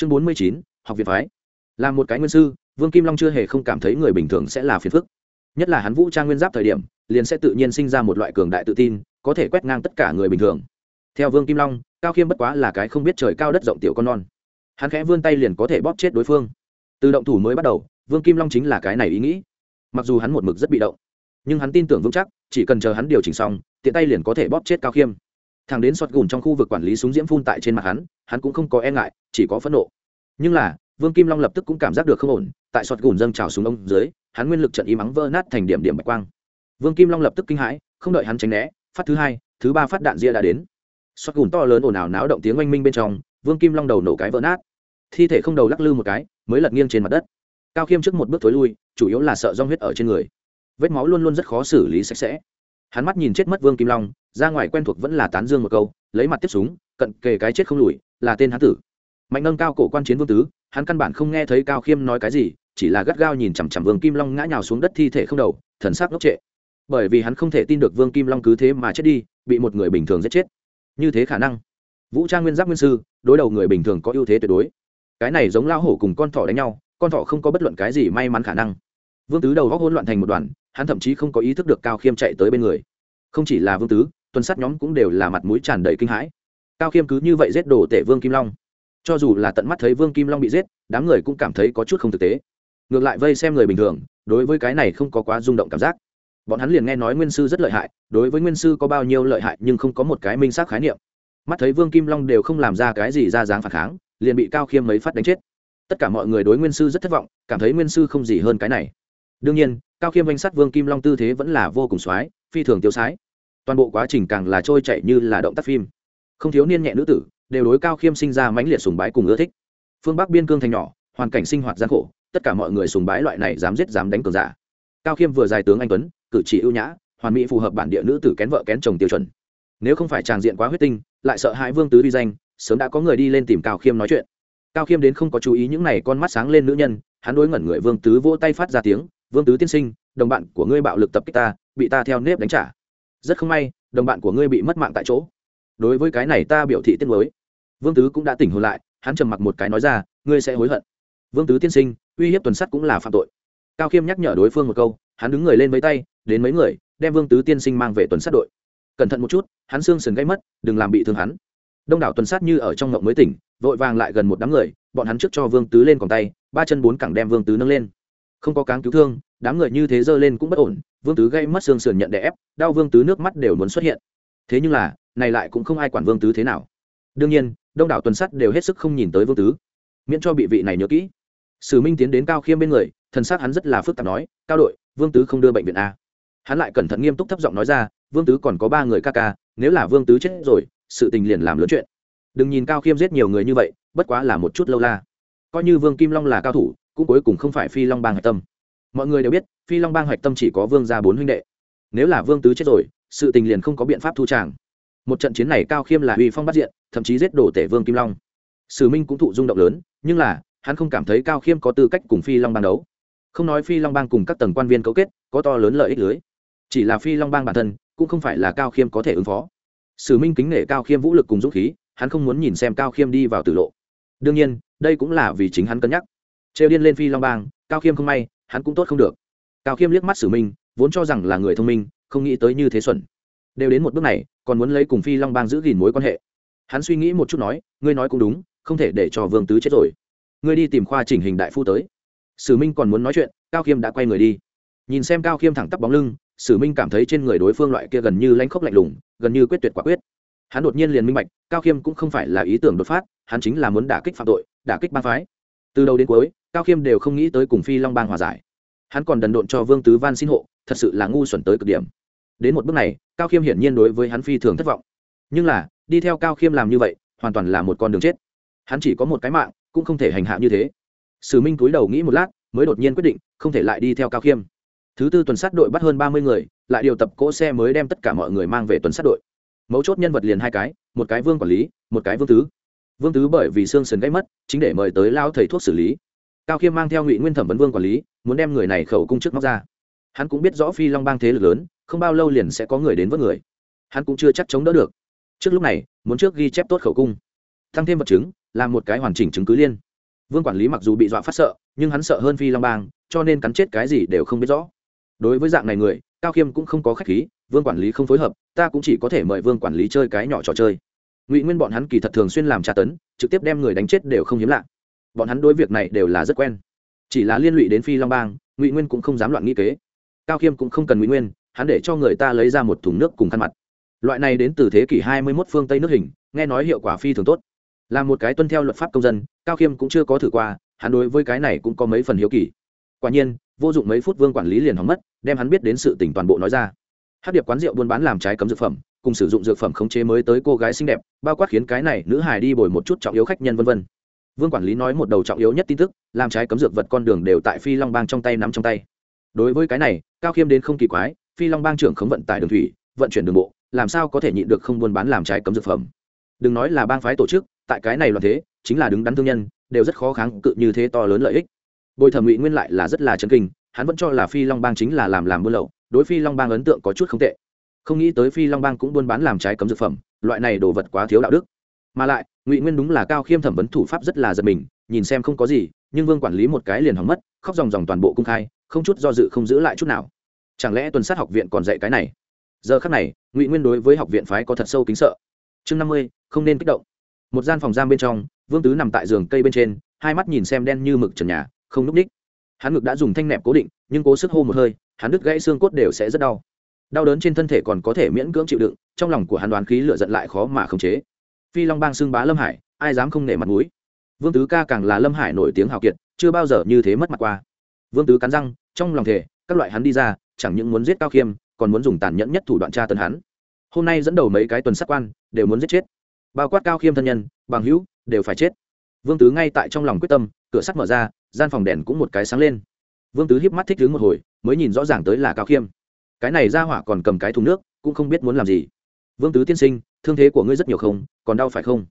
chương bốn mươi chín, học viện phái. Là một cái nguyên sư, vương kim long chưa hề không cảm thấy người bình thường sẽ là phiền phức. Nhất là hắn vũ trang nguyên giáp thời điểm, liền sẽ tự nhiên sinh ra một loại cường đại tự tin, có thể quét ngang tất cả người bình thường. Theo vương kim long, cao khiêm bất quá là cái không biết trời cao đất rộng tiểu con non. Hắn khẽ vươn tay liền có thể bóp chết đối phương. Từ động thủ mới bắt đầu, vương kim long chính là cái này ý nghĩ. Mặc dù hắn một mực rất bị động, nhưng hắn tin tưởng vững chắc, chỉ cần chờ hắn điều chỉnh xong, tiện tay liền có thể bóp chết cao khiêm thằng đến sọt gùn trong khu vực quản lý súng diễm phun tại trên mặt hắn hắn cũng không có e ngại, chỉ có phẫn nộ. Nhưng là, vương kim long lập tức cũng cảm giác được không ổn, tại sọt gùn dâng trào súng ông dưới, hắn nguyên lực trận y mắng vỡ nát thành điểm điểm bạch quang. Vương kim long lập tức kinh hãi, không đợi hắn tránh né, phát thứ hai, thứ ba phát đạn ria đã đến. Sọt gùn to lớn ồn ào náo động tiếng oanh minh bên trong, vương kim long đầu nổ cái vỡ nát. Thi thể không đầu lắc lư một cái, mới lật nghiêng trên mặt đất. Cao khiêm trước một bước thối lui, chủ yếu là sợ rong huyết ở trên người. Vết máu luôn luôn rất khó xử lý sạch sẽ hắn mắt nhìn chết mất vương kim long, ra ngoài quen thuộc vẫn là tán dương một câu, lấy mặt tiếp súng, cận kề cái chết không lùi, là tên hắn tử. Mạnh nâng cao cổ quan chiến vương tứ, hắn căn bản không nghe thấy cao khiêm nói cái gì, chỉ là gắt gao nhìn chằm chằm vương kim long ngã nhào xuống đất thi thể không đầu, thần sắc ngốc trệ. Bởi vì hắn không thể tin được vương kim long cứ thế mà chết đi, bị một người bình thường giết chết. Như thế khả năng. Vũ trang nguyên giáp nguyên sư, đối đầu người bình thường có ưu thế tuyệt đối. Cái này giống lao hổ cùng con thỏ đánh nhau, con thỏ không có bất luận cái gì may mắn khả năng. Vương tứ đầu góc hỗn loạn thành một đoàn, hắn thậm chí không có ý thức được cao khiêm chạy tới bên người không chỉ là vương tứ, tuần sát nhóm cũng đều là mặt mũi tràn đầy kinh hãi. Cao khiêm cứ như vậy giết đổ tể vương kim long. Cho dù là tận mắt thấy vương kim long bị giết, đám người cũng cảm thấy có chút không thực tế. Ngược lại vây xem người bình thường, đối với cái này không có quá rung động cảm giác. Bọn hắn liền nghe nói nguyên sư rất lợi hại, đối với nguyên sư có bao nhiêu lợi hại nhưng không có một cái minh xác khái niệm. Mắt thấy vương kim long đều không làm ra cái gì ra dáng phản kháng, liền bị cao khiêm mấy phát đánh chết. Tất cả mọi người đối nguyên sư rất thất vọng, cảm thấy nguyên sư không gì hơn cái này. Đương nhiên, cao khiêm danh sát vương kim long tư thế vẫn là vô cùng x phi thường tiêu sái toàn bộ quá trình càng là trôi chảy như là động tác phim. Không thiếu niên nhẹ nữ tử, đều đối cao khiêm sinh ra mãnh liệt sùng bái cùng ưa thích. Phương bắc biên cương thành nhỏ, hoàn cảnh sinh hoạt gian khổ, tất cả mọi người sùng bái loại này dám giết dám đánh cường giả. Cao khiêm vừa dài tướng anh tuấn, cử chỉ ưu nhã, hoàn mỹ phù hợp bản địa nữ tử kén vợ kén chồng tiêu chuẩn. Nếu không phải tràng diện quá huyết tinh, lại sợ hãi vương tứ vi danh, sớm đã có người đi lên tìm cao khiêm nói chuyện. Cao khiêm đến không có chú ý những này con mắt sáng lên nữ nhân, hắn đối ngẩn người vương tứ vỗ tay phát ra tiếng, vương tứ tiên sinh, đồng bạn của ngươi bạo lực tập kích ta, bị ta theo nếp đánh trả rất không may, đồng bạn của ngươi bị mất mạng tại chỗ. Đối với cái này ta biểu thị tiết mới vương tứ cũng đã tỉnh hồn lại, hắn trầm mặc một cái nói ra, ngươi sẽ hối hận. Vương tứ tiên sinh, uy hiếp tuần sắt cũng là phạm tội. Cao khiêm nhắc nhở đối phương một câu, hắn đứng người lên mấy tay, đến mấy người, đem vương tứ tiên sinh mang về tuần sát đội. Cẩn thận một chút, hắn xương sườn gây mất, đừng làm bị thương hắn. Đông đảo tuần sát như ở trong ngộng mới tỉnh, vội vàng lại gần một đám người, bọn hắn trước cho vương tứ lên còn tay, ba chân bốn cẳng đem vương tứ nâng lên. Không có cáng cứu thương đám người như thế giơ lên cũng bất ổn, vương tứ gây mất xương sườn nhận đè ép, đau vương tứ nước mắt đều muốn xuất hiện. Thế nhưng là, này lại cũng không ai quản vương tứ thế nào. Đương nhiên, đông đảo tuần sắt đều hết sức không nhìn tới vương tứ. Miễn cho bị vị này nhớ kỹ. Sử minh tiến đến cao khiêm bên người, thần s hắn rất là phức tạp nói, cao đội, vương tứ không đưa bệnh viện a. Hắn lại cẩn thận nghiêm túc thấp giọng nói ra, vương tứ còn có ba người ca ca, nếu là vương tứ chết rồi, sự tình liền làm lớn chuyện. Đừng nhìn cao khiêm giết nhiều người như vậy, bất quá là một chút lâu la. Coi như vương kim long là cao thủ, cũng cuối cùng không phải phi long bang hạch tâm mọi người đều biết, phi long bang hạch tâm chỉ có vương gia bốn huynh đệ. Nếu là vương tứ chết rồi, sự tình liền không có biện pháp thu tràng. Một trận chiến này cao khiêm là uy phong bắt diện, thậm chí giết đổ tể vương kim long. Sử minh cũng thụ rung động lớn, nhưng là, hắn không cảm thấy cao khiêm có tư cách cùng phi long bang đấu. Không nói phi long bang cùng các tầng quan viên cấu kết, có to lớn lợi ích lưới chỉ là phi long bang bản thân, cũng không phải là cao khiêm có thể ứng phó. Sử minh kính nể cao khiêm vũ lực cùng dũng khí, hắn không muốn nhìn xem cao khiêm đi vào tử lộ. Đương nhiên, đây cũng là vì chính hắn cân nhắc. Trêu điên lên phi long bang, cao khiêm không may hắn cũng tốt không được. Cao khiêm liếc mắt xử minh, vốn cho rằng là người thông minh, không nghĩ tới như thế xuẩn. Đều đến một bước này, còn muốn lấy cùng phi long bang giữ gìn mối quan hệ. Hắn suy nghĩ một chút nói, ngươi nói cũng đúng, không thể để cho vương tứ chết rồi. Ngươi đi tìm khoa chỉnh hình đại phu tới. Sử minh còn muốn nói chuyện, cao khiêm đã quay người đi. Nhìn xem cao khiêm thẳng tắp bóng lưng, sử minh cảm thấy trên người đối phương loại kia gần như lanh khốc lạnh lùng, gần như quyết tuyệt quả quyết. Hắn đột nhiên liền minh bạch, cao khiêm cũng không phải là ý tưởng đột phát, hắn chính là muốn đả kích phạm tội, đả kích bang phái từ đầu đến cuối, cao khiêm đều không nghĩ tới cùng phi long bang hòa giải. Hắn còn đần độn cho vương tứ van xin hộ, thật sự là ngu xuẩn tới cực điểm. Đến một bước này, cao khiêm hiển nhiên đối với hắn phi thường thất vọng. Nhưng là, đi theo cao khiêm làm như vậy, hoàn toàn là một con đường chết. Hắn chỉ có một cái mạng, cũng không thể hành hạ như thế. Sử minh cúi đầu nghĩ một lát, mới đột nhiên quyết định, không thể lại đi theo cao khiêm. Thứ tư tuần sát đội bắt hơn ba mươi người, lại điều tập cỗ xe mới đem tất cả mọi người mang về tuần sát đội. Mấu chốt nhân vật liền hai cái, một cái vương quản lý, một cái vương tứ vương tứ bởi vì xương sườn gãy mất, chính để mời tới lao thầy thuốc xử lý. Cao khiêm mang theo ngụy nguyên thẩm vấn vương quản lý, muốn đem người này khẩu cung trước móc ra. Hắn cũng biết rõ phi long bang thế lực lớn, không bao lâu liền sẽ có người đến vớt người. Hắn cũng chưa chắc chống đỡ được. Trước lúc này, muốn trước ghi chép tốt khẩu cung. Tăng thêm vật chứng, làm một cái hoàn chỉnh chứng cứ liên. Vương quản lý mặc dù bị dọa phát sợ, nhưng hắn sợ hơn phi long bang, cho nên cắn chết cái gì đều không biết rõ. Đối với dạng này người, cao khiêm cũng không có khách khí, vương quản lý không phối hợp, ta cũng chỉ có thể mời vương quản lý chơi cái nhỏ trò chơi ngụy nguyên bọn hắn kỳ thật thường xuyên làm tra tấn trực tiếp đem người đánh chết đều không hiếm lạ bọn hắn đối việc này đều là rất quen chỉ là liên lụy đến phi long bang ngụy nguyên cũng không dám loạn nghĩ kế cao khiêm cũng không cần ngụy nguyên hắn để cho người ta lấy ra một thùng nước cùng khăn mặt loại này đến từ thế kỷ hai mươi 21 phương tây nước hình nghe nói hiệu quả phi thường tốt là một cái tuân theo luật pháp công dân cao khiêm cũng chưa có thử qua hắn đối với cái này cũng có mấy phần hiếu kỳ quả nhiên vô dụng mấy phút vương quản lý liền hóng mất đem hắn biết đến sự tỉnh toàn bộ nói ra hát điệp quán rượu buôn bán làm trái cấm dược phẩm cùng sử dụng dược phẩm khống chế mới tới cô gái xinh đẹp, bao quát khiến cái này nữ hài đi bồi một chút trọng yếu khách nhân vân vân. Vương quản lý nói một đầu trọng yếu nhất tin tức, làm trái cấm dược vật con đường đều tại phi long bang trong tay nắm trong tay. Đối với cái này, cao khiêm đến không kỳ quái, phi long bang trưởng khống vận tải đường thủy, vận chuyển đường bộ, làm sao có thể nhịn được không buôn bán làm trái cấm dược phẩm? Đừng nói là bang phái tổ chức, tại cái này loạn thế, chính là đứng đắn thương nhân, đều rất khó kháng cự như thế to lớn lợi ích. Bồi thẩm ngụy nguyên lại là rất là chấn kinh, hắn vẫn cho là phi long bang chính là làm làm buôn lậu, đối phi long bang ấn tượng có chút không tệ không nghĩ tới phi long bang cũng buôn bán làm trái cấm dược phẩm, loại này đồ vật quá thiếu đạo đức. Mà lại, ngụy nguyên đúng là cao khiêm thẩm vấn thủ pháp rất là giật mình, nhìn xem không có gì, nhưng vương quản lý một cái liền hỏng mất, khóc dòng dòng toàn bộ công khai, không chút do dự không giữ lại chút nào. Chẳng lẽ tuần sát học viện còn dạy cái này? Giờ khắc này, ngụy nguyên đối với học viện phái có thật sâu kính sợ. Chương năm mươi, không nên kích động. Một gian phòng giam bên trong, vương tứ nằm tại giường cây bên trên, hai mắt nhìn xem đen như mực trần nhà, không núp ních. Hắn ngực đã dùng thanh nẹp cố định, nhưng cố sức hô một hơi, hắn đứt gãy xương cốt đều sẽ rất đau đau đớn trên thân thể còn có thể miễn cưỡng chịu đựng, trong lòng của hắn đoán khí lựa giận lại khó mà khống chế. Phi long bang xưng bá lâm hải, ai dám không nể mặt mũi? Vương tứ ca càng là lâm hải nổi tiếng hào kiệt, chưa bao giờ như thế mất mặt qua. Vương tứ cắn răng, trong lòng thể các loại hắn đi ra, chẳng những muốn giết cao khiêm, còn muốn dùng tàn nhẫn nhất thủ đoạn tra tân hắn. Hôm nay dẫn đầu mấy cái tuần sát quan, đều muốn giết chết. Bao quát cao khiêm thân nhân, bằng hữu, đều phải chết. Vương tứ ngay tại trong lòng quyết tâm, cửa sắt mở ra, gian phòng đèn cũng một cái sáng lên. Vương tứ híp mắt thích đứng một hồi, mới nhìn rõ ràng tới là cao khiêm cái này ra hỏa còn cầm cái thùng nước, cũng không biết muốn làm gì. Vương tứ tiên sinh, thương thế của ngươi rất nhiều không, còn đau phải không?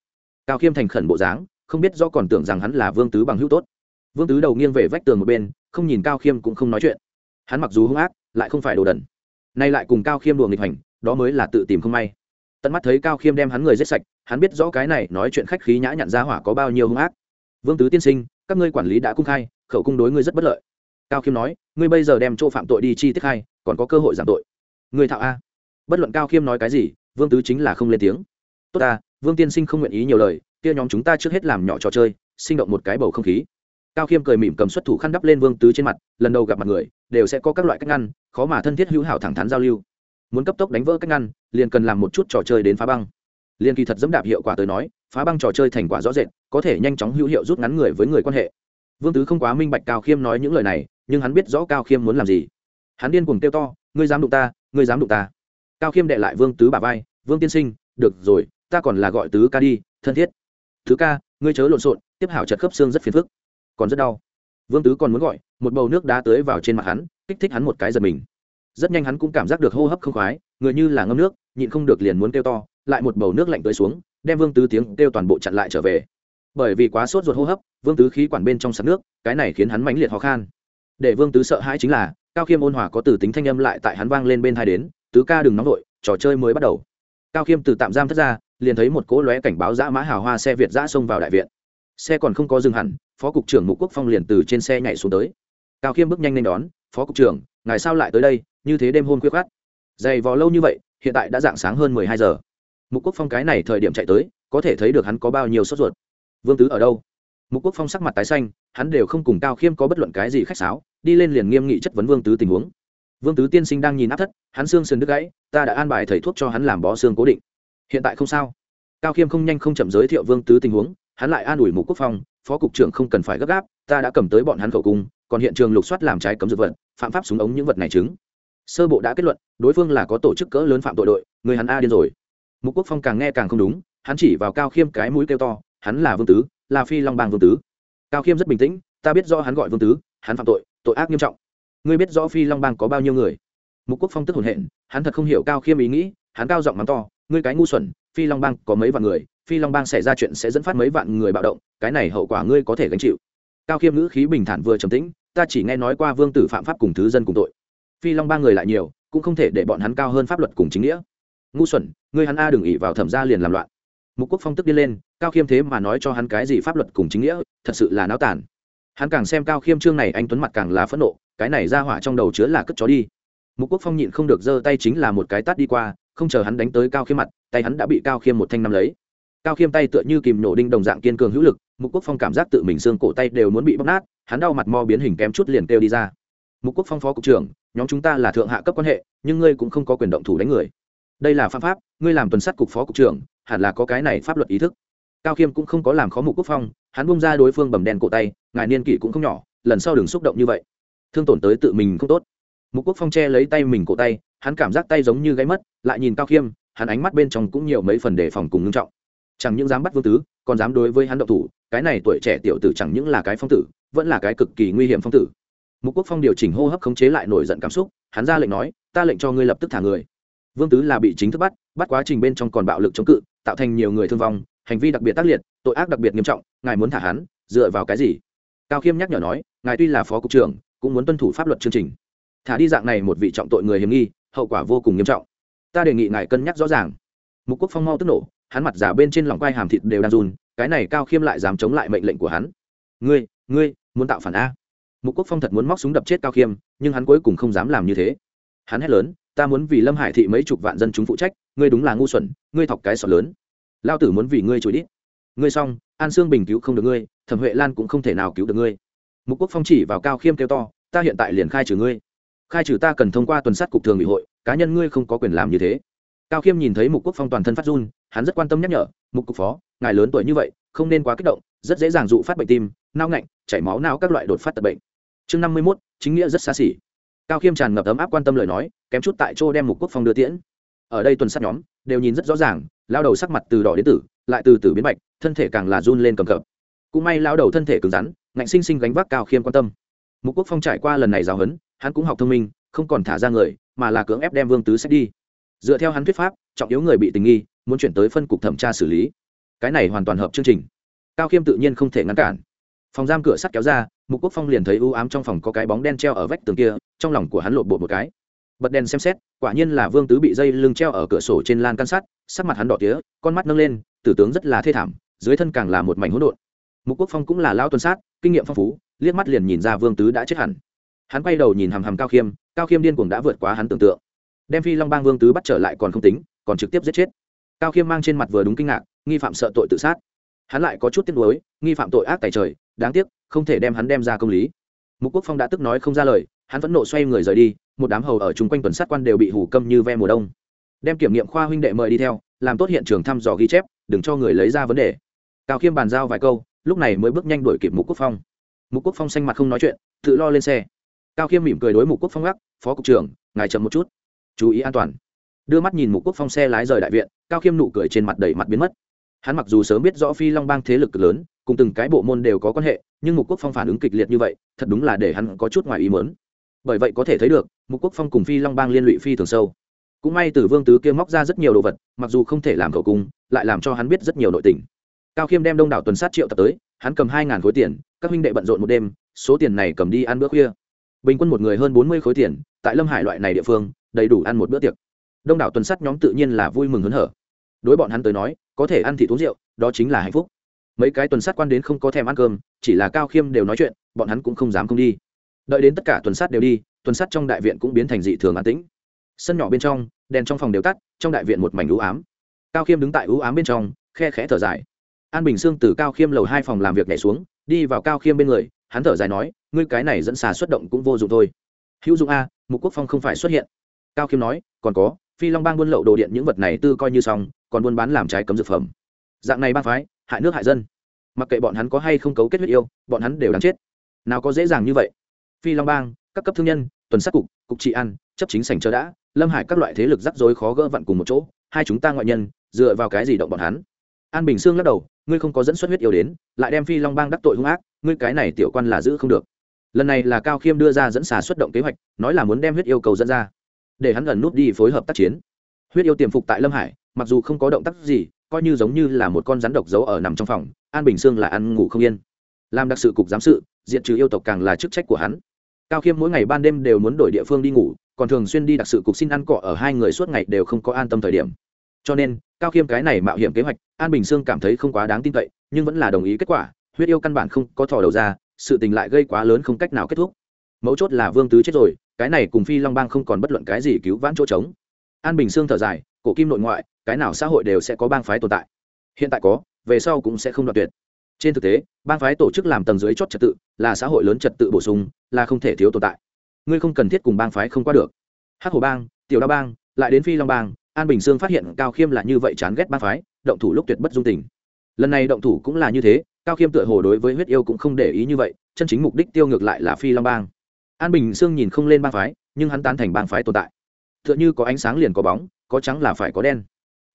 Cao khiêm thành khẩn bộ dáng, không biết do còn tưởng rằng hắn là vương tứ bằng hữu tốt. Vương tứ đầu nghiêng về vách tường một bên, không nhìn cao khiêm cũng không nói chuyện. Hắn mặc dù hung ác, lại không phải đồ đần. Nay lại cùng cao khiêm đùa nghịch hành đó mới là tự tìm không may. Tận mắt thấy cao khiêm đem hắn người giết sạch, hắn biết rõ cái này nói chuyện khách khí nhã nhặn ra hỏa có bao nhiêu hung ác. Vương tứ tiên sinh, các ngươi quản lý đã cung khai, khẩu cung đối ngươi rất bất lợi. Cao khiêm nói, ngươi bây giờ đem chỗ phạm tội đi chi tiết khai còn có cơ hội giảm tội. Người thạo a. Bất luận cao khiêm nói cái gì, vương tứ chính là không lên tiếng. Tốt ta, vương tiên sinh không nguyện ý nhiều lời, kia nhóm chúng ta trước hết làm nhỏ trò chơi, sinh động một cái bầu không khí. Cao khiêm cười mỉm cầm xuất thủ khăn đắp lên vương tứ trên mặt, lần đầu gặp mặt người, đều sẽ có các loại cách ngăn, khó mà thân thiết hữu hảo thẳng thắn giao lưu. Muốn cấp tốc đánh vỡ cách ngăn, liền cần làm một chút trò chơi đến phá băng. Liền kỳ thật dẫm đạp hiệu quả tới nói, phá băng trò chơi thành quả rõ rệt, có thể nhanh chóng hữu hiệu rút ngắn người với người quan hệ. Vương tứ không quá minh bạch cao khiêm nói những lời này, nhưng hắn biết rõ cao khiêm muốn làm gì hắn điên cuồng kêu to, ngươi dám đụng ta, ngươi dám đụng ta. Cao khiêm đệ lại vương tứ bà vai, vương tiên sinh, được rồi, ta còn là gọi tứ ca đi, thân thiết. Thứ ca, ngươi chớ lộn xộn, tiếp hảo chật khớp xương rất phiền phức. Còn rất đau. Vương tứ còn muốn gọi, một bầu nước đá tới vào trên mặt hắn, kích thích hắn một cái giật mình. Rất nhanh hắn cũng cảm giác được hô hấp không khoái, người như là ngâm nước, nhịn không được liền muốn kêu to, lại một bầu nước lạnh tới xuống, đem vương tứ tiếng kêu toàn bộ chặn lại trở về. Bởi vì quá sốt ruột hô hấp, vương tứ khí quản bên trong sạc nước, cái này khiến hắn mãnh liệt khó khăn. để vương tứ sợ hãi chính là cao khiêm ôn hòa có từ tính thanh âm lại tại hắn vang lên bên hai đến, tứ ca đừng nóng vội, trò chơi mới bắt đầu. Cao khiêm từ tạm giam thất ra, liền thấy một cỗ lóe cảnh báo giã mã hào hoa xe việt giã xông vào đại viện. Xe còn không có dừng hẳn, phó cục trưởng mục quốc phong liền từ trên xe nhảy xuống tới. Cao khiêm bước nhanh lên đón, phó cục trưởng, ngài sao lại tới đây, như thế đêm hôn khuya khát dày vò lâu như vậy, hiện tại đã dạng sáng hơn mười hai giờ. Mục quốc phong cái này thời điểm chạy tới, có thể thấy được hắn có bao nhiêu sốt ruột. Vương tứ ở đâu? Mục quốc phong sắc mặt tái xanh, hắn đều không cùng cao khiêm có bất luận cái gì khách sáo đi lên liền nghiêm nghị chất vấn vương tứ tình huống. Vương tứ tiên sinh đang nhìn áp thất, hắn xương sườn đứt gãy, ta đã an bài thầy thuốc cho hắn làm bó xương cố định. Hiện tại không sao. Cao khiêm không nhanh không chậm giới thiệu vương tứ tình huống, hắn lại an ủi mục quốc phong, phó cục trưởng không cần phải gấp gáp, ta đã cầm tới bọn hắn khẩu cung, còn hiện trường lục soát làm trái cấm dược vật, phạm pháp súng ống những vật này chứng. Sơ bộ đã kết luận, đối phương là có tổ chức cỡ lớn phạm tội đội, người hắn a điên rồi. Mục quốc phong càng nghe càng không đúng, hắn chỉ vào cao khiêm cái mũi kêu to, hắn là vương tứ, là phi long bang vương tứ. Cao khiêm rất bình tĩnh, ta biết do hắn gọi vương tứ, hắn phạm tội tội ác nghiêm trọng. Ngươi biết rõ phi long bang có bao nhiêu người? Mục quốc phong tức hồn hện hắn thật không hiểu cao khiêm ý nghĩ, hắn cao giọng mắng to, ngươi cái ngu xuẩn, phi long bang có mấy vạn người, phi long bang xảy ra chuyện sẽ dẫn phát mấy vạn người bạo động, cái này hậu quả ngươi có thể gánh chịu. Cao khiêm ngữ khí bình thản vừa trầm tĩnh, ta chỉ nghe nói qua vương tử phạm pháp cùng thứ dân cùng tội. Phi long bang người lại nhiều, cũng không thể để bọn hắn cao hơn pháp luật cùng chính nghĩa. Ngu xuẩn, ngươi hắn a đừng ỉ vào thẩm gia liền làm loạn. Mục quốc phong tức đi lên, cao khiêm thế mà nói cho hắn cái gì pháp luật cùng chính nghĩa, thật sự là náo tàn hắn càng xem cao khiêm trương này anh tuấn mặt càng là phẫn nộ, cái này ra hỏa trong đầu chứa là cất chó đi. Mục quốc phong nhịn không được giơ tay chính là một cái tát đi qua, không chờ hắn đánh tới cao khiêm mặt, tay hắn đã bị cao khiêm một thanh năm lấy. Cao khiêm tay tựa như kìm nổ đinh đồng dạng kiên cường hữu lực, mục quốc phong cảm giác tự mình xương cổ tay đều muốn bị bóc nát, hắn đau mặt mo biến hình kém chút liền kêu đi ra. Mục quốc phong phó cục trưởng, nhóm chúng ta là thượng hạ cấp quan hệ, nhưng ngươi cũng không có quyền động thủ đánh người. Đây là pháp pháp, ngươi làm tuần sát cục phó cục trưởng, hẳn là có cái này pháp luật ý thức cao khiêm cũng không có làm khó mục quốc phong, hắn bung ra đối phương bầm đen cổ tay, ngài niên kỷ cũng không nhỏ, lần sau đừng xúc động như vậy. Thương tổn tới tự mình không tốt. Mục quốc phong che lấy tay mình cổ tay, hắn cảm giác tay giống như gáy mất, lại nhìn cao khiêm, hắn ánh mắt bên trong cũng nhiều mấy phần đề phòng cùng ngưng trọng. Chẳng những dám bắt vương tứ, còn dám đối với hắn động thủ, cái này tuổi trẻ tiểu tử chẳng những là cái phong tử, vẫn là cái cực kỳ nguy hiểm phong tử. Mục quốc phong điều chỉnh hô hấp khống chế lại nổi giận cảm xúc, hắn ra lệnh nói, ta lệnh cho ngươi lập tức thả người. Vương tứ là bị chính thức bắt bắt quá trình bên trong còn bạo lực chống cự, tạo thành nhiều người thương vong hành vi đặc biệt tác liệt, tội ác đặc biệt nghiêm trọng, ngài muốn thả hắn, dựa vào cái gì? Cao khiêm nhắc nhở nói, ngài tuy là phó cục trưởng, cũng muốn tuân thủ pháp luật chương trình. Thả đi dạng này một vị trọng tội người hiểm nghi, hậu quả vô cùng nghiêm trọng. Ta đề nghị ngài cân nhắc rõ ràng. Mục quốc phong mau tức nổ, hắn mặt giả bên trên lòng quai hàm thịt đều đang run, cái này cao khiêm lại dám chống lại mệnh lệnh của hắn. Ngươi ngươi, muốn tạo phản a. Mục quốc phong thật muốn móc súng đập chết cao khiêm, nhưng hắn cuối cùng không dám làm như thế. Hắn hét lớn, ta muốn vì lâm hải thị mấy chục vạn dân chúng phụ trách, ngươi đúng là ngu xuẩn, ngươi thọc cái sọt lớn lao tử muốn vì ngươi chối đít. Ngươi xong, an sương bình cứu không được ngươi, thẩm huệ lan cũng không thể nào cứu được ngươi. Mục quốc phong chỉ vào cao khiêm kêu to, ta hiện tại liền khai trừ ngươi. Khai trừ ta cần thông qua tuần sát cục thường ủy hội, cá nhân ngươi không có quyền làm như thế. Cao khiêm nhìn thấy mục quốc phong toàn thân phát run, hắn rất quan tâm nhắc nhở, mục cục phó, ngài lớn tuổi như vậy, không nên quá kích động, rất dễ dàng dụ phát bệnh tim, nao ngạnh, chảy máu não các loại đột phát tật bệnh. Chương năm mươi mốt, chính nghĩa rất xa xỉ. Cao khiêm tràn ngập ấm áp quan tâm lời nói, kém chút tại chỗ đem mục quốc phong đưa tiễn. Ở đây tuần sát nhóm, đều nhìn rất rõ ràng lao đầu sắc mặt từ đỏ đến tử, lại từ từ biến bạch thân thể càng là run lên cầm cập. Cũng may lao đầu thân thể cứng rắn, ngạnh sinh sinh gánh vác cao khiêm quan tâm. Mục quốc phong trải qua lần này giáo huấn, hắn cũng học thông minh, không còn thả ra người, mà là cưỡng ép đem vương tứ sách đi. Dựa theo hắn thuyết pháp, trọng yếu người bị tình nghi, muốn chuyển tới phân cục thẩm tra xử lý. Cái này hoàn toàn hợp chương trình. Cao khiêm tự nhiên không thể ngăn cản. Phòng giam cửa sắt kéo ra, mục quốc phong liền thấy ưu ám trong phòng có cái bóng đen treo ở vách tường kia, trong lòng của hắn lộn bột một cái. Bật đèn xem xét, quả nhiên là vương tứ bị dây lưng treo ở cửa sổ trên lan căn sắt sắc mặt hắn đỏ tía, con mắt nâng lên, tử tướng rất là thê thảm, dưới thân càng là một mảnh hỗn độn. Mục quốc phong cũng là lao tuần sát, kinh nghiệm phong phú, liếc mắt liền nhìn ra vương tứ đã chết hẳn. Hắn quay đầu nhìn hằm hằm cao khiêm cao khiêm điên cuồng đã vượt quá hắn tưởng tượng. Đem phi long bang vương tứ bắt trở lại còn không tính, còn trực tiếp giết chết. Cao khiêm mang trên mặt vừa đúng kinh ngạc, nghi phạm sợ tội tự sát. Hắn lại có chút tiếc nuối, nghi phạm tội ác tài trời, đáng tiếc, không thể đem hắn đem ra công lý. Mục quốc phong đã tức nói không ra lời, hắn vẫn nộ xoay người rời đi, một đám hầu ở chung quanh tuần sát quan đều bị hủ câm như ve mùa đông đem kiểm nghiệm khoa huynh đệ mời đi theo, làm tốt hiện trường thăm dò ghi chép, đừng cho người lấy ra vấn đề. Cao khiêm bàn giao vài câu, lúc này mới bước nhanh đuổi kịp mục quốc phong. Mục quốc phong xanh mặt không nói chuyện, tự lo lên xe. Cao khiêm mỉm cười đối mục quốc phong gác, phó cục trưởng, ngài chậm một chút. Chú ý an toàn. Đưa mắt nhìn mục quốc phong xe lái rời đại viện, cao khiêm nụ cười trên mặt đầy mặt biến mất. Hắn mặc dù sớm biết rõ phi long bang thế lực cực lớn, cùng từng cái bộ môn đều có quan hệ, nhưng mục quốc phong phản ứng kịch liệt như vậy, thật đúng là để hắn có chút ngoài ý mớn bởi vậy có thể thấy được, mục quốc phong cùng phi long bang liên lụy phi thường sâu cũng may từ vương tứ kia móc ra rất nhiều đồ vật, mặc dù không thể làm cầu cung lại làm cho hắn biết rất nhiều nội tình. Cao khiêm đem đông đảo tuần sát triệu tập tới, hắn cầm hai ngàn khối tiền, các huynh đệ bận rộn một đêm, số tiền này cầm đi ăn bữa khuya. Bình quân một người hơn bốn mươi khối tiền, tại lâm hải loại này địa phương, đầy đủ ăn một bữa tiệc. Đông đảo tuần sát nhóm tự nhiên là vui mừng hớn hở. Đối bọn hắn tới nói, có thể ăn thịt uống rượu, đó chính là hạnh phúc. Mấy cái tuần sát quan đến không có thèm ăn cơm, chỉ là cao khiêm đều nói chuyện, bọn hắn cũng không dám không đi. Đợi đến tất cả tuần sát đều đi, tuần sát trong đại viện cũng biến thành dị thường an tĩnh sân nhỏ bên trong, đèn trong phòng đều tắt, trong đại viện một mảnh ưu ám. Cao khiêm đứng tại ưu ám bên trong, khe khẽ thở dài. An bình sương từ cao khiêm lầu hai phòng làm việc nhảy xuống, đi vào cao khiêm bên người, hắn thở dài nói, ngươi cái này dẫn xà xuất động cũng vô dụng thôi. Hữu dụng a, mục quốc phong không phải xuất hiện. Cao khiêm nói, còn có, phi long bang buôn lậu đồ điện những vật này tư coi như xong, còn buôn bán làm trái cấm dược phẩm. Dạng này bang phái, hại nước hại dân. Mặc kệ bọn hắn có hay không cấu kết huyết yêu, bọn hắn đều đáng chết. Nào có dễ dàng như vậy. Phi long bang, các cấp thương nhân, tuần sát cục cục trị ăn chấp chính sành chờ đã lâm hải các loại thế lực rắc rối khó gỡ vặn cùng một chỗ, hai chúng ta ngoại nhân, dựa vào cái gì động bọn hắn? An bình sương lắc đầu, ngươi không có dẫn xuất huyết yêu đến, lại đem phi long bang đắc tội hung ác, ngươi cái này tiểu quan là giữ không được. Lần này là cao khiêm đưa ra dẫn xà xuất động kế hoạch, nói là muốn đem huyết yêu cầu dẫn ra, để hắn gần nút đi phối hợp tác chiến. Huyết yêu tiềm phục tại lâm hải, mặc dù không có động tác gì, coi như giống như là một con rắn độc giấu ở nằm trong phòng, an bình sương là ăn ngủ không yên. Làm đặc sự cục giám sự diện trừ yêu tộc càng là chức trách của hắn. Cao khiêm mỗi ngày ban đêm đều muốn đổi địa phương đi ngủ còn thường xuyên đi đặc sự cục xin ăn cọ ở hai người suốt ngày đều không có an tâm thời điểm. Cho nên, cao khiêm cái này mạo hiểm kế hoạch, an bình sương cảm thấy không quá đáng tin cậy, nhưng vẫn là đồng ý kết quả, huyết yêu căn bản không có thò đầu ra, sự tình lại gây quá lớn không cách nào kết thúc. Mấu chốt là vương tứ chết rồi, cái này cùng phi long bang không còn bất luận cái gì cứu vãn chỗ trống. An bình sương thở dài, cổ kim nội ngoại, cái nào xã hội đều sẽ có bang phái tồn tại. Hiện tại có, về sau cũng sẽ không đoạt tuyệt. Trên thực tế, bang phái tổ chức làm tầng dưới chót trật tự, là xã hội lớn trật tự bổ sung, là không thể thiếu tồn tại ngươi không cần thiết cùng bang phái không qua được. Hắc hồ bang, tiểu đa bang, lại đến phi long bang, an bình sương phát hiện cao khiêm là như vậy chán ghét bang phái, động thủ lúc tuyệt bất dung tình. Lần này động thủ cũng là như thế, cao khiêm tựa hồ đối với huyết yêu cũng không để ý như vậy, chân chính mục đích tiêu ngược lại là phi long bang. An bình sương nhìn không lên bang phái, nhưng hắn tán thành bang phái tồn tại. T h ư ợ n h ư có ánh sáng liền có bóng, có trắng là phải có đen.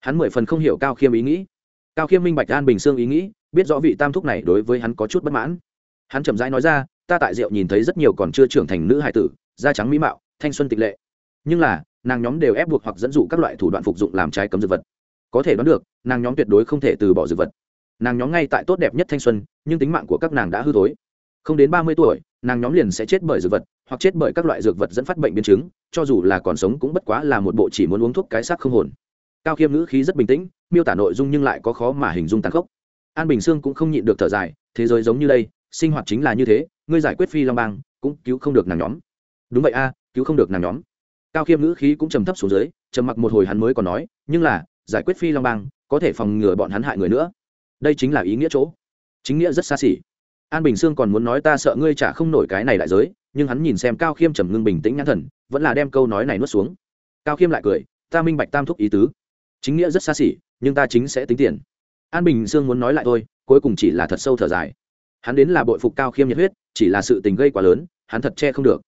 Hắn mười phần không hiểu cao khiêm ý nghĩ. Cao khiêm minh bạch an bình sương ý nghĩ, biết rõ vị tam thúc này đối với hắn có chút bất mãn. Hắn chậm rãi nói ra, ta tại rượu nhìn thấy rất nhiều còn chưa trưởng thành nữ hải tử da trắng mỹ mạo, thanh xuân tịch lệ. Nhưng là, nàng nhóm đều ép buộc hoặc dẫn dụ các loại thủ đoạn phục dụng làm trái cấm dược vật. Có thể đoán được, nàng nhóm tuyệt đối không thể từ bỏ dược vật. Nàng nhóm ngay tại tốt đẹp nhất thanh xuân, nhưng tính mạng của các nàng đã hư thối. Không đến ba mươi tuổi, nàng nhóm liền sẽ chết bởi dược vật, hoặc chết bởi các loại dược vật dẫn phát bệnh biến chứng, cho dù là còn sống cũng bất quá là một bộ chỉ muốn uống thuốc cái xác không hồn. Cao khiêm ngữ khí rất bình tĩnh, miêu tả nội dung nhưng lại có khó mà hình dung tàn khốc. An bình sương cũng không nhịn được thở dài, thế giới giống như đây, sinh hoạt chính là như thế, ngươi giải quyết phi long bang, cũng cứu không được nàng nhóm đúng vậy a, cứu không được nàng nhóm. Cao khiêm ngữ khí cũng trầm thấp xuống dưới, trầm mặc một hồi hắn mới còn nói, nhưng là, giải quyết phi long bang, có thể phòng ngừa bọn hắn hại người nữa. Đây chính là ý nghĩa chỗ. Chính nghĩa rất xa xỉ. An bình sương còn muốn nói ta sợ ngươi trả không nổi cái này đại giới, nhưng hắn nhìn xem cao khiêm trầm ngưng bình tĩnh nhãn thần, vẫn là đem câu nói này nuốt xuống. Cao khiêm lại cười, ta minh bạch tam thúc ý tứ. Chính nghĩa rất xa xỉ, nhưng ta chính sẽ tính tiền. An bình sương muốn nói lại thôi, cuối cùng chỉ là thật sâu thở dài. Hắn đến là bội phục cao khiêm nhiệt huyết, chỉ là sự tình gây quá lớn, hắn thật che không được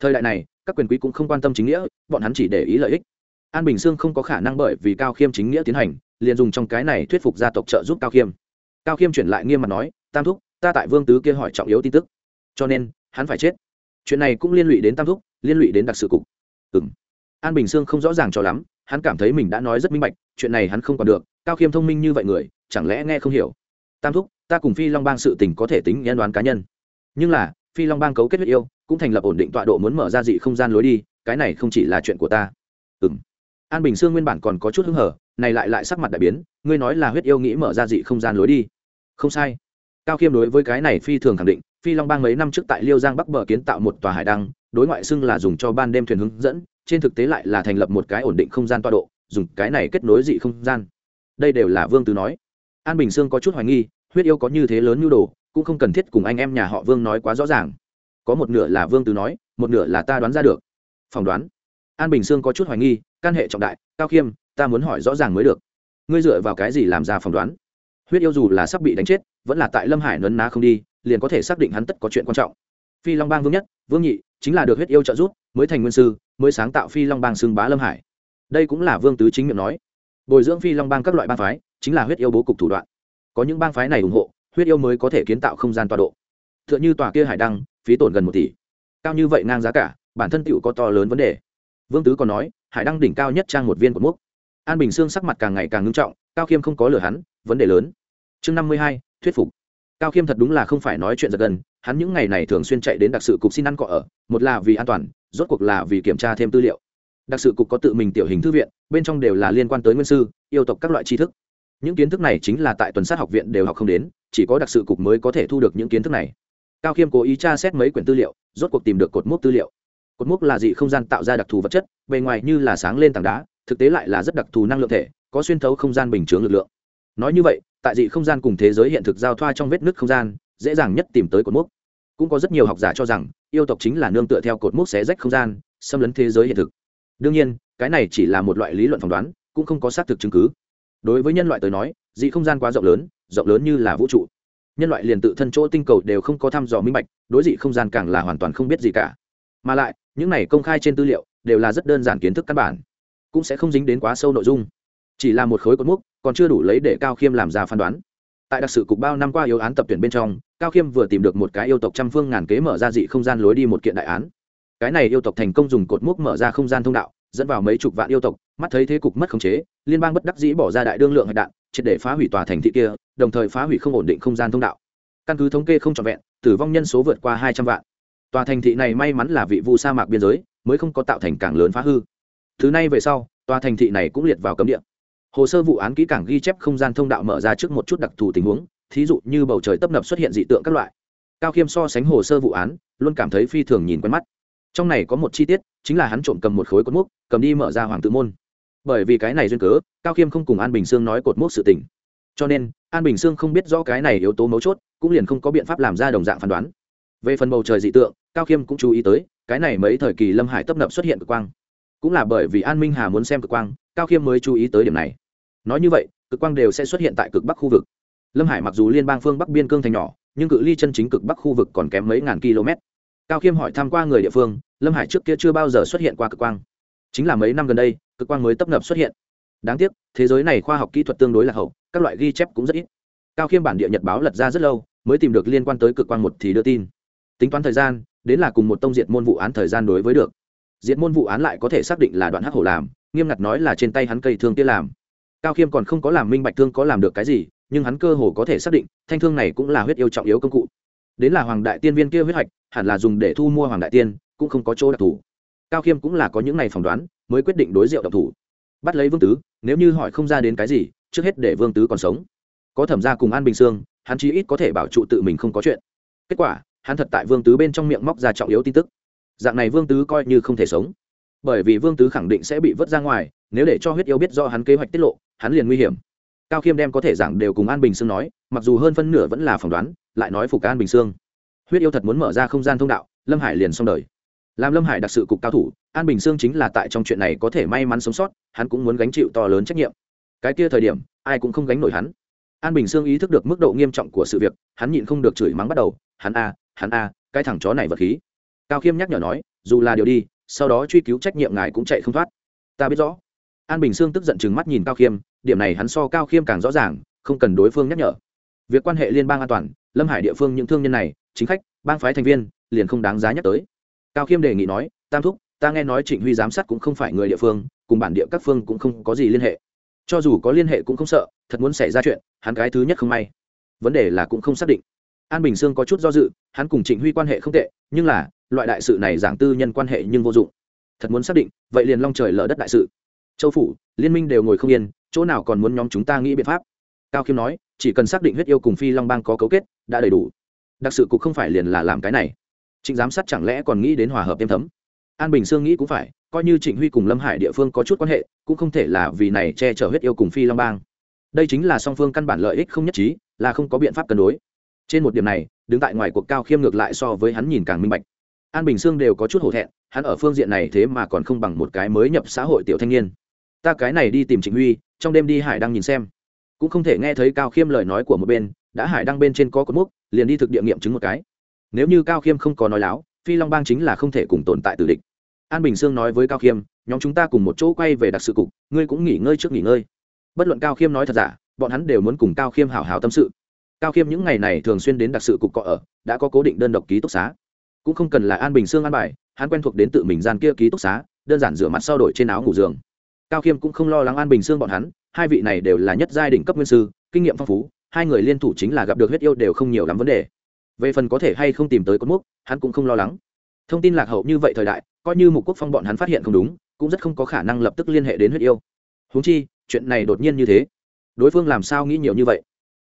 thời đại này, các quyền quý cũng không quan tâm chính nghĩa, bọn hắn chỉ để ý lợi ích. An bình sương không có khả năng bởi vì cao khiêm chính nghĩa tiến hành, liền dùng trong cái này thuyết phục gia tộc trợ giúp cao khiêm. Cao khiêm chuyển lại nghiêm mặt nói, tam thúc, ta tại vương tứ kia hỏi trọng yếu tin tức. Cho nên, hắn phải chết. Chuyện này cũng liên lụy đến tam thúc, liên lụy đến đặc sự cục. Ừng an bình sương không rõ ràng cho lắm, hắn cảm thấy mình đã nói rất minh bạch, chuyện này hắn không còn được, cao khiêm thông minh như vậy người, chẳng lẽ nghe không hiểu. Tam thúc, ta cùng phi long bang sự tình có thể tính nhân đoán cá nhân. Nhưng là phi long bang cấu kết huyết yêu, cũng thành lập ổn định tọa độ muốn mở ra dị không gian lối đi, cái này không chỉ là chuyện của ta. Ừ m an bình sương nguyên bản còn có chút hứng hở, này lại lại sắc mặt đại biến, ngươi nói là huyết yêu nghĩ mở ra dị không gian lối đi. Không sai. Cao khiêm đối với cái này phi thường khẳng định, phi long bang mấy năm trước tại liêu giang bắc bờ kiến tạo một tòa hải đăng, đối ngoại xưng là dùng cho ban đêm thuyền hướng dẫn, trên thực tế lại là thành lập một cái ổn định không gian tọa độ, dùng cái này kết nối dị không gian. Đây đều là vương tứ nói. An bình sương có chút hoài nghi, huyết yêu có như thế lớn nhu đồ cũng không cần thiết cùng anh em nhà họ vương nói quá rõ ràng. Có một nửa là vương tứ nói, một nửa là ta đoán ra được. Phỏng đoán. An bình sương có chút hoài nghi căn hệ trọng đại, cao khiêm, ta muốn hỏi rõ ràng mới được. Ngươi dựa vào cái gì làm ra phỏng đoán? Huyết yêu dù là sắp bị đánh chết, vẫn là tại lâm hải nấn ná không đi, liền có thể xác định hắn tất có chuyện quan trọng. Phi long bang vương nhất, vương nhị, chính là được huyết yêu trợ giúp, mới thành nguyên sư, mới sáng tạo phi long bang xưng bá lâm hải. Đây cũng là vương tứ chính miệng nói. Bồi dưỡng phi long bang các loại bang phái, chính là huyết yêu bố cục thủ đoạn. Có những bang phái này ủng hộ huyết yêu mới có thể kiến tạo không gian tọa độ. T h ư ợ n h ư tòa kia hải đăng, phí tổn gần một tỷ. Cao như vậy ngang giá cả, bản thân tựu có to lớn vấn đề. Vương tứ còn nói, hải đăng đỉnh cao nhất trang một viên của múc an bình sương sắc mặt càng ngày càng ngưng trọng, cao khiêm không có lừa hắn, vấn đề lớn. Chương năm mươi hai, thuyết phục. Cao khiêm thật đúng là không phải nói chuyện giật gần hắn những ngày này thường xuyên chạy đến đặc sự cục xin ăn cọ ở, một là vì an toàn, rốt cuộc là vì kiểm tra thêm tư liệu. Đặc sự cục có tự mình tiểu hình thư viện, bên trong đều là liên quan tới nguyên sư, yêu tộc các loại tri thức những kiến thức này chính là tại tuần sát học viện đều học không đến, chỉ có đặc sự cục mới có thể thu được những kiến thức này. Cao khiêm cố ý tra xét mấy quyển tư liệu, rốt cuộc tìm được cột mốc tư liệu. Cột mốc là dị không gian tạo ra đặc thù vật chất, bề ngoài như là sáng lên tảng đá, thực tế lại là rất đặc thù năng lượng thể, có xuyên thấu không gian bình chướng lực lượng. Nói như vậy, tại dị không gian cùng thế giới hiện thực giao thoa trong vết nứt không gian, dễ dàng nhất tìm tới cột mốc. Cũng có rất nhiều học giả cho rằng, yêu tộc chính là nương tựa theo cột mốc xé rách không gian, xâm lấn thế giới hiện thực. Đương nhiên, cái này chỉ là một loại lý luận phỏng đoán, cũng không có xác thực chứng cứ đối với nhân loại tới nói, dị không gian quá rộng lớn rộng lớn như là vũ trụ. Nhân loại liền tự thân chỗ tinh cầu đều không có thăm dò minh bạch, đối dị không gian càng là hoàn toàn không biết gì cả. Mà lại, những này công khai trên tư liệu đều là rất đơn giản kiến thức căn bản, cũng sẽ không dính đến quá sâu nội dung. Chỉ là một khối cột mốc, còn chưa đủ lấy để cao khiêm làm ra phán đoán. Tại đặc sự cục bao năm qua yếu án tập tuyển bên trong, cao khiêm vừa tìm được một cái yêu tộc trăm phương ngàn kế mở ra dị không gian lối đi một kiện đại án. Cái này yêu tộc thành công dùng cột mốc mở ra không gian thông đạo, dẫn vào mấy chục vạn yêu tộc mắt thấy thế cục mất khống chế, liên bang bất đắc dĩ bỏ ra đại đương lượng hạch đạn, triệt để phá hủy tòa thành thị kia, đồng thời phá hủy không ổn định không gian thông đạo. Căn cứ thống kê không trọn vẹn, tử vong nhân số vượt qua hai trăm vạn. Tòa thành thị này may mắn là vị vu sa mạc biên giới, mới không có tạo thành cảng lớn phá hư. Thứ này về sau, tòa thành thị này cũng liệt vào cấm địa. Hồ sơ vụ án kỹ càng ghi chép không gian thông đạo mở ra trước một chút đặc thù tình huống, thí dụ như bầu trời tấp nập xuất hiện dị tượng các loại. Cao khiêm so sánh hồ sơ vụ án, luôn cảm thấy phi thường nhìn quen mắt. Trong này có một chi tiết, chính là hắn trộm cầm một khối cột mốc, cầm đi mở ra hoàng tự môn bởi vì cái này duyên cớ, cao khiêm không cùng an bình sương nói cột mốc sự tình. Cho nên, an bình sương không biết rõ cái này yếu tố mấu chốt, cũng liền không có biện pháp làm ra đồng dạng phán đoán. Về phần bầu trời dị tượng, cao khiêm cũng chú ý tới, cái này mấy thời kỳ lâm hải tấp nập xuất hiện cực quang. Cũng là bởi vì an minh hà muốn xem cực quang, cao khiêm mới chú ý tới điểm này. Nói như vậy, cực quang đều sẽ xuất hiện tại cực bắc khu vực. Lâm hải mặc dù liên bang phương bắc biên cương thành nhỏ, nhưng cự ly chân chính cực bắc khu vực còn kém mấy ngàn km. Cao khiêm hỏi tham q u a người địa phương, lâm hải trước kia chưa bao giờ xuất hiện qua cực quang. Chính là mấy năm gần đây cực quang mới tấp nập xuất hiện. Đáng tiếc, thế giới này khoa học kỹ thuật tương đối là hậu, các loại ghi chép cũng rất ít. Cao khiêm bản địa nhật báo lật ra rất lâu, mới tìm được liên quan tới cực quang một thì đưa tin. Tính toán thời gian, đến là cùng một tông diệt môn vụ án thời gian đối với được. Diệt môn vụ án lại có thể xác định là đoạn hắc hổ làm, nghiêm ngặt nói là trên tay hắn cây thương kia làm. Cao khiêm còn không có làm minh bạch thương có làm được cái gì, nhưng hắn cơ hồ có thể xác định, thanh thương này cũng là huyết yêu trọng yếu công cụ. Đến là hoàng đại tiên viên kia huyết hạch, hẳn là dùng để thu mua hoàng đại tiên, cũng không có chỗ đặc thù. Cao khiêm cũng là có những này phỏng đoán mới quyết định đối diệu độc thủ. Bắt lấy vương tứ, nếu như hỏi không ra đến cái gì, trước hết để vương tứ còn sống. Có thẩm ra cùng an bình sương, hắn chí ít có thể bảo trụ tự mình không có chuyện. Kết quả, hắn thật tại vương tứ bên trong miệng móc ra trọng yếu tin tức. Dạng này vương tứ coi như không thể sống. Bởi vì vương tứ khẳng định sẽ bị vứt ra ngoài, nếu để cho huyết yêu biết do hắn kế hoạch tiết lộ, hắn liền nguy hiểm. Cao khiêm đem có thể giảng đều cùng an bình sương nói, mặc dù hơn phân nửa vẫn là phỏng đoán, lại nói phục an bình sương. Huyết yêu thật muốn mở ra không gian thông đạo, lâm hải liền xong đời làm lâm hải đặc sự cục cao thủ, an bình sương chính là tại trong chuyện này có thể may mắn sống sót, hắn cũng muốn gánh chịu to lớn trách nhiệm. Cái kia thời điểm, ai cũng không gánh nổi hắn. An bình sương ý thức được mức độ nghiêm trọng của sự việc, hắn nhịn không được chửi mắng bắt đầu, hắn a hắn a, cái thằng chó này vật khí. Cao khiêm nhắc nhở nói, dù là điều đi, sau đó truy cứu trách nhiệm ngài cũng chạy không thoát. Ta biết rõ. An bình sương tức giận chừng mắt nhìn cao khiêm, điểm này hắn so cao khiêm càng rõ ràng, không cần đối phương nhắc nhở. Việc quan hệ liên bang an toàn, lâm hải địa phương những thương nhân này, chính khách, bang phái thành viên, liền không đáng giá nhắc tới cao khiêm đề nghị nói, tam thúc, ta nghe nói trịnh huy giám sát cũng không phải người địa phương, cùng bản địa các phương cũng không có gì liên hệ. Cho dù có liên hệ cũng không sợ, thật muốn xảy ra chuyện, hắn cái thứ nhất không may. Vấn đề là cũng không xác định. An bình sương có chút do dự, hắn cùng trịnh huy quan hệ không tệ, nhưng là, loại đại sự này giảng tư nhân quan hệ nhưng vô dụng. Thật muốn xác định, vậy liền long trời lở đất đại sự. Châu phủ, liên minh đều ngồi không yên, chỗ nào còn muốn nhóm chúng ta nghĩ biện pháp? Cao khiêm nói, chỉ cần xác định huyết yêu cùng phi long bang có cấu kết, đã đầy đủ. Đặc sự cục không phải liền là làm cái này trịnh giám sát chẳng lẽ còn nghĩ đến hòa hợp êm thấm? An bình sương nghĩ cũng phải, coi như trịnh huy cùng lâm hải địa phương có chút quan hệ, cũng không thể là vì này che chở huyết yêu cùng phi long bang. Đây chính là song phương căn bản lợi ích không nhất trí, là không có biện pháp cân đối. Trên một điểm này, đứng tại ngoài cuộc cao khiêm ngược lại so với hắn nhìn càng minh bạch. An bình sương đều có chút hổ thẹn, hắn ở phương diện này thế mà còn không bằng một cái mới nhập xã hội tiểu thanh niên. Ta cái này đi tìm trịnh huy, trong đêm đi hải đang nhìn xem. Cũng không thể nghe thấy cao khiêm lời nói của một bên, đã hải đăng bên trên có cột mốc, liền đi thực địa nghiệm chứng một cái nếu như cao khiêm không có nói láo, phi long bang chính là không thể cùng tồn tại tử địch. An bình sương nói với cao khiêm, nhóm chúng ta cùng một chỗ quay về đặc sự cục, ngươi cũng nghỉ ngơi trước nghỉ ngơi. Bất luận cao khiêm nói thật giả, bọn hắn đều muốn cùng cao khiêm hào hào tâm sự. Cao khiêm những ngày này thường xuyên đến đặc sự cục cọ ở, đã có cố định đơn độc ký túc xá. Cũng không cần là an bình sương an bài, hắn quen thuộc đến tự mình gian kia ký túc xá, đơn giản rửa mặt sau đổi trên áo ngủ giường. Cao khiêm cũng không lo lắng an bình sương bọn hắn, hai vị này đều là nhất giai đỉnh cấp nguyên sư, kinh nghiệm phong phú, hai người liên thủ chính là gặp được huyết yêu đều không nhiều lắm vấn đề về phần có thể hay không tìm tới cột mốc hắn cũng không lo lắng. Thông tin lạc hậu như vậy thời đại, coi như mục quốc phong bọn hắn phát hiện không đúng, cũng rất không có khả năng lập tức liên hệ đến huyết yêu. Húng chi, chuyện này đột nhiên như thế. Đối phương làm sao nghĩ nhiều như vậy?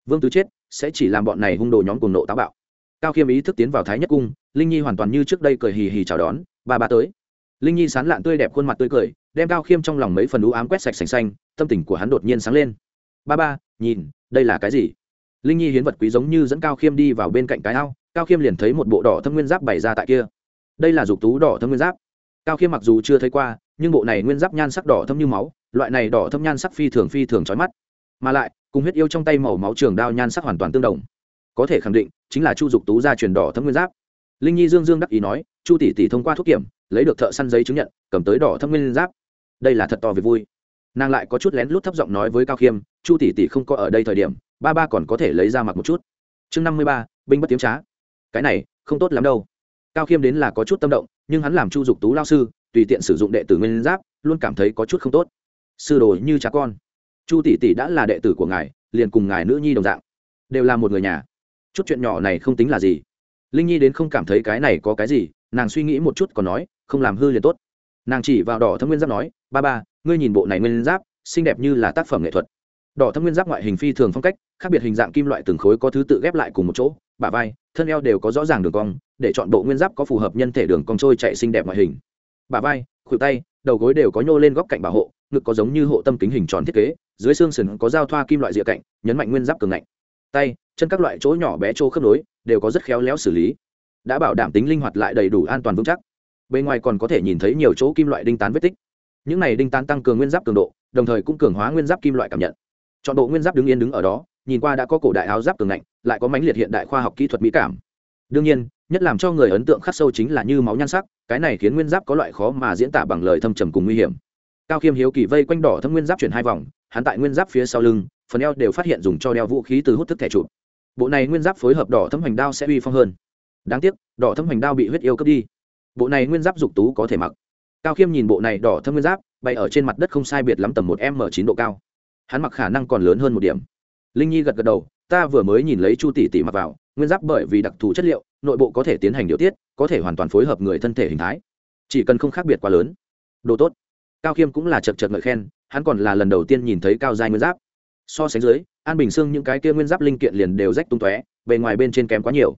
Vương tứ chết sẽ chỉ làm bọn này hung đồ nhóm cùng nộ táo bạo. Cao khiêm ý thức tiến vào thái nhất cung, linh nhi hoàn toàn như trước đây cười hì hì chào đón, ba ba tới. Linh nhi sán lạn tươi đẹp khuôn mặt tươi cười, đem cao khiêm trong lòng mấy phần ú ám quét sạch sành xanh, tâm tình của hắn đột nhiên sáng lên. Ba ba, nhìn, đây là cái gì? Linh nhi hiến vật quý giống như dẫn cao khiêm đi vào bên cạnh cái ao, cao khiêm liền thấy một bộ đỏ thâm nguyên giáp bày ra tại kia. Đây là dục tú đỏ thâm nguyên giáp. Cao khiêm mặc dù chưa thấy qua, nhưng bộ này nguyên giáp nhan sắc đỏ thâm như máu, loại này đỏ thâm nhan sắc phi thường phi thường trói mắt. Mà lại, cùng huyết yêu trong tay màu máu trường đao nhan sắc hoàn toàn tương đồng. Có thể khẳng định, chính là chu dục tú ra truyền đỏ thâm nguyên giáp. Linh nhi dương dương đắc ý nói, chu tỷ tỷ thông qua thuốc kiểm, lấy được thợ săn giấy chứng nhận, cầm tới đỏ thâm nguyên giáp. Đây là thật to về vui. Nàng lại có chút lén lút thấp giọng nói với cao khiêm, chu tỷ tỷ không có ở đây thời điểm ba ba còn có thể lấy ra mặc một chút. Chương năm mươi ba, binh bất tiếm trá. Cái này, không tốt lắm đâu. Cao khiêm đến là có chút tâm động, nhưng hắn làm chu dục tú lao sư, tùy tiện sử dụng đệ tử nguyên giáp, luôn cảm thấy có chút không tốt. Sư đồ như cha con. Chu tỷ tỷ đã là đệ tử của ngài, liền cùng ngài nữ nhi đồng dạng. Đều là một người nhà. Chút chuyện nhỏ này không tính là gì. Linh nhi đến không cảm thấy cái này có cái gì, nàng suy nghĩ một chút còn nói, không làm hư liền tốt. Nàng chỉ vào đỏ thâm nguyên giáp nói, ba ba, ngươi nhìn bộ này nguyên giáp, xinh đẹp như là tác phẩm nghệ thuật đỏ thâm nguyên giáp ngoại hình phi thường phong cách, khác biệt hình dạng kim loại từng khối có thứ tự ghép lại cùng một chỗ, bả vai, thân eo đều có rõ ràng đường cong, để chọn bộ nguyên giáp có phù hợp nhân thể đường cong trôi chạy xinh đẹp ngoại hình. Bả vai, khuỷu tay, đầu gối đều có nhô lên góc cạnh bảo hộ, ngực có giống như hộ tâm kính hình tròn thiết kế, dưới xương sườn có giao thoa kim loại rìa cạnh, nhấn mạnh nguyên giáp cường ngạnh. Tay, chân các loại chỗ nhỏ bé chỗ khớp nối, đều có rất khéo léo xử lý, đã bảo đảm tính linh hoạt lại đầy đủ an toàn vững chắc. Bên ngoài còn có thể nhìn thấy nhiều chỗ kim loại đinh tán vết tích. Những này đinh tán tăng cường nguyên giáp cường độ, đồng thời cũng cường hóa nguyên giáp kim loại cảm nhận chọn bộ nguyên giáp đứng yên đứng ở đó, nhìn qua đã có cổ đại áo giáp cường ngạnh, lại có mãnh liệt hiện đại khoa học kỹ thuật mỹ cảm. Đương nhiên, nhất làm cho người ấn tượng khắc sâu chính là như máu nhan sắc, cái này khiến nguyên giáp có loại khó mà diễn tả bằng lời thâm trầm cùng nguy hiểm. Cao khiêm hiếu kỳ vây quanh đỏ thâm nguyên giáp chuyển hai vòng, hắn tại nguyên giáp phía sau lưng, phần eo đều phát hiện dùng cho đeo vũ khí từ hút thức thẻ chụp bộ này nguyên giáp phối hợp đỏ thâm hoành đao sẽ uy phong hơn. Đáng tiếc, đỏ thâm hoành đao bị huyết yêu cướp đi. Bộ này nguyên giáp dục tú có thể mặc. Cao khiêm nhìn bộ này đỏ thâm nguyên giáp, bay ở trên mặt đất không sai biệt lắm tầm một m chín độ cao hắn mặc khả năng còn lớn hơn một điểm. Linh nhi gật gật đầu, ta vừa mới nhìn lấy chu tỷ tỷ mặc vào, nguyên giáp bởi vì đặc thù chất liệu, nội bộ có thể tiến hành điều tiết, có thể hoàn toàn phối hợp người thân thể hình thái. Chỉ cần không khác biệt quá lớn, đồ tốt. Cao khiêm cũng là chật chật ngợi khen, hắn còn là lần đầu tiên nhìn thấy cao giai nguyên giáp. So sánh dưới, an bình xương những cái kia nguyên giáp linh kiện liền đều rách tung tóe, bề ngoài bên trên kém quá nhiều.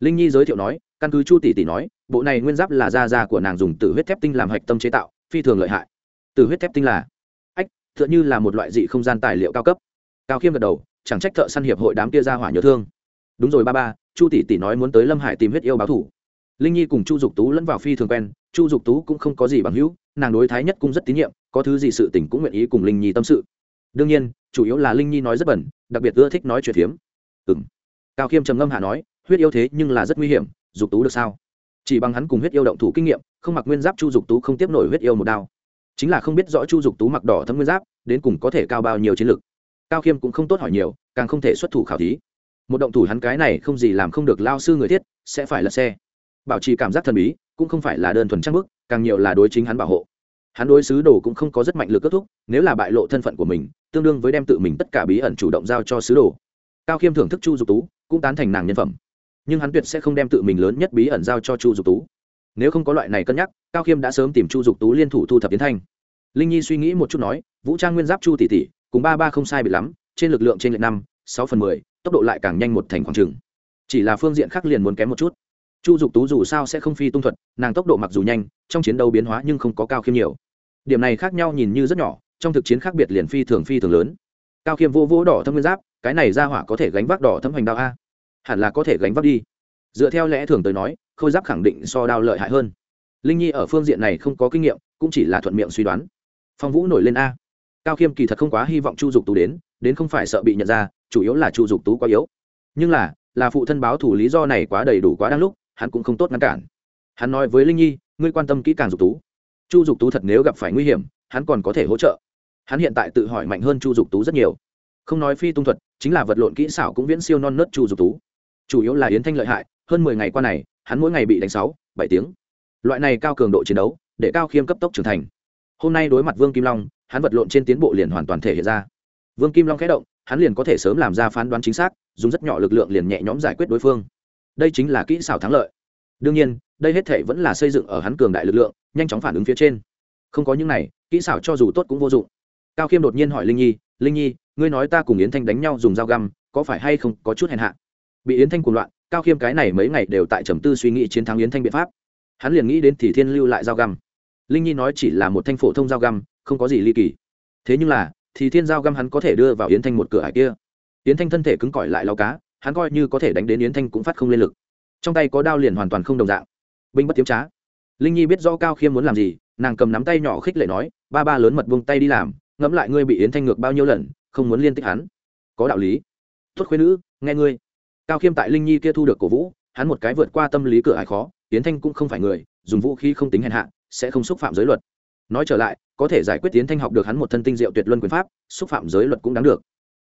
Linh nhi giới thiệu nói, căn cứ chu tỷ tỷ nói, bộ này nguyên giáp là da da của nàng dùng từ huyết thép tinh làm hạch tâm chế tạo, phi thường lợi hại. Từ huyết thép tinh là tựa như là một loại dị không gian tài liệu cao cấp. Cao khiêm gật đầu, chẳng trách thợ săn hiệp hội đám kia ra hỏa nhớ thương. Đúng rồi ba ba, chu tỷ tỷ nói muốn tới lâm hải tìm huyết yêu báo thủ. Linh nhi cùng chu dục tú lẫn vào phi thường quen, chu dục tú cũng không có gì bằng hữu, nàng đối thái nhất cũng rất tín nhiệm, có thứ gì sự tình cũng nguyện ý cùng linh nhi tâm sự. Đương nhiên, chủ yếu là linh nhi nói rất bẩn, đặc biệt ưa thích nói chuyện phiếm. Ừ cao khiêm trầm ngâm hạ nói, huyết yêu thế nhưng là rất nguy hiểm, dục tú được sao? Chỉ bằng hắn cùng huyết yêu động thủ kinh nghiệm, không mặc nguyên giáp chu dục tú không tiếp nổi huyết yêu một đao chính là không biết rõ chu dục tú mặc đỏ thâm nguyên giáp, đến cùng có thể cao bao nhiêu chiến lực. Cao khiêm cũng không tốt hỏi nhiều, càng không thể xuất thủ khảo thí. Một động thủ hắn cái này không gì làm không được lao sư người thiết, sẽ phải lật xe. Bảo trì cảm giác thần bí, cũng không phải là đơn thuần trang bức, càng nhiều là đối chính hắn bảo hộ. Hắn đối sứ đồ cũng không có rất mạnh lực kết thúc, nếu là bại lộ thân phận của mình, tương đương với đem tự mình tất cả bí ẩn chủ động giao cho sứ đồ. Cao khiêm thưởng thức chu dục tú, cũng tán thành nàng nhân phẩm. Nhưng hắn tuyệt sẽ không đem tự mình lớn nhất bí ẩn giao cho chu dục tú nếu không có loại này cân nhắc, cao khiêm đã sớm tìm chu dục tú liên thủ thu thập tiến thanh. Linh nhi suy nghĩ một chút nói, vũ trang nguyên giáp chu tỷ tỷ, cùng ba ba không sai bị lắm, trên lực lượng trên lệ năm, sáu phần mười, tốc độ lại càng nhanh một thành khoảng trừng chỉ là phương diện khác liền muốn kém một chút. Chu dục tú dù sao sẽ không phi tung thuật, nàng tốc độ mặc dù nhanh, trong chiến đấu biến hóa nhưng không có cao khiêm nhiều. Điểm này khác nhau nhìn như rất nhỏ, trong thực chiến khác biệt liền phi thường phi thường lớn. Cao khiêm vô vô đỏ thâm nguyên giáp, cái này ra hỏa có thể gánh vác đỏ thâm hoành đao a? Hẳn là có thể gánh vác đi. Dựa theo lẽ thường tới nói khôi giáp khẳng định so đao lợi hại hơn. Linh nhi ở phương diện này không có kinh nghiệm, cũng chỉ là thuận miệng suy đoán. Phong vũ nổi lên a. Cao khiêm kỳ thật không quá hy vọng chu dục tú đến đến không phải sợ bị nhận ra, chủ yếu là chu dục tú quá yếu. Nhưng là là phụ thân báo thủ lý do này quá đầy đủ quá đáng lúc, hắn cũng không tốt ngăn cản. Hắn nói với linh nhi, ngươi quan tâm kỹ càng dục tú. Chu dục tú thật nếu gặp phải nguy hiểm, hắn còn có thể hỗ trợ. Hắn hiện tại tự hỏi mạnh hơn chu dục tú rất nhiều. Không nói phi tung thuật, chính là vật lộn kỹ xảo cũng viễn siêu non nớt chu dục tú. Chủ yếu là yến thanh lợi hại, hơn mười ngày qua này hắn mỗi ngày bị đánh sáu, bảy tiếng. Loại này cao cường độ chiến đấu, để cao khiêm cấp tốc trưởng thành. Hôm nay đối mặt vương kim long, hắn vật lộn trên tiến bộ liền hoàn toàn thể hiện ra. Vương kim long khẽ động, hắn liền có thể sớm làm ra phán đoán chính xác, dùng rất nhỏ lực lượng liền nhẹ nhõm giải quyết đối phương. Đây chính là kỹ xảo thắng lợi. Đương nhiên, đây hết thể vẫn là xây dựng ở hắn cường đại lực lượng, nhanh chóng phản ứng phía trên. Không có những này, kỹ xảo cho dù tốt cũng vô dụng. Cao khiêm đột nhiên hỏi linh nhi linh nhi, ngươi nói ta cùng yến thanh đánh nhau dùng dao găm, có phải hay không có chút hèn hạ? Bị yến thanh cuồng loạn, cao khiêm cái này mấy ngày đều tại trầm tư suy nghĩ chiến thắng yến thanh biện pháp. Hắn liền nghĩ đến thì thiên lưu lại dao găm. Linh nhi nói chỉ là một thanh phổ thông dao găm, không có gì ly kỳ. Thế nhưng là, thì thiên dao găm hắn có thể đưa vào yến thanh một cửa hải kia. Yến thanh thân thể cứng cỏi lại lao cá, hắn coi như có thể đánh đến yến thanh cũng phát không lên lực. Trong tay có đao liền hoàn toàn không đồng dạng. Binh bất tiếm trá. Linh nhi biết rõ cao khiêm muốn làm gì, nàng cầm nắm tay nhỏ khích lệ nói, ba ba lớn mật buông tay đi làm, ngẫm lại ngươi bị yến thanh ngược bao nhiêu lần, không muốn liên tích hắn. Có đạo lý. Tuất khuyên nữ, nghe ngươi cao khiêm tại linh nhi kia thu được cổ vũ, hắn một cái vượt qua tâm lý cửa ải khó tiến thanh cũng không phải người, dùng vũ khí không tính hèn hạ, sẽ không xúc phạm giới luật. Nói trở lại, có thể giải quyết tiến thanh học được hắn một thân tinh diệu tuyệt luân quyền pháp, xúc phạm giới luật cũng đáng được.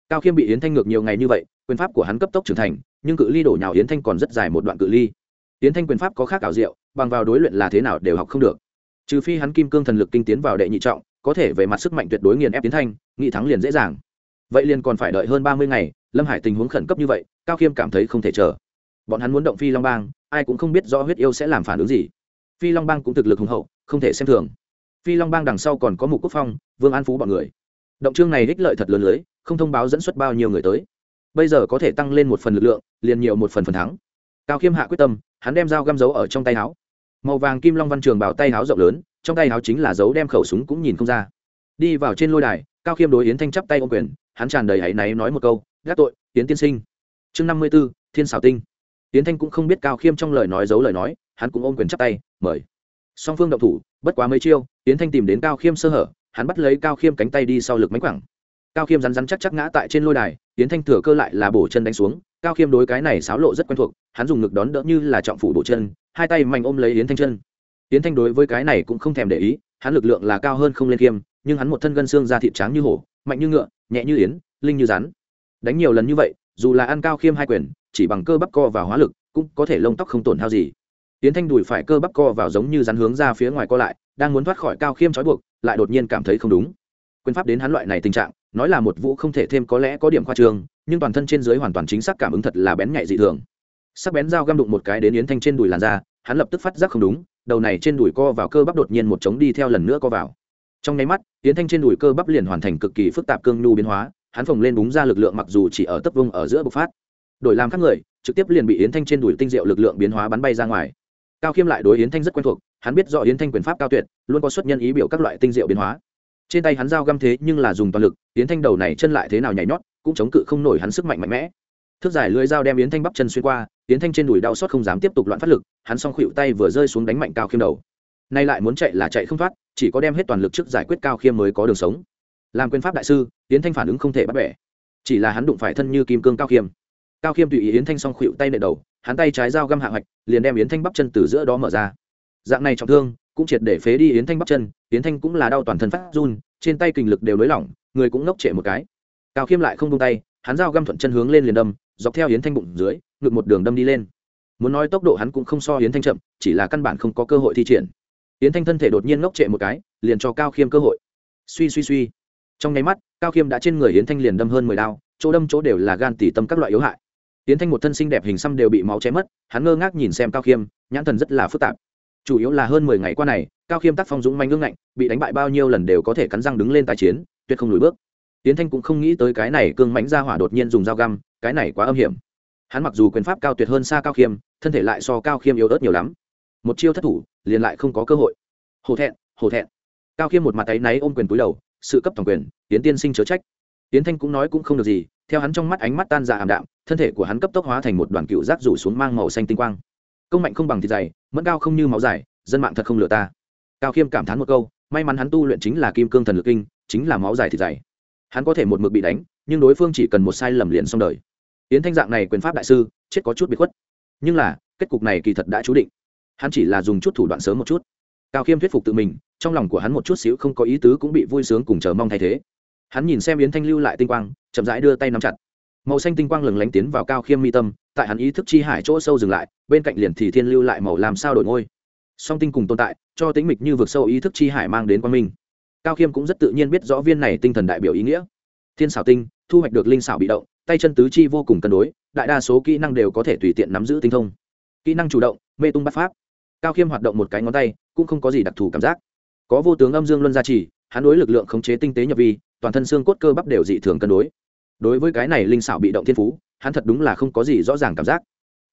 Cao khiêm bị yến thanh ngược nhiều ngày như vậy, quyền pháp của hắn cấp tốc trưởng thành, nhưng cự ly đổ nhào yến thanh còn rất dài một đoạn cự ly. Yến thanh quyền pháp có khác ảo diệu, bằng vào đối luyện là thế nào đều học không được. Trừ phi hắn kim cương thần lực kinh tiến vào đệ nhị trọng, có thể về mặt sức mạnh tuyệt đối nghiền ép Yến thanh nghị thắng liền dễ dàng. Vậy liền còn phải đợi hơn ba mươi ngày lâm hải tình huống khẩn cấp như vậy, cao khiêm cảm thấy không thể chờ. Bọn hắn muốn động phi long bang, ai cũng không biết rõ huyết yêu sẽ làm phản ứng gì. Phi long bang cũng thực lực hùng hậu, không thể xem thường. Phi long bang đằng sau còn có mục quốc phong, vương an phú bọn người. Động chương này ích lợi thật lớn lưới, không thông báo dẫn xuất bao nhiêu người tới. Bây giờ có thể tăng lên một phần lực lượng, liền nhiều một phần phần thắng. Cao khiêm hạ quyết tâm, hắn đem dao găm dấu ở trong tay áo. Màu vàng kim long văn trường bảo tay áo rộng lớn, trong tay áo chính là dấu đem khẩu súng cũng nhìn không ra. Đi vào trên lôi đài, cao khiêm đối yến thanh chắp tay ô quyền, hắn tràn đầy hãy náy nói một câu gác tội tiến tiên sinh. Chương năm mươi b ố thiên xảo tinh. Tiến thanh cũng không biết cao khiêm trong lời nói giấu lời nói, hắn cũng ôm quyền chắp tay, mời. Song phương động thủ, bất quá mấy chiêu tiến thanh tìm đến cao khiêm sơ hở, hắn bắt lấy cao khiêm cánh tay đi sau lực mánh quẳng. Cao khiêm rắn rắn chắc chắc ngã tại trên lôi đài tiến thanh thừa cơ lại là bổ chân đánh xuống, cao khiêm đối cái này xáo lộ rất quen thuộc, hắn dùng ngực đón đỡ như là trọng phủ bổ chân, hai tay mạnh ôm lấy yến thanh chân. Yến thanh đối với cái này cũng không thèm để ý, hắn lực lượng là cao hơn không lên khiêm nhưng hắn một thân gân xương da thịt trắng như hổ, mạnh như ngựa, nhẹ như yến, linh như rắn đánh nhiều lần như vậy, dù là ăn cao khiêm hai quyền, chỉ bằng cơ bắp co và hóa lực, cũng có thể lông tóc không tổn hao gì. Tiến thanh đùi phải cơ bắp co vào giống như rắn hướng ra phía ngoài co lại, đang muốn thoát khỏi cao khiêm trói buộc, lại đột nhiên cảm thấy không đúng. Quyền pháp đến hắn loại này tình trạng, nói là một vũ không thể thêm có lẽ có điểm khoa trường nhưng toàn thân trên dưới hoàn toàn chính xác cảm ứng thật là bén nhạy dị thường. Sắc bén dao găm đụng một cái đến yến thanh trên đùi làn da, hắn lập tức phát giác không đúng, đầu này trên đùi co vào cơ bắp đột nhiên một trống đi theo lần nữa co vào. Trong nháy mắt, yến thanh trên đùi cơ bắp liền hoàn thành cực kỳ phức tạp cương nhu biến hóa hắn phồng lên búng ra lực lượng mặc dù chỉ ở tấp vung ở giữa bộc phát. Đổi làm các người, trực tiếp liền bị yến thanh trên đùi tinh diệu lực lượng biến hóa bắn bay ra ngoài. Cao khiêm lại đối yến thanh rất quen thuộc, hắn biết rõ yến thanh quyền pháp cao tuyệt, luôn có xuất nhân ý biểu các loại tinh diệu biến hóa. Trên tay hắn dao găm thế nhưng là dùng toàn lực, yến thanh đầu này chân lại thế nào nhảy nhót, cũng chống cự không nổi hắn sức mạnh mạnh mẽ. Thước giải lưới dao đem yến thanh bắp chân xuyên qua, yến thanh trên đùi đau xót không dám tiếp tục loạn phát lực, hắn s o n g khuỵu tay vừa rơi xuống đánh mạnh cao khiêm đầu. Nay lại muốn chạy là chạy không thoát, chỉ có đem hết toàn lực trước giải quyết cao khiêm mới có đường sống làm quyền pháp đại sư, yến thanh phản ứng không thể bắt bẻ. Chỉ là hắn đụng phải thân như kim cương cao khiêm. Cao khiêm tùy ý yến thanh s o n g khuỵu tay nệ đầu, hắn tay trái dao găm hạ hoạch, liền đem yến thanh bắp chân từ giữa đó mở ra. Dạng này trọng thương, cũng triệt để phế đi yến thanh bắp chân, yến thanh cũng là đau toàn thân phát run, trên tay kình lực đều nới lỏng, người cũng ngốc trệ một cái. Cao khiêm lại không tung tay, hắn dao găm thuận chân hướng lên liền đâm, dọc theo yến thanh bụng dưới, ngực một đường đâm đi lên. Muốn nói tốc độ hắn cũng không so yến thanh chậm, chỉ là căn bản không có cơ hội thi triển. Yến thanh thân thể đột nhiên ngốc trệ một cái, liền cho cao khiêm cơ hội. Suy suy suy trong nháy mắt, cao khiêm đã trên người yến thanh liền đâm hơn mười đao, chỗ đâm chỗ đều là gan tỉ tâm các loại yếu hại. Yến thanh một thân xinh đẹp hình xăm đều bị máu chém mất, hắn ngơ ngác nhìn xem cao khiêm, nhãn thần rất là phức tạp. Chủ yếu là hơn mười ngày qua này, cao khiêm tác phong dũng manh ngưng ngạnh, bị đánh bại bao nhiêu lần đều có thể cắn răng đứng lên tái chiến, tuyệt không lùi bước. Yến thanh cũng không nghĩ tới cái này cương mãnh ra hỏa đột nhiên dùng dao găm, cái này quá âm hiểm. Hắn mặc dù quyền pháp cao tuyệt hơn xa cao khiêm, thân thể lại so cao khiêm yếu ớt nhiều lắm. Một chiêu thất thủ, liền lại không có cơ hội. Hổ thẹn hổ thẹn. Cao khiêm một mặt tay náy ôm quyền túi đầu sự cấp toàn quyền tiến tiên sinh chớ trách. Tiến thanh cũng nói cũng không được gì, theo hắn trong mắt ánh mắt tan ra ảm đạm, thân thể của hắn cấp tốc hóa thành một đoàn cựu rác rủ xuống mang màu xanh tinh quang. Công mạnh không bằng thịt dày, mẫn cao không như máu dài, dân mạng thật không lừa ta. Cao khiêm cảm thán một câu, may mắn hắn tu luyện chính là kim cương thần lực kinh, chính là máu dài thịt dày. Hắn có thể một mực bị đánh, nhưng đối phương chỉ cần một sai lầm liền xong đời. Yến thanh dạng này quyền pháp đại sư, chết có chút bị khuất. Nhưng là, kết cục này kỳ thật đã chú định. Hắn chỉ là dùng chút thủ đoạn sớm một chút. Cao khiêm thuyết phục tự mình trong lòng của hắn một chút xíu không có ý tứ cũng bị vui sướng cùng chờ mong thay thế. Hắn nhìn xem yến thanh lưu lại tinh quang, chậm rãi đưa tay nắm chặt. Màu xanh tinh quang lừng lánh tiến vào cao khiêm mi tâm, tại hắn ý thức chi hải chỗ sâu dừng lại, bên cạnh liền thì thiên lưu lại màu làm sao đổi ngôi. Song tinh cùng tồn tại, cho tính mịch như vực sâu ý thức chi hải mang đến quang minh. Cao khiêm cũng rất tự nhiên biết rõ viên này tinh thần đại biểu ý nghĩa. Thiên xảo tinh, thu hoạch được linh xảo bị động, tay chân tứ chi vô cùng cân đối, đại đa số kỹ năng đều có thể tùy tiện nắm giữ tinh thông. Kỹ năng chủ động, mê tung bắt pháp. Cao khiêm hoạt động một cái ngón tay, cũng không có gì đặc thù cảm giác có vô tướng âm dương luân gia trì, hắn đối lực lượng khống chế tinh tế nhập vi, toàn thân xương cốt cơ bắp đều dị thường cân đối. Đối với cái này linh xảo bị động thiên phú, hắn thật đúng là không có gì rõ ràng cảm giác.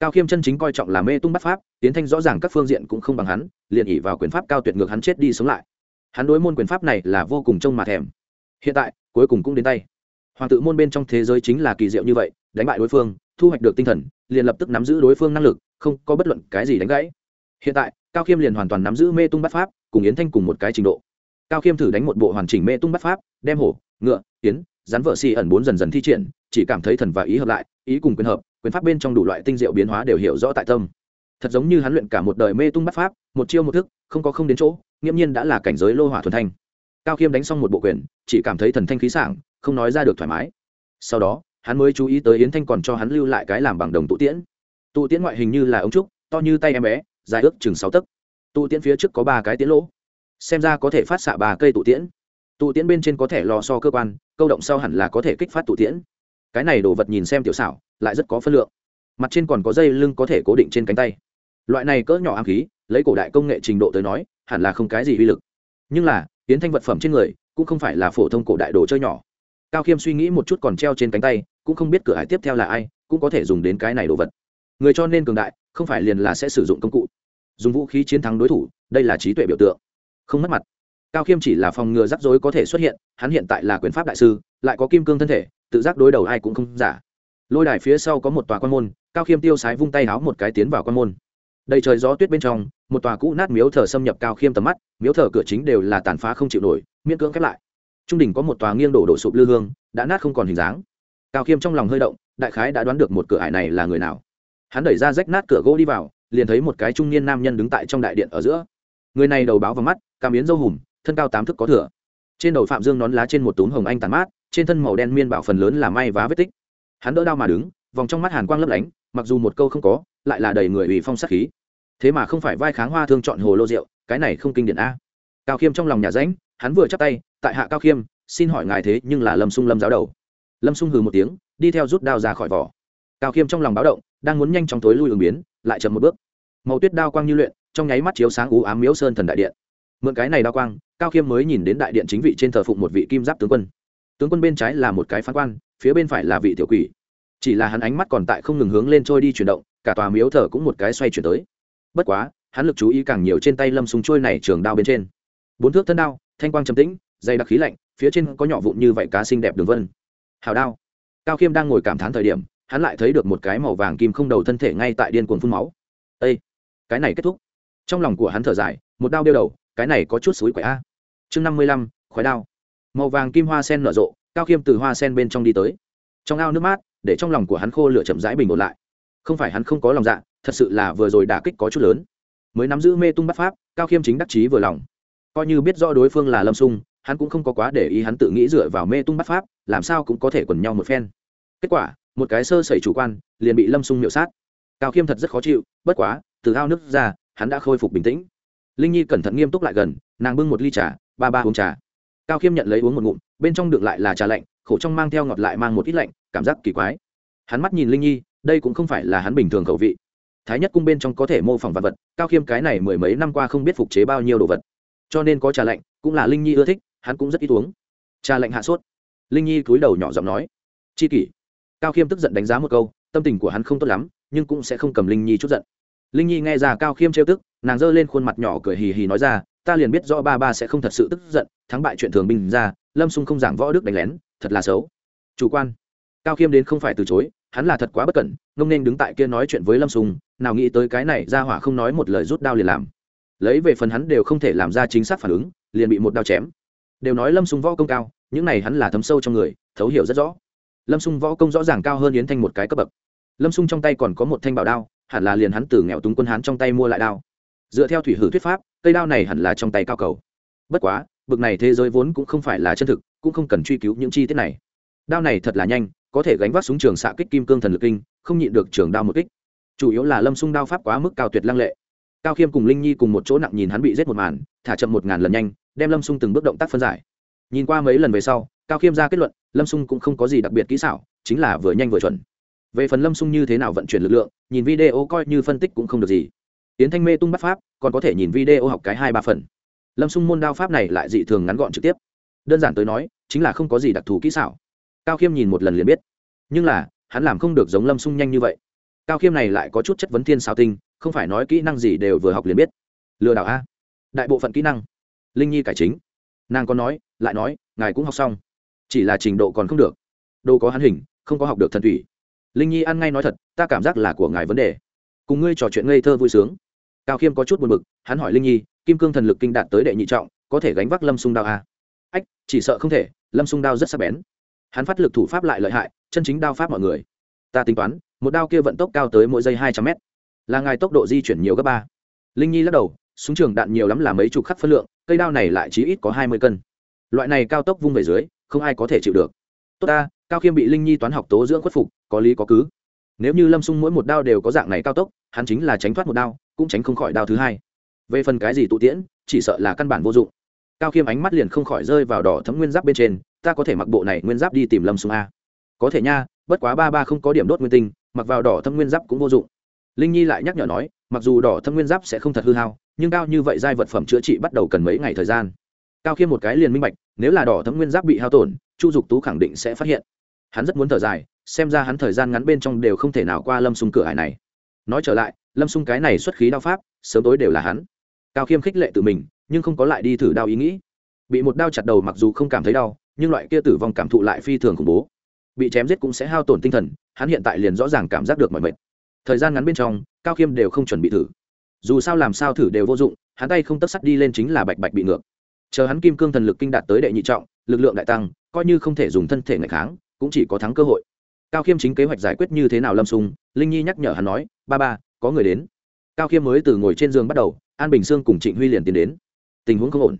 Cao khiêm chân chính coi trọng là mê tung bắt pháp, tiến thanh rõ ràng các phương diện cũng không bằng hắn, liền ỉ vào quyền pháp cao tuyệt ngược hắn chết đi sống lại. Hắn đối môn quyền pháp này là vô cùng trông mà thèm. Hiện tại, cuối cùng cũng đến tay. Hoàng tự môn bên trong thế giới chính là kỳ diệu như vậy, đánh bại đối phương, thu hoạch được tinh thần, liền lập tức nắm giữ đối phương năng lực, không có bất luận cái gì đánh gãy. Hiện tại cao khiêm liền hoàn toàn nắm giữ mê tung bắt pháp, cùng yến thanh cùng một cái trình độ. Cao khiêm thử đánh một bộ hoàn chỉnh mê tung bắt pháp, đem hổ, ngựa, yến, rắn vợ xì ẩn bốn dần dần thi triển, chỉ cảm thấy thần và ý hợp lại, ý cùng quyền hợp, quyền pháp bên trong đủ loại tinh diệu biến hóa đều hiểu rõ tại tâm. Thật giống như hắn luyện cả một đời mê tung bắt pháp, một chiêu một thức, không có không đến chỗ, nghiễm nhiên đã là cảnh giới lô hỏa thuần thanh. Cao khiêm đánh xong một bộ quyền, chỉ cảm thấy thần thanh khí sảng, không nói ra được thoải mái. Sau đó, hắn mới chú ý tới yến thanh còn cho hắn lưu lại cái làm bằng đồng tụ tiễn. Tụ tiễn ngoại hình như là ống trúc, to như tay em bé dài ước chừng sáu tấc. Tụ tiễn phía trước có ba cái tiễn lỗ. Xem ra có thể phát xạ ba cây tụ tiễn. Tụ tiễn bên trên có thể lò so cơ quan, câu động sau hẳn là có thể kích phát tụ tiễn. Cái này đồ vật nhìn xem tiểu xảo, lại rất có phân lượng. Mặt trên còn có dây lưng có thể cố định trên cánh tay. Loại này cỡ nhỏ ám khí, lấy cổ đại công nghệ trình độ tới nói, hẳn là không cái gì uy lực. Nhưng là tiến thanh vật phẩm trên người, cũng không phải là phổ thông cổ đại đồ chơi nhỏ. Cao khiêm suy nghĩ một chút còn treo trên cánh tay, cũng không biết cửa hải tiếp theo là ai, cũng có thể dùng đến cái này đồ vật. Người cho nên cường đại, không phải liền là sẽ sử dụng công cụ dùng vũ khí chiến thắng đối thủ, đây là trí tuệ biểu tượng. Không mất mặt. Cao khiêm chỉ là phòng ngừa rắc rối có thể xuất hiện, hắn hiện tại là quyền pháp đại sư, lại có kim cương thân thể, tự giác đối đầu ai cũng không giả. Lôi đài phía sau có một tòa quan môn, cao khiêm tiêu sái vung tay háo một cái tiến vào quan môn. Đầy trời gió tuyết bên trong, một tòa cũ nát miếu thờ xâm nhập cao khiêm tầm mắt, miếu thờ cửa chính đều là tàn phá không chịu nổi, miễn cưỡng khép lại. Trung đỉnh có một tòa nghiêng đổ đổ sụp lư hương, đã nát không còn hình dáng. Cao khiêm trong lòng hơi động, đại khái đã đoán được một cửa ải này là người nào. Hắn đẩy ra rách nát cửa gỗ đi vào liền thấy một cái trung niên nam nhân đứng tại trong đại điện ở giữa. Người này đầu báo vào mắt cam biến dâu hùm, thân cao tám thước có thừa. Trên đầu phạm dương nón lá trên một túm hồng anh tàn mát, trên thân màu đen miên bảo phần lớn là may vá vết tích. Hắn đỡ đao mà đứng, vòng trong mắt hàn quang lấp lánh, mặc dù một câu không có, lại là đầy người ủy phong sát khí. Thế mà không phải vai kháng hoa thương chọn hồ lô rượu, cái này không kinh điển a. Cao khiêm trong lòng nhà ránh hắn vừa chắp tay, tại hạ cao khiêm, xin hỏi ngài thế nhưng là lâm sung lâm giáo đầu. Lâm sung hừ một tiếng, đi theo rút đao ra khỏi vỏ. Cao khiêm trong lòng báo động, đang muốn nhanh chóng tối lui ứng biến lại chậm một bước. Màu tuyết đao quang như luyện, trong nháy mắt chiếu sáng ú ám miếu sơn thần đại điện. Mượn cái này đao quang, cao khiêm mới nhìn đến đại điện chính vị trên thờ phụng một vị kim giáp tướng quân. Tướng quân bên trái là một cái phán quan, phía bên phải là vị tiểu quỷ. Chỉ là hắn ánh mắt còn tại không ngừng hướng lên trôi đi chuyển động, cả tòa miếu thờ cũng một cái xoay chuyển tới. Bất quá, hắn lực chú ý càng nhiều trên tay lâm súng trôi này trường đao bên trên. Bốn thước thân đao, thanh quang trầm tĩnh, dày đặc khí lạnh, phía trên có nhỏ vụn như vậy cá xinh đẹp đường vân. Hào đao. Cao khiêm đang ngồi cảm thán thời điểm hắn lại thấy được một cái màu vàng kim không đầu thân thể ngay tại điên cuồng phun máu. Ây cái này kết thúc. Trong lòng của hắn thở dài, một đao đeo đầu, cái này có chút suối quậy a. Chương năm mươi lăm khói đao. Màu vàng kim hoa sen nở rộ, cao khiêm từ hoa sen bên trong đi tới. Trong ao nước mát, để trong lòng của hắn khô lửa chậm rãi bình ổn lại. Không phải hắn không có lòng dạ thật sự là vừa rồi đả kích có chút lớn. Mới nắm giữ mê tung bắt pháp, cao khiêm chính đắc chí vừa lòng. Coi như biết rõ đối phương là lâm sung, hắn cũng không có quá để ý hắn tự nghĩ dựa vào mê tung bắt pháp, làm sao cũng có thể quần nhau một phen. Kết quả một cái sơ sẩy chủ quan, liền bị lâm sung miệu sát. Cao khiêm thật rất khó chịu, bất quá, từ ao nước ra, hắn đã khôi phục bình tĩnh. Linh nhi cẩn thận nghiêm túc lại gần, nàng bưng một ly trà, ba ba uống trà. Cao khiêm nhận lấy uống một ngụm, bên trong đựng lại là trà lạnh, khẩu trong mang theo ngọt lại mang một ít lạnh, cảm giác kỳ quái. Hắn mắt nhìn linh nhi, đây cũng không phải là hắn bình thường khẩu vị. Thái nhất cung bên trong có thể mô phỏng vật vật, cao khiêm cái này mười mấy năm qua không biết phục chế bao nhiêu đồ vật. Cho nên có trà lạnh, cũng là linh nhi ưa thích, hắn cũng rất ít uống. Trà lạnh hạ sốt. Linh nhi cúi đầu nhỏ giọng nói, chi kỷ cao khiêm tức giận đánh giá một câu, tâm tình của hắn không tốt lắm, nhưng cũng sẽ không cầm linh nhi chút giận. Linh nhi nghe ra cao khiêm trêu tức, nàng giơ lên khuôn mặt nhỏ cười hì hì nói ra, ta liền biết rõ ba ba sẽ không thật sự tức giận, thắng bại chuyện thường bình ra, lâm xung không giảng võ đức đánh lén, thật là xấu. Chủ quan. Cao khiêm đến không phải từ chối, hắn là thật quá bất cẩn, ngông nên đứng tại kia nói chuyện với lâm sùng nào nghĩ tới cái này ra hỏa không nói một lời rút đao liền làm. Lấy về phần hắn đều không thể làm ra chính xác phản ứng, liền bị một đao chém. Đều nói lâm sùng võ công cao, những này hắn là thấm sâu trong người, thấu hiểu rất rõ lâm sung võ công rõ ràng cao hơn yến thanh một cái cấp bậc. Lâm sung trong tay còn có một thanh bảo đao, hẳn là liền hắn từ nghèo túng quân hắn trong tay mua lại đao. Dựa theo thủy hử thuyết pháp, cây đao này hẳn là trong tay cao cầu. Bất quá, bực này thế giới vốn cũng không phải là chân thực, cũng không cần truy cứu những chi tiết này. Đao này thật là nhanh, có thể gánh vác súng trường xạ kích kim cương thần lực kinh, không nhịn được trường đao một kích. Chủ yếu là lâm sung đao pháp quá mức cao tuyệt lăng lệ. Cao khiêm cùng linh nhi cùng một chỗ nặng nhìn hắn bị giết một màn, thả chậm một ngàn lần nhanh, đem lâm sung từng bước động tác phân giải. Nhìn qua mấy lần về sau cao khiêm ra kết luận, lâm sung cũng không có gì đặc biệt kỹ xảo, chính là vừa nhanh vừa chuẩn. Về phần lâm sung như thế nào vận chuyển lực lượng, nhìn video coi như phân tích cũng không được gì. Tiến thanh mê tung bắt pháp, còn có thể nhìn video học cái hai ba phần. Lâm sung môn đao pháp này lại dị thường ngắn gọn trực tiếp. Đơn giản tới nói, chính là không có gì đặc thù kỹ xảo. Cao khiêm nhìn một lần liền biết. Nhưng là, hắn làm không được giống lâm sung nhanh như vậy. Cao khiêm này lại có chút chất vấn thiên xào tinh, không phải nói kỹ năng gì đều vừa học liền biết. Lừa đảo a. Đại bộ phận kỹ năng. Linh nhi cải chính. Nàng có nói, lại nói, ngài cũng học xong chỉ là trình độ còn không được. Đồ có hắn hình, không có học được thần thủy. Linh nhi ăn ngay nói thật, ta cảm giác là của ngài vấn đề. Cùng ngươi trò chuyện ngây thơ vui sướng. Cao khiêm có chút buồn b ự c hắn hỏi linh nhi, kim cương thần lực kinh đạt tới đệ nhị trọng, có thể gánh vác lâm sung đao à? ách, chỉ sợ không thể, lâm sung đao rất sắc bén. Hắn phát lực thủ pháp lại lợi hại, chân chính đao pháp mọi người. Ta tính toán, một đao kia vận tốc cao tới mỗi giây hai trăm mét. Là ngài tốc độ di chuyển nhiều gấp ba. Linh nhi lắc đầu, súng trường đạn nhiều lắm là mấy chục khắc phân lượng, cây đao này lại chỉ ít có hai mươi cân. Loại này cao tốc vung về dưới không ai có thể chịu được. Tốt ta, cao khiêm bị linh nhi toán học tố dưỡng khuất phục, có lý có cứ. Nếu như lâm sung mỗi một đao đều có dạng này cao tốc, hắn chính là tránh thoát một đao, cũng tránh không khỏi đao thứ hai. Về phần cái gì tụ tiễn, chỉ sợ là căn bản vô dụng. Cao khiêm ánh mắt liền không khỏi rơi vào đỏ thấm nguyên giáp bên trên, ta có thể mặc bộ này nguyên giáp đi tìm lâm sung a. Có thể nha, bất quá ba ba không có điểm đốt nguyên tinh, mặc vào đỏ thâm nguyên giáp cũng vô dụng. Linh nhi lại nhắc nhở nói, mặc dù đỏ thâm nguyên giáp sẽ không thật hư hao, nhưng cao như vậy giai vật phẩm chữa trị bắt đầu cần mấy ngày thời gian cao khiêm một cái liền minh bạch, nếu là đỏ thấm nguyên giáp bị hao tổn, chu dục tú khẳng định sẽ phát hiện. Hắn rất muốn thở dài, xem ra hắn thời gian ngắn bên trong đều không thể nào qua lâm sung cửa hải này. Nói trở lại, lâm sung cái này xuất khí đao pháp, sớm tối đều là hắn. Cao khiêm khích lệ tự mình, nhưng không có lại đi thử đao ý nghĩ. Bị một đao chặt đầu mặc dù không cảm thấy đau, nhưng loại kia tử vong cảm thụ lại phi thường khủng bố. Bị chém giết cũng sẽ hao tổn tinh thần, hắn hiện tại liền rõ ràng cảm giác được mọi mệt. Thời gian ngắn bên trong, cao khiêm đều không chuẩn bị thử. Dù sao làm sao thử đều vô dụng, hắn tay không tất sắt đi lên chính là bạch bạch bị ngược chờ hắn kim cương thần lực kinh đạt tới đệ nhị trọng, lực lượng đại tăng, coi như không thể dùng thân thể ngày kháng, cũng chỉ có thắng cơ hội. Cao khiêm chính kế hoạch giải quyết như thế nào lâm sung linh nhi nhắc nhở hắn nói, ba ba, có người đến. Cao khiêm mới từ ngồi trên giường bắt đầu, an bình sương cùng trịnh huy liền tiến đến. Tình huống không ổn.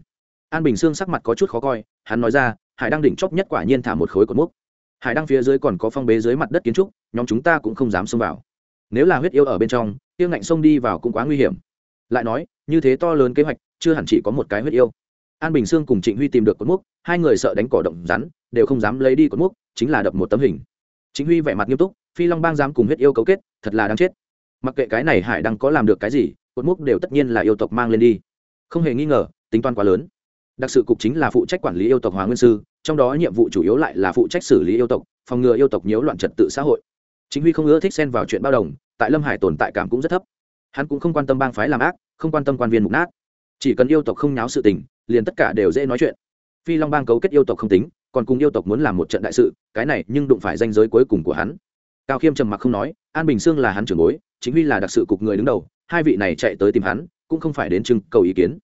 An bình sương sắc mặt có chút khó coi, hắn nói ra, hải đang đỉnh chóp nhất quả nhiên thả một khối cột mốc. Hải đăng phía dưới còn có phong bế dưới mặt đất kiến trúc, nhóm chúng ta cũng không dám xông vào. Nếu là huyết yêu ở bên trong, tiêu ngạnh xông đi vào cũng quá nguy hiểm. Lại nói, như thế to lớn kế hoạch, chưa hẳn chỉ có một cái huyết yêu an bình sương cùng trịnh huy tìm được cột mốc, hai người sợ đánh cỏ động rắn, đều không dám lấy đi cột mốc, chính là đập một tấm hình. Chính huy vẻ mặt nghiêm túc, phi long bang dám cùng huyết yêu cấu kết, thật là đáng chết. Mặc kệ cái này hải đang có làm được cái gì, cột mốc đều tất nhiên là yêu tộc mang lên đi. Không hề nghi ngờ, tính toán quá lớn. Đặc sự cục chính là phụ trách quản lý yêu tộc hóa nguyên sư, trong đó nhiệm vụ chủ yếu lại là phụ trách xử lý yêu tộc, phòng ngừa yêu tộc nhiễu loạn trật tự xã hội. Chính huy không ưa thích xen vào chuyện bao đồng, tại lâm hải tồn tại cảm cũng rất thấp. Hắn cũng không quan tâm bang phái làm ác, không quan tâm quan viên mục nát. Chỉ cần yêu tộc không nháo sự tình liền tất cả đều dễ nói chuyện. Phi long bang cấu kết yêu tộc không tính, còn cùng yêu tộc muốn làm một trận đại sự, cái này nhưng đụng phải danh giới cuối cùng của hắn. Cao khiêm trầm mặc không nói, an bình sương là hắn trưởng bối, chính huy là đặc sự cục người đứng đầu, hai vị này chạy tới tìm hắn, cũng không phải đến trưng cầu ý kiến.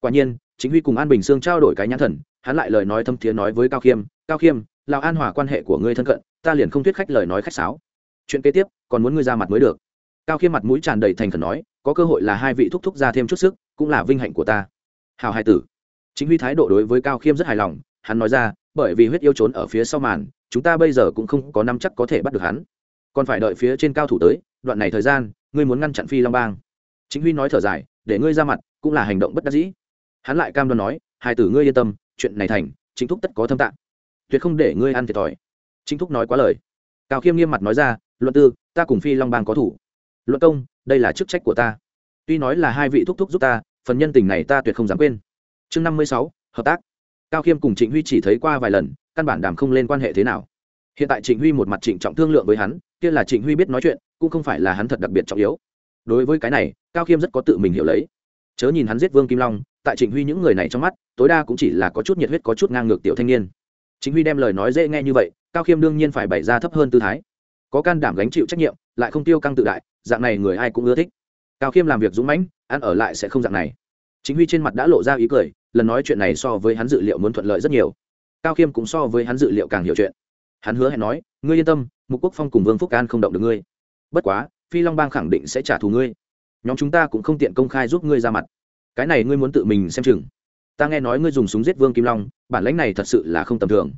Quả nhiên, chính huy cùng an bình sương trao đổi cái nhãn thần, hắn lại lời nói thâm thiế nói với cao khiêm cao khiêm lào an hòa quan hệ của ngươi thân cận, ta liền không thuyết khách lời nói khách sáo. Chuyện kế tiếp, còn muốn ngươi ra mặt mới được. Cao khiêm mặt mũi tràn đầy thành khẩn nói, có cơ hội là hai vị thúc thúc ra thêm chút sức, cũng là vinh hạnh của ta. Hào hai tử chính huy thái độ đối với cao khiêm rất hài lòng, hắn nói ra, bởi vì huyết yêu trốn ở phía sau màn, chúng ta bây giờ cũng không có năm chắc có thể bắt được hắn. Còn phải đợi phía trên cao thủ tới, đoạn này thời gian, ngươi muốn ngăn chặn phi long bang. Chính huy nói thở dài, để ngươi ra mặt, cũng là hành động bất đắc dĩ. Hắn lại cam đoan nói, hai tử ngươi yên tâm, chuyện này thành, chính thúc tất có thâm tạng. Tuyệt không để ngươi ăn thiệt thòi. Chính thúc nói quá lời. Cao khiêm nghiêm mặt nói ra, luận tư, ta cùng phi long bang có thủ. Luận công, đây là chức trách của ta. Tuy nói là hai vị thúc thúc giúp ta, phần nhân tình này ta tuyệt không dám quên chương năm mươi sáu, hợp tác. Cao khiêm cùng trịnh huy chỉ thấy qua vài lần, căn bản đàm không lên quan hệ thế nào. Hiện tại trịnh huy một mặt trịnh trọng thương lượng với hắn, kia là trịnh huy biết nói chuyện, cũng không phải là hắn thật đặc biệt trọng yếu. Đối với cái này, cao khiêm rất có tự mình hiểu lấy. Chớ nhìn hắn giết vương kim long, tại trịnh huy những người này trong mắt, tối đa cũng chỉ là có chút nhiệt huyết, có chút ngang ngược tiểu thanh niên. Chính huy đem lời nói dễ nghe như vậy, cao khiêm đương nhiên phải bày ra thấp hơn tư thái. Có can đảm gánh chịu trách nhiệm, lại không tiêu căng tự đại, dạng này người ai cũng ưa thích. Cao khiêm làm việc dũng mãnh, ăn ở lại sẽ không dạng này chính huy trên mặt đã lộ ra ý cười, lần nói chuyện này so với hắn dự liệu muốn thuận lợi rất nhiều. Cao khiêm cũng so với hắn dự liệu càng hiểu chuyện. Hắn hứa hẹn nói, ngươi yên tâm, mục quốc phong cùng vương phúc an không động được ngươi. Bất quá, phi long bang khẳng định sẽ trả thù ngươi. Nhóm chúng ta cũng không tiện công khai giúp ngươi ra mặt. Cái này ngươi muốn tự mình xem chừng. Ta nghe nói ngươi dùng súng giết vương kim long, bản lãnh này thật sự là không tầm thường.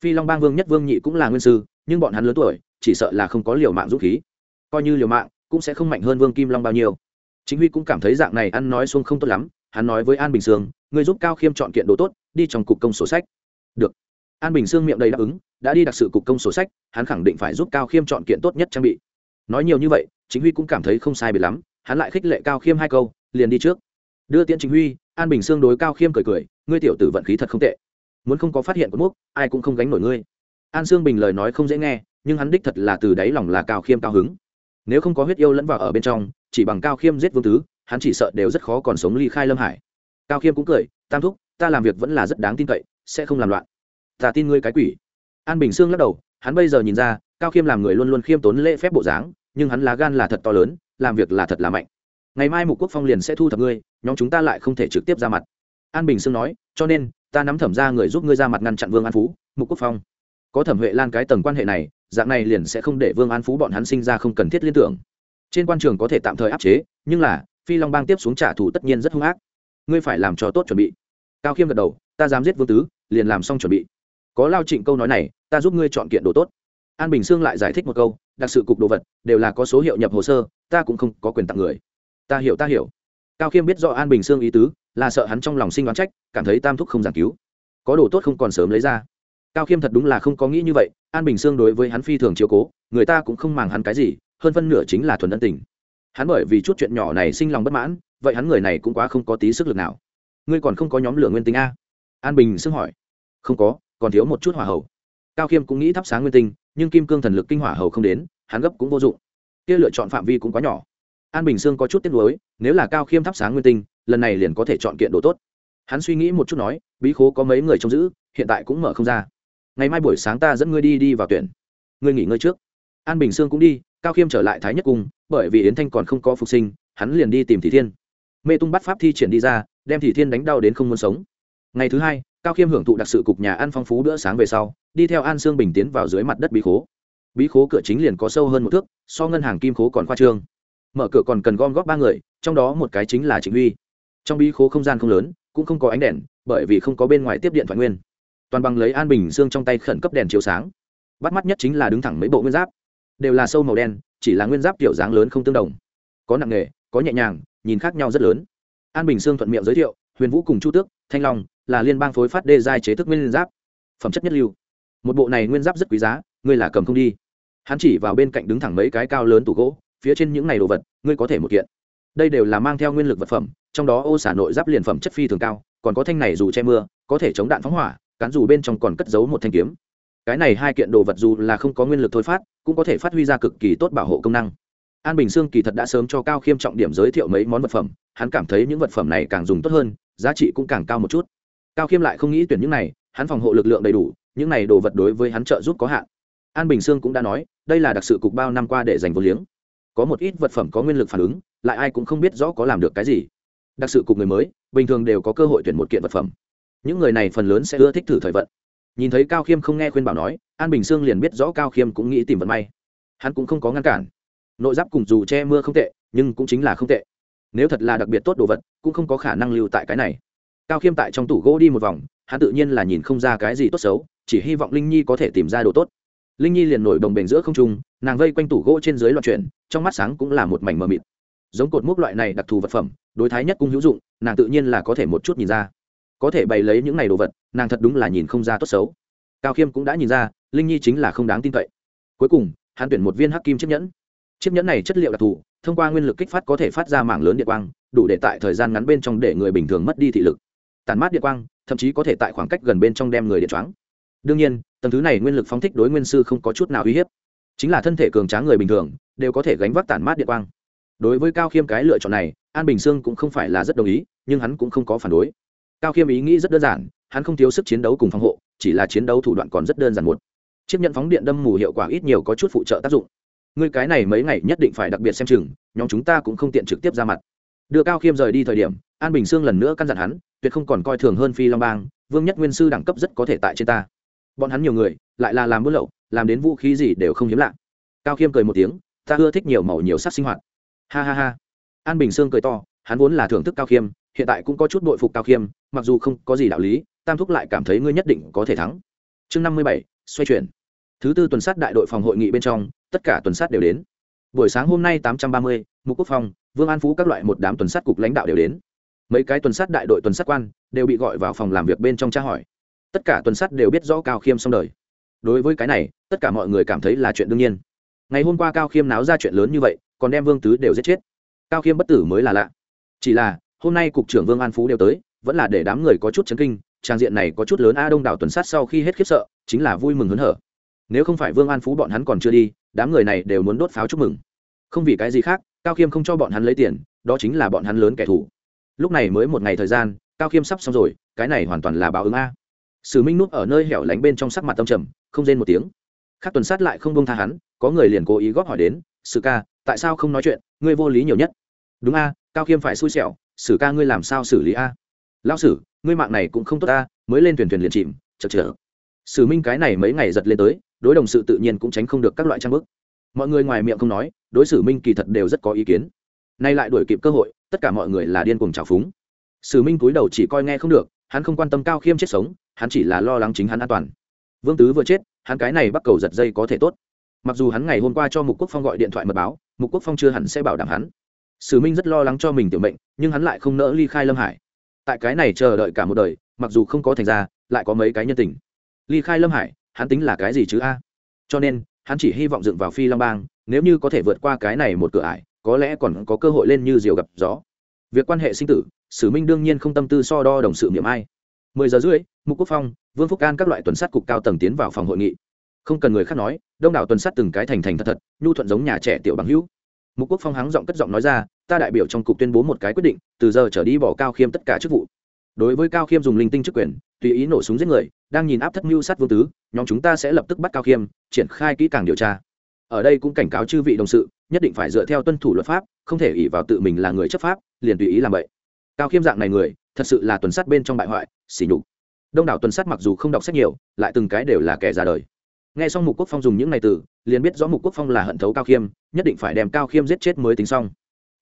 Phi long bang vương nhất vương nhị cũng là nguyên sư, nhưng bọn hắn lớn tuổi, chỉ sợ là không có liều mạng dũng khí. Coi như liều mạng, cũng sẽ không mạnh hơn vương kim long bao nhiêu. Chính huy cũng cảm thấy dạng này ăn nói xuống không tốt lắm hắn nói với an bình sương ngươi giúp cao khiêm chọn kiện đồ tốt đi trong cục công sổ sách được an bình sương miệng đầy đáp ứng đã đi đặc sự cục công sổ sách hắn khẳng định phải giúp cao khiêm chọn kiện tốt nhất trang bị nói nhiều như vậy chính huy cũng cảm thấy không sai biệt lắm hắn lại khích lệ cao khiêm hai câu liền đi trước đưa tiễn chính huy an bình sương đối cao khiêm cười cười ngươi tiểu tử vận khí thật không tệ muốn không có phát hiện của múc ai cũng không gánh nổi ngươi an sương bình lời nói không dễ nghe nhưng hắn đích thật là từ đáy lòng là cao khiêm cao hứng nếu không có huyết yêu lẫn vào ở bên trong chỉ bằng cao khiêm giết vương tứ hắn chỉ sợ đều rất khó còn sống ly khai lâm hải cao khiêm cũng cười tam thúc ta làm việc vẫn là rất đáng tin cậy sẽ không làm loạn ta tin ngươi cái quỷ an bình sương lắc đầu hắn bây giờ nhìn ra cao khiêm làm người luôn luôn khiêm tốn lễ phép bộ dáng nhưng hắn lá gan là thật to lớn làm việc là thật là mạnh ngày mai mục quốc phong liền sẽ thu thập ngươi nhóm chúng ta lại không thể trực tiếp ra mặt an bình sương nói cho nên ta nắm thẩm ra người giúp ngươi ra mặt ngăn chặn vương an phú mục quốc phong có thẩm huệ lan cái tầng quan hệ này dạng này liền sẽ không để vương an phú bọn hắn sinh ra không cần thiết liên tưởng trên quan trường có thể tạm thời áp chế nhưng là phi long bang tiếp xuống trả thù tất nhiên rất hung ác. Ngươi phải làm cho tốt chuẩn bị. Cao khiêm gật đầu, ta dám giết vương tứ, liền làm xong chuẩn bị. Có lao trịnh câu nói này, ta giúp ngươi chọn kiện đồ tốt. An bình sương lại giải thích một câu, đặc sự cục đồ vật, đều là có số hiệu nhập hồ sơ, ta cũng không có quyền tặng người. Ta hiểu ta hiểu. Cao khiêm biết do an bình sương ý tứ, là sợ hắn trong lòng sinh đoán trách, cảm thấy tam thúc không giảng cứu. Có đồ tốt không còn sớm lấy ra. Cao khiêm thật đúng là không có nghĩ như vậy, an bình sương đối với hắn phi thường chiếu cố, người ta cũng không màng hắn cái gì, hơn phân nửa chính là thuần ân tình hắn bởi vì chút chuyện nhỏ này sinh lòng bất mãn, vậy hắn người này cũng quá không có tí sức lực nào. Ngươi còn không có nhóm lửa nguyên tinh a? An bình xưng hỏi. Không có, còn thiếu một chút hỏa hầu. Cao khiêm cũng nghĩ thắp sáng nguyên tinh, nhưng kim cương thần lực kinh hỏa hầu không đến, hắn gấp cũng vô dụng. Kia lựa chọn phạm vi cũng quá nhỏ. An bình sương có chút tiếc nuối, nếu là cao khiêm thắp sáng nguyên tinh, lần này liền có thể chọn kiện đồ tốt. Hắn suy nghĩ một chút nói, bí khố có mấy người trông giữ, hiện tại cũng mở không ra. Ngày mai buổi sáng ta dẫn ngươi đi đi vào tuyển. Ngươi nghỉ ngơi trước. An bình sương cũng đi cao khiêm trở lại thái nhất cung, bởi vì yến thanh còn không có phục sinh, hắn liền đi tìm thị thiên. Mê tung bắt pháp thi triển đi ra, đem thị thiên đánh đau đến không muốn sống. Ngày thứ hai, cao khiêm hưởng thụ đặc sự cục nhà ăn phong phú bữa sáng về sau, đi theo an sương bình tiến vào dưới mặt đất bí khố. Bí khố cửa chính liền có sâu hơn một thước, so ngân hàng kim khố còn khoa trương. Mở cửa còn cần gom góp ba người, trong đó một cái chính là trịnh huy. Trong bí khố không gian không lớn, cũng không có ánh đèn, bởi vì không có bên ngoài tiếp điện thoại nguyên. Toàn bằng lấy an bình xương trong tay khẩn cấp đèn chiếu sáng. Bắt mắt nhất chính là đứng thẳng mấy bộ nguyên giáp đều là sâu màu đen, chỉ là nguyên giáp kiểu dáng lớn không tương đồng. Có nặng nghề, có nhẹ nhàng, nhìn khác nhau rất lớn. An bình sương thuận miệng giới thiệu, huyền vũ cùng chu tước, thanh long, là liên bang phối phát đê giai chế thức nguyên giáp. Phẩm chất nhất lưu. Một bộ này nguyên giáp rất quý giá, ngươi là cầm không đi. Hắn chỉ vào bên cạnh đứng thẳng mấy cái cao lớn tủ gỗ, phía trên những này đồ vật, ngươi có thể một kiện. Đây đều là mang theo nguyên lực vật phẩm, trong đó ô xả nội giáp liền phẩm chất phi thường cao, còn có thanh này dù che mưa, có thể chống đạn phóng hỏa, cán dù bên trong còn cất giấu một thanh kiếm cái này hai kiện đồ vật dù là không có nguyên lực thôi phát, cũng có thể phát huy ra cực kỳ tốt bảo hộ công năng. An bình sương kỳ thật đã sớm cho cao khiêm trọng điểm giới thiệu mấy món vật phẩm, hắn cảm thấy những vật phẩm này càng dùng tốt hơn, giá trị cũng càng cao một chút. Cao khiêm lại không nghĩ tuyển những này, hắn phòng hộ lực lượng đầy đủ, những này đồ vật đối với hắn trợ giúp có hạn. An bình sương cũng đã nói, đây là đặc sự cục bao năm qua để dành vô liếng. Có một ít vật phẩm có nguyên lực phản ứng, lại ai cũng không biết rõ có làm được cái gì. Đặc sự cục người mới, bình thường đều có cơ hội tuyển một kiện vật phẩm. Những người này phần lớn sẽ ưa thích thử thời vận nhìn thấy cao khiêm không nghe khuyên bảo nói, an bình sương liền biết rõ cao khiêm cũng nghĩ tìm vận may. Hắn cũng không có ngăn cản. Nội giáp cùng dù che mưa không tệ, nhưng cũng chính là không tệ. Nếu thật là đặc biệt tốt đồ vật, cũng không có khả năng lưu tại cái này. Cao khiêm tại trong tủ gỗ đi một vòng, hắn tự nhiên là nhìn không ra cái gì tốt xấu, chỉ hy vọng linh nhi có thể tìm ra đồ tốt. Linh nhi liền nổi đồng bền giữa không trung, nàng vây quanh tủ gỗ trên dưới loạn chuyển, trong mắt sáng cũng là một mảnh mờ mịt. Giống cột mốc loại này đặc thù vật phẩm, đối thái nhất cũng hữu dụng, nàng tự nhiên là có thể một chút nhìn ra có thể bày lấy những này đồ vật, nàng thật đúng là nhìn không ra tốt xấu. Cao khiêm cũng đã nhìn ra, linh nhi chính là không đáng tin cậy. Cuối cùng, hắn tuyển một viên hắc kim chiếc nhẫn. Chiếc nhẫn này chất liệu đặc thù, thông qua nguyên lực kích phát có thể phát ra mảng lớn điện quang, đủ để tại thời gian ngắn bên trong để người bình thường mất đi thị lực. Tàn mát điện quang, thậm chí có thể tại khoảng cách gần bên trong đem người điện choáng. Đương nhiên, tầng thứ này nguyên lực phóng thích đối nguyên sư không có chút nào uy hiếp. Chính là thân thể cường tráng người bình thường, đều có thể gánh vác tản mát điện quang. Đối với cao khiêm cái lựa chọn này, an bình sương cũng không phải là rất đồng ý, nhưng hắn cũng không có phản đối cao khiêm ý nghĩ rất đơn giản, hắn không thiếu sức chiến đấu cùng phòng hộ, chỉ là chiến đấu thủ đoạn còn rất đơn giản một. Chiếc nhận phóng điện đâm mù hiệu quả ít nhiều có chút phụ trợ tác dụng. Ngươi cái này mấy ngày nhất định phải đặc biệt xem chừng, nhóm chúng ta cũng không tiện trực tiếp ra mặt. Đưa cao khiêm rời đi thời điểm, an bình sương lần nữa căn dặn hắn, tuyệt không còn coi thường hơn phi long bang, vương nhất nguyên sư đẳng cấp rất có thể tại trên ta. Bọn hắn nhiều người, lại là làm buôn lậu, làm đến vũ khí gì đều không hiếm lạ. Cao khiêm cười một tiếng, ta ưa thích nhiều màu nhiều sắc sinh hoạt. Ha ha ha. An bình sương cười to, hắn vốn là thưởng thức cao khiêm, hiện tại cũng có chút bội phục cao khiêm mặc dù không có gì đạo lý, tam thúc lại cảm thấy ngươi nhất định có thể thắng. Chương năm mươi bảy, xoay chuyển. Thứ tư tuần sát đại đội phòng hội nghị bên trong, tất cả tuần sát đều đến. Buổi sáng hôm nay tám trăm ba mươi, mục quốc phòng vương an phú các loại một đám tuần sát cục lãnh đạo đều đến. Mấy cái tuần sát đại đội tuần sát quan đều bị gọi vào phòng làm việc bên trong tra hỏi. Tất cả tuần sát đều biết rõ cao khiêm xong đời. Đối với cái này, tất cả mọi người cảm thấy là chuyện đương nhiên. Ngày hôm qua cao khiêm náo ra chuyện lớn như vậy, còn đem vương tứ đều giết chết. Cao khiêm bất tử mới là lạ. Chỉ là, hôm nay cục trưởng vương an phú đều tới vẫn là để đám người có chút chấn kinh, trang diện này có chút lớn a đông đảo tuần sát sau khi hết khiếp sợ, chính là vui mừng hớn hở. Nếu không phải vương an phú bọn hắn còn chưa đi, đám người này đều muốn đốt pháo chúc mừng. Không vì cái gì khác, cao khiêm không cho bọn hắn lấy tiền, đó chính là bọn hắn lớn kẻ thù. Lúc này mới một ngày thời gian, cao khiêm sắp xong rồi, cái này hoàn toàn là báo ứng a. Sử minh núp ở nơi hẻo lánh bên trong sắc mặt tâm trầm, không rên một tiếng. Khác tuần sát lại không bông tha hắn, có người liền cố ý góp hỏi đến, sử ca, tại sao không nói chuyện? Ngươi vô lý nhiều nhất. Đúng a, cao khiêm phải xui xẻo. Sử ca, ngươi làm sao xử lý a? Lao sử, ngươi mạng này cũng không tốt a mới lên thuyền thuyền liền chìm chật chở sử minh cái này mấy ngày giật lên tới, đối đồng sự tự nhiên cũng tránh không được các loại trang bức. Mọi người ngoài miệng không nói, đối xử minh kỳ thật đều rất có ý kiến. Nay lại đuổi kịp cơ hội, tất cả mọi người là điên cuồng trào phúng. Sử minh cúi đầu chỉ coi nghe không được, hắn không quan tâm cao khiêm chết sống, hắn chỉ là lo lắng chính hắn an toàn. Vương tứ vừa chết, hắn cái này bắt cầu giật dây có thể tốt. Mặc dù hắn ngày hôm qua cho mục quốc phong gọi điện thoại mật báo, mục quốc phong chưa hẳn sẽ bảo đảm hắn. Sử minh rất lo lắng cho mình tiểu mệnh, nhưng hắn lại không nỡ ly khai lâm hải tại cái này chờ đợi cả một đời, mặc dù không có thành ra, lại có mấy cái nhân tình. Ly khai lâm hải, hắn tính là cái gì chứ a? Cho nên, hắn chỉ hy vọng dựng vào phi long bang, nếu như có thể vượt qua cái này một cửa ải, có lẽ còn có cơ hội lên như diều gặp gió. Việc quan hệ sinh tử, sử minh đương nhiên không tâm tư so đo đồng sự miệng ai. Mười giờ rưỡi, mục quốc phong, vương phúc an các loại tuần sát cục cao tầng tiến vào phòng hội nghị. Không cần người khác nói, đông đảo tuần sát từng cái thành thành thật thật, nhu thuận giống nhà trẻ tiểu bằng hữu mục quốc phong hắng giọng cất giọng nói ra, ta đại biểu trong cục tuyên bố một cái quyết định, từ giờ trở đi bỏ cao khiêm tất cả chức vụ. Đối với cao khiêm dùng linh tinh chức quyền, tùy ý nổ súng giết người, đang nhìn áp thất mưu sát vương tứ, nhóm chúng ta sẽ lập tức bắt cao khiêm, triển khai kỹ càng điều tra. Ở đây cũng cảnh cáo chư vị đồng sự, nhất định phải dựa theo tuân thủ luật pháp, không thể ỉ vào tự mình là người chấp pháp, liền tùy ý làm vậy. Cao khiêm dạng này người, thật sự là tuần sát bên trong bại hoại xỉ nhục. Đông đảo tuần sát mặc dù không đọc sách nhiều, lại từng cái đều là kẻ ra đời. Nghe xong mục quốc phong dùng những ngày từ liền biết rõ mục quốc phong là hận thấu cao khiêm, nhất định phải đem cao khiêm giết chết mới tính xong.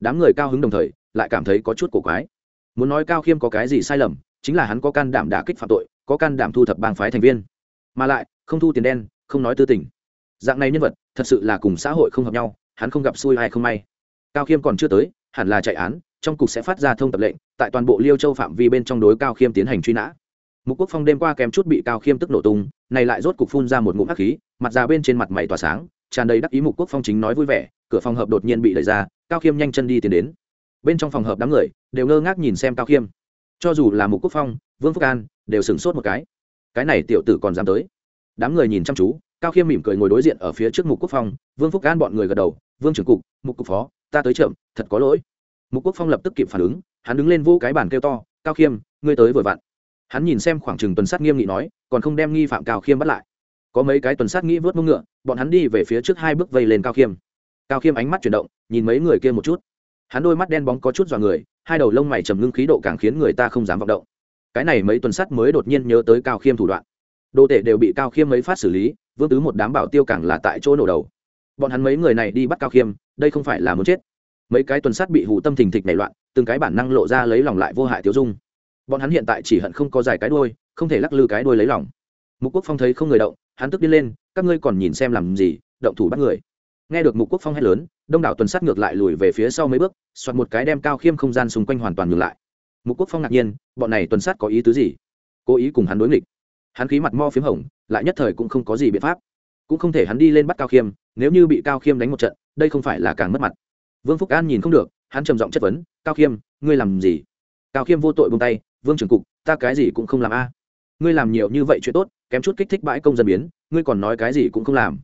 Đám người cao hứng đồng thời, lại cảm thấy có chút cổ quái. Muốn nói cao khiêm có cái gì sai lầm, chính là hắn có can đảm đả kích phạm tội, có can đảm thu thập bang phái thành viên. Mà lại, không thu tiền đen, không nói tư tình. Dạng này nhân vật, thật sự là cùng xã hội không hợp nhau, hắn không gặp xui hay không may. Cao khiêm còn chưa tới, hẳn là chạy án, trong cục sẽ phát ra thông tập lệnh, tại toàn bộ liêu châu phạm vi bên trong đối cao khiêm tiến hành truy nã mục quốc phong đêm qua kém chút bị cao khiêm tức nổ tung, này lại rốt cục phun ra một ngụm hắc khí, mặt già bên trên mặt mày tỏa sáng, tràn đầy đắc ý mục quốc phong chính nói vui vẻ, cửa phòng hợp đột nhiên bị đẩy ra, cao khiêm nhanh chân đi tiến đến. Bên trong phòng hợp đám người đều ngơ ngác nhìn xem cao khiêm. Cho dù là mục quốc phong, vương phúc an đều sửng sốt một cái. Cái này tiểu tử còn dám tới. Đám người nhìn chăm chú, cao khiêm mỉm cười ngồi đối diện ở phía trước mục quốc phong, vương phúc an bọn người gật đầu, vương trưởng cục, mục cục phó, ta tới chậm, thật có lỗi. Mục quốc phong lập tức kịp phản ứng, hắn đứng lên vô cái bàn kêu to, cao khiêm, ngươi tới vừa vặn hắn nhìn xem khoảng chừng tuần sát nghiêm nghị nói, còn không đem nghi phạm cao khiêm bắt lại. Có mấy cái tuần sát nghĩ vớt mông ngựa, bọn hắn đi về phía trước hai bước vây lên cao khiêm. Cao khiêm ánh mắt chuyển động, nhìn mấy người kia một chút. Hắn đôi mắt đen bóng có chút dọa người, hai đầu lông mày trầm ngưng khí độ càng khiến người ta không dám vọng động. Cái này mấy tuần sát mới đột nhiên nhớ tới cao khiêm thủ đoạn. Đồ tể đều bị cao khiêm mấy phát xử lý, vương tứ một đám bảo tiêu càng là tại chỗ nổ đầu. Bọn hắn mấy người này đi bắt cao khiêm, đây không phải là muốn chết. Mấy cái tuần sát bị hủ tâm thình thịch nảy loạn, từng cái bản năng lộ ra lấy lòng lại vô hại tiêu dung bọn hắn hiện tại chỉ hận không có dài cái đuôi, không thể lắc lư cái đuôi lấy lòng. Mục quốc phong thấy không người động, hắn tức đi lên, các ngươi còn nhìn xem làm gì, động thủ bắt người. Nghe được mục quốc phong hét lớn, đông đảo tuần sát ngược lại lùi về phía sau mấy bước, soạt một cái đem cao khiêm không gian xung quanh hoàn toàn ngược lại. Mục quốc phong ngạc nhiên, bọn này tuần sát có ý tứ gì? Cố ý cùng hắn đối nghịch. Hắn khí mặt mo p h í m hồng, lại nhất thời cũng không có gì biện pháp. Cũng không thể hắn đi lên bắt cao khiêm, nếu như bị cao khiêm đánh một trận, đây không phải là càng mất mặt. Vương phúc an nhìn không được, hắn trầm giọng chất vấn, cao khiêm, ngươi làm gì? Cao khiêm vô tội bông tay vương trưởng cục, ta cái gì cũng không làm a. Ngươi làm nhiều như vậy chuyện tốt, kém chút kích thích bãi công dân biến, ngươi còn nói cái gì cũng không làm.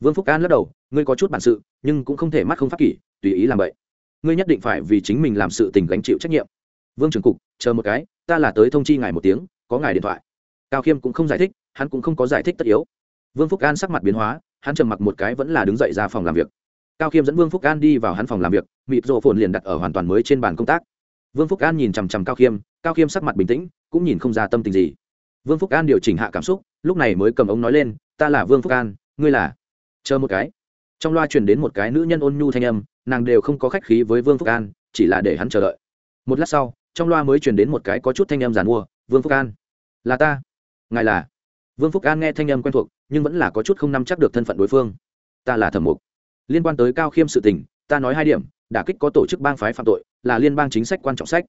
Vương phúc an lắc đầu, ngươi có chút bản sự, nhưng cũng không thể mắt không pháp kỷ, tùy ý làm vậy. Ngươi nhất định phải vì chính mình làm sự tình gánh chịu trách nhiệm. Vương trưởng cục, chờ một cái, ta là tới thông chi ngài một tiếng, có ngài điện thoại. Cao khiêm cũng không giải thích, hắn cũng không có giải thích tất yếu. Vương phúc an sắc mặt biến hóa, hắn trầm mặc một cái vẫn là đứng dậy ra phòng làm việc. Cao khiêm dẫn vương phúc an đi vào hắn phòng làm việc, mịt rộ phồn liền đặt ở hoàn toàn mới trên bàn công tác vương phúc an nhìn chằm chằm cao khiêm cao khiêm sắc mặt bình tĩnh, cũng nhìn không ra tâm tình gì. Vương phúc an điều chỉnh hạ cảm xúc, lúc này mới cầm ống nói lên, ta là vương phúc an, ngươi là? Chờ một cái. Trong loa truyền đến một cái nữ nhân ôn nhu thanh âm, nàng đều không có khách khí với vương phúc an, chỉ là để hắn chờ đợi. Một lát sau, trong loa mới truyền đến một cái có chút thanh âm giàn mua, vương phúc an. Là ta. Ngài là? Vương phúc an nghe thanh âm quen thuộc, nhưng vẫn là có chút không nắm chắc được thân phận đối phương. Ta là thẩm mục. Liên quan tới cao khiêm sự tình, ta nói hai điểm đả kích có tổ chức bang phái phạm tội, là liên bang chính sách quan trọng sách.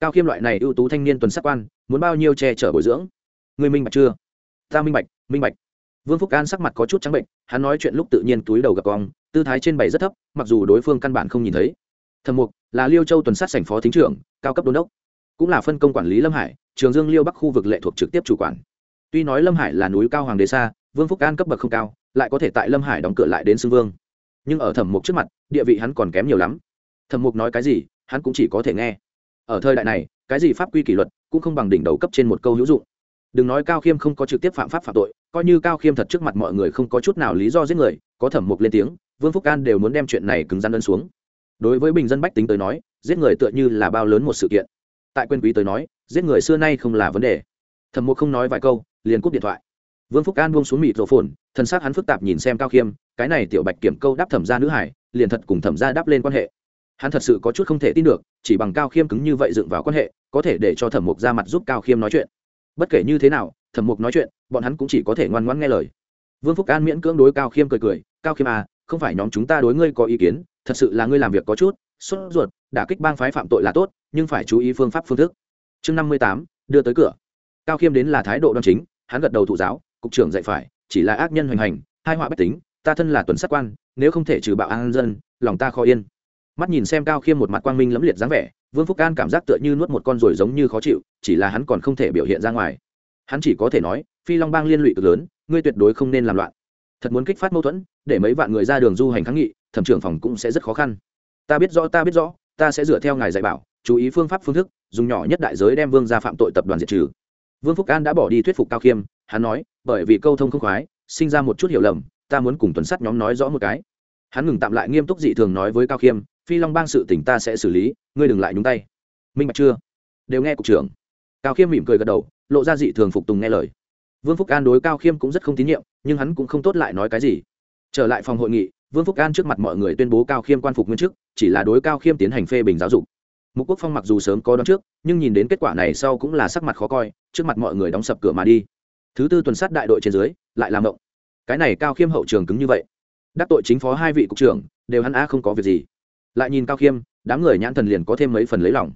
Cao khiêm loại này ưu tú thanh niên tuần sắc quan, muốn bao nhiêu che chở bồi dưỡng? Người minh bạch chưa? Ta minh bạch minh bạch. Vương phúc an sắc mặt có chút trắng bệnh, hắn nói chuyện lúc tự nhiên túi đầu gặp cong tư thái trên bày rất thấp, mặc dù đối phương căn bản không nhìn thấy. Thẩm mục, là liêu châu tuần sát sảnh phó thính trưởng, cao cấp đôn đốc, cũng là phân công quản lý lâm hải, trường dương liêu bắc khu vực lệ thuộc trực tiếp chủ quản. Tuy nói lâm hải là núi cao hoàng đế xa, vương phúc an cấp bậc không cao, lại có thể tại lâm hải đóng cửa lại đến xưng vương nhưng ở thẩm mục trước mặt, địa vị hắn còn kém nhiều lắm. Thẩm mục nói cái gì, hắn cũng chỉ có thể nghe. Ở thời đại này, cái gì pháp quy kỷ luật cũng không bằng đỉnh đầu cấp trên một câu hữu dụng. Đừng nói cao khiêm không có trực tiếp phạm pháp phạm tội, coi như cao khiêm thật trước mặt mọi người không có chút nào lý do giết người, có thẩm mục lên tiếng, vương phúc an đều muốn đem chuyện này cứng rắn đơn xuống. Đối với bình dân bách tính tới nói, giết người tựa như là bao lớn một sự kiện. Tại quên quý tới nói, giết người xưa nay không là vấn đề. Thẩm mục không nói vài câu, liền cúp điện thoại vương phúc an buông xuống mịt rổ phồn thân xác hắn phức tạp nhìn xem cao khiêm, cái này tiểu bạch kiểm câu đáp thẩm ra nữ hải, liền thật cùng thẩm ra đáp lên quan hệ. Hắn thật sự có chút không thể tin được, chỉ bằng cao khiêm cứng như vậy dựng vào quan hệ, có thể để cho thẩm mục ra mặt giúp cao khiêm nói chuyện. Bất kể như thế nào, thẩm mục nói chuyện, bọn hắn cũng chỉ có thể ngoan ngoãn nghe lời. Vương phúc an miễn cưỡng đối cao khiêm cười cười, cao khiêm à không phải nhóm chúng ta đối ngươi có ý kiến, thật sự là ngươi làm việc có chút, sốt ruột, đả kích bang phái phạm tội là tốt, nhưng phải chú ý phương pháp phương thức. Chương năm mươi tám, đưa tới cửa. Cao khiêm đến là thái độ đoan chính, hắn gật đầu thụ giáo cục trưởng dạy phải, chỉ là ác nhân hoành hành, hai họa bách tính, ta thân là tuần sát quan, nếu không thể trừ bạo an dân, lòng ta khó yên. Mắt nhìn xem cao khiêm một mặt quang minh lẫm liệt dáng vẻ, vương phúc an cảm giác tựa như nuốt một con ruồi giống như khó chịu, chỉ là hắn còn không thể biểu hiện ra ngoài. Hắn chỉ có thể nói, phi long bang liên lụy cực lớn, ngươi tuyệt đối không nên làm loạn. Thật muốn kích phát mâu thuẫn, để mấy vạn người ra đường du hành kháng nghị, thẩm trưởng phòng cũng sẽ rất khó khăn. Ta biết rõ, ta biết rõ, ta sẽ dựa theo ngài dạy bảo, chú ý phương pháp phương thức, dùng nhỏ nhất đại giới đem vương ra phạm tội tập đoàn diệt trừ. Vương phúc an đã bỏ đi thuyết phục cao khiêm hắn nói, bởi vì câu thông không khoái, sinh ra một chút hiểu lầm, ta muốn cùng tuần sắt nhóm nói rõ một cái. Hắn ngừng tạm lại nghiêm túc dị thường nói với cao khiêm, phi long bang sự tỉnh ta sẽ xử lý, ngươi đừng lại nhúng tay. Minh bạch chưa? Đều nghe cục trưởng. Cao khiêm mỉm cười gật đầu, lộ ra dị thường phục tùng nghe lời. Vương phúc an đối cao khiêm cũng rất không tín nhiệm, nhưng hắn cũng không tốt lại nói cái gì. Trở lại phòng hội nghị, vương phúc an trước mặt mọi người tuyên bố cao khiêm quan phục nguyên chức, chỉ là đối cao khiêm tiến hành phê bình giáo dục. Mục quốc phong mặc dù sớm có đón trước, nhưng nhìn đến kết quả này sau cũng là sắc mặt khó coi, trước mặt mọi người đóng sập cửa mà đi thứ tư tuần sát đại đội trên dưới, lại làm động cái này cao khiêm hậu trường cứng như vậy. Đắc tội chính phó hai vị cục trưởng, đều hắn a không có việc gì. Lại nhìn cao khiêm, đám người nhãn thần liền có thêm mấy phần lấy lòng.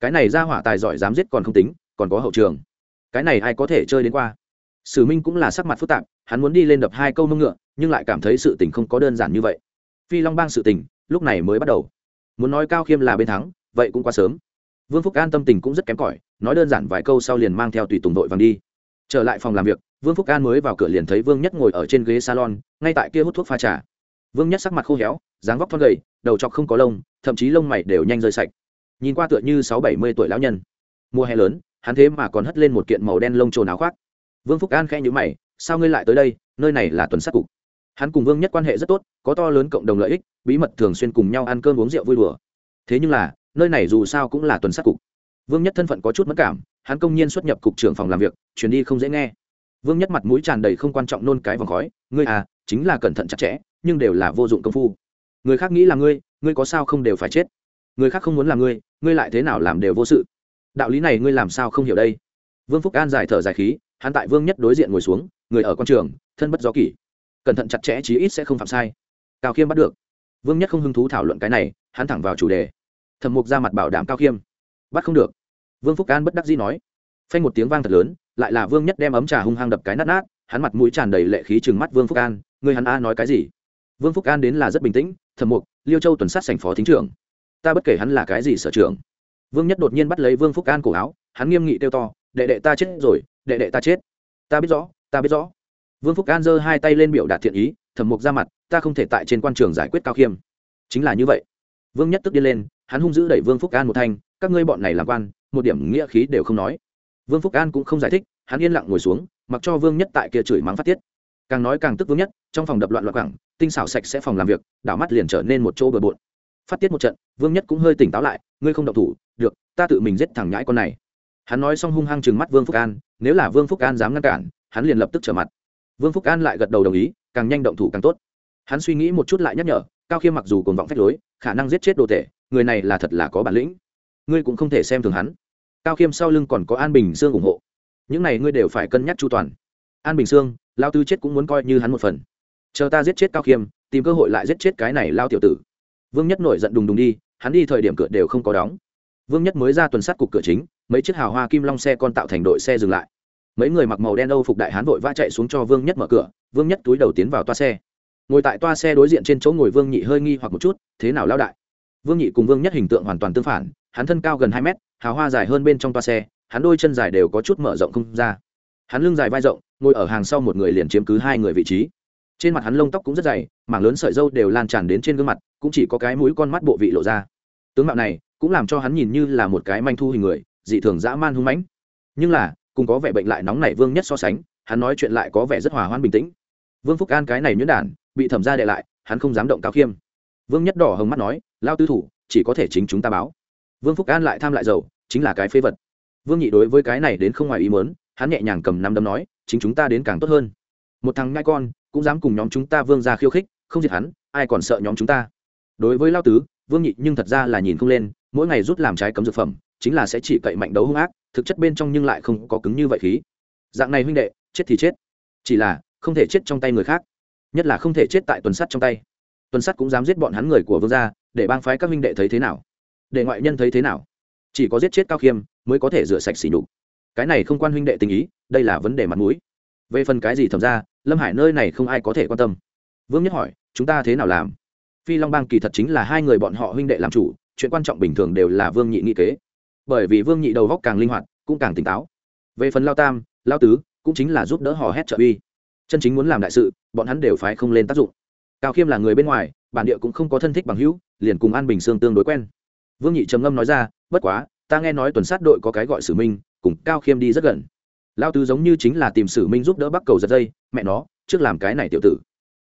Cái này ra hỏa tài giỏi dám giết còn không tính, còn có hậu trường. Cái này ai có thể chơi đến qua? Sử minh cũng là sắc mặt phức tạp, hắn muốn đi lên đập hai câu mông ngựa, nhưng lại cảm thấy sự tình không có đơn giản như vậy. Phi long bang sự tình, lúc này mới bắt đầu. Muốn nói cao khiêm là bên thắng, vậy cũng quá sớm. Vương phúc an tâm tình cũng rất kém cỏi, nói đơn giản vài câu sau liền mang theo tùy tùng đội vàng đi trở lại phòng làm việc, vương phúc an mới vào cửa liền thấy vương nhất ngồi ở trên ghế salon, ngay tại kia hút thuốc pha trà. Vương nhất sắc mặt khô héo, dáng vóc thon gầy, đầu chọc không có lông, thậm chí lông mày đều nhanh rơi sạch. Nhìn qua tựa như sáu bảy mươi tuổi lão nhân. Mùa hè lớn, hắn thế mà còn hất lên một kiện màu đen lông trồn áo khoác. Vương phúc an khẽ nhữ mày, sao ngươi lại tới đây? Nơi này là tuần sát cục. Hắn cùng vương nhất quan hệ rất tốt, có to lớn cộng đồng lợi ích, bí mật thường xuyên cùng nhau ăn cơm uống rượu vui đùa. Thế nhưng là, nơi này dù sao cũng là tuần sát cục. Vương nhất thân phận có chút mất cảm hắn công nhiên xuất nhập cục trưởng phòng làm việc chuyến đi không dễ nghe. Vương nhất mặt mũi tràn đầy không quan trọng nôn cái vòng khói, ngươi à chính là cẩn thận chặt chẽ, nhưng đều là vô dụng công phu. Người khác nghĩ là ngươi ngươi có sao không đều phải chết. Người khác không muốn là ngươi ngươi lại thế nào làm đều vô sự. Đạo lý này ngươi làm sao không hiểu đây? Vương phúc an giải thở dài khí, hắn tại vương nhất đối diện ngồi xuống, người ở con trường, thân bất gió kỷ. Cẩn thận chặt chẽ chí ít sẽ không phạm sai. Cao khiêm bắt được. Vương nhất không hứng thú thảo luận cái này, hắn thẳng vào chủ đề. Thẩm mục ra mặt bảo đảm cao khiêm. Bắt không được vương phúc an bất đắc dĩ nói. Phanh một tiếng vang thật lớn, lại là vương nhất đem ấm trà hung hăng đập cái nát nát, hắn mặt mũi tràn đầy lệ khí chừng mắt vương phúc an người hắn a nói cái gì? Vương phúc an đến là rất bình tĩnh, thẩm mục, liêu châu tuần sát sành phó thính trưởng. Ta bất kể hắn là cái gì sở trưởng. Vương nhất đột nhiên bắt lấy vương phúc an cổ áo, hắn nghiêm nghị kêu to, đệ đệ ta chết rồi, đệ đệ ta chết. Ta biết rõ, ta biết rõ. Vương phúc an giơ hai tay lên biểu đạt thiện ý, thẩm mục ra mặt, ta không thể tại trên quan trường giải quyết cao khiêm. Chính là như vậy. Vương nhất tức đi lên, hắn hung dữ đẩy vương phúc an một thanh, các ngươi bọn này làm quan một điểm nghĩa khí đều không nói. Vương phúc an cũng không giải thích, hắn yên lặng ngồi xuống, mặc cho vương nhất tại kia chửi mắng phát tiết. Càng nói càng tức vương nhất, trong phòng đập loạn loạn quẳng tinh xảo sạch sẽ phòng làm việc, đảo mắt liền trở nên một chỗ bừa bộn. Phát tiết một trận, vương nhất cũng hơi tỉnh táo lại, ngươi không độc thủ, được, ta tự mình giết thằng nhãi con này. Hắn nói xong hung hăng chừng mắt vương phúc an, nếu là vương phúc an dám ngăn cản, hắn liền lập tức trở mặt. Vương phúc an lại gật đầu đồng ý, càng nhanh động thủ càng tốt. Hắn suy nghĩ một chút lại nhắc nhở, cao khiêm mặc dù cồn vọng phách lối, khả năng giết chết đồ tể, người này là thật là có bản lĩnh. Ngươi cũng không thể xem thường hắn cao khiêm sau lưng còn có an bình sương ủng hộ. Những này ngươi đều phải cân nhắc chu toàn. An bình sương, lao tư chết cũng muốn coi như hắn một phần. Chờ ta giết chết cao khiêm, tìm cơ hội lại giết chết cái này lao tiểu tử. Vương nhất nổi giận đùng đùng đi, hắn đi thời điểm cửa đều không có đóng. Vương nhất mới ra tuần sát cục cửa chính, mấy chiếc hào hoa kim long xe con tạo thành đội xe dừng lại. Mấy người mặc màu đen âu phục đại hán vội vã chạy xuống cho vương nhất mở cửa, vương nhất túi đầu tiến vào toa xe. Ngồi tại toa xe đối diện trên chỗ ngồi vương nhị hơi nghi hoặc một chút, thế nào lao đại? Vương nhị cùng vương nhất hình tượng hoàn toàn tương phản, hắn thân cao gần hai mét hào hoa dài hơn bên trong toa xe, hắn đôi chân dài đều có chút mở rộng không ra. Hắn lưng dài vai rộng, ngồi ở hàng sau một người liền chiếm cứ hai người vị trí. Trên mặt hắn lông tóc cũng rất dày, mảng lớn sợi dâu đều lan tràn đến trên gương mặt, cũng chỉ có cái mũi con mắt bộ vị lộ ra. Tướng mạo này cũng làm cho hắn nhìn như là một cái manh thu hình người, dị thường dã man hung mãnh. Nhưng là, cùng có vẻ bệnh lại nóng nảy vương nhất so sánh, hắn nói chuyện lại có vẻ rất hòa hoan bình tĩnh. Vương phúc an cái này nhuyễn đản, bị thẩm ra đệ lại, hắn không dám động cao khiêm. Vương nhất đỏ hồng mắt nói lao tư thủ, chỉ có thể chính chúng ta báo. Vương phúc an lại tham lại giàu chính là cái phế vật. Vương nhị đối với cái này đến không ngoài ý mớn hắn nhẹ nhàng cầm năm đấm nói, chính chúng ta đến càng tốt hơn. Một thằng ngai con, cũng dám cùng nhóm chúng ta vương ra khiêu khích, không diệt hắn, ai còn sợ nhóm chúng ta? Đối với lao tứ, vương nhị nhưng thật ra là nhìn không lên, mỗi ngày rút làm trái cấm dược phẩm, chính là sẽ chỉ cậy mạnh đấu hung ác, thực chất bên trong nhưng lại không có cứng như vậy khí. Dạng này huynh đệ, chết thì chết. Chỉ là, không thể chết trong tay người khác. Nhất là không thể chết tại tuần sắt trong tay. Tuần sắt cũng dám giết bọn hắn người của vương gia, để bang phái các huynh đệ thấy thế nào? Để ngoại nhân thấy thế nào? Chỉ có giết chết cao khiêm mới có thể rửa sạch xỉ nhục. Cái này không quan huynh đệ tình ý, đây là vấn đề mặt mũi. Về phần cái gì thầm ra, lâm hải nơi này không ai có thể quan tâm. Vương nhất hỏi, chúng ta thế nào làm? Phi long bang kỳ thật chính là hai người bọn họ huynh đệ làm chủ, chuyện quan trọng bình thường đều là vương nhị nghị kế. Bởi vì vương nhị đầu góc càng linh hoạt, cũng càng tỉnh táo. Về phần lao tam, lao tứ cũng chính là giúp đỡ hò hét trợ uy. Chân chính muốn làm đại sự, bọn hắn đều phải không lên tác dụng. Cao khiêm là người bên ngoài, bản địa cũng không có thân thích bằng hữu, liền cùng an bình sương tương đối quen. Vương nhị trầm ngâm nói ra bất quá, ta nghe nói tuần sát đội có cái gọi sử minh, cùng cao khiêm đi rất gần. Lao tứ giống như chính là tìm sử minh giúp đỡ bắc cầu giật dây, mẹ nó, trước làm cái này tiểu tử.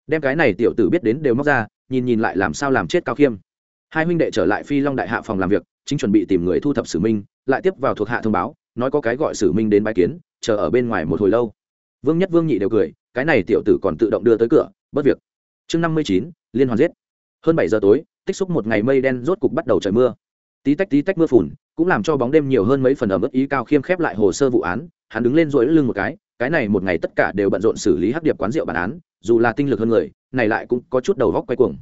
Đem cái này tiểu tử biết đến đều móc ra, nhìn nhìn lại làm sao làm chết cao khiêm. Hai huynh đệ trở lại phi long đại hạ phòng làm việc, chính chuẩn bị tìm người thu thập sử minh, lại tiếp vào thuộc hạ thông báo, nói có cái gọi sử minh đến bãi kiến, chờ ở bên ngoài một hồi lâu. Vương nhất vương nhị đều cười, cái này tiểu tử còn tự động đưa tới cửa, bất việc. Chương năm mươi chín, liên hoàn giết. Hơn bảy giờ tối, tích xúc một ngày mây đen, rốt cục bắt đầu trời mưa tí tách tí tách mưa phùn, cũng làm cho bóng đêm nhiều hơn mấy phần ở mức ý cao khiêm khép lại hồ sơ vụ án, hắn đứng lên rỗi lưng một cái cái này một ngày tất cả đều bận rộn xử lý hắc điệp quán rượu bản án, dù là tinh lực hơn người, này lại cũng có chút đầu góc quay cuồng.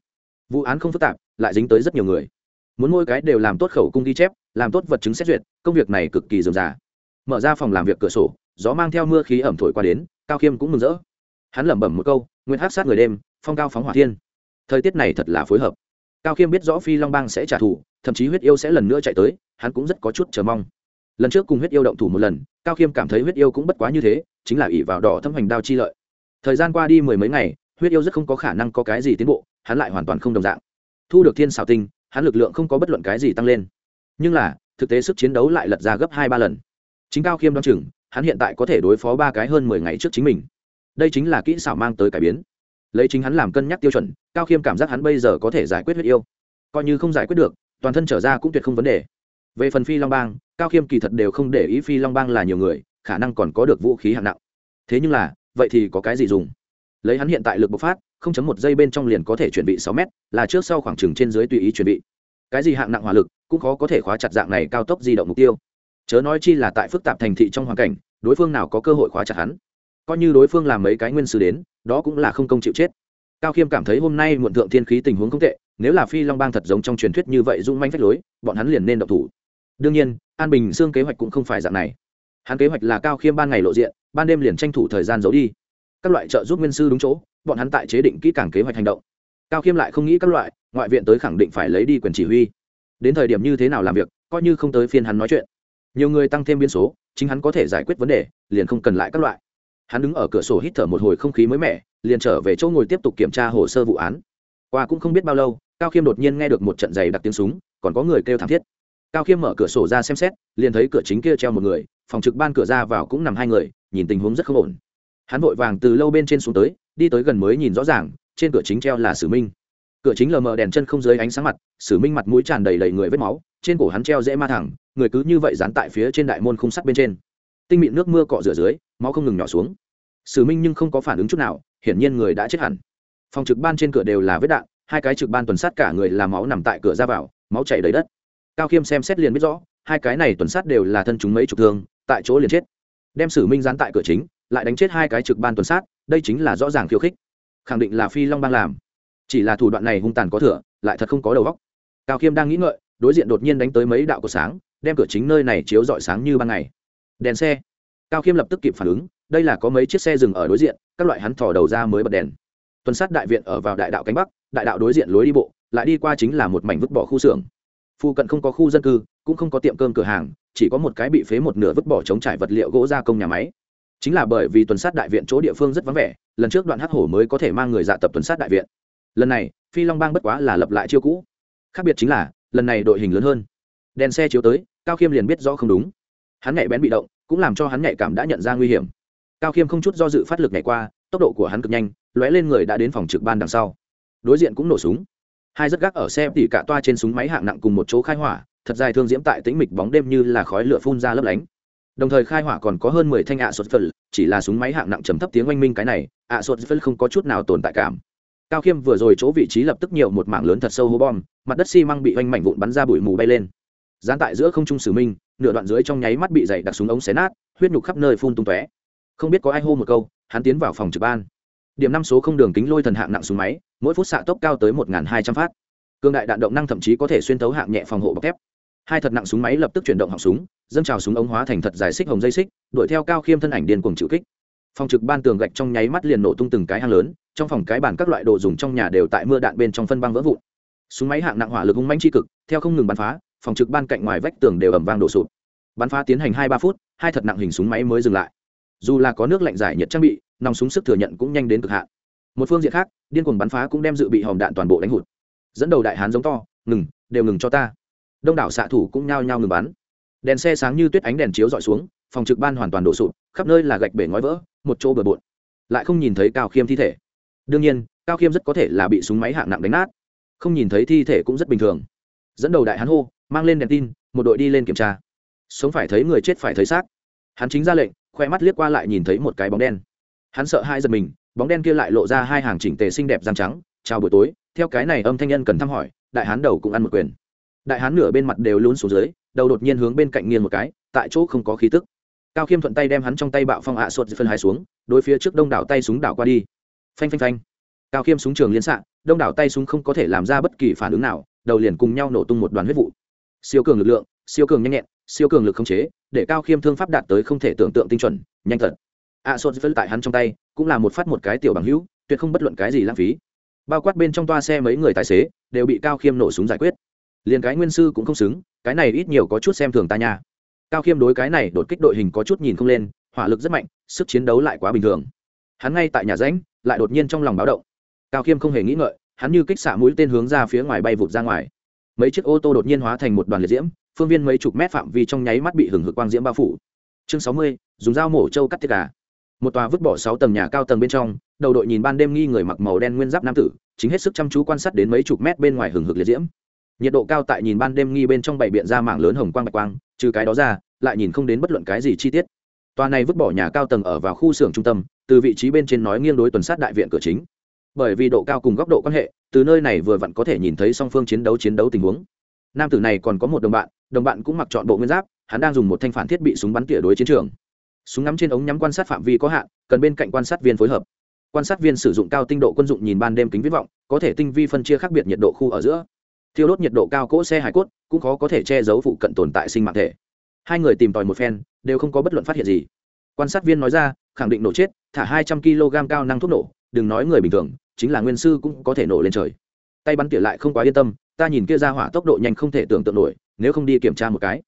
Vụ án không phức tạp, lại dính tới rất nhiều người. Muốn mỗi cái đều làm tốt khẩu cung ghi chép, làm tốt vật chứng xét duyệt, công việc này cực kỳ dườm già mở ra phòng làm việc cửa sổ, gió mang theo mưa khí ẩm thổi qua đến, cao khiêm cũng mừng rỡ. Hắn lẩm bẩm một câu nguyên hát sát người đêm, phong cao phóng hỏa thiên. Thời tiết này thật là phối hợp. Cao khiêm biết rõ phi long bang sẽ trả thù thậm chí huyết yêu sẽ lần nữa chạy tới, hắn cũng rất có chút chờ mong. Lần trước cùng huyết yêu động thủ một lần, cao khiêm cảm thấy huyết yêu cũng bất quá như thế, chính là ỷ vào đỏ thâm hoành đao chi lợi. Thời gian qua đi mười mấy ngày, huyết yêu rất không có khả năng có cái gì tiến bộ, hắn lại hoàn toàn không đồng dạng. Thu được thiên xảo tinh, hắn lực lượng không có bất luận cái gì tăng lên. Nhưng là, thực tế sức chiến đấu lại lật ra gấp hai ba lần. Chính cao khiêm đ o á n chừng, hắn hiện tại có thể đối phó ba cái hơn mười ngày trước chính mình. Đây chính là kỹ xảo mang tới cải biến. Lấy chính hắn làm cân nhắc tiêu chuẩn, cao khiêm cảm giác hắn bây giờ có thể giải quyết huyết yêu. Coi như không giải quyết được toàn thân trở ra cũng tuyệt không vấn đề. Về phần phi long bang, cao khiêm kỳ thật đều không để ý phi long bang là nhiều người, khả năng còn có được vũ khí hạng nặng. Thế nhưng là, vậy thì có cái gì dùng? Lấy hắn hiện tại lực bộc phát, không chấm một giây bên trong liền có thể chuẩn bị sáu mét, là trước sau khoảng trừng trên dưới tùy ý chuẩn bị cái gì hạng nặng hỏa lực, cũng khó có thể khóa chặt dạng này cao tốc di động mục tiêu. Chớ nói chi là tại phức tạp thành thị trong hoàn cảnh, đối phương nào có cơ hội khóa chặt hắn? Coi như đối phương làm mấy cái nguyên sư đến, đó cũng là không công chịu chết. Cao khiêm cảm thấy hôm nay muộn thượng thiên khí tình huống không tệ nếu là phi long bang thật giống trong truyền thuyết như vậy dung manh phách lối, bọn hắn liền nên độc thủ. Đương nhiên, an bình xương kế hoạch cũng không phải dạng này. Hắn kế hoạch là cao khiêm ban ngày lộ diện, ban đêm liền tranh thủ thời gian giấu đi. Các loại trợ giúp nguyên sư đúng chỗ, bọn hắn tại chế định kỹ càng kế hoạch hành động. Cao khiêm lại không nghĩ các loại, ngoại viện tới khẳng định phải lấy đi quyền chỉ huy. Đến thời điểm như thế nào làm việc, coi như không tới phiên hắn nói chuyện. Nhiều người tăng thêm biên số, chính hắn có thể giải quyết vấn đề, liền không cần lại các loại. Hắn đứng ở cửa sổ hít thở một hồi không khí mới mẻ, liền trở về chỗ ngồi tiếp tục kiểm tra hồ sơ vụ án. Qua cũng không biết bao lâu cao khiêm đột nhiên nghe được một trận giày đặc tiếng súng, còn có người kêu thảm thiết. Cao khiêm mở cửa sổ ra xem xét, liền thấy cửa chính kia treo một người, phòng trực ban cửa ra vào cũng nằm hai người, nhìn tình huống rất không ổn. Hắn vội vàng từ lâu bên trên xuống tới, đi tới gần mới nhìn rõ ràng, trên cửa chính treo là sử minh. Cửa chính lờ mờ đèn chân không dưới ánh sáng mặt, sử minh mặt mũi tràn đầy đầy người vết máu, trên cổ hắn treo dễ ma thẳng, người cứ như vậy dán tại phía trên đại môn khung sắt bên trên. Tinh mịn nước mưa cọ rửa dưới, máu không ngừng nhỏ xuống. Sử minh nhưng không có phản ứng chút nào, hiển nhiên người đã chết hẳn. Phòng trực ban trên cửa đều là vết đạn hai cái trực ban tuần sát cả người làm máu nằm tại cửa ra vào, máu chảy đầy đất. Cao khiêm xem xét liền biết rõ, hai cái này tuần sát đều là thân chúng mấy chục thương, tại chỗ liền chết. Đem sử minh dán tại cửa chính, lại đánh chết hai cái trực ban tuần sát, đây chính là rõ ràng khiêu khích. Khẳng định là phi long bang làm. Chỉ là thủ đoạn này hung tàn có thừa, lại thật không có đầu góc cao khiêm đang nghĩ ngợi, đối diện đột nhiên đánh tới mấy đạo có sáng, đem cửa chính nơi này chiếu rọi sáng như ban ngày. Đèn xe. Cao khiêm lập tức kịp phản ứng, đây là có mấy chiếc xe dừng ở đối diện, các loại hắn thò đầu ra mới bật đèn. Tuần sát đại viện ở vào đại đạo cánh bắc đại đạo đối diện lối đi bộ, lại đi qua chính là một mảnh vứt bỏ khu xưởng. Phụ cận không có khu dân cư, cũng không có tiệm cơm cửa hàng, chỉ có một cái bị phế một nửa vứt bỏ chống trải vật liệu gỗ gia công nhà máy. Chính là bởi vì tuần sát đại viện chỗ địa phương rất vắng vẻ, lần trước đoạn hắc hổ mới có thể mang người dạ tập tuần sát đại viện. Lần này, phi long bang bất quá là lập lại chiêu cũ. Khác biệt chính là, lần này đội hình lớn hơn. Đèn xe chiếu tới, cao khiêm liền biết rõ không đúng. Hắn nhạy bén bị động, cũng làm cho hắn nhạy cảm đã nhận ra nguy hiểm. Cao khiêm không chút do dự phát lực nhảy qua, tốc độ của hắn cực nhanh, lóe lên người đã đến phòng trực ban đằng sau đối diện cũng nổ súng. Hai rất gác ở xe tỉ cả toa trên súng máy hạng nặng cùng một chỗ khai hỏa, thật dài thương diễm tại tĩnh mịch bóng đêm như là khói lửa phun ra lấp lánh. Đồng thời khai hỏa còn có hơn mười thanh ạ sốt phân chỉ là súng máy hạng nặng trầm thấp tiếng oanh minh cái này, ạ sốt phân không có chút nào tồn tại cảm. Cao khiêm vừa rồi chỗ vị trí lập tức nhiều một mảng lớn thật sâu hố bom, mặt đất xi măng bị oanh mảnh vụn bắn ra bụi mù bay lên. Gián tại giữa không trung sử minh, nửa đoạn dưới trong nháy mắt bị dày đặt súng ống xé nát, huyết nhục khắp nơi phun tung tóe. Không biết có ai hô một câu, hắn tiến vào phòng trực ban điểm năm số không đường kính lôi thần hạng nặng súng máy, mỗi phút xạ tốc cao tới một hai trăm phát. Cương đại đạn động năng thậm chí có thể xuyên tấu hạng nhẹ phòng hộ bọc thép. Hai thật nặng súng máy lập tức chuyển động họng súng, dâng trào súng ống hóa thành thật dài xích hồng dây xích, đuổi theo cao khiêm thân ảnh điên cuồng chịu kích. Phòng trực ban tường gạch trong nháy mắt liền nổ tung từng cái hang lớn, trong phòng cái bàn các loại đồ dùng trong nhà đều tại mưa đạn bên trong phân băng vỡ vụn. Súng máy hạng nặng hỏa lực hung manh tri cực, theo không ngừng bắn phá, phòng trực ban cạnh ngoài vách tường đều ẩm vang đổ sụp. Bắn phá tiến hành hai ba phút, hai thật nặng hình súng máy mới dừng lại dù là có nước lạnh giải nhiệt trang bị, nòng súng sức thừa nhận cũng nhanh đến cực hạn. Một phương diện khác, điên cuồng bắn phá cũng đem dự bị hòm đạn toàn bộ đánh hụt. Dẫn đầu đại hán giống to, ngừng, đều ngừng cho ta. Đông đảo xạ thủ cũng nhao nhao ngừng bắn. Đèn xe sáng như tuyết ánh đèn chiếu dọi xuống, phòng trực ban hoàn toàn đổ sụp, khắp nơi là gạch bể ngói vỡ, một chỗ bừa bộn. Lại không nhìn thấy cao khiêm thi thể. Đương nhiên, cao khiêm rất có thể là bị súng máy hạng nặng đánh nát. Không nhìn thấy thi thể cũng rất bình thường. Dẫn đầu đại hán hô, mang lên đèn tin, một đội đi lên kiểm tra. Sống phải thấy người chết phải thấy xác hắn chính ra lệnh, khoe mắt liếc qua lại nhìn thấy một cái bóng đen. Hắn sợ hai giật mình, bóng đen kia lại lộ ra hai hàng chỉnh tề xinh đẹp răng trắng. Chào buổi tối. Theo cái này âm thanh nhân cần thăm hỏi, đại hán đầu cũng ăn một quyền. Đại hán nửa bên mặt đều lún xuống dưới, đầu đột nhiên hướng bên cạnh nghiêng một cái, tại chỗ không có khí tức. Cao khiêm thuận tay đem hắn trong tay bạo phong ạ à sột phân hai xuống, đối phía trước đông đảo tay súng đảo qua đi. Phanh phanh phanh. Cao khiêm súng trường liên xạ, đông đảo tay súng không có thể làm ra bất kỳ phản ứng nào, đầu liền cùng nhau nổ tung một đoàn huyết vụ. Siêu cường lực lượng siêu cường nhanh nhẹn, siêu cường lực khống chế, để cao khiêm thương pháp đạt tới không thể tưởng tượng tinh chuẩn, nhanh thật. A à sột phân tại hắn trong tay, cũng là một phát một cái tiểu bằng hữu, tuyệt không bất luận cái gì lãng phí. Bao quát bên trong toa xe mấy người tài xế, đều bị cao khiêm nổ súng giải quyết. Liền cái nguyên sư cũng không xứng, cái này ít nhiều có chút xem thường ta nha. Cao khiêm đối cái này đột kích đội hình có chút nhìn không lên, hỏa lực rất mạnh, sức chiến đấu lại quá bình thường. Hắn ngay tại nhà ránh lại đột nhiên trong lòng báo động. Cao khiêm không hề nghĩ ngợi, hắn như kích xạ mũi tên hướng ra phía ngoài bay vụt ra ngoài. Mấy chiếc ô tô đột nhiên hóa thành một đoàn liệt diễm phương viên mấy chục mét phạm vi trong nháy mắt bị hừng hực quang diễm bao phủ. Chương sáu mươi, dùng dao mổ trâu cắt tiết gà. Một tòa vứt bỏ sáu tầng nhà cao tầng bên trong, đầu đội nhìn ban đêm nghi người mặc màu đen nguyên giáp nam tử, chính hết sức chăm chú quan sát đến mấy chục mét bên ngoài hừng hực liệt diễm. Nhiệt độ cao tại nhìn ban đêm nghi bên trong bảy biện ra mảng lớn hồng quang bạch quang, trừ cái đó ra, lại nhìn không đến bất luận cái gì chi tiết. Tòa này vứt bỏ nhà cao tầng ở vào khu xưởng trung tâm, từ vị trí bên trên nói nghiêng đối tuần sát đại viện cửa chính. Bởi vì độ cao cùng góc độ quan hệ, từ nơi này vừa vặn có thể nhìn thấy song phương chiến đấu chiến đấu tình huống. Nam tử này còn có một đồng bạn đồng bạn cũng mặc chọn bộ nguyên giáp, hắn đang dùng một thanh phản thiết bị súng bắn tỉa đối chiến trường. Súng ngắm trên ống nhắm quan sát phạm vi có hạn, cần bên cạnh quan sát viên phối hợp. Quan sát viên sử dụng cao tinh độ quân dụng nhìn ban đêm kính viết vọng, có thể tinh vi phân chia khác biệt nhiệt độ khu ở giữa. Thiêu đốt nhiệt độ cao cỗ xe hải cốt, cũng khó có thể che giấu phụ cận tồn tại sinh mạng thể. Hai người tìm tòi một phen, đều không có bất luận phát hiện gì. Quan sát viên nói ra, khẳng định nổ chết, thả hai trăm kg cao năng thuốc nổ, đừng nói người bình thường, chính là nguyên sư cũng có thể nổ lên trời. Tay bắn tỉa lại không quá yên tâm, ta nhìn kia ra hỏa tốc độ nhanh không thể tưởng tượng nổi nếu không đi kiểm tra một cái.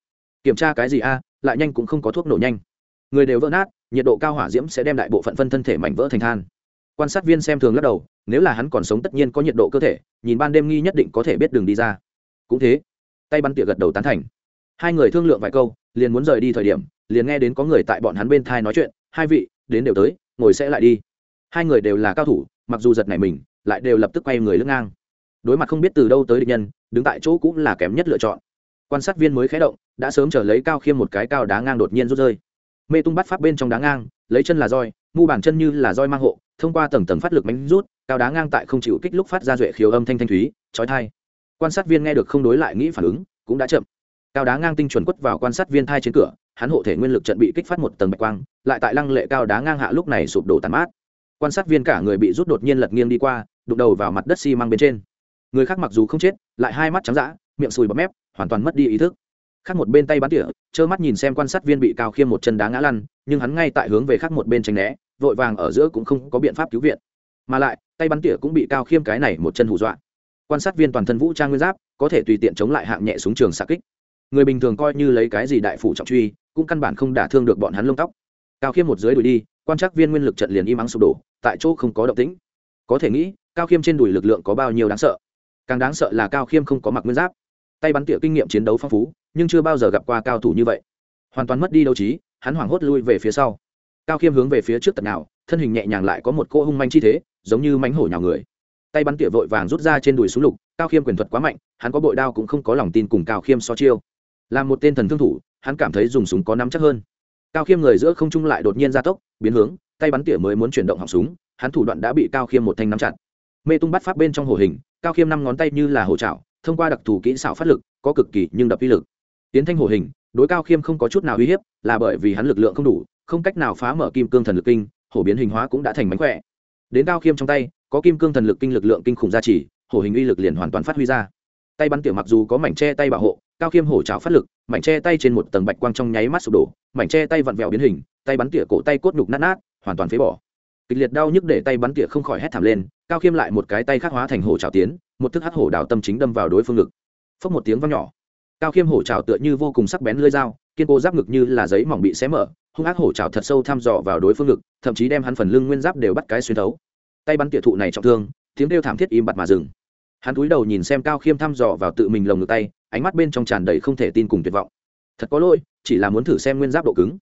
Kiểm tra cái gì a, lại nhanh cũng không có thuốc nổ nhanh. Người đều vỡ nát, nhiệt độ cao hỏa diễm sẽ đem đại bộ phận phân thân thể mảnh vỡ thành than. Quan sát viên xem thường lắc đầu, nếu là hắn còn sống tất nhiên có nhiệt độ cơ thể, nhìn ban đêm nghi nhất định có thể biết đường đi ra. Cũng thế, tay bắn tỉa gật đầu tán thành. Hai người thương lượng vài câu, liền muốn rời đi thời điểm, liền nghe đến có người tại bọn hắn bên thai nói chuyện, hai vị, đến đều tới, ngồi sẽ lại đi. Hai người đều là cao thủ, mặc dù giật này mình, lại đều lập tức quay người lưng ngang. Đối mặt không biết từ đâu tới địch nhân, đứng tại chỗ cũng là kém nhất lựa chọn quan sát viên mới khé động, đã sớm trở lấy cao khiêm một cái cao đá ngang đột nhiên rút rơi. Mê tung bắt pháp bên trong đá ngang, lấy chân là roi, mu bàn chân như là roi mang hộ, thông qua tầng tầng phát lực mánh rút, cao đá ngang tại không chịu kích lúc phát ra duệ khiếu âm thanh thanh thúy trói thai quan sát viên nghe được không đối lại nghĩ phản ứng, cũng đã chậm. Cao đá ngang tinh chuẩn quất vào quan sát viên thai trên cửa, hắn hộ thể nguyên lực trận bị kích phát một tầng bạch quang, lại tại lăng lệ cao đá ngang hạ lúc này sụp đổ tàn mát. Quan sát viên cả người bị rút đột nhiên lật nghiêng đi qua, đụng đầu vào mặt đất xi măng bên trên. Người khác mặc dù không chết, lại hai mắt trắng d miệng sùi bọt mép hoàn toàn mất đi ý thức. Khác một bên tay bắn tỉa, trơ mắt nhìn xem quan sát viên bị cao khiêm một chân đá ngã lăn, nhưng hắn ngay tại hướng về khác một bên tránh né, vội vàng ở giữa cũng không có biện pháp cứu viện. Mà lại, tay bắn tỉa cũng bị cao khiêm cái này một chân hù dọa. Quan sát viên toàn thân vũ trang nguyên giáp, có thể tùy tiện chống lại hạng nhẹ súng trường xạ kích. Người bình thường coi như lấy cái gì đại phủ trọng truy, cũng căn bản không đả thương được bọn hắn lông tóc. Cao khiêm một dưới đuổi đi, quan trắc viên nguyên lực trận liền im ắng sụp đổ, tại chỗ không có động tĩnh. Có thể nghĩ, cao khiêm trên đùi lực lượng có bao nhiêu đáng sợ. Càng đáng sợ là cao khiêm không có mặc nguyên giáp tay bắn tỉa kinh nghiệm chiến đấu phong phú, nhưng chưa bao giờ gặp qua cao thủ như vậy. Hoàn toàn mất đi đấu trí, hắn hoảng hốt lui về phía sau. Cao khiêm hướng về phía trước tận nào, thân hình nhẹ nhàng lại có một cô hung manh chi thế, giống như mánh hổ nhào người. Tay bắn tỉa vội vàng rút ra trên đùi súng lục, cao khiêm quyền thuật quá mạnh, hắn có bội đao cũng không có lòng tin cùng cao khiêm so chiêu. Là một tên thần thương thủ, hắn cảm thấy dùng súng có nắm chắc hơn. Cao khiêm người giữa không trung lại đột nhiên ra tốc, biến hướng, tay bắn tỉa mới muốn chuyển động họng súng, hắn thủ đoạn đã bị cao khiêm một thanh nắm chặt. Mê tung bắt pháp bên trong hồ hình, cao khiêm năm ngón tay như là hồ trạo thông qua đặc thù kỹ xảo phát lực, có cực kỳ nhưng đập uy lực. Tiến thanh hồ hình, đối cao khiêm không có chút nào uy hiếp, là bởi vì hắn lực lượng không đủ, không cách nào phá mở kim cương thần lực kinh, hổ biến hình hóa cũng đã thành mánh khỏe. Đến cao khiêm trong tay, có kim cương thần lực kinh lực lượng kinh khủng gia trì, hổ hình uy lực liền hoàn toàn phát huy ra. Tay bắn tiểu mặc dù có mảnh che tay bảo hộ, cao khiêm hổ trào phát lực, mảnh che tay trên một tầng bạch quang trong nháy mắt sụp đổ, mảnh che tay vặn vẹo biến hình, tay bắn tỉa cổ tay cốt nhục nát nát, hoàn toàn phế bỏ kịch liệt đau nhức để tay bắn tỉa không khỏi hét thảm lên, cao khiêm lại một cái tay khắc hóa thành hổ trào tiến, một thức hắc hổ đào tâm chính đâm vào đối phương ngực. Phốc một tiếng vang nhỏ. Cao khiêm hổ trào tựa như vô cùng sắc bén lưỡi dao, kiên cố giáp ngực như là giấy mỏng bị xé mở, hung ác hổ trào thật sâu thăm dò vào đối phương ngực, thậm chí đem hắn phần lưng nguyên giáp đều bắt cái xuyên thấu. Tay bắn tỉa thụ này trọng thương, tiếng kêu thảm thiết im bặt mà dừng. Hắn cúi đầu nhìn xem cao khiêm thăm dò vào tự mình lồng ngực tay, ánh mắt bên trong tràn đầy không thể tin cùng tuyệt vọng. Thật có lỗi, chỉ là muốn thử xem nguyên giáp độ cứng.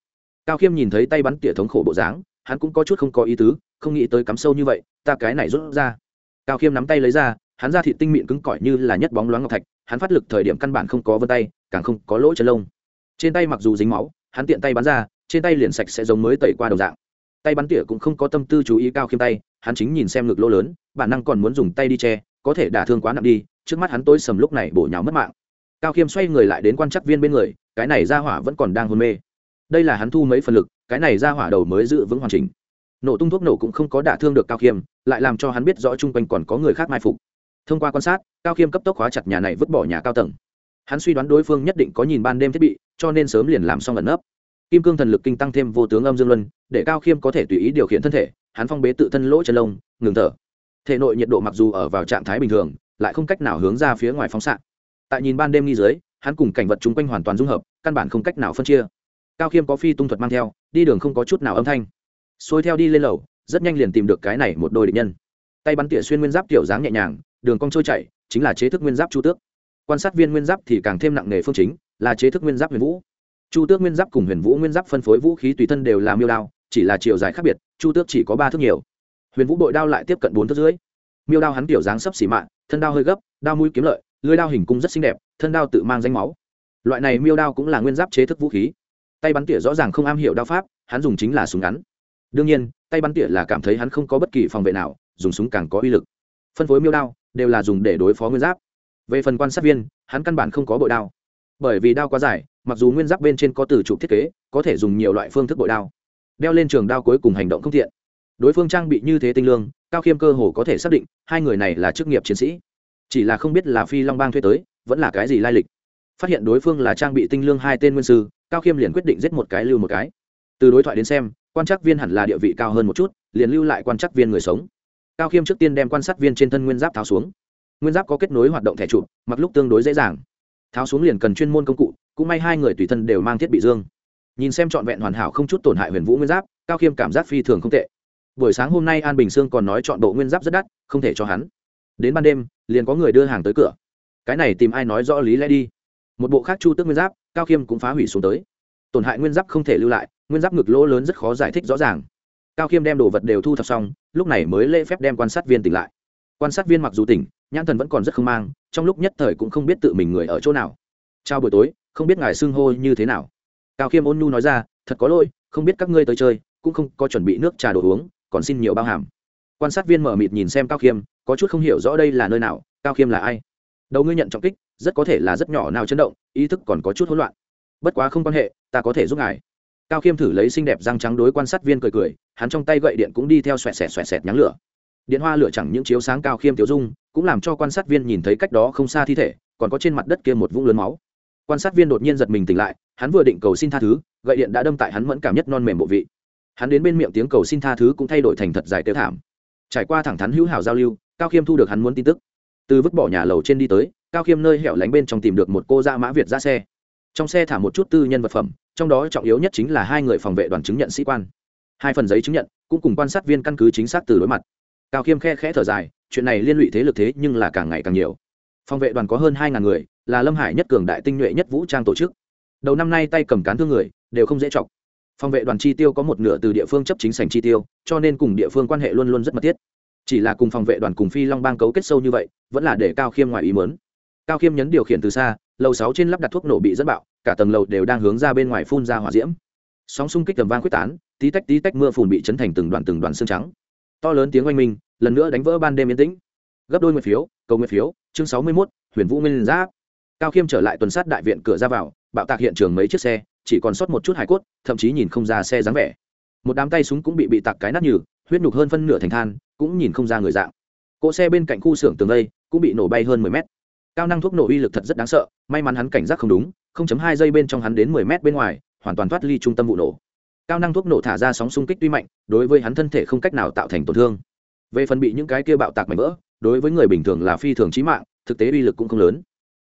Cao khiêm nhìn thấy tay bắn tỉa thống khổ bộ dáng hắn cũng có chút không có ý tứ, không nghĩ tới cắm sâu như vậy, ta cái này rút ra. Cao khiêm nắm tay lấy ra, hắn ra thị tinh mịn cứng cỏi như là nhất bóng loáng ngọc thạch, hắn phát lực thời điểm căn bản không có vân tay, càng không có lỗ chân lông. Trên tay mặc dù dính máu, hắn tiện tay bắn ra, trên tay liền sạch sẽ giống mới tẩy qua đầu dạng. Tay bắn tỉa cũng không có tâm tư chú ý cao khiêm tay, hắn chính nhìn xem ngực lỗ lớn, bản năng còn muốn dùng tay đi che, có thể đả thương quá nặng đi, trước mắt hắn tối sầm lúc này bổ nhào mất mạng. Cao khiêm xoay người lại đến quan chắc viên bên người, cái này ra hỏa vẫn còn đang hôn mê. Đây là hắn thu mấy phần lực cái này ra hỏa đầu mới giữ vững hoàn chỉnh. Nổ tung thuốc nổ cũng không có đả thương được cao khiêm, lại làm cho hắn biết rõ chung quanh còn có người khác mai phục. Thông qua quan sát, cao khiêm cấp tốc khóa chặt nhà này vứt bỏ nhà cao tầng. Hắn suy đoán đối phương nhất định có nhìn ban đêm thiết bị, cho nên sớm liền làm xong ẩn nấp. Kim cương thần lực kinh tăng thêm vô tướng âm dương luân, để cao khiêm có thể tùy ý điều khiển thân thể, hắn phong bế tự thân lỗ chân lông, ngừng thở. Thể nội nhiệt độ mặc dù ở vào trạng thái bình thường, lại không cách nào hướng ra phía ngoài phóng xạ. Tại nhìn ban đêm nghi dưới, hắn cùng cảnh vật chung quanh hoàn toàn dung hợp, căn bản không cách nào phân chia cao khiêm có phi tung thuật mang theo, đi đường không có chút nào âm thanh. Xuôi theo đi lên lầu, rất nhanh liền tìm được cái này một đôi định nhân. Tay bắn tỉa xuyên nguyên giáp kiểu dáng nhẹ nhàng, đường cong trôi chảy, chính là chế thức nguyên giáp chu tước. Quan sát viên nguyên giáp thì càng thêm nặng nề phương chính, là chế thức nguyên giáp huyền vũ. Chu tước nguyên giáp cùng huyền vũ nguyên giáp phân phối vũ khí tùy thân đều là miêu đao, chỉ là chiều dài khác biệt, chu tước chỉ có ba thước nhiều. Huyền vũ bội đao lại tiếp cận bốn thước dưới miêu đao hắn kiểu dáng sấp xỉ mạ thân đao hơi gấp, đao mũi kiếm lợi lưới đao hình cung rất xinh đẹp, thân đao tự mang danh máu. Loại này miêu đao cũng là nguyên giáp chế thức vũ khí tay bắn tỉa rõ ràng không am hiểu đao pháp, hắn dùng chính là súng ngắn. Đương nhiên, tay bắn tỉa là cảm thấy hắn không có bất kỳ phòng vệ nào, dùng súng càng có uy lực. Phân phối miêu đao, đều là dùng để đối phó nguyên giáp. Về phần quan sát viên, hắn căn bản không có bội đao. Bởi vì đao quá dài, mặc dù nguyên giáp bên trên có từ trụ thiết kế, có thể dùng nhiều loại phương thức bội đao. Đeo lên trường đao cuối cùng hành động không thiện đối phương trang bị như thế tinh lương, cao khiêm cơ hồ có thể xác định, hai người này là chức nghiệp chiến sĩ. Chỉ là không biết là phi long bang thuê tới, vẫn là cái gì lai lịch. Phát hiện đối phương là trang bị tinh lương hai tên nguyên sư cao khiêm liền quyết định giết một cái lưu một cái. Từ đối thoại đến xem, quan trắc viên hẳn là địa vị cao hơn một chút, liền lưu lại quan trắc viên người sống. Cao khiêm trước tiên đem quan sát viên trên thân nguyên giáp tháo xuống. Nguyên giáp có kết nối hoạt động thẻ chụp, mặc lúc tương đối dễ dàng. Tháo xuống liền cần chuyên môn công cụ, cũng may hai người tùy thân đều mang thiết bị dương. Nhìn xem trọn vẹn hoàn hảo không chút tổn hại huyền vũ nguyên giáp, cao khiêm cảm giác phi thường không tệ. Buổi sáng hôm nay an bình sương còn nói chọn bộ nguyên giáp rất đắt, không thể cho hắn. Đến ban đêm, liền có người đưa hàng tới cửa. Cái này tìm ai nói rõ lý lẽ đi. Một bộ khác chu tước nguyên giáp cao khiêm cũng phá hủy xuống tới. Tổn hại nguyên giáp không thể lưu lại, nguyên giáp ngực lỗ lớn rất khó giải thích rõ ràng. Cao khiêm đem đồ vật đều thu thập xong, lúc này mới lễ phép đem quan sát viên tỉnh lại. Quan sát viên mặc dù tỉnh, nhãn thần vẫn còn rất không mang, trong lúc nhất thời cũng không biết tự mình người ở chỗ nào. Chào buổi tối, không biết ngài xưng hô như thế nào. Cao khiêm ôn nhu nói ra, thật có lỗi, không biết các ngươi tới chơi, cũng không có chuẩn bị nước trà đồ uống, còn xin nhiều bao hàm. Quan sát viên mở mịt nhìn xem cao khiêm, có chút không hiểu rõ đây là nơi nào, cao khiêm là ai? Đầu ngươi nhận trọng kích rất có thể là rất nhỏ nào chấn động, ý thức còn có chút hỗn loạn. Bất quá không quan hệ, ta có thể giúp ngài. Cao khiêm thử lấy xinh đẹp răng trắng đối quan sát viên cười cười, hắn trong tay gậy điện cũng đi theo xoẹt xẹt xoẹt xẹt nhắn lửa. Điện hoa lửa chẳng những chiếu sáng cao khiêm tiểu dung, cũng làm cho quan sát viên nhìn thấy cách đó không xa thi thể, còn có trên mặt đất kia một vũng lớn máu. Quan sát viên đột nhiên giật mình tỉnh lại, hắn vừa định cầu xin tha thứ, gậy điện đã đâm tại hắn mẫn cảm nhất non mềm bộ vị. Hắn đến bên miệng tiếng cầu xin tha thứ cũng thay đổi thành thật dài tiêu thảm. Trải qua thẳng thắn hữu hảo giao lưu, cao khiêm thu được hắn muốn tin tức từ vứt bỏ nhà lầu trên đi tới, cao khiêm nơi hẻo lánh bên trong tìm được một cô da mã việt ra xe. Trong xe thả một chút tư nhân vật phẩm, trong đó trọng yếu nhất chính là hai người phòng vệ đoàn chứng nhận sĩ quan. Hai phần giấy chứng nhận, cũng cùng quan sát viên căn cứ chính xác từ đối mặt. Cao khiêm khe khẽ thở dài, chuyện này liên lụy thế lực thế nhưng là càng ngày càng nhiều. Phòng vệ đoàn có hơn hai ngàn người, là lâm hải nhất cường đại tinh nhuệ nhất vũ trang tổ chức. Đầu năm nay tay cầm cán thương người, đều không dễ chọc. Phòng vệ đoàn chi tiêu có một nửa từ địa phương chấp chính sành chi tiêu, cho nên cùng địa phương quan hệ luôn luôn rất mật thiết chỉ là cùng phòng vệ đoàn cùng phi long bang cấu kết sâu như vậy, vẫn là để cao khiêm ngoài ý mớn cao khiêm nhấn điều khiển từ xa, lầu sáu trên lắp đặt thuốc nổ bị dẫn bạo, cả tầng lầu đều đang hướng ra bên ngoài phun ra hỏa diễm. Sóng xung kích tầm vang quyết tán, tí tách tí tách mưa phùn bị chấn thành từng đoàn từng đoàn xương trắng. To lớn tiếng oanh minh, lần nữa đánh vỡ ban đêm yên tĩnh. Gấp đôi nguyệt phiếu, cầu nguyệt phiếu, chương sáu mươi mốt, huyền vũ Minh giáp. Cao khiêm trở lại tuần sát đại viện cửa ra vào, bạo tạc hiện trường mấy chiếc xe, chỉ còn sót một chút hải cốt, thậm chí nhìn không ra xe dáng vẻ. Một đám tay súng cũng bị bị tạc cái nát nhừ, huyết nhục hơn phân nửa thành than cũng nhìn không ra người dạng. Cỗ xe bên cạnh khu xưởng tường lây cũng bị nổ bay hơn mười mét. Cao năng thuốc nổ uy lực thật rất đáng sợ, may mắn hắn cảnh giác không đúng, không chấm hai giây bên trong hắn đến mười mét bên ngoài, hoàn toàn thoát ly trung tâm vụ nổ. Cao năng thuốc nổ thả ra sóng xung kích tuy mạnh, đối với hắn thân thể không cách nào tạo thành tổn thương. Về phần bị những cái kia bạo tạc mảnh vỡ, đối với người bình thường là phi thường trí mạng, thực tế uy lực cũng không lớn.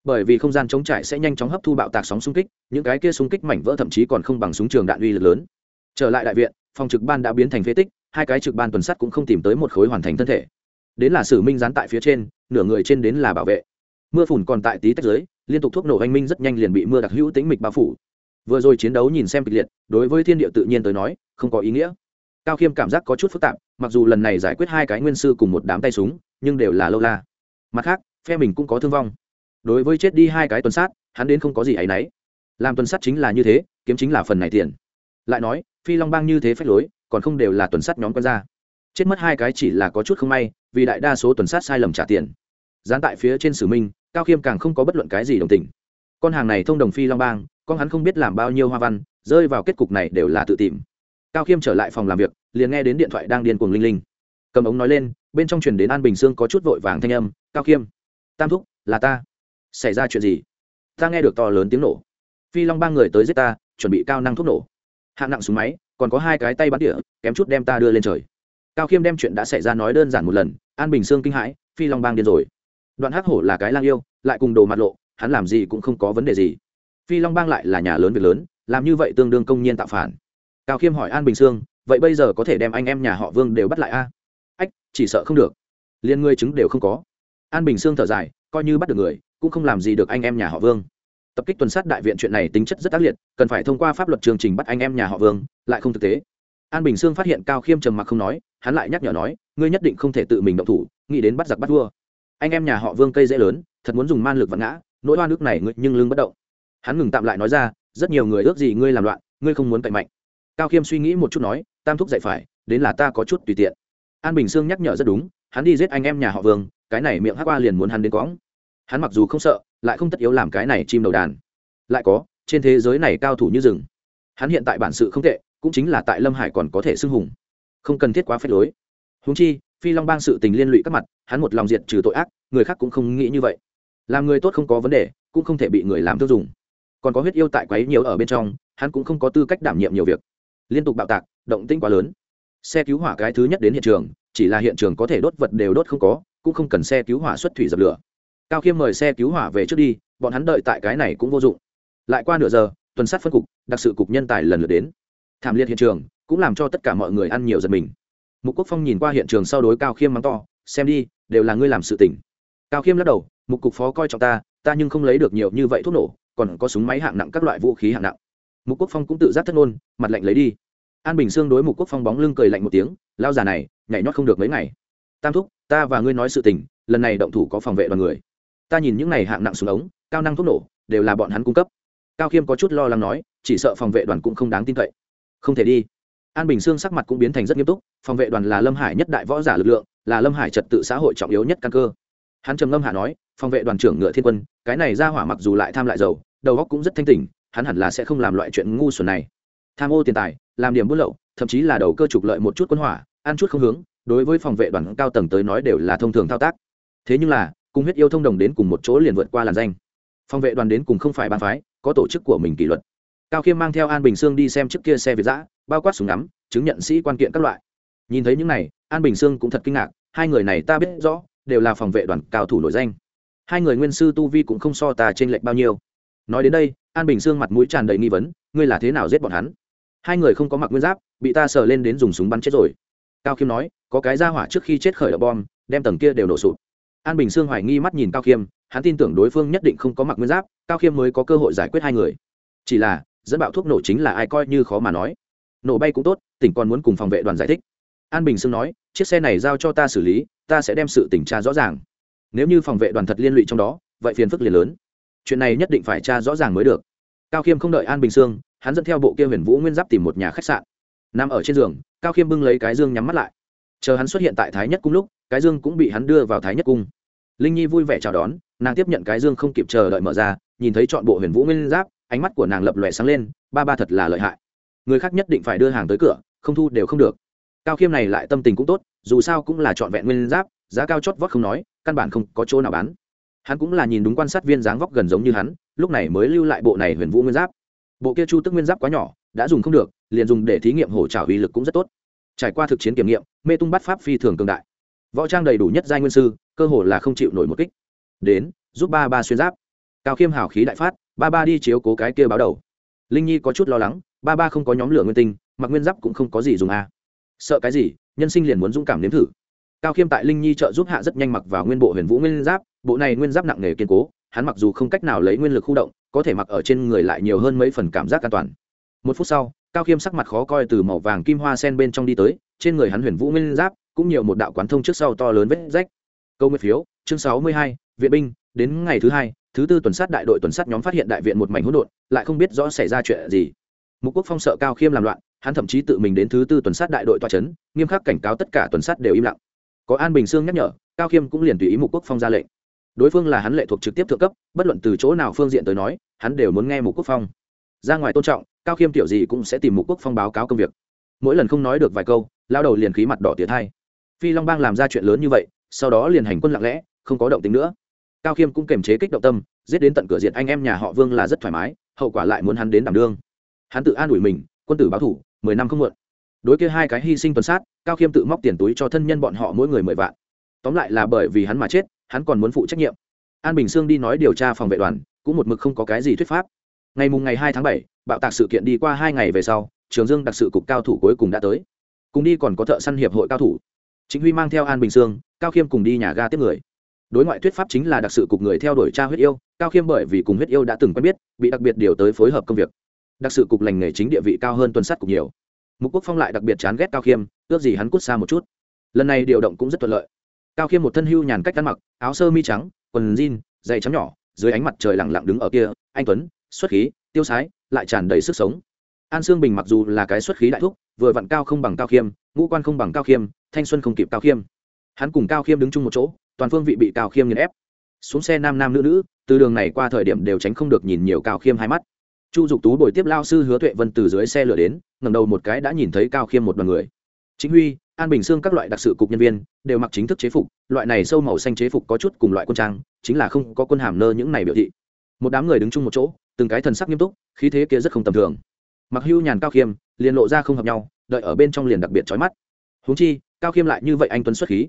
Bởi vì không gian chống trải sẽ nhanh chóng hấp thu bạo tạc sóng xung kích, những cái kia xung kích mảnh vỡ thậm chí còn không bằng súng trường đạn uy lực lớn. Trở lại đại viện, phòng trực ban đã biến thành phế tích hai cái trực ban tuần sắt cũng không tìm tới một khối hoàn thành thân thể. Đến là sử minh dán tại phía trên, nửa người trên đến là bảo vệ. Mưa phùn còn tại tí tách dưới, liên tục thuốc nổ anh minh rất nhanh liền bị mưa đặc hữu tính mịch bao phủ. Vừa rồi chiến đấu nhìn xem kịch liệt, đối với thiên địa tự nhiên tới nói, không có ý nghĩa. Cao khiêm cảm giác có chút phức tạp, mặc dù lần này giải quyết hai cái nguyên sư cùng một đám tay súng, nhưng đều là lâu la. Mặt khác, phe mình cũng có thương vong. Đối với chết đi hai cái tuần sát, hắn đến không có gì ấ y n ấ y làm tuần sát chính là như thế, kiếm chính là phần này tiền. Lại nói, phi long bang như thế phách lối còn không đều là tuần sát nhóm quân ra chết mất hai cái chỉ là có chút không may, vì đại đa số tuần sát sai lầm trả tiền. Gián tại phía trên sử minh, cao khiêm càng không có bất luận cái gì đồng tình. Con hàng này thông đồng phi long bang, con hắn không biết làm bao nhiêu hoa văn, rơi vào kết cục này đều là tự tìm. Cao khiêm trở lại phòng làm việc, liền nghe đến điện thoại đang điên cuồng linh linh. Cầm ống nói lên, bên trong truyền đến an bình sương có chút vội vàng thanh âm, cao khiêm, tam thúc, là ta. Xảy ra chuyện gì? Ta nghe được to lớn tiếng nổ. Phi long ba người tới giết ta, chuẩn bị cao năng thuốc nổ. Hạng nặng súng máy còn có hai cái tay bắn địa, kém chút đem ta đưa lên trời. Cao khiêm đem chuyện đã xảy ra nói đơn giản một lần an bình sương kinh hãi phi long bang điên rồi. Đoạn hắc hổ là cái lang yêu lại cùng đồ mặt lộ hắn làm gì cũng không có vấn đề gì. Phi long bang lại là nhà lớn việc lớn làm như vậy tương đương công nhiên tạo phản. Cao khiêm hỏi an bình sương vậy bây giờ có thể đem anh em nhà họ vương đều bắt lại a? Ách chỉ sợ không được. Liên ngươi chứng đều không có. An bình sương thở dài coi như bắt được người cũng không làm gì được anh em nhà họ vương tập kích tuần sát đại viện chuyện này tính chất rất ác liệt, cần phải thông qua pháp luật chương trình bắt anh em nhà họ vương, lại không thực tế. An bình sương phát hiện cao khiêm trầm mặc không nói, hắn lại nhắc nhở nói, ngươi nhất định không thể tự mình động thủ, nghĩ đến bắt giặc bắt vua. Anh em nhà họ vương cây dễ lớn, thật muốn dùng man lực vặn ngã, nỗi hoa nước này ngươi nhưng lưng bất động. Hắn ngừng tạm lại nói ra, rất nhiều người ước gì ngươi làm loạn, ngươi không muốn cậy mạnh. Cao khiêm suy nghĩ một chút nói, tam thúc dạy phải, đến là ta có chút tùy tiện. An bình sương nhắc nhở rất đúng, hắn đi giết anh em nhà họ vương, cái này miệng Hắc qua liền muốn hắn đến quõng. Hắn mặc dù không sợ lại không tất yếu làm cái này chim đầu đàn. Lại có, trên thế giới này cao thủ như rừng. Hắn hiện tại bản sự không tệ, cũng chính là tại lâm hải còn có thể xưng hùng. Không cần thiết quá phép lối. Húng chi, phi long bang sự tình liên lụy các mặt, hắn một lòng diệt trừ tội ác, người khác cũng không nghĩ như vậy. Làm người tốt không có vấn đề, cũng không thể bị người làm tiêu dùng. Còn có huyết yêu tại quấy nhiều ở bên trong, hắn cũng không có tư cách đảm nhiệm nhiều việc. Liên tục bạo tạc, động tĩnh quá lớn. Xe cứu hỏa cái thứ nhất đến hiện trường, chỉ là hiện trường có thể đốt vật đều đốt không có, cũng không cần xe cứu hỏa xuất thủy dập lửa cao khiêm mời xe cứu hỏa về trước đi, bọn hắn đợi tại cái này cũng vô dụng. Lại qua nửa giờ, tuần sát phân cục, đặc sự cục nhân tài lần lượt đến. Thảm liệt hiện trường, cũng làm cho tất cả mọi người ăn nhiều giật mình. Mục quốc phong nhìn qua hiện trường sau đối cao khiêm mắng to, xem đi, đều là ngươi làm sự tỉnh cao khiêm lắc đầu, mục cục phó coi trọng ta ta nhưng không lấy được nhiều như vậy thuốc nổ, còn có súng máy hạng nặng các loại vũ khí hạng nặng. Mục quốc phong cũng tự giác thất ngôn, mặt lạnh lấy đi. An bình sương đối mục quốc phong bóng lưng cười lạnh một tiếng, lao già này, nhảy nhót không được mấy ngày. Tam thúc, ta và ngươi nói sự tình, lần này động thủ có phòng vệ đoàn người ta nhìn những này hạng nặng súng ống, cao năng thuốc nổ, đều là bọn hắn cung cấp. Cao khiêm có chút lo lắng nói, chỉ sợ phòng vệ đoàn cũng không đáng tin cậy. Không thể đi. An bình sương sắc mặt cũng biến thành rất nghiêm túc, phòng vệ đoàn là lâm hải nhất đại võ giả lực lượng, là lâm hải trật tự xã hội trọng yếu nhất căn cơ. Hắn trầm ngâm hạ nói, phòng vệ đoàn trưởng ngựa thiên quân, cái này ra hỏa mặc dù lại tham lại giàu, đầu óc cũng rất thanh tỉnh, hắn hẳn là sẽ không làm loại chuyện ngu xuẩn này. Tham ô tiền tài, làm điểm buôn lậu, thậm chí là đầu cơ trục lợi một chút quân hỏa, ăn chút không hướng, đối với phòng vệ đoàn cao tầng tới nói đều là thông thường thao tác. Thế nhưng là cùng huyết yêu thông đồng đến cùng một chỗ liền vượt qua làn danh. Phòng vệ đoàn đến cùng không phải ban phái, có tổ chức của mình kỷ luật. Cao khiêm mang theo an bình sương đi xem trước kia xe việt giã bao quát súng ngắm, chứng nhận sĩ quan kiện các loại. Nhìn thấy những này, an bình sương cũng thật kinh ngạc, hai người này ta biết rõ, đều là phòng vệ đoàn cao thủ nổi danh. Hai người nguyên sư tu vi cũng không so ta trên lệch bao nhiêu. Nói đến đây, an bình sương mặt mũi tràn đầy nghi vấn, ngươi là thế nào giết bọn hắn? Hai người không có mặc nguyên giáp, bị ta sờ lên đến dùng súng bắn chết rồi. Cao khiêm nói, có cái ra hỏa trước khi chết khởi động bom, đem tầng kia đều nổ sụp an bình sương hoài nghi mắt nhìn cao khiêm, hắn tin tưởng đối phương nhất định không có mặc nguyên giáp, cao khiêm mới có cơ hội giải quyết hai người. Chỉ là, dẫn bạo thuốc nổ chính là ai coi như khó mà nói. Nổ bay cũng tốt, tỉnh còn muốn cùng phòng vệ đoàn giải thích. An bình sương nói, chiếc xe này giao cho ta xử lý, ta sẽ đem sự tỉnh tra rõ ràng. Nếu như phòng vệ đoàn thật liên lụy trong đó, vậy phiền phức liền lớn. Chuyện này nhất định phải tra rõ ràng mới được. Cao khiêm không đợi an bình sương, hắn dẫn theo bộ kia huyền vũ nguyên giáp tìm một nhà khách sạn. Nằm ở trên giường, cao khiêm bưng lấy cái dương nhắm mắt lại. Chờ hắn xuất hiện tại thái nhất cung lúc cái dương cũng bị hắn đưa vào thái nhất cung. Linh nhi vui vẻ chào đón, nàng tiếp nhận cái dương không kịp chờ đợi mở ra, nhìn thấy chọn bộ huyền vũ nguyên giáp, ánh mắt của nàng lập lòe sáng lên, ba ba thật là lợi hại. Người khác nhất định phải đưa hàng tới cửa, không thu đều không được. Cao khiêm này lại tâm tình cũng tốt, dù sao cũng là trọn vẹn nguyên giáp, giá cao chót vót không nói, căn bản không có chỗ nào bán. Hắn cũng là nhìn đúng quan sát viên dáng vóc gần giống như hắn, lúc này mới lưu lại bộ này huyền vũ nguyên giáp. Bộ kia chu tức nguyên giáp quá nhỏ, đã dùng không được, liền dùng để thí nghiệm hổ trào uy lực cũng rất tốt. Trải qua thực chiến kiểm nghiệm, mê tung bắt pháp phi thường cường đại võ trang đầy đủ nhất giai nguyên sư, cơ hồ là không chịu nổi một kích. Đến, giúp ba ba xuyên giáp. Cao khiêm hào khí đại phát, ba ba đi chiếu cố cái kia báo đầu. Linh nhi có chút lo lắng, ba ba không có nhóm lửa nguyên tinh, mặc nguyên giáp cũng không có gì dùng a. À. sợ cái gì, nhân sinh liền muốn dũng cảm nếm thử. Cao khiêm tại linh nhi trợ giúp hạ rất nhanh mặc vào nguyên bộ huyền vũ nguyên giáp, bộ này nguyên giáp nặng nề kiên cố, hắn mặc dù không cách nào lấy nguyên lực khu động, có thể mặc ở trên người lại nhiều hơn mấy phần cảm giác an toàn. Một phút sau, cao khiêm sắc mặt khó coi từ màu vàng kim hoa sen bên trong đi tới, trên người hắn huyền vũ nguyên giáp cũng nhiều một đạo quán thông trước sau to lớn vết rách. Câu nguyện phiếu, chương sáu mươi hai, viện binh, đến ngày thứ hai, thứ tư tuần sát đại đội tuần sát nhóm phát hiện đại viện một mảnh hỗn độn, lại không biết rõ xảy ra chuyện gì. Mục quốc phong sợ cao khiêm làm loạn, hắn thậm chí tự mình đến thứ tư tuần sát đại đội toa trấn nghiêm khắc cảnh cáo tất cả tuần sát đều im lặng. Có an bình sương nhắc nhở, cao khiêm cũng liền tùy ý mục quốc phong ra lệnh. Đối phương là hắn lệ thuộc trực tiếp thượng cấp, bất luận từ chỗ nào phương diện tới nói, hắn đều muốn nghe mục quốc phong. Ra ngoài tôn trọng, cao khiêm tiểu gì cũng sẽ tìm mục quốc phong báo cáo công việc. Mỗi lần không nói được vài câu, lao đầu liền khí mặt đỏ tiệt thay phi long bang làm ra chuyện lớn như vậy, sau đó liền hành quân lặng lẽ, không có động tính nữa. Cao khiêm cũng kềm chế kích động tâm, giết đến tận cửa diện anh em nhà họ vương là rất thoải mái, hậu quả lại muốn hắn đến đảm đương. Hắn tự an ủi mình, quân tử báo thủ, mười năm không muộn. Đối kia hai cái hy sinh tuần sát, cao khiêm tự móc tiền túi cho thân nhân bọn họ mỗi người mười vạn. Tóm lại là bởi vì hắn mà chết, hắn còn muốn phụ trách nhiệm. An bình sương đi nói điều tra phòng vệ đoàn, cũng một mực không có cái gì thuyết pháp. Ngày mùng ngày hai tháng bảy, bạo tạc sự kiện đi qua hai ngày về sau, trường dương đặc sự cục cao thủ cuối cùng đã tới. Cùng đi còn có thợ săn hiệp hội cao thủ chính huy mang theo an bình sương, cao khiêm cùng đi nhà ga tiếp người. Đối ngoại thuyết pháp chính là đặc sự cục người theo đuổi cha huyết yêu, cao khiêm bởi vì cùng huyết yêu đã từng quen biết, bị đặc biệt điều tới phối hợp công việc. Đặc sự cục lành nghề chính địa vị cao hơn tuần sát cục nhiều. Mục quốc phong lại đặc biệt chán ghét cao khiêm, ước gì hắn cút xa một chút. Lần này điều động cũng rất thuận lợi. Cao khiêm một thân hưu nhàn cách ăn mặc, áo sơ mi trắng, quần jean, giày trắng nhỏ, dưới ánh mặt trời lẳng lặng đứng ở kia, anh tuấn, xuất khí, tiêu sái, lại tràn đầy sức sống. An sương bình mặc dù là cái xuất khí đại thúc, vừa vặn cao không bằng cao khiêm, ngũ quan không bằng cao khiêm thanh xuân không kịp cao khiêm. Hắn cùng cao khiêm đứng chung một chỗ, toàn phương vị bị cao khiêm nghiền ép. Xuống xe nam nam nữ nữ, từ đường này qua thời điểm đều tránh không được nhìn nhiều cao khiêm hai mắt. Chu dục tú bồi tiếp lao sư hứa tuệ vân từ dưới xe lửa đến ngầm đầu một cái đã nhìn thấy cao khiêm một đoàn người. Chính huy, an bình sương các loại đặc sự cục nhân viên, đều mặc chính thức chế phục, loại này sâu màu xanh chế phục có chút cùng loại quân trang, chính là không có quân hàm nơ những này biểu thị. Một đám người đứng chung một chỗ, từng cái thần sắc nghiêm túc, khí thế kia rất không tầm thường. Mặc hưu nhàn cao khiêm, liền lộ ra không hợp nhau, đợi ở bên trong liền đặc biệt trói mắt. Huống chi cao khiêm lại như vậy anh tuấn xuất khí.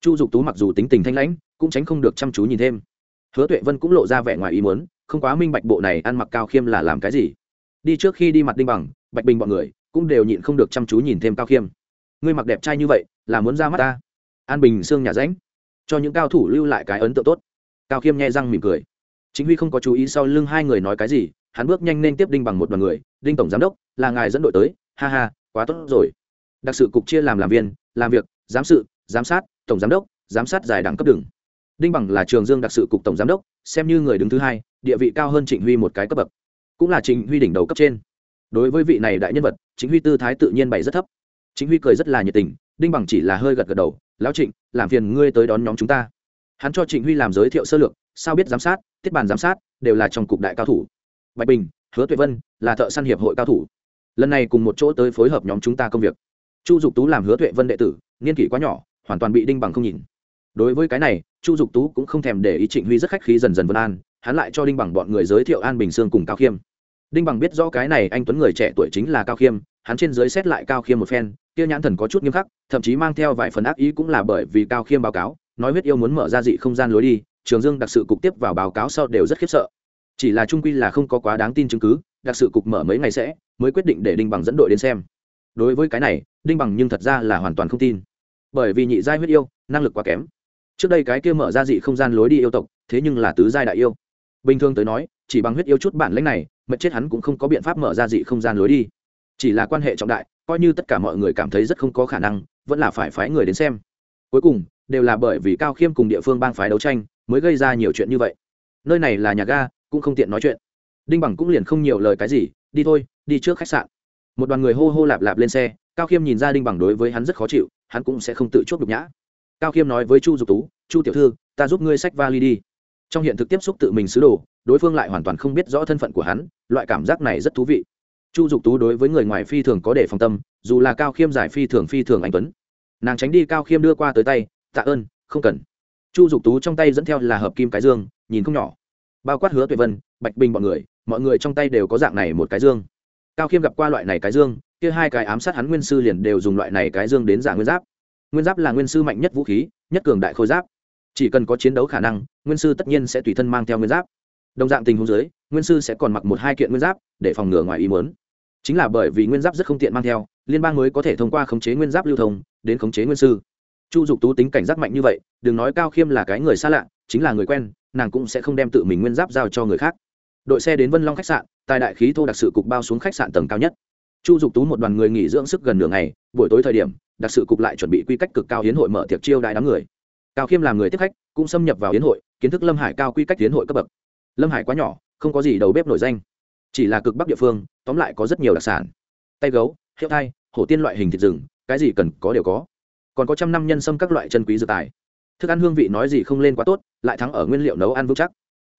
Chu dục tú mặc dù tính tình thanh lãnh, cũng tránh không được chăm chú nhìn thêm. Hứa tuệ vân cũng lộ ra vẻ ngoài ý muốn, không quá minh bạch bộ này ăn mặc cao khiêm là làm cái gì. Đi trước khi đi mặt đinh bằng, bạch bình bọn người cũng đều nhịn không được chăm chú nhìn thêm cao khiêm. Ngươi mặc đẹp trai như vậy, là muốn ra mắt ta? An bình xương nhà ránh cho những cao thủ lưu lại cái ấn tượng tốt. Cao khiêm nhẹ răng mỉm cười. Chính huy không có chú ý sau lưng hai người nói cái gì, hắn bước nhanh nên tiếp đinh bằng một đoàn người. Đinh tổng giám đốc, là ngài dẫn đội tới. Ha ha, quá tốt rồi. Đặc sự cục chia làm làm viên làm việc, giám sự, giám sát, tổng giám đốc, giám sát dài đẳng cấp đường. Đinh bằng là trường dương đặc sự cục tổng giám đốc, xem như người đứng thứ hai, địa vị cao hơn trịnh huy một cái cấp bậc. Cũng là trịnh huy đỉnh đầu cấp trên. Đối với vị này đại nhân vật chính huy tư thái tự nhiên bày rất thấp. Chính huy cười rất là nhiệt tình, đinh bằng chỉ là hơi gật gật đầu, lão trịnh, làm phiền ngươi tới đón nhóm chúng ta. Hắn cho trịnh huy làm giới thiệu sơ lược, sao biết giám sát tiết bàn giám sát, đều là trong cục đại cao thủ. Bạch bình, hứa tuệ vân là thợ săn hiệp hội cao thủ. Lần này cùng một chỗ tới phối hợp nhóm chúng ta công việc chu dục tú làm hứa tuệ vân đệ tử, niên kỷ quá nhỏ, hoàn toàn bị đinh bằng không nhìn. Đối với cái này, chu dục tú cũng không thèm để ý trịnh huy rất khách khí dần dần vân an, hắn lại cho đinh bằng bọn người giới thiệu an bình sương cùng cao khiêm. Đinh bằng biết rõ cái này anh tuấn người trẻ tuổi chính là cao khiêm, hắn trên giới xét lại cao khiêm một phen, kia nhãn thần có chút nghiêm khắc, thậm chí mang theo vài phần ác ý cũng là bởi vì cao khiêm báo cáo, nói huyết yêu muốn mở ra dị không gian lối đi, trường dương đặc sự cục tiếp vào báo cáo sau đều rất khiếp sợ. Chỉ là trung quy là không có quá đáng tin chứng cứ, đặc sự cục mở mấy ngày sẽ, mới quyết định để đinh bằng dẫn đội đến xem đối với cái này, đinh bằng nhưng thật ra là hoàn toàn không tin. Bởi vì nhị giai huyết yêu, năng lực quá kém. Trước đây cái kia mở ra dị không gian lối đi yêu tộc, thế nhưng là tứ giai đại yêu. Bình thường tới nói, chỉ bằng huyết yêu chút bản lãnh này mật chết hắn cũng không có biện pháp mở ra dị không gian lối đi. Chỉ là quan hệ trọng đại, coi như tất cả mọi người cảm thấy rất không có khả năng, vẫn là phải phái người đến xem. Cuối cùng, đều là bởi vì cao khiêm cùng địa phương bang phái đấu tranh, mới gây ra nhiều chuyện như vậy. Nơi này là nhà ga, cũng không tiện nói chuyện. Đinh bằng cũng liền không nhiều lời cái gì, đi thôi, đi trước khách sạn một đoàn người hô hô lạp lạp lên xe, cao khiêm nhìn ra đinh bằng đối với hắn rất khó chịu, hắn cũng sẽ không tự chuốc nhục nhã. Cao khiêm nói với chu dục tú, chu tiểu thư, ta giúp ngươi sách vali đi. Trong hiện thực tiếp xúc tự mình xứ đồ, đối phương lại hoàn toàn không biết rõ thân phận của hắn, loại cảm giác này rất thú vị. Chu dục tú đối với người ngoài phi thường có để phòng tâm, dù là cao khiêm giải phi thường phi thường anh tuấn. Nàng tránh đi, cao khiêm đưa qua tới tay, tạ ơn, không cần. Chu dục tú trong tay dẫn theo là hợp kim cái dương, nhìn không nhỏ. Bao quát hứa tuệ vân, bạch bình bọn người, mọi người trong tay đều có dạng này một cái dương cao khiêm gặp qua loại này cái dương, kia hai cái ám sát hắn nguyên sư liền đều dùng loại này cái dương đến giả nguyên giáp. Nguyên giáp là nguyên sư mạnh nhất vũ khí, nhất cường đại khôi giáp. Chỉ cần có chiến đấu khả năng, nguyên sư tất nhiên sẽ tùy thân mang theo nguyên giáp. Đồng dạng tình huống dưới, nguyên sư sẽ còn mặc một hai kiện nguyên giáp để phòng ngừa ngoài ý muốn. Chính là bởi vì nguyên giáp rất không tiện mang theo, liên bang mới có thể thông qua khống chế nguyên giáp lưu thông, đến khống chế nguyên sư. Chu dục tú tính cảnh giác mạnh như vậy, đừng nói cao khiêm là cái người xa lạ, chính là người quen, nàng cũng sẽ không đem tự mình nguyên giáp giao cho người khác. Đội xe đến vân long khách sạn tài đại khí thô đặc sự cục bao xuống khách sạn tầng cao nhất. Chu dục tú một đoàn người nghỉ dưỡng sức gần nửa ngày, buổi tối thời điểm, đặc sự cục lại chuẩn bị quy cách cực cao hiến hội mở tiệc chiêu đại đám người. Cao khiêm làm người tiếp khách, cũng xâm nhập vào hiến hội, kiến thức lâm hải cao quy cách hiến hội cấp bậc. Lâm hải quá nhỏ, không có gì đầu bếp nổi danh. Chỉ là cực bắc địa phương, tóm lại có rất nhiều đặc sản. Tay gấu, hiệu thai, hổ tiên loại hình thịt rừng, cái gì cần có đều có. Còn có trăm năm nhân sâm các loại chân quý dược tài. Thức ăn hương vị nói gì không lên quá tốt, lại thắng ở nguyên liệu nấu ăn vững chắc.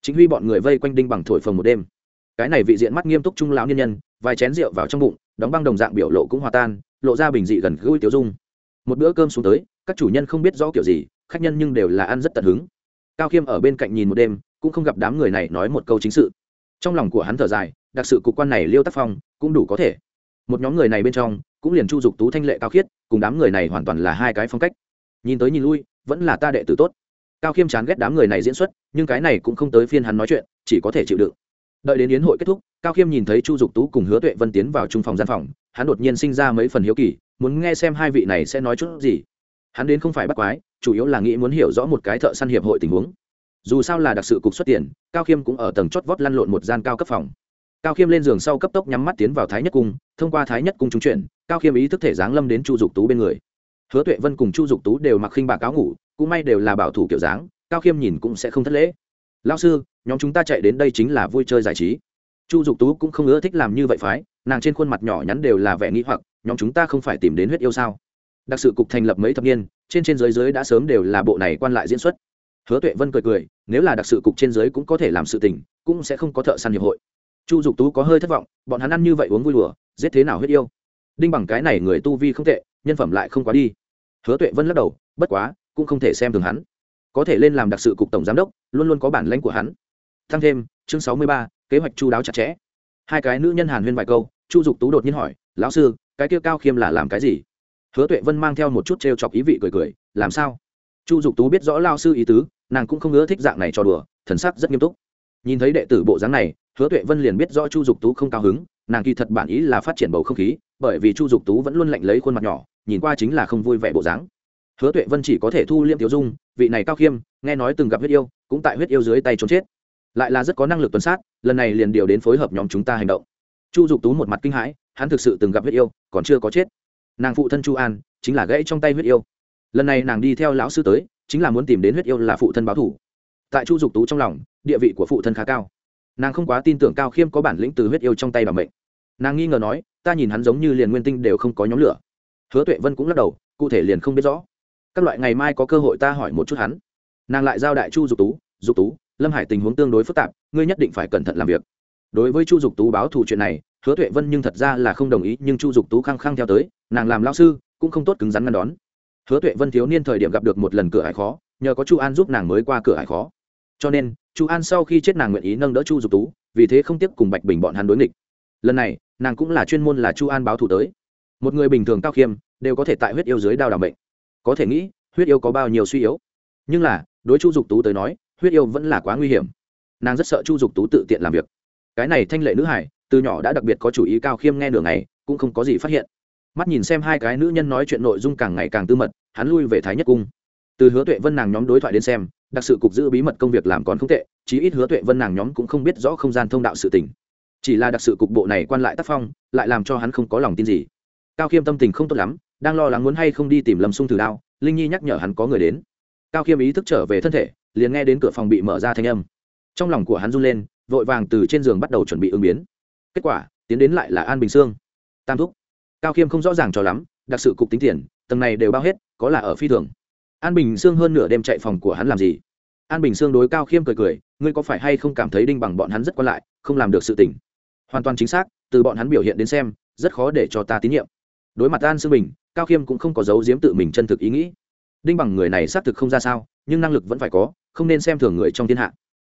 Chính huy bọn người vây quanh đinh bằng thổi phồng một đêm cái này vị diện mắt nghiêm túc trung lão niên nhân, vài chén rượu vào trong bụng, đóng băng đồng dạng biểu lộ cũng hòa tan, lộ ra bình dị gần gũi tiêu dung. Một bữa cơm xuống tới, các chủ nhân không biết rõ kiểu gì, khách nhân nhưng đều là ăn rất tận hứng. Cao khiêm ở bên cạnh nhìn một đêm, cũng không gặp đám người này nói một câu chính sự. Trong lòng của hắn thở dài, đặc sự cục quan này liêu tác phong cũng đủ có thể. Một nhóm người này bên trong, cũng liền chu dục tú thanh lệ cao khiết, cùng đám người này hoàn toàn là hai cái phong cách. Nhìn tới nhìn lui, vẫn là ta đệ tử tốt. Cao khiêm chán ghét đám người này diễn xuất, nhưng cái này cũng không tới phiên hắn nói chuyện, chỉ có thể chịu đựng đợi đến yến hội kết thúc, cao khiêm nhìn thấy chu dục tú cùng hứa tuệ vân tiến vào trung phòng gian phòng, hắn đột nhiên sinh ra mấy phần hiếu kỳ, muốn nghe xem hai vị này sẽ nói chút gì. Hắn đến không phải bắt quái, chủ yếu là nghĩ muốn hiểu rõ một cái thợ săn hiệp hội tình huống. Dù sao là đặc sự cục xuất tiền, cao khiêm cũng ở tầng chót vót lăn lộn một gian cao cấp phòng. Cao khiêm lên giường sau cấp tốc nhắm mắt tiến vào thái nhất cung, thông qua thái nhất cung trúng chuyển, cao khiêm ý thức thể giáng lâm đến chu dục tú bên người. Hứa tuệ vân cùng chu dục tú đều mặc khinh bạc cáo ngủ, cũng may đều là bảo thủ kiểu dáng, cao khiêm nhìn cũng sẽ không thất lễ. Lao sư nhóm chúng ta chạy đến đây chính là vui chơi giải trí. Chu dục tú cũng không ưa thích làm như vậy phái, nàng trên khuôn mặt nhỏ nhắn đều là vẻ nghĩ hoặc, nhóm chúng ta không phải tìm đến huyết yêu sao? Đặc sự cục thành lập mấy thập niên, trên trên dưới dưới đã sớm đều là bộ này quan lại diễn xuất. Hứa tuệ vân cười cười, nếu là đặc sự cục trên dưới cũng có thể làm sự tình, cũng sẽ không có thợ săn hiệp hội. Chu dục tú có hơi thất vọng, bọn hắn ăn như vậy uống vui đùa, giết thế nào huyết yêu? Đinh bằng cái này người tu vi không tệ, nhân phẩm lại không quá đi. Hứa tuệ vân lắc đầu, bất quá, cũng không thể xem thường hắn. Có thể lên làm đặc sự cục tổng giám đốc, luôn luôn có bản lãnh của hắn thăng thêm, chương sáu mươi ba, kế hoạch chu đáo chặt chẽ. Hai cái nữ nhân hàn huyên vài câu, chu dục tú đột nhiên hỏi, lão sư, cái kia cao khiêm là làm cái gì? Hứa tuệ vân mang theo một chút t r e o chọc ý vị cười cười, làm sao? Chu dục tú biết rõ lao sư ý tứ, nàng cũng không ngớ thích dạng này cho đùa, thần sắc rất nghiêm túc. Nhìn thấy đệ tử bộ dáng này, hứa tuệ vân liền biết rõ chu dục tú không cao hứng, nàng kỳ thật bản ý là phát triển bầu không khí, bởi vì chu dục tú vẫn luôn lạnh lấy khuôn mặt nhỏ, nhìn qua chính là không vui vẻ bộ dáng. Hứa tuệ vân chỉ có thể thu liêm tiểu dung, vị này cao khiêm, nghe nói từng gặp huyết yêu, cũng tại huyết yêu dưới tay trốn chết lại là rất có năng lực tuần sát, lần này liền điều đến phối hợp nhóm chúng ta hành động. Chu dục tú một mặt kinh hãi, hắn thực sự từng gặp huyết yêu, còn chưa có chết. Nàng phụ thân chu an, chính là gãy trong tay huyết yêu. Lần này nàng đi theo lão sư tới, chính là muốn tìm đến huyết yêu là phụ thân báo thủ. Tại chu dục tú trong lòng, địa vị của phụ thân khá cao. Nàng không quá tin tưởng cao khiêm có bản lĩnh từ huyết yêu trong tay bà mệnh. Nàng nghi ngờ nói, ta nhìn hắn giống như liền nguyên tinh đều không có nhóm lửa. Hứa tuệ vân cũng lắc đầu, cụ thể liền không biết rõ. Các loại ngày mai có cơ hội ta hỏi một chút hắn. Nàng lại giao đại chu dục tú dục tú lâm hải tình huống tương đối phức tạp, ngươi nhất định phải cẩn thận làm việc. Đối với chu dục tú báo thù chuyện này, hứa tuệ vân nhưng thật ra là không đồng ý, nhưng chu dục tú khăng khăng theo tới, nàng làm lao sư, cũng không tốt cứng rắn ngăn đón. Hứa tuệ vân thiếu niên thời điểm gặp được một lần cửa hải khó, nhờ có chu an giúp nàng mới qua cửa hải khó. Cho nên, chu an sau khi chết nàng nguyện ý nâng đỡ chu dục tú, vì thế không tiếp cùng bạch bình bọn hắn đối nghịch. Lần này, nàng cũng là chuyên môn là chu an báo thù tới. Một người bình thường cao khiêm, đều có thể tại huyết yêu dưới đao đ bệnh có thể nghĩ, huyết yêu có bao nhiêu suy yếu. Nhưng là, đối chu dục tú tới nói huyết yêu vẫn là quá nguy hiểm. Nàng rất sợ chu dục tú tự tiện làm việc. Cái này thanh lệ nữ hải, từ nhỏ đã đặc biệt có chủ ý cao khiêm nghe đường này cũng không có gì phát hiện. Mắt nhìn xem hai cái nữ nhân nói chuyện nội dung càng ngày càng tư mật, hắn lui về thái nhất cung. Từ hứa tuệ vân nàng nhóm đối thoại đến xem, đặc sự cục giữ bí mật công việc làm còn không tệ, chí ít hứa tuệ vân nàng nhóm cũng không biết rõ không gian thông đạo sự tình. Chỉ là đặc sự cục bộ này quan lại tác phong, lại làm cho hắn không có lòng tin gì. Cao khiêm tâm tình không tốt lắm, đang lo lắng muốn hay không đi tìm lâm sung thử đao, linh nhi nhắc nhở hắn có người đến. Cao khiêm ý thức trở về thân thể liền nghe đến cửa phòng bị mở ra thanh âm. Trong lòng của hắn run lên, vội vàng từ trên giường bắt đầu chuẩn bị ứng biến. Kết quả, tiến đến lại là an bình sương. Tam thúc, cao khiêm không rõ ràng cho lắm, đặc sự cục tính tiền, tầng này đều bao hết, có là ở phi thường. An bình sương hơn nửa đêm chạy phòng của hắn làm gì? An bình sương đối cao khiêm cười cười, ngươi có phải hay không cảm thấy đinh bằng bọn hắn rất quan lại, không làm được sự tỉnh hoàn toàn chính xác, từ bọn hắn biểu hiện đến xem, rất khó để cho ta tín nhiệm. Đối mặt an sương bình, cao khiêm cũng không có giấu giếm tự mình chân thực ý nghĩ. Đinh bằng người này xác thực không ra sao, nhưng năng lực vẫn phải có không nên xem thường người trong thiên hạ.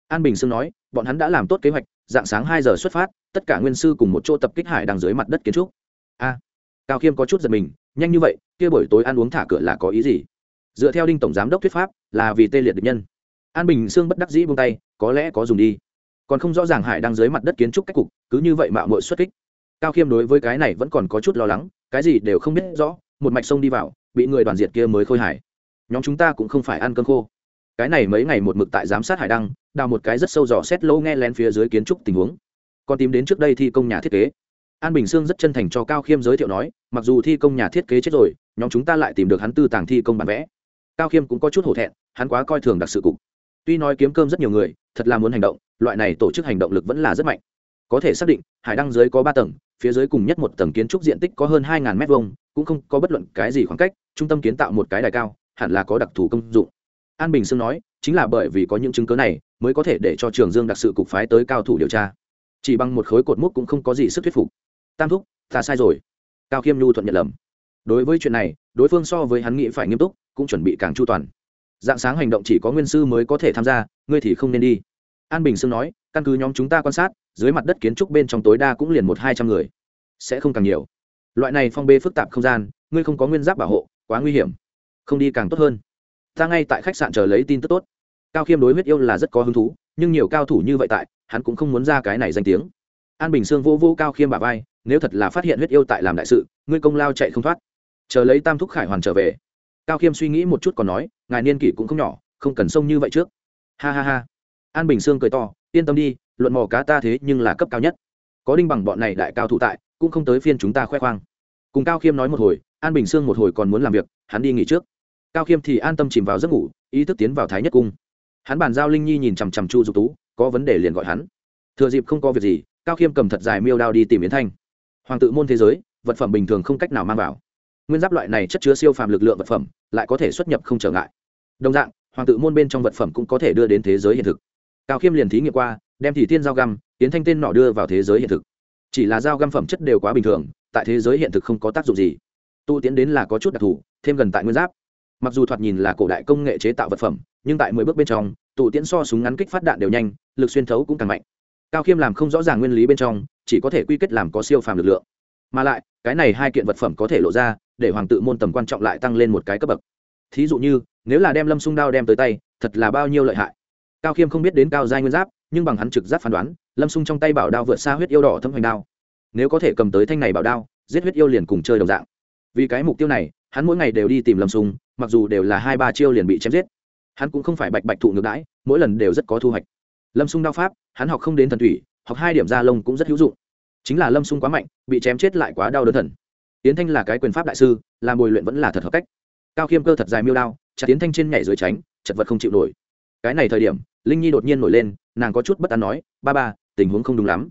An bình sương nói, bọn hắn đã làm tốt kế hoạch, dạng sáng hai giờ xuất phát, tất cả nguyên sư cùng một chỗ tập kích hải đằng dưới mặt đất kiến trúc. A, cao khiêm có chút giật mình, nhanh như vậy, kia buổi tối ăn uống thả cửa là có ý gì? Dựa theo đinh tổng giám đốc thuyết pháp, là vì tê liệt địch nhân. An bình sương bất đắc dĩ buông tay, có lẽ có dùng đi. Còn không rõ ràng hải đang dưới mặt đất kiến trúc cách cục, cứ như vậy mạo mội xuất kích. Cao khiêm đối với cái này vẫn còn có chút lo lắng, cái gì đều không biết rõ, một mạch sông đi vào, bị người đoàn diệt kia mới khôi hải nhóm chúng ta cũng không phải ăn cơm khô cái này mấy ngày một mực tại giám sát hải đăng, đào một cái rất sâu dò xét lâu nghe lén phía dưới kiến trúc tình huống. Còn tìm đến trước đây thi công nhà thiết kế. An bình sương rất chân thành cho cao khiêm giới thiệu nói, mặc dù thi công nhà thiết kế chết rồi, nhóm chúng ta lại tìm được hắn tư tàng thi công bản vẽ. Cao khiêm cũng có chút hổ thẹn, hắn quá coi thường đặc sự cục. Tuy nói kiếm cơm rất nhiều người, thật là muốn hành động, loại này tổ chức hành động lực vẫn là rất mạnh. Có thể xác định, hải đăng dưới có ba tầng, phía dưới cùng nhất một tầng kiến trúc diện tích có hơn hai m hai cũng không có bất luận cái gì khoảng cách, trung tâm kiến tạo một cái đài cao, hẳn là có đặc thù công dụng an bình sương nói, chính là bởi vì có những chứng cớ này, mới có thể để cho trường dương đặc sự cục phái tới cao thủ điều tra. Chỉ bằng một khối cột mốc cũng không có gì sức thuyết phục. Tam thúc, ta sai rồi. Cao khiêm nhu thuận nhận lầm. Đối với chuyện này, đối phương so với hắn nghĩ phải nghiêm túc, cũng chuẩn bị càng chu toàn. Dạng sáng hành động chỉ có nguyên sư mới có thể tham gia, ngươi thì không nên đi. An bình sương nói, căn cứ nhóm chúng ta quan sát, dưới mặt đất kiến trúc bên trong tối đa cũng liền một hai trăm người. Sẽ không càng nhiều. Loại này phong bê phức tạp không gian, ngươi không có nguyên giáp bảo hộ, quá nguy hiểm. Không đi càng tốt hơn ta ngay tại khách sạn chờ lấy tin tức tốt. Cao khiêm đối huyết yêu là rất có hứng thú, nhưng nhiều cao thủ như vậy tại, hắn cũng không muốn ra cái này danh tiếng. An bình sương vô vô cao khiêm bà vai, nếu thật là phát hiện huyết yêu tại làm đại sự, ngươi công lao chạy không thoát. Chờ lấy tam thúc khải hoàn trở về. Cao khiêm suy nghĩ một chút còn nói, ngài niên kỷ cũng không nhỏ, không cần sông như vậy trước. Ha ha ha. An bình sương cười to, yên tâm đi, luận mò cá ta thế nhưng là cấp cao nhất. Có đinh bằng bọn này đại cao thủ tại, cũng không tới phiên chúng ta khoe khoang. Cùng cao khiêm nói một hồi, an bình sương một hồi còn muốn làm việc, hắn đi nghỉ trước cao khiêm thì an tâm chìm vào giấc ngủ, ý thức tiến vào thái nhất cung. Hắn bàn giao linh nhi nhìn chằm chằm chu dục tú, có vấn đề liền gọi hắn. Thừa dịp không có việc gì, cao khiêm cầm thật dài miêu đao đi tìm yến thanh. Hoàng tự môn thế giới, vật phẩm bình thường không cách nào mang vào. Nguyên giáp loại này chất chứa siêu phàm lực lượng vật phẩm, lại có thể xuất nhập không trở ngại. Đồng dạng, hoàng tự môn bên trong vật phẩm cũng có thể đưa đến thế giới hiện thực. Cao khiêm liền thí nghiệm qua, đem thì tiên dao găm, Yến thanh tên nọ đưa vào thế giới hiện thực. Chỉ là dao găm phẩm chất đều quá bình thường, tại thế giới hiện thực không có tác dụng gì. Tu tiến đến là có chút đặc thù, thêm gần tại nguyên giáp mặc dù thoạt nhìn là cổ đại công nghệ chế tạo vật phẩm, nhưng tại mười bước bên trong, tụ tiễn so súng ngắn kích phát đạn đều nhanh, lực xuyên thấu cũng càng mạnh. Cao khiêm làm không rõ ràng nguyên lý bên trong, chỉ có thể quy kết làm có siêu phàm lực lượng. Mà lại, cái này hai kiện vật phẩm có thể lộ ra, để hoàng tự môn tầm quan trọng lại tăng lên một cái cấp bậc. Thí dụ như, nếu là đem lâm sung đao đem tới tay, thật là bao nhiêu lợi hại. Cao khiêm không biết đến cao giai nguyên giáp, nhưng bằng hắn trực giáp phán đoán, lâm sung trong tay bảo đao vượt xa huyết yêu đỏ thâm hoành đao. Nếu có thể cầm tới thanh này bảo đao, giết huyết yêu liền cùng chơi đồng dạng. Vì cái mục tiêu này hắn mỗi ngày đều đi tìm lâm sung, mặc dù đều là hai ba chiêu liền bị chém giết. Hắn cũng không phải bạch bạch thụ ngược đãi, mỗi lần đều rất có thu hoạch. Lâm sung đao pháp, hắn học không đến thần thủy, học hai điểm da lông cũng rất hữu dụng. Chính là lâm sung quá mạnh, bị chém chết lại quá đau đớn thần. Tiến thanh là cái quyền pháp đại sư, làm bồi luyện vẫn là thật hợp cách. Cao khiêm cơ thật dài miêu đao, chặt tiến thanh trên nhảy dưới tránh, chật vật không chịu nổi. Cái này thời điểm, linh nhi đột nhiên nổi lên, nàng có chút bất an nói, ba ba, tình huống không đúng lắm.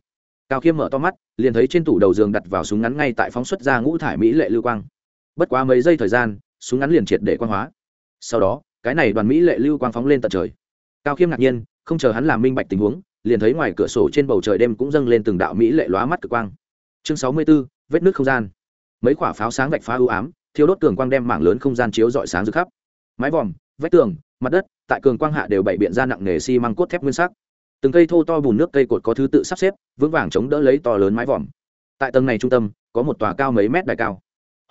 Cao khiêm mở to mắt, liền thấy trên tủ đầu giường đặt vào súng ngắn ngay tại phóng xuất ra ngũ thải mỹ lệ lưu quang bất quá mấy giây thời gian súng ngắn liền triệt để quan hóa. Sau đó cái này đoàn mỹ lệ lưu quang phóng lên tận trời. Cao khiêm ngạc nhiên không chờ hắn làm minh bạch tình huống liền thấy ngoài cửa sổ trên bầu trời đêm cũng dâng lên từng đạo mỹ lệ lóa mắt cực quang. Chương sáu mươi 64, vết nước không gian. Mấy quả pháo sáng vạch phá ưu ám thiếu đốt tường quang đem mảng lớn không gian chiếu rọi sáng rực khắp. Mái vòm vách tường mặt đất tại cường quang hạ đều bày biện ra nặng nề xi măng cốt thép nguyên sắc. Từng cây thô to bùn nước cây cột có thứ tự sắp xếp vững vàng chống đỡ lấy to lớn mái vòm. Tại tầng này trung tâm có một tòa cao mấy mét đài cao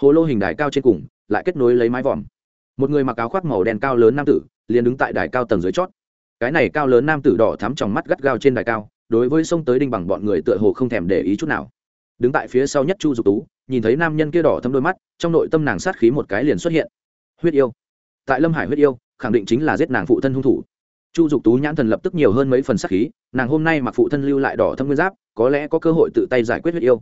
hồ lô hình đài cao trên cùng, lại kết nối lấy mái vòm. Một người mặc áo khoác màu đen cao lớn nam tử, liền đứng tại đài cao tầng dưới chót. Cái này cao lớn nam tử đỏ thắm trong mắt gắt gao trên đài cao, đối với sông tới đinh bằng bọn người tựa hồ không thèm để ý chút nào. Đứng tại phía sau nhất chu dục tú, nhìn thấy nam nhân kia đỏ thấm đôi mắt, trong nội tâm nàng sát khí một cái liền xuất hiện. Huyết yêu. Tại lâm hải huyết yêu, khẳng định chính là giết nàng phụ thân hung thủ. Chu dục tú nhãn thần lập tức nhiều hơn mấy phần sát khí, nàng hôm nay mặc phụ thân lưu lại đỏ thâm nguyên giáp, có lẽ có cơ hội tự tay giải quyết huyết yêu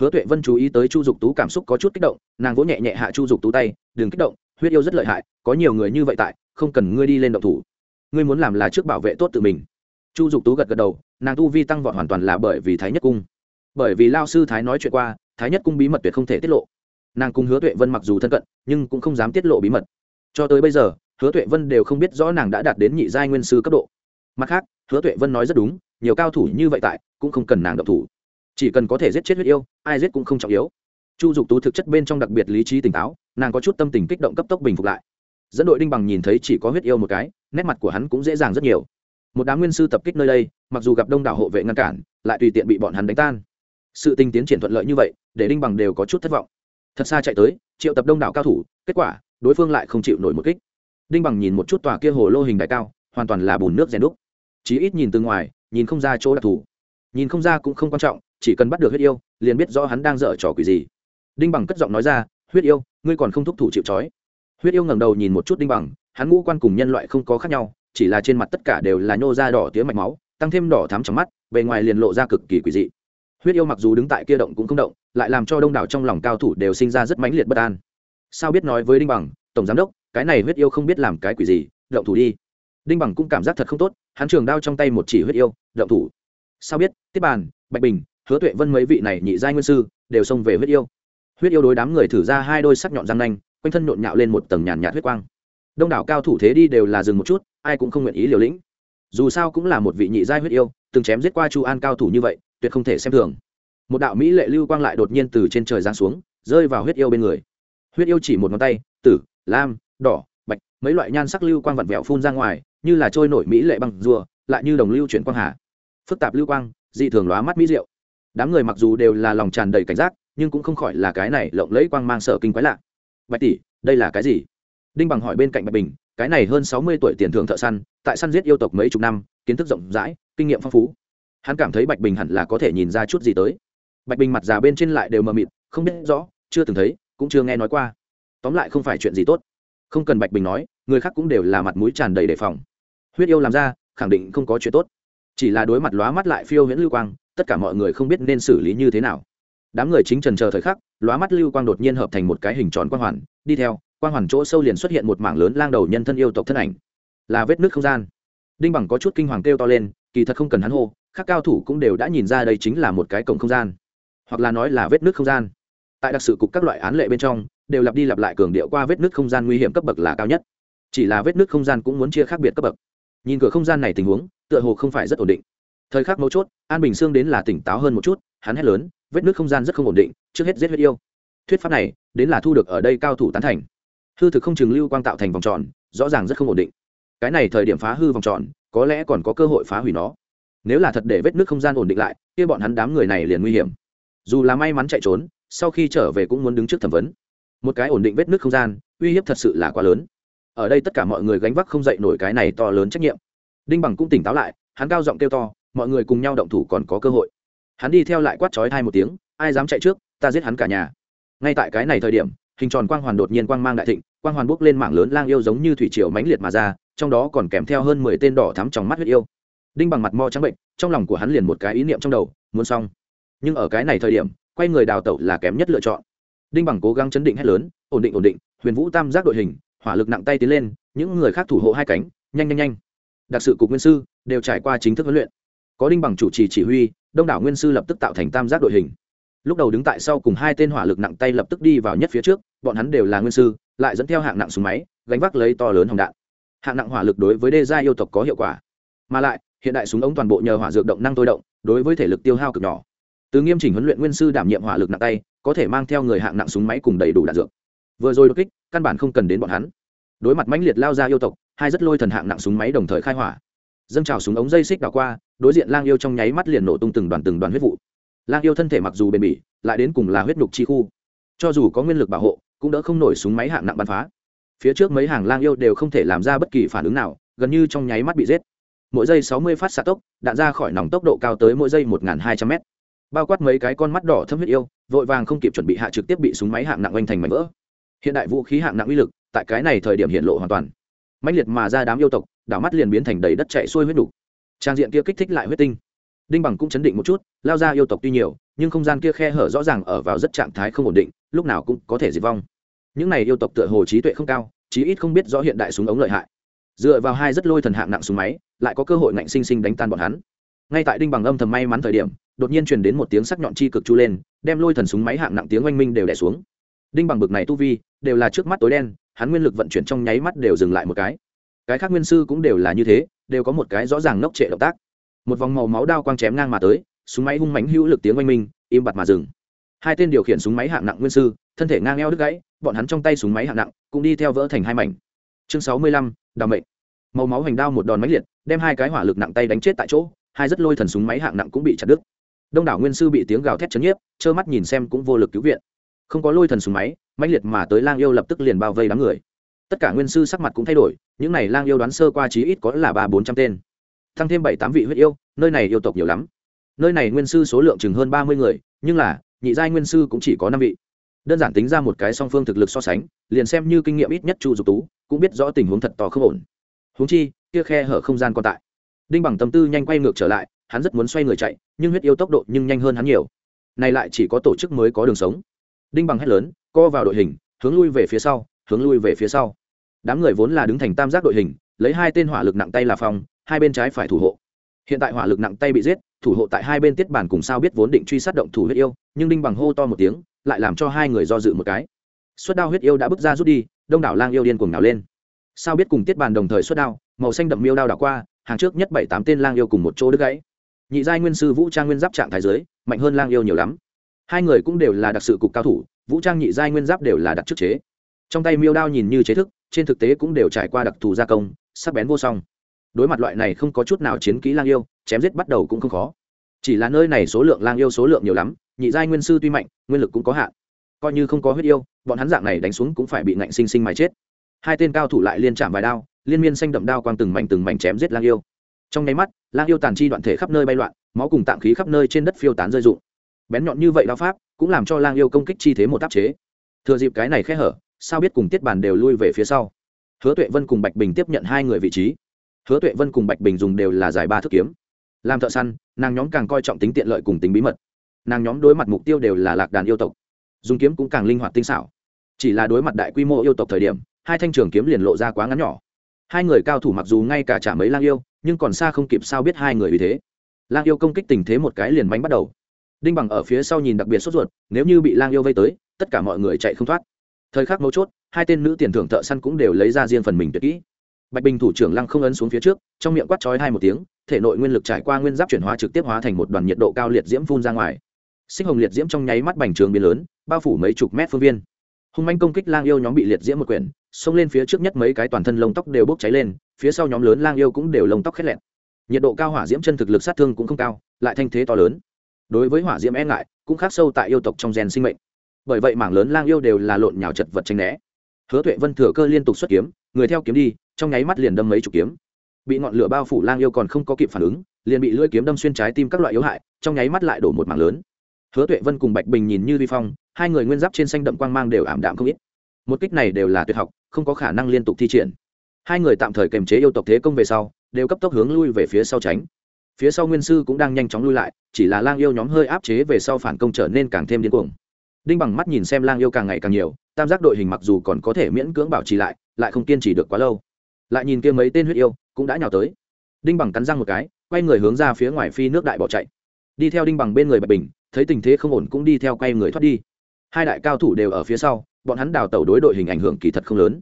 hứa tuệ vân chú ý tới chu dục tú cảm xúc có chút kích động, nàng vỗ nhẹ nhẹ hạ chu dục tú tay, đừng kích động, huyết yêu rất lợi hại, có nhiều người như vậy tại, không cần ngươi đi lên động thủ. Ngươi muốn làm là trước bảo vệ tốt tự mình. Chu dục tú gật gật đầu, nàng tu vi tăng vọt hoàn toàn là bởi vì thái nhất cung. Bởi vì lao sư thái nói chuyện qua, thái nhất cung bí mật tuyệt không thể tiết lộ. Nàng cùng hứa tuệ vân mặc dù thân cận, nhưng cũng không dám tiết lộ bí mật. Cho tới bây giờ, hứa tuệ vân đều không biết rõ nàng đã đạt đến nhị giai nguyên sư cấp độ. Mặt khác, hứa tuệ vân nói rất đúng, nhiều cao thủ như vậy tại, cũng không cần nàng độc thủ chỉ cần có thể giết chết huyết yêu, ai giết cũng không trọng yếu. Chu dục tú thực chất bên trong đặc biệt lý trí tỉnh táo, nàng có chút tâm tình kích động cấp tốc bình phục lại. Dẫn đội đinh bằng nhìn thấy chỉ có huyết yêu một cái, nét mặt của hắn cũng dễ dàng rất nhiều. Một đám nguyên sư tập kích nơi đây, mặc dù gặp đông đảo hộ vệ ngăn cản, lại tùy tiện bị bọn hắn đánh tan. Sự tình tiến triển thuận lợi như vậy, để đinh bằng đều có chút thất vọng. Thật xa chạy tới, triệu tập đông đảo cao thủ, kết quả, đối phương lại không chịu nổi một kích. Đinh bằng nhìn một chút tòa kia hồ lô hình đại cao, hoàn toàn là bùn nước rèn đúc. Chí ít nhìn từ ngoài, nhìn không ra chỗ đặc thù nhìn không ra cũng không quan trọng, chỉ cần bắt được huyết yêu, liền biết rõ hắn đang dở trò quỷ gì. Đinh bằng cất giọng nói ra, huyết yêu, ngươi còn không thúc thủ chịu trói. Huyết yêu ngẩng đầu nhìn một chút đinh bằng, hắn ngũ quan cùng nhân loại không có khác nhau, chỉ là trên mặt tất cả đều là nhô da đỏ tía mạch máu, tăng thêm đỏ thắm trong mắt, bề ngoài liền lộ ra cực kỳ quỷ dị. Huyết yêu mặc dù đứng tại kia động cũng không động, lại làm cho đông đảo trong lòng cao thủ đều sinh ra rất mãnh liệt bất an. Sao biết nói với đinh bằng, tổng giám đốc, cái này huyết yêu không biết làm cái quỷ gì, động thủ đi. Đinh bằng cũng cảm giác thật không tốt, hắn trường đao trong tay một chỉ huyết yêu, động thủ sao biết tiếp bàn, bạch bình, hứa tuệ vân mấy vị này nhị giai nguyên sư, đều xông về huyết yêu. Huyết yêu đối đám người thử ra hai đôi sắc nhọn răng nanh, quanh thân nhộn nhạo lên một tầng nhàn nhạt huyết quang. Đông đảo cao thủ thế đi đều là dừng một chút, ai cũng không nguyện ý liều lĩnh. Dù sao cũng là một vị nhị giai huyết yêu, từng chém giết qua chu an cao thủ như vậy, tuyệt không thể xem thường. Một đạo mỹ lệ lưu quang lại đột nhiên từ trên trời giáng xuống, rơi vào huyết yêu bên người. Huyết yêu chỉ một ngón tay, tử, lam, đỏ, bạch, mấy loại nhan sắc lưu quang vặn vẹo phun ra ngoài, như là trôi nổi mỹ lệ bằng rùa, lại như đồng lưu chuyển quang hà phức tạp lưu quang, dị thường lóa mắt mỹ diệu. Đám người mặc dù đều là lòng tràn đầy cảnh giác, nhưng cũng không khỏi là cái này lộng lẫy quang mang sở kinh quái lạ. Bạch tỷ, đây là cái gì? Đinh bằng hỏi bên cạnh bạch bình, cái này hơn sáu mươi tuổi tiền thưởng thợ săn, tại săn giết yêu tộc mấy chục năm, kiến thức rộng rãi, kinh nghiệm phong phú. Hắn cảm thấy bạch bình hẳn là có thể nhìn ra chút gì tới. Bạch bình mặt già bên trên lại đều mờ mịt, không biết rõ, chưa từng thấy, cũng chưa nghe nói qua. Tóm lại không phải chuyện gì tốt. Không cần bạch bình nói, người khác cũng đều là mặt mũi tràn đầy đề phòng. Huyết yêu làm ra, khẳng định không có chuyện tốt chỉ là đối mặt lóa mắt lại phiêu huyễn lưu quang, tất cả mọi người không biết nên xử lý như thế nào. Đám người chính trần chờ thời khắc, lóa mắt lưu quang đột nhiên hợp thành một cái hình tròn quang hoàn, đi theo, quang hoàn chỗ sâu liền xuất hiện một mảng lớn lang đầu nhân thân yêu tộc thân ảnh. Là vết nước không gian. Đinh bằng có chút kinh hoàng kêu to lên, kỳ thật không cần hắn hô, các cao thủ cũng đều đã nhìn ra đây chính là một cái cổng không gian. Hoặc là nói là vết nước không gian. Tại đặc sự cục các loại án lệ bên trong, đều lặp đi lặp lại cường điệu qua vết nước không gian nguy hiểm cấp bậc là cao nhất. Chỉ là vết nước không gian cũng muốn chia khác biệt cấp bậc. Nhìn cửa không gian này tình huống tựa hồ không phải rất ổn định. Thời khắc mấu chốt, an bình sương đến là tỉnh táo hơn một chút, hắn hét lớn, vết nước không gian rất không ổn định, trước hết giết huyết yêu. Thuyết pháp này, đến là thu được ở đây cao thủ tán thành. Hư thực không chừng lưu quang tạo thành vòng tròn, rõ ràng rất không ổn định. Cái này thời điểm phá hư vòng tròn, có lẽ còn có cơ hội phá hủy nó. Nếu là thật để vết nước không gian ổn định lại, kia bọn hắn đám người này liền nguy hiểm. Dù là may mắn chạy trốn, sau khi trở về cũng muốn đứng trước thẩm vấn. Một cái ổn định vết nước không gian, uy hiếp thật sự là quá lớn. Ở đây tất cả mọi người gánh vác không dậy nổi cái này to lớn trách nhiệm đinh bằng cũng tỉnh táo lại, hắn cao giọng kêu to, mọi người cùng nhau động thủ còn có cơ hội. Hắn đi theo lại quát trói thai một tiếng, ai dám chạy trước, ta giết hắn cả nhà. Ngay tại cái này thời điểm, hình tròn quang hoàn đột nhiên quang mang đại thịnh, quang hoàn bốc lên mảng lớn lang yêu giống như thủy triều mãnh liệt mà ra, trong đó còn kèm theo hơn mười tên đỏ thắm trong mắt huyết yêu. Đinh bằng mặt mo trắng bệnh, trong lòng của hắn liền một cái ý niệm trong đầu, muốn xong. Nhưng ở cái này thời điểm, quay người đào tẩu là kém nhất lựa chọn. Đinh bằng cố gắng chấn định hết lớn, ổn định ổn định, huyền vũ tam giác đội hình, hỏa lực nặng tay tiến lên, những người khác thủ hộ hai cánh, nhanh nhanh nhanh đặc sự cục nguyên sư đều trải qua chính thức huấn luyện. Có đinh bằng chủ trì chỉ huy, đông đảo nguyên sư lập tức tạo thành tam giác đội hình. Lúc đầu đứng tại sau cùng hai tên hỏa lực nặng tay lập tức đi vào nhất phía trước, bọn hắn đều là nguyên sư, lại dẫn theo hạng nặng súng máy, gánh vác lấy to lớn hồng đạn. Hạng nặng hỏa lực đối với đê gia yêu tộc có hiệu quả. Mà lại, hiện đại súng ống toàn bộ nhờ hỏa dược động năng tôi động, đối với thể lực tiêu hao cực nhỏ. Từ nghiêm chỉnh huấn luyện nguyên sư đảm nhiệm hỏa lực nặng tay, có thể mang theo người hạng nặng súng máy cùng đầy đủ đạn dược. Vừa rồi đột kích, căn bản không cần đến bọn hắn. Đối mặt mãnh liệt lao ra yêu tộc hai rất lôi thần hạng nặng súng máy đồng thời khai hỏa. Dâng trào súng ống dây xích đảo qua, đối diện lang yêu trong nháy mắt liền nổ tung từng đoàn từng đoàn huyết vụ. Lang yêu thân thể mặc dù bền bỉ, lại đến cùng là huyết nhục chi khu. Cho dù có nguyên lực bảo hộ, cũng đỡ không nổi súng máy hạng nặng bắn phá. Phía trước mấy hàng lang yêu đều không thể làm ra bất kỳ phản ứng nào, gần như trong nháy mắt bị giết. Mỗi giây sáu mươi phát xạ tốc, đạn ra khỏi nòng tốc độ cao tới mỗi giây một hai trăm m bao quát mấy cái con mắt đỏ thâm huyết yêu, vội vàng không kịp chuẩn bị hạ trực tiếp bị súng máy hạng nặng oanh thành mảnh vỡ. Hiện đại vũ khí hạng nặng uy lực, tại cái này thời điểm hiện lộ hoàn toàn mãnh liệt mà ra đám yêu tộc, đảo mắt liền biến thành đầy đất chạy xuôi huyết đủ. trang diện kia kích thích lại huyết tinh. Đinh bằng cũng chấn định một chút, lao ra yêu tộc tuy nhiều, nhưng không gian kia khe hở rõ ràng ở vào rất trạng thái không ổn định, lúc nào cũng có thể diệt vong. Những này yêu tộc tựa hồ trí tuệ không cao, chí ít không biết rõ hiện đại súng ống lợi hại. Dựa vào hai rất lôi thần hạng nặng súng máy, lại có cơ hội ngạnh sinh sinh đánh tan bọn hắn. Ngay tại đinh bằng âm thầm may mắn thời điểm, đột nhiên truyền đến một tiếng sắc nhọn chi cực chu lên, đem lôi thần súng máy hạng nặng tiếng oanh minh đều đẻ xuống. Đinh bằng bực này tu vi, đều là trước mắt tối đen hắn nguyên lực vận chuyển trong nháy mắt đều dừng lại một cái. Cái khác nguyên sư cũng đều là như thế, đều có một cái rõ ràng nốc trệ động tác. Một vòng màu máu đao quang chém ngang mà tới, súng máy hung mánh hữu lực tiếng oanh minh, im bặt mà dừng. Hai tên điều khiển súng máy hạng nặng nguyên sư, thân thể ngang eo đứt gãy, bọn hắn trong tay súng máy hạng nặng cũng đi theo vỡ thành hai mảnh. Chương sáu mươi lăm, đào mệnh. Màu máu hành đao một đòn máy liệt, đem hai cái hỏa lực nặng tay đánh chết tại chỗ, hai rất lôi thần súng máy hạng nặng cũng bị chặt đứt. Đông đảo nguyên sư bị tiếng gào thét chấn nhiếp, trơ mắt nhìn xem cũng vô lực cứu viện. Không có lôi thần súng máy mãnh liệt mà tới lang yêu lập tức liền bao vây đám người. Tất cả nguyên sư sắc mặt cũng thay đổi, những này lang yêu đoán sơ qua chí ít có là ba bốn trăm tên. Tăng thêm bảy tám vị huyết yêu, nơi này yêu tộc nhiều lắm. Nơi này nguyên sư số lượng chừng hơn ba mươi người, nhưng là, nhị giai nguyên sư cũng chỉ có năm vị. Đơn giản tính ra một cái song phương thực lực so sánh, liền xem như kinh nghiệm ít nhất chu dục tú, cũng biết rõ tình huống thật to không ổn. Huống chi, kia khe hở không gian còn tại. Đinh bằng tâm tư nhanh quay ngược trở lại, hắn rất muốn xoay người chạy, nhưng huyết yêu tốc độ nhưng nhanh hơn hắn nhiều. Này lại chỉ có tổ chức mới có đường sống. Đinh bằng hét lớn co vào đội hình, hướng lui về phía sau, hướng lui về phía sau. Đám người vốn là đứng thành tam giác đội hình, lấy hai tên hỏa lực nặng tay là phòng hai bên trái phải thủ hộ. Hiện tại hỏa lực nặng tay bị giết, thủ hộ tại hai bên tiết bản cùng sao biết vốn định truy sát động thủ huyết yêu, nhưng đinh bằng hô to một tiếng, lại làm cho hai người do dự một cái. Suất đao huyết yêu đã bước ra rút đi, đông đảo lang yêu điên cuồng nào lên. Sao biết cùng tiết bàn đồng thời suất đao, màu xanh đậm miêu đao đảo qua, hàng trước nhất bảy tám tên lang yêu cùng một chỗ đứt gãy. Nhị giai nguyên sư vũ trang nguyên giáp trạng thái giới mạnh hơn lang yêu nhiều lắm. Hai người cũng đều là đặc sự cục cao thủ vũ trang nhị giai nguyên giáp đều là đặc chức chế. Trong tay miêu đao nhìn như chế thức, trên thực tế cũng đều trải qua đặc thù gia công, sắc bén vô song. Đối mặt loại này không có chút nào chiến kỹ lang yêu, chém giết bắt đầu cũng không khó. Chỉ là nơi này số lượng lang yêu số lượng nhiều lắm, nhị giai nguyên sư tuy mạnh, nguyên lực cũng có hạn. Coi như không có huyết yêu, bọn hắn dạng này đánh xuống cũng phải bị ngạnh sinh sinh mà chết. Hai tên cao thủ lại liên chạm vài đao, liên miên xanh đậm đao quang từng mảnh từng mảnh chém giết lang yêu. Trong nháy mắt, lang yêu tàn chi đoạn thể khắp nơi bay loạn, máu cùng tạng khí khắp nơi trên đất phiêu tán rơi rụng bén nhọn như vậy đao pháp cũng làm cho lang yêu công kích chi thế một áp chế. Thừa dịp cái này khẽ hở, sao biết cùng tiết bàn đều lui về phía sau? Hứa tuệ vân cùng bạch bình tiếp nhận hai người vị trí. Hứa tuệ vân cùng bạch bình dùng đều là giải ba thước kiếm. Làm thợ săn, nàng nhóm càng coi trọng tính tiện lợi cùng tính bí mật. Nàng nhóm đối mặt mục tiêu đều là lạc đàn yêu tộc. Dùng kiếm cũng càng linh hoạt tinh xảo. Chỉ là đối mặt đại quy mô yêu tộc thời điểm, hai thanh trường kiếm liền lộ ra quá ngắn nhỏ. Hai người cao thủ mặc dù ngay cả trả mấy lang yêu, nhưng còn xa không kịp sao biết hai người vì thế. Lang yêu công kích tình thế một cái liền bánh bắt đầu đinh bằng ở phía sau nhìn đặc biệt sốt ruột, nếu như bị lang yêu vây tới, tất cả mọi người chạy không thoát. Thời khắc mấu chốt, hai tên nữ tiền thưởng thợ săn cũng đều lấy ra riêng phần mình tuyệt kỹ. Bạch bình thủ trưởng lăng không ấn xuống phía trước, trong miệng quát chói hai một tiếng, thể nội nguyên lực trải qua nguyên giáp chuyển hóa trực tiếp hóa thành một đoàn nhiệt độ cao liệt diễm phun ra ngoài. Sinh hồng liệt diễm trong nháy mắt bành trường biến lớn, bao phủ mấy chục mét phương viên. Hung manh công kích lang yêu nhóm bị liệt diễm một quyển, xông lên phía trước nhất mấy cái toàn thân lông tóc đều bốc cháy lên, phía sau nhóm lớn lang yêu cũng đều lông tóc khét lẹn. Nhiệt độ cao hỏa diễm chân thực lực sát thương cũng không cao, lại thanh thế to lớn đối với hỏa diễm e ngại, cũng khác sâu tại yêu tộc trong gen sinh mệnh. Bởi vậy mảng lớn lang yêu đều là lộn nhào chật vật tranh né. Hứa tuệ vân thừa cơ liên tục xuất kiếm, người theo kiếm đi, trong nháy mắt liền đâm mấy chục kiếm. Bị ngọn lửa bao phủ lang yêu còn không có kịp phản ứng, liền bị lưỡi kiếm đâm xuyên trái tim các loại yếu hại, trong nháy mắt lại đổ một mảng lớn. Hứa tuệ vân cùng bạch bình nhìn như vi phong, hai người nguyên giáp trên xanh đậm quang mang đều ảm đạm không ít. Một kích này đều là tuyệt học, không có khả năng liên tục thi triển. Hai người tạm thời kềm chế yêu tộc thế công về sau, đều cấp tốc hướng lui về phía sau tránh phía sau nguyên sư cũng đang nhanh chóng lui lại, chỉ là lang yêu nhóm hơi áp chế về sau phản công trở nên càng thêm điên cuồng. Đinh bằng mắt nhìn xem lang yêu càng ngày càng nhiều, tam giác đội hình mặc dù còn có thể miễn cưỡng bảo trì lại lại không kiên trì được quá lâu. Lại nhìn kia mấy tên huyết yêu, cũng đã nhào tới. Đinh bằng cắn răng một cái, quay người hướng ra phía ngoài phi nước đại bỏ chạy. Đi theo đinh bằng bên người bạch bình, thấy tình thế không ổn cũng đi theo quay người thoát đi. Hai đại cao thủ đều ở phía sau, bọn hắn đào tẩu đối đội hình ảnh hưởng kỳ thật không lớn.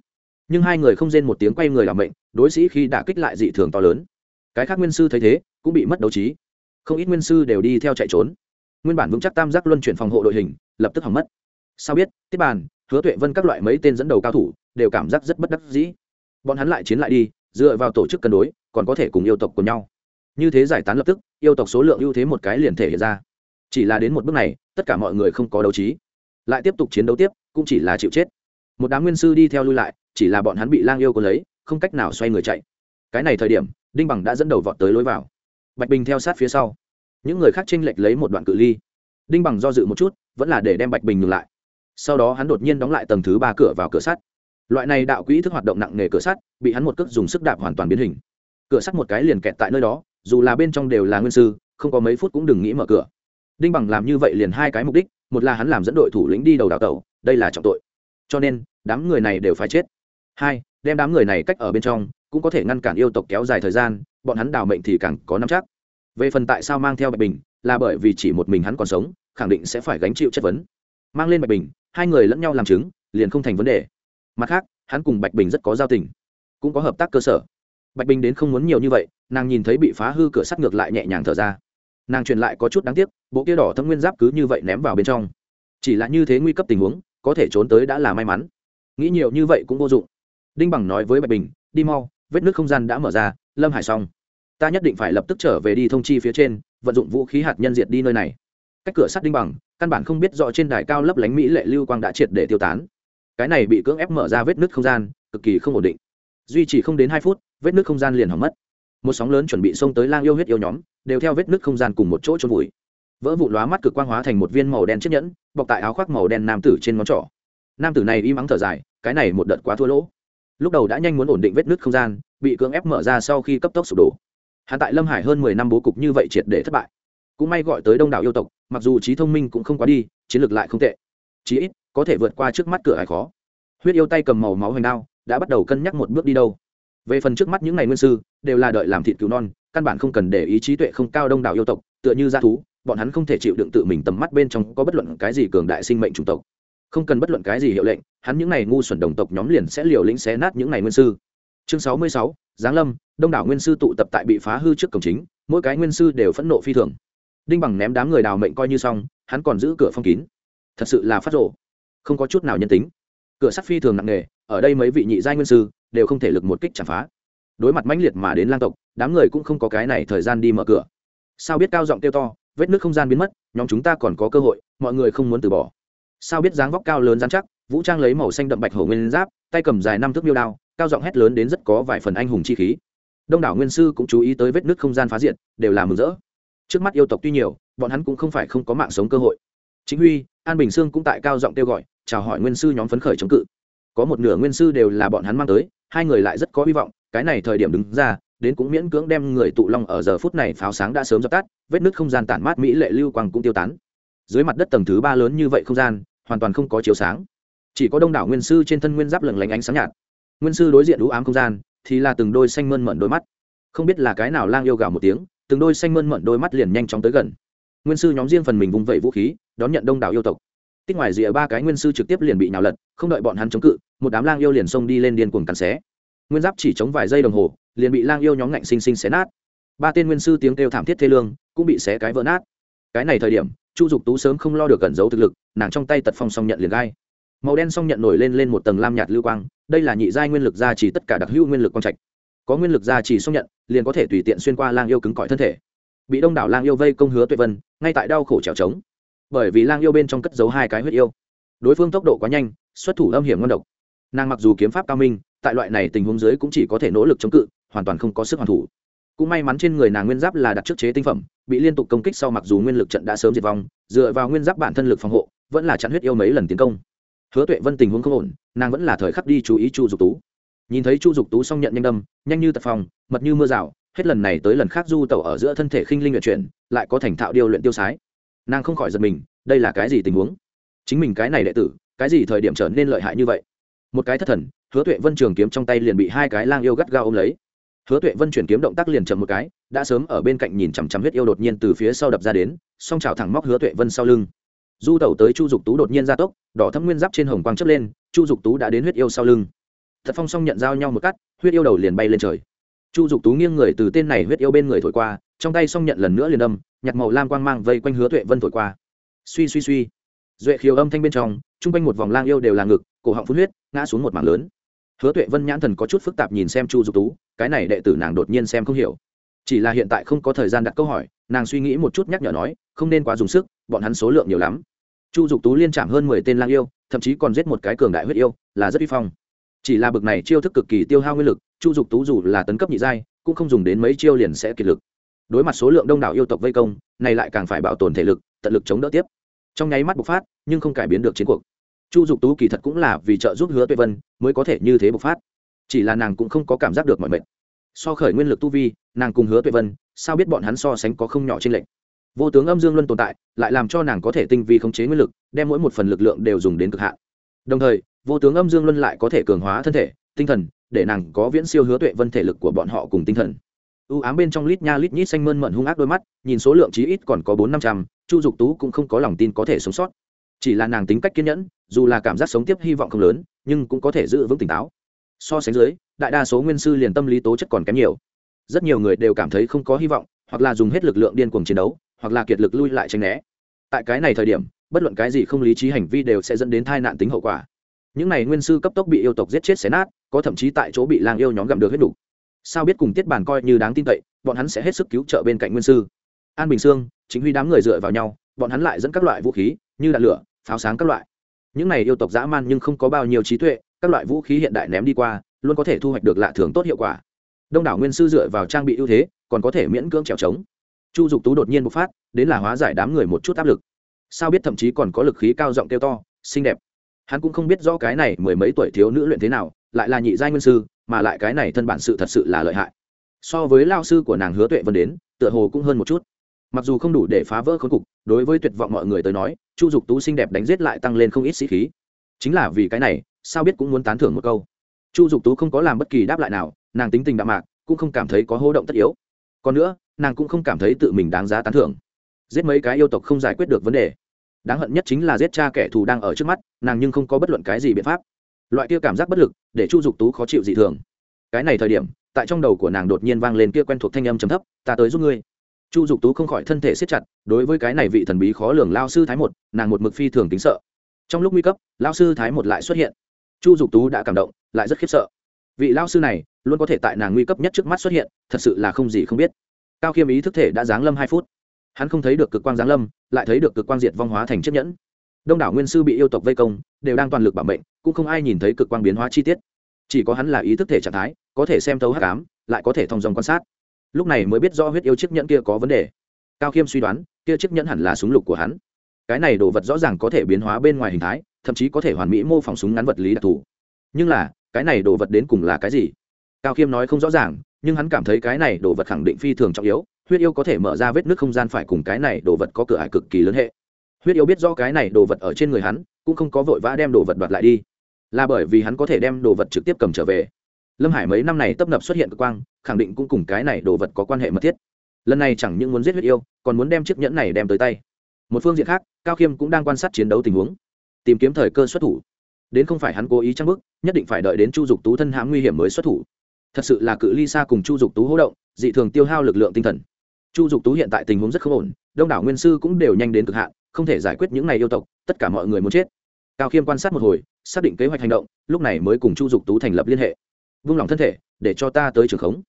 Nhưng hai người không rên một tiếng quay người làm mệnh, đối sĩ khi đã kích lại dị thường to lớn. Cái khác nguyên sư thấy thế cũng bị mất đấu trí. Không ít nguyên sư đều đi theo chạy trốn. Nguyên bản vững chắc tam giác luân chuyển phòng hộ đội hình, lập tức hỏng mất. Sao biết tiếp bàn, hứa tuệ vân các loại mấy tên dẫn đầu cao thủ, đều cảm giác rất bất đắc dĩ. Bọn hắn lại chiến lại đi, dựa vào tổ chức cân đối, còn có thể cùng yêu tộc của nhau. Như thế giải tán lập tức, yêu tộc số lượng ưu thế một cái liền thể hiện ra. Chỉ là đến một bước này, tất cả mọi người không có đấu trí. Lại tiếp tục chiến đấu tiếp, cũng chỉ là chịu chết. Một đám nguyên sư đi theo lui lại, chỉ là bọn hắn bị lang yêu có lấy, không cách nào xoay người chạy. Cái này thời điểm, đinh bằng đã dẫn đầu vọt tới lối vào bạch bình theo sát phía sau. Những người khác tranh lệch lấy một đoạn cự ly. Đinh bằng do dự một chút, vẫn là để đem bạch bình ngừng lại. Sau đó hắn đột nhiên đóng lại tầng thứ ba cửa vào cửa sắt. Loại này đạo quỹ thức hoạt động nặng nề cửa sắt, bị hắn một cước dùng sức đạp hoàn toàn biến hình. Cửa sắt một cái liền kẹt tại nơi đó, dù là bên trong đều là nguyên sư, không có mấy phút cũng đừng nghĩ mở cửa. Đinh bằng làm như vậy liền hai cái mục đích, một là hắn làm dẫn đội thủ lĩnh đi đầu đào tẩu, đây là trọng tội. Cho nên, đám người này đều phải chết. Hai, đem đám người này cách ở bên trong, cũng có thể ngăn cản yêu tộc kéo dài thời gian bọn hắn đào mệnh thì càng có năm chắc. Về phần tại sao mang theo bạch bình, là bởi vì chỉ một mình hắn còn sống, khẳng định sẽ phải gánh chịu chất vấn. Mang lên bạch bình, hai người lẫn nhau làm chứng, liền không thành vấn đề. Mặt khác, hắn cùng bạch bình rất có giao tình, cũng có hợp tác cơ sở. Bạch bình đến không muốn nhiều như vậy, nàng nhìn thấy bị phá hư cửa sắt ngược lại nhẹ nhàng thở ra. Nàng truyền lại có chút đáng tiếc, bộ kia đỏ thâm nguyên giáp cứ như vậy ném vào bên trong. Chỉ là như thế nguy cấp tình huống, có thể trốn tới đã là may mắn. Nghĩ nhiều như vậy cũng vô dụng. Đinh bằng nói với bạch bình, đi mau vết nước không gian đã mở ra, lâm hải xong. Ta nhất định phải lập tức trở về đi thông chi phía trên, vận dụng vũ khí hạt nhân diệt đi nơi này. Cách cửa sắt đinh bằng, căn bản không biết rõ trên đài cao lấp lánh mỹ lệ lưu quang đã triệt để tiêu tán. Cái này bị cưỡng ép mở ra vết nứt không gian, cực kỳ không ổn định. Duy trì không đến hai phút, vết nứt không gian liền hỏng mất. Một sóng lớn chuẩn bị xông tới lang yêu huyết yêu nhóm, đều theo vết nứt không gian cùng một chỗ trôn vùi. Vỡ vụ lóa mắt cực quang hóa thành một viên màu đen chiếc nhẫn, bọc tại áo khoác màu đen nam tử trên ngón trỏ. Nam tử này im ắng thở dài, cái này một đợt quá thua lỗ lúc đầu đã nhanh muốn ổn định vết nứt không gian, bị cưỡng ép mở ra sau khi cấp tốc sụp đổ. Hạ tại lâm hải hơn mười năm bố cục như vậy triệt để thất bại. Cũng may gọi tới đông đảo yêu tộc, mặc dù trí thông minh cũng không quá đi, chiến lược lại không tệ. Chí ít, có thể vượt qua trước mắt cửa hải khó. Huyết yêu tay cầm màu máu hoành đao, đã bắt đầu cân nhắc một bước đi đâu. Về phần trước mắt những ngày nguyên sư, đều là đợi làm thịt cứu non, căn bản không cần để ý trí tuệ không cao đông đảo yêu tộc, tựa như g thú, bọn hắn không thể chịu đựng tự mình tầm mắt bên trong có bất luận cái gì cường đại sinh mệnh chủng tộc. Không cần bất luận cái gì hiệu lệnh hắn những này ngu xuẩn đồng tộc nhóm liền sẽ liều lĩnh xé nát những này nguyên sư. Chương sáu mươi sáu, giáng lâm, đông đảo nguyên sư tụ tập tại bị phá hư trước cổng chính, mỗi cái nguyên sư đều phẫn nộ phi thường. Đinh bằng ném đám người đào mệnh coi như xong, hắn còn giữ cửa phong kín. Thật sự là phát rộ không có chút nào nhân tính. Cửa sắt phi thường nặng nề, ở đây mấy vị nhị giai nguyên sư đều không thể lực một kích chạm phá. Đối mặt mãnh liệt mà đến lang tộc, đám người cũng không có cái này thời gian đi mở cửa. Sao biết cao giọng kêu to, vết nước không gian biến mất, nhóm chúng ta còn có cơ hội, mọi người không muốn từ bỏ. Sao biết dáng vóc cao lớn dán chắc vũ trang lấy màu xanh đậm bạch hổ nguyên giáp tay cầm dài năm thước miêu đao cao giọng hét lớn đến rất có vài phần anh hùng chi khí. Đông đảo nguyên sư cũng chú ý tới vết nứt không gian phá diện, đều là mừng rỡ. Trước mắt yêu tộc tuy nhiều bọn hắn cũng không phải không có mạng sống cơ hội. Chính huy an bình sương cũng tại cao giọng kêu gọi chào hỏi nguyên sư nhóm phấn khởi chống cự. Có một nửa nguyên sư đều là bọn hắn mang tới hai người lại rất có hy vọng cái này thời điểm đứng ra đến cũng miễn cưỡng đem người tụ long ở giờ phút này pháo sáng đã sớm dập tắt vết nứt không gian tản mát mỹ lệ lưu quang cũng tiêu tán. Dưới mặt đất tầng thứ ba lớn như vậy không gian hoàn toàn không có chiếu sáng chỉ có đông đảo nguyên sư trên thân nguyên giáp lừng lánh ánh sáng nhạt. Nguyên sư đối diện đũ ám không gian, thì là từng đôi xanh mơn mận đôi mắt. Không biết là cái nào lang yêu gào một tiếng, từng đôi xanh mơn mận đôi mắt liền nhanh chóng tới gần. Nguyên sư nhóm riêng phần mình vung vẩy vũ khí, đón nhận đông đảo yêu tộc. Tích ngoài rìa ba cái nguyên sư trực tiếp liền bị nhào lật, không đợi bọn hắn chống cự, một đám lang yêu liền xông đi lên điên cuồng cắn xé. Nguyên giáp chỉ chống vài giây đồng hồ, liền bị lang yêu nhóm ngạnh xinh xinh xé nát. Ba tên nguyên sư tiếng kêu thảm thiết thê lương, cũng bị xé cái vỡ nát. Cái này thời điểm, chu dục tú sớm không lo được cẩn giấu thực lực, nàng trong tay tật phong song nhận liền gai màu đen song nhận nổi lên lên một tầng lam nhạt lưu quang, đây là nhị giai nguyên lực gia trì tất cả đặc hữu nguyên lực quang trạch. Có nguyên lực gia trì song nhận, liền có thể tùy tiện xuyên qua lang yêu cứng cỏi thân thể. Bị đông đảo lang yêu vây công hứa tuệ vân, ngay tại đau khổ trèo trống. Bởi vì lang yêu bên trong cất giấu hai cái huyết yêu. Đối phương tốc độ quá nhanh, xuất thủ âm hiểm ngon độc. Nàng mặc dù kiếm pháp cao minh, tại loại này tình huống dưới cũng chỉ có thể nỗ lực chống cự, hoàn toàn không có sức hoàn thủ. Cũng may mắn trên người nàng nguyên giáp là đặt trước chế tinh phẩm, bị liên tục công kích sau mặc dù nguyên lực trận đã sớm diệt vong, dựa vào nguyên giáp bản thân lực phòng hộ, vẫn là chặn huyết yêu mấy lần tiến công hứa tuệ vân tình huống không ổn, nàng vẫn là thời khắc đi chú ý chu dục tú. Nhìn thấy chu dục tú xong nhận nhanh đâm, nhanh như tật phòng mật như mưa rào, hết lần này tới lần khác du tẩu ở giữa thân thể khinh linh luyện chuyển, lại có thành thạo điều luyện tiêu sái. Nàng không khỏi giật mình, đây là cái gì tình huống? Chính mình cái này đệ tử, cái gì thời điểm trở nên lợi hại như vậy? Một cái thất thần, hứa tuệ vân trường kiếm trong tay liền bị hai cái lang yêu gắt gao ôm lấy. Hứa tuệ vân chuyển kiếm động tác liền chậm một cái, đã sớm ở bên cạnh nhìn chằm chằm huyết yêu đột nhiên từ phía sau đập ra đến, song trào thẳng móc hứa tuệ vân sau lưng du tẩu tới chu dục tú đột nhiên ra tốc đỏ thâm nguyên giáp trên hồng quang chớp lên chu dục tú đã đến huyết yêu sau lưng. Thật phong song nhận giao nhau một cắt huyết yêu đầu liền bay lên trời. Chu dục tú nghiêng người từ tên này huyết yêu bên người thổi qua trong tay song nhận lần nữa liền âm, nhặt màu lam quang mang vây quanh hứa tuệ vân thổi qua. Suy suy suy. Duệ khiếu âm thanh bên trong chung quanh một vòng lang yêu đều là ngực cổ họng phun huyết ngã xuống một mảng lớn. Hứa tuệ vân nhãn thần có chút phức tạp nhìn xem chu dục tú cái này đệ tử nàng đột nhiên xem không hiểu. Chỉ là hiện tại không có thời gian đặt câu hỏi nàng suy nghĩ một chút nhắc nhở nói không nên quá dùng sức bọn hắn số lượng nhiều lắm chu dục tú liên chạm hơn mười tên lang yêu, thậm chí còn giết một cái cường đại huyết yêu, là rất uy phong. Chỉ là bực này chiêu thức cực kỳ tiêu hao nguyên lực, chu dục tú dù là tấn cấp nhị giai, cũng không dùng đến mấy chiêu liền sẽ kiệt lực. Đối mặt số lượng đông đảo yêu tộc vây công, này lại càng phải bảo tồn thể lực, tận lực chống đỡ tiếp. Trong nháy mắt bộc phát, nhưng không cải biến được chiến cuộc. Chu dục tú kỳ thật cũng là vì trợ giúp hứa tuệ vân mới có thể như thế bộc phát. Chỉ là nàng cũng không có cảm giác được mọi mệt. So khởi nguyên lực tu vi, nàng cùng hứa tuệ vân, sao biết bọn hắn so sánh có không nhỏ trên lệnh vô tướng âm dương luân tồn tại, lại làm cho nàng có thể tinh vi khống chế nguyên lực, đem mỗi một phần lực lượng đều dùng đến cực hạn. Đồng thời, vô tướng âm dương luân lại có thể cường hóa thân thể, tinh thần, để nàng có viễn siêu hứa tuệ vân thể lực của bọn họ cùng tinh thần. U ám bên trong lít nha lít nhít xanh mơn mận hung ác đôi mắt, nhìn số lượng chí ít còn có bốn năm trăm, chu dục tú cũng không có lòng tin có thể sống sót. Chỉ là nàng tính cách kiên nhẫn, dù là cảm giác sống tiếp hy vọng không lớn, nhưng cũng có thể giữ vững tỉnh táo. So sánh dưới, đại đa số nguyên sư liền tâm lý tố chất còn kém nhiều. Rất nhiều người đều cảm thấy không có hy vọng, hoặc là dùng hết lực lượng điên cuồng chiến đấu hoặc là kiệt lực lui lại tránh né. Tại cái này thời điểm, bất luận cái gì không lý trí hành vi đều sẽ dẫn đến tai nạn tính hậu quả. Những này nguyên sư cấp tốc bị yêu tộc giết chết xé nát, có thậm chí tại chỗ bị lang yêu nhóm gặm được hết đủ. sao biết cùng tiết bàn coi như đáng tin cậy, bọn hắn sẽ hết sức cứu trợ bên cạnh nguyên sư. An bình sương, chính huy đám người dựa vào nhau, bọn hắn lại dẫn các loại vũ khí, như đạn lửa, pháo sáng các loại. Những này yêu tộc dã man nhưng không có bao nhiêu trí tuệ, các loại vũ khí hiện đại ném đi qua, luôn có thể thu hoạch được lạ thường tốt hiệu quả. Đông đảo nguyên sư dựa vào trang bị ưu thế, còn có thể miễn cưỡng trèo trống chu dục tú đột nhiên bộc phát, đến là hóa giải đám người một chút áp lực. Sao biết thậm chí còn có lực khí cao giọng kêu to, xinh đẹp. Hắn cũng không biết rõ cái này mười mấy tuổi thiếu nữ luyện thế nào, lại là nhị giai nguyên sư, mà lại cái này thân bản sự thật sự là lợi hại. So với lao sư của nàng hứa tuệ vân đến, tựa hồ cũng hơn một chút. Mặc dù không đủ để phá vỡ khốn cục, đối với tuyệt vọng mọi người tới nói, chu dục tú xinh đẹp đánh giết lại tăng lên không ít sĩ khí. Chính là vì cái này, sao biết cũng muốn tán thưởng một câu. Chu dục tú không có làm bất kỳ đáp lại nào, nàng tính tình đạm mạc, cũng không cảm thấy có hô động tất yếu. Còn nữa nàng cũng không cảm thấy tự mình đáng giá tán thưởng. Giết mấy cái yêu tộc không giải quyết được vấn đề. Đáng hận nhất chính là giết cha kẻ thù đang ở trước mắt, nàng nhưng không có bất luận cái gì biện pháp. Loại kia cảm giác bất lực, để chu dục tú khó chịu dị thường. Cái này thời điểm, tại trong đầu của nàng đột nhiên vang lên kia quen thuộc thanh âm trầm thấp, ta tới giúp ngươi. Chu dục tú không khỏi thân thể siết chặt, đối với cái này vị thần bí khó lường lao sư thái một, nàng một mực phi thường tính sợ. Trong lúc nguy cấp, lao sư thái một lại xuất hiện. Chu dục tú đã cảm động, lại rất khiếp sợ. Vị lao sư này, luôn có thể tại nàng nguy cấp nhất trước mắt xuất hiện, thật sự là không gì không biết cao khiêm ý thức thể đã giáng lâm hai phút. Hắn không thấy được cực quang giáng lâm, lại thấy được cực quang diệt vong hóa thành chiếc nhẫn. Đông đảo nguyên sư bị yêu tộc vây công, đều đang toàn lực bảo mệnh, cũng không ai nhìn thấy cực quang biến hóa chi tiết. Chỉ có hắn là ý thức thể trạng thái, có thể xem thấu hát cám lại có thể thông dòng quan sát. Lúc này mới biết do huyết yêu chiếc nhẫn kia có vấn đề. Cao khiêm suy đoán, kia chiếc nhẫn hẳn là súng lục của hắn. Cái này đồ vật rõ ràng có thể biến hóa bên ngoài hình thái, thậm chí có thể hoàn mỹ mô phỏng súng ngắn vật lý đặc thù. Nhưng là, cái này đồ vật đến cùng là cái gì? Cao khiêm nói không rõ ràng nhưng hắn cảm thấy cái này đồ vật khẳng định phi thường trọng yếu, huyết yêu có thể mở ra vết nước không gian phải cùng cái này đồ vật có cửa ải cực kỳ lớn hệ. Huyết yêu biết do cái này đồ vật ở trên người hắn, cũng không có vội vã đem đồ vật đoạt lại đi. Là bởi vì hắn có thể đem đồ vật trực tiếp cầm trở về. Lâm hải mấy năm này tấp nập xuất hiện cực quang, khẳng định cũng cùng cái này đồ vật có quan hệ mật thiết. Lần này chẳng những muốn giết huyết yêu, còn muốn đem chiếc nhẫn này đem tới tay. Một phương diện khác, cao khiêm cũng đang quan sát chiến đấu tình huống, tìm kiếm thời cơ xuất thủ. Đến không phải hắn cố ý trang bức nhất định phải đợi đến chu dục tú thân hãm nguy hiểm mới xuất thủ thật sự là cự ly xa cùng chu dục tú hỗ động, dị thường tiêu hao lực lượng tinh thần. Chu dục tú hiện tại tình huống rất không ổn, đông đảo nguyên sư cũng đều nhanh đến cực hạn, không thể giải quyết những này yêu tộc, tất cả mọi người muốn chết. Cao khiêm quan sát một hồi, xác định kế hoạch hành động, lúc này mới cùng chu dục tú thành lập liên hệ. Vung lòng thân thể, để cho ta tới trường khống.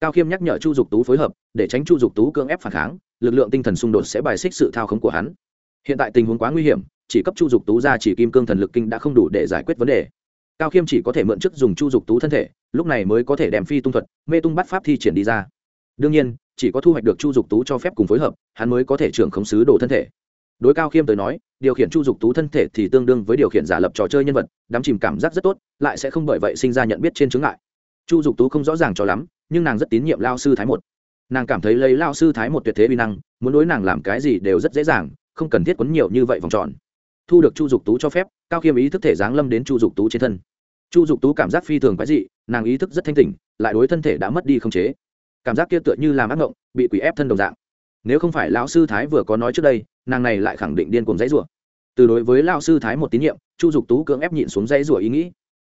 Cao khiêm nhắc nhở chu dục tú phối hợp, để tránh chu dục tú cưỡng ép phản kháng, lực lượng tinh thần xung đột sẽ bài xích sự thao khống của hắn. Hiện tại tình huống quá nguy hiểm, chỉ cấp chu dục tú ra chỉ kim cương thần lực kinh đã không đủ để giải quyết vấn đề. Cao khiêm chỉ có thể mượn chức dùng chu dục tú thân thể lúc này mới có thể đem phi tung thuật, mê tung bắt pháp thi triển đi ra. đương nhiên, chỉ có thu hoạch được chu dục tú cho phép cùng phối hợp, hắn mới có thể trưởng khống sứ đồ thân thể. đối cao khiêm tới nói, điều khiển chu dục tú thân thể thì tương đương với điều khiển giả lập trò chơi nhân vật đắm chìm cảm giác rất tốt, lại sẽ không bởi vậy sinh ra nhận biết trên chứng ngại. chu dục tú không rõ ràng cho lắm, nhưng nàng rất tín nhiệm lao sư thái một. nàng cảm thấy lấy lao sư thái một tuyệt thế vi năng, muốn đối nàng làm cái gì đều rất dễ dàng, không cần thiết quấn nhiều như vậy vòng tròn. thu được chu dục tú cho phép, cao khiêm ý thức thể giáng lâm đến chu dục tú trên thân chu dục tú cảm giác phi thường quái dị, nàng ý thức rất thanh tỉnh, lại đối thân thể đã mất đi không chế. Cảm giác kia tựa như làm ác ngộng bị quỷ ép thân đồng dạng. Nếu không phải lão sư thái vừa có nói trước đây, nàng này lại khẳng định điên cuồng dãy rủa. Từ đối với lão sư thái một tín nhiệm, chu dục tú cưỡng ép nhịn xuống dãy rủa ý nghĩ.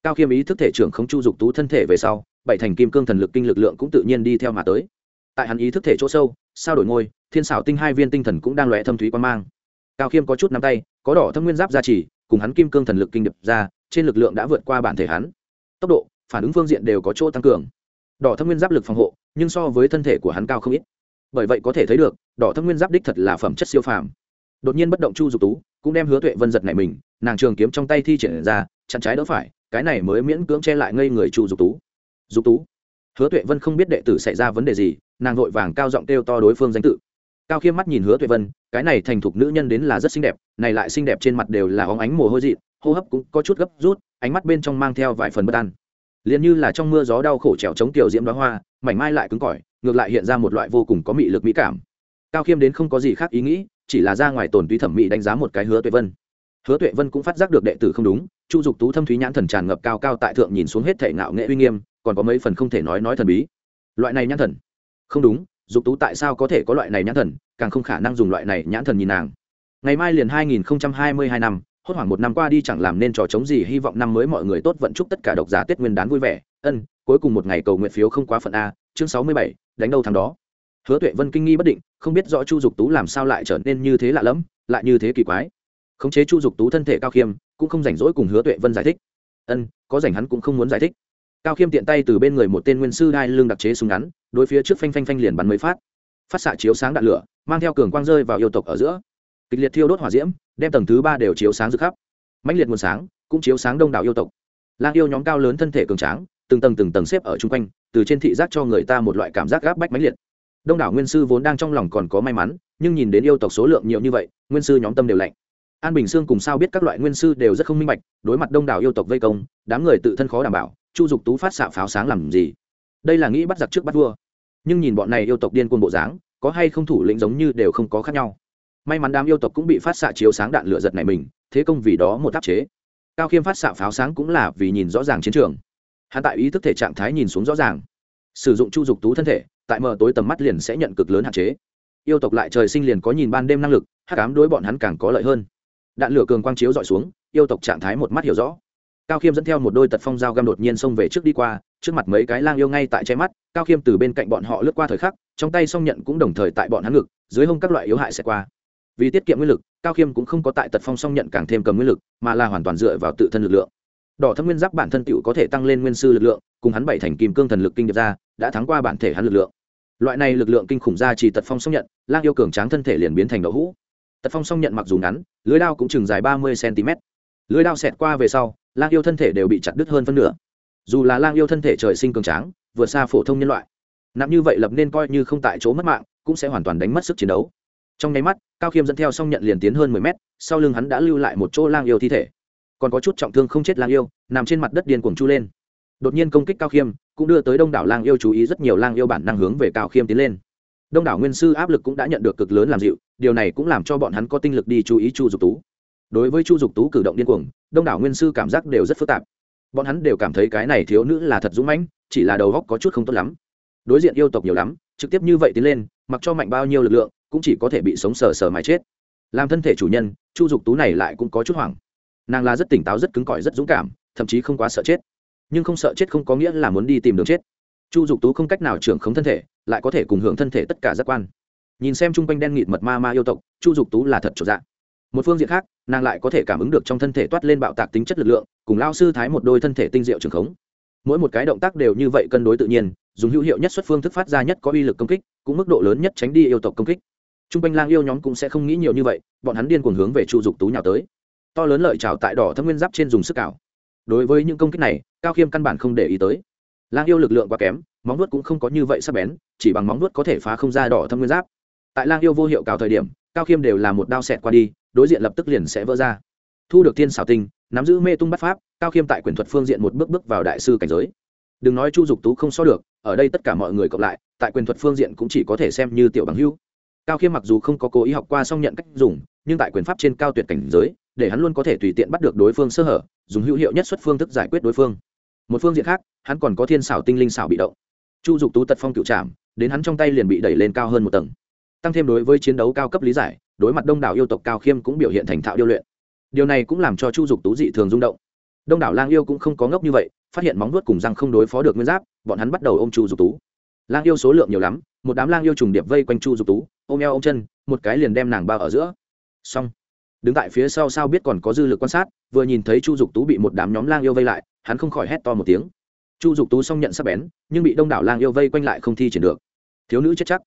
Cao khiêm ý thức thể trưởng không chu dục tú thân thể về sau, bảy thành kim cương thần lực kinh lực lượng cũng tự nhiên đi theo mà tới. Tại hắn ý thức thể chỗ sâu, sao đổi ngôi, thiên xảo tinh hai viên tinh thần cũng đang lóe thâm thúy quan mang. Cao khiêm có chút nắm tay, có đỏ thâm nguyên giáp gia trì, cùng hắn kim cương thần lực kinh đập ra trên lực lượng đã vượt qua bản thể hắn. Tốc độ, phản ứng phương diện đều có chỗ tăng cường. Đỏ thâm nguyên giáp lực phòng hộ, nhưng so với thân thể của hắn cao không ít. Bởi vậy có thể thấy được, đỏ thâm nguyên giáp đích thật là phẩm chất siêu phàm. Đột nhiên bất động chu dục tú, cũng đem hứa tuệ vân giật này mình, nàng trường kiếm trong tay thi triển ra, chặn trái đỡ phải, cái này mới miễn cưỡng che lại ngây người chu dục tú. Dục tú. Hứa tuệ vân không biết đệ tử xảy ra vấn đề gì, nàng vội vàng cao giọng kêu to đối phương danh tự. Cao khiêm mắt nhìn hứa tuệ vân, cái này thành thục nữ nhân đến là rất xinh đẹp, này lại xinh đẹp trên mặt đều là óng ánh mồ hôi dị hô hấp cũng có chút gấp rút, ánh mắt bên trong mang theo vài phần bất an. Liền như là trong mưa gió đau khổ trèo chống tiểu diễm đoá hoa, mảnh mai lại cứng cỏi, ngược lại hiện ra một loại vô cùng có mị lực mỹ cảm. Cao khiêm đến không có gì khác ý nghĩ, chỉ là ra ngoài tồn túy thẩm mỹ đánh giá một cái hứa tuệ vân. Hứa tuệ vân cũng phát giác được đệ tử không đúng, chu dục tú thâm thúy nhãn thần tràn ngập cao cao tại thượng nhìn xuống hết thể ngạo nghệ uy nghiêm, còn có mấy phần không thể nói nói thần bí. Loại này nhãn thần? Không đúng, dục tú tại sao có thể có loại này nhãn thần, càng không khả năng dùng loại này nhãn thần nhìn nàng. Ngày mai liền hai nghìn hai mươi hai năm hốt hoảng một năm qua đi chẳng làm nên trò chống gì, hy vọng năm mới mọi người tốt vận chúc tất cả độc giả tết nguyên đán vui vẻ. Ân, cuối cùng một ngày cầu nguyện phiếu không quá phận a, chương sáu mươi bảy, đánh đâu thằng đó. Hứa tuệ vân kinh nghi bất định, không biết rõ chu dục tú làm sao lại trở nên như thế lạ lẫm, lại như thế kỳ quái. Khống chế chu dục tú thân thể cao khiêm, cũng không rảnh rỗi cùng hứa tuệ vân giải thích. Ân, có rảnh hắn cũng không muốn giải thích. Cao khiêm tiện tay từ bên người một tên nguyên sư đai lưng đặc chế súng ngắn, đối phía trước phanh phanh phanh liền bắn mấy phát. Phát xạ chiếu sáng đạn lửa, mang theo cường quang rơi vào yêu tộc ở giữa kịch liệt thiêu đốt hỏa diễm, đem tầng thứ ba đều chiếu sáng rực khắp. Mạnh liệt nguồn sáng, cũng chiếu sáng đông đảo yêu tộc. Lang yêu nhóm cao lớn thân thể cường tráng, từng tầng từng tầng xếp ở chung quanh, từ trên thị giác cho người ta một loại cảm giác gáp bách mãnh liệt. Đông đảo nguyên sư vốn đang trong lòng còn có may mắn, nhưng nhìn đến yêu tộc số lượng nhiều như vậy, nguyên sư nhóm tâm đều lạnh. An bình sương cùng sao biết các loại nguyên sư đều rất không minh bạch, đối mặt đông đảo yêu tộc vây công, đám người tự thân khó đảm bảo, chu dục tú phát xạ pháo sáng làm gì? Đây là nghĩ bắt giặc trước bắt vua. Nhưng nhìn bọn này yêu tộc điên cuồng bộ dáng, có hay không thủ lĩnh giống như đều không có khác nhau may mắn đám yêu tộc cũng bị phát xạ chiếu sáng đạn lửa giật này mình, thế công vì đó một áp chế. Cao khiêm phát xạ pháo sáng cũng là vì nhìn rõ ràng chiến trường. Hắn tại ý thức thể trạng thái nhìn xuống rõ ràng. Sử dụng chu dục tú thân thể, tại mờ tối tầm mắt liền sẽ nhận cực lớn hạn chế. Yêu tộc lại trời sinh liền có nhìn ban đêm năng lực hát cám đối bọn hắn càng có lợi hơn. Đạn lửa cường quang chiếu dọi xuống, yêu tộc trạng thái một mắt hiểu rõ. Cao khiêm dẫn theo một đôi tật phong dao găm đột nhiên xông về trước đi qua, trước mặt mấy cái lang yêu ngay tại che mắt, cao khiêm từ bên cạnh bọn họ lướt qua thời khắc, trong tay song nhận cũng đồng thời tại bọn hắn ngực, dưới hông các loại yếu hại sẽ qua vì tiết kiệm nguyên lực, cao khiêm cũng không có tại tật phong song nhận càng thêm cầm nguyên lực, mà là hoàn toàn dựa vào tự thân lực lượng. Đỏ thâm nguyên giáp bản thân tựu có thể tăng lên nguyên sư lực lượng, cùng hắn bảy thành kim cương thần lực kinh điệp ra, đã thắng qua bản thể hắn lực lượng. Loại này lực lượng kinh khủng ra chỉ tật phong song nhận, lang yêu cường tráng thân thể liền biến thành đậu hũ. Tật phong song nhận mặc dù ngắn lưới đao cũng chừng dài ba mươi cm lưới đao xẹt qua về sau, lang yêu thân thể đều bị chặt đứt hơn phân nửa. Dù là lang yêu thân thể trời sinh cường tráng, vượt xa phổ thông nhân loại, nặng như vậy lập nên coi như không tại chỗ mất mạng, cũng sẽ hoàn toàn đánh mất sức chiến đấu trong nháy mắt, cao khiêm dẫn theo xong nhận liền tiến hơn mười mét, sau lưng hắn đã lưu lại một chỗ lang yêu thi thể. Còn có chút trọng thương không chết lang yêu, nằm trên mặt đất điên cuồng chu lên. Đột nhiên công kích cao khiêm, cũng đưa tới đông đảo lang yêu chú ý rất nhiều lang yêu bản năng hướng về cao khiêm tiến lên. Đông đảo nguyên sư áp lực cũng đã nhận được cực lớn làm dịu, điều này cũng làm cho bọn hắn có tinh lực đi chú ý chu dục tú. Đối với chu dục tú cử động điên cuồng, đông đảo nguyên sư cảm giác đều rất phức tạp. Bọn hắn đều cảm thấy cái này thiếu nữ là thật dũng mãnh, chỉ là đầu góc có chút không tốt lắm. Đối diện yêu tộc nhiều lắm, trực tiếp như vậy tiến lên, mặc cho mạnh bao nhiêu lực lượng cũng chỉ có thể bị sống sờ sờ mà chết. Làm thân thể chủ nhân, chu dục tú này lại cũng có chút hoảng. Nàng là rất tỉnh táo, rất cứng cỏi, rất dũng cảm, thậm chí không quá sợ chết. Nhưng không sợ chết không có nghĩa là muốn đi tìm đường chết. Chu dục tú không cách nào trưởng khống thân thể, lại có thể cùng hưởng thân thể tất cả giác quan. Nhìn xem chung quanh đen nghịt mật ma ma yêu tộc, chu dục tú là thật trọn dạng một phương diện khác, nàng lại có thể cảm ứng được trong thân thể toát lên bạo tạc tính chất lực lượng, cùng lao sư thái một đôi thân thể tinh diệu trường khống. Mỗi một cái động tác đều như vậy cân đối tự nhiên, dùng hữu hiệu nhất xuất phương thức phát ra nhất có uy lực công kích, cũng mức độ lớn nhất tránh đi yêu tộc công kích t r u n g quanh lang yêu nhóm cũng sẽ không nghĩ nhiều như vậy, bọn hắn điên cuồng hướng về chu dục tú nhào tới. To lớn lợi trào tại đỏ thâm nguyên giáp trên dùng sức cào đối với những công kích này, cao khiêm căn bản không để ý tới. Lang yêu lực lượng quá kém, móng nuốt cũng không có như vậy sắp bén, chỉ bằng móng nuốt có thể phá không ra đỏ thâm nguyên giáp. Tại lang yêu vô hiệu cào thời điểm, cao khiêm đều là một đao xẹt qua đi, đối diện lập tức liền sẽ vỡ ra. Thu được thiên xảo tinh, nắm giữ mê tung bắt pháp, cao khiêm tại quyền thuật phương diện một bước bước vào đại sư cảnh giới. Đừng nói chu dục tú không so được, ở đây tất cả mọi người cộng lại, tại quyền thuật phương diện cũng chỉ có thể xem như tiểu bằng hưu cao khiêm mặc dù không có cố ý học qua song nhận cách dùng, nhưng tại quyền pháp trên cao tuyệt cảnh giới, để hắn luôn có thể tùy tiện bắt được đối phương sơ hở, dùng hữu hiệu nhất xuất phương thức giải quyết đối phương. Một phương diện khác, hắn còn có thiên xảo tinh linh xảo bị động. Chu dục tú tật phong cựu trảm, đến hắn trong tay liền bị đẩy lên cao hơn một tầng. Tăng thêm đối với chiến đấu cao cấp lý giải, đối mặt đông đảo yêu tộc cao khiêm cũng biểu hiện thành thạo điêu luyện. Điều này cũng làm cho chu dục tú dị thường rung động. Đông đảo lang yêu cũng không có ngốc như vậy, phát hiện móng vuốt cùng răng không đối phó được nguyên giáp, bọn hắn bắt đầu ôm chu dục tú. Lang yêu số lượng nhiều lắm, một đám lang yêu trùng điệp vây quanh chu dục tú ôm eo ôm chân, một cái liền đem nàng bao ở giữa. Xong. Đứng tại phía sau sao biết còn có dư lực quan sát, vừa nhìn thấy chu dục tú bị một đám nhóm lang yêu vây lại, hắn không khỏi hét to một tiếng. Chu dục tú xong nhận sắp bén, nhưng bị đông đảo lang yêu vây quanh lại không thi triển được. Thiếu nữ chết chắc.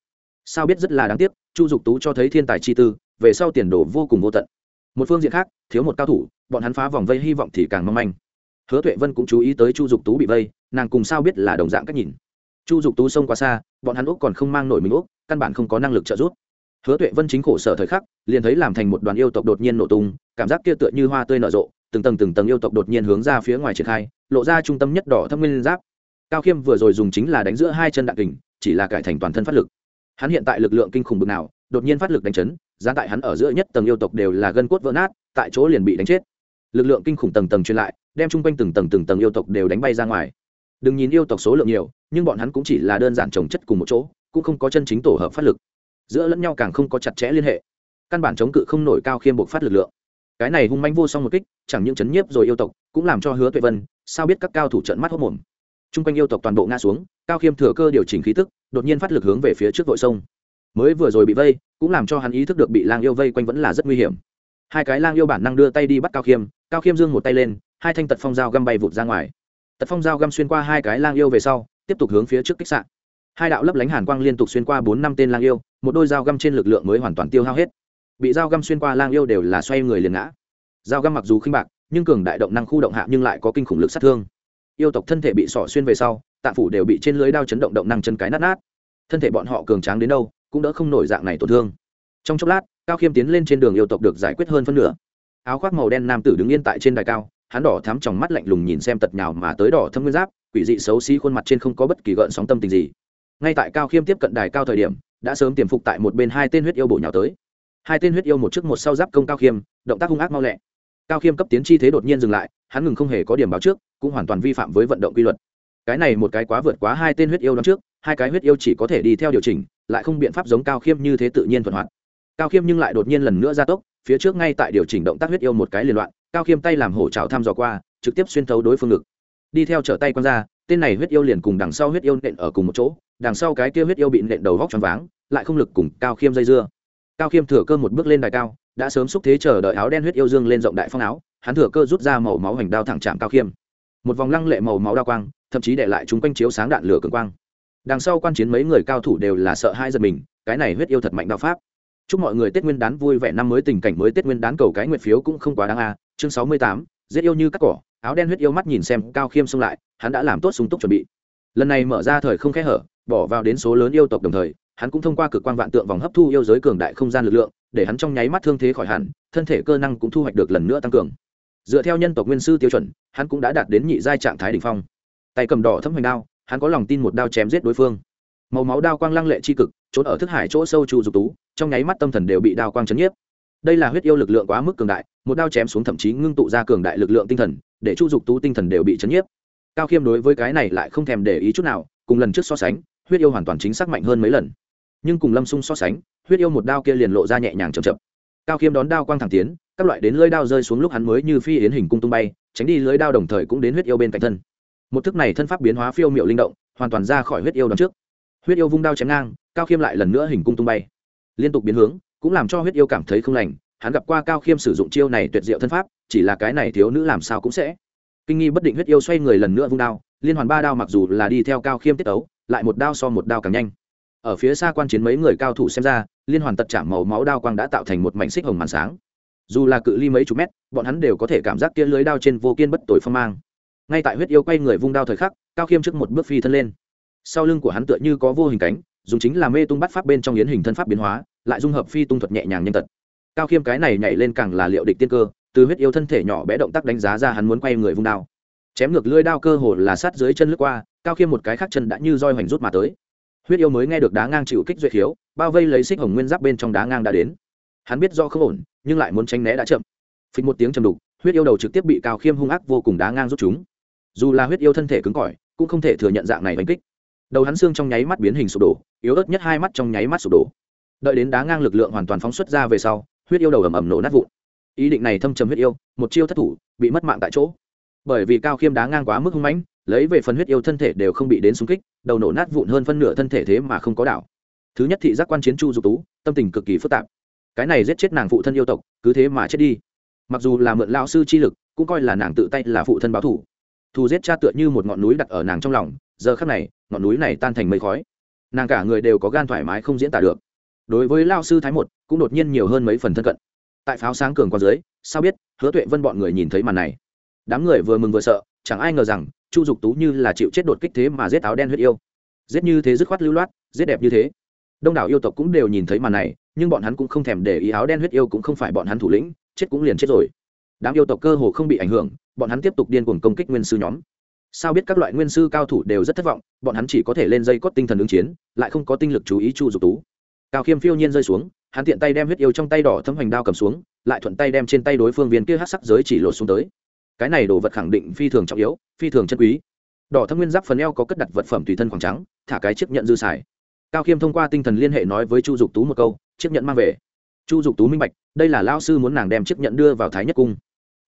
Sao biết rất là đáng tiếc, chu dục tú cho thấy thiên tài chi tư, về sau tiền đồ vô cùng vô tận. Một phương diện khác, thiếu một cao thủ, bọn hắn phá vòng vây hy vọng thì càng mong manh. Hứa tuệ vân cũng chú ý tới chu dục tú bị vây, nàng cùng sao biết là đồng dạng cách nhìn chu dục tú sông quá xa, bọn hắn úc còn không mang nổi mình úc, căn bản không có năng lực trợ giúp. Hứa tuệ vân chính khổ sở thời khắc, liền thấy làm thành một đoàn yêu tộc đột nhiên nổ tung, cảm giác kia tựa như hoa tươi nở rộ, từng tầng từng tầng yêu tộc đột nhiên hướng ra phía ngoài triển khai, lộ ra trung tâm nhất đỏ thâm nguyên giáp. Cao khiêm vừa rồi dùng chính là đánh giữa hai chân đạn kình, chỉ là cải thành toàn thân phát lực. Hắn hiện tại lực lượng kinh khủng bực nào, đột nhiên phát lực đánh chấn, giá tại hắn ở giữa nhất tầng yêu tộc đều là gân cốt vỡ nát, tại chỗ liền bị đánh chết. Lực lượng kinh khủng tầng tầng truyền lại, đem chung quanh từng tầng từng tầng yêu tộc đều đánh bay ra ngoài. Đừng nhìn yêu tộc số lượng nhiều nhưng bọn hắn cũng chỉ là đơn giản trồng chất cùng một chỗ, cũng không có chân chính tổ hợp phát lực. Giữa lẫn nhau càng không có chặt chẽ liên hệ. Căn bản chống cự không nổi cao khiêm buộc phát lực lượng. Cái này hung manh vô song một kích, chẳng những chấn nhiếp rồi yêu tộc, cũng làm cho hứa tuệ vân, sao biết các cao thủ trận mắt hốc mồm. Chung quanh yêu tộc toàn bộ ngã xuống, cao khiêm thừa cơ điều chỉnh khí tức, đột nhiên phát lực hướng về phía trước vội sông. Mới vừa rồi bị vây, cũng làm cho hắn ý thức được bị lang yêu vây quanh vẫn là rất nguy hiểm. Hai cái lang yêu bản năng đưa tay đi bắt cao khiêm cao khiêm dương một tay lên, hai thanh tật phong dao găm bay vụt ra ngoài. Tật phong dao găm xuyên qua hai cái lang yêu về sau tiếp tục hướng phía trước kích sạn hai đạo lấp lánh hàn quang liên tục xuyên qua bốn năm tên lang yêu, một đôi dao găm trên lực lượng mới hoàn toàn tiêu hao hết. Bị dao găm xuyên qua lang yêu đều là xoay người liền ngã. Dao găm mặc dù khinh bạc, nhưng cường đại động năng khu động hạ nhưng lại có kinh khủng lực sát thương. Yêu tộc thân thể bị sỏ xuyên về sau, tạng phủ đều bị trên lưới đao chấn động động năng chân cái nát nát. Thân thể bọn họ cường tráng đến đâu, cũng đỡ không nổi dạng này tổn thương. Trong chốc lát, cao khiêm tiến lên trên đường yêu tộc được giải quyết hơn phân nửa. Áo khoác màu đen nam tử đứng yên tại trên đài cao hắn đỏ thắm trong mắt lạnh lùng nhìn xem tật nhào mà tới đỏ thâm nguyên giáp, quỷ dị xấu xí khuôn mặt trên không có bất kỳ gợn sóng tâm tình gì. Ngay tại cao khiêm tiếp cận đài cao thời điểm, đã sớm tiềm phục tại một bên hai tên huyết yêu bổ nhào tới. Hai tên huyết yêu một trước một sau giáp công cao khiêm, động tác hung ác mau lẹ. Cao khiêm cấp tiến chi thế đột nhiên dừng lại, hắn ngừng không hề có điểm báo trước, cũng hoàn toàn vi phạm với vận động quy luật. Cái này một cái quá vượt quá hai tên huyết yêu đón trước, hai cái huyết yêu chỉ có thể đi theo điều chỉnh, lại không biện pháp giống cao khiêm như thế tự nhiên thuận hoạt. Cao khiêm nhưng lại đột nhiên lần nữa gia tốc, phía trước ngay tại điều chỉnh động tác huyết yêu một cái liên loạn cao khiêm tay làm hổ trào thăm dò qua, trực tiếp xuyên thấu đối phương ngực. Đi theo trở tay q ra, tên này huyết yêu liền cùng đằng sau huyết yêu nện ở cùng một chỗ, đằng sau cái kia huyết yêu bị nện đầu vóc t r váng, lại không lực cùng cao khiêm dây dưa. Cao khiêm thừa cơ một bước lên đài cao, đã sớm xúc thế chờ đợi áo đen huyết yêu dương lên rộng đại phong áo, hắn thừa cơ rút ra màu máu hành đao thẳng chạm cao khiêm. Một vòng lăng lệ màu máu đao quang, thậm chí để lại chúng quanh chiếu sáng đạn lửa cường quang. Đằng sau quan chiến mấy người cao thủ đều là sợ hai giật mình, cái này huyết yêu thật mạnh đao pháp. Chúc mọi người tết nguyên đán vui vẻ năm mới, tình cảnh mới tết nguyên đán cầu cái nguyện phiếu cũng không quá đáng a chương sáu mươi tám, giết yêu như cắt cỏ, áo đen huyết yêu mắt nhìn xem cao khiêm xông lại, hắn đã làm tốt súng túc chuẩn bị. Lần này mở ra thời không khẽ hở, bỏ vào đến số lớn yêu tộc đồng thời, hắn cũng thông qua cực quan vạn tượng vòng hấp thu yêu giới cường đại không gian lực lượng, để hắn trong nháy mắt thương thế khỏi hẳn, thân thể cơ năng cũng thu hoạch được lần nữa tăng cường. Dựa theo nhân tộc nguyên sư tiêu chuẩn, hắn cũng đã đạt đến nhị giai trạng thái đ ỉ n h phong. Tay cầm đỏ thấm hoành đao, hắn có lòng tin một đao chém giết đối phương. Màu máu đao quang lăng lệ c h i cực, trốn ở thức hải chỗ sâu trụ dục tú, trong nháy mắt tâm thần đều bị đao quang chấn nhiếp đây là huyết yêu lực lượng quá mức cường đại, một đao chém xuống thậm chí ngưng tụ ra cường đại lực lượng tinh thần, để chu dục tú tinh thần đều bị chấn nhiếp. Cao khiêm đối với cái này lại không thèm để ý chút nào, cùng lần trước so sánh, huyết yêu hoàn toàn chính xác mạnh hơn mấy lần. Nhưng cùng lâm sung so sánh, huyết yêu một đao kia liền lộ ra nhẹ nhàng chậm chậm. Cao khiêm đón đao quang thẳng tiến, các loại đến lưới đao rơi xuống lúc hắn mới như phi yến hình cung tung bay, tránh đi lưới đao đồng thời cũng đến huyết yêu bên cạnh thân. Một thức này thân pháp biến hóa phiêu miệu linh động, hoàn toàn ra khỏi huyết yêu đón trước. Huyết yêu vung đao chém ngang, cao khiêm lại lần nữa hình cung tung bay. Liên tục biến hướng cũng làm cho huyết yêu cảm thấy không lành. Hắn gặp qua cao khiêm sử dụng chiêu này tuyệt diệu thân pháp, chỉ là cái này thiếu nữ làm sao cũng sẽ. Kinh nghi bất định huyết yêu xoay người lần nữa vung đao, liên hoàn ba đao mặc dù là đi theo cao khiêm tiết ấu lại một đao so một đao càng nhanh. Ở phía xa quan chiến mấy người cao thủ xem ra, liên hoàn tật chạm màu máu đao quang đã tạo thành một mảnh xích hồng màn sáng. Dù là cự ly mấy chục mét, bọn hắn đều có thể cảm giác kia lưới đao trên vô kiên bất tội phong mang. Ngay tại huyết yêu quay người vung đao thời khắc, cao khiêm trước một bước phi thân lên. Sau lưng của hắn tựa như có vô hình cánh, dùng chính là mê tung bắt pháp bên trong yến hình thân pháp biến hóa lại dung hợp phi tung thuật nhẹ nhàng nhân tật. Cao khiêm cái này nhảy lên càng là liệu địch tiên cơ, từ huyết yêu thân thể nhỏ bé động tác đánh giá ra hắn muốn quay người vung đao. Chém ngược lưỡi đao cơ hồ là sát dưới chân lướt qua, cao khiêm một cái khác chân đã như roi hoành rút mà tới. Huyết yêu mới nghe được đá ngang chịu kích duyệt khiếu, bao vây lấy xích hồng nguyên giáp bên trong đá ngang đã đến. Hắn biết do không ổn, nhưng lại muốn tránh né đã chậm. Phịch một tiếng chầm đục, huyết yêu đầu trực tiếp bị cao khiêm hung ác vô cùng đá ngang rút chúng. Dù là huyết yêu thân thể cứng cỏi, cũng không thể thừa nhận dạng này đánh kích. Đầu hắn xương trong nháy mắt biến hình sụp đổ, yếu ớt nhất hai mắt trong nháy mắt sụp đổ đợi đến đá ngang lực lượng hoàn toàn phóng xuất ra về sau, huyết yêu đầu ầm ầm nổ nát vụn. Ý định này thâm trầm huyết yêu, một chiêu thất thủ, bị mất mạng tại chỗ. Bởi vì cao khiêm đá ngang quá mức hung mãnh, lấy về phần huyết yêu thân thể đều không bị đến xung kích, đầu nổ nát vụn hơn phân nửa thân thể thế mà không có đảo. Thứ nhất thị giác quan chiến chu dục tú, tâm tình cực kỳ phức tạp. Cái này giết chết nàng phụ thân yêu tộc, cứ thế mà chết đi. Mặc dù là mượn lao sư chi lực, cũng coi là nàng tự tay là phụ thân báo thủ. Thù giết cha tựa như một ngọn núi đặt ở nàng trong lòng, giờ khắc này, ngọn núi này tan thành mây khói. Nàng cả người đều có gan thoải mái không diễn tả được đối với lao sư thái một cũng đột nhiên nhiều hơn mấy phần thân cận. Tại pháo sáng cường qua dưới, sao biết hứa tuệ vân bọn người nhìn thấy màn này? Đám người vừa mừng vừa sợ, chẳng ai ngờ rằng, chu dục tú như là chịu chết đột kích thế mà giết áo đen huyết yêu. Giết như thế dứt khoát lưu loát, giết đẹp như thế. Đông đảo yêu tộc cũng đều nhìn thấy màn này, nhưng bọn hắn cũng không thèm để ý áo đen huyết yêu cũng không phải bọn hắn thủ lĩnh, chết cũng liền chết rồi. Đám yêu tộc cơ hồ không bị ảnh hưởng, bọn hắn tiếp tục điên cuồng công kích nguyên sư nhóm. Sao biết các loại nguyên sư cao thủ đều rất thất vọng, bọn hắn chỉ có thể lên dây cót tinh thần ứng chiến, lại không có tinh lực chú ý chu dục tú cao khiêm phiêu nhiên rơi xuống, hắn tiện tay đem huyết yêu trong tay đỏ thấm hoành đao cầm xuống, lại thuận tay đem trên tay đối phương viên kia hát sắc giới chỉ lột xuống tới. Cái này đồ vật khẳng định phi thường trọng yếu, phi thường chân quý. Đỏ thâm nguyên giáp phần eo có cất đặt vật phẩm tùy thân khoảng trắng, thả cái chiếc nhận dư xài. Cao khiêm thông qua tinh thần liên hệ nói với chu dục tú một câu, chiếc nhận mang về. Chu dục tú minh bạch, đây là lao sư muốn nàng đem chiếc nhận đưa vào thái nhất cung.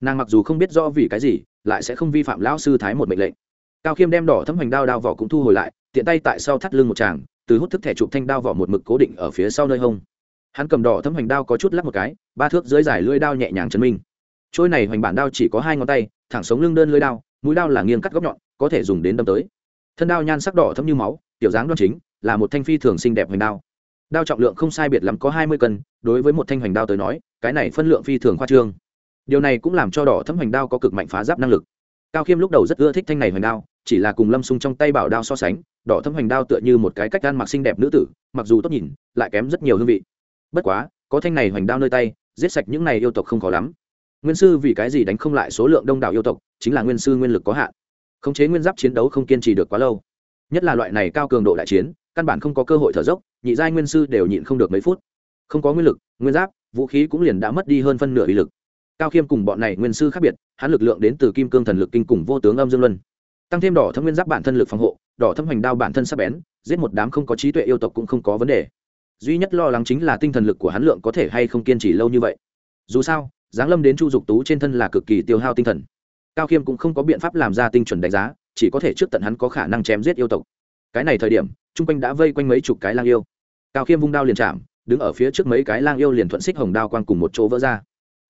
Nàng mặc dù không biết do vì cái gì, lại sẽ không vi phạm lao sư thái một mệnh lệnh. Cao khiêm đem đỏ thấm hoành đao đao vỏ cũng thu hồi lại, tiện tay tại sau thắt lưng một tràng từ hút thức thẻ chụp thanh đao vỏ một mực cố định ở phía sau nơi hông. Hắn cầm đỏ thấm hoành đao có chút lắc một cái, ba thước dưới dài lưỡi đao nhẹ nhàng chấn minh. Trôi này hoành bản đao chỉ có hai ngón tay, thẳng sống lưng đơn lưỡi đao, mũi đao là nghiêng cắt góc nhọn, có thể dùng đến đâm tới. Thân đao nhan sắc đỏ thấm như máu, tiểu dáng đoan chính, là một thanh phi thường xinh đẹp hoành đao. Đao trọng lượng không sai biệt lắm có hai mươi cân, đối với một thanh hoành đao tới nói, cái này phân lượng phi thường khoa trương. Điều này cũng làm cho đỏ thấm hoành đao có cực mạnh phá giáp năng lực. Cao khiêm lúc đầu rất ưa thích thanh này hoành đao chỉ là cùng lâm sung trong tay bảo đao so sánh, đỏ thâm hoành đao tựa như một cái cách gan mặc xinh đẹp nữ tử, mặc dù tốt nhìn, lại kém rất nhiều hương vị. Bất quá, có thanh này hoành đao nơi tay, giết sạch những này yêu tộc không khó lắm. Nguyên sư vì cái gì đánh không lại số lượng đông đảo yêu tộc, chính là nguyên sư nguyên lực có hạn. Khống chế nguyên giáp chiến đấu không kiên trì được quá lâu. Nhất là loại này cao cường độ đại chiến, căn bản không có cơ hội thở dốc, nhị giai nguyên sư đều nhịn không được mấy phút. Không có nguyên lực, nguyên giáp, vũ khí cũng liền đã mất đi hơn phân nửa uy lực. Cao khiêm cùng bọn này nguyên sư khác biệt, hắn lực lượng đến từ kim cương thần lực kinh cùng vô tướng âm dương luân tăng thêm đỏ thâm nguyên giáp bản thân lực phòng hộ, đỏ thâm hoành đao bản thân sắp bén, giết một đám không có trí tuệ yêu tộc cũng không có vấn đề. Duy nhất lo lắng chính là tinh thần lực của hắn lượng có thể hay không kiên trì lâu như vậy. Dù sao, giáng lâm đến chu dục tú trên thân là cực kỳ tiêu hao tinh thần. Cao khiêm cũng không có biện pháp làm ra tinh chuẩn đánh giá, chỉ có thể trước tận hắn có khả năng chém giết yêu tộc. Cái này thời điểm, chung quanh đã vây quanh mấy chục cái lang yêu. Cao khiêm vung đao liền chạm, đứng ở phía trước mấy cái lang yêu liền thuận xích hồng đao quang cùng một chỗ vỡ ra.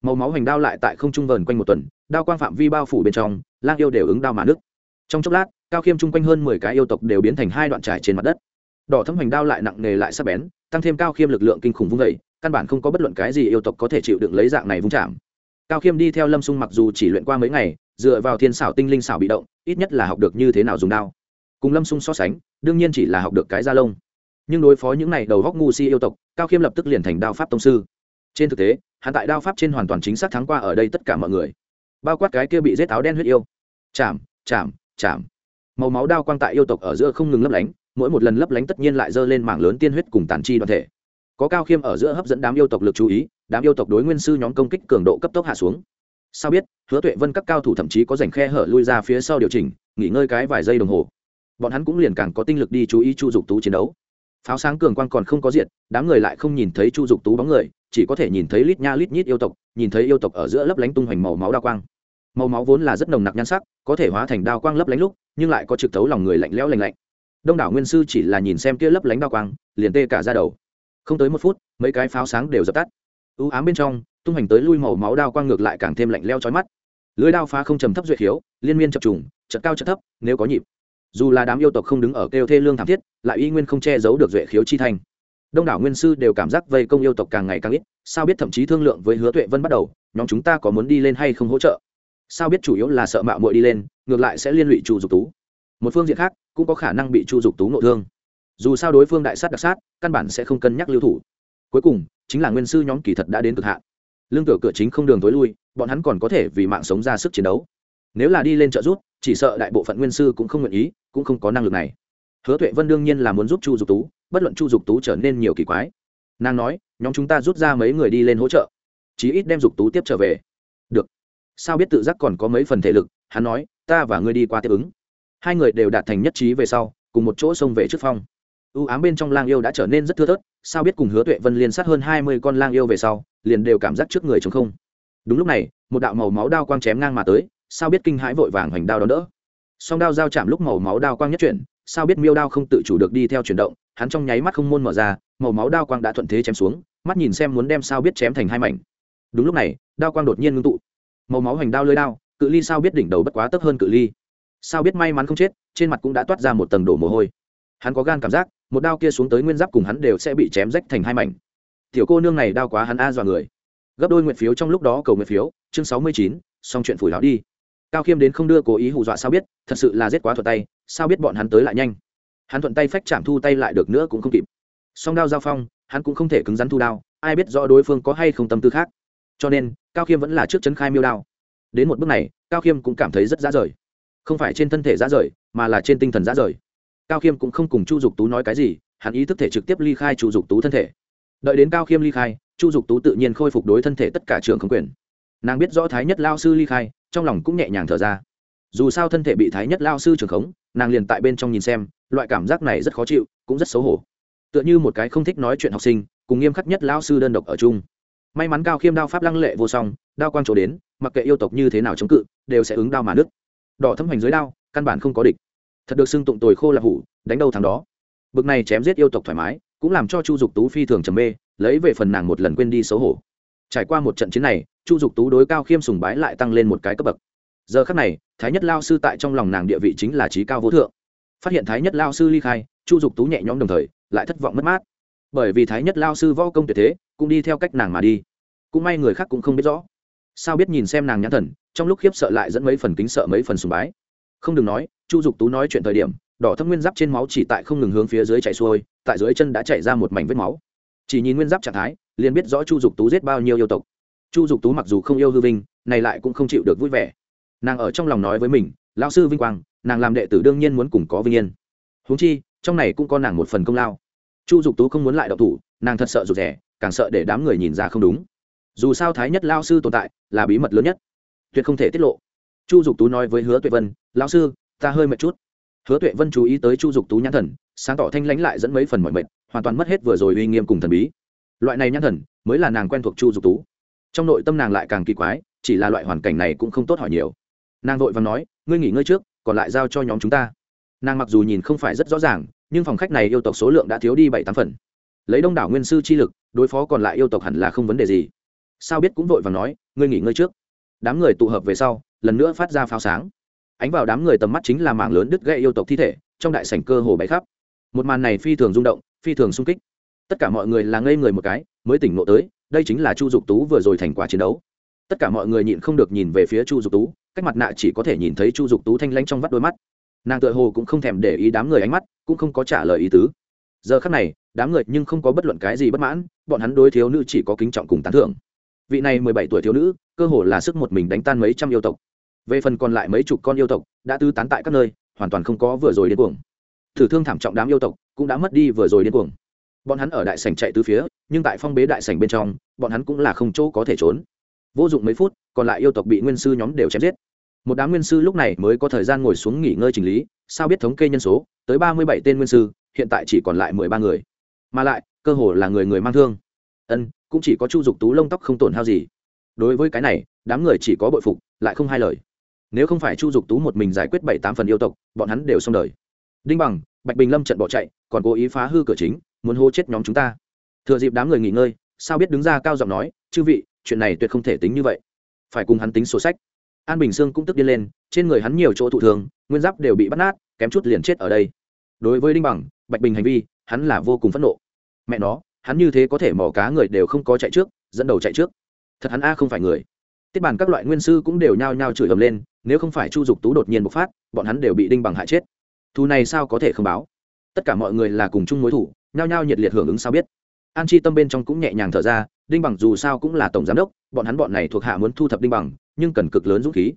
Màu máu hành đao lại tại không trung vờn quanh một tuần, đao quang phạm vi bao phủ bên trong, lang yêu đều ứng đao mà nước trong chốc lát, cao khiêm chung quanh hơn mười cái yêu tộc đều biến thành hai đoạn trải trên mặt đất. Đỏ thấm hành đao lại nặng nề lại sắc bén, tăng thêm cao khiêm lực lượng kinh khủng vung vẩy căn bản không có bất luận cái gì yêu tộc có thể chịu đựng lấy dạng này vung chạm. Cao khiêm đi theo lâm sung mặc dù chỉ luyện qua mấy ngày, dựa vào thiên xảo tinh linh xảo bị động, ít nhất là học được như thế nào dùng đao. Cùng lâm sung so sánh, đương nhiên chỉ là học được cái da lông. Nhưng đối phó những này đầu góc ngu si yêu tộc, cao khiêm lập tức liền thành đao pháp tông sư. Trên thực tế, hắn tại đao pháp trên hoàn toàn chính xác thắng qua ở đây tất cả mọi người. Bao quát cái kia bị rết áo đen huyết yêu. Chạm chạm chạm. Màu máu đao quang tại yêu tộc ở giữa không ngừng lấp lánh, mỗi một lần lấp lánh tất nhiên lại dơ lên mảng lớn tiên huyết cùng tàn chi đoàn thể. Có cao khiêm ở giữa hấp dẫn đám yêu tộc lực chú ý, đám yêu tộc đối nguyên sư nhóm công kích cường độ cấp tốc hạ xuống. Sao biết, hứa tuệ vân các cao thủ thậm chí có dành khe hở lui ra phía sau điều chỉnh, nghỉ ngơi cái vài giây đồng hồ. Bọn hắn cũng liền càng có tinh lực đi chú ý chu dục tú chiến đấu. Pháo sáng cường quang còn không có diện đám người lại không nhìn thấy chu dục tú bóng người, chỉ có thể nhìn thấy lít nha lít nhít yêu tộc, nhìn thấy yêu tộc ở giữa lấp lánh tung hoành màu máu đa quang màu máu vốn là rất nồng nặc nhan sắc, có thể hóa thành đao quang lấp lánh lúc, nhưng lại có trực thấu lòng người lạnh lẽo lành lạnh. Đông đảo nguyên sư chỉ là nhìn xem kia lấp lánh đao quang, liền tê cả ra đầu. Không tới một phút, mấy cái pháo sáng đều dập tắt. Ưu ám bên trong, tung hành tới lui màu máu đao quang ngược lại càng thêm lạnh leo trói mắt. Lưới đao phá không trầm thấp duyệt khiếu, liên miên chập trùng chật cao chật thấp, nếu có nhịp. Dù là đám yêu tộc không đứng ở kêu thê lương thảm thiết, lại y nguyên không che giấu được duệ khiếu chi thành. Đông đảo nguyên sư đều cảm giác vây công yêu tộc càng ngày càng ít, sao biết thậm chí thương lượng với hứa tuệ vân bắt đầu, nhóm chúng ta có muốn đi lên hay không hỗ trợ? Sao biết chủ yếu là sợ mạo muội đi lên, ngược lại sẽ liên lụy chu dục tú. Một phương diện khác, cũng có khả năng bị chu dục tú nội thương. Dù sao đối phương đại sát đặc sát, căn bản sẽ không cân nhắc lưu thủ. Cuối cùng, chính là nguyên sư nhóm kỳ thật đã đến cực hạn. Lương cửa cửa chính không đường tối lui, bọn hắn còn có thể vì mạng sống ra sức chiến đấu. Nếu là đi lên trợ giúp, chỉ sợ đại bộ phận nguyên sư cũng không nguyện ý, cũng không có năng lực này. Hứa tuệ vân đương nhiên là muốn giúp chu dục tú, bất luận chu dục tú trở nên nhiều kỳ quái. Nàng nói, nhóm chúng ta rút ra mấy người đi lên hỗ trợ, chí ít đem dục tú tiếp trở về sao biết tự giác còn có mấy phần thể lực, hắn nói, ta và ngươi đi qua tiếp ứng. Hai người đều đạt thành nhất trí về sau, cùng một chỗ xông về trước phong. U ám bên trong lang yêu đã trở nên rất thưa thớt, sao biết cùng hứa tuệ vân liên sát hơn hai mươi con lang yêu về sau, liền đều cảm giác trước người chống không. Đúng lúc này, một đạo màu máu đao quang chém ngang mà tới, sao biết kinh hãi vội vàng hoành đao đón đỡ. Song đao giao chạm lúc màu máu đao quang nhất chuyển, sao biết miêu đao không tự chủ được đi theo chuyển động, hắn trong nháy mắt không môn mở ra, màu máu đao quang đã thuận thế chém xuống, mắt nhìn xem muốn đem sao biết chém thành hai mảnh. Đúng lúc này, đao quang đột nhiên ngưng tụ màu máu hoành đao lưỡi đao, cự ly sao biết đỉnh đầu bất quá tấp hơn cự ly. Sao biết may mắn không chết, trên mặt cũng đã toát ra một tầng đổ mồ hôi. Hắn có gan cảm giác, một đao kia xuống tới nguyên giáp cùng hắn đều sẽ bị chém rách thành hai mảnh. Tiểu cô nương này đao quá hắn a dọa người. Gấp đôi nguyện phiếu trong lúc đó cầu nguyện phiếu, chương sáu mươi chín, xong chuyện phủi lão đi. Cao khiêm đến không đưa cố ý hù dọa sao biết, thật sự là giết quá thuật tay, sao biết bọn hắn tới lại nhanh. Hắn thuận tay phách chạm thu tay lại được nữa cũng không kịp. Song đao giao phong, hắn cũng không thể cứng rắn thu đao, ai biết rõ đối phương có hay không tâm tư khác. Cho nên cao khiêm vẫn là trước chấn khai miêu đao. Đến một bước này, cao khiêm cũng cảm thấy rất dã rời. Không phải trên thân thể dã rời, mà là trên tinh thần dã rời. Cao khiêm cũng không cùng chu dục tú nói cái gì, hắn ý thức thể trực tiếp ly khai chu dục tú thân thể. Đợi đến cao khiêm ly khai, chu dục tú tự nhiên khôi phục đối thân thể tất cả trường không quyền. Nàng biết rõ thái nhất lao sư ly khai, trong lòng cũng nhẹ nhàng thở ra. Dù sao thân thể bị thái nhất lao sư trường khống, nàng liền tại bên trong nhìn xem, loại cảm giác này rất khó chịu, cũng rất xấu hổ. Tựa như một cái không thích nói chuyện học sinh, cùng nghiêm khắc nhất lao sư đơn độc ở chung may mắn cao khiêm đao pháp lăng lệ vô song, đao quang chỗ đến, mặc kệ yêu tộc như thế nào chống cự, đều sẽ ứng đao mà nứt. Đỏ thâm hành dưới đao, căn bản không có địch. Thật được xưng tụng tồi khô là hủ, đánh đâu thằng đó. Bực này chém giết yêu tộc thoải mái, cũng làm cho chu dục tú phi thường trầm mê, lấy về phần nàng một lần quên đi xấu hổ. Trải qua một trận chiến này, chu dục tú đối cao khiêm sùng bái lại tăng lên một cái cấp bậc. Giờ khắc này, thái nhất lao sư tại trong lòng nàng địa vị chính là trí cao vô thượng. Phát hiện thái nhất lao sư ly khai, chu dục tú nhẹ nhõm đồng thời, lại thất vọng mất mát bởi vì thái nhất lao sư võ công tuyệt thế, cũng đi theo cách nàng mà đi. Cũng may người khác cũng không biết rõ. Sao biết nhìn xem nàng nhãn thần, trong lúc khiếp sợ lại dẫn mấy phần kính sợ mấy phần sùng bái. Không đừng nói, chu dục tú nói chuyện thời điểm, đỏ thâm nguyên giáp trên máu chỉ tại không ngừng hướng phía dưới chạy xuôi, tại dưới chân đã chạy ra một mảnh vết máu. Chỉ nhìn nguyên giáp trạng thái, liền biết rõ chu dục tú giết bao nhiêu yêu tộc. Chu dục tú mặc dù không yêu hư vinh, này lại cũng không chịu được vui vẻ. Nàng ở trong lòng nói với mình lao sư vinh quang, nàng làm đệ tử đương nhiên muốn cùng có vinh yên. Huống chi, trong này cũng có nàng một phần công lao chu dục tú không muốn lại đậu thủ, nàng thật sợ rụt rẻ càng sợ để đám người nhìn ra không đúng. Dù sao thái nhất lao sư tồn tại là bí mật lớn nhất, tuyệt không thể tiết lộ. Chu dục tú nói với hứa tuệ vân lao sư, ta hơi mệt chút. Hứa tuệ vân chú ý tới chu dục tú nhãn thần, sáng tỏ thanh lãnh lại dẫn mấy phần mọi mệt, hoàn toàn mất hết vừa rồi uy nghiêm cùng thần bí. Loại này nhãn thần, mới là nàng quen thuộc chu dục tú. Trong nội tâm nàng lại càng kỳ quái, chỉ là loại hoàn cảnh này cũng không tốt hỏi nhiều. Nàng vội và nói, ngươi nghỉ ngơi trước, còn lại giao cho nhóm chúng ta. Nàng mặc dù nhìn không phải rất rõ ràng nhưng phòng khách này yêu tộc số lượng đã thiếu đi bảy tám phần. Lấy đông đảo nguyên sư chi lực, đối phó còn lại yêu tộc hẳn là không vấn đề gì. Sao biết cũng vội và nói, ngươi nghỉ ngơi trước. Đám người tụ hợp về sau, lần nữa phát ra pháo sáng. Ánh vào đám người tầm mắt chính là mảng lớn đứt gãy yêu tộc thi thể, trong đại sảnh cơ hồ bãi khắp. Một màn này phi thường rung động, phi thường sung kích. Tất cả mọi người là ngây người một cái, mới tỉnh ngộ tới, đây chính là chu dục tú vừa rồi thành quả chiến đấu. Tất cả mọi người nhịn không được nhìn về phía chu dục tú, cách mặt nạ chỉ có thể nhìn thấy chu dục tú thanh lanh trong vắt đôi mắt. Nàng Tựa hồ cũng không thèm để ý đám người ánh mắt cũng không có trả lời ý tứ. Giờ khắc này, đám người nhưng không có bất luận cái gì bất mãn, bọn hắn đối thiếu nữ chỉ có kính trọng cùng tán thưởng. Vị này mười bảy tuổi thiếu nữ, cơ hồ là sức một mình đánh tan mấy trăm yêu tộc. Về phần còn lại mấy chục con yêu tộc, đã tứ tán tại các nơi, hoàn toàn không có vừa rồi điên cuồng. Thử thương thảm trọng đám yêu tộc cũng đã mất đi vừa rồi điên cuồng. Bọn hắn ở đại sảnh chạy từ phía, nhưng tại phong bế đại sảnh bên trong, bọn hắn cũng là không chỗ có thể trốn. Vô dụng mấy phút, còn lại yêu tộc bị nguyên sư nhóm đều chém giết một đám nguyên sư lúc này mới có thời gian ngồi xuống nghỉ ngơi chỉnh lý, sao biết thống kê nhân số, tới ba mươi bảy tên nguyên sư, hiện tại chỉ còn lại mười ba người. Mà lại, cơ hồ là người người mang thương. Ân, cũng chỉ có chu dục tú lông tóc không tổn hao gì. Đối với cái này, đám người chỉ có bội phục, lại không hai lời. Nếu không phải chu dục tú một mình giải quyết bảy tám phần yêu tộc, bọn hắn đều xong đời. Đinh bằng, bạch bình lâm trận bỏ chạy, còn cố ý phá hư cửa chính, muốn hô chết nhóm chúng ta. Thừa dịp đám người nghỉ ngơi, sao biết đứng ra cao giọng nói, chư vị, chuyện này tuyệt không thể tính như vậy. Phải cùng hắn tính sổ sách an bình sương cũng tức điên lên, trên người hắn nhiều chỗ thụ thường nguyên giáp đều bị bắt nát, kém chút liền chết ở đây. Đối với đinh bằng, bạch bình hành vi, hắn là vô cùng phẫn nộ. Mẹ nó, hắn như thế có thể mỏ cá người đều không có chạy trước, dẫn đầu chạy trước. Thật hắn a không phải người. Tiết bàn các loại nguyên sư cũng đều nhao nhao chửi ầm lên, nếu không phải chu dục tú đột nhiên bộc phát, bọn hắn đều bị đinh bằng hại chết. Thù này sao có thể không báo? Tất cả mọi người là cùng chung mối thủ, nhao nhao nhiệt liệt hưởng ứng sao biết. An chi tâm bên trong cũng nhẹ nhàng thở ra, đinh bằng dù sao cũng là tổng giám đốc, bọn hắn bọn này thuộc hạ muốn thu thập đinh bằng nhưng cần cực lớn dũng khí.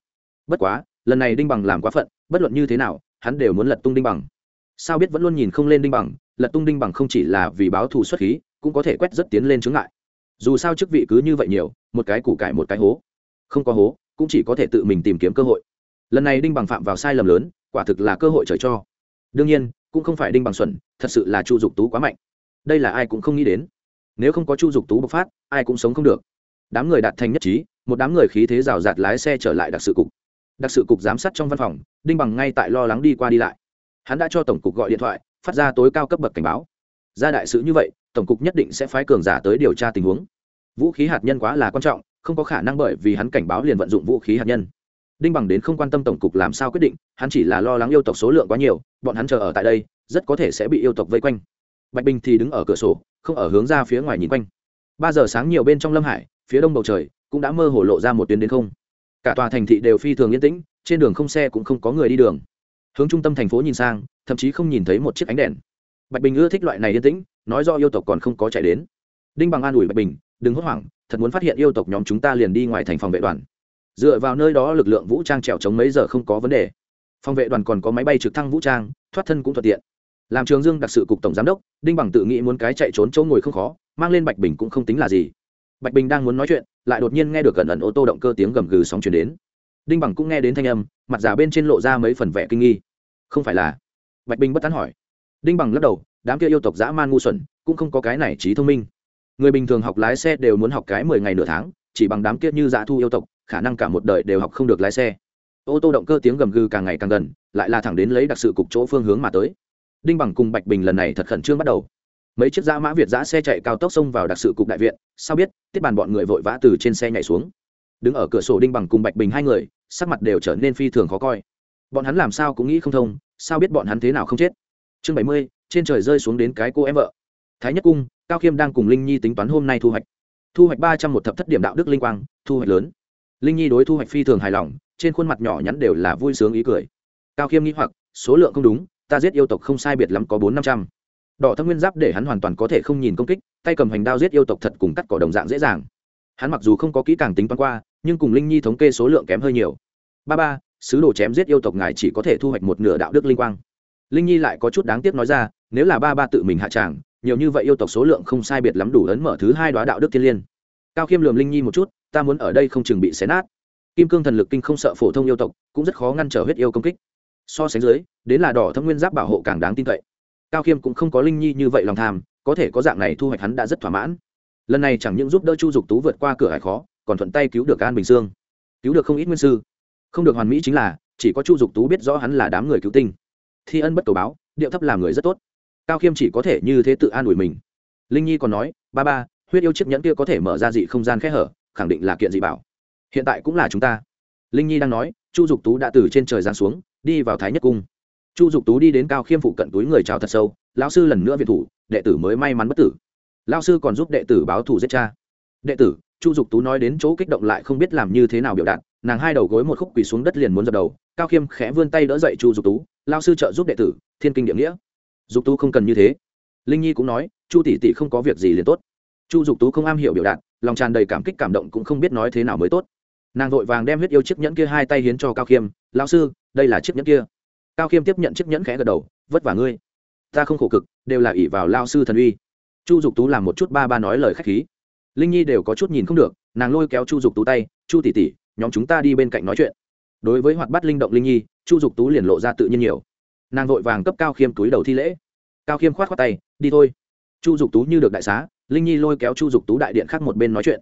Bất quá, lần này đinh bằng làm quá phận, bất luận như thế nào, hắn đều muốn lật tung đinh bằng. Sao biết vẫn luôn nhìn không lên đinh bằng, lật tung đinh bằng không chỉ là vì báo thù xuất khí, cũng có thể quét rất tiến lên chướng ngại. Dù sao chức vị cứ như vậy nhiều, một cái củ cải một cái hố. Không có hố, cũng chỉ có thể tự mình tìm kiếm cơ hội. Lần này đinh bằng phạm vào sai lầm lớn, quả thực là cơ hội trời cho. Đương nhiên, cũng không phải đinh bằng xuẩn, thật sự là chu dục tú quá mạnh. Đây là ai cũng không nghĩ đến. Nếu không có chu dục tú bộc phát, ai cũng sống không được. Đám người đạt thành nhất trí một đám người khí thế rào rạt lái xe trở lại đặc sự cục. Đặc sự cục giám sát trong văn phòng, đinh bằng ngay tại lo lắng đi qua đi lại. Hắn đã cho tổng cục gọi điện thoại, phát ra tối cao cấp bậc cảnh báo. Ra đại sự như vậy, tổng cục nhất định sẽ phái cường giả tới điều tra tình huống. Vũ khí hạt nhân quá là quan trọng, không có khả năng bởi vì hắn cảnh báo liền vận dụng vũ khí hạt nhân. Đinh bằng đến không quan tâm tổng cục làm sao quyết định, hắn chỉ là lo lắng yêu tộc số lượng quá nhiều, bọn hắn chờ ở tại đây, rất có thể sẽ bị yêu tộc vây quanh. Bạch bình thì đứng ở cửa sổ, không ở hướng ra phía ngoài nhìn quanh. Ba giờ sáng nhiều bên trong lâm hải, phía đông bầu trời cũng đã mơ hồ lộ ra một tuyến đến không. Cả tòa thành thị đều phi thường yên tĩnh, trên đường không xe cũng không có người đi đường. Hướng trung tâm thành phố nhìn sang, thậm chí không nhìn thấy một chiếc ánh đèn. Bạch bình ưa thích loại này yên tĩnh, nói do yêu tộc còn không có chạy đến. Đinh bằng an ủi bạch bình, đừng hốt hoảng, thật muốn phát hiện yêu tộc nhóm chúng ta liền đi ngoài thành phòng vệ đoàn. Dựa vào nơi đó lực lượng vũ trang trèo chống mấy giờ không có vấn đề. Phòng vệ đoàn còn có máy bay trực thăng vũ trang, thoát thân cũng thuận tiện. Làm trường dương đặc sự cục tổng giám đốc, đinh bằng tự nghĩ muốn cái chạy trốn chỗ ngồi không khó, mang lên bạch bình cũng không tính là gì bạch bình đang muốn nói chuyện, lại đột nhiên nghe được gần ẩn ô tô động cơ tiếng gầm gừ sóng chuyển đến. Đinh bằng cũng nghe đến thanh âm, mặt giả bên trên lộ ra mấy phần vẻ kinh nghi. Không phải là? Bạch bình bất tán hỏi. Đinh bằng lắc đầu, đám kia yêu tộc dã man ngu xuẩn, cũng không có cái này trí thông minh. Người bình thường học lái xe đều muốn học cái mười ngày nửa tháng, chỉ bằng đám kia như dã thu yêu tộc, khả năng cả một đời đều học không được lái xe. Ô tô động cơ tiếng gầm gừ càng ngày càng gần, lại là thẳng đến lấy đặc sự cục chỗ phương hướng mà tới. Đinh bằng cùng bạch bình lần này thật khẩn trương bắt đầu mấy chiếc giã mã việt giã xe chạy cao tốc xông vào đặc sự cục đại viện, sao biết tiết bàn bọn người vội vã từ trên xe nhảy xuống. Đứng ở cửa sổ đinh bằng cùng bạch bình hai người, sắc mặt đều trở nên phi thường khó coi. Bọn hắn làm sao cũng nghĩ không thông, sao biết bọn hắn thế nào không chết. Chương bảy mươi, trên trời rơi xuống đến cái cô em vợ. Thái nhất cung, cao khiêm đang cùng linh nhi tính toán hôm nay thu hoạch. Thu hoạch ba trăm một thập thất điểm đạo đức linh quang, thu hoạch lớn. Linh nhi đối thu hoạch phi thường hài lòng, trên khuôn mặt nhỏ nhắn đều là vui sướng ý cười. Cao khiêm nghĩ hoặc, số lượng không đúng, ta giết yêu tộc không sai biệt lắm có bốn năm trăm đỏ thâm nguyên giáp để hắn hoàn toàn có thể không nhìn công kích, tay cầm hành đao giết yêu tộc thật cùng cắt cỏ đồng dạng dễ dàng. Hắn mặc dù không có kỹ càng tính toán qua, nhưng cùng linh nhi thống kê số lượng kém hơi nhiều. Ba ba, sứ đồ chém giết yêu tộc ngài chỉ có thể thu hoạch một nửa đạo đức linh quang. Linh nhi lại có chút đáng tiếc nói ra, nếu là ba ba tự mình hạ tràng, nhiều như vậy yêu tộc số lượng không sai biệt lắm đủ ấn mở thứ hai đoá đạo đức thiên liên. Cao khiêm lườm linh nhi một chút, ta muốn ở đây không chừng bị xé nát. Kim cương thần lực kinh không sợ phổ thông yêu tộc, cũng rất khó ngăn trở huyết yêu công kích. So sánh dưới, đến là đỏ thâm nguyên giáp bảo hộ càng đáng tin cậy cao khiêm cũng không có linh nhi như vậy lòng tham, có thể có dạng này thu hoạch hắn đã rất thỏa mãn. Lần này chẳng những giúp đỡ chu dục tú vượt qua cửa hải khó, còn thuận tay cứu được an bình sương. Cứu được không ít nguyên sư. Không được hoàn mỹ chính là, chỉ có chu dục tú biết rõ hắn là đám người cứu tinh. Thi ân bất cầu báo, điệu thấp làm người rất tốt. Cao khiêm chỉ có thể như thế tự an ủi mình. Linh nhi còn nói, ba ba, huyết yêu chiếc nhẫn kia có thể mở ra dị không gian khẽ hở, khẳng định là kiện dị bảo. Hiện tại cũng là chúng ta. Linh nhi đang nói, chu dục tú đã từ trên trời giáng xuống, đi vào thái nhất cung chu dục tú đi đến cao khiêm phụ cận túi người chào thật sâu, lão sư lần nữa viện thủ, đệ tử mới may mắn bất tử. Lão sư còn giúp đệ tử báo thù giết cha. Đệ tử, chu dục tú nói đến chỗ kích động lại không biết làm như thế nào biểu đạt, nàng hai đầu gối một khúc quỳ xuống đất liền muốn dập đầu, cao khiêm khẽ vươn tay đỡ dậy chu dục tú lao sư trợ giúp đệ tử, thiên kinh địa nghĩa. Dục tú không cần như thế. Linh nhi cũng nói, chu tỷ tỷ không có việc gì liền tốt. Chu dục tú không am hiểu biểu đạt, lòng tràn đầy cảm kích cảm động cũng không biết nói thế nào mới tốt. Nàng vội vàng đem huyết yêu chiếc nhẫn kia hai tay hiến cho cao khiêm lao sư, đây là chiếc nhẫn kia cao khiêm tiếp nhận chiếc nhẫn khẽ gật đầu, vất vả ngươi. Ta không khổ cực, đều là ỷ vào lao sư thần uy. Chu dục tú làm một chút ba ba nói lời k h á c h khí. Linh nhi đều có chút nhìn không được, nàng lôi kéo chu dục tú tay, chu tỷ tỷ, nhóm chúng ta đi bên cạnh nói chuyện. Đối với hoạt bát linh động linh nhi, chu dục tú liền lộ ra tự nhiên nhiều. Nàng vội vàng cấp cao khiêm túi đầu thi lễ. Cao khiêm khoát khoát tay, đi thôi. Chu dục tú như được đại xá, linh nhi lôi kéo chu dục tú đại điện khác một bên nói chuyện.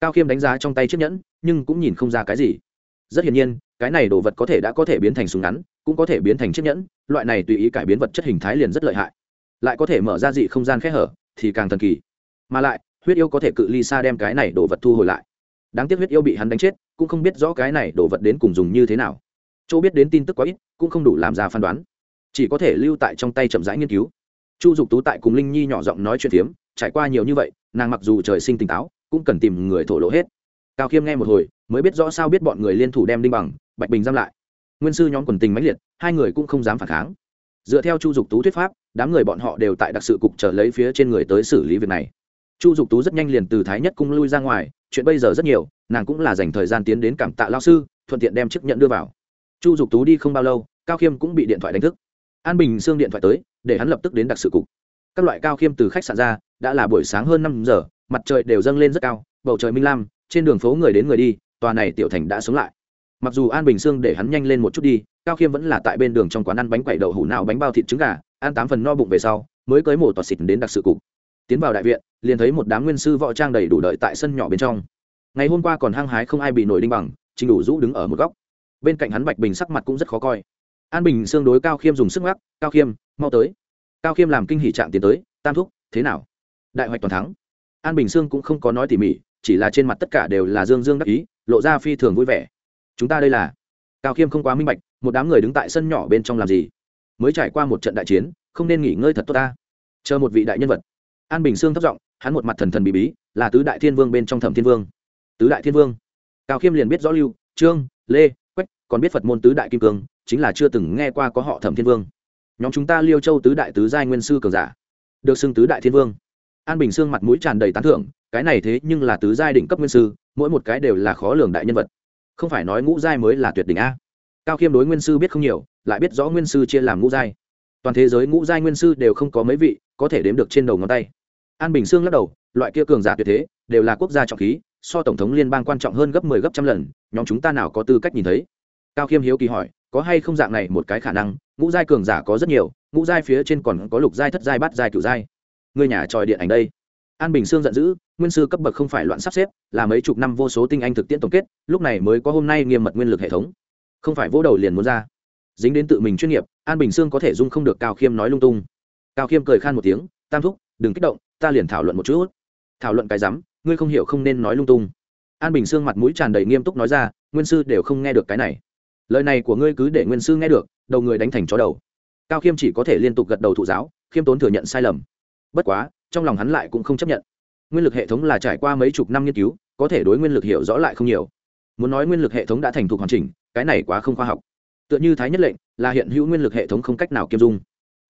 Cao khiêm đánh giá trong tay chiếc nhẫn, nhưng cũng nhìn không ra cái gì. Rất hiển nhiên, cái này đồ vật có thể đã có thể biến thành súng ngắn cũng có thể biến thành chiếc nhẫn, loại này tùy ý cải biến vật chất hình thái liền rất lợi hại. Lại có thể mở ra dị không gian khẽ hở, thì càng thần kỳ. Mà lại, huyết yêu có thể cự ly xa đem cái này đồ vật thu hồi lại. Đáng tiếc huyết yêu bị hắn đánh chết, cũng không biết rõ cái này đồ vật đến cùng dùng như thế nào. Chỗ biết đến tin tức quá ít, cũng không đủ làm ra phán đoán. Chỉ có thể lưu tại trong tay chậm rãi nghiên cứu. Chu dục tú tại cùng linh nhi nhỏ giọng nói chuyện phiếm, trải qua nhiều như vậy, nàng mặc dù trời sinh tỉnh táo, cũng cần tìm người thổ lộ hết. Cao khiêm nghe một hồi, mới biết rõ sao biết bọn người liên thủ đem đinh bằng, bạch bình giam lại nguyên sư nhóm quần tình mãnh liệt, hai người cũng không dám phản kháng. Dựa theo chu dục tú thuyết pháp, đám người bọn họ đều tại đặc sự cục trở lấy phía trên người tới xử lý việc này. Chu dục tú rất nhanh liền từ thái nhất cung lui ra ngoài, chuyện bây giờ rất nhiều, nàng cũng là dành thời gian tiến đến cảm tạ lao sư, thuận tiện đem chức nhận đưa vào. Chu dục tú đi không bao lâu, cao khiêm cũng bị điện thoại đánh thức. An bình xương điện thoại tới, để hắn lập tức đến đặc sự cục. Các loại cao khiêm từ khách sạn ra, đã là buổi sáng hơn năm giờ, mặt trời đều dâng lên rất cao, bầu trời minh lam, trên đường phố người đến người đi, tòa này tiểu thành đã sống lại mặc dù an bình sương để hắn nhanh lên một chút đi, cao khiêm vẫn là tại bên đường trong quán ăn bánh quẩy đậu hủ nào bánh bao thịt trứng gà, ăn tám phần no bụng về sau, mới cưới một tọt xịt đến đặc sự cục. Tiến vào đại viện, liền thấy một đám nguyên sư võ trang đầy đủ đợi tại sân nhỏ bên trong. Ngày hôm qua còn hăng hái không ai bị nổi đinh bằng, trình đủ rũ đứng ở một góc. Bên cạnh hắn bạch bình sắc mặt cũng rất khó coi. An bình xương đối cao khiêm dùng sức mắc cao khiêm, mau tới. Cao khiêm làm kinh hỷ trạng tiến tới, tam thúc, thế nào? Đại hoạch toàn thắng. An bình sương cũng không có nói tỉ mỉ, chỉ là trên mặt tất cả đều là dương dương đắc ý, lộ ra phi thường vui vẻ chúng ta đây là. Cao khiêm không quá minh bạch, một đám người đứng tại sân nhỏ bên trong làm gì? Mới trải qua một trận đại chiến, không nên nghỉ ngơi thật tốt ta. Chờ một vị đại nhân vật. An bình sương thất giọng, hắn một mặt thần thần bí bí, là tứ đại thiên vương bên trong thẩm thiên vương. Tứ đại thiên vương? Cao khiêm liền biết rõ lưu, trương, lê, quách, còn biết phật môn tứ đại kim cương, chính là chưa từng nghe qua có họ thẩm thiên vương. Nhóm chúng ta liêu châu tứ đại tứ giai nguyên sư cường giả, được xưng tứ đại thiên vương. An bình sương mặt mũi tràn đầy tán thưởng, cái này thế nhưng là tứ giai đỉnh cấp nguyên sư, mỗi một cái đều là khó lường đại nhân vật không phải nói ngũ giai mới là tuyệt đỉnh a. Cao khiêm đối nguyên sư biết không nhiều, lại biết rõ nguyên sư chia làm ngũ giai. Toàn thế giới ngũ giai nguyên sư đều không có mấy vị có thể đếm được trên đầu ngón tay. An bình sương lắc đầu, loại kia cường giả tuyệt thế, đều là quốc gia trọng khí, so tổng thống liên bang quan trọng hơn gấp mười 10 gấp trăm lần, nhóm chúng ta nào có tư cách nhìn thấy? Cao khiêm hiếu kỳ hỏi, có hay không dạng này một cái khả năng, ngũ giai cường giả có rất nhiều, ngũ giai phía trên còn có lục giai, thất giai, bát giai, cửu giai. Người nhà tròi điện ảnh đây. An bình sương giận dữ nguyên sư cấp bậc không phải loạn sắp xếp, là mấy chục năm vô số tinh anh thực tiễn tổng kết, lúc này mới có hôm nay nghiêm mật nguyên lực hệ thống. Không phải vỗ đầu liền muốn ra. Dính đến tự mình chuyên nghiệp, an bình sương có thể dung không được cao khiêm nói lung tung. Cao khiêm cười khan một tiếng, tam thúc, đừng kích động, ta liền thảo luận một chút. Thảo luận cái rắm, ngươi không hiểu không nên nói lung tung. An bình sương mặt mũi tràn đầy nghiêm túc nói ra, nguyên sư đều không nghe được cái này. Lời này của ngươi cứ để nguyên sư nghe được, đầu người đánh thành chó đầu. Cao khiêm chỉ có thể liên tục gật đầu thụ giáo, khiêm tốn thừa nhận sai lầm. Bất quá, trong lòng hắn lại cũng không chấp nhận nguyên lực hệ thống là trải qua mấy chục năm nghiên cứu, có thể đối nguyên lực hiểu rõ lại không nhiều. Muốn nói nguyên lực hệ thống đã thành thục hoàn chỉnh, cái này quá không khoa học. Tựa như thái nhất lệnh, là hiện hữu nguyên lực hệ thống không cách nào kiêm dung.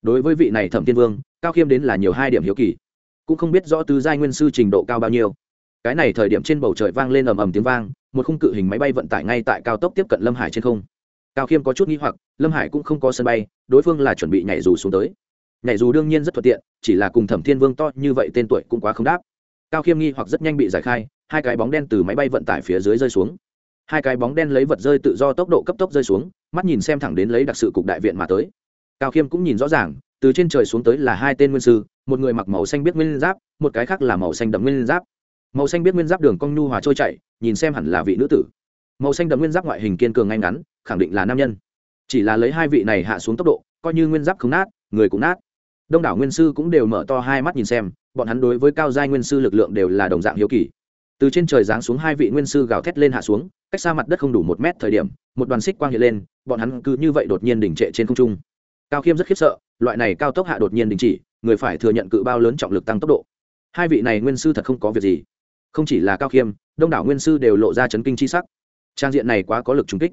Đối với vị này thẩm tiên vương, cao khiêm đến là nhiều hai điểm hiếu kỳ. Cũng không biết rõ tứ giai nguyên sư trình độ cao bao nhiêu. Cái này thời điểm trên bầu trời vang lên ầm ầm tiếng vang, một khung cự hình máy bay vận tải ngay tại cao tốc tiếp cận lâm hải trên không. Cao khiêm có chút n g h i hoặc, lâm hải cũng không có sân bay, đối phương là chuẩn bị nhảy dù xuống tới. Nhảy dù đương nhiên rất thuận tiện, chỉ là cùng thẩm thiên vương to như vậy tên tuổi cũng quá không đáp cao khiêm nghi hoặc rất nhanh bị giải khai, hai cái bóng đen từ máy bay vận tải phía dưới rơi xuống. Hai cái bóng đen lấy vật rơi tự do tốc độ cấp tốc rơi xuống, mắt nhìn xem thẳng đến lấy đặc sự cục đại viện mà tới. Cao khiêm cũng nhìn rõ ràng, từ trên trời xuống tới là hai tên nguyên sư, một người mặc màu xanh biết nguyên giáp, một cái khác là màu xanh đậm nguyên giáp. Màu xanh biết nguyên giáp đường cong nhu hòa trôi chảy, nhìn xem hẳn là vị nữ tử. Màu xanh đậm nguyên giáp ngoại hình kiên cường ngay ngắn, khẳng định là nam nhân. Chỉ là lấy hai vị này hạ xuống tốc độ, coi như nguyên giáp không nát, người cũng nát. Đông đảo nguyên sư cũng đều mở to hai mắt nhìn xem bọn hắn đối với cao giai nguyên sư lực lượng đều là đồng dạng hiếu kỳ. Từ trên trời giáng xuống hai vị nguyên sư gào thét lên hạ xuống, cách xa mặt đất không đủ một mét thời điểm, một đoàn xích quang hiện lên, bọn hắn cứ như vậy đột nhiên đình trệ trên không trung. Cao khiêm rất khiếp sợ, loại này cao tốc hạ đột nhiên đình chỉ, người phải thừa nhận cự bao lớn trọng lực tăng tốc độ. Hai vị này nguyên sư thật không có việc gì. Không chỉ là cao khiêm, đông đảo nguyên sư đều lộ ra chấn kinh c h i sắc. Trang diện này quá có lực trùng kích.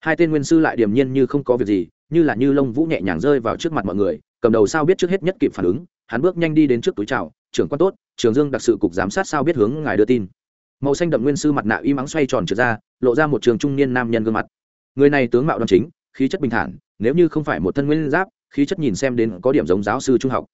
Hai tên nguyên sư lại điềm nhiên như không có việc gì, như là như lông vũ nhẹ nhàng rơi vào trước mặt mọi người, cầm đầu sao biết trước hết nhất kịp phản ứng, hắn bước nhanh đi đến trước túi trào trưởng quan tốt, trường dương đặc sự cục giám sát sao biết hướng ngài đưa tin. Màu xanh đậm nguyên sư mặt nạ y mắng xoay tròn trượt ra, lộ ra một trường trung niên nam nhân gương mặt. Người này tướng mạo đ chính, khí chất bình thản, nếu như không phải một thân nguyên giáp, khí chất nhìn xem đến có điểm giống giáo sư trung học.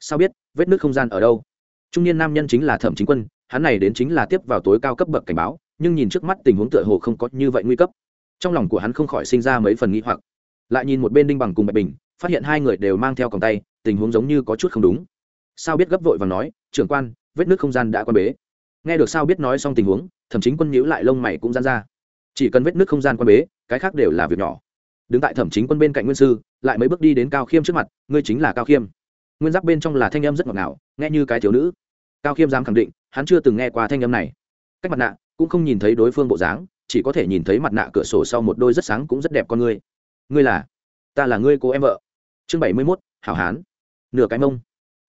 Sao biết, vết nước không gian ở đâu? Trung niên nam nhân chính là thẩm chính quân, hắn này đến chính là tiếp vào tối cao cấp bậc cảnh báo, nhưng nhìn trước mắt tình huống tựa hồ không có như vậy nguy cấp. Trong lòng của hắn không khỏi sinh ra mấy phần nghĩ hoặc. Lại nhìn một bên đinh bằng cùng bạch bình, phát hiện hai người đều mang theo còng tay, tình huống giống như có chút không đúng sao biết gấp vội và nói, trưởng quan, vết nước không gian đã quan bế. Nghe được sao biết nói xong tình huống thậm chính quân nhíu lại lông mày cũng gian ra. Chỉ cần vết nước không gian quan bế, cái khác đều là việc nhỏ. Đứng tại thẩm chính quân bên cạnh nguyên sư, lại mấy bước đi đến cao khiêm trước mặt, ngươi chính là cao khiêm. Nguyên giáp bên trong là thanh âm rất ngọt ngào, nghe như cái thiếu nữ. Cao khiêm dám khẳng định, hắn chưa từng nghe qua thanh âm này. Cách mặt nạ, cũng không nhìn thấy đối phương bộ dáng, chỉ có thể nhìn thấy mặt nạ cửa sổ sau một đôi rất sáng cũng rất đẹp con ngươi. Ngươi là, ta là ngươi cô em vợ. Chương bảy mươi mốt, hảo hán. Nửa cái mông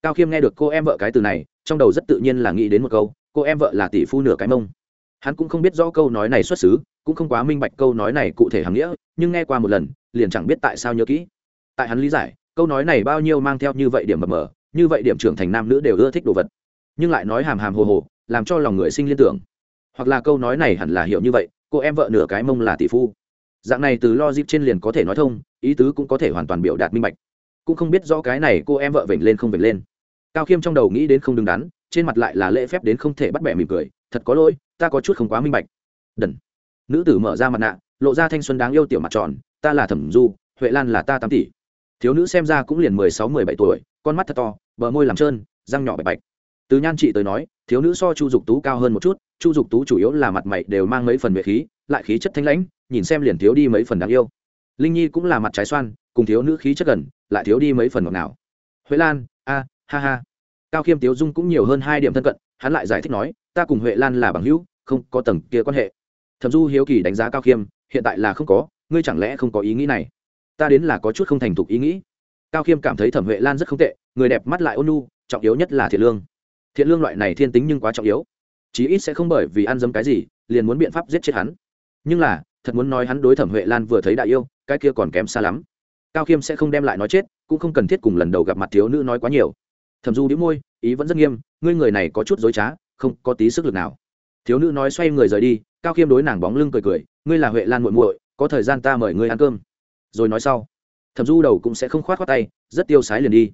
cao khiêm nghe được cô em vợ cái từ này, trong đầu rất tự nhiên là nghĩ đến một câu, cô em vợ là tỷ phu nửa cái mông. Hắn cũng không biết rõ câu nói này xuất xứ, cũng không quá minh bạch câu nói này cụ thể hàm nghĩa, nhưng nghe qua một lần, liền chẳng biết tại sao nhớ kỹ. Tại hắn lý giải, câu nói này bao nhiêu mang theo như vậy điểm mập mờ, như vậy điểm trưởng thành nam nữ đều ưa thích đồ vật. Nhưng lại nói hàm hàm hồ hồ, làm cho lòng người sinh liên tưởng. Hoặc là câu nói này hẳn là hiểu như vậy, cô em vợ nửa cái mông là tỷ phu. Dạng này từ lo dịp trên liền có thể nói thông, ý tứ cũng có thể hoàn toàn biểu đạt minh bạch. Cũng không biết rõ cái này cô em vợ vểnh lên không vểnh lên cao khiêm trong đầu nghĩ đến không đứng đắn, trên mặt lại là lễ phép đến không thể bắt bẻ mỉm cười, thật có lỗi, ta có chút không quá minh bạch. Đần. Nữ tử mở ra mặt nạ, lộ ra thanh xuân đáng yêu tiểu mặt tròn, ta là thẩm du, huệ lan là ta tám tỷ. Thiếu nữ xem ra cũng liền mười sáu, mười bảy tuổi, con mắt thật to, bờ môi làm trơn, răng nhỏ bạch bạch. Từ nhan chị tới nói, thiếu nữ so chu dục tú cao hơn một chút, chu dục tú chủ yếu là mặt mày đều mang mấy phần vệ khí, lại khí chất thanh lãnh, nhìn xem liền thiếu đi mấy phần đáng yêu. Linh nhi cũng là mặt trái xoan, cùng thiếu nữ khí chất gần, lại thiếu đi mấy phần ngọt nào huệ lan ha ha. Cao khiêm tiếu dung cũng nhiều hơn hai điểm thân cận, hắn lại giải thích nói, ta cùng huệ lan là bằng hữu, không có tầng kia quan hệ. Thẩm du hiếu kỳ đánh giá cao khiêm, hiện tại là không có, ngươi chẳng lẽ không có ý nghĩ này? Ta đến là có chút không thành thục ý nghĩ. Cao khiêm cảm thấy thẩm huệ lan rất không tệ, người đẹp mắt lại ôn nu trọng yếu nhất là thiện lương. Thiện lương loại này thiên tính nhưng quá trọng yếu. Chí ít sẽ không bởi vì ăn dấm cái gì, liền muốn biện pháp giết chết hắn. Nhưng là, thật muốn nói hắn đối thẩm huệ lan vừa thấy đại yêu, cái kia còn kém xa lắm. Cao khiêm sẽ không đem lại nói chết, cũng không cần thiết cùng lần đầu gặp mặt thiếu nữ nói quá nhiều thẩm du đĩu môi, ý vẫn rất nghiêm, ngươi người này có chút dối trá, không có tí sức lực nào. Thiếu nữ nói xoay người rời đi, cao khiêm đối nàng bóng lưng cười cười, ngươi là huệ lan muội muội, có thời gian ta mời ngươi ăn cơm. Rồi nói sau thẩm du đầu cũng sẽ không khoát khoát tay, rất tiêu sái liền đi.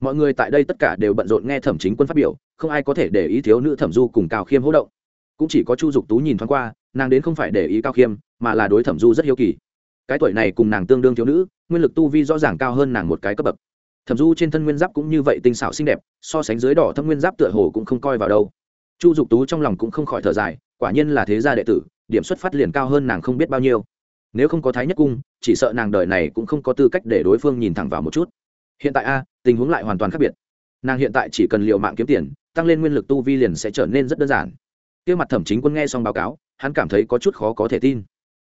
Mọi người tại đây tất cả đều bận rộn nghe thẩm chính quân phát biểu, không ai có thể để ý thiếu nữ thẩm du cùng cao khiêm hỗ động. Cũng chỉ có chu dục tú nhìn thoáng qua, nàng đến không phải để ý cao khiêm, mà là đối thẩm du rất hiếu kỳ. Cái tuổi này cùng nàng tương đương thiếu nữ, nguyên lực tu vi rõ ràng cao hơn nàng một cái cấp bậc thẩm du trên thân nguyên giáp cũng như vậy tinh xảo xinh đẹp, so sánh dưới đỏ thâm nguyên giáp tựa hồ cũng không coi vào đâu. Chu dục tú trong lòng cũng không khỏi thở dài, quả nhiên là thế gia đệ tử, điểm xuất phát liền cao hơn nàng không biết bao nhiêu. Nếu không có thái nhất cung, chỉ sợ nàng đời này cũng không có tư cách để đối phương nhìn thẳng vào một chút. Hiện tại a, tình huống lại hoàn toàn khác biệt. Nàng hiện tại chỉ cần l i ề u mạng kiếm tiền, tăng lên nguyên lực tu vi liền sẽ trở nên rất đơn giản. Kia mặt thẩm chính quân nghe xong báo cáo, hắn cảm thấy có chút khó có thể tin.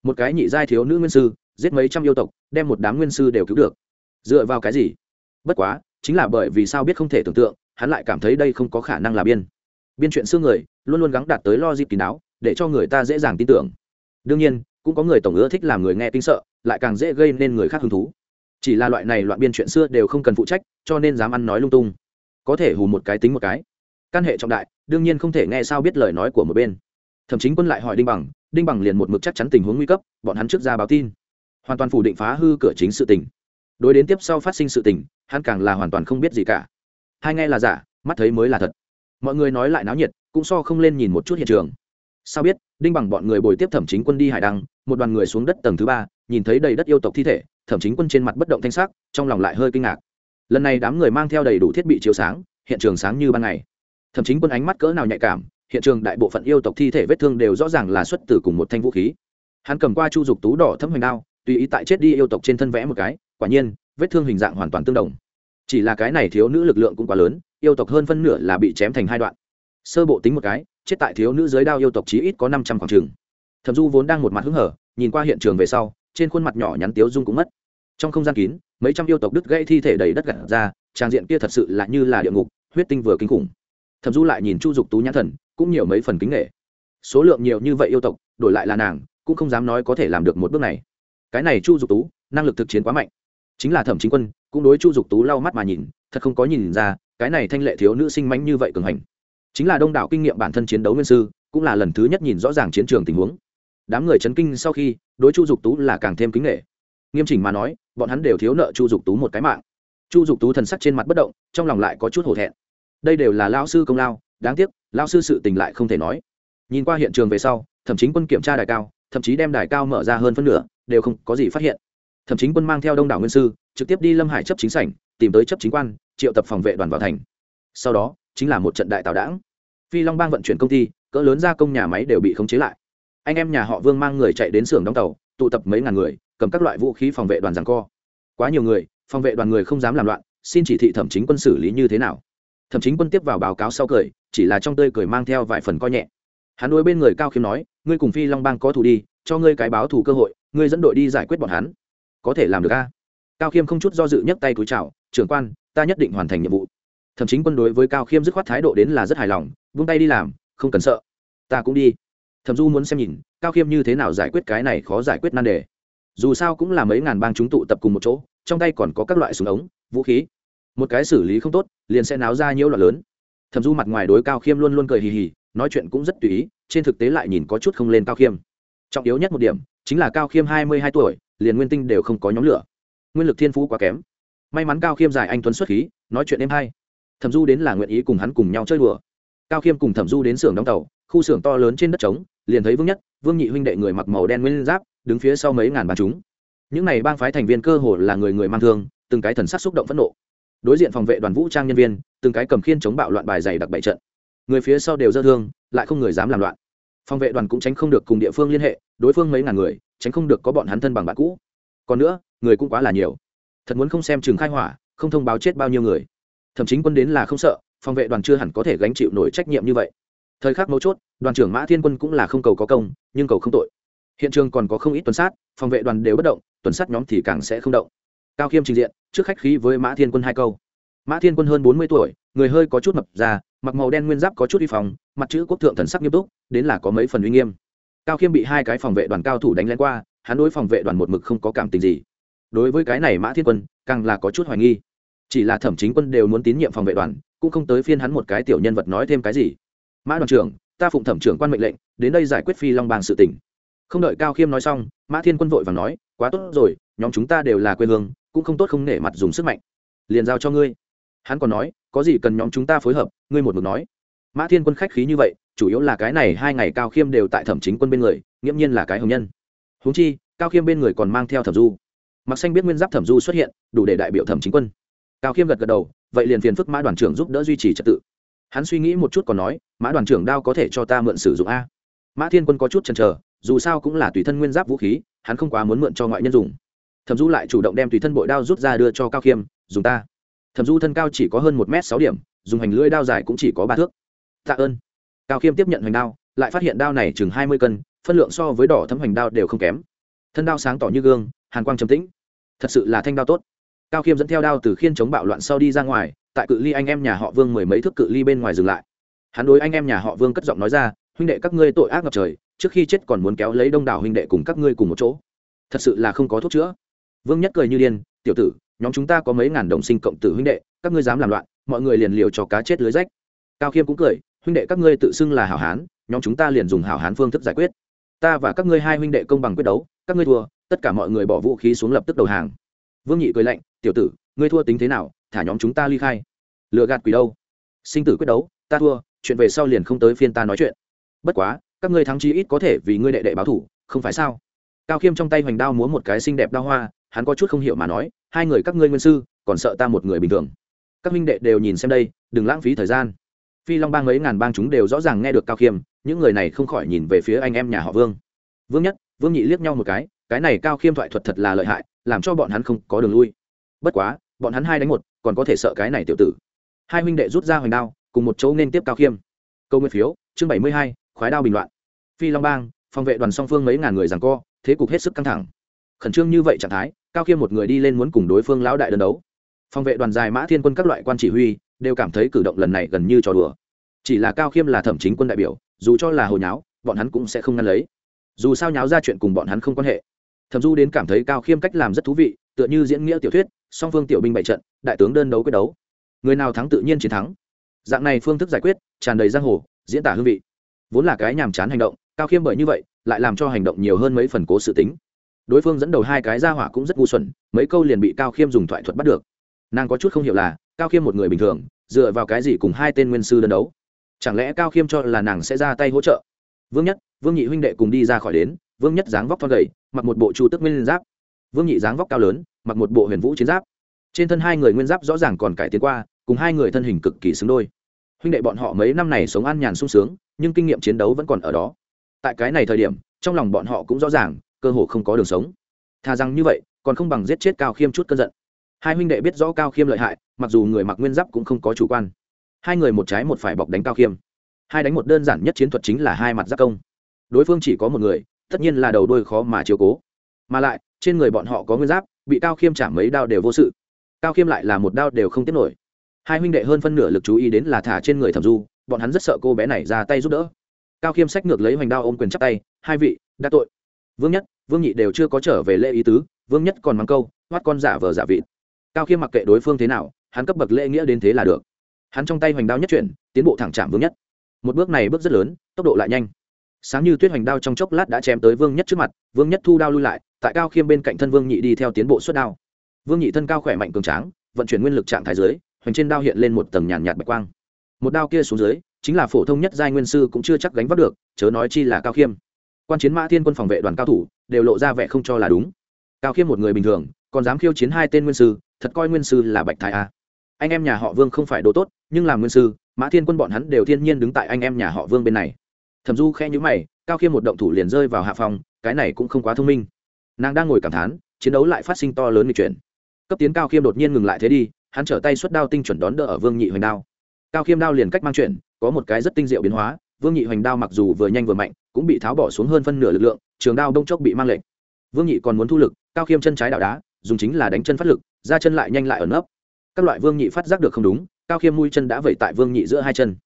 Một cái nhị giai thiếu nữ nguyên sư, giết mấy trăm yêu tộc, đem một đám nguyên sư đều cứu được. Dựa vào cái gì? Bất quá, chính là bởi vì sao biết không thể tưởng tượng, hắn lại cảm thấy đây không có khả năng là biên. Biên chuyện xương người, luôn luôn gắng đạt tới lo dịp kín đáo, để cho người ta dễ dàng tin tưởng. Đương nhiên, cũng có người tổng ưa thích làm người nghe kinh sợ, lại càng dễ gây nên người khác hứng thú. Chỉ là loại này loạn biên chuyện xưa đều không cần phụ trách, cho nên dám ăn nói lung tung. Có thể hù một cái tính một cái. Căn hệ trọng đại, đương nhiên không thể nghe sao biết lời nói của một bên. Thậm chí quân lại hỏi đinh bằng đinh bằng liền một mực chắc chắn tình huống nguy cấp, bọn hắn trước ra báo tin. Hoàn toàn phủ định phá hư cửa chính sự tình. Đối đến tiếp sau phát sinh sự tình hắn càng là hoàn toàn không biết gì cả. Hai nghe là giả, mắt thấy mới là thật. Mọi người nói lại náo nhiệt, cũng so không lên nhìn một chút hiện trường. Sao biết, đinh bằng bọn người bồi tiếp thẩm chính quân đi hải đăng, một đoàn người xuống đất tầng thứ ba, nhìn thấy đầy đất yêu tộc thi thể, thẩm chính quân trên mặt bất động thanh sắc, trong lòng lại hơi kinh ngạc. Lần này đám người mang theo đầy đủ thiết bị chiếu sáng, hiện trường sáng như ban ngày. Thẩm chính quân ánh mắt cỡ nào nhạy cảm, hiện trường đại bộ phận yêu tộc thi thể vết thương đều rõ ràng là xuất từ cùng một thanh vũ khí. Hắn cầm qua chu dục tú đỏ thấm hoành đao, tùy ý tại chết đi yêu tộc trên thân vẽ một cái, quả nhiên vết thương hình dạng hoàn toàn tương đồng. Chỉ là cái này thiếu nữ lực lượng cũng quá lớn, yêu tộc hơn phân nửa là bị chém thành hai đoạn. Sơ bộ tính một cái, chết tại thiếu nữ giới đao yêu tộc chí ít có năm trăm khoảng trường thẩm du vốn đang một mặt hứng hở, nhìn qua hiện trường về sau, trên khuôn mặt nhỏ nhắn tiếu dung cũng mất. Trong không gian kín, mấy trăm yêu tộc đứt gãy thi thể đầy đất gặt ra, trang diện kia thật sự là như là địa ngục, huyết tinh vừa kinh khủng. Thẩm du lại nhìn chu dục tú nhãn thần, cũng nhiều mấy phần kính nghệ số lượng nhiều như vậy yêu tộc, đổi lại là nàng, cũng không dám nói có thể làm được một bước này. Cái này chu dục tú, năng lực thực chiến quá mạnh chính là thẩm chính quân, cũng đối chu dục tú lau mắt mà nhìn, thật không có nhìn ra, cái này thanh lệ thiếu nữ sinh mánh như vậy cường hành. Chính là đông đảo kinh nghiệm bản thân chiến đấu nguyên sư, cũng là lần thứ nhất nhìn rõ ràng chiến trường tình huống. Đám người chấn kinh sau khi, đối chu dục tú là càng thêm kính nghệ nghiêm chỉnh mà nói, bọn hắn đều thiếu nợ chu dục tú một cái mạng. Chu dục tú thần sắc trên mặt bất động, trong lòng lại có chút hổ thẹn. Đây đều là lao sư công lao, đáng tiếc lao sư sự tình lại không thể nói. Nhìn qua hiện trường về sau thậm chí quân kiểm tra đài cao, thậm chí đem đài cao mở ra hơn phân nửa, đều không có gì phát hiện thậm chí quân mang theo đông đảo nguyên sư, trực tiếp đi lâm hải chấp chính sảnh, tìm tới chấp chính quan, triệu tập phòng vệ đoàn vào thành. Sau đó, chính là một trận đại tạo đảng phi long bang vận chuyển công ty, cỡ lớn gia công nhà máy đều bị khống chế lại. Anh em nhà họ vương mang người chạy đến xưởng đóng tàu, tụ tập mấy ngàn người, cầm các loại vũ khí phòng vệ đoàn giằng co. Quá nhiều người, phòng vệ đoàn người không dám làm loạn, xin chỉ thị thẩm chính quân xử lý như thế nào. Thẩm chính quân tiếp vào báo cáo sau cười, chỉ là trong tươi cười mang theo vài phần coi nhẹ. Hắn đối bên người cao khiêm nói, ngươi cùng phi long bang có thủ đi, cho ngươi cái báo thủ cơ hội, ngươi dẫn đội đi giải quyết bọn hắn có thể làm được a? Cao khiêm không chút do dự nhấc tay cúi chào, trưởng quan, ta nhất định hoàn thành nhiệm vụ. Thậm chí quân đối với cao khiêm dứt khoát thái độ đến là rất hài lòng vung tay đi làm, không cần sợ, ta cũng đi. Thẩm du muốn xem nhìn, cao khiêm như thế nào giải quyết cái này khó giải quyết nan đề. Dù sao cũng là mấy ngàn bang chúng tụ tập cùng một chỗ, trong tay còn có các loại súng ống, vũ khí. Một cái xử lý không tốt, liền sẽ náo ra nhiễu loạn lớn. Thẩm du mặt ngoài đối cao khiêm luôn luôn cười hì hì, nói chuyện cũng rất tùy ý, trên thực tế lại nhìn có chút không lên cao khiêm. Trọng yếu nhất một điểm, chính là cao khiêm hai mươi hai tuổi liền nguyên tinh đều không có nhóm lửa. Nguyên lực thiên phú quá kém. May mắn cao khiêm giải anh tuấn xuất khí, nói chuyện êm hay. Thẩm du đến là nguyện ý cùng hắn cùng nhau chơi đùa. Cao khiêm cùng thẩm du đến xưởng đóng tàu, khu xưởng to lớn trên đất trống, liền thấy vương nhất, vương nhị huynh đệ người mặc màu đen nguyên giáp, đứng phía sau mấy ngàn bàn chúng. Những này bang phái thành viên cơ hồ là người người mang thương, từng cái thần sắc xúc động phẫn nộ. Đối diện phòng vệ đoàn vũ trang nhân viên, từng cái cầm khiên chống bạo loạn bài dày đặc bảy trận. Người phía sau đều dơ thương, lại không người dám làm loạn. Phòng vệ đoàn cũng tránh không được cùng địa phương liên hệ, đối phương mấy ngàn người tránh không được có bọn hắn thân bằng bạn cũ. Còn nữa, người cũng quá là nhiều. Thật muốn không xem chừng khai hỏa, không thông báo chết bao nhiêu người. Thậm chí quân đến là không sợ, phòng vệ đoàn chưa hẳn có thể gánh chịu nổi trách nhiệm như vậy. Thời khắc mấu chốt, đoàn trưởng mã thiên quân cũng là không cầu có công, nhưng cầu không tội. Hiện trường còn có không ít tuần sát, phòng vệ đoàn đều bất động, tuần sát nhóm thì càng sẽ không động. Cao khiêm trình diện, trước khách khí với mã thiên quân hai câu. Mã thiên quân hơn bốn mươi tuổi, người hơi có chút mập ra, mặc màu đen nguyên giáp có chút uy phòng mặt chữ quốc thượng thần sắc nghiêm túc, đến là có mấy phần uy nghiêm cao khiêm bị hai cái phòng vệ đoàn cao thủ đánh lén qua, hắn đối phòng vệ đoàn một mực không có cảm tình gì. Đối với cái này mã thiên quân, càng là có chút hoài nghi. Chỉ là thẩm chính quân đều muốn tín nhiệm phòng vệ đoàn, cũng không tới phiên hắn một cái tiểu nhân vật nói thêm cái gì. Mã đoàn trưởng, ta phụng thẩm trưởng quan mệnh lệnh, đến đây giải quyết phi long bang sự tỉnh không đợi cao khiêm nói xong, mã thiên quân vội và nói, quá tốt rồi, nhóm chúng ta đều là quê hương, cũng không tốt không nể mặt dùng sức mạnh. Liền giao cho ngươi. Hắn còn nói, có gì cần nhóm chúng ta phối hợp? Ngươi một mực nói. Mã thiên quân khách khí như vậy chủ yếu là cái này hai ngày cao khiêm đều tại thẩm chính quân bên người, nghiễm nhiên là cái hồng nhân. Húng chi, cao khiêm bên người còn mang theo thẩm du. Mặc xanh biết nguyên giáp thẩm du xuất hiện, đủ để đại biểu thẩm chính quân. Cao khiêm gật gật đầu, vậy liền phiền phức mã đoàn trưởng giúp đỡ duy trì trật tự. Hắn suy nghĩ một chút còn nói, mã đoàn trưởng đao có thể cho ta mượn sử dụng a? Mã thiên quân có chút chần chờ, dù sao cũng là tùy thân nguyên giáp vũ khí, hắn không quá muốn mượn cho ngoại nhân dùng. Thẩm du lại chủ động đem tùy thân bội đao rút ra đưa cho cao khiêm, dùng ta. Thẩm du thân cao chỉ có hơn một m sáu điểm, dùng hành lưỡi đao dài cũng chỉ có ba thước. Tạ ơn cao khiêm tiếp nhận hoành đao, lại phát hiện đao này chừng hai mươi cân, phân lượng so với đỏ thấm hoành đao đều không kém. Thân đao sáng tỏ như gương, hàn quang trầm tĩnh. Thật sự là thanh đao tốt. Cao khiêm dẫn theo đao từ khiên chống bạo loạn sau đi ra ngoài, tại cự ly anh em nhà họ vương mười mấy thước cự ly bên ngoài dừng lại. Hắn đối anh em nhà họ vương cất giọng nói ra, huynh đệ các ngươi tội ác ngập trời, trước khi chết còn muốn kéo lấy đông đảo huynh đệ cùng các ngươi cùng một chỗ. Thật sự là không có thuốc chữa. Vương nhất cười như điên, tiểu tử, nhóm chúng ta có mấy ngàn đồng sinh cộng tử huynh đệ, các ngươi dám làm loạn, mọi người liền liều cho cá chết lưới rách. Cao khiêm cũng cười huynh đệ các ngươi tự xưng là hảo hán, nhóm chúng ta liền dùng hảo hán phương thức giải quyết. Ta và các ngươi hai huynh đệ công bằng quyết đấu, các ngươi thua, tất cả mọi người bỏ vũ khí xuống lập tức đầu hàng. Vương nhị cười lạnh, tiểu tử, ngươi thua tính thế nào, thả nhóm chúng ta ly khai. Lựa gạt quỷ đâu? Sinh tử quyết đấu, ta thua, chuyện về sau liền không tới phiên ta nói chuyện. Bất quá, các ngươi thắng chi ít có thể vì ngươi đệ đệ báo thủ, không phải sao? Cao khiêm trong tay hoành đao múa một cái xinh đẹp đao hoa, hắn có chút không hiểu mà nói, hai người các ngươi nguyên sư, còn sợ ta một người bình thường. Các minh đệ đều nhìn xem đây, đừng lãng phí thời gian phi long bang mấy ngàn bang chúng đều rõ ràng nghe được cao khiêm, những người này không khỏi nhìn về phía anh em nhà họ vương. Vương nhất, vương nhị liếc nhau một cái cái này cao khiêm thoại thuật thật là lợi hại, làm cho bọn hắn không có đường lui. Bất quá, bọn hắn hai đánh một, còn có thể sợ cái này tiểu tử. Hai huynh đệ rút ra hoành đao, cùng một chỗ nên tiếp cao khiêm. Câu nguyên phiếu, chương bảy mươi hai, khoái đao bình loạn. Phi long bang, phòng vệ đoàn song phương mấy ngàn người rằng co, thế cục hết sức căng thẳng. Khẩn trương như vậy trạng thái, cao khiêm một người đi lên muốn cùng đối phương lão đại đơn đấu. Phòng vệ đoàn dài mã thiên quân các loại quan chỉ huy đều cảm thấy cử động lần này gần như trò đùa. Chỉ là cao khiêm là thẩm chính quân đại biểu, dù cho là hồi nháo, bọn hắn cũng sẽ không ngăn lấy. Dù sao nháo ra chuyện cùng bọn hắn không quan hệ. Thẩm du đến cảm thấy cao khiêm cách làm rất thú vị, tựa như diễn nghĩa tiểu thuyết, song phương tiểu binh bại trận, đại tướng đơn đấu quyết đấu. Người nào thắng tự nhiên chiến thắng. Dạng này phương thức giải quyết, tràn đầy giang hồ, diễn tả hương vị. Vốn là cái nhàm chán hành động, cao khiêm bởi như vậy, lại làm cho hành động nhiều hơn mấy phần cố sự tính. Đối phương dẫn đầu hai cái ra hỏa cũng rất ngu xuẩn, mấy câu liền bị cao khiêm dùng thoại thuật bắt được. Nàng có chút không hiểu là cao khiêm một người bình thường, dựa vào cái gì cùng hai tên nguyên sư đơn đấu? Chẳng lẽ cao khiêm cho là nàng sẽ ra tay hỗ trợ? Vương nhất, vương nhị huynh đệ cùng đi ra khỏi đến, vương nhất dáng vóc thon gầy, mặc một bộ chu tức nguyên giáp. Vương nhị dáng vóc cao lớn, mặc một bộ huyền vũ chiến giáp. Trên thân hai người nguyên giáp rõ ràng còn cải tiến qua, cùng hai người thân hình cực kỳ xứng đôi. Huynh đệ bọn họ mấy năm này sống an nhàn sung sướng, nhưng kinh nghiệm chiến đấu vẫn còn ở đó. Tại cái này thời điểm, trong lòng bọn họ cũng rõ ràng, cơ hồ không có đường sống. Thà rằng như vậy, còn không bằng giết chết cao khiêm chút cơn giận hai huynh đệ biết rõ cao khiêm lợi hại, mặc dù người mặc nguyên giáp cũng không có chủ quan. Hai người một trái một phải bọc đánh cao khiêm. Hai đánh một đơn giản nhất chiến thuật chính là hai mặt giáp công. Đối phương chỉ có một người, tất nhiên là đầu đôi khó mà chiếu cố. Mà lại, trên người bọn họ có nguyên giáp, bị cao khiêm chạm mấy đao đều vô sự. Cao khiêm lại là một đao đều không tiếp nổi. Hai huynh đệ hơn phân nửa lực chú ý đến là thả trên người thẩm du, bọn hắn rất sợ cô bé này ra tay giúp đỡ. Cao khiêm sách ngược lấy hoành đao ôm quyền chắc tay, hai vị, đã tội. Vương nhất, vương nhị đều chưa có trở về lễ ý tứ, vương nhất còn mắng câu, hoắt con giả vờ giả vịt cao khiêm mặc kệ đối phương thế nào, hắn cấp bậc lễ nghĩa đến thế là được. Hắn trong tay hoành đao nhất chuyển, tiến bộ thẳng chạm vương nhất. Một bước này bước rất lớn, tốc độ lại nhanh. Sáng như tuyết hoành đao trong chốc lát đã chém tới vương nhất trước mặt, vương nhất thu đao lui lại, tại cao khiêm bên cạnh thân vương nhị đi theo tiến bộ suất đao. Vương nhị thân cao khỏe mạnh cường tráng, vận chuyển nguyên lực trạng thái dưới, hoành trên đao hiện lên một tầng nhàn nhạt bạch quang. Một đao kia xuống dưới, chính là phổ thông nhất giai nguyên sư cũng chưa chắc gánh vác được, chớ nói chi là cao khiêm. Quan chiến mã thiên quân phòng vệ đoàn cao thủ, đều lộ ra vẻ không cho là đúng. Cao khiêm một người bình thường, còn dám khiêu chiến hai tên nguyên sư thật coi nguyên sư là bạch thái a. Anh em nhà họ vương không phải đồ tốt, nhưng làm nguyên sư, mã thiên quân bọn hắn đều thiên nhiên đứng tại anh em nhà họ vương bên này. Thẩm du khe nhữ mày, cao khiêm một động thủ liền rơi vào hạ phòng, cái này cũng không quá thông minh. Nàng đang ngồi cảm thán, chiến đấu lại phát sinh to lớn nghịch chuyển. Cấp tiến cao khiêm đột nhiên ngừng lại thế đi, hắn trở tay xuất đao tinh chuẩn đón đỡ ở vương nhị hoành đao. Cao khiêm đao liền cách mang chuyển, có một cái rất tinh diệu biến hóa, vương nhị hoành đao mặc dù vừa nhanh vừa mạnh, cũng bị tháo bỏ xuống hơn phân nửa lực lượng, trường đao đông chốc bị mang lệnh vương nhị còn muốn thu lực, cao khiêm chân trái đạo đá, dùng chính là đánh chân phát lực ra chân lại nhanh lại ở nấp. Các loại vương nhị phát giác được không đúng, cao khiêm mũi chân đã vẩy tại vương nhị giữa hai chân.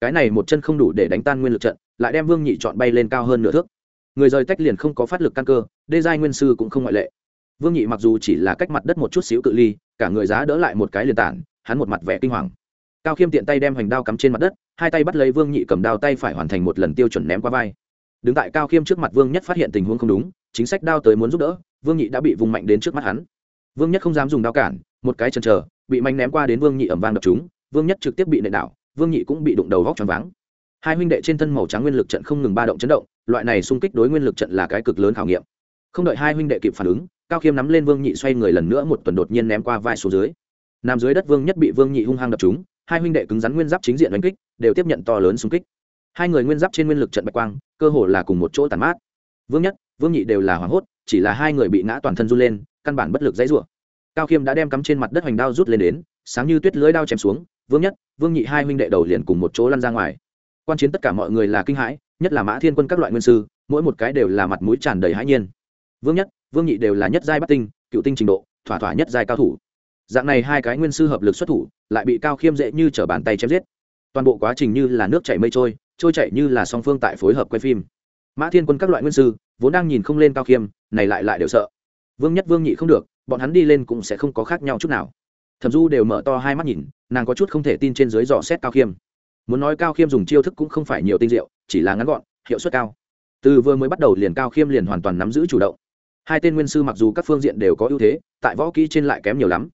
Cái này một chân không đủ để đánh tan nguyên lực trận, lại đem vương nhị chọn bay lên cao hơn nửa thước. Người rời tách liền không có phát lực căn cơ, đê giai nguyên sư cũng không ngoại lệ. Vương nhị mặc dù chỉ là cách mặt đất một chút xíu cự ly, cả người giá đỡ lại một cái liền tản, hắn một mặt vẻ kinh hoàng. Cao khiêm tiện tay đem hoành đao cắm trên mặt đất, hai tay bắt lấy vương nhị cầm đao tay phải hoàn thành một lần tiêu chuẩn ném qua vai. Đứng tại cao khiêm trước mặt vương nhất phát hiện tình huống không đúng, chính sách đao tới muốn giúp đỡ, vương nhị đã bị vùng mạnh đến trước mắt hắn vương nhất không dám dùng đao cản, một cái chân chờ, bị mạnh ném qua đến vương nhị ẩm vang đập chúng vương nhất trực tiếp bị nệ đảo, vương nhị cũng bị đụng đầu vóc tròn váng. Hai huynh đệ trên thân màu trắng nguyên lực trận không ngừng ba động chấn động, loại này xung kích đối nguyên lực trận là cái cực lớn khảo nghiệm. Không đợi hai huynh đệ kịp phản ứng, cao khiêm nắm lên vương nhị xoay người lần nữa một tuần đột nhiên ném qua vai xuống dưới. Nằm dưới đất vương nhất bị vương nhị hung hăng đập chúng hai huynh đệ cứng rắn nguyên giáp chính diện đánh kích, đều tiếp nhận to lớn xung kích. Hai người nguyên giáp trên nguyên lực trận bạch quang, cơ hồ là cùng một chỗ tàn mát. Vương nhất, vương nhị đều là hoảng hốt, chỉ là hai người bị ngã toàn thân run lên căn bản bất lực dãy rủa. Cao khiêm đã đem cắm trên mặt đất hoành đao rút lên đến, sáng như tuyết lưới đao chém xuống, vương nhất, vương nhị hai huynh đệ đầu liền cùng một chỗ lăn ra ngoài. Quan chiến tất cả mọi người là kinh hãi, nhất là mã thiên quân các loại nguyên sư, mỗi một cái đều là mặt mũi tràn đầy hãi nhiên. Vương nhất, vương nhị đều là nhất giai bắt tinh, cựu tinh trình độ, thỏa thỏa nhất giai cao thủ. Dạng này hai cái nguyên sư hợp lực xuất thủ, lại bị cao khiêm dễ như trở bàn tay chém giết. Toàn bộ quá trình như là nước chảy mây trôi trôi chảy như là song phương tại phối hợp quay phim. Mã thiên quân các loại nguyên sư, vốn đang nhìn không lên cao khiêm, này lại lại đều sợ vương nhất vương nhị không được, bọn hắn đi lên cũng sẽ không có khác nhau chút nào. Thẩm du đều mở to hai mắt nhìn, nàng có chút không thể tin trên dưới dò xét cao khiêm. Muốn nói cao khiêm dùng chiêu thức cũng không phải nhiều tinh diệu, chỉ là ngắn gọn, hiệu suất cao. Từ vừa mới bắt đầu liền cao khiêm liền hoàn toàn nắm giữ chủ động. Hai tên nguyên sư mặc dù các phương diện đều có ưu thế, tại võ kỹ trên lại kém nhiều lắm.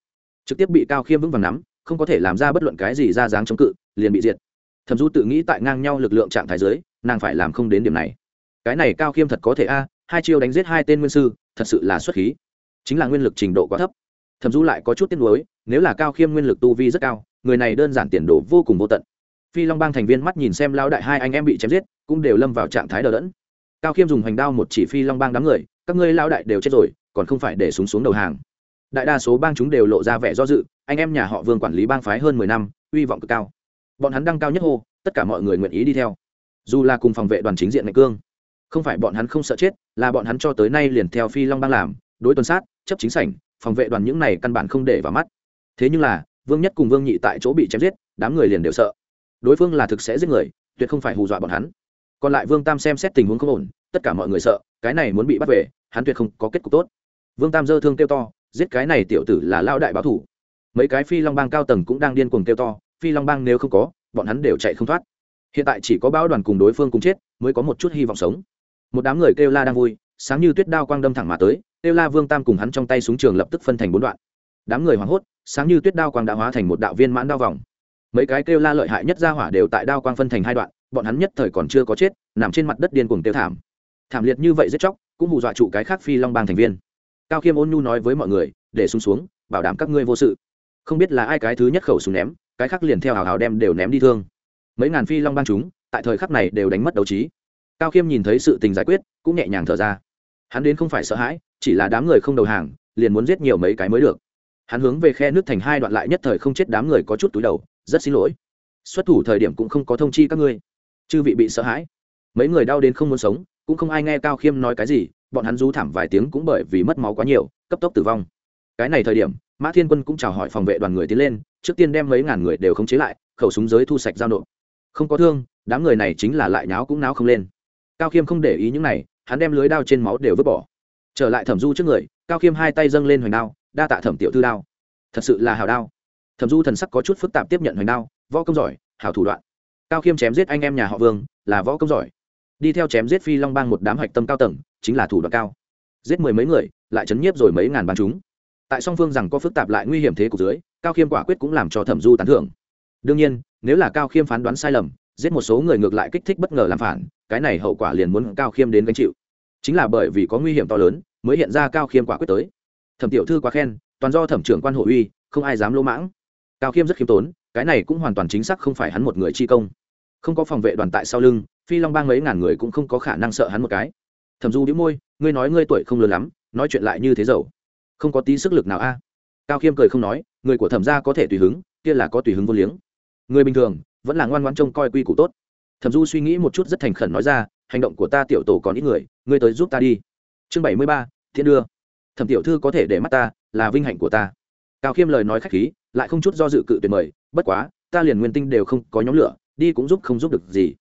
Trực tiếp bị cao khiêm vững vàng nắm, không có thể làm ra bất luận cái gì ra dáng chống cự, liền bị diệt. Thẩm du tự nghĩ tại ngang nhau lực lượng trạng thái giới nàng phải làm không đến điểm này. Cái này cao khiêm thật có thể a, hai chiêu đánh giết hai tên nguyên sư thật sự là xuất khí. Chính là nguyên lực trình độ quá thấp. Thẩm du lại có chút tiếc nuối, nếu là cao khiêm nguyên lực tu vi rất cao, người này đơn giản tiền đồ vô cùng vô tận. Phi long bang thành viên mắt nhìn xem lao đại hai anh em bị chém giết, cũng đều lâm vào trạng thái đờ đẫn. Cao khiêm dùng hoành đao một chỉ phi long bang đám người, các ngươi lao đại đều chết rồi, còn không phải để súng xuống đầu hàng. Đại đa số bang chúng đều lộ ra vẻ do dự, anh em nhà họ vương quản lý bang phái hơn mười năm, uy vọng cực cao. Bọn hắn đăng cao nhất hô, tất cả mọi người nguyện ý đi theo. Dù là cùng phòng vệ đoàn chính diện mạnh cương không phải bọn hắn không sợ chết, là bọn hắn cho tới nay liền theo phi long bang làm, đối tuần sát, chấp chính sảnh, phòng vệ đoàn những này căn bản không để vào mắt. Thế nhưng là, vương nhất cùng vương nhị tại chỗ bị chém giết, đám người liền đều sợ. Đối phương là thực sẽ giết người, tuyệt không phải hù dọa bọn hắn. Còn lại vương tam xem xét tình huống không ổn, tất cả mọi người sợ, cái này muốn bị bắt về, hắn tuyệt không có kết cục tốt. Vương tam dơ thương kêu to, giết cái này tiểu tử là lao đại báo thủ. Mấy cái phi long bang cao tầng cũng đang điên cuồng kêu to, phi long bang nếu không có, bọn hắn đều chạy không thoát. Hiện tại chỉ có báo đoàn cùng đối phương cùng chết, mới có một chút hy vọng sống một đám người kêu la đang vui, sáng như tuyết đao quang đâm thẳng mà tới, kêu la vương tam cùng hắn trong tay súng trường lập tức phân thành bốn đoạn. Đám người hoảng hốt, sáng như tuyết đao quang đã hóa thành một đạo viên mãn đao vòng. Mấy cái kêu la lợi hại nhất ra hỏa đều tại đao quang phân thành hai đoạn, bọn hắn nhất thời còn chưa có chết, nằm trên mặt đất điên cuồng tiêu thảm. Thảm liệt như vậy giết chóc, cũng hù dọa trụ cái khác phi long bang thành viên. Cao khiêm ôn nhu nói với mọi người, để xuống xuống, bảo đảm các ngươi vô sự. Không biết là ai cái thứ nhất khẩu súng ném, cái khác liền theo hào hào đem đều ném đi thương. Mấy ngàn phi long bang chúng, tại thời khắc này đều đánh mất đấu trí cao khiêm nhìn thấy sự tình giải quyết, cũng nhẹ nhàng thở ra. Hắn đến không phải sợ hãi, chỉ là đám người không đầu hàng, liền muốn giết nhiều mấy cái mới được. Hắn hướng về khe nước thành hai đoạn lại nhất thời không chết đám người có chút túi đầu, rất xin lỗi. Xuất thủ thời điểm cũng không có thông chi các ngươi. Chư vị bị sợ hãi. Mấy người đau đến không muốn sống, cũng không ai nghe cao khiêm nói cái gì, bọn hắn rú thảm vài tiếng cũng bởi vì mất máu quá nhiều, cấp tốc tử vong. Cái này thời điểm, mã thiên quân cũng chào hỏi phòng vệ đoàn người tiến lên, trước tiên đem mấy ngàn người đều khống chế lại, khẩu súng giới thu sạch giao nộp. Không có thương, đám người này chính là lại nháo cũng náo không lên cao khiêm không để ý những này, hắn đem lưới đao trên máu đều vứt bỏ. Trở lại thẩm du trước người, cao khiêm hai tay dâng lên hoành đao, đa tạ thẩm tiểu thư đao. Thật sự là hào đao. Thẩm du thần sắc có chút phức tạp tiếp nhận hoành đao, võ công giỏi, hảo thủ đoạn. Cao khiêm chém giết anh em nhà họ vương, là võ công giỏi. Đi theo chém giết phi long bang một đám hạch tâm cao tầng, chính là thủ đoạn cao. Giết mười mấy người, lại chấn nhiếp rồi mấy ngàn bắn chúng. Tại song phương rằng có phức tạp lại nguy hiểm thế cục dưới, cao khiêm quả quyết cũng làm cho thẩm du tán thưởng. Đương nhiên, nếu là cao khiêm phán đoán sai lầm giết một số người ngược lại kích thích bất ngờ làm phản, cái này hậu quả liền muốn cao khiêm đến gánh chịu. Chính là bởi vì có nguy hiểm to lớn, mới hiện ra cao khiêm quả quyết tới. Thẩm tiểu thư quá khen, toàn do thẩm trưởng quan hộ uy, không ai dám lỗ mãng. Cao khiêm rất khiêm tốn, cái này cũng hoàn toàn chính xác không phải hắn một người chi công. Không có phòng vệ đoàn tại sau lưng, phi long bang mấy ngàn người cũng không có khả năng sợ hắn một cái. Thẩm du đĩu môi, ngươi nói ngươi tuổi không lớn lắm, nói chuyện lại như thế giàu. Không có tí sức lực nào a. Cao khiêm cười không nói, người của thẩm gia có thể tùy hứng, kia là có tùy hứng vô liếng. Người bình thường vẫn là ngoan ngoan trông coi quy củ tốt. Thẩm du suy nghĩ một chút rất thành khẩn nói ra, hành động của ta tiểu tổ còn ít người, ngươi tới giúp ta đi. Chương bảy mươi ba thiên đưa. Thẩm tiểu thư có thể để mắt ta, là vinh hạnh của ta. Cao khiêm lời nói k h á c h khí, lại không chút do dự cự tuyệt mời, bất quá, ta liền nguyên tinh đều không có nhóm lửa, đi cũng giúp không giúp được gì.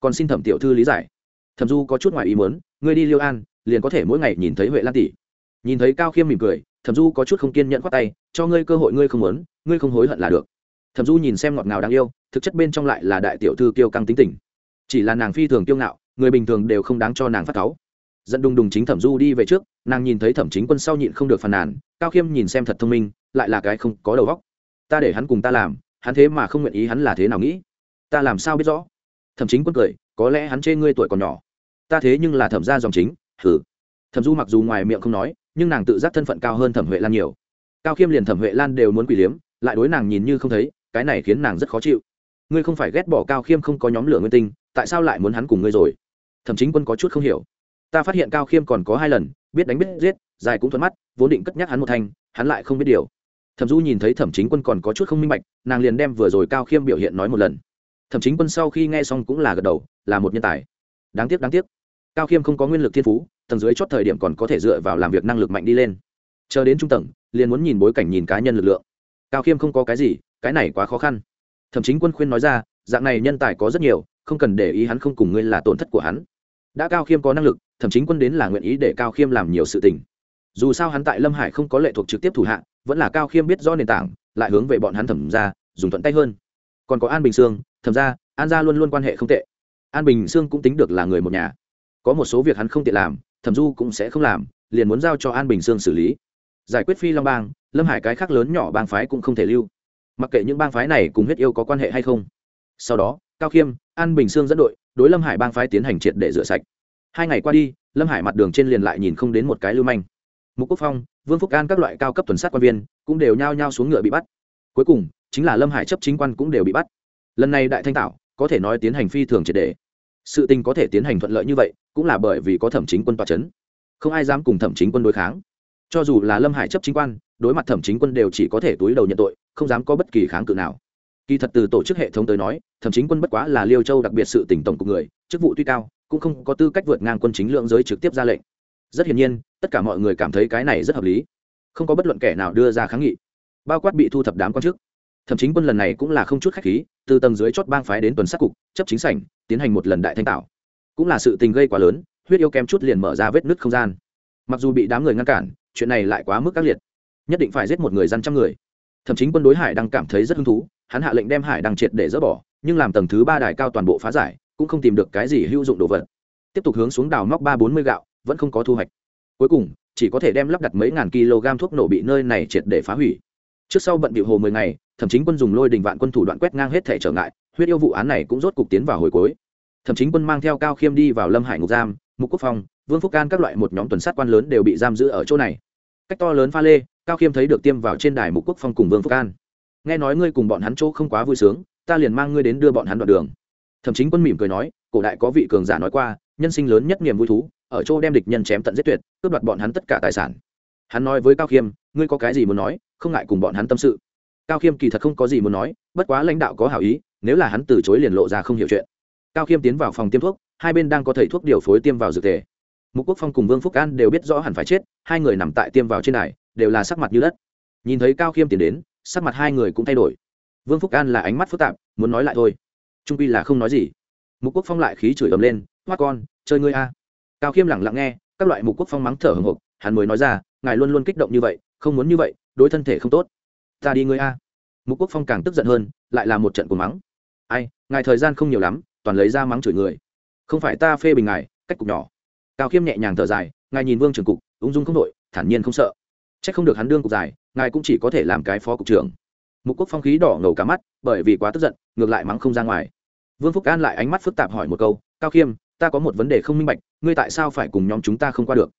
Còn xin thẩm tiểu thư lý giải. Thẩm du có chút ngoài ý muốn, ngươi đi liêu an, liền có thể mỗi ngày nhìn thấy huệ lan tỷ. Nhìn thấy cao khiêm mỉm cười, thẩm du có chút không kiên nhẫn khoát tay, cho ngươi cơ hội ngươi không muốn, ngươi không hối hận là được. Thẩm du nhìn xem ngọt ngào đáng yêu thực chất bên trong lại là đại tiểu thư kiêu căng tính tình. Chỉ là nàng phi thường kiêu ngạo, người bình thường đều không đáng cho nàng phát cáu. Dẫn đùng đùng chính thẩm du đi về trước, nàng nhìn thấy thẩm chính quân sau nhịn không được phàn nàn, cao khiêm nhìn xem thật thông minh, lại là cái không có đầu óc. Ta để hắn cùng ta làm, hắn thế mà không nguyện ý hắn là thế nào nghĩ? Ta làm sao biết rõ? Thẩm chính quân cười, có lẽ hắn chê ngươi tuổi còn nhỏ. Ta thế nhưng là thẩm gia dòng chính hử thẩm du mặc dù ngoài miệng không nói, nhưng nàng tự giác thân phận cao hơn thẩm huệ lan nhiều. Cao khiêm liền thẩm huệ lan đều muốn quỷ liếm, lại đối nàng nhìn như không thấy, cái này khiến nàng rất khó chịu ngươi không phải ghét bỏ cao khiêm không có nhóm lửa nguyên tinh, tại sao lại muốn hắn cùng ngươi rồi? Thẩm chính quân có chút không hiểu. Ta phát hiện cao khiêm còn có hai lần, biết đánh biết giết, dài cũng thuận mắt, vốn định cất nhắc hắn một thanh, hắn lại không biết điều. Thẩm du nhìn thấy thẩm chính quân còn có chút không minh bạch, nàng liền đem vừa rồi cao khiêm biểu hiện nói một lần. Thẩm chính quân sau khi nghe xong cũng là gật đầu, là một nhân tài. Đáng tiếc đáng tiếc. Cao khiêm không có nguyên lực thiên phú, tầng dưới chót thời điểm còn có thể dựa vào làm việc năng lực mạnh đi lên. Chờ đến trung tầng, liền muốn nhìn bối cảnh nhìn cá nhân lực lượng. Cao khiêm không có cái gì, cái này quá khó khăn thậm chí quân khuyên nói ra, dạng này nhân tài có rất nhiều, không cần để ý hắn không cùng ngươi là tổn thất của hắn. Đã cao khiêm có năng lực thậm chí quân đến là nguyện ý để cao khiêm làm nhiều sự tình. Dù sao hắn tại lâm hải không có lệ thuộc trực tiếp thủ hạ, vẫn là cao khiêm biết rõ nền tảng, lại hướng về bọn hắn thẩm ra, dùng thuận tay hơn. Còn có an bình sương, thẩm ra, an gia luôn luôn quan hệ không tệ. An bình sương cũng tính được là người một nhà. Có một số việc hắn không tiện làm, thẩm du cũng sẽ không làm, liền muốn giao cho an bình sương xử lý. Giải quyết phi long bang, lâm hải cái khác lớn nhỏ bang phái cũng không thể lưu mặc kệ những bang phái này cùng huyết yêu có quan hệ hay không. Sau đó, cao khiêm, an bình sương dẫn đội, đối lâm hải bang phái tiến hành triệt để rửa sạch. Hai ngày qua đi, lâm hải mặt đường trên liền lại nhìn không đến một cái lưu manh. Mục quốc phong, vương phúc an các loại cao cấp tuần sát quan viên cũng đều nhao nhao xuống ngựa bị bắt. Cuối cùng, chính là lâm hải chấp chính quan cũng đều bị bắt. Lần này đại thanh tạo có thể nói tiến hành phi thường triệt đề sự tình có thể tiến hành thuận lợi như vậy, cũng là bởi vì có thẩm chính quân tòa c h ấ n không ai dám cùng thẩm chính quân đối kháng. Cho dù là lâm hải chấp chính quan đối mặt thẩm chính quân đều chỉ có thể túi đầu nhận tội, không dám có bất kỳ kháng cự nào. Kỳ thật từ tổ chức hệ thống tới nói, thẩm chính quân bất quá là liêu châu đặc biệt sự tỉnh tổng cục người, chức vụ tuy cao, cũng không có tư cách vượt ngang quân chính lượng giới trực tiếp ra lệnh. Rất hiển nhiên, tất cả mọi người cảm thấy cái này rất hợp lý. Không có bất luận kẻ nào đưa ra kháng nghị, bao quát bị thu thập đám quan chức. Thậm chính quân lần này cũng là không chút khách khí, từ tầng dưới chót bang phái đến tuần sát cục, chấp chính sảnh, tiến hành một lần đại thanh tạo. Cũng là sự tình gây quá lớn, huyết yêu kém chút liền mở ra vết nứt không gian. Mặc dù bị đám người ngăn cản, chuyện này lại quá mức ác liệt nhất định phải giết một người dân trăm người. Thậm chính quân đối hải đang cảm thấy rất hứng thú, hắn hạ lệnh đem hải đăng triệt để dỡ bỏ, nhưng làm tầng thứ ba đài cao toàn bộ phá giải, cũng không tìm được cái gì hữu dụng đồ vật. Tiếp tục hướng xuống đào móc ba bốn mươi gạo, vẫn không có thu hoạch. Cuối cùng, chỉ có thể đem lắp đặt mấy ngàn kg thuốc nổ bị nơi này triệt để phá hủy. Trước sau bận bịu hồ mười ngày thậm chí quân dùng lôi đình vạn quân thủ đoạn quét ngang hết thể trở ngại, huyết yêu vụ án này cũng rốt cục tiến vào hồi cuối. Thậm chí quân mang theo cao khiêm đi vào lâm hải ngục giam, mục quốc phong, vương phúc can các loại một nhóm tuần sát quan lớn đều bị giam giữ ở chỗ này. Cách to lớn pha lê cao khiêm thấy được tiêm vào trên đài mục quốc phong cùng vương phúc can nghe nói ngươi cùng bọn hắn chỗ không quá vui sướng, ta liền mang ngươi đến đưa bọn hắn đoạn đường. Thậm chí quân mỉm cười nói, cổ đại có vị cường giả nói qua, nhân sinh lớn nhất niềm vui thú, ở chỗ đem địch nhân chém tận giết tuyệt, cướp đoạt bọn hắn tất cả tài sản. Hắn nói với cao khiêm, ngươi có cái gì muốn nói, không ngại cùng bọn hắn tâm sự. Cao khiêm kỳ thật không có gì muốn nói, bất quá lãnh đạo có hảo ý, nếu là hắn từ chối liền lộ ra không hiểu chuyện. Cao khiêm tiến vào phòng tiêm thuốc, hai bên đang có thầy thuốc điều phối tiêm vào dược thể. mục quốc phong cùng vương phúc an đều biết rõ hẳn phải chết, hai người nằm tại tiêm vào trên này đều là sắc mặt như đất. Nhìn thấy cao khiêm tiến đến, sắc mặt hai người cũng thay đổi. Vương phúc an là ánh mắt phức tạp, muốn nói lại thôi. Trung pi là không nói gì. Mục quốc phong lại khí chửi ầm lên, hoa con, chơi ngươi a. Cao khiêm lẳng lặng nghe, các loại mục quốc phong mắng thở hồng hộc, hắn mới nói ra, ngài luôn luôn kích động như vậy, không muốn như vậy, đối thân thể không tốt. Ta đi ngươi a. Mục quốc phong càng tức giận hơn, lại là một trận của mắng. Ai, ngài thời gian không nhiều lắm, toàn lấy ra mắng chửi người. Không phải ta phê bình ngài, cách cục nhỏ. Cao khiêm nhẹ nhàng thở dài, ngài nhìn vương Trường cục, ung dung không đội, thản nhiên không sợ chắc không được hắn đương cục dài, ngài cũng chỉ có thể làm cái phó cục trưởng. Mục quốc phong khí đỏ ngầu cả mắt, bởi vì quá tức giận, ngược lại mắng không ra ngoài. Vương phúc an lại ánh mắt phức tạp hỏi một câu, cao khiêm, ta có một vấn đề không minh bạch, ngươi tại sao phải cùng nhóm chúng ta không qua được?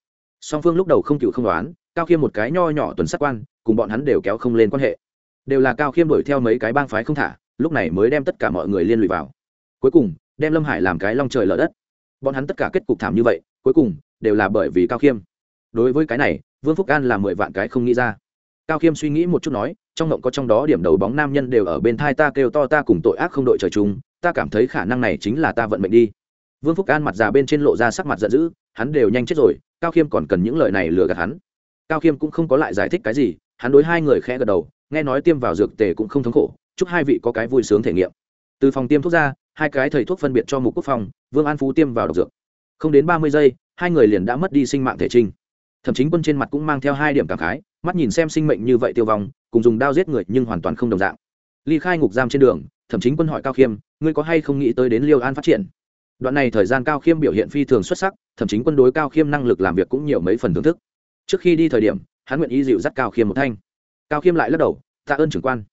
Song phương lúc đầu không chịu không đoán, cao khiêm một cái nho nhỏ tuần sát quan, cùng bọn hắn đều kéo không lên quan hệ. Đều là cao khiêm đuổi theo mấy cái bang phái không thả, lúc này mới đem tất cả mọi người liên lụy vào. Cuối cùng, đem lâm hải làm cái long trời lở đất. Bọn hắn tất cả kết cục thảm như vậy, cuối cùng, đều là bởi vì cao khiêm. Đối với cái này vương phúc an là mười vạn cái không nghĩ ra. Cao khiêm suy nghĩ một chút nói, trong ngộng có trong đó điểm đầu bóng nam nhân đều ở bên thai ta kêu to ta cùng tội ác không đội trời chung, ta cảm thấy khả năng này chính là ta vận mệnh đi. Vương phúc an mặt già bên trên lộ ra sắc mặt giận dữ, hắn đều nhanh chết rồi, cao khiêm còn cần những lời này lừa gạt hắn. Cao khiêm cũng không có lại giải thích cái gì, hắn đối hai người khẽ gật đầu, nghe nói tiêm vào dược tề cũng không thống khổ, chúc hai vị có cái vui sướng thể nghiệm. Từ phòng tiêm thuốc ra, hai cái thầy thuốc phân biệt cho mục quốc phòng vương an phú tiêm vào độc dược. Không đến ba mươi giây, hai người liền đã mất đi sinh mạng thể trinh thậm chí quân trên mặt cũng mang theo hai điểm cảm khái, mắt nhìn xem sinh mệnh như vậy tiêu vong, cùng dùng đao giết người nhưng hoàn toàn không đồng dạng. Ly khai ngục giam trên đường, thậm chí quân hỏi cao khiêm, ngươi có hay không nghĩ tới đến liêu an phát triển? Đoạn này thời gian cao khiêm biểu hiện phi thường xuất sắc, thậm chí quân đối cao khiêm năng lực làm việc cũng nhiều mấy phần thưởng thức. Trước khi đi thời điểm, hắn nguyện ý dịu dắt cao khiêm một thanh. Cao khiêm lại lắc đầu, tạ ơn trưởng quan.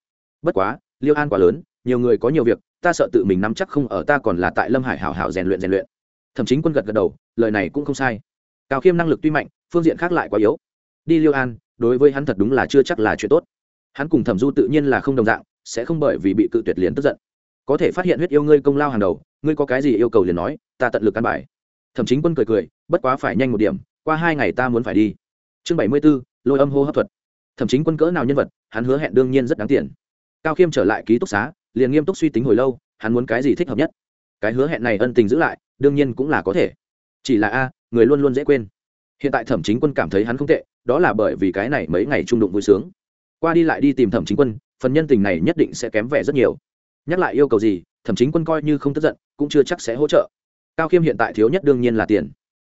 Bất quá, liêu an quá lớn, nhiều người có nhiều việc, ta sợ tự mình nắm chắc không ở ta còn là tại lâm hải hảo hảo rèn luyện rèn luyện. Thậm chính quân gật gật đầu, lời này cũng không sai. Cao khiêm năng lực tuy mạnh phương diện khác lại quá yếu. Đi liêu an, đối với hắn thật đúng là chưa chắc là chuyện tốt. Hắn cùng thẩm du tự nhiên là không đồng dạng, sẽ không bởi vì bị cự tuyệt liền tức giận. Có thể phát hiện huyết yêu ngươi công lao hàng đầu, ngươi có cái gì yêu cầu liền nói, ta tận lực căn bài. Thậm chí quân cười cười, bất quá phải nhanh một điểm, qua hai ngày ta muốn phải đi. Chương bảy mươi b ố lôi âm hô hấp thuật. Thậm chí quân cỡ nào nhân vật, hắn hứa hẹn đương nhiên rất đáng tiền. Cao khiêm trở lại ký túc xá, liền nghiêm túc suy tính hồi lâu, hắn muốn cái gì thích hợp nhất. Cái hứa hẹn này ân tình giữ lại, đương nhiên cũng là có thể. Chỉ là a, người luôn luôn dễ quên hiện tại thẩm chính quân cảm thấy hắn không tệ, đó là bởi vì cái này mấy ngày trung đụng vui sướng. Qua đi lại đi tìm thẩm chính quân, phần nhân tình này nhất định sẽ kém vẻ rất nhiều. Nhắc lại yêu cầu gì, thẩm chính quân coi như không tức giận, cũng chưa chắc sẽ hỗ trợ. Cao khiêm hiện tại thiếu nhất đương nhiên là tiền.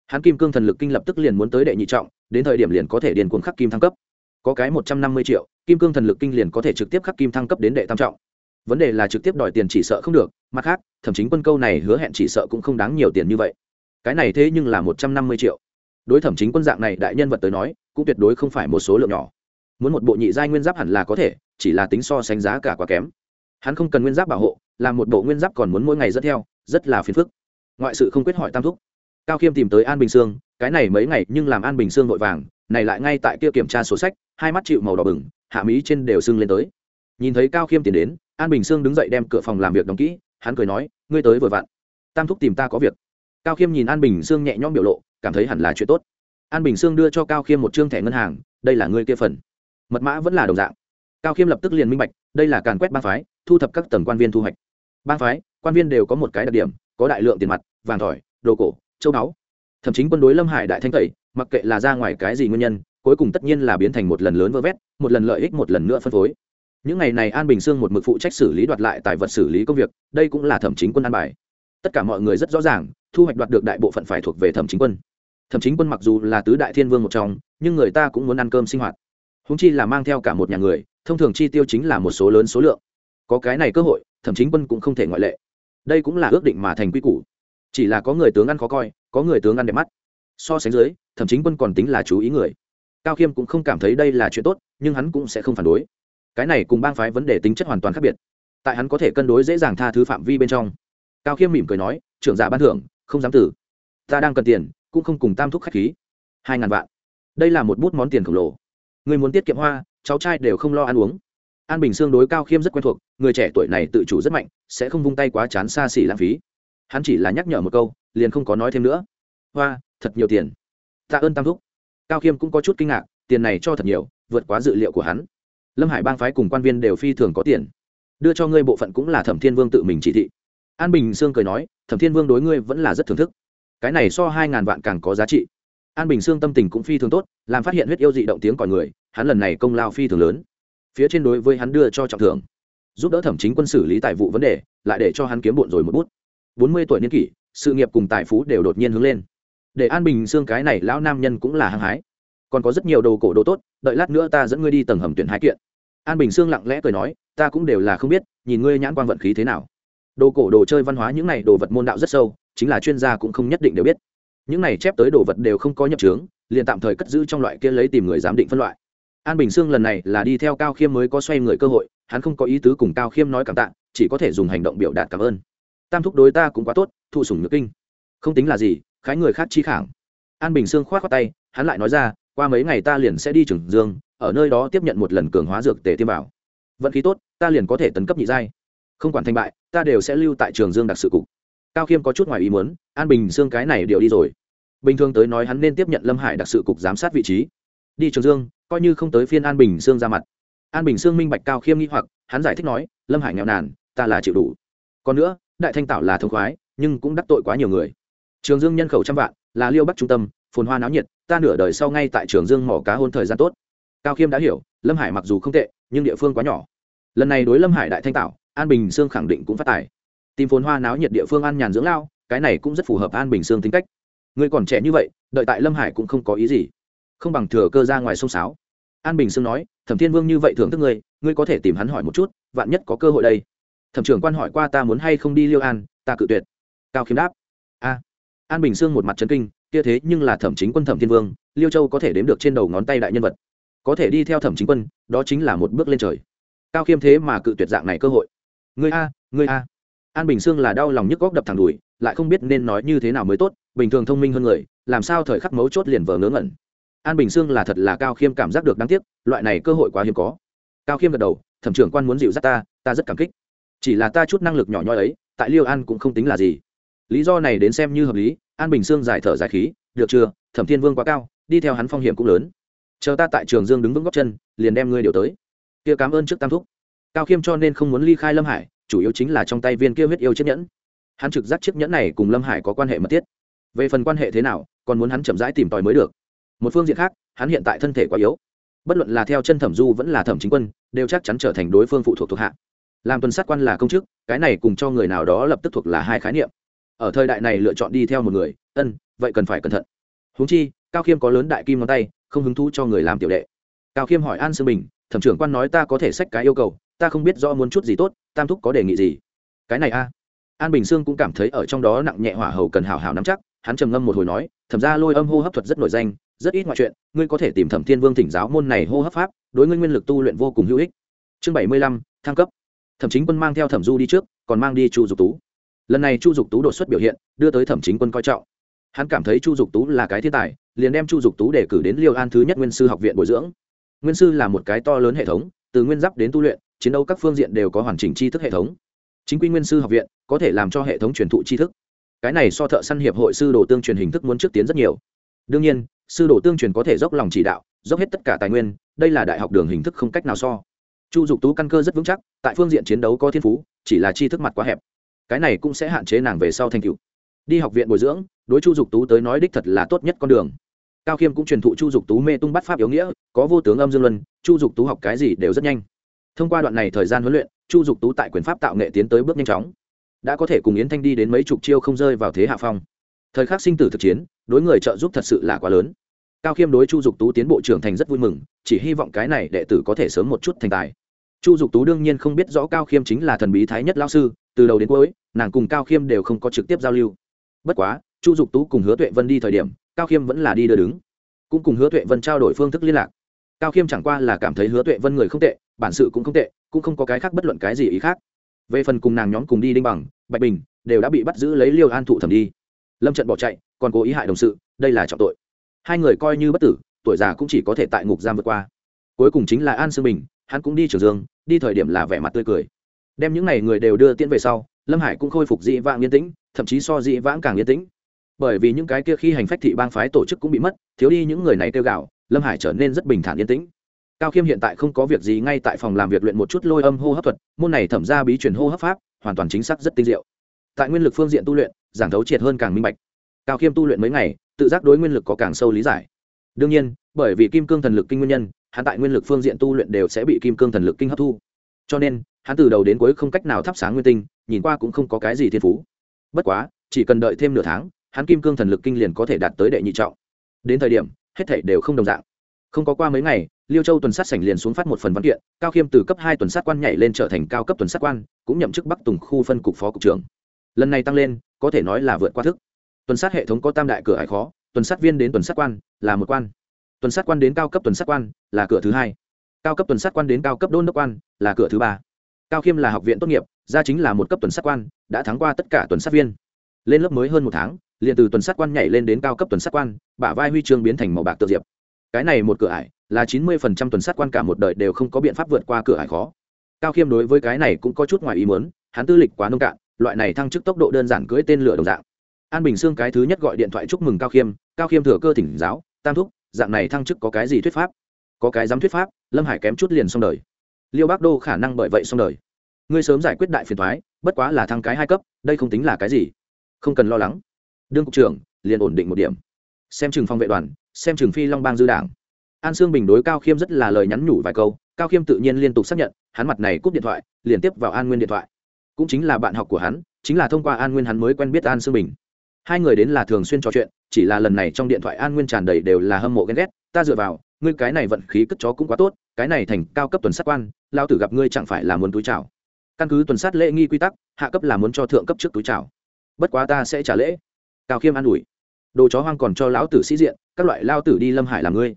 Hắn kim cương thần lực kinh lập tức liền muốn tới đệ nhị trọng, đến thời điểm liền có thể điền cuồng khắc kim thăng cấp. Có cái một trăm năm mươi triệu, kim cương thần lực kinh liền có thể trực tiếp khắc kim thăng cấp đến đệ tam trọng. Vấn đề là trực tiếp đòi tiền chỉ sợ không được, mặt khác thậm chính quân câu này hứa hẹn chỉ sợ cũng không đáng nhiều tiền như vậy. Cái này thế nhưng là một trăm năm mươi triệu đối thẩm chính quân dạng này đại nhân vật tới nói, cũng tuyệt đối không phải một số lượng nhỏ. Muốn một bộ nhị giai nguyên giáp hẳn là có thể, chỉ là tính so sánh giá cả quá kém. Hắn không cần nguyên giáp bảo hộ, làm một bộ nguyên giáp còn muốn mỗi ngày dẫn theo, rất là phiền phức. Ngoại sự không quyết hỏi tam thúc. Cao khiêm tìm tới an bình sương, cái này mấy ngày nhưng làm an bình sương vội vàng, này lại ngay tại kia kiểm tra sổ sách, hai mắt chịu màu đỏ bừng, hạ mí trên đều sưng lên tới. Nhìn thấy cao khiêm tiến đến, an bình sương đứng dậy đem cửa phòng làm việc đóng kỹ, hắn cười nói, ngươi tới vừa vặn. Tam thúc tìm ta có việc. Cao khiêm nhìn an bình sương nhẹ nhõm biểu lộ cảm thấy hẳn là chuyện tốt. An bình sương đưa cho cao khiêm một chương thẻ ngân hàng, đây là ngươi kia phần. Mật mã vẫn là đồng dạng. Cao khiêm lập tức liền minh bạch, đây là càn quét bang phái, thu thập các tầng quan viên thu hoạch. Bang phái, quan viên đều có một cái đặc điểm, có đại lượng tiền mặt, vàng thỏi, đồ cổ, châu báu. Thậm chí quân đối lâm hải đại thanh tẩy, mặc kệ là ra ngoài cái gì nguyên nhân, cuối cùng tất nhiên là biến thành một lần lớn vơ vét, một lần lợi ích, một lần nữa phân phối. Những ngày này an bình sương một mực phụ trách xử lý đoạt lại tài vật xử lý công việc, đây cũng là thẩm chính quân an bài. Tất cả mọi người rất rõ ràng, thu hoạch đoạt được đại bộ phận phải thuộc về thẩm chính quân thậm chính quân mặc dù là tứ đại thiên vương một trong, nhưng người ta cũng muốn ăn cơm sinh hoạt. Húng chi là mang theo cả một nhà người, thông thường chi tiêu chính là một số lớn số lượng. Có cái này cơ hội, thậm chính quân cũng không thể ngoại lệ. Đây cũng là ước định mà thành quy củ. Chỉ là có người tướng ăn khó coi, có người tướng ăn đẹp mắt. So sánh dưới, thậm chính quân còn tính là chú ý người. Cao khiêm cũng không cảm thấy đây là chuyện tốt, nhưng hắn cũng sẽ không phản đối. Cái này cùng bang phái vấn đề tính chất hoàn toàn khác biệt. Tại hắn có thể cân đối dễ dàng tha thứ phạm vi bên trong. Cao khiêm mỉm cười nói, trưởng giả ban thưởng, không dám tử. Ta đang cần tiền cũng không cùng tam thúc khách khí. Hai ngàn vạn. Đây là một bút món tiền khổng lồ. Người muốn tiết kiệm hoa, cháu trai đều không lo ăn uống. An bình xương đối cao khiêm rất quen thuộc, người trẻ tuổi này tự chủ rất mạnh, sẽ không vung tay quá chán xa xỉ lãng phí. Hắn chỉ là nhắc nhở một câu, liền không có nói thêm nữa. Hoa, thật nhiều tiền. Tạ ơn tam thúc. Cao khiêm cũng có chút kinh ngạc, tiền này cho thật nhiều, vượt quá dự liệu của hắn. Lâm hải bang phái cùng quan viên đều phi thường có tiền. Đưa cho ngươi bộ phận cũng là thẩm thiên vương tự mình chỉ thị. An bình sương cười nói, thẩm thiên vương đối ngươi vẫn là rất thưởng thức cái này so hai ngàn vạn càng có giá trị. An bình sương tâm tình cũng phi thường tốt, làm phát hiện huyết yêu dị động tiếng còi người, hắn lần này công lao phi thường lớn. Phía trên đối với hắn đưa cho trọng thưởng. Giúp đỡ thẩm chính quân xử lý tài vụ vấn đề, lại để cho hắn kiếm bộn rồi một bút. Bốn mươi tuổi niên kỷ, sự nghiệp cùng tài phú đều đột nhiên hướng lên. Để an bình xương cái này lão nam nhân cũng là hăng hái. Còn có rất nhiều đồ cổ đồ tốt, đợi lát nữa ta dẫn ngươi đi tầng hầm tuyển hai kiện. An bình xương lặng lẽ cười nói, ta cũng đều là không biết, nhìn ngươi nhãn quan vận khí thế nào. Đồ cổ đồ chơi văn hóa những này đồ vật môn đạo rất sâu chính là chuyên gia cũng không nhất định đều biết. Những này chép tới đồ vật đều không có nhập trướng liền tạm thời cất giữ trong loại kia lấy tìm người giám định phân loại. An bình sương lần này là đi theo cao khiêm mới có xoay người cơ hội, hắn không có ý tứ cùng cao khiêm nói cảm tạ, chỉ có thể dùng hành động biểu đạt cảm ơn. Tam thúc đối ta cũng quá tốt, thụ sủng nhược kinh. Không tính là gì, khái người khác chi khảng. An bình sương k h o á t khoác tay, hắn lại nói ra, qua mấy ngày ta liền sẽ đi trường dương, ở nơi đó tiếp nhận một lần cường hóa dược tề tiêm bảo. Vận khí tốt, ta liền có thể tấn cấp nhị giai. Không quản thành bại, ta đều sẽ lưu tại trường dương đặc sự cục cao khiêm có chút ngoài ý muốn, an bình xương cái này điều đi rồi. Bình thường tới nói hắn nên tiếp nhận lâm hải đặc sự cục giám sát vị trí. Đi trường dương, coi như không tới phiên an bình sương ra mặt. An bình sương minh bạch cao khiêm nghĩ hoặc, hắn giải thích nói, lâm hải nghèo nàn, ta là chịu đủ. Còn nữa, đại thanh tạo là thông khoái, nhưng cũng đắc tội quá nhiều người. Trường dương nhân khẩu trăm vạn, là liêu bắc trung tâm, phồn hoa náo nhiệt, ta nửa đời sau ngay tại trường dương mỏ cá hôn thời gian tốt. Cao khiêm đã hiểu, lâm hải mặc dù không tệ, nhưng địa phương quá nhỏ. Lần này đối lâm hải đại thanh tạo an bình sương khẳng định cũng phát tài tìm phồn hoa náo nhiệt địa phương an nhàn dưỡng lao, cái này cũng rất phù hợp an bình sương tính cách. Người còn trẻ như vậy, đợi tại lâm hải cũng không có ý gì. Không bằng thừa cơ ra ngoài sông sáo. An bình sương nói, thẩm thiên vương như vậy thưởng thức ngươi ngươi có thể tìm hắn hỏi một chút, vạn nhất có cơ hội đây. Thẩm trưởng quan hỏi qua ta muốn hay không đi liêu an, ta cự tuyệt. Cao khiêm đáp, a. An bình sương một mặt trấn kinh, kia thế nhưng là thẩm chính quân thẩm thiên vương, liêu châu có thể đếm được trên đầu ngón tay đại nhân vật. Có thể đi theo thẩm chính quân, đó chính là một bước lên trời. Cao khiêm thế mà cự tuyệt dạng này cơ hội. Ngươi a ngươi a an bình sương là đau lòng nhức góc đập thẳng đùi, lại không biết nên nói như thế nào mới tốt, bình thường thông minh hơn người, làm sao thời khắc mấu chốt liền vờ ngớ ngẩn. An bình sương là thật là cao khiêm cảm giác được đáng tiếc, loại này cơ hội quá hiếm có. Cao khiêm gật đầu, thẩm trưởng quan muốn dịu dắt ta ta rất cảm kích. Chỉ là ta chút năng lực nhỏ nhoi ấy, tại liêu an cũng không tính là gì. Lý do này đến xem như hợp lý, an bình sương giải thở giải khí, được chưa, thẩm thiên vương quá cao, đi theo hắn phong hiểm cũng lớn. Chờ ta tại trường dương đứng vững góc chân, liền đem ngươi điều tới. Kia cảm ơn trước tam thúc. Cao khiêm cho nên không muốn ly khai lâm hải chủ yếu chính là trong tay viên kia huyết yêu chiếc nhẫn. Hắn trực giác chiếc nhẫn này cùng lâm hải có quan hệ mật thiết. Về phần quan hệ thế nào, còn muốn hắn chậm rãi tìm tòi mới được. Một phương diện khác, hắn hiện tại thân thể quá yếu. Bất luận là theo chân thẩm du vẫn là thẩm chính quân, đều chắc chắn trở thành đối phương phụ thuộc thuộc hạ. Làm tuần sát quan là công chức, cái này cùng cho người nào đó lập tức thuộc là hai khái niệm. Ở thời đại này lựa chọn đi theo một người, ân, vậy cần phải cẩn thận. Húng chi, cao khiêm có lớn đại kim ngón tay, không hứng thú cho người làm tiểu đệ. Cao khiêm hỏi an sương bình, thẩm trưởng quan nói ta có thể xách cái yêu cầu ta không biết rõ muốn chút gì tốt, tam thúc có đề nghị gì? Cái này a. An bình sương cũng cảm thấy ở trong đó nặng nhẹ hỏa hầu cần hào hào nắm chắc, hắn trầm ngâm một hồi nói thẩm ra lôi âm hô hấp thuật rất nổi danh, rất ít ngoại chuyện, ngươi có thể tìm thẩm thiên vương thỉnh giáo môn này hô hấp pháp, đối ngươi nguyên lực tu luyện vô cùng hữu ích. Chương bảy mươi lăm, thăng cấp. Thẩm chính quân mang theo thẩm du đi trước, còn mang đi chu dục tú. Lần này chu dục tú đột xuất biểu hiện, đưa tới thẩm chính quân coi trọng. Hắn cảm thấy chu dục tú là cái thiên tài, liền đem chu dục tú để cử đến liêu an thứ nhất nguyên sư học viện bồi dưỡng. Nguyên sư là một cái to lớn hệ thống, từ nguyên giáp đến tu luyện chiến đấu các phương diện đều có hoàn chỉnh tri thức hệ thống. Chính quy nguyên sư học viện có thể làm cho hệ thống truyền thụ tri thức. Cái này so thợ săn hiệp hội sư đồ tương truyền hình thức muốn trước tiến rất nhiều. Đương nhiên, sư đồ tương truyền có thể dốc lòng chỉ đạo, dốc hết tất cả tài nguyên, đây là đại học đường hình thức không cách nào so. Chu dục tú căn cơ rất vững chắc, tại phương diện chiến đấu có thiên phú, chỉ là chi thức mặt quá hẹp. Cái này cũng sẽ hạn chế nàng về sau thành cựu đi học viện bồi dưỡng, đối chu dục tú tới nói đích thật là tốt nhất con đường. Cao khiêm cũng truyền thụ chu dục tú mê tung bắt pháp yếu nghĩa, có vô tướng âm dương luân, chu dục tú học cái gì đều rất nhanh thông qua đoạn này thời gian huấn luyện, chu dục tú tại quyền pháp tạo nghệ tiến tới bước nhanh chóng. Đã có thể cùng yến thanh đi đến mấy chục chiêu không rơi vào thế hạ phong. Thời khắc sinh tử thực chiến, đối người trợ giúp thật sự là quá lớn. Cao khiêm đối chu dục tú tiến bộ trưởng thành rất vui mừng, chỉ hy vọng cái này đệ tử có thể sớm một chút thành tài. Chu dục tú đương nhiên không biết rõ cao khiêm chính là thần bí thái nhất lao sư, từ đầu đến cuối, nàng cùng cao khiêm đều không có trực tiếp giao lưu. Bất quá, chu dục tú cùng hứa tuệ vân đi thời điểm, cao khiêm vẫn là đi đưa đứng. Cũng cùng hứa tuệ vân trao đổi phương thức liên lạc cao khiêm chẳng qua là cảm thấy hứa tuệ vân người không tệ, bản sự cũng không tệ, cũng không có cái khác bất luận cái gì ý khác. Về phần cùng nàng nhóm cùng đi đinh bằng, bạch bình, đều đã bị bắt giữ lấy liêu an thụ thẩm đi. Lâm trận bỏ chạy, còn cố ý hại đồng sự, đây là trọng tội. Hai người coi như bất tử, tuổi già cũng chỉ có thể tại ngục giam vượt qua. Cuối cùng chính là an sương bình, hắn cũng đi trường dương, đi thời điểm là vẻ mặt tươi cười. Đem những n à y người đều đưa tiễn về sau, lâm hải cũng khôi phục dị vãng yên tĩnh, thậm chí so dị vãng càng yên tĩnh. Bởi vì những cái kia khi hành phách thị bang phái tổ chức cũng bị mất, thiếu đi những người này kêu gạo lâm hải trở nên rất bình thản yên tĩnh. Cao khiêm hiện tại không có việc gì, ngay tại phòng làm việc luyện một chút lôi âm hô hấp thuật, môn này thẩm ra bí truyền hô hấp pháp, hoàn toàn chính xác rất tinh diệu. Tại nguyên lực phương diện tu luyện, giảng thấu triệt hơn càng minh bạch. Cao khiêm tu luyện mấy ngày, tự giác đối nguyên lực có càng sâu lý giải. Đương nhiên, bởi vì kim cương thần lực kinh nguyên nhân, hắn tại nguyên lực phương diện tu luyện đều sẽ bị kim cương thần lực kinh hấp thu. Cho nên, hắn từ đầu đến cuối không cách nào thắp sáng nguyên tinh, nhìn qua cũng không có cái gì thiên phú. Bất quá, chỉ cần đợi thêm nửa tháng, hắn kim cương thần lực kinh liền có thể đạt tới đệ nhị trọng. Đến thời điểm hết thảy đều không đồng dạng. Không có qua mấy ngày, liêu châu tuần sát sảnh liền xuống phát một phần văn kiện, cao khiêm từ cấp hai tuần sát quan nhảy lên trở thành cao cấp tuần sát quan, cũng nhậm chức bắc tùng khu phân cục phó cục trưởng. Lần này tăng lên, có thể nói là vượt qua thức. Tuần sát hệ thống có tam đại cửa hải khó, tuần sát viên đến tuần sát quan, là một quan. Tuần sát quan đến cao cấp tuần sát quan, là cửa thứ hai. Cao cấp tuần sát quan đến cao cấp đôn đốc quan, là cửa thứ ba. Cao khiêm là học viện tốt nghiệp ra chính là một cấp tuần sát quan, đã thắng qua tất cả tuần sát viên. Lên lớp mới hơn một tháng liền từ tuần sát quan nhảy lên đến cao cấp tuần sát quan, bả vai huy chương biến thành màu bạc tự diệp. Cái này một cửa ải là chín mươi phần trăm tuần sát quan cả một đời đều không có biện pháp vượt qua cửa ải khó. Cao khiêm đối với cái này cũng có chút ngoài ý muốn, hắn tư lịch quá nông cạn, loại này thăng chức tốc độ đơn giản cưỡi tên lửa đồng dạng. An bình sương cái thứ nhất gọi điện thoại chúc mừng cao khiêm cao khiêm thừa cơ thỉnh giáo, tam thúc, dạng này thăng chức có cái gì thuyết pháp? Có cái dám thuyết pháp, lâm hải kém chút liền xong đời. Liêu bác đô khả năng bởi vậy xong đời. Ngươi sớm giải quyết đại phiền thoái, bất quá là thăng cái hai cấp, đây không tính là cái gì. Không cần lo lắng đương cục trưởng, liền ổn định một điểm. Xem chừng phong vệ đoàn, xem chừng phi long bang dư đảng. An sương bình đối cao khiêm rất là lời nhắn nhủ vài câu, cao khiêm tự nhiên liên tục xác nhận, hắn mặt này cúp điện thoại, liền tiếp vào an nguyên điện thoại. Cũng chính là bạn học của hắn, chính là thông qua an nguyên hắn mới quen biết an sương bình. Hai người đến là thường xuyên trò chuyện, chỉ là lần này trong điện thoại an nguyên tràn đầy đều là hâm mộ ghen ghét, ta dựa vào, ngươi cái này vận khí cất chó cũng quá tốt, cái này thành cao cấp tuần sát quan, lao tử gặp ngươi chẳng phải là muốn túi chào. Căn cứ tuần sát lễ nghi quy tắc, hạ cấp là muốn cho thượng cấp trước túi chào. Bất quá ta sẽ trả lễ cao khiêm an ủi. Đồ chó hoang còn cho lão tử sĩ diện, các loại lao tử đi lâm hải làm ngươi.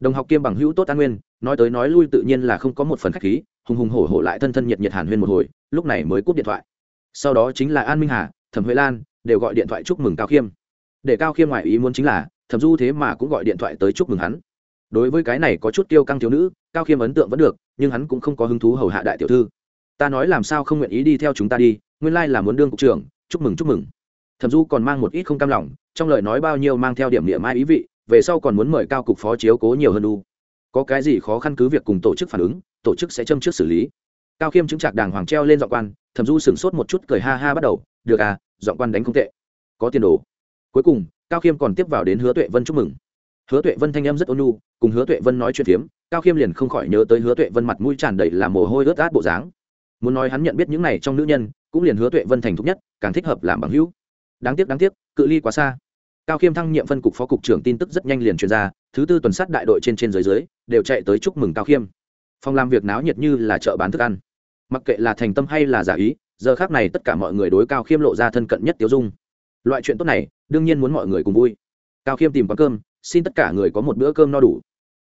Đồng học kiêm bằng hữu tốt an nguyên, nói tới nói lui tự nhiên là không có một phần khách khí, hùng hùng hổ hổ lại thân thân nhiệt nhiệt hàn huyên một hồi, lúc này mới cúp điện thoại. Sau đó chính là an minh hà, thẩm huệ lan, đều gọi điện thoại chúc mừng cao khiêm. Để cao khiêm ngoại ý muốn chính là, thẩm du thế mà cũng gọi điện thoại tới chúc mừng hắn. Đối với cái này có chút tiêu căng thiếu nữ, cao khiêm ấn tượng vẫn được, nhưng hắn cũng không có hứng thú hầu hạ đại tiểu thư. Ta nói làm sao không nguyện ý đi theo chúng ta đi, nguyên lai là muốn đương cục trưởng, chúc mừng chúc mừng thẩm du còn mang một ít không cam lòng, trong lời nói bao nhiêu mang theo điểm địa mai ý vị, về sau còn muốn mời cao cục phó chiếu cố nhiều hơn u. có cái gì khó khăn cứ việc cùng tổ chức phản ứng, tổ chức sẽ châm trước xử lý. Cao khiêm chứng trạc đàng hoàng treo lên dọn quan, thẩm du sửng sốt một chút cười ha ha bắt đầu, được à dọn quan đánh không tệ. Có tiền đồ. Cuối cùng, cao khiêm còn tiếp vào đến hứa tuệ vân chúc mừng. Hứa tuệ vân thanh em rất ôn nhu, cùng hứa tuệ vân nói chuyện phiếm, cao khiêm liền không khỏi nhớ tới hứa tuệ vân mặt mũi tràn đầy là mồ hôi ướt át bộ dáng. Muốn nói hắn nhận biết những này trong nữ nhân, cũng liền hứa tuệ vân thành thục nhất, càng thích hợp làm bằng hữu đáng tiếc đáng tiếc, cự ly quá xa. Cao khiêm thăng nhiệm phân cục phó cục trưởng tin tức rất nhanh liền truyền ra, thứ tư tuần sát đại đội trên trên dưới dưới, đều chạy tới chúc mừng cao khiêm. Phòng làm việc náo nhiệt như là chợ bán thức ăn. Mặc kệ là thành tâm hay là giả ý, giờ khác này tất cả mọi người đối cao khiêm lộ ra thân cận nhất tiêu dung. Loại chuyện tốt này, đương nhiên muốn mọi người cùng vui. Cao khiêm tìm quán cơm, xin tất cả người có một bữa cơm no đủ.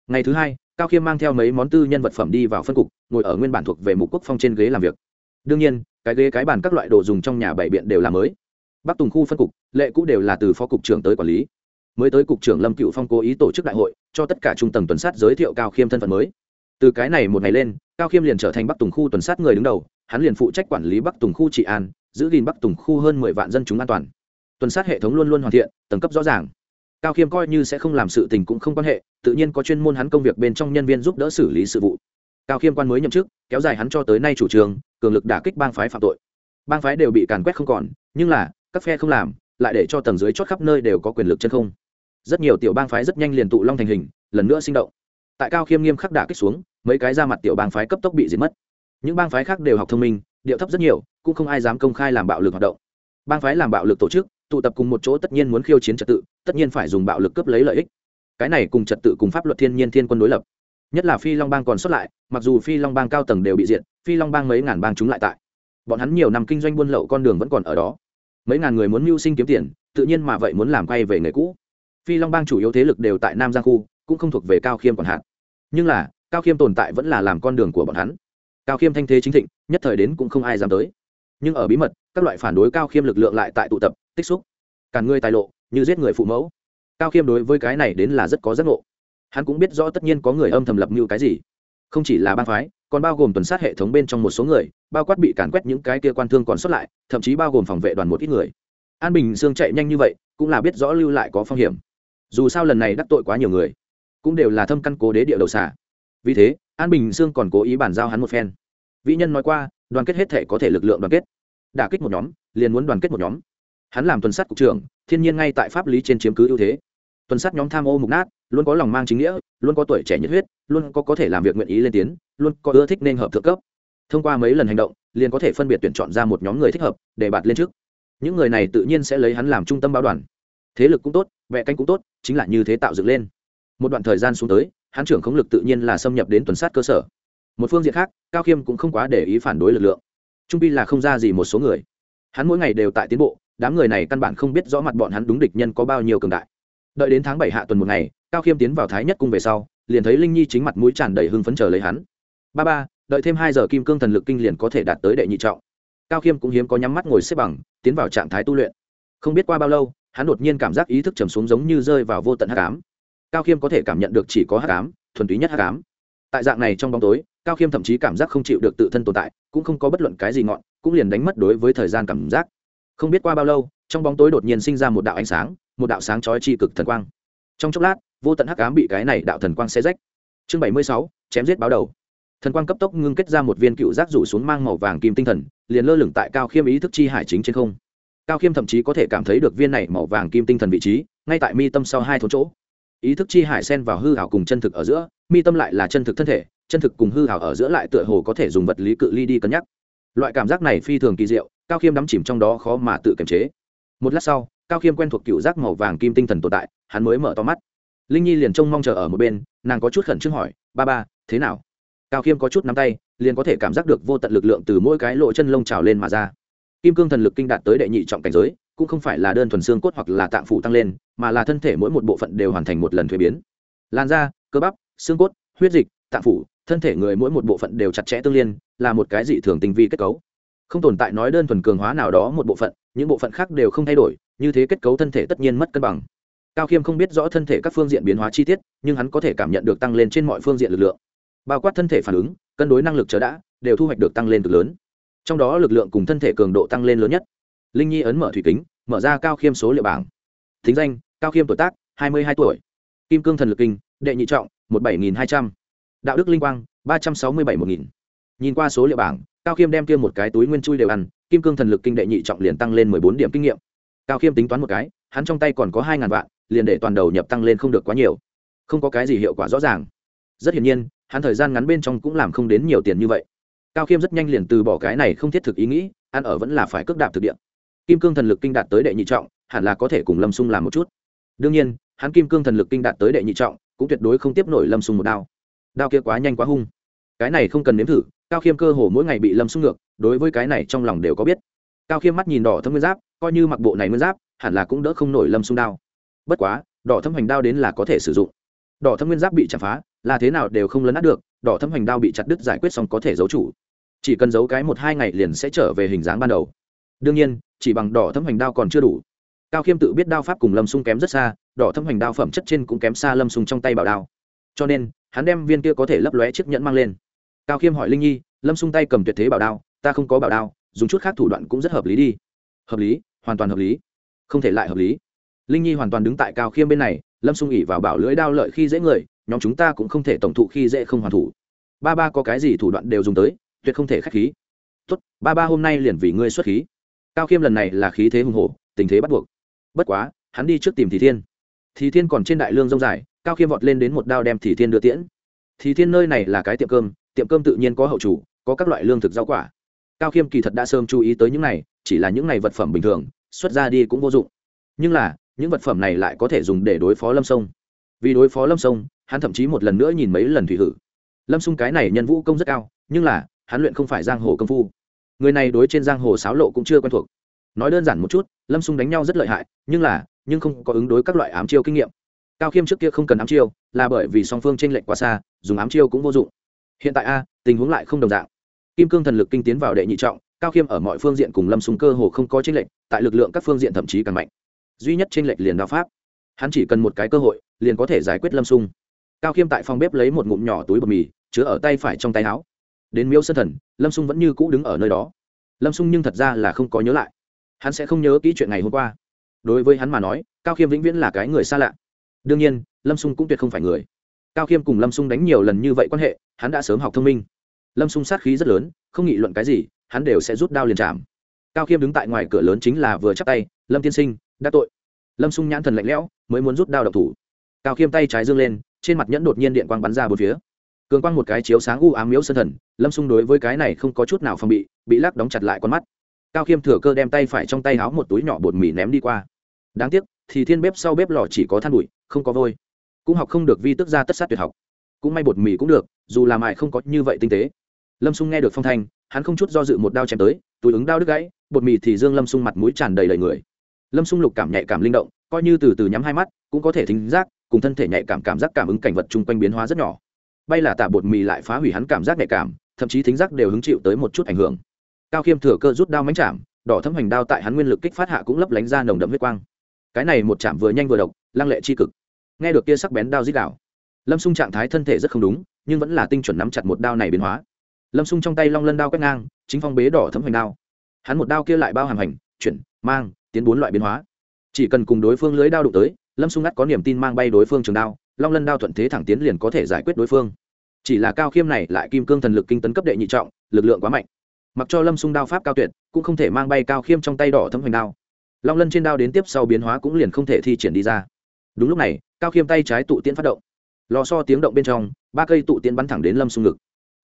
Ngày thứ hai, cao khiêm mang theo mấy món tư nhân vật phẩm đi vào phân cục, ngồi ở nguyên bản thuộc về mục quốc phong trên ghế làm việc. Đương nhiên, cái ghế, cái bàn các loại đồ dùng trong nhà bảy biện đều là mới bắc tùng khu phân cục, lệ cũ đều là từ phó cục trưởng tới quản lý. Mới tới cục trưởng lâm cựu phong cố ý tổ chức đại hội, cho tất cả trung tầng tuần sát giới thiệu cao khiêm thân phận mới. Từ cái này một ngày lên, cao khiêm liền trở thành bắc tùng khu tuần sát người đứng đầu, hắn liền phụ trách quản lý bắc tùng khu trị an, giữ gìn bắc tùng khu hơn mười vạn dân chúng an toàn. Tuần sát hệ thống luôn luôn hoàn thiện, tầng cấp rõ ràng. Cao khiêm coi như sẽ không làm sự tình cũng không quan hệ, tự nhiên có chuyên môn hắn công việc bên trong nhân viên giúp đỡ xử lý sự vụ. Cao khiêm quan mới nhậm chức, kéo dài hắn cho tới nay chủ trường cường lực đả kích bang phái phạm tội. Bang phái đều bị càn quét không còn, nhưng là các phe không làm, lại để cho tầng dưới chót khắp nơi đều có quyền lực chân không. Rất nhiều tiểu bang phái rất nhanh liền tụ long thành hình, lần nữa sinh động. Tại cao khiêm nghiêm khắc đả kích xuống, mấy cái ra mặt tiểu bang phái cấp tốc bị diệt mất. Những bang phái khác đều học thông minh, điệu thấp rất nhiều, cũng không ai dám công khai làm bạo lực hoạt động. Bang phái làm bạo lực tổ chức, tụ tập cùng một chỗ tất nhiên muốn khiêu chiến trật tự, tất nhiên phải dùng bạo lực cướp lấy lợi ích. Cái này cùng trật tự cùng pháp luật thiên nhiên thiên quân đối lập. Nhất là phi long bang còn xuất lại, mặc dù phi long bang cao tầng đều bị diệt, phi long bang mấy ngàn bang chúng lại tại. Bọn hắn nhiều năm kinh doanh buôn lậu con đường vẫn còn ở đó mấy ngàn người muốn mưu sinh kiếm tiền, tự nhiên mà vậy muốn làm quay về nghề cũ. Phi long bang chủ yếu thế lực đều tại nam giang khu, cũng không thuộc về cao khiêm còn hạn nhưng là, cao khiêm tồn tại vẫn là làm con đường của bọn hắn. Cao khiêm thanh thế chính thịnh, nhất thời đến cũng không ai dám tới. Nhưng ở bí mật, các loại phản đối cao khiêm lực lượng lại tại tụ tập, tích xúc. Càn ngươi tài lộ, như giết người phụ mẫu. Cao khiêm đối với cái này đến là rất có giác ngộ. Hắn cũng biết rõ tất nhiên có người âm thầm lập mưu cái gì. Không chỉ là bang phái còn bao gồm tuần sát hệ thống bên trong một số người, bao quát bị càn quét những cái kia quan thương còn xuất lại, thậm chí bao gồm phòng vệ đoàn một ít người. An bình sương chạy nhanh như vậy, cũng là biết rõ lưu lại có phong hiểm. Dù sao lần này đắc tội quá nhiều người, cũng đều là thâm căn cố đế địa đầu xả vì thế, an bình sương còn cố ý bàn giao hắn một phen. Vĩ nhân nói qua, đoàn kết hết thể có thể lực lượng đoàn kết. Đả kích một nhóm, liền muốn đoàn kết một nhóm. Hắn làm tuần sát cục trưởng, thiên nhiên ngay tại pháp lý trên chiếm cứ ưu thế. Tuần sát nhóm tham ô mục nát luôn có lòng mang chính nghĩa, luôn có tuổi trẻ nhiệt huyết, luôn có có thể làm việc nguyện ý lên tiến luôn có ưa thích nên hợp thượng cấp. Thông qua mấy lần hành động, liền có thể phân biệt tuyển chọn ra một nhóm người thích hợp để bạt lên trước. Những người này tự nhiên sẽ lấy hắn làm trung tâm báo đoàn. Thế lực cũng tốt, vẽ canh cũng tốt, chính là như thế tạo dựng lên. Một đoạn thời gian xuống tới, hắn trưởng khống lực tự nhiên là xâm nhập đến tuần sát cơ sở. Một phương diện khác, cao khiêm cũng không quá để ý phản đối lực lượng. Trung pi là không ra gì một số người. Hắn mỗi ngày đều tại tiến bộ, đám người này căn bản không biết rõ mặt bọn hắn đúng địch nhân có bao nhiêu cường đại. Đợi đến tháng bảy hạ tuần một ngày cao khiêm tiến vào thái nhất cung về sau, liền thấy linh nhi chính mặt mũi tràn đầy hưng phấn chờ lấy hắn. Ba ba, đợi thêm hai giờ kim cương thần lực kinh liền có thể đạt tới đệ nhị trọng. Cao khiêm cũng hiếm có nhắm mắt ngồi xếp bằng, tiến vào trạng thái tu luyện. Không biết qua bao lâu, hắn đột nhiên cảm giác ý thức trầm xuống giống như rơi vào vô tận hát cám cao khiêm có thể cảm nhận được chỉ có hát cám thuần túy nhất hát cám tại dạng này trong bóng tối, cao khiêm thậm chí cảm giác không chịu được tự thân tồn tại, cũng không có bất luận cái gì ngọn, cũng liền đánh mất đối với thời gian cảm giác. Không biết qua bao lâu, trong bóng tối đột nhiên sinh ra một đạo ánh sáng, một đạo sáng chói tri cực thần quang. Trong chốc lát vô tận hắc ám bị cái này đạo thần quang xe rách. Chương bảy mươi sáu, chém giết báo đầu. Thần quang cấp tốc ngưng kết ra một viên cựu giác rủ xuống mang màu vàng kim tinh thần, liền lơ lửng tại cao khiêm ý thức chi hải chính trên không. Cao khiêm thậm chí có thể cảm thấy được viên này màu vàng kim tinh thần vị trí, ngay tại mi tâm sau hai thốn chỗ. Ý thức chi hải sen vào hư hảo cùng chân thực ở giữa, mi tâm lại là chân thực thân thể, chân thực cùng hư hảo ở giữa lại tựa hồ có thể dùng vật lý cự ly đi cân nhắc. Loại cảm giác này phi thường kỳ diệu, cao khiêm đắm chìm trong đó khó mà tự kiềm chế. Một lát sau, cao khiêm quen thuộc cựu giác màu vàng kim tinh thần tồn tại, hắn mới mở to mắt linh nhi liền trông mong chờ ở một bên, nàng có chút khẩn trương hỏi, ba ba, thế nào? Cao khiêm có chút nắm tay, liền có thể cảm giác được vô tận lực lượng từ mỗi cái lộ chân lông trào lên mà ra. Kim cương thần lực kinh đạt tới đệ nhị trọng cảnh giới, cũng không phải là đơn thuần xương cốt hoặc là tạng phủ tăng lên, mà là thân thể mỗi một bộ phận đều hoàn thành một lần thuế biến. Lan da, cơ bắp, xương cốt, huyết dịch, tạng phủ, thân thể người mỗi một bộ phận đều chặt chẽ tương liên, là một cái dị thường tinh vi kết cấu. Không tồn tại nói đơn thuần cường hóa nào đó một bộ phận, những bộ phận khác đều không thay đổi, như thế kết cấu thân thể tất nhiên mất cân bằng cao khiêm không biết rõ thân thể các phương diện biến hóa chi tiết, nhưng hắn có thể cảm nhận được tăng lên trên mọi phương diện lực lượng. Bao quát thân thể phản ứng, cân đối năng lực chờ đã, đều thu hoạch được tăng lên cực lớn. Trong đó lực lượng cùng thân thể cường độ tăng lên lớn nhất. Linh nhi ấn mở thủy kính, mở ra cao khiêm số liệu bảng. Thính danh, cao khiêm tuổi tác, hai mươi hai tuổi. Kim cương thần lực kinh, đệ nhị trọng, một bảy nghìn hai trăm. Đạo đức linh quang, ba trăm sáu mươi bảy một nghìn. Nhìn qua số liệu bảng, cao khiêm đem kia một cái túi nguyên chui đều ăn, kim cương thần lực kinh đệ nhị trọng liền tăng lên mười bốn điểm kinh nghiệm cao khiêm tính toán một cái, hắn trong tay còn có hai ngàn vạn, liền để toàn đầu nhập tăng lên không được quá nhiều. Không có cái gì hiệu quả rõ ràng. Rất hiển nhiên, hắn thời gian ngắn bên trong cũng làm không đến nhiều tiền như vậy. Cao khiêm rất nhanh liền từ bỏ cái này không thiết thực ý nghĩ, ăn ở vẫn là phải cước đạp thực địa. Kim cương thần lực kinh đạt tới đệ nhị trọng, hẳn là có thể cùng lâm sung làm một chút. Đương nhiên, hắn kim cương thần lực kinh đạt tới đệ nhị trọng, cũng tuyệt đối không tiếp nổi lâm sung một đao. Đao kia quá nhanh quá hung. Cái này không cần nếm thử, cao khiêm cơ hồ mỗi ngày bị lâm sung ngược, đối với cái này trong lòng đều có biết. Cao khiêm mắt nhìn đỏ thâm nguyên giáp coi như mặc bộ này nguyên giáp, hẳn là cũng đỡ không nổi lâm xung đao. Bất quá, đỏ thâm hoành đao đến là có thể sử dụng. Đỏ thâm nguyên giáp bị chặt phá, là thế nào đều không lấn át được, đỏ thâm hoành đao bị chặt đứt giải quyết xong có thể giấu chủ. Chỉ cần giấu cái một hai ngày liền sẽ trở về hình dáng ban đầu. Đương nhiên, chỉ bằng đỏ thâm hoành đao còn chưa đủ. Cao khiêm tự biết đao pháp cùng lâm sung kém rất xa, đỏ thâm hoành đao phẩm chất trên cũng kém xa lâm sung trong tay bảo đao. Cho nên, hắn đem viên kia có thể lấp lóe chiếc nhẫn mang lên. Cao khiêm hỏi linh nhi, lâm sung tay cầm tuyệt thế bảo đao, ta không có bảo đao, dùng chút khác thủ đoạn cũng rất hợp lý đi. Hợp lý? Hoàn toàn hợp lý. Không thể lại hợp lý. Linh nhi hoàn toàn đứng tại cao khiêm bên này, lâm Xung ỉ vào bảo lưỡi đao lợi khi dễ người, nhóm chúng ta cũng không thể tổng thụ khi dễ không hoàn thủ. Ba ba có cái gì thủ đoạn đều dùng tới, tuyệt không thể k h á c h khí. Tốt, ba ba hôm nay liền vì ngươi xuất khí. Cao khiêm lần này là khí thế hùng hổ, tình thế bắt buộc. Bất quá, hắn đi trước tìm thì thiên. Thì thiên còn trên đại lương rông dài, cao khiêm vọt lên đến một đao đem thì thiên đưa tiễn. Thì thiên nơi này là cái tiệm cơm tiệm cơm tự nhiên có hậu chủ, có các loại lương thực rau quả. Cao khiêm kỳ thật đã sớm chú ý tới những này chỉ là những này vật phẩm bình thường, xuất ra đi cũng vô dụng. Nhưng là, những vật phẩm này lại có thể dùng để đối phó lâm sông. Vì đối phó lâm sông, hắn thậm chí một lần nữa nhìn mấy lần thủy hử. Lâm sung cái này nhân vũ công rất cao, nhưng là, hắn luyện không phải giang hồ công phu. Người này đối trên giang hồ sáo lộ cũng chưa quen thuộc. Nói đơn giản một chút, lâm sung đánh nhau rất lợi hại, nhưng là, nhưng không có ứng đối các loại ám chiêu kinh nghiệm. Cao khiêm trước kia không cần ám chiêu, là bởi vì song phương t r ê n lệch quá xa, dùng ám chiêu cũng vô dụng. Hiện tại a, tình huống lại không đồng dạng. Kim cương thần lực kinh tiến vào đệ nhị trọng cao khiêm ở mọi phương diện cùng lâm Sùng cơ hồ không có tranh lệch, tại lực lượng các phương diện thậm chí càng mạnh. Duy nhất tranh lệch liền đao pháp. Hắn chỉ cần một cái cơ hội, liền có thể giải quyết lâm sung cao khiêm tại phòng bếp lấy một ngụm nhỏ túi bột mì, chứa ở tay phải trong tay áo. Đến miếu sân thần, lâm sung vẫn như cũ đứng ở nơi đó. Lâm sung nhưng thật ra là không có nhớ lại. Hắn sẽ không nhớ kỹ chuyện ngày hôm qua. Đối với hắn mà nói, cao khiêm vĩnh viễn là cái người xa lạ. Đương nhiên, lâm sung cũng tuyệt không phải người. Cao khiêm cùng lâm sung đánh nhiều lần như vậy quan hệ, hắn đã sớm học thông minh. Lâm sung sát khí rất lớn, không nghị luận cái gì hắn đều sẽ rút đao liền chạm. Cao khiêm đứng tại ngoài cửa lớn chính là vừa chắc tay, lâm tiên sinh, đã tội. Lâm sung nhãn thần lạnh lẽo, mới muốn rút đao độc thủ. Cao khiêm tay trái dương lên, trên mặt nhẫn đột nhiên điện quang bắn ra bốn phía. Cường quang một cái chiếu sáng u ám miếu sân thần, lâm sung đối với cái này không có chút nào phòng bị bị lắc đóng chặt lại con mắt. Cao khiêm thừa cơ đem tay phải trong tay háo một túi nhỏ bột mì ném đi qua. Đáng tiếc, thì thiên bếp sau bếp lò chỉ có than bụi, không có vôi. Cũng học không được vi tức ra tất sát tuyệt học. Cũng may bột mì cũng được, dù làm ai không có như vậy tinh tế. Lâm sung nghe được phong thanh hắn không chút do dự một đao chém tới, túi ứng đao đứt gãy, bột mì thì dương lâm sung mặt mũi tràn đầy đầy người. Lâm sung lục cảm nhạy cảm linh động, coi như từ từ nhắm hai mắt, cũng có thể thính giác, cùng thân thể nhạy cảm cảm giác cảm ứng cảnh vật chung quanh biến hóa rất nhỏ. Bay là tả bột mì lại phá hủy hắn cảm giác nhạy cảm, thậm chí thính giác đều hứng chịu tới một chút ảnh hưởng. Cao khiêm thừa cơ rút đao mánh chạm, đỏ thấm hành đao tại hắn nguyên lực kích phát hạ cũng lấp lánh ra nồng đậm huyết quang. Cái này một chạm vừa nhanh vừa độc, lăng lệ chi cực. Nghe được kia sắc bén đao dít đảo lâm sung trạng thái thân thể rất không đúng, nhưng vẫn là tinh chuẩn nắm chặt một đao này biến hóa lâm xung trong tay long lân đao quét ngang, chính phong bế đỏ thấm hoành đao. Hắn một đao kia lại bao hàm hành, chuyển, mang, tiến bốn loại biến hóa. Chỉ cần cùng đối phương lưới đao đụng tới, lâm xung ngắt có niềm tin mang bay đối phương trường đao, long lân đao thuận thế thẳng tiến liền có thể giải quyết đối phương. Chỉ là cao khiêm này lại kim cương thần lực kinh tấn cấp đệ nhị trọng, lực lượng quá mạnh. Mặc cho lâm xung đao pháp cao tuyệt, cũng không thể mang bay cao khiêm trong tay đỏ thấm hoành đao. Long lân trên đao đến tiếp sau biến hóa cũng liền không thể thi triển đi ra. Đúng lúc này, cao khiêm tay trái tụ tiễn phát động. Lò so tiếng động bên trong, ba cây tụ tiễn bắn thẳng đến lâm xung ngực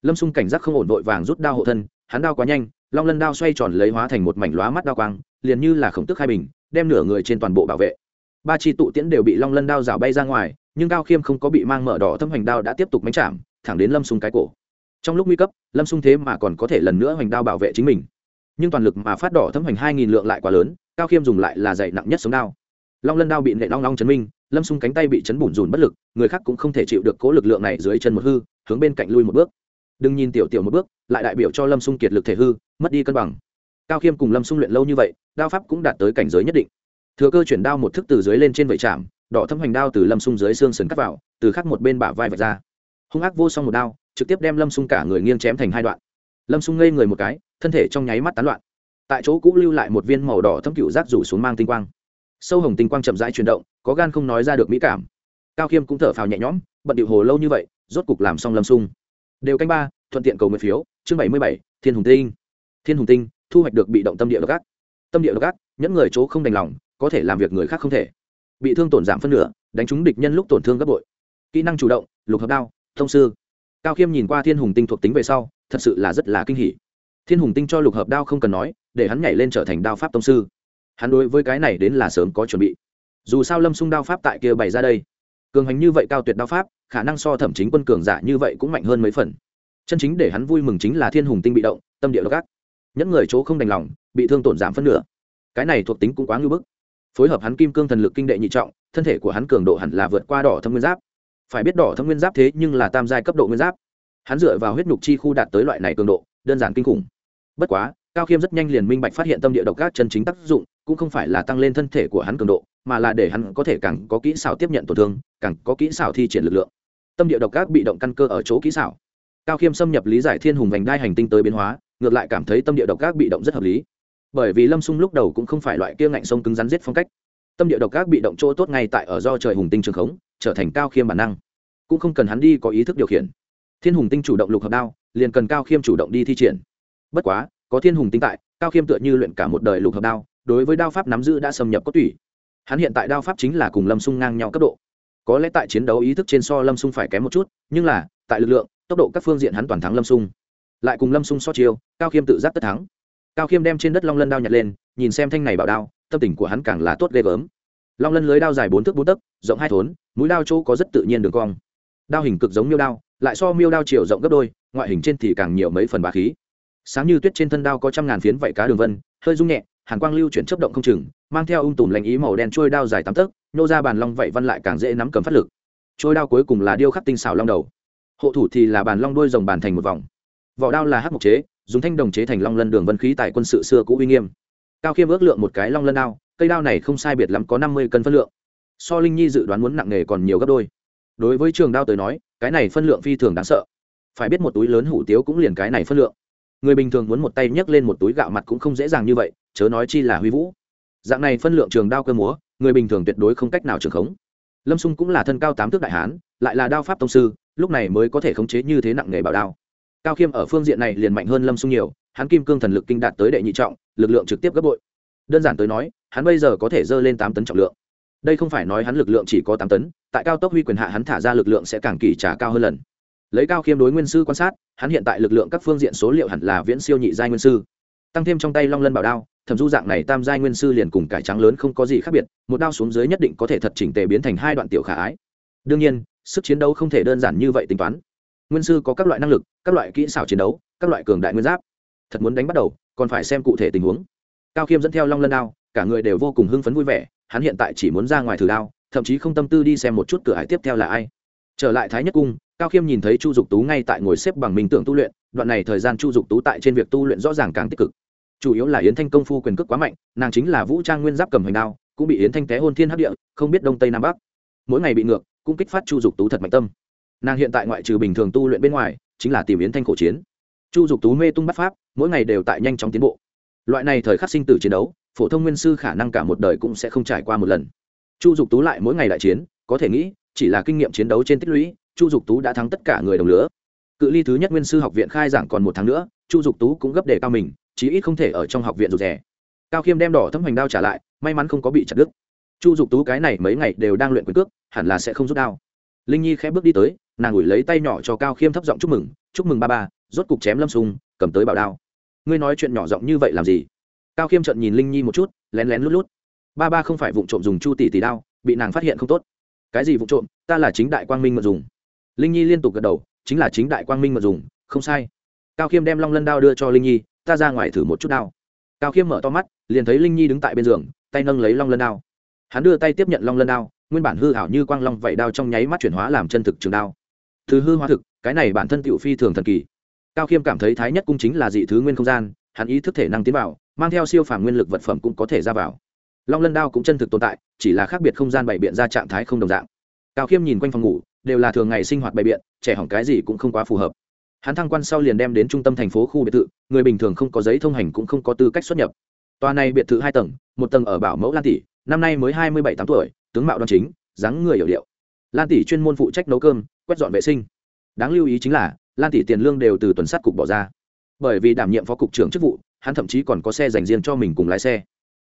lâm xung cảnh giác không ổn vội vàng rút đao hộ thân, hắn đao quá nhanh, long lân đao xoay tròn lấy hóa thành một mảnh lóa mắt đao quang, liền như là khổng tức hai bình, đem nửa người trên toàn bộ bảo vệ. Ba chi tụ tiễn đều bị long lân đao rào bay ra ngoài, nhưng cao khiêm không có bị mang mở đỏ thâm hoành đao đã tiếp tục mánh chạm, thẳng đến lâm xung cái cổ. Trong lúc nguy cấp, lâm xung thế mà còn có thể lần nữa hoành đao bảo vệ chính mình. Nhưng toàn lực mà phát đỏ thâm hoành hai nghìn lượng lại quá lớn cao khiêm dùng lại là dạy nặng nhất sống đao. Long lân đao bị nệ long long chấn minh, lâm xung cánh tay bị chấn bùn rùn bất lực, người khác cũng không thể chịu được cố lực lượng này dưới chân một hư, hướng bên cạnh lui một bước đừng nhìn tiểu tiểu một bước, lại đại biểu cho lâm xung kiệt lực thể hư, mất đi cân bằng. Cao khiêm cùng lâm xung luyện lâu như vậy, đao pháp cũng đạt tới cảnh giới nhất định. Thừa cơ chuyển đao một thức từ dưới lên trên vẩy chạm, đỏ thâm hoành đao từ lâm xung dưới xương sườn cắt vào, từ khắc một bên bả vai vạch ra. Hung ác vô song một đao, trực tiếp đem lâm xung cả người nghiêng chém thành hai đoạn. Lâm xung ngây người một cái, thân thể trong nháy mắt tán loạn. Tại chỗ cũ lưu lại một viên màu đỏ thâm cựu rác rủ xuống mang tinh quang. Sâu hồng tinh quang chậm rãi chuyển động, có gan không nói ra được mỹ cảm. Cao khiêm cũng thở phào nhẹ nhõm, bận điệu hồ lâu như vậy, rốt cục làm xong lâm sung đều canh ba, thuận tiện cầu nguyện phiếu, chương bảy mươi bảy, thiên hùng tinh. Thiên hùng tinh, thu hoạch được bị động tâm địa độc ác. Tâm địa độc ác, nhẫn người chỗ không đành lòng, có thể làm việc người khác không thể. Bị thương tổn giảm phân nửa, đánh trúng địch nhân lúc tổn thương gấp bội. Kỹ năng chủ động, lục hợp đao, thông sư. Cao khiêm nhìn qua thiên hùng tinh thuộc tính về sau, thật sự là rất là kinh hỉ. Thiên hùng tinh cho lục hợp đao không cần nói, để hắn nhảy lên trở thành đao pháp tông sư. Hắn đối với cái này đến là sớm có chuẩn bị. Dù sao lâm xung đao pháp tại kia bày ra đây, cường hành như vậy cao tuyệt đao pháp khả năng so thẩm chính quân cường giả như vậy cũng mạnh hơn mấy phần. Chân chính để hắn vui mừng chính là thiên hùng tinh bị động, tâm địa độc ác. Những người chỗ không đành lòng, bị thương tổn giảm phân nửa. Cái này thuộc tính cũng quá ngưỡng bức. Phối hợp hắn kim cương thần lực kinh đệ nhị trọng, thân thể của hắn cường độ hẳn là vượt qua đỏ thâm nguyên giáp. Phải biết đỏ thâm nguyên giáp thế nhưng là tam giai cấp độ nguyên giáp. Hắn dựa vào huyết nhục chi khu đạt tới loại này cường độ, đơn giản kinh khủng. Bất quá, cao khiêm rất nhanh liền minh bạch phát hiện tâm địa độc gác chân chính tác dụng, cũng không phải là tăng lên thân thể của hắn cường độ, mà là để hắn có thể càng có kỹ xảo tiếp nhận tổn thương càng có kỹ xảo thi triển lực lượng. Tâm địa độc ác bị động căn cơ ở chỗ kỹ xảo. Cao khiêm xâm nhập lý giải thiên hùng vành đai hành tinh tới biến hóa, ngược lại cảm thấy tâm địa độc ác bị động rất hợp lý. Bởi vì lâm xung lúc đầu cũng không phải loại kia ngạnh sông cứng rắn giết phong cách. Tâm địa độc ác bị động chỗ tốt ngay tại ở do trời hùng tinh trường khống, trở thành cao khiêm bản năng. Cũng không cần hắn đi có ý thức điều khiển. Thiên hùng tinh chủ động lục hợp đao, liền cần cao khiêm chủ động đi thi triển. Bất quá, có thiên hùng tinh tại, cao khiêm tựa như luyện cả một đời lục hợp đao, đối với đao pháp nắm giữ đã xâm nhập có tủy. Hắn hiện tại đao pháp chính là cùng lâm xung ngang nhau cấp độ có lẽ tại chiến đấu ý thức trên so lâm xung phải kém một chút, nhưng là, tại lực lượng, tốc độ các phương diện hắn toàn thắng lâm xung lại cùng lâm xung so chiêu, cao khiêm tự giác tất thắng. Cao khiêm đem trên đất long lân đao nhặt lên, nhìn xem thanh này bảo đao, tâm tình của hắn càng là tốt ghê gớm. Long lân lưới đao dài bốn thước bốn tấc, rộng hai thốn, mũi đao chỗ có rất tự nhiên đường cong. Đao hình cực giống miêu đao, lại so miêu đao chiều rộng gấp đôi, ngoại hình trên thì càng nhiều mấy phần bà khí. Sáng như tuyết trên thân đao có trăm ngàn phiến vảy cá đường vân, hơi rung nhẹ, hàn quang lưu chuyển chấp động không chừng, mang theo ung tùm lành ý màu đen trôi đao dài tám tấc nô ra bàn long vậy văn lại càng dễ nắm cầm phát lực. Trôi đao cuối cùng là điêu khắc tinh xảo long đầu. Hộ thủ thì là bàn long đuôi rồng bàn thành một vòng. Vỏ đao là hắc mộc chế, dùng thanh đồng chế thành long lân đường vân khí tại quân sự xưa cũ uy nghiêm. Cao khiêm ước lượng một cái long lân đao, cây đao này không sai biệt lắm có năm mươi cân phân lượng. So linh nhi dự đoán muốn nặng nghề còn nhiều gấp đôi. Đối với trường đao tới nói, cái này phân lượng phi thường đáng sợ. Phải biết một túi lớn hủ tiếu cũng liền cái này phân lượng. Người bình thường muốn một tay nhấc lên một túi gạo mặt cũng không dễ dàng như vậy, chớ nói chi là huy vũ. Dạng này phân lượng trường đao cơ múa người bình thường tuyệt đối không cách nào trường khống. Lâm xung cũng là thân cao tám thước đại hán, lại là đao pháp tông sư, lúc này mới có thể khống chế như thế nặng nghề bảo đao. Cao khiêm ở phương diện này liền mạnh hơn lâm xung nhiều, hắn kim cương thần lực kinh đạt tới đệ nhị trọng, lực lượng trực tiếp gấp bội. Đơn giản tới nói, hắn bây giờ có thể dơ lên tám tấn trọng lượng. Đây không phải nói hắn lực lượng chỉ có tám tấn, tại cao tốc huy quyền hạ hắn thả ra lực lượng sẽ càng kỳ trả cao hơn lần. Lấy cao khiêm đối nguyên sư quan sát, hắn hiện tại lực lượng các phương diện số liệu hẳn là viễn siêu nhị giai nguyên sư. Tăng thêm trong tay long lân bảo đao thẩm du dạng này tam giai nguyên sư liền cùng cải trắng lớn không có gì khác biệt, một đao xuống dưới nhất định có thể thật chỉnh tề biến thành hai đoạn tiểu khả ái. Đương nhiên, sức chiến đấu không thể đơn giản như vậy tính toán. Nguyên sư có các loại năng lực, các loại kỹ xảo chiến đấu, các loại cường đại nguyên giáp. Thật muốn đánh bắt đầu, còn phải xem cụ thể tình huống. Cao khiêm dẫn theo long lân đao, cả người đều vô cùng hưng phấn vui vẻ, hắn hiện tại chỉ muốn ra ngoài thử đao, thậm chí không tâm tư đi xem một chút cửa hải tiếp theo là ai. Trở lại thái nhất cung, cao khiêm nhìn thấy chu dục tú ngay tại ngồi xếp bằng minh tưởng tu luyện, đoạn này thời gian chu dục tú tại trên việc tu luyện rõ ràng càng tích cực chủ yếu là yến thanh công phu quyền cước quá mạnh, nàng chính là vũ trang nguyên giáp cầm hoành đao, cũng bị yến thanh té hôn thiên hấp địa, không biết đông tây nam bắc. mỗi ngày bị ngược, cũng kích phát chu dục tú thật mạnh tâm. nàng hiện tại ngoại trừ bình thường tu luyện bên ngoài, chính là tìm yến thanh khổ chiến. chu dục tú mê tung bắt pháp, mỗi ngày đều tại nhanh chóng tiến bộ. loại này thời khắc sinh tử chiến đấu, phổ thông nguyên sư khả năng cả một đời cũng sẽ không trải qua một lần. chu dục tú lại mỗi ngày đại chiến, có thể nghĩ, chỉ là kinh nghiệm chiến đấu trên tích lũy, chu dục tú đã thắng tất cả người đồng lứa. cự ly thứ nhất nguyên sư học viện khai giảng còn một tháng nữa, chu dục tú cũng gấp đề cao mình chí ít không thể ở trong học viện rụt rè. Cao khiêm đem đỏ thâm hoành đao trả lại, may mắn không có bị chặt đứt. Chu dục tú cái này mấy ngày đều đang luyện quyền cước, hẳn là sẽ không rút đao. Linh nhi khẽ bước đi tới, nàng ủi lấy tay nhỏ cho cao khiêm thấp giọng chúc mừng chúc mừng ba ba, rốt cục chém lâm sung cầm tới bảo đao. Ngươi nói chuyện nhỏ giọng như vậy làm gì? Cao khiêm trợn nhìn linh nhi một chút, lén lén lút lút. Ba ba không phải vụ trộm dùng chu tỷ tỷ đao, bị nàng phát hiện không tốt. Cái gì vụ trộm? Ta là chính đại quang minh mà dùng. Linh nhi liên tục gật đầu, chính là chính đại quang minh mà dùng, không sai. Cao khiêm đem long lân đao đưa cho linh nhi ta ra ngoài thử một chút đao. Cao khiêm mở to mắt, liền thấy linh nhi đứng tại bên giường, tay nâng lấy long lân đao. Hắn đưa tay tiếp nhận long lân đao, nguyên bản hư hảo như quang long vậy đao trong nháy mắt chuyển hóa làm chân thực trường đao. Thứ hư hóa thực, cái này bản thân tiểu phi thường thần kỳ. Cao khiêm cảm thấy thái nhất cung chính là dị thứ nguyên không gian, hắn ý thức thể năng tiến vào, mang theo siêu phàm nguyên lực vật phẩm cũng có thể ra vào. Long lân đao cũng chân thực tồn tại, chỉ là khác biệt không gian bày biện ra trạng thái không đồng dạng. Cao khiêm nhìn quanh phòng ngủ, đều là thường ngày sinh hoạt bày biện, trẻ hỏng cái gì cũng không quá phù hợp hắn thăng quan sau liền đem đến trung tâm thành phố khu biệt thự, người bình thường không có giấy thông hành cũng không có tư cách xuất nhập. Tòa này biệt thự hai tầng, một tầng ở bảo mẫu lan tỷ, năm nay mới hai mươi bảy tám tuổi, tướng mạo đoan chính, dáng người hiểu điệu. Lan tỷ chuyên môn phụ trách nấu cơm, quét dọn vệ sinh. Đáng lưu ý chính là, lan tỷ tiền lương đều từ tuần sát cục bỏ ra. Bởi vì đảm nhiệm phó cục trưởng chức vụ, hắn thậm chí còn có xe dành riêng cho mình cùng lái xe.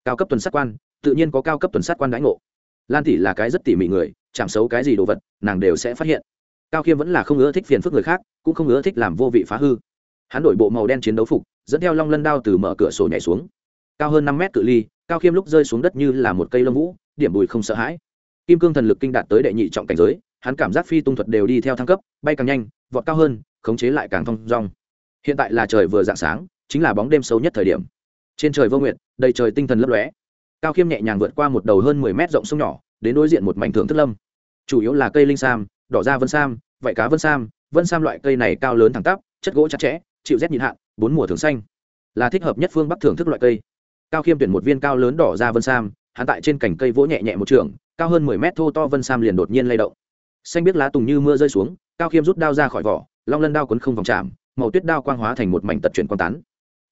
Cao cấp tuần sát quan, tự nhiên có cao cấp tuần sát quan đãi ngộ. Lan tỷ là cái rất tỉ mỉ người, chạm xấu cái gì đồ vật, nàng đều sẽ phát hiện cao khiêm vẫn là không ưa thích phiền phức người khác, cũng không ưa thích làm vô vị phá hư. Hắn đổi bộ màu đen chiến đấu phục, dẫn theo long lân đao từ mở cửa sổ nhảy xuống. Cao hơn năm mét cự ly, cao khiêm lúc rơi xuống đất như là một cây lông vũ, điểm bùi không sợ hãi. Kim cương thần lực kinh đạt tới đệ nhị trọng cảnh giới, hắn cảm giác phi tung thuật đều đi theo thăng cấp, bay càng nhanh, vọt cao hơn, khống chế lại càng thong rong hiện tại là trời vừa dạng sáng, chính là bóng đêm xấu nhất thời điểm. Trên trời vô nguyện đầy trời tinh thần lấp lóe. Cao khiêm nhẹ nhàng vượt qua một đầu hơn mười mét rộng sông nhỏ, đến đối diện một mảnh thưởng thức lâm. Chủ yếu là cây linh sam đỏ da vân sam vạy cá vân sam vân sam loại cây này cao lớn thẳng tắp, chất gỗ chặt chẽ, chịu rét nhịn hạn, bốn mùa thường xanh. Là thích hợp nhất phương bắc thưởng thức loại cây. Cao khiêm tuyển một viên cao lớn đỏ da vân sam, hắn tại trên cành cây vỗ nhẹ nhẹ một trường, cao hơn mười mét thô to vân sam liền đột nhiên lay động. Xanh biết lá tùng như mưa rơi xuống, cao khiêm rút đao ra khỏi vỏ, long lân đao quấn không vòng chạm, màu tuyết đao quang hóa thành một mảnh tật chuyển quang tán.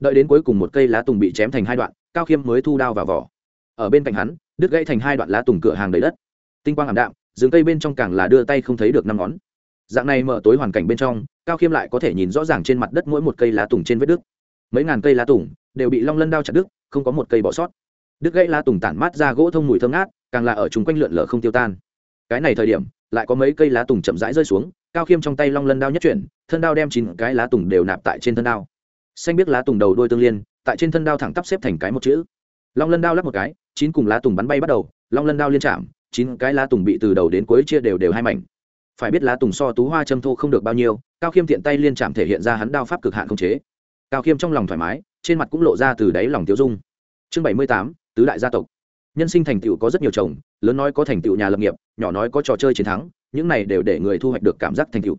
Đợi đến cuối cùng một cây lá tùng bị chém thành hai đoạn, cao khiêm mới thu đao vào vỏ. Ở bên cạnh hắn, đứt gãy thành hai đoạn lá tùng cửa hàng đầy đất. Tinh quang ảm đạm rừng cây bên trong càng là đưa tay không thấy được năm ngón. Dạng này mở tối hoàn cảnh bên trong, cao khiêm lại có thể nhìn rõ ràng trên mặt đất mỗi một cây lá tùng trên vết đứt. Mấy ngàn cây lá tùng đều bị long lân đao chặt đứt, không có một cây bỏ sót. Đứt gãy lá tùng tản mát ra gỗ thông mùi thơm ngát, càng là ở chung quanh lượn lở không tiêu tan. Cái này thời điểm, lại có mấy cây lá tùng chậm rãi rơi xuống, cao khiêm trong tay long lân đao nhất chuyển, thân đao đem chín cái lá tùng đều nạp tại trên thân đao. Xanh biết lá tùng đầu đôi tương liên, tại trên thân đao thẳng tắp xếp thành cái một chữ. Long lân đao lắp một cái, chín cùng lá tùng bắn bay bắt đầu, long lân đao liên chạm chín cái lá tùng bị từ đầu đến cuối chia đều đều hai mảnh. Phải biết lá tùng so tú hoa châm thô không được bao nhiêu, cao khiêm tiện tay liên chạm thể hiện ra hắn đao pháp cực hạn không chế. Cao khiêm trong lòng thoải mái, trên mặt cũng lộ ra từ đáy lòng tiêu dung. Chương bảy mươi tám, tứ đại gia tộc. Nhân sinh thành tựu có rất nhiều chồng, lớn nói có thành tựu nhà lập nghiệp, nhỏ nói có trò chơi chiến thắng, những này đều để người thu hoạch được cảm giác thành tựu.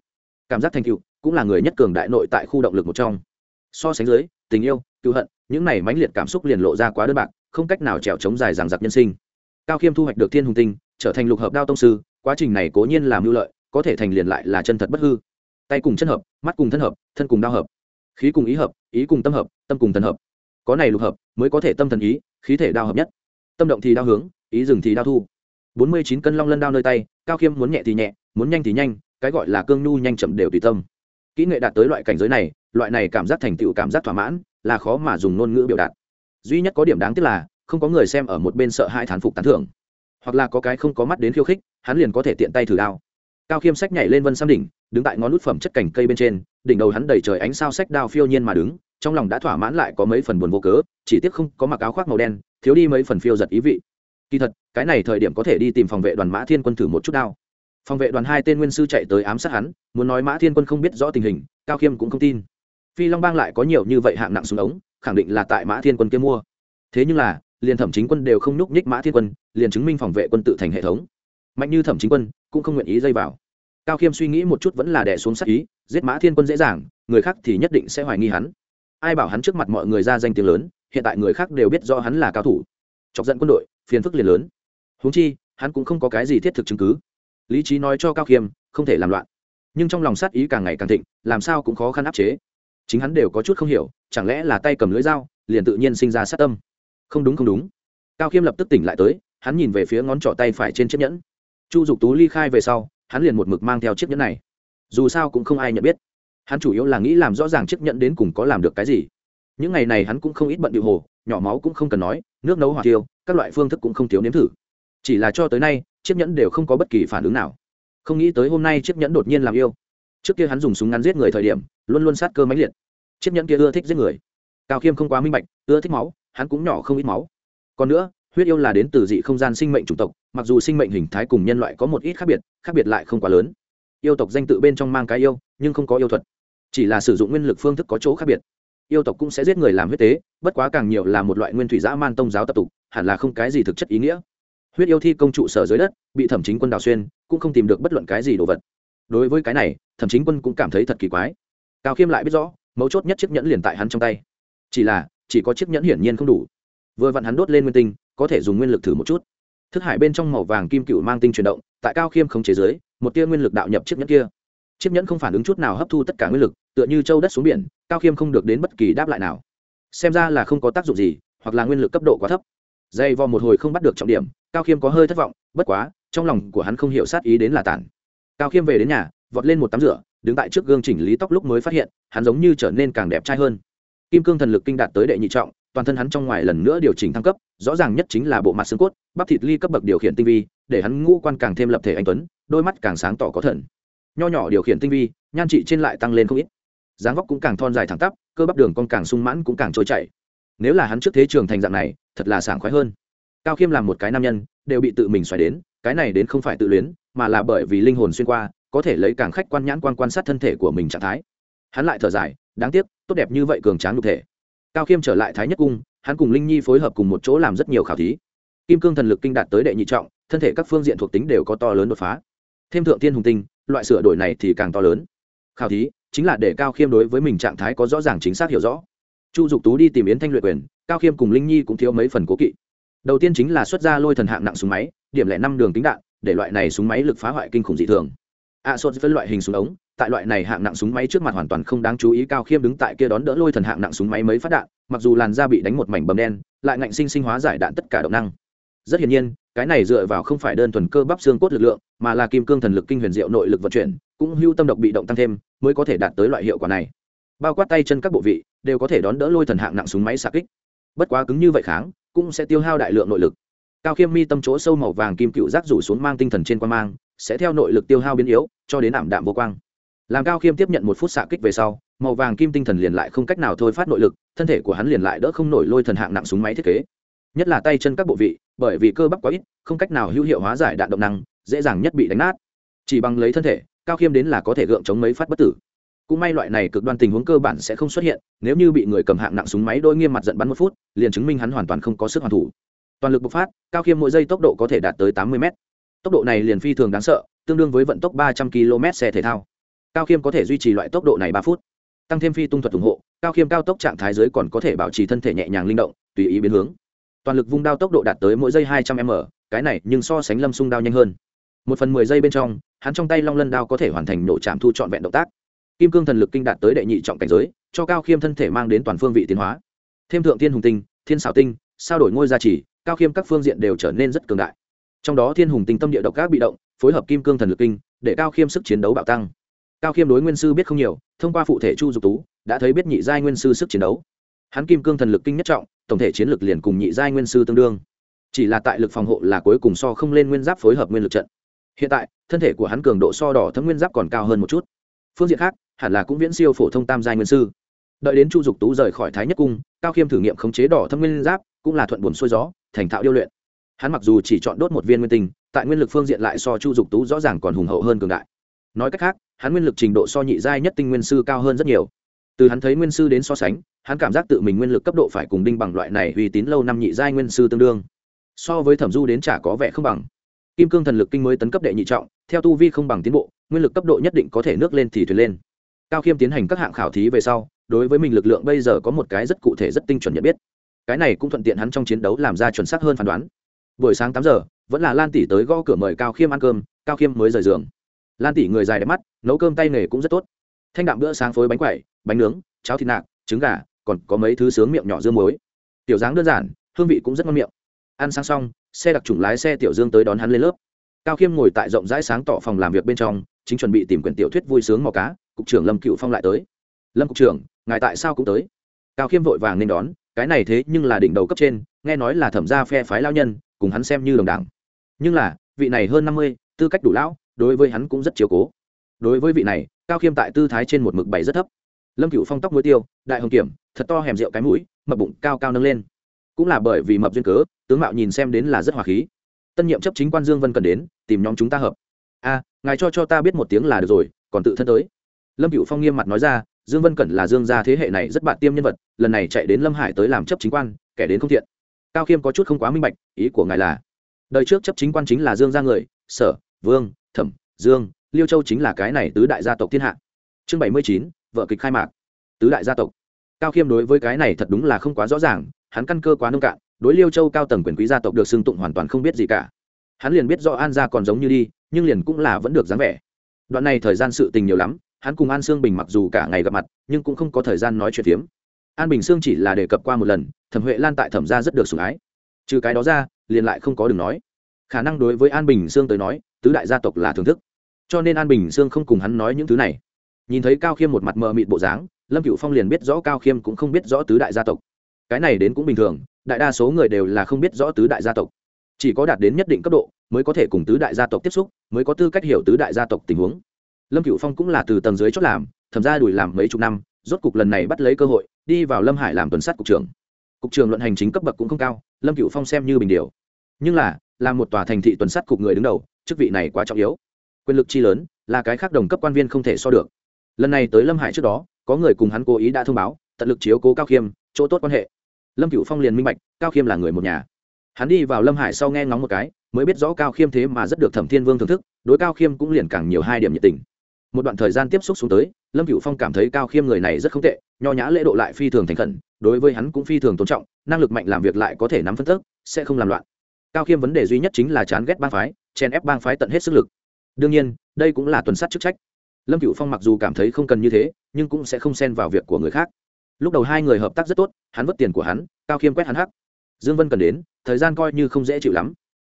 Cảm giác thành tựu cũng là người nhất cường đại nội tại khu động lực một trong. So sánh dưới, tình yêu cựu hận, những này mãnh liệt cảm xúc liền lộ ra quá đơn bạc, không cách nào trèo chống dài ràng dặc nhân sinh. Cao khiêm thu hoạch được thiên hùng tinh trở thành lục hợp đao tông sư, quá trình này cố nhiên làm mưu lợi, có thể thành liền lại là chân thật bất hư. Tay cùng chân hợp, mắt cùng thân hợp, thân cùng đao hợp. Khí cùng ý hợp, ý cùng tâm hợp, tâm cùng thần hợp. Có này lục hợp, mới có thể tâm thần ý, khí thể đao hợp nhất. Tâm động thì đao hướng, ý dừng thì đao thu. Bốn mươi chín cân long lân đao nơi tay, cao khiêm muốn nhẹ thì nhẹ, muốn nhanh thì nhanh, cái gọi là cương nhu nhanh chậm đều tùy tâm. Kỹ nghệ đạt tới loại cảnh giới này, loại này cảm giác thành tựu cảm giác thỏa mãn, là khó mà dùng ngôn ngữ biểu đạt. Duy nhất có điểm đáng tiếc là, không có người xem ở một bên sợ hai thán phục tán thưởng hoặc là có cái không có mắt đến khiêu khích, hắn liền có thể tiện tay thử đao. Cao khiêm sách nhảy lên vân sam đỉnh, đứng tại ngón lút phẩm chất cành cây bên trên, đỉnh đầu hắn đầy trời ánh sao sách đao phiêu nhiên mà đứng, trong lòng đã thỏa mãn lại có mấy phần buồn vô cớ, chỉ tiếc không có mặc áo khoác màu đen, thiếu đi mấy phần phiêu giật ý vị. Kỳ thật, cái này thời điểm có thể đi tìm phòng vệ đoàn mã thiên quân thử một chút đao. Phòng vệ đoàn hai tên nguyên sư chạy tới ám sát hắn, muốn nói mã thiên quân không biết rõ tình hình, cao khiêm cũng không tin. Phi long bang lại có nhiều như vậy hạng nặng xuống ống, khẳng định là tại mã thiên quân kia mua. Thế nhưng là liền thẩm chính quân đều không nhúc nhích mã thiên quân, liền chứng minh phòng vệ quân tự thành hệ thống. Mạnh như thẩm chính quân, cũng không nguyện ý dây vào. Cao khiêm suy nghĩ một chút vẫn là đẻ xuống sắc ý, giết mã thiên quân dễ dàng, người khác thì nhất định sẽ hoài nghi hắn. Ai bảo hắn trước mặt mọi người ra danh tiếng lớn, hiện tại người khác đều biết do hắn là cao thủ. Chọc giận quân đội, phiền phức liền lớn. Huống chi, hắn cũng không có cái gì thiết thực chứng cứ. Lý trí nói cho cao khiêm, không thể làm loạn. Nhưng trong lòng sát ý càng ngày càng thịnh, làm sao cũng khó khăn áp chế. Chính hắn đều có chút không hiểu, chẳng lẽ là tay cầm lưỡi dao, liền tự nhiên sinh ra sát tâm không đúng không đúng. Cao khiêm lập tức tỉnh lại tới, hắn nhìn về phía ngón trỏ tay phải trên chiếc nhẫn. Chu dục tú ly khai về sau, hắn liền một mực mang theo chiếc nhẫn này. Dù sao cũng không ai nhận biết. Hắn chủ yếu là nghĩ làm rõ ràng chiếc nhẫn đến cùng có làm được cái gì. Những ngày này hắn cũng không ít bận điệu hồ, nhỏ máu cũng không cần nói, nước nấu hỏa tiêu, các loại phương thức cũng không thiếu nếm thử. Chỉ là cho tới nay, chiếc nhẫn đều không có bất kỳ phản ứng nào. Không nghĩ tới hôm nay chiếc nhẫn đột nhiên làm yêu. Trước kia hắn dùng súng ngắn giết người thời điểm, luôn luôn sát cơ máy liệt. Chiếc nhẫn kia ưa thích giết người. Cao khiêm không quá minh bạch, ưa thích máu hắn cũng nhỏ không ít máu. Còn nữa, huyết yêu là đến từ dị không gian sinh mệnh chủng tộc, mặc dù sinh mệnh hình thái cùng nhân loại có một ít khác biệt khác biệt lại không quá lớn. Yêu tộc danh tự bên trong mang cái yêu, nhưng không có yêu thuật. Chỉ là sử dụng nguyên lực phương thức có chỗ khác biệt. Yêu tộc cũng sẽ giết người làm huyết tế, bất quá càng nhiều là một loại nguyên thủy dã man tông giáo tập tục, hẳn là không cái gì thực chất ý nghĩa. Huyết yêu thi công trụ sở dưới đất, bị thẩm chính quân đào xuyên, cũng không tìm được bất luận cái gì đồ vật. Đối với cái này, thẩm chính quân cũng cảm thấy thật kỳ quái. Cao khiêm lại biết rõ, mấu chốt nhất chiếc nhẫn liền tại hắn trong tay. Chỉ là chỉ có chiếc nhẫn hiển nhiên không đủ. Vừa vặn hắn đốt lên nguyên tinh, có thể dùng nguyên lực thử một chút. Thức hải bên trong màu vàng kim cựu mang tinh chuyển động, tại cao khiêm không chế giới một tia nguyên lực đạo nhập chiếc nhẫn kia. Chiếc nhẫn không phản ứng chút nào hấp thu tất cả nguyên lực, tựa như châu đất xuống biển, cao khiêm không được đến bất kỳ đáp lại nào. Xem ra là không có tác dụng gì, hoặc là nguyên lực cấp độ quá thấp. Dây vò một hồi không bắt được trọng điểm, cao khiêm có hơi thất vọng, bất quá, trong lòng của hắn không hiểu sát ý đến là tản cao khiêm về đến nhà, vọt lên một tắm rửa, đứng tại trước gương chỉnh lý tóc lúc mới phát hiện, hắn giống như trở nên càng đẹp trai hơn kim cương thần lực kinh đạt tới đệ nhị trọng, toàn thân hắn trong ngoài lần nữa điều chỉnh thăng cấp, rõ ràng nhất chính là bộ mặt xương cốt, bắp thịt ly cấp bậc điều khiển tinh vi, để hắn ngũ quan càng thêm lập thể anh tuấn, đôi mắt càng sáng tỏ có thần. Nho nhỏ điều khiển tinh vi, nhan trị trên lại tăng lên không ít. Dáng vóc cũng càng thon dài thẳng tắp, cơ bắp đường con càng sung mãn cũng càng trôi chảy. Nếu là hắn trước thế trường thành dạng này, thật là sảng khoái hơn. Cao khiêm làm một cái nam nhân, đều bị tự mình xoài đến, cái này đến không phải tự luyến, mà là bởi vì linh hồn xuyên qua, có thể lấy càng khách quan nhãn quan quan sát thân thể của mình trạng thái. Hắn lại thở dài, đáng tiếc tốt đẹp như vậy cường tráng nhục thể. Cao khiêm trở lại thái nhất cung hắn cùng linh nhi phối hợp cùng một chỗ làm rất nhiều khảo thí. Kim cương thần lực kinh đạt tới đệ nhị trọng thân thể các phương diện thuộc tính đều có to lớn đột phá. Thêm thượng tiên hùng tinh loại sửa đổi này thì càng to lớn. Khảo thí chính là để cao khiêm đối với mình trạng thái có rõ ràng chính xác hiểu rõ. Chu dục tú đi tìm yến thanh luyện quyền cao khiêm cùng linh nhi cũng thiếu mấy phần cố kỵ. Đầu tiên chính là xuất ra lôi thần hạng nặng súng máy điểm lẻ năm đường tính đạn để loại này súng máy lực phá hoại kinh khủng dị thường. Ạ à, sốt với loại hình súng ống tại loại này hạng nặng súng máy trước mặt hoàn toàn không đáng chú ý, cao khiêm đứng tại kia đón đỡ lôi thần hạng nặng súng máy mấy phát đạn, mặc dù làn da bị đánh một mảnh bầm đen, lại ngạnh sinh sinh hóa giải đạn tất cả động năng. Rất hiển nhiên, cái này dựa vào không phải đơn thuần cơ bắp xương cốt lực lượng, mà là kim cương thần lực kinh huyền diệu nội lực vận chuyển, cũng hưu tâm độc bị động tăng thêm, mới có thể đạt tới loại hiệu quả này. Bao quát tay chân các bộ vị, đều có thể đón đỡ lôi thần hạng nặng súng máy xạ kích. Bất quá cứng như vậy kháng, cũng sẽ tiêu hao đại lượng nội lực. Cao khiêm mi tâm chỗ sâu màu vàng kim cựu rác rủ xuống mang tinh thần trên quan mang, sẽ theo nội lực tiêu hao biến yếu, cho đến ảm đạm vô quang làm cao khiêm tiếp nhận một phút xạ kích về sau, màu vàng kim tinh thần liền lại không cách nào thôi phát nội lực, thân thể của hắn liền lại đỡ không nổi lôi thần hạng nặng súng máy thiết kế. Nhất là tay chân các bộ vị, bởi vì cơ bắp quá ít, không cách nào hữu hiệu hóa giải đạn động năng, dễ dàng nhất bị đánh nát. Chỉ bằng lấy thân thể, cao khiêm đến là có thể gượng chống mấy phát bất tử. Cũng may loại này cực đoan tình huống cơ bản sẽ không xuất hiện, nếu như bị người cầm hạng nặng súng máy đôi nghiêm mặt giận bắn một phút, liền chứng minh hắn hoàn toàn không có sức hoàn thủ. Toàn lực bộc phát, cao khiêm mỗi giây tốc độ có thể đạt tới tám mươi m tốc độ này liền phi thường đáng sợ, tương đương với vận tốc ba trăm km xe thể thao cao khiêm có thể duy trì loại tốc độ này ba phút. Tăng thêm phi tung thuật ủng hộ, cao khiêm cao tốc trạng thái dưới còn có thể bảo trì thân thể nhẹ nhàng linh động, tùy ý biến hướng. Toàn lực vung đao tốc độ đạt tới mỗi giây hai trăm m, cái này nhưng so sánh lâm sung đao nhanh hơn. Một phần mười giây bên trong, hắn trong tay long lân đao có thể hoàn thành nổ trạm thu trọn vẹn động tác. Kim cương thần lực kinh đạt tới đệ nhị trọng cảnh giới, cho cao khiêm thân thể mang đến toàn phương vị tiến hóa. Thêm thượng thiên hùng tinh, thiên xảo tinh, sao đổi ngôi gia trì, cao khiêm các phương diện đều trở nên rất cường đại. Trong đó thiên hùng tinh tâm địa độc các bị động, phối hợp kim cương thần lực kinh, để cao khiêm sức chiến đấu bạo tăng cao khiêm đối nguyên sư biết không nhiều, thông qua phụ thể chu dục tú, đã thấy biết nhị giai nguyên sư sức chiến đấu. Hắn kim cương thần lực kinh nhất trọng, tổng thể chiến lực liền cùng nhị giai nguyên sư tương đương. Chỉ là tại lực phòng hộ là cuối cùng so không lên nguyên giáp phối hợp nguyên lực trận. Hiện tại, thân thể của hắn cường độ so đỏ thấm nguyên giáp còn cao hơn một chút. Phương diện khác, hẳn là cũng viễn siêu phổ thông tam giai nguyên sư. Đợi đến chu dục tú rời khỏi thái nhất cung, cao khiêm thử nghiệm khống chế đỏ thâm nguyên giáp, cũng là thuận buồn xuôi gió, thành thạo điêu luyện. Hắn mặc dù chỉ chọn đốt một viên nguyên tinh, tại nguyên lực phương diện lại so chu dục tú rõ ràng còn hùng hậu hơn cường đại. Nói cách khác hắn nguyên lực trình độ so nhị giai nhất tinh nguyên sư cao hơn rất nhiều. Từ hắn thấy nguyên sư đến so sánh, hắn cảm giác tự mình nguyên lực cấp độ phải cùng đinh bằng loại này uy tín lâu năm nhị giai nguyên sư tương đương. So với thẩm du đến chả có vẻ không bằng. Kim cương thần lực kinh mới tấn cấp đệ nhị trọng, theo tu vi không bằng tiến bộ, nguyên lực cấp độ nhất định có thể nước lên thì thuyền lên. Cao khiêm tiến hành các hạng khảo thí về sau, đối với mình lực lượng bây giờ có một cái rất cụ thể rất tinh chuẩn nhận biết. Cái này cũng thuận tiện hắn trong chiến đấu làm ra chuẩn xác hơn phán đoán. Buổi sáng tám giờ, vẫn là lan tỷ tới gõ cửa mời cao khiêm ăn cơm, cao khiêm mới rời giường lan tỷ người dài đẹp mắt, nấu cơm tay nghề cũng rất tốt. Thanh đạm bữa sáng phối bánh quẩy, bánh nướng, cháo thịt nạc, trứng gà, còn có mấy thứ sướng miệng nhỏ dương muối. Tiểu dáng đơn giản, hương vị cũng rất ngon miệng. Ăn sáng xong, xe đặc trùng lái xe tiểu dương tới đón hắn lên lớp. Cao khiêm ngồi tại rộng rãi sáng tỏ phòng làm việc bên trong, chính chuẩn bị tìm quyển tiểu thuyết vui sướng mò cá, cục trưởng lâm cựu phong lại tới. Lâm cục trưởng, ngài tại sao cũng tới? Cao khiêm vội vàng nên đón, cái này thế nhưng là đỉnh đầu cấp trên, nghe nói là thẩm gia phe phái lao nhân, cùng hắn xem như đồng đảng. Nhưng là, vị này hơn năm mươi, tư cách đủ lão đối với hắn cũng rất chiều cố. Đối với vị này, cao khiêm tại tư thái trên một mực bảy rất thấp. Lâm cựu phong tóc muối tiêu, đại hồng kiểm, thật to hèm rượu cái mũi, mập bụng cao cao nâng lên. Cũng là bởi vì mập duyên cớ, tướng mạo nhìn xem đến là rất hòa khí. Tân nhiệm chấp chính quan dương vân cần đến, tìm nhóm chúng ta hợp. A, ngài cho cho ta biết một tiếng là được rồi, còn tự thân tới. Lâm cựu phong nghiêm mặt nói ra, dương vân cẩn là dương gia thế hệ này rất bạn tiêm nhân vật, lần này chạy đến lâm hải tới làm chấp chính quan, kẻ đến không thiện. Cao khiêm có chút không quá minh bạch, ý của ngài là, đời trước chấp chính quan chính là dương gia người, sở, vương thẩm, dương, liêu châu chính là cái này tứ đại gia tộc thiên hạ. Chương bảy mươi chín, vợ kịch khai mạc. Tứ đại gia tộc. Cao khiêm đối với cái này thật đúng là không quá rõ ràng, hắn căn cơ quá nông cạn, đối liêu châu cao tầng quyền quý gia tộc được xưng tụng hoàn toàn không biết gì cả. Hắn liền biết do an gia còn giống như đi, nhưng liền cũng là vẫn được dáng vẻ. Đoạn này thời gian sự tình nhiều lắm, hắn cùng an sương bình mặc dù cả ngày gặp mặt, nhưng cũng không có thời gian nói chuyện phiếm. An bình sương chỉ là đề cập qua một lần, thẩm huệ lan tại thẩm gia rất được sủng ái. Trừ cái đó ra, liền lại không có đường nói khả năng đối với an bình sương tới nói, tứ đại gia tộc là thưởng thức. Cho nên an bình sương không cùng hắn nói những thứ này. Nhìn thấy cao khiêm một mặt mờ mịt bộ dáng, lâm cựu phong liền biết rõ cao khiêm cũng không biết rõ tứ đại gia tộc. Cái này đến cũng bình thường, đại đa số người đều là không biết rõ tứ đại gia tộc. Chỉ có đạt đến nhất định cấp độ, mới có thể cùng tứ đại gia tộc tiếp xúc, mới có tư cách hiểu tứ đại gia tộc tình huống. Lâm cựu phong cũng là từ tầng dưới chót làm thầm ra đùi làm mấy chục năm, rốt cục lần này bắt lấy cơ hội, đi vào lâm hải làm tuần sát cục trưởng. Cục trưởng luận hành chính cấp bậc cũng không cao, lâm cựu phong xem như bình điều. Nhưng là là một tòa thành thị tuần sát cục người đứng đầu, chức vị này quá trọng yếu. Quyền lực chi lớn, là cái khác đồng cấp quan viên không thể so được. Lần này tới lâm hải trước đó, có người cùng hắn cố ý đã thông báo, tận lực chiếu cố cao khiêm, chỗ tốt quan hệ. Lâm cựu phong liền minh bạch, cao khiêm là người một nhà. Hắn đi vào lâm hải sau nghe ngóng một cái, mới biết rõ cao khiêm thế mà rất được thẩm thiên vương thưởng thức, đối cao khiêm cũng liền càng nhiều hai điểm nhiệt tình. Một đoạn thời gian tiếp xúc xuống tới, lâm cựu phong cảm thấy cao khiêm người này rất không tệ, nho nhã lễ độ lại phi thường thành khẩn, đối với hắn cũng phi thường tôn trọng, năng lực mạnh làm việc lại có thể nắm phân tức, sẽ không làm loạn cao khiêm vấn đề duy nhất chính là chán ghét bang phái chen ép bang phái tận hết sức lực. Đương nhiên, đây cũng là tuần sát chức trách. Lâm cựu phong mặc dù cảm thấy không cần như thế, nhưng cũng sẽ không xen vào việc của người khác. Lúc đầu hai người hợp tác rất tốt, hắn vất tiền của hắn, cao khiêm quét hắn hắc. Dương vân cần đến, thời gian coi như không dễ chịu lắm.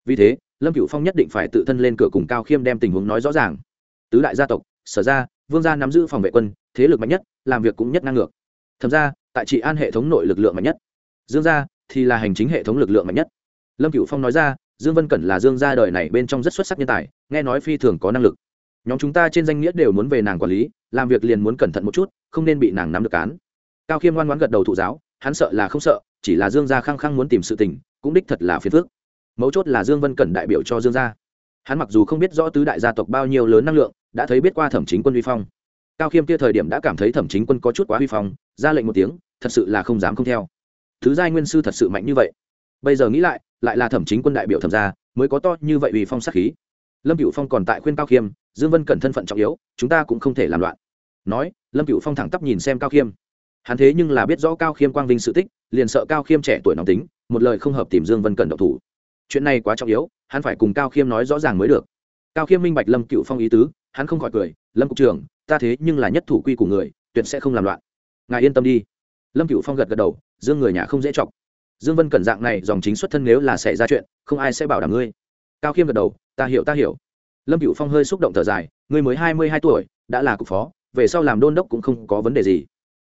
Vì thế, lâm cựu phong nhất định phải tự thân lên cửa cùng cao khiêm đem tình huống nói rõ ràng. Tứ đại gia tộc, sở ra, vương gia nắm giữ phòng vệ quân, thế lực mạnh nhất, làm việc cũng nhất năng ngược. Thậm ra, tại trị an hệ thống nội lực lượng mạnh nhất. Dương gia thì là hành chính hệ thống lực lượng mạnh nhất lâm cựu phong nói ra, dương vân cẩn là dương gia đời này bên trong rất xuất sắc nhân tài, nghe nói phi thường có năng lực. Nhóm chúng ta trên danh nghĩa đều muốn về nàng quản lý, làm việc liền muốn cẩn thận một chút, không nên bị nàng nắm được cán cao khiêm ngoan ngoãn gật đầu thụ giáo, hắn sợ là không sợ, chỉ là dương gia khăng khăng muốn tìm sự tình, cũng đích thật là phiền phước. mấu chốt là dương vân cẩn đại biểu cho dương gia. Hắn mặc dù không biết rõ tứ đại gia tộc bao nhiêu lớn năng lượng, đã thấy biết qua thẩm chính quân huy phong. Cao khiêm kia thời điểm đã cảm thấy thẩm chính quân có chút quá huy phong, ra lệnh một tiếng, thật sự là không dám không theo. Thứ giai nguyên sư thật sự mạnh như vậy. Bây giờ nghĩ lại lại là thẩm chính quân đại biểu thẩm gia, mới có to như vậy vì phong sát khí. Lâm cựu phong còn tại khuyên cao khiêm, dương vân cẩn thân phận trọng yếu, chúng ta cũng không thể làm loạn. Nói, lâm cựu phong thẳng tắp nhìn xem cao khiêm. Hắn thế nhưng là biết rõ cao khiêm quang vinh sự tích, liền sợ cao khiêm trẻ tuổi nóng tính, một lời không hợp tìm dương vân cẩn độc thủ. Chuyện này quá trọng yếu, hắn phải cùng cao khiêm nói rõ ràng mới được. Cao khiêm minh bạch lâm cựu phong ý tứ, hắn không khỏi cười, lâm cục trưởng, ta thế nhưng là nhất thủ quy của người, tuyệt sẽ không làm loạn. Ngài yên tâm đi. Lâm cựu phong gật gật đầu, dương người nhà không dễ chọc dương vân cẩn dạng này, dòng chính xuất thân nếu là xảy ra chuyện, không ai sẽ bảo đảm ngươi. Cao khiêm gật đầu, ta hiểu ta hiểu. Lâm cựu phong hơi xúc động thở dài, ngươi mới hai mươi hai tuổi, đã là cục phó, về sau làm đôn đốc cũng không có vấn đề gì.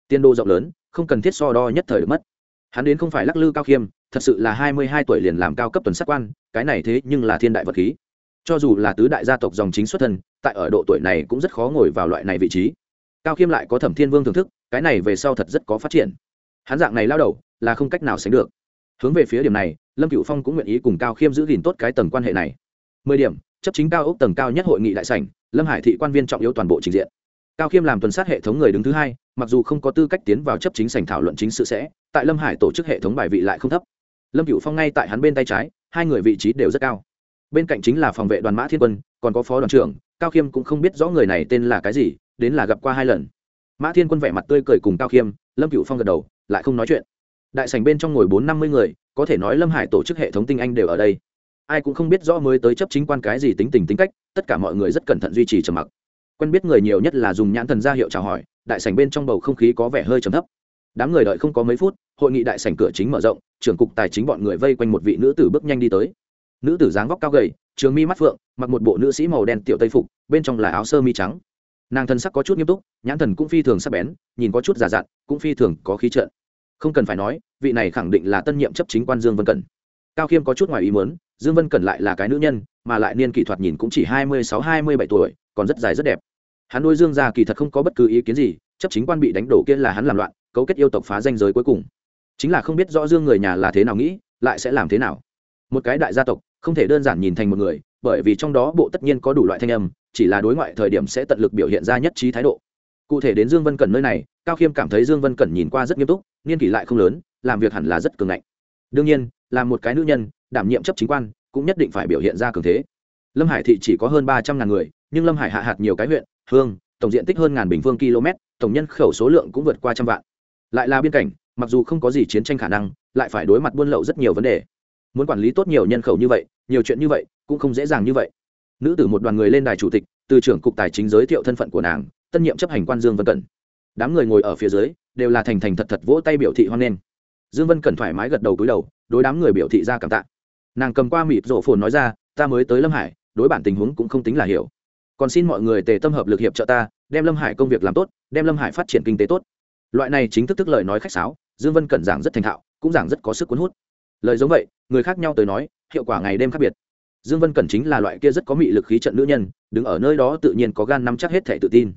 Tiên đô rộng lớn, không cần thiết so đo nhất thời được mất. Hắn đến không phải lắc lư cao khiêm, thật sự là hai mươi hai tuổi liền làm cao cấp tuần sát quan, cái này thế nhưng là thiên đại vật khí. Cho dù là tứ đại gia tộc dòng chính xuất thân, tại ở độ tuổi này cũng rất khó ngồi vào loại này vị trí. Cao khiêm lại có thẩm thiên vương thưởng thức, cái này về sau thật rất có phát triển. Hắn dạng này lao đầu, là không cách nào sánh được hướng về phía điểm này, lâm cựu phong cũng nguyện ý cùng cao khiêm giữ gìn tốt cái tầng quan hệ này. Mười điểm, chấp chính cao ốc tầng cao nhất hội nghị đại sảnh, lâm hải thị quan viên trọng yếu toàn bộ trình diện. Cao khiêm làm tuần sát hệ thống người đứng thứ hai, mặc dù không có tư cách tiến vào chấp chính sảnh thảo luận chính sự sẽ, tại lâm hải tổ chức hệ thống bài vị lại không thấp. Lâm cựu phong ngay tại hắn bên tay trái, hai người vị trí đều rất cao. Bên cạnh chính là phòng vệ đoàn mã thiên quân, còn có phó đoàn trưởng, cao khiêm cũng không biết rõ người này tên là cái gì, đến là gặp qua hai lần. Mã thiên quân vẻ mặt tươi cười cùng cao khiêm, lâm cựu phong gật đầu, lại không nói chuyện đại sảnh bên trong ngồi bốn năm mươi người, có thể nói lâm hải tổ chức hệ thống tinh anh đều ở đây. Ai cũng không biết rõ mới tới chấp chính quan cái gì tính tình tính cách, tất cả mọi người rất cẩn thận duy trì trầm mặc. Quen biết người nhiều nhất là dùng nhãn thần ra hiệu chào hỏi, đại sảnh bên trong bầu không khí có vẻ hơi trầm thấp. Đám người đợi không có mấy phút, hội nghị đại sảnh cửa chính mở rộng, trưởng cục tài chính bọn người vây quanh một vị nữ tử bước nhanh đi tới. Nữ tử dáng vóc cao gầy, trường mi mắt phượng, mặc một bộ nữ sĩ màu đen tiểu tây phục, bên trong là áo sơ mi trắng. Nàng thân sắc có chút nghiêm túc, nhãn thần cũng phi thường sắc bén, nhìn có chút giả dặn, cũng phi thường có khí trợn không cần phải nói, vị này khẳng định là tân nhiệm chấp chính quan dương vân cẩn. Cao khiêm có chút ngoài ý muốn, dương vân cẩn lại là cái nữ nhân, mà lại niên kỹ thuật nhìn cũng chỉ hai mươi sáu, hai mươi bảy tuổi, còn rất dài rất đẹp. Hắn nuôi dương gia kỳ thật không có bất cứ ý kiến gì, chấp chính quan bị đánh đổ kia là hắn làm loạn, cấu kết yêu tộc phá danh giới cuối cùng. Chính là không biết rõ dương người nhà là thế nào nghĩ, lại sẽ làm thế nào. Một cái đại gia tộc, không thể đơn giản nhìn thành một người, bởi vì trong đó bộ tất nhiên có đủ loại thanh âm, chỉ là đối ngoại thời điểm sẽ tận lực biểu hiện ra nhất trí thái độ. Cụ thể đến dương vân cẩn nơi này cao khiêm cảm thấy dương vân cẩn nhìn qua rất nghiêm túc, niên kỷ lại không lớn, làm việc hẳn là rất cường ngạnh. Đương nhiên, là một cái nữ nhân, đảm nhiệm chấp chính quan, cũng nhất định phải biểu hiện ra cường thế. Lâm hải thị chỉ có hơn ba trăm ngàn người, nhưng lâm hải hạ hạt nhiều cái huyện, hương, tổng diện tích hơn ngàn bình phương km, tổng nhân khẩu số lượng cũng vượt qua trăm vạn. Lại là biên cảnh, mặc dù không có gì chiến tranh khả năng, lại phải đối mặt buôn lậu rất nhiều vấn đề. Muốn quản lý tốt nhiều nhân khẩu như vậy, nhiều chuyện như vậy, cũng không dễ dàng như vậy. Nữ tử một đoàn người lên đài chủ tịch, từ trưởng cục tài chính giới thiệu thân phận của nàng, tân nhiệm chấp hành quan dương vân cẩn đám người ngồi ở phía dưới, đều là thành thành thật thật vỗ tay biểu thị hoan nghênh. Dương vân Cần thoải mái gật đầu cúi đầu, đối đám người biểu thị ra cảm tạ. Nàng cầm qua mịp rổ phồn nói ra, ta mới tới lâm hải, đối bản tình huống cũng không tính là hiểu. Còn xin mọi người tề tâm hợp lực hiệp trợ ta, đem lâm hải công việc làm tốt, đem lâm hải phát triển kinh tế tốt. Loại này chính thức thức lời nói khách sáo, dương vân cẩn giảng rất thành thạo, cũng giảng rất có sức cuốn hút. Lời giống vậy, người khác nhau tới nói, hiệu quả ngày đêm khác biệt. Dương vân cẩn chính là loại kia rất có mị lực khí trận nữ nhân, đứng ở nơi đó tự nhiên có gan nắm chắc hết thể tự tin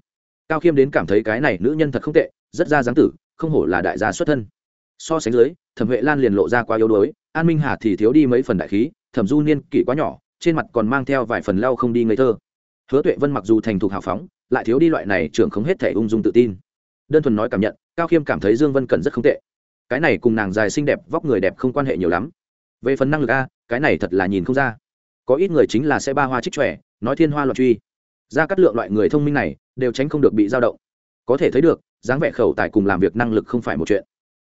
cao khiêm đến cảm thấy cái này nữ nhân thật không tệ, rất ra dáng tử, không hổ là đại gia xuất thân. So sánh dưới, thẩm huệ lan liền lộ ra quá yếu đuối, an minh hà thì thiếu đi mấy phần đại khí, thẩm du niên kỷ quá nhỏ, trên mặt còn mang theo vài phần lau không đi ngây thơ. Hứa tuệ vân mặc dù thành thục hào phóng, lại thiếu đi loại này trưởng không hết thể ung dung tự tin. Đơn thuần nói cảm nhận, cao khiêm cảm thấy dương vân Cần rất không tệ. Cái này cùng nàng dài xinh đẹp, vóc người đẹp không quan hệ nhiều lắm. Về phần năng lực a, cái này thật là nhìn không ra. Có ít người chính là sẽ ba hoa trích trẻ, nói thiên hoa loạn truy ra cắt lượng loại người thông minh này, đều tránh không được bị dao động. Có thể thấy được, dáng vẻ khẩu tài cùng làm việc năng lực không phải một chuyện.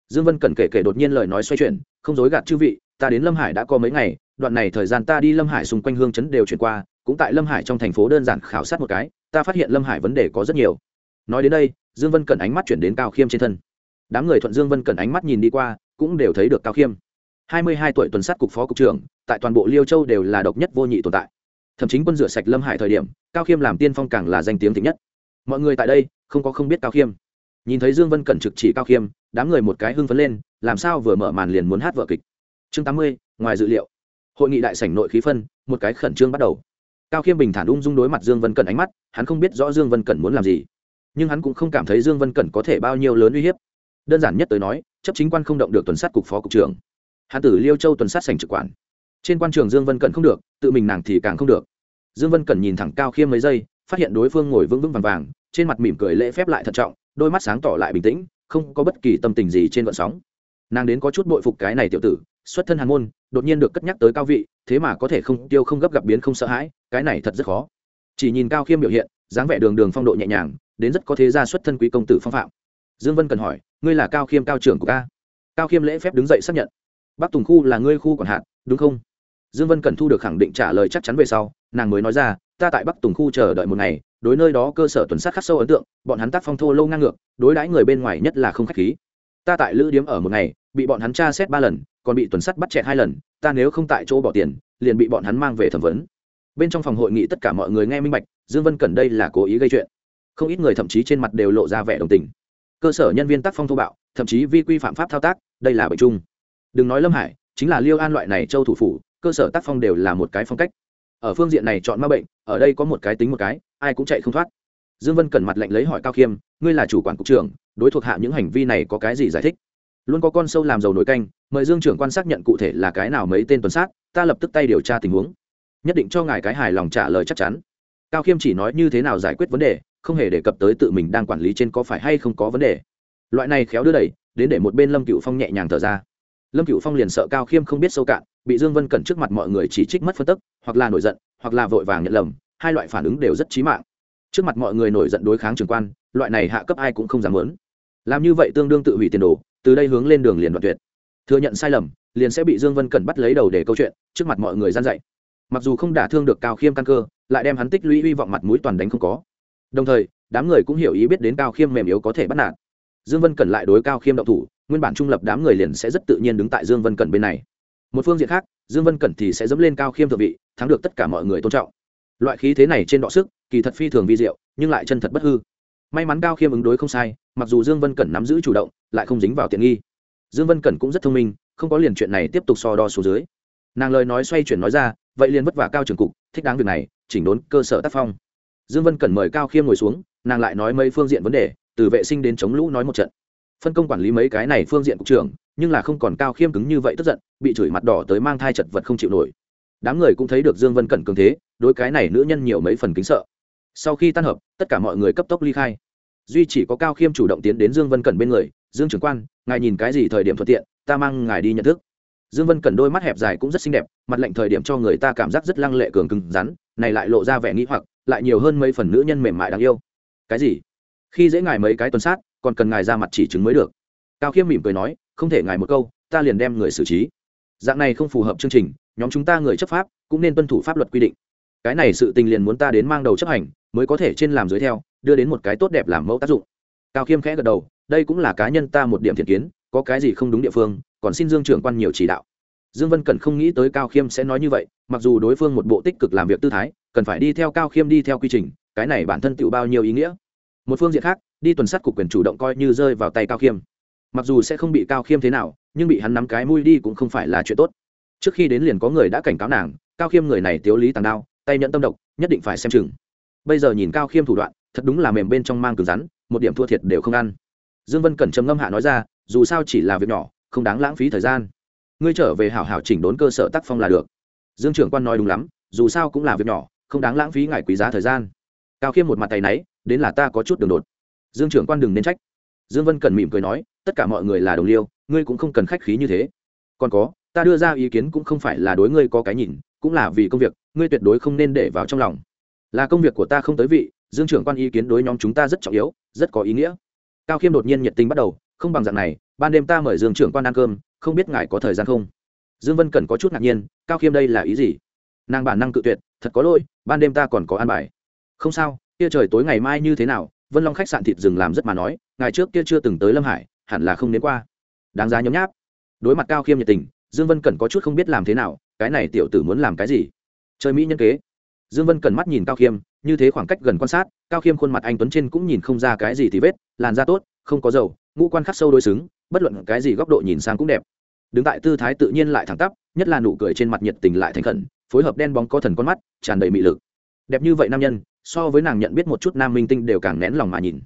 Dương vân cẩn kể kể đột nhiên lời nói xoay chuyển, không dối gạt chư vị, ta đến lâm hải đã có mấy ngày, đoạn này thời gian ta đi lâm hải xung quanh hương chấn đều chuyển qua, cũng tại lâm hải trong thành phố đơn giản khảo sát một cái, ta phát hiện lâm hải vấn đề có rất nhiều. Nói đến đây, dương vân cẩn ánh mắt chuyển đến cao khiêm trên thân. Đám người thuận dương vân cẩn ánh mắt nhìn đi qua, cũng đều thấy được cao khiêm. Hai mươi hai tuổi tuần sát cục phó cục trưởng, tại toàn bộ liêu châu đều là độc nhất vô nhị tồn tại thậm chí quân rửa sạch lâm hải thời điểm cao khiêm làm tiên phong càng là danh tiếng thịnh nhất mọi người tại đây không có không biết cao khiêm nhìn thấy dương vân cẩn trực chỉ cao khiêm đám người một cái hưng phấn lên làm sao vừa mở màn liền muốn hát vở kịch chương tám mươi ngoài dự liệu hội nghị đại sảnh nội khí phân một cái khẩn trương bắt đầu cao khiêm bình thản ung dung đối mặt dương vân cẩn ánh mắt hắn không biết rõ dương vân cẩn muốn làm gì nhưng hắn cũng không cảm thấy dương vân cẩn có thể bao nhiêu lớn uy hiếp đơn giản nhất tới nói chấp chính quan không động được tuần sát cục phó cục trưởng hạ tử liêu châu tuần sát sành trực quản trên quan trường dương vân cẩn không được, tự mình nàng thì càng không được. Dương vân cẩn nhìn thẳng cao khiêm mấy giây, phát hiện đối phương ngồi vững vững vàng vàng, trên mặt mỉm cười lễ phép lại thận trọng, đôi mắt sáng tỏ lại bình tĩnh, không có bất kỳ tâm tình gì trên vận sóng. Nàng đến có chút bội phục cái này tiểu tử, xuất thân hàn môn, đột nhiên được cất nhắc tới cao vị, thế mà có thể không tiêu không gấp gặp biến không sợ hãi, cái này thật rất khó. Chỉ nhìn cao khiêm biểu hiện, dáng vẻ đường đường phong độ nhẹ nhàng, đến rất có thế gia xuất thân quý công tử phong phạm. Dương vân cần hỏi, ngươi là cao khiêm cao trưởng của ca cao khiêm lễ phép đứng dậy xác nhận, bắc tùng khu là ngươi khu quản hạt, đúng không? Dương vân cần thu được khẳng định trả lời chắc chắn về sau, nàng mới nói ra, ta tại bắc tùng khu chờ đợi một ngày, đối nơi đó cơ sở tuần sát khắc sâu ấn tượng, bọn hắn tác phong thô lâu ngang ngược, đối đãi người bên ngoài nhất là không khách khí. Ta tại lữ điếm ở một ngày, bị bọn hắn tra xét ba lần, còn bị tuần sắt bắt chẹt hai lần, ta nếu không tại chỗ bỏ tiền, liền bị bọn hắn mang về thẩm vấn. Bên trong phòng hội nghị tất cả mọi người nghe minh bạch, dương vân cẩn đây là cố ý gây chuyện. Không ít người thậm chí trên mặt đều lộ ra vẻ đồng tình. Cơ sở nhân viên tác phong thô bạo, thậm chí vi quy phạm pháp thao tác, đây là bệnh chung. Đừng nói lâm hải, chính là liêu an loại này châu thủ phủ cơ sở tác phong đều là một cái phong cách. Ở phương diện này chọn ma bệnh, ở đây có một cái tính một cái, ai cũng chạy không thoát. Dương vân cẩn mặt lệnh lấy hỏi cao khiêm, ngươi là chủ quản cục trưởng, đối thuộc hạ những hành vi này có cái gì giải thích? Luôn có con sâu làm dầu nổi canh, mời dương trưởng quan xác nhận cụ thể là cái nào mấy tên tuần sát, ta lập tức tay điều tra tình huống. Nhất định cho ngài cái hài lòng trả lời chắc chắn. Cao khiêm chỉ nói như thế nào giải quyết vấn đề, không hề đề cập tới tự mình đang quản lý trên có phải hay không có vấn đề. Loại này khéo đưa đẩy, đến để một bên lâm cựu phong nhẹ nhàng thở ra lâm cựu phong liền sợ cao khiêm không biết sâu cạn, bị dương vân cẩn trước mặt mọi người chỉ trích mất phân tức, hoặc là nổi giận, hoặc là vội vàng nhận lầm, hai loại phản ứng đều rất chí mạng. Trước mặt mọi người nổi giận đối kháng trường quan, loại này hạ cấp ai cũng không dám muốn. Làm như vậy tương đương tự hủy tiền đồ, từ đây hướng lên đường liền đoạn tuyệt. Thừa nhận sai lầm, liền sẽ bị dương vân cẩn bắt lấy đầu để câu chuyện, trước mặt mọi người gian dạy. Mặc dù không đả thương được cao khiêm căn cơ, lại đem hắn tích lũy hy vọng mặt mũi toàn đánh không có. Đồng thời, đám người cũng hiểu ý biết đến cao khiêm mềm yếu có thể bắt nạt. Dương vân cẩn lại đối cao khiêm động thủ nguyên bản trung lập đám người liền sẽ rất tự nhiên đứng tại dương vân cẩn bên này. Một phương diện khác, dương vân cẩn thì sẽ dẫm lên cao khiêm thượng vị, thắng được tất cả mọi người tôn trọng. Loại khí thế này trên đọ sức, kỳ thật phi thường vi diệu, nhưng lại chân thật bất hư. May mắn cao khiêm ứng đối không sai, mặc dù dương vân cẩn nắm giữ chủ động, lại không dính vào tiện nghi. Dương vân cẩn cũng rất thông minh, không có liền chuyện này tiếp tục so đo số dưới. Nàng lời nói xoay chuyển nói ra, vậy liền vất vả cao trường cục, thích đáng việc này, chỉnh đốn cơ sở tác phong. Dương vân cẩn mời cao khiêm ngồi xuống, nàng lại nói mấy phương diện vấn đề, từ vệ sinh đến chống lũ nói một trận phân công quản lý mấy cái này phương diện cục trưởng, nhưng là không còn cao khiêm cứng như vậy tức giận, bị chửi mặt đỏ tới mang thai chật vật không chịu nổi. Đám người cũng thấy được dương vân cẩn cường thế, đối cái này nữ nhân nhiều mấy phần kính sợ. Sau khi tan hợp, tất cả mọi người cấp tốc ly khai. Duy chỉ có cao khiêm chủ động tiến đến dương vân cẩn bên người, dương trưởng quan, ngài nhìn cái gì thời điểm thuận tiện, ta mang ngài đi nhận thức. Dương vân cẩn đôi mắt hẹp dài cũng rất xinh đẹp, mặt lệnh thời điểm cho người ta cảm giác rất lăng lệ cường cứng rắn, này lại lộ ra vẻ nghĩ hoặc, lại nhiều hơn mấy phần nữ nhân mềm mại đáng yêu. Cái gì? Khi dễ ngài mấy cái tuần sát còn cần ngài ra mặt chỉ chứng mới được. Cao khiêm mỉm cười nói, không thể ngài một câu, ta liền đem người xử trí. Dạng này không phù hợp chương trình, nhóm chúng ta người chấp pháp, cũng nên tuân thủ pháp luật quy định. Cái này sự tình liền muốn ta đến mang đầu chấp hành, mới có thể trên làm dưới theo, đưa đến một cái tốt đẹp làm mẫu tác dụng. Cao khiêm khẽ gật đầu, đây cũng là cá nhân ta một điểm thiện kiến, có cái gì không đúng địa phương, còn xin dương trưởng quan nhiều chỉ đạo. Dương vân cần không nghĩ tới cao khiêm sẽ nói như vậy, mặc dù đối phương một bộ tích cực làm việc tư thái, cần phải đi theo cao khiêm đi theo quy trình, cái này bản thân tự bao nhiêu ý nghĩa một phương diện khác, đi tuần sát cục quyền chủ động coi như rơi vào tay cao khiêm. Mặc dù sẽ không bị cao khiêm thế nào, nhưng bị hắn nắm cái mũi đi cũng không phải là chuyện tốt. Trước khi đến liền có người đã cảnh cáo nàng, cao khiêm người này tiếu lý tàng đao, tay nhận tâm độc, nhất định phải xem chừng. Bây giờ nhìn cao khiêm thủ đoạn, thật đúng là mềm bên trong mang cứng rắn, một điểm thua thiệt đều không ăn. Dương vân cẩn trầm ngâm hạ nói ra, dù sao chỉ là việc nhỏ, không đáng lãng phí thời gian. Ngươi trở về hảo hảo chỉnh đốn cơ sở tác phong là được. Dương trưởng quan nói đúng lắm, dù sao cũng là việc nhỏ, không đáng lãng phí ngại quý giá thời gian. Cao khiêm một mặt tay náy đến là ta có chút đường đột. Dương trưởng quan đừng nên trách. Dương vân cần mỉm cười nói, tất cả mọi người là đồng liêu, ngươi cũng không cần khách khí như thế. Còn có, ta đưa ra ý kiến cũng không phải là đối ngươi có cái nhìn, cũng là vì công việc, ngươi tuyệt đối không nên để vào trong lòng. Là công việc của ta không tới vị, dương trưởng quan ý kiến đối nhóm chúng ta rất trọng yếu, rất có ý nghĩa. Cao khiêm đột nhiên nhiệt tình bắt đầu, không bằng dạng này, ban đêm ta mời dương trưởng quan ăn cơm, không biết ngài có thời gian không? Dương vân cần có chút ngạc nhiên, cao khiêm đây là ý gì? Nàng bản năng cự tuyệt, thật có lỗi, ban đêm ta còn có ăn bài. Không sao kia trời tối ngày mai như thế nào, vân long khách sạn thịt rừng làm rất mà nói, ngày trước kia chưa từng tới lâm hải, hẳn là không đến qua. Đáng giá nhấm nháp. Đối mặt cao khiêm nhiệt tình, dương vân cần có chút không biết làm thế nào, cái này tiểu tử muốn làm cái gì? Chơi mỹ nhân kế. Dương vân cần mắt nhìn cao khiêm, như thế khoảng cách gần quan sát, cao khiêm khuôn mặt anh tuấn trên cũng nhìn không ra cái gì thì vết, làn da tốt, không có dầu, ngũ quan khắc sâu đôi xứng, bất luận cái gì góc độ nhìn sang cũng đẹp. Đứng tại tư thái tự nhiên lại thẳng tắp, nhất là nụ cười trên mặt nhiệt tình lại thành khẩn, phối hợp đen bóng có thần con mắt, tràn đầy mị lực. Đẹp như vậy nam nhân so với nàng nhận biết một chút nam minh tinh đều càng nén lòng mà nhìn.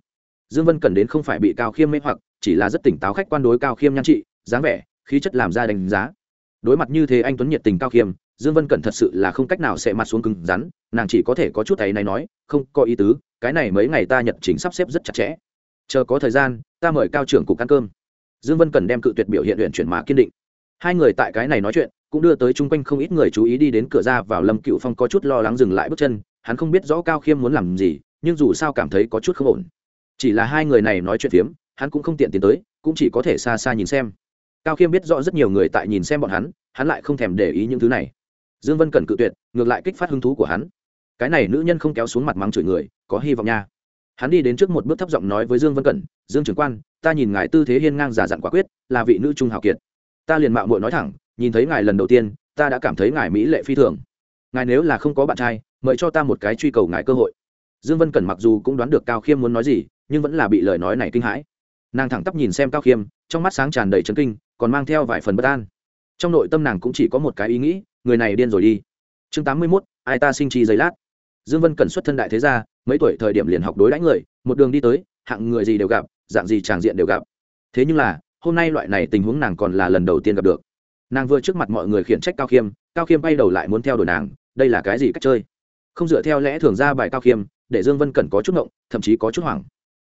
Dương vân cần đến không phải bị cao khiêm mê hoặc, chỉ là rất tỉnh táo khách quan đối cao khiêm nhan trị, dáng vẻ, khí chất làm ra đánh giá. Đối mặt như thế anh tuấn nhiệt tình cao khiêm, dương vân cẩn thật sự là không cách nào sẽ mặt xuống cứng rắn, nàng chỉ có thể có chút thầy này nói, không, có ý tứ, cái này mấy ngày ta nhật chính sắp xếp rất chặt chẽ. Chờ có thời gian, ta mời cao trưởng cục ăn cơm. Dương vân cần đem cự tuyệt biểu hiện luyện chuyển mà kiên định. Hai người tại cái này nói chuyện, cũng đưa tới chung quanh không ít người chú ý đi đến cửa ra vào lâm cựu phong có chút lo lắng dừng lại bước chân hắn không biết rõ cao khiêm muốn làm gì, nhưng dù sao cảm thấy có chút không ổn. Chỉ là hai người này nói chuyện phiếm, hắn cũng không tiện tiến tới, cũng chỉ có thể xa xa nhìn xem. Cao khiêm biết rõ rất nhiều người tại nhìn xem bọn hắn hắn lại không thèm để ý những thứ này. Dương vân cần cự tuyệt, ngược lại kích phát hứng thú của hắn. Cái này nữ nhân không kéo xuống mặt mắng chửi người, có hy vọng nha. Hắn đi đến trước một bước thấp giọng nói với dương vân cẩn dương trưởng quan, ta nhìn ngài tư thế hiên ngang giả dặn quả quyết, là vị nữ trung hào kiệt. Ta liền mạo muội nói thẳng, nhìn thấy ngài lần đầu tiên, ta đã cảm thấy ngài mỹ lệ phi thường. Ngài nếu là không có bạn trai mời cho ta một cái truy cầu ngài cơ hội. Dương vân cẩn mặc dù cũng đoán được cao khiêm muốn nói gì nhưng vẫn là bị lời nói này kinh hãi. Nàng thẳng tắp nhìn xem cao khiêm trong mắt sáng tràn đầy trấn kinh còn mang theo vài phần bất an. Trong nội tâm nàng cũng chỉ có một cái ý nghĩ người này điên rồi đi. Chương tám mươi 81, ai ta sinh chi giấy lát. Dương vân cẩn xuất thân đại thế gia mấy tuổi thời điểm liền học đối đãi người một đường đi tới hạng người gì đều gặp dạng gì tràng diện đều gặp. Thế nhưng là hôm nay loại này tình huống nàng còn là lần đầu tiên gặp được. Nàng vừa trước mặt mọi người khiển trách cao khiêm cao khiêm bay đầu lại muốn theo đuổi nàng đây là cái gì cách chơi? Không dựa theo lẽ thường ra bài cao khiêm, để dương vân cẩn có chút ngộng, thậm chí có chút hoảng.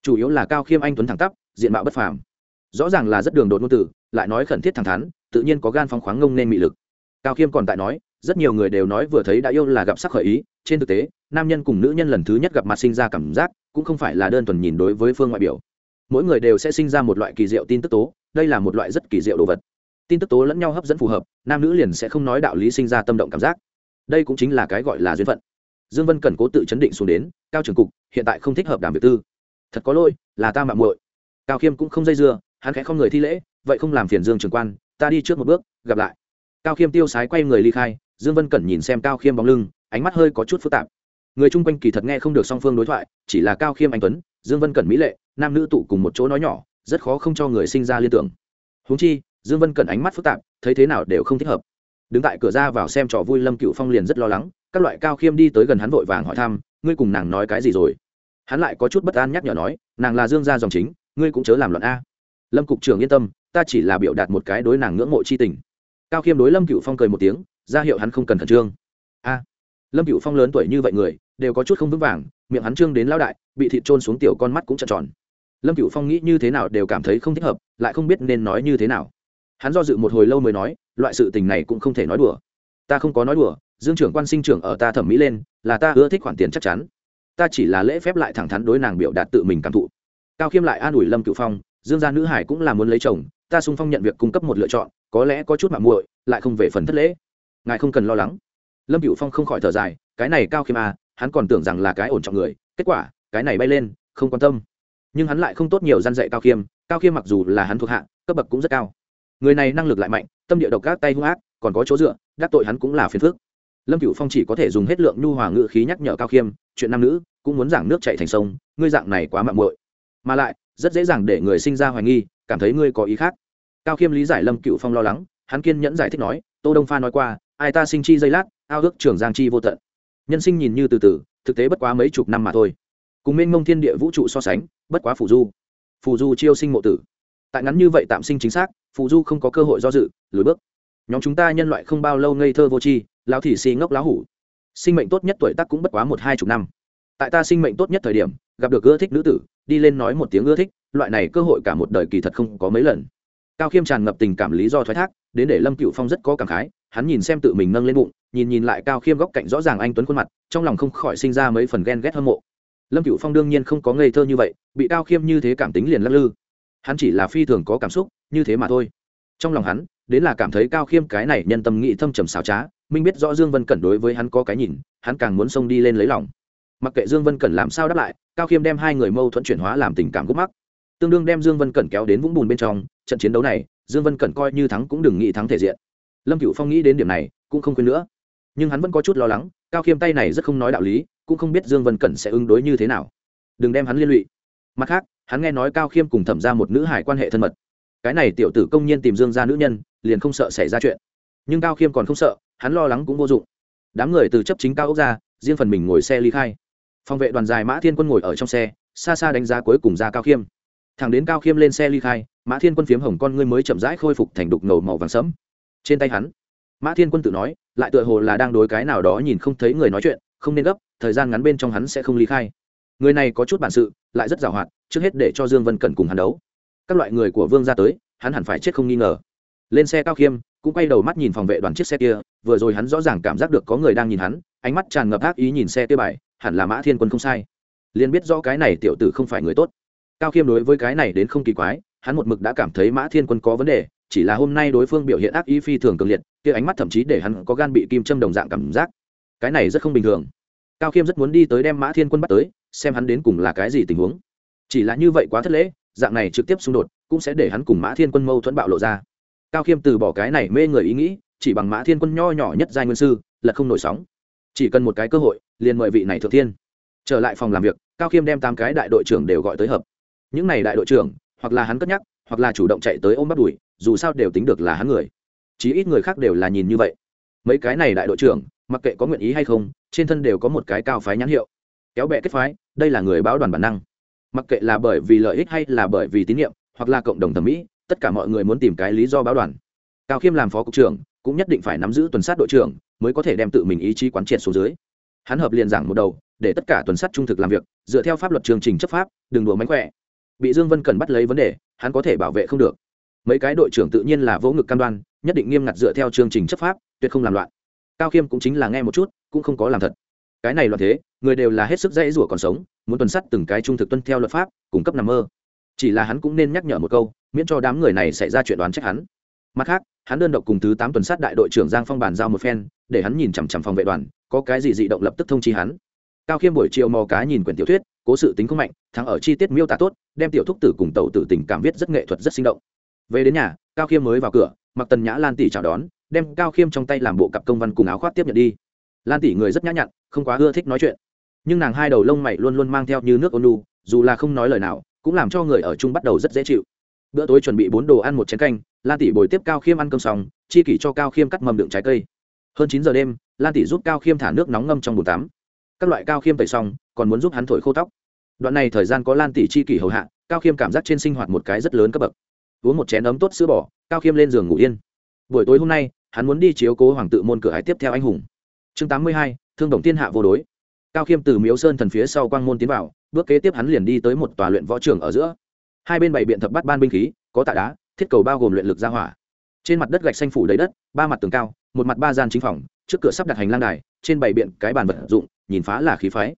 Chủ yếu là cao khiêm anh tuấn thẳng tắp, diện mạo bất phàm. Rõ ràng là rất đường đột ngôn từ lại nói khẩn thiết thẳng thắn, tự nhiên có gan phóng khoáng ngông nên mị lực. Cao khiêm còn tại nói, rất nhiều người đều nói vừa thấy đã yêu là gặp sắc khởi ý, trên thực tế, nam nhân cùng nữ nhân lần thứ nhất gặp mặt sinh ra cảm giác, cũng không phải là đơn thuần nhìn đối với phương ngoại biểu. Mỗi người đều sẽ sinh ra một loại kỳ diệu tin tức tố, đây là một loại rất kỳ diệu đồ vật. Tin tức tố lẫn nhau hấp dẫn phù hợp, nam nữ liền sẽ không nói đạo lý sinh ra tâm động cảm giác. Đây cũng chính là cái gọi là duyên phận dương vân cần cố tự chấn định xuống đến, cao trưởng cục, hiện tại không thích hợp đảm việc tư. Thật có lỗi, là ta mạng muội. Cao khiêm cũng không dây dưa, hắn khẽ không người thi lễ, vậy không làm phiền dương trưởng quan, ta đi trước một bước, gặp lại. Cao khiêm tiêu sái quay người ly khai, dương vân cẩn nhìn xem cao khiêm bóng lưng, ánh mắt hơi có chút phức tạp. Người chung quanh kỳ thật nghe không được song phương đối thoại, chỉ là cao khiêm anh tuấn, dương vân cẩn mỹ lệ, nam nữ tụ cùng một chỗ nói nhỏ, rất khó không cho người sinh ra liên tưởng. Huống chi, dương vân cẩn ánh mắt phức tạp, thấy thế nào đều không thích hợp. Đứng tại cửa ra vào xem trò vui lâm cựu phong liền rất lo lắng các loại cao khiêm đi tới gần hắn vội vàng hỏi thăm, ngươi cùng nàng nói cái gì rồi? Hắn lại có chút bất an nhắc nhở nói, nàng là dương gia dòng chính, ngươi cũng chớ làm loạn a. Lâm cục trưởng yên tâm, ta chỉ là biểu đạt một cái đối nàng ngưỡng mộ c h i tình. Cao khiêm đối lâm cựu phong cười một tiếng, ra hiệu hắn không cần khẩn trương. A. Lâm cựu phong lớn tuổi như vậy người, đều có chút không vững vàng, miệng hắn trương đến lao đại, bị thịt trôn xuống tiểu con mắt cũng trợn tròn. Lâm cựu phong nghĩ như thế nào đều cảm thấy không thích hợp, lại không biết nên nói như thế nào. Hắn do dự một hồi lâu mới nói, loại sự tình này cũng không thể nói đùa. Ta không có nói đùa dương trưởng quan sinh trưởng ở ta thẩm mỹ lên, là ta ưa thích khoản tiền chắc chắn. Ta chỉ là lễ phép lại thẳng thắn đối nàng biểu đạt tự mình cảm thụ. Cao khiêm lại an ủi lâm cựu phong, dương gia nữ hải cũng là muốn lấy chồng, ta sung phong nhận việc cung cấp một lựa chọn, có lẽ có chút mạng muội, lại không về phần thất lễ. Ngài không cần lo lắng. Lâm cựu phong không khỏi thở dài, cái này cao khiêm à hắn còn tưởng rằng là cái ổn trọng người, kết quả, cái này bay lên, không quan tâm. Nhưng hắn lại không tốt nhiều gian dạy cao khiêm cao khiêm mặc dù là hắn thuộc hạ, cấp bậc cũng rất cao. Người này năng lực lại mạnh, tâm địa độc các tay hung ác, còn có chỗ dựa, đắc tội hắn cũng là phiền phức lâm cựu phong chỉ có thể dùng hết lượng nhu hòa ngự khí nhắc nhở cao khiêm, chuyện nam nữ cũng muốn giảng nước chạy thành sông, ngươi dạng này quá mạng muội. Mà lại, rất dễ dàng để người sinh ra hoài nghi, cảm thấy ngươi có ý khác. Cao khiêm lý giải lâm cựu phong lo lắng, hắn kiên nhẫn giải thích nói, tô đông pha nói qua, ai ta sinh chi dây lát, ao ước trường giang chi vô tận. Nhân sinh nhìn như từ từ, thực tế bất quá mấy chục năm mà thôi. Cùng mênh mông thiên địa vũ trụ so sánh, bất quá phù du. Phù du chiêu sinh mộ tử. Tại ngắn như vậy tạm sinh chính xác, phù du không có cơ hội do dự, lùi bước nhóm chúng ta nhân loại không bao lâu ngây thơ vô tri, lão thị si ngốc lão hủ. Sinh mệnh tốt nhất tuổi tác cũng bất quá một hai chục năm. Tại ta sinh mệnh tốt nhất thời điểm, gặp được ưa thích nữ tử, đi lên nói một tiếng ưa thích, loại này cơ hội cả một đời kỳ thật không có mấy lần. Cao khiêm tràn ngập tình cảm lý do thoái thác, đến để lâm cựu phong rất có cảm khái, hắn nhìn xem tự mình nâng lên bụng, nhìn nhìn lại cao khiêm góc cạnh rõ ràng anh tuấn khuôn mặt, trong lòng không khỏi sinh ra mấy phần ghen ghét hâm mộ. Lâm cựu phong đương nhiên không có ngây thơ như vậy, bị cao khiêm như thế cảm tính liền lắc lư. Hắn chỉ là phi thường có cảm xúc, như thế mà thôi. Trong lòng hắn đến là cảm thấy cao khiêm cái này nhân tâm nghĩ thâm trầm xảo trá, minh biết rõ dương vân cẩn đối với hắn có cái nhìn, hắn càng muốn xông đi lên lấy lòng. Mặc kệ dương vân cẩn làm sao đáp lại, cao khiêm đem hai người mâu thuẫn chuyển hóa làm tình cảm gốc mắc. Tương đương đem dương vân cẩn kéo đến vũng bùn bên trong, trận chiến đấu này, dương vân cẩn coi như thắng cũng đừng nghĩ thắng thể diện. Lâm cựu phong nghĩ đến điểm này, cũng không quên nữa. Nhưng hắn vẫn có chút lo lắng, cao khiêm tay này rất không nói đạo lý, cũng không biết dương vân cẩn sẽ ứng đối như thế nào. Đừng đem hắn liên lụy. Mặt khác, hắn nghe nói cao khiêm cùng thẩm ra một nữ hải quan hệ thân mật cái này tiểu tử công nhiên tìm dương ra nữ nhân, liền không sợ xảy ra chuyện. Nhưng cao khiêm còn không sợ, hắn lo lắng cũng vô dụng. Đám người từ chấp chính cao ốc ra, riêng phần mình ngồi xe ly khai. Phòng vệ đoàn dài mã thiên quân ngồi ở trong xe, xa xa đánh giá cuối cùng ra cao khiêm. Thằng đến cao khiêm lên xe ly khai, mã thiên quân phiếm hồng con ngươi mới chậm rãi khôi phục thành đục ngầu màu vàng sẫm. Trên tay hắn, mã thiên quân tự nói, lại tựa hồ là đang đối cái nào đó nhìn không thấy người nói chuyện, không nên gấp, thời gian ngắn bên trong hắn sẽ không ly khai. Người này có chút bản sự, lại rất giàu hoạt trước hết để cho dương vân cẩn cùng hắn đấu các loại người của vương ra tới, hắn hẳn phải chết không nghi ngờ. Lên xe cao khiêm, cũng quay đầu mắt nhìn phòng vệ đoàn chiếc xe kia, vừa rồi hắn rõ ràng cảm giác được có người đang nhìn hắn, ánh mắt tràn ngập ác ý nhìn xe kia bài, hẳn là mã thiên quân không sai. Liền biết rõ cái này tiểu tử không phải người tốt. Cao khiêm đối với cái này đến không kỳ quái, hắn một mực đã cảm thấy mã thiên quân có vấn đề, chỉ là hôm nay đối phương biểu hiện ác ý phi thường cường liệt, kia ánh mắt thậm chí để hắn có gan bị kim châm đồng dạng cảm giác. Cái này rất không bình thường. Cao khiêm rất muốn đi tới đem mã thiên quân bắt tới, xem hắn đến cùng là cái gì tình huống. Chỉ là như vậy quá thất lễ dạng này trực tiếp xung đột cũng sẽ để hắn cùng mã thiên quân mâu thuẫn bạo lộ ra. Cao khiêm từ bỏ cái này mê người ý nghĩ, chỉ bằng mã thiên quân nho nhỏ nhất giai nguyên sư, là không nổi sóng. Chỉ cần một cái cơ hội, liền mời vị này thượng thiên. Trở lại phòng làm việc, cao khiêm đem tám cái đại đội trưởng đều gọi tới hợp. Những này đại đội trưởng, hoặc là hắn cất nhắc, hoặc là chủ động chạy tới ôm bắt đùi dù sao đều tính được là hắn người. Chí ít người khác đều là nhìn như vậy. Mấy cái này đại đội trưởng, mặc kệ có nguyện ý hay không, trên thân đều có một cái cao phái nhãn hiệu. Kéo bẹ kết phái, đây là người báo đoàn bản năng mặc kệ là bởi vì lợi ích hay là bởi vì tín nhiệm, hoặc là cộng đồng thẩm mỹ, tất cả mọi người muốn tìm cái lý do báo đoàn. Cao khiêm làm phó cục trưởng, cũng nhất định phải nắm giữ tuần sát đội trưởng, mới có thể đem tự mình ý chí quán triệt xuống dưới. Hắn hợp liền giảng một đầu, để tất cả tuần sát trung thực làm việc, dựa theo pháp luật chương trình chấp pháp, đừng đùa mánh khỏe. Bị dương vân cần bắt lấy vấn đề, hắn có thể bảo vệ không được. Mấy cái đội trưởng tự nhiên là vỗ ngực cam đoan, nhất định nghiêm ngặt dựa theo chương trình chấp pháp, tuyệt không làm loạn. Cao khiêm cũng chính là nghe một chút, cũng không có làm thật cái này loạn thế, người đều là hết sức dễ rủa còn sống, muốn tuần sắt từng cái trung thực tuân theo luật pháp, cung cấp nằm mơ. Chỉ là hắn cũng nên nhắc nhở một câu, miễn cho đám người này xảy ra chuyện đoán trách hắn. Mặt khác, hắn đơn độc cùng thứ tám tuần sát đại đội trưởng giang phong bàn giao một phen, để hắn nhìn chằm chằm phòng vệ đoàn, có cái gì dị động lập tức thông chi hắn. Cao khiêm buổi chiều mò cá nhìn quyển tiểu thuyết, cố sự tính không mạnh, thắng ở chi tiết miêu tả tốt, đem tiểu thúc tử cùng tàu tử tình cảm viết rất nghệ thuật rất sinh động. Về đến nhà, cao khiêm mới vào cửa mặc tần nhã lan tỷ chào đón, đem cao khiêm trong tay làm bộ cặp công văn cùng áo khoác tiếp nhận đi lan tỷ người rất nhã nhặn, không quá ưa thích nói chuyện. Nhưng nàng hai đầu lông mày luôn luôn mang theo như nước ôn lu dù là không nói lời nào, cũng làm cho người ở chung bắt đầu rất dễ chịu. Bữa tối chuẩn bị bốn đồ ăn một chén canh, lan tỷ bồi tiếp cao khiêm ăn cơm xong, chi kỷ cho cao khiêm cắt mầm đựng trái cây. Hơn chín giờ đêm, lan tỷ giúp cao khiêm thả nước nóng ngâm trong bồn tắm. Các loại cao khiêm tẩy xong, còn muốn giúp hắn thổi khô tóc. Đoạn này thời gian có lan tỷ chi kỷ hầu hạ, cao khiêm cảm giác trên sinh hoạt một cái rất lớn cấp bậc. Uống một chén ấm tốt sữa bỏ cao khiêm lên giường ngủ yên. Buổi tối hôm nay, hắn muốn đi chiếu cố hoàng tự môn cửa hải tiếp theo anh hùng chương tám mươi hai, thương đồng thiên hạ vô đối. Cao khiêm từ miếu sơn thần phía sau quang môn tiến vào, bước kế tiếp hắn liền đi tới một tòa luyện võ trường ở giữa. Hai bên bảy biện thập bắt ban binh khí, có tạ đá, thiết cầu bao gồm luyện lực gia hỏa. Trên mặt đất gạch xanh phủ đầy đất, ba mặt tường cao, một mặt ba gian chính phòng, trước cửa sắp đặt hành lang đài, trên bảy biện cái bàn vật dụng, nhìn phá là khí phái.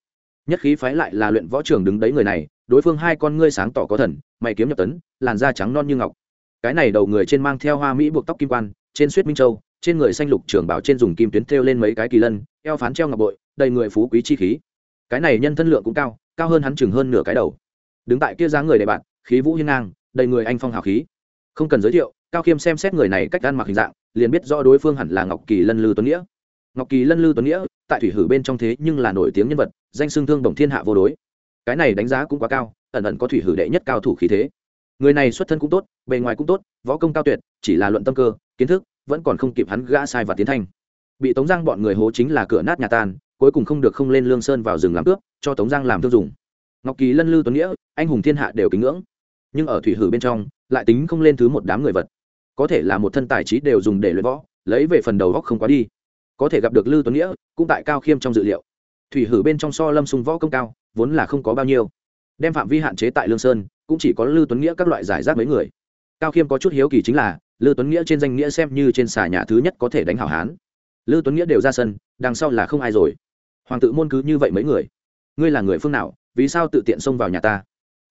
Nhất khí phái lại là luyện võ trường đứng đấy người này, đối phương hai con ngươi sáng tỏ có thần, mày kiếm nhập tấn, làn da trắng non như ngọc. Cái này đầu người trên mang theo hoa mỹ buộc tóc kim quan, trên suýt minh châu trên người xanh lục trưởng bảo trên dùng kim tuyến thêu lên mấy cái kỳ lân, eo phán treo ngọc bội, đầy người phú quý chi khí. Cái này nhân thân lượng cũng cao cao hơn hắn chừng hơn nửa cái đầu. Đứng tại kia dáng người đệ bạn, khí vũ hiên ngang, đầy người anh phong hào khí. Không cần giới thiệu, cao khiêm xem xét người này cách ăn mặc hình dạng, liền biết rõ đối phương hẳn là ngọc kỳ lân lư tuấn nghĩa. Ngọc kỳ lân lư tuấn nghĩa, tại thủy hử bên trong thế nhưng là nổi tiếng nhân vật, danh xưng thương đồng thiên hạ vô đối. Cái này đánh giá cũng quá cao, ẩn ẩn có thủy hử đệ nhất cao thủ khí thế. Người này xuất thân cũng tốt, bề ngoài cũng tốt, võ công cao tuyệt, chỉ là luận tâm cơ, kiến thức vẫn còn không kịp hắn gã sai và tiến thanh. Bị tống giang bọn người hố chính là cửa nát nhà tan, cuối cùng không được không lên lương sơn vào rừng làm cướp, cho tống giang làm tiêu dùng. Ngọc kỳ lân lư tuấn nghĩa, anh hùng thiên hạ đều kính ngưỡng. Nhưng ở thủy hử bên trong, lại tính không lên thứ một đám người vật. Có thể là một thân tài trí đều dùng để luyện võ, lấy về phần đầu góc không quá đi. Có thể gặp được lư tuấn nghĩa, cũng tại cao khiêm trong dự liệu. Thủy hử bên trong so lâm sung võ công cao, vốn là không có bao nhiêu. Đem phạm vi hạn chế tại lương sơn, cũng chỉ có lư tuấn nghĩa các loại giải rác mấy người cao khiêm có chút hiếu kỳ chính là, lư tuấn nghĩa trên danh nghĩa xem như trên xà nhà thứ nhất có thể đánh hảo hán. Lư tuấn nghĩa đều ra sân, đằng sau là không ai rồi. Hoàng tự môn cứ như vậy mấy người. Ngươi là người phương nào, vì sao tự tiện xông vào nhà ta?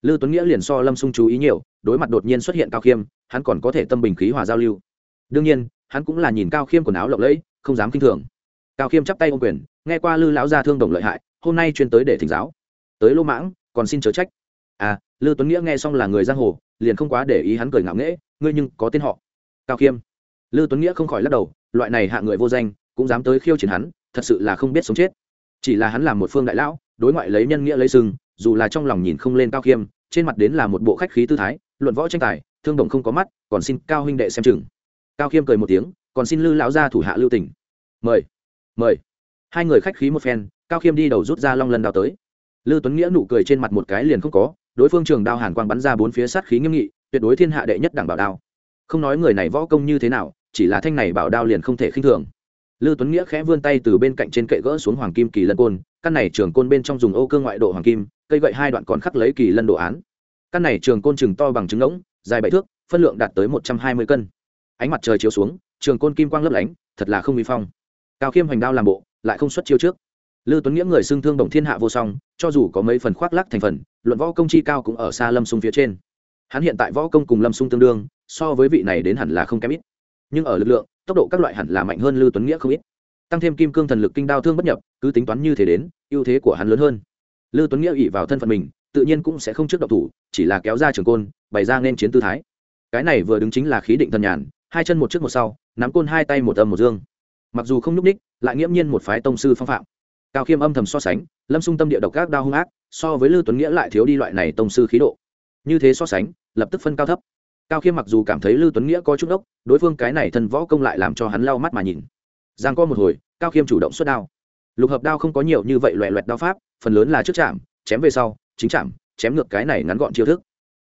Lư tuấn nghĩa liền so lâm sung chú ý nhiều, đối mặt đột nhiên xuất hiện cao khiêm, hắn còn có thể tâm bình khí hòa giao lưu. Đương nhiên, hắn cũng là nhìn cao khiêm quần áo lộng lẫy, không dám k i n h thường. Cao khiêm chắp tay ô quyền, nghe qua lư lão gia thương đồng lợi hại, hôm nay chuyên tới để thỉnh giáo. Tới lô mãng, còn xin chớ trách. À lư tuấn nghĩa nghe xong là người giang hồ liền không quá để ý hắn cười ngạo nghễ, ngươi nhưng có tên họ. Cao khiêm. Lư tuấn nghĩa không khỏi lắc đầu, loại này hạ người vô danh, cũng dám tới khiêu chiến hắn, thật sự là không biết sống chết. Chỉ là hắn là một phương đại lão, đối ngoại lấy nhân nghĩa lấy sừng, dù là trong lòng nhìn không lên cao khiêm, trên mặt đến là một bộ khách khí tư thái, luận võ tranh tài, thương đồng không có mắt, còn xin cao huynh đệ xem chừng. Cao khiêm cười một tiếng, còn xin lư lão gia thủ hạ lưu tỉnh mời mời. Hai người khách khí một phen, cao khiêm đi đầu rút ra long lần đào tới. Lư tuấn nghĩa nụ cười trên mặt một cái liền không có đối phương trường đao hàn quang bắn ra bốn phía sát khí nghiêm nghị, tuyệt đối thiên hạ đệ nhất đảng bảo đao. Không nói người này võ công như thế nào, chỉ là thanh này bảo đao liền không thể khinh thường. Lư tuấn nghĩa khẽ vươn tay từ bên cạnh trên kệ gỡ xuống hoàng kim kỳ lân côn, căn này trường côn bên trong dùng ô cơ ngoại độ hoàng kim, cây gậy hai đoạn còn khắc lấy kỳ lân đồ án. Căn này trường côn chừng to bằng trứng ngỗng, dài bảy thước, phân lượng đạt tới một trăm hai mươi cân. Ánh mặt trời chiếu xuống, trường côn kim quang lấp lánh, thật là không vi phong. Cao khiêm hoành đao làm bộ, lại không xuất chiêu trước lư tuấn nghĩa người xưng thương đồng thiên hạ vô song, cho dù có mấy phần khoác lắc thành phần, luận võ công chi cao cũng ở xa lâm sung phía trên. Hắn hiện tại võ công cùng lâm sung tương đương, so với vị này đến hẳn là không kém ít. Nhưng ở lực lượng, tốc độ các loại hẳn là mạnh hơn lư tuấn nghĩa không ít. Tăng thêm kim cương thần lực kinh đao thương bất nhập, cứ tính toán như thế đến, ưu thế của hắn lớn hơn. Lư tuấn nghĩa ỉ vào thân phận mình, tự nhiên cũng sẽ không trước độc thủ, chỉ là kéo ra trường côn, bày ra nên chiến tư thái. Cái này vừa đứng chính là khí định thần nhàn, hai chân một trước một sau, nắm côn hai tay một âm một dương. Mặc dù không nhúc ních lại nghiễm nhiên một phái tông sư phong phạm cao khiêm âm thầm so sánh, lâm sung tâm địa độc các đao hung ác, so với lư tuấn nghĩa lại thiếu đi loại này tông sư khí độ. Như thế so sánh, lập tức phân cao thấp. Cao khiêm mặc dù cảm thấy lư tuấn nghĩa có chút ốc đối phương cái này thân võ công lại làm cho hắn lau mắt mà nhìn. Giang co một hồi, cao khiêm chủ động xuất đao. Lục hợp đao không có nhiều như vậy loẹ loẹt đao pháp, phần lớn là trước chạm, chém về sau, chính chạm, chém ngược cái này ngắn gọn chiêu thức.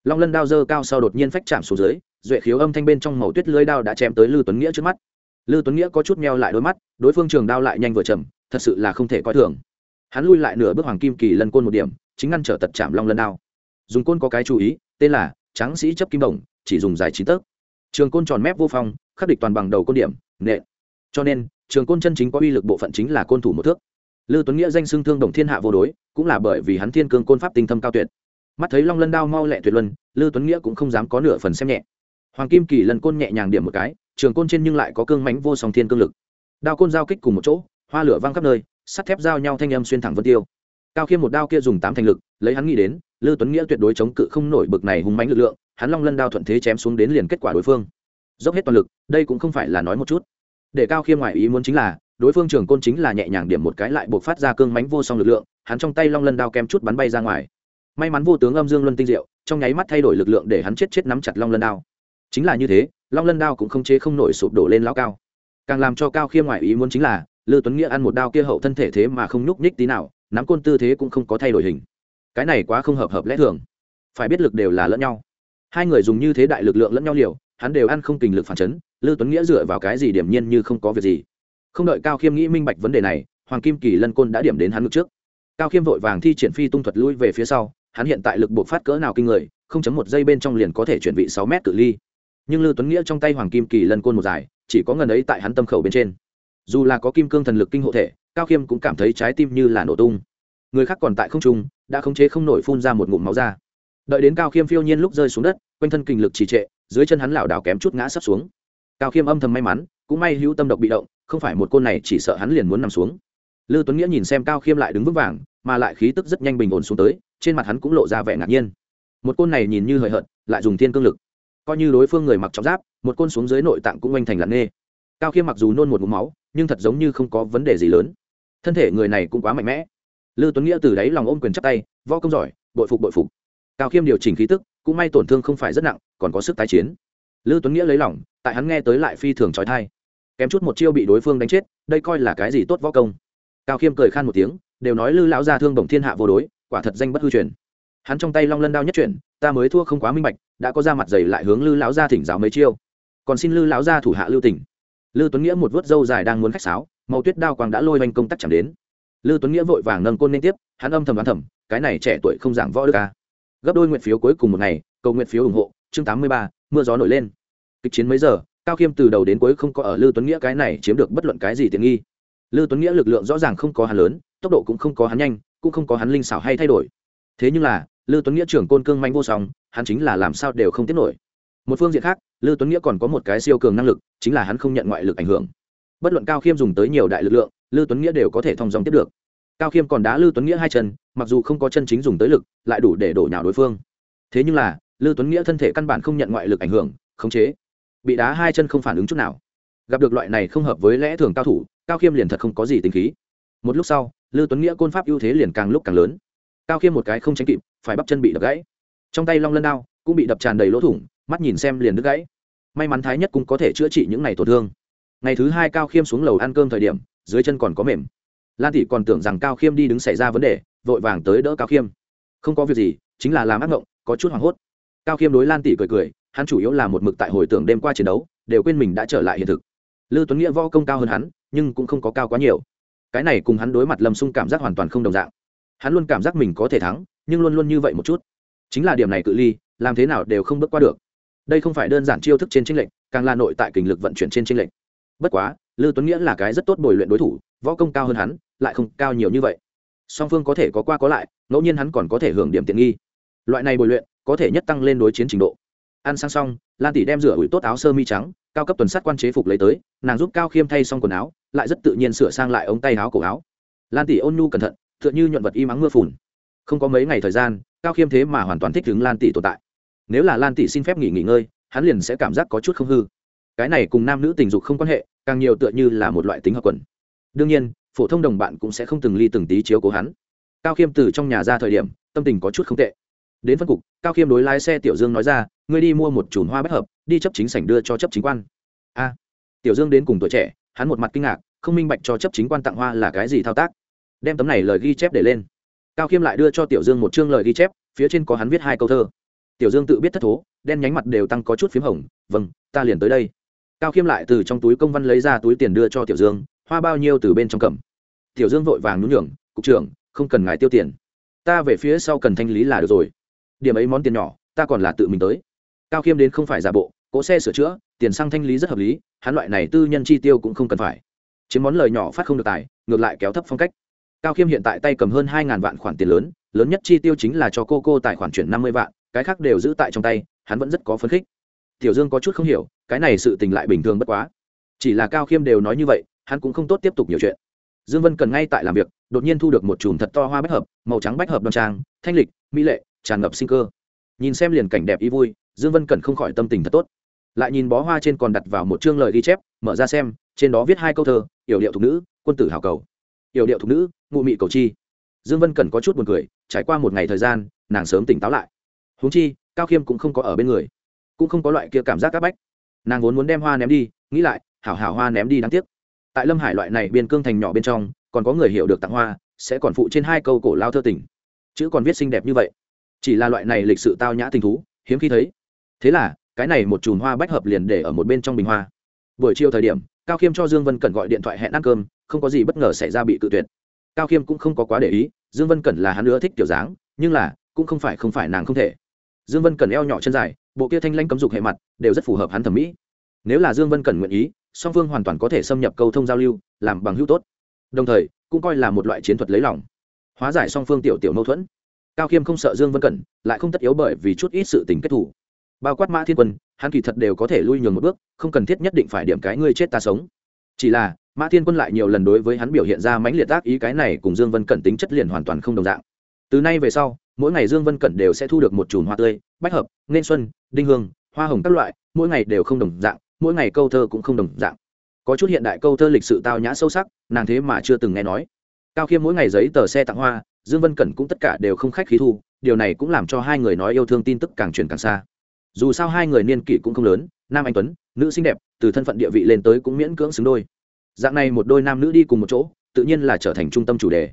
Long lân đao dơ cao sau đột nhiên phách chạm xuống dưới, duệ khiếu âm thanh bên trong màu tuyết lưới đao đã chém tới lư tuấn nghĩa trước mắt. Lư tuấn nghĩa có chút meo lại đôi mắt, đối phương trường đao lại nhanh vừa chậm thật sự là không thể coi thường. Hắn lui lại nửa bước hoàng kim kỳ lân côn một điểm, chính ngăn trở tật chạm long lân đao. Dùng côn có cái chú ý, tên là tráng sĩ chấp kim đồng, chỉ dùng dài chín tấc. Trường côn tròn mép vô phong, khắc địch toàn bằng đầu côn điểm nệ cho nên, trường côn chân chính có uy lực bộ phận chính là côn thủ một thước. Lư tuấn nghĩa danh xưng thương đồng thiên hạ vô đối, cũng là bởi vì hắn thiên cương côn pháp tinh thâm cao tuyệt. Mắt thấy long lân đao mau lẹ tuyệt luân, lư tuấn nghĩa cũng không dám có nửa phần xem nhẹ. Hoàng kim kỳ lần côn nhẹ nhàng điểm một cái, trường côn trên nhưng lại có cương mánh vô song thiên cương lực. Đao côn giao kích cùng một chỗ hoa lửa văng khắp nơi, sắt thép giao nhau thanh âm xuyên thẳng vân tiêu. Cao khiêm một đao kia dùng tám thành lực, lấy hắn nghĩ đến, lư tuấn nghĩa tuyệt đối chống cự không nổi bực này hùng mánh lực lượng, hắn long lân đao thuận thế chém xuống đến liền kết quả đối phương. Dốc hết toàn lực, đây cũng không phải là nói một chút. Để cao khiêm ngoại ý muốn chính là, đối phương trường côn chính là nhẹ nhàng điểm một cái lại buộc phát ra cương mánh vô song lực lượng, hắn trong tay long lân đao kem chút bắn bay ra ngoài. May mắn vô tướng âm dương luân tinh diệu, trong nháy mắt thay đổi lực lượng để hắn chết chết nắm chặt long lân đao. Chính là như thế, long lân đao cũng không chế không nổi sụp đổ lên lao cao. Càng làm cho cao khiêm ngoại ý muốn chính là lư tuấn nghĩa ăn một đao kia hậu thân thể thế mà không nhúc nhích tí nào, nắm côn tư thế cũng không có thay đổi hình. Cái này quá không hợp hợp lẽ thường. Phải biết lực đều là lẫn nhau. Hai người dùng như thế đại lực lượng lẫn nhau liều, hắn đều ăn không kình lực phản chấn, lư tuấn nghĩa dựa vào cái gì điểm nhiên như không có việc gì. Không đợi cao khiêm nghĩ minh bạch vấn đề này, hoàng kim kỳ lân côn đã điểm đến hắn ngực trước. Cao khiêm vội vàng thi triển phi tung thuật lui về phía sau, hắn hiện tại lực buộc phát cỡ nào kinh người, không chấm một giây bên trong liền có thể chuyển vị sáu mét cự ly. Nhưng lư tuấn nghĩa trong tay hoàng kim kỳ lân côn một dài, chỉ có ngần ấy tại hắn tâm khẩu bên trên dù là có kim cương thần lực kinh hộ thể, cao khiêm cũng cảm thấy trái tim như là nổ tung. Người khác còn tại không trung, đã khống chế không nổi phun ra một ngụm máu ra. Đợi đến cao khiêm phiêu nhiên lúc rơi xuống đất, quanh thân kinh lực trì trệ, dưới chân hắn lảo đảo kém chút ngã sắp xuống. Cao khiêm âm thầm may mắn, cũng may hữu tâm độc bị động, không phải một côn này chỉ sợ hắn liền muốn nằm xuống. Lư tuấn nghĩa nhìn xem cao khiêm lại đứng vững vàng, mà lại khí tức rất nhanh bình ổn xuống tới, trên mặt hắn cũng lộ ra vẻ ngạc nhiên. Một côn này nhìn như hời hợt, lại dùng thiên cương lực. Coi như đối phương người mặc trọng giáp, một côn xuống dưới nội tạng cũng oanh thành lặn nghê cao khiêm mặc dù nôn một mũ máu, nhưng thật giống như không có vấn đề gì lớn. Thân thể người này cũng quá mạnh mẽ. Lư tuấn nghĩa từ đáy lòng ôm quyền chắc tay, võ công giỏi, bội phục bội phục. Cao khiêm điều chỉnh khí tức, cũng may tổn thương không phải rất nặng, còn có sức tái chiến. Lư tuấn nghĩa lấy lòng, tại hắn nghe tới lại phi thường trói thai. Kém chút một chiêu bị đối phương đánh chết, đây coi là cái gì tốt võ công. Cao khiêm cười khan một tiếng, đều nói lư lão gia thương bổng thiên hạ vô đối, quả thật danh bất hư truyền. Hắn trong tay long lân đao nhất chuyển, ta mới thua không quá minh bạch, đã có ra mặt dày lại hướng lư lão gia thỉnh giáo mấy chiêu. Còn xin lư lão gia thủ hạ lưu tỉnh lư tuấn nghĩa một vớt râu dài đang muốn khách sáo, màu tuyết đao quang đã lôi oanh công tắc chẳng đến. Lư tuấn nghĩa vội vàng nâng côn lên tiếp, hắn âm thầm đoán thầm, cái này trẻ tuổi không giảng võ đức à? gấp đôi nguyện phiếu cuối cùng một ngày, cầu nguyện phiếu ủng hộ, chương tám mươi ba, mưa gió nổi lên. Kịch chiến mấy giờ, cao khiêm từ đầu đến cuối không có ở lư tuấn nghĩa cái này chiếm được bất luận cái gì tiện nghi. Lư tuấn nghĩa lực lượng rõ ràng không có hắn lớn, tốc độ cũng không có hắn nhanh, cũng không có hắn linh xảo hay thay đổi. Thế nhưng là, lư tuấn nghĩa trưởng côn cương manh vô song, hắn chính là làm sao đều không tiết nổi một phương diện khác Lưu tuấn nghĩa còn có một cái siêu cường năng lực, chính là hắn không nhận ngoại lực ảnh hưởng. Bất luận cao khiêm dùng tới nhiều đại lực lượng Lưu tuấn nghĩa đều có thể thông dòng tiếp được. Cao khiêm còn đá Lưu tuấn nghĩa hai chân, mặc dù không có chân chính dùng tới lực, lại đủ để đổ nhào đối phương. Thế nhưng là Lưu tuấn nghĩa thân thể căn bản không nhận ngoại lực ảnh hưởng, khống chế, bị đá hai chân không phản ứng chút nào. Gặp được loại này không hợp với lẽ thường cao thủ, cao khiêm liền thật không có gì tính khí. Một lúc sau Lưu tuấn nghĩa côn pháp ưu thế liền càng lúc càng lớn. Cao khiêm một cái không tránh kịp, phải bắp chân bị đập gãy. Trong tay long lân đao cũng bị đập tràn đầy lỗ thủng, mắt nhìn xem liền đứt gãy. May mắn thái nhất cũng có thể chữa trị những ngày tổn thương. Ngày thứ hai cao khiêm xuống lầu ăn cơm thời điểm, dưới chân còn có mềm. Lan tỷ còn tưởng rằng cao khiêm đi đứng xảy ra vấn đề, vội vàng tới đỡ cao khiêm. Không có việc gì, chính là làm ác ngộng, có chút hoảng hốt. Cao khiêm đối lan tỷ cười cười, hắn chủ yếu là một mực tại hồi tưởng đêm qua chiến đấu, đều quên mình đã trở lại hiện thực. Lư tuấn nghĩa võ công cao hơn hắn, nhưng cũng không có cao quá nhiều. Cái này cùng hắn đối mặt lâm xung cảm giác hoàn toàn không đồng dạng. Hắn luôn cảm giác mình có thể thắng, nhưng luôn luôn như vậy một chút chính là điểm này cự ly, làm thế nào đều không bước qua được. Đây không phải đơn giản chiêu thức trên tranh lệnh càng là nội tại kình lực vận chuyển trên tranh lệnh bất quá, lư tuấn nghĩa là cái rất tốt bồi luyện đối thủ, võ công cao hơn hắn, lại không cao nhiều như vậy. Song phương có thể có qua có lại, ngẫu nhiên hắn còn có thể hưởng điểm tiện nghi. Loại này bồi luyện, có thể nhất tăng lên đối chiến trình độ. Ăn sang xong, lan tỷ đem rửa ủi tốt áo sơ mi trắng, cao cấp tuần sát quan chế phục lấy tới, nàng giúp cao khiêm thay xong quần áo, lại rất tự nhiên sửa sang lại ống tay áo cổ áo. Lan tỷ ôn nhu cẩn thận, tựa như nhuận vật y mắng mưa phùn. Không có mấy ngày thời gian cao khiêm thế mà hoàn toàn thích ứng lan tỷ tồn tại. Nếu là lan tỷ xin phép nghỉ nghỉ ngơi, hắn liền sẽ cảm giác có chút không hư. Cái này cùng nam nữ tình dục không quan hệ, càng nhiều tựa như là một loại tính hợp quần. Đương nhiên, phổ thông đồng bạn cũng sẽ không từng ly từng tí chiếu cố hắn. Cao khiêm từ trong nhà ra thời điểm, tâm tình có chút không tệ. Đến phân cục, cao khiêm đối lái xe tiểu dương nói ra, ngươi đi mua một chùm hoa bách hợp, đi chấp chính sảnh đưa cho chấp chính quan. A. Tiểu dương đến cùng tuổi trẻ, hắn một mặt kinh ngạc, không minh bạch cho chấp chính quan tặng hoa là cái gì thao tác. Đem tấm này lời ghi chép để lên cao khiêm lại đưa cho tiểu dương một chương lời ghi chép, phía trên có hắn viết hai câu thơ. Tiểu dương tự biết thất thố, đen nhánh mặt đều tăng có chút p h í m hồng vâng ta liền tới đây. Cao khiêm lại từ trong túi công văn lấy ra túi tiền đưa cho tiểu dương, hoa bao nhiêu từ bên trong cầm. Tiểu dương vội vàng nhún nhường, cục trưởng, không cần ngài tiêu tiền. Ta về phía sau cần thanh lý là được rồi. Điểm ấy món tiền nhỏ, ta còn là tự mình tới. Cao khiêm đến không phải giả bộ, cỗ xe sửa chữa, tiền xăng thanh lý rất hợp lý, hắn loại này tư nhân chi tiêu cũng không cần phải. Chiếm món lời nhỏ phát không được tài, ngược lại kéo thấp phong cách cao khiêm hiện tại tay cầm hơn hai ngàn vạn khoản tiền lớn lớn nhất chi tiêu chính là cho cô cô tài khoản chuyển năm mươi vạn, cái khác đều giữ tại trong tay, hắn vẫn rất có phấn khích. Tiểu dương có chút không hiểu, cái này sự tình lại bình thường bất quá. Chỉ là cao khiêm đều nói như vậy, hắn cũng không tốt tiếp tục nhiều chuyện. Dương vân cần ngay tại làm việc, đột nhiên thu được một chùm thật to hoa bách hợp, màu trắng bách hợp đoan trang, thanh lịch, mỹ lệ, tràn ngập sinh cơ. Nhìn xem liền cảnh đẹp ý vui, dương vân cần không khỏi tâm tình thật tốt. Lại nhìn bó hoa trên còn đặt vào một chương lời ghi chép, mở ra xem, trên đó viết hai câu thơ, yểu điệu thục nữ, quân tử hào cầu yểu điệu thục nữ ngụ mị cầu chi. Dương vân cần có chút buồn cười, trải qua một ngày thời gian, nàng sớm tỉnh táo lại. Huống chi, cao khiêm cũng không có ở bên người, cũng không có loại kia cảm giác áp bách. Nàng vốn muốn đem hoa ném đi, nghĩ lại, hảo hảo hoa ném đi đáng tiếc. Tại lâm hải loại này biên cương thành nhỏ bên trong, còn có người hiểu được tặng hoa, sẽ còn phụ trên hai câu cổ lao thơ tỉnh chữ còn viết xinh đẹp như vậy. Chỉ là loại này lịch sự tao nhã tình thú, hiếm khi thấy. Thế là, cái này một chùm hoa bách hợp liền để ở một bên trong bình hoa. Buổi chiều thời điểm cao khiêm cho dương vân cẩn gọi điện thoại hẹn ăn cơm, không có gì bất ngờ xảy ra bị cự tuyệt. Cao khiêm cũng không có quá để ý, dương vân cẩn là hắn ưa thích kiểu dáng, nhưng là, cũng không phải không phải nàng không thể. Dương vân cẩn eo nhỏ chân dài, bộ kia thanh lanh cấm dục hệ mặt, đều rất phù hợp hắn thẩm mỹ. Nếu là dương vân cẩn nguyện ý, song phương hoàn toàn có thể xâm nhập câu thông giao lưu, làm bằng hữu tốt. Đồng thời, cũng coi là một loại chiến thuật lấy lòng. Hóa giải song phương tiểu tiểu mâu thuẫn. Cao khiêm không sợ dương vân cẩn, lại không tất yếu bởi vì chút ít sự tình kết thủ. Bao quát mã thiên quân hắn kỳ thật đều có thể lui nhường một bước, không cần thiết nhất định phải điểm cái ngươi chết ta sống. Chỉ là, mã thiên quân lại nhiều lần đối với hắn biểu hiện ra mãnh liệt tác ý, cái này cùng dương vân cẩn tính chất liền hoàn toàn không đồng dạng. Từ nay về sau, mỗi ngày dương vân cẩn đều sẽ thu được một chùm hoa tươi, bách hợp nên xuân, đinh hương, hoa hồng các loại, mỗi ngày đều không đồng dạng, mỗi ngày câu thơ cũng không đồng dạng. Có chút hiện đại câu thơ lịch sự tao nhã sâu sắc, nàng thế mà chưa từng nghe nói. Cao khiêm mỗi ngày giấy tờ xe tặng hoa, dương vân cẩn cũng tất cả đều không khách khí thu, điều này cũng làm cho hai người nói yêu thương tin tức càng truyền càng xa dù sao hai người niên kỷ cũng không lớn, nam anh tuấn, nữ xinh đẹp, từ thân phận địa vị lên tới cũng miễn cưỡng xứng đôi. Dạng này một đôi nam nữ đi cùng một chỗ, tự nhiên là trở thành trung tâm chủ đề.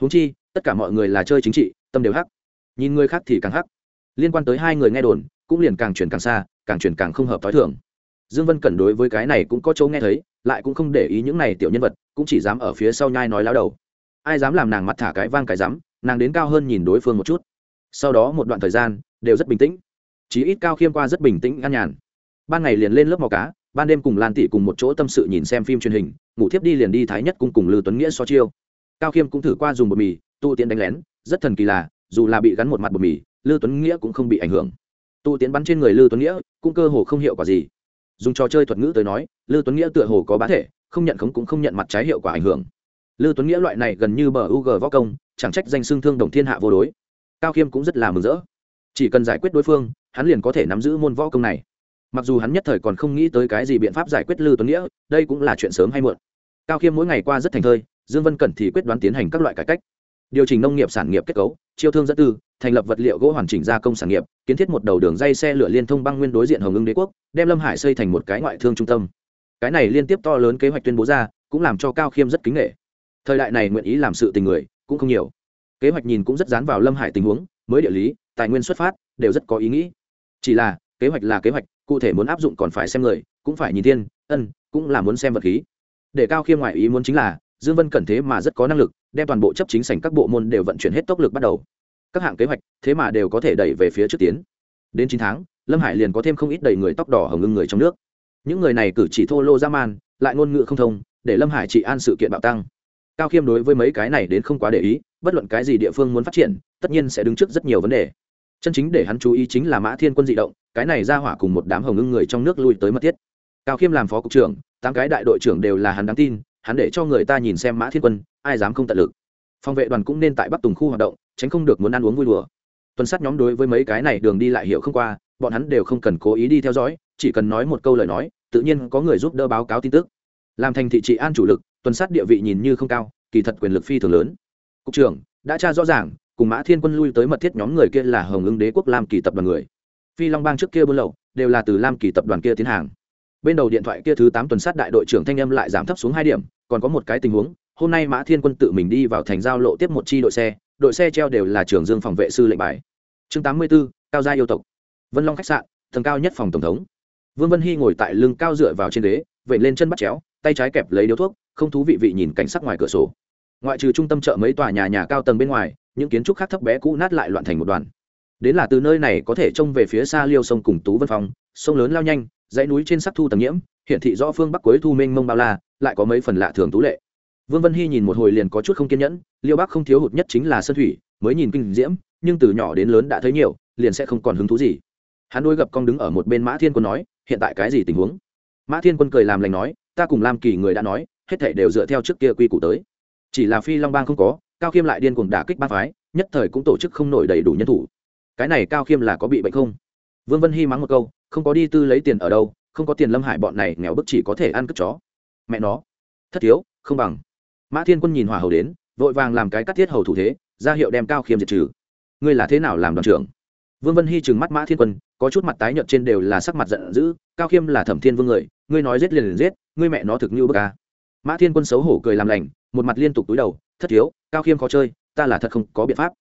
Húng chi, tất cả mọi người là chơi chính trị, tâm đều hắc. Nhìn người khác thì càng hắc. Liên quan tới hai người nghe đồn, cũng liền càng chuyển càng xa, càng chuyển càng không hợp t h o i thường. Dương vân cẩn đối với cái này cũng có chỗ nghe thấy, lại cũng không để ý những này tiểu nhân vật, cũng chỉ dám ở phía sau nhai nói láo đầu. Ai dám làm nàng mặt thả cái vang cái dám, nàng đến cao hơn nhìn đối phương một chút. Sau đó một đoạn thời gian, đều rất bình tĩnh chí ít cao khiêm qua rất bình tĩnh an nhàn. Ban ngày liền lên lớp màu cá, ban đêm cùng lan tỷ cùng một chỗ tâm sự nhìn xem phim truyền hình, ngủ thiếp đi liền đi thái nhất cung cùng lư tuấn nghĩa so chiêu. Cao khiêm cũng thử qua dùng bột mì tu tiến đánh lén, rất thần kỳ là, dù là bị gắn một mặt bột mì, lư tuấn nghĩa cũng không bị ảnh hưởng. Tu tiến bắn trên người lư tuấn nghĩa, cũng cơ hồ không hiệu quả gì. Dùng trò chơi thuật ngữ tới nói, lư tuấn nghĩa tựa hồ có bá thể, không nhận khống cũng không nhận mặt trái hiệu quả ảnh hưởng. Lư tuấn nghĩa loại này gần như bờ u g võ công, chẳng trách danh xương thương đồng thiên hạ vô đối. Cao khiêm cũng rất là mừng rỡ chỉ cần giải quyết đối phương, hắn liền có thể nắm giữ môn võ công này. Mặc dù hắn nhất thời còn không nghĩ tới cái gì biện pháp giải quyết lư tuấn nghĩa, đây cũng là chuyện sớm hay muộn. Cao khiêm mỗi ngày qua rất thành thơi, dương vân cẩn thì quyết đoán tiến hành các loại cải cách. Điều chỉnh nông nghiệp sản nghiệp kết cấu, chiêu thương dẫn tư, thành lập vật liệu gỗ hoàn chỉnh gia công sản nghiệp, kiến thiết một đầu đường dây xe lửa liên thông băng nguyên đối diện hồng ưng đế quốc, đem lâm hải xây thành một cái ngoại thương trung tâm. Cái này liên tiếp to lớn kế hoạch tuyên bố ra, cũng làm cho cao khiêm rất kính nghệ thời đại này nguyện ý làm sự tình người, cũng không nhiều. Kế hoạch nhìn cũng rất dán vào lâm hải tình huống, mới địa lý tài nguyên xuất phát, đều rất có ý nghĩ. Chỉ là, kế hoạch là kế hoạch, cụ thể muốn áp dụng còn phải xem người, cũng phải nhìn thiên, ân, cũng là muốn xem vật khí. Để cao khiêm ngoại ý muốn chính là, dương vân cần thế mà rất có năng lực, đem toàn bộ chấp chính sảnh các bộ môn đều vận chuyển hết tốc lực bắt đầu. Các hạng kế hoạch, thế mà đều có thể đẩy về phía trước tiến. Đến chín tháng, lâm hải liền có thêm không ít đầy người tóc đỏ hồng ngưng người trong nước. Những người này cử chỉ thô lô ra man, lại ngôn ngữ không thông, để lâm hải trị an sự kiện bạo tăng. Cao khiêm đối với mấy cái này đến không quá để ý, bất luận cái gì địa phương muốn phát triển, tất nhiên sẽ đứng trước rất nhiều vấn đề chân chính để hắn chú ý chính là mã thiên quân di động, cái này ra hỏa cùng một đám hồng ngưng người trong nước lui tới mật thiết. Cao khiêm làm phó cục trưởng, tám cái đại đội trưởng đều là hắn đáng tin, hắn để cho người ta nhìn xem mã thiên quân, ai dám không tận lực. Phòng vệ đoàn cũng nên tại bắc tùng khu hoạt động, tránh không được muốn ăn uống vui đùa. Tuần sát nhóm đối với mấy cái này đường đi lại hiểu không qua, bọn hắn đều không cần cố ý đi theo dõi, chỉ cần nói một câu lời nói, tự nhiên có người giúp đỡ báo cáo tin tức. Làm thành thị trị an chủ lực, tuần sát địa vị nhìn như không cao, kỳ thật quyền lực phi thường lớn. Cục trưởng, đã tra rõ ràng cùng mã thiên quân lui tới mật thiết nhóm người kia là hồng ứng đế quốc lam kỳ tập đoàn người. Phi long bang trước kia buôn lậu đều là từ lam kỳ tập đoàn kia tiến hàng. Bên đầu điện thoại kia thứ tám tuần sát đại đội trưởng thanh âm lại giảm thấp xuống hai điểm còn có một cái tình huống hôm nay mã thiên quân tự mình đi vào thành giao lộ tiếp một chi đội xe đội xe treo đều là trưởng dương phòng vệ sư lệnh bài. Chương tám mươi 84, cao gia yêu tộc. Vân long khách sạn tầng cao nhất phòng tổng thống. Vương vân hy ngồi tại lưng cao dựa vào trên đế vẩy lên chân bắt chéo tay trái kẹp lấy điếu thuốc không thú vị vị nhìn cảnh sắc ngoài cửa sổ. Ngoại trừ trung tâm chợ mấy tòa nhà nhà cao tầng bên ngoài những kiến trúc khác thấp bé cũ nát lại loạn thành một đoàn. Đến là từ nơi này có thể trông về phía xa liêu sông cùng tú vân phong, sông lớn lao nhanh, dãy núi trên sắc thu tầm nhiễm hiện thị rõ phương bắc cuối thu mênh mông bao la, lại có mấy phần lạ thường tú lệ. Vương vân hy nhìn một hồi liền có chút không kiên nhẫn, liêu bắc không thiếu hụt nhất chính là sơn thủy, mới nhìn kinh diễm, nhưng từ nhỏ đến lớn đã thấy nhiều, liền sẽ không còn hứng thú gì. Hắn đôi gặp con đứng ở một bên mã thiên quân nói, hiện tại cái gì tình huống? Mã thiên quân cười làm lành nói, ta cùng lam kỳ người đã nói, hết thảy đều dựa theo trước kia quy củ tới. Chỉ là phi long bang không có cao khiêm lại điên cuồng đả kích ba phái, nhất thời cũng tổ chức không nổi đầy đủ nhân thủ. Cái này cao khiêm là có bị bệnh không? Vương vân hy mắng một câu, không có đi tư lấy tiền ở đâu, không có tiền lâm hải bọn này nghèo bức chỉ có thể ăn cướp chó. Mẹ nó, thất thiếu, không bằng. Mã thiên quân nhìn hỏa hầu đến, vội vàng làm cái cắt thiết hầu thủ thế, ra hiệu đem cao khiêm diệt trừ. Ngươi là thế nào làm đoàn trưởng? Vương vân hy trừng mắt mã thiên quân, có chút mặt tái nhợt trên đều là sắc mặt giận dữ, cao khiêm là thẩm thiên vương người, ngươi nói giết liền liền giết, ngươi mẹ nó thực như bức ca mã thiên quân xấu hổ cười làm lành một mặt liên tục túi đầu, thất thiếu, cao khiêm khó chơi, ta là thật không có biện pháp.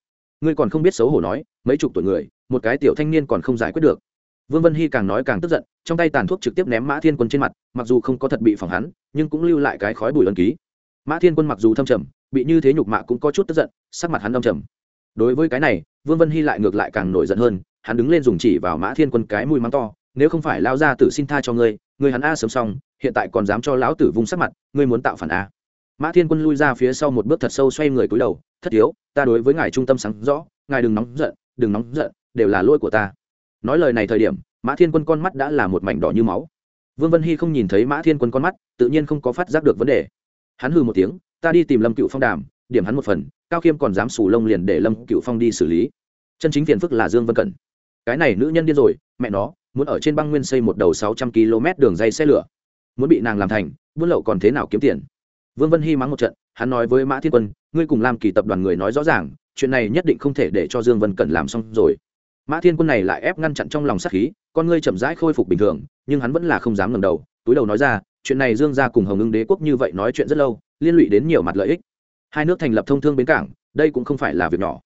Ngươi còn không biết xấu hổ nói, mấy chục tuổi người, một cái tiểu thanh niên còn không giải quyết được. Vương vân hy càng nói càng tức giận, trong tay tàn thuốc trực tiếp ném mã thiên quân trên mặt, mặc dù không có thật bị phỏng hắn, nhưng cũng lưu lại cái khói bùi ân ký. Mã thiên quân mặc dù thâm trầm, bị như thế nhục mạ cũng có chút tức giận, sắc mặt hắn thâm trầm. Đối với cái này, vương vân hy lại ngược lại càng nổi giận hơn, hắn đứng lên dùng chỉ vào mã thiên quân cái mùi mắng to, nếu không phải lao ra tử xin tha cho ngươi ngươi hắn a sớm xong, hiện tại còn dám cho lão tử vung sắc mặt, ngươi muốn tạo phản a? Mã thiên quân lui ra phía sau một bước thật sâu xoay người cúi đầu thất thiếu, ta đối với ngài trung tâm sáng rõ ngài đừng nóng giận đừng nóng giận đều là lỗi của ta. Nói lời này thời điểm mã thiên quân con mắt đã là một mảnh đỏ như máu. Vương vân hy không nhìn thấy mã thiên quân con mắt tự nhiên không có phát giác được vấn đề. Hắn hư một tiếng ta đi tìm lâm cựu phong đàm điểm hắn một phần cao khiêm còn dám sù lông liền để lâm cựu phong đi xử lý. Chân chính phiền phức là dương vân cẩn. Cái này nữ nhân điên rồi mẹ nó muốn ở trên băng nguyên xây một đầu sáu trăm km đường dây xe lửa. Muốn bị nàng làm thành buôn lậu còn thế nào kiếm tiền? Vương vân hy mắng một trận, hắn nói với mã thiên quân, ngươi cùng làm kỳ tập đoàn người nói rõ ràng, chuyện này nhất định không thể để cho dương vân cẩn làm xong rồi. Mã thiên quân này lại ép ngăn chặn trong lòng sát khí, con ngươi chậm rãi khôi phục bình thường, nhưng hắn vẫn là không dám ngẩng đầu, túi đầu nói ra, chuyện này dương gia cùng hồng ưng đế quốc như vậy nói chuyện rất lâu, liên lụy đến nhiều mặt lợi ích. Hai nước thành lập thông thương bến cảng, đây cũng không phải là việc nhỏ.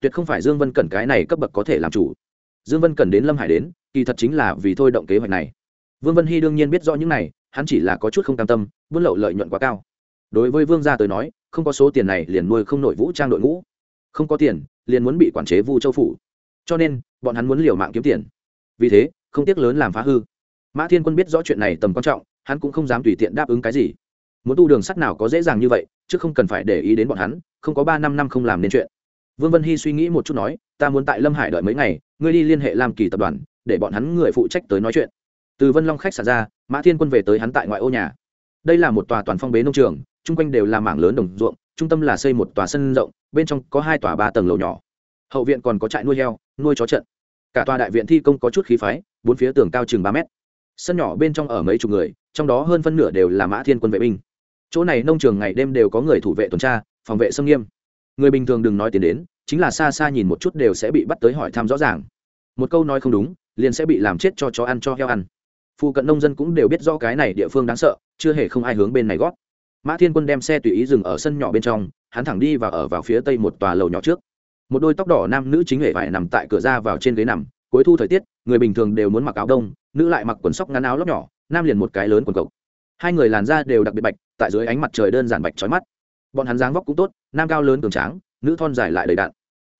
Tuyệt không phải dương vân cẩn cái này cấp bậc có thể làm chủ. Dương vân cẩn đến lâm hải đến, kỳ thật chính là vì thôi động kế hoạch này. Vương vân hy đương nhiên biết rõ những này, hắn chỉ là có chút không cam tâm, buôn lậu lợi nhuận quá cao đối với vương gia tới nói, không có số tiền này liền nuôi không nổi vũ trang đội ngũ. Không có tiền, liền muốn bị quản chế vu châu phủ. Cho nên, bọn hắn muốn liều mạng kiếm tiền. Vì thế, không tiếc lớn làm phá hư. Mã thiên quân biết rõ chuyện này tầm quan trọng, hắn cũng không dám tùy tiện đáp ứng cái gì. Muốn tu đường sắt nào có dễ dàng như vậy, chứ không cần phải để ý đến bọn hắn, không có ba năm năm không làm nên chuyện. Vương vân hy suy nghĩ một chút nói, ta muốn tại lâm hải đợi mấy ngày, ngươi đi liên hệ làm kỳ tập đoàn, để bọn hắn người phụ trách tới nói chuyện. Từ vân long khách xả ra, mã thiên quân về tới hắn tại ngoại ô nhà. Đây là một tòa toàn phong bế nông trường chung quanh đều là mảng lớn đồng ruộng, trung tâm là xây một tòa sân rộng, bên trong có hai tòa ba tầng lầu nhỏ. Hậu viện còn có trại nuôi heo, nuôi chó trận. Cả tòa đại viện thi công có chút khí phái, bốn phía tường cao chừng ba mét. Sân nhỏ bên trong ở mấy chục người, trong đó hơn phân nửa đều là mã thiên quân vệ binh. Chỗ này nông trường ngày đêm đều có người thủ vệ tuần tra, phòng vệ sông nghiêm. Người bình thường đừng nói tiền đến, chính là xa xa nhìn một chút đều sẽ bị bắt tới hỏi thăm rõ ràng. Một câu nói không đúng, liền sẽ bị làm chết cho chó ăn cho heo ăn. Phụ cận nông dân cũng đều biết rõ cái này địa phương đáng sợ, chưa hề không ai hướng bên này gót mã thiên quân đem xe tùy ý dừng ở sân nhỏ bên trong, hắn thẳng đi và ở vào phía tây một tòa lầu nhỏ trước. Một đôi tóc đỏ nam nữ chính hệ vải nằm tại cửa ra vào trên ghế nằm, cuối thu thời tiết, người bình thường đều muốn mặc áo đông, nữ lại mặc quần sóc ngắn áo lóc nhỏ, nam liền một cái lớn quần cộc. Hai người làn da đều đặc biệt bạch, tại dưới ánh mặt trời đơn giản bạch trói mắt. Bọn hắn dáng vóc cũng tốt, nam cao lớn cường tráng, nữ thon dài lại đầy đạn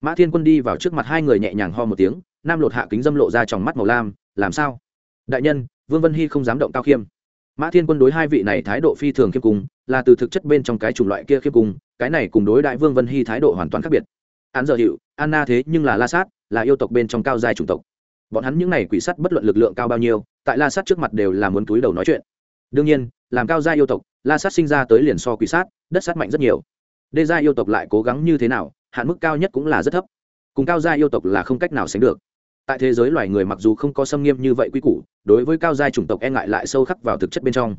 mã thiên quân đi vào trước mặt hai người nhẹ nhàng ho một tiếng, nam lột hạ kính dâm lộ ra tròng mắt màu lam, làm sao? Đại nhân, vương vân hy không dám động cao khiêm. Mã thiên quân đối hai vị này thái độ phi thường khiêm cung là từ thực chất bên trong cái chủng loại kia khiếp cung, cái này cùng đối đại vương vân hy thái độ hoàn toàn khác biệt. Án giờ hiệu anna thế nhưng là la sát, là yêu tộc bên trong cao giai chủng tộc. Bọn hắn những n à y quỷ sắt bất luận lực lượng cao bao nhiêu, tại la sát trước mặt đều là muốn túi đầu nói chuyện. Đương nhiên, làm cao gia yêu tộc, la sát sinh ra tới liền so quỷ sát, đất sát mạnh rất nhiều. Đê gia yêu tộc lại cố gắng như thế nào, hạn mức cao nhất cũng là rất thấp. Cùng cao gia yêu tộc là không cách nào sánh được. Tại thế giới loài người mặc dù không có xâm nghiêm như vậy quy củ, đối với cao gia chủng tộc e ngại lại sâu khắc vào thực chất bên trong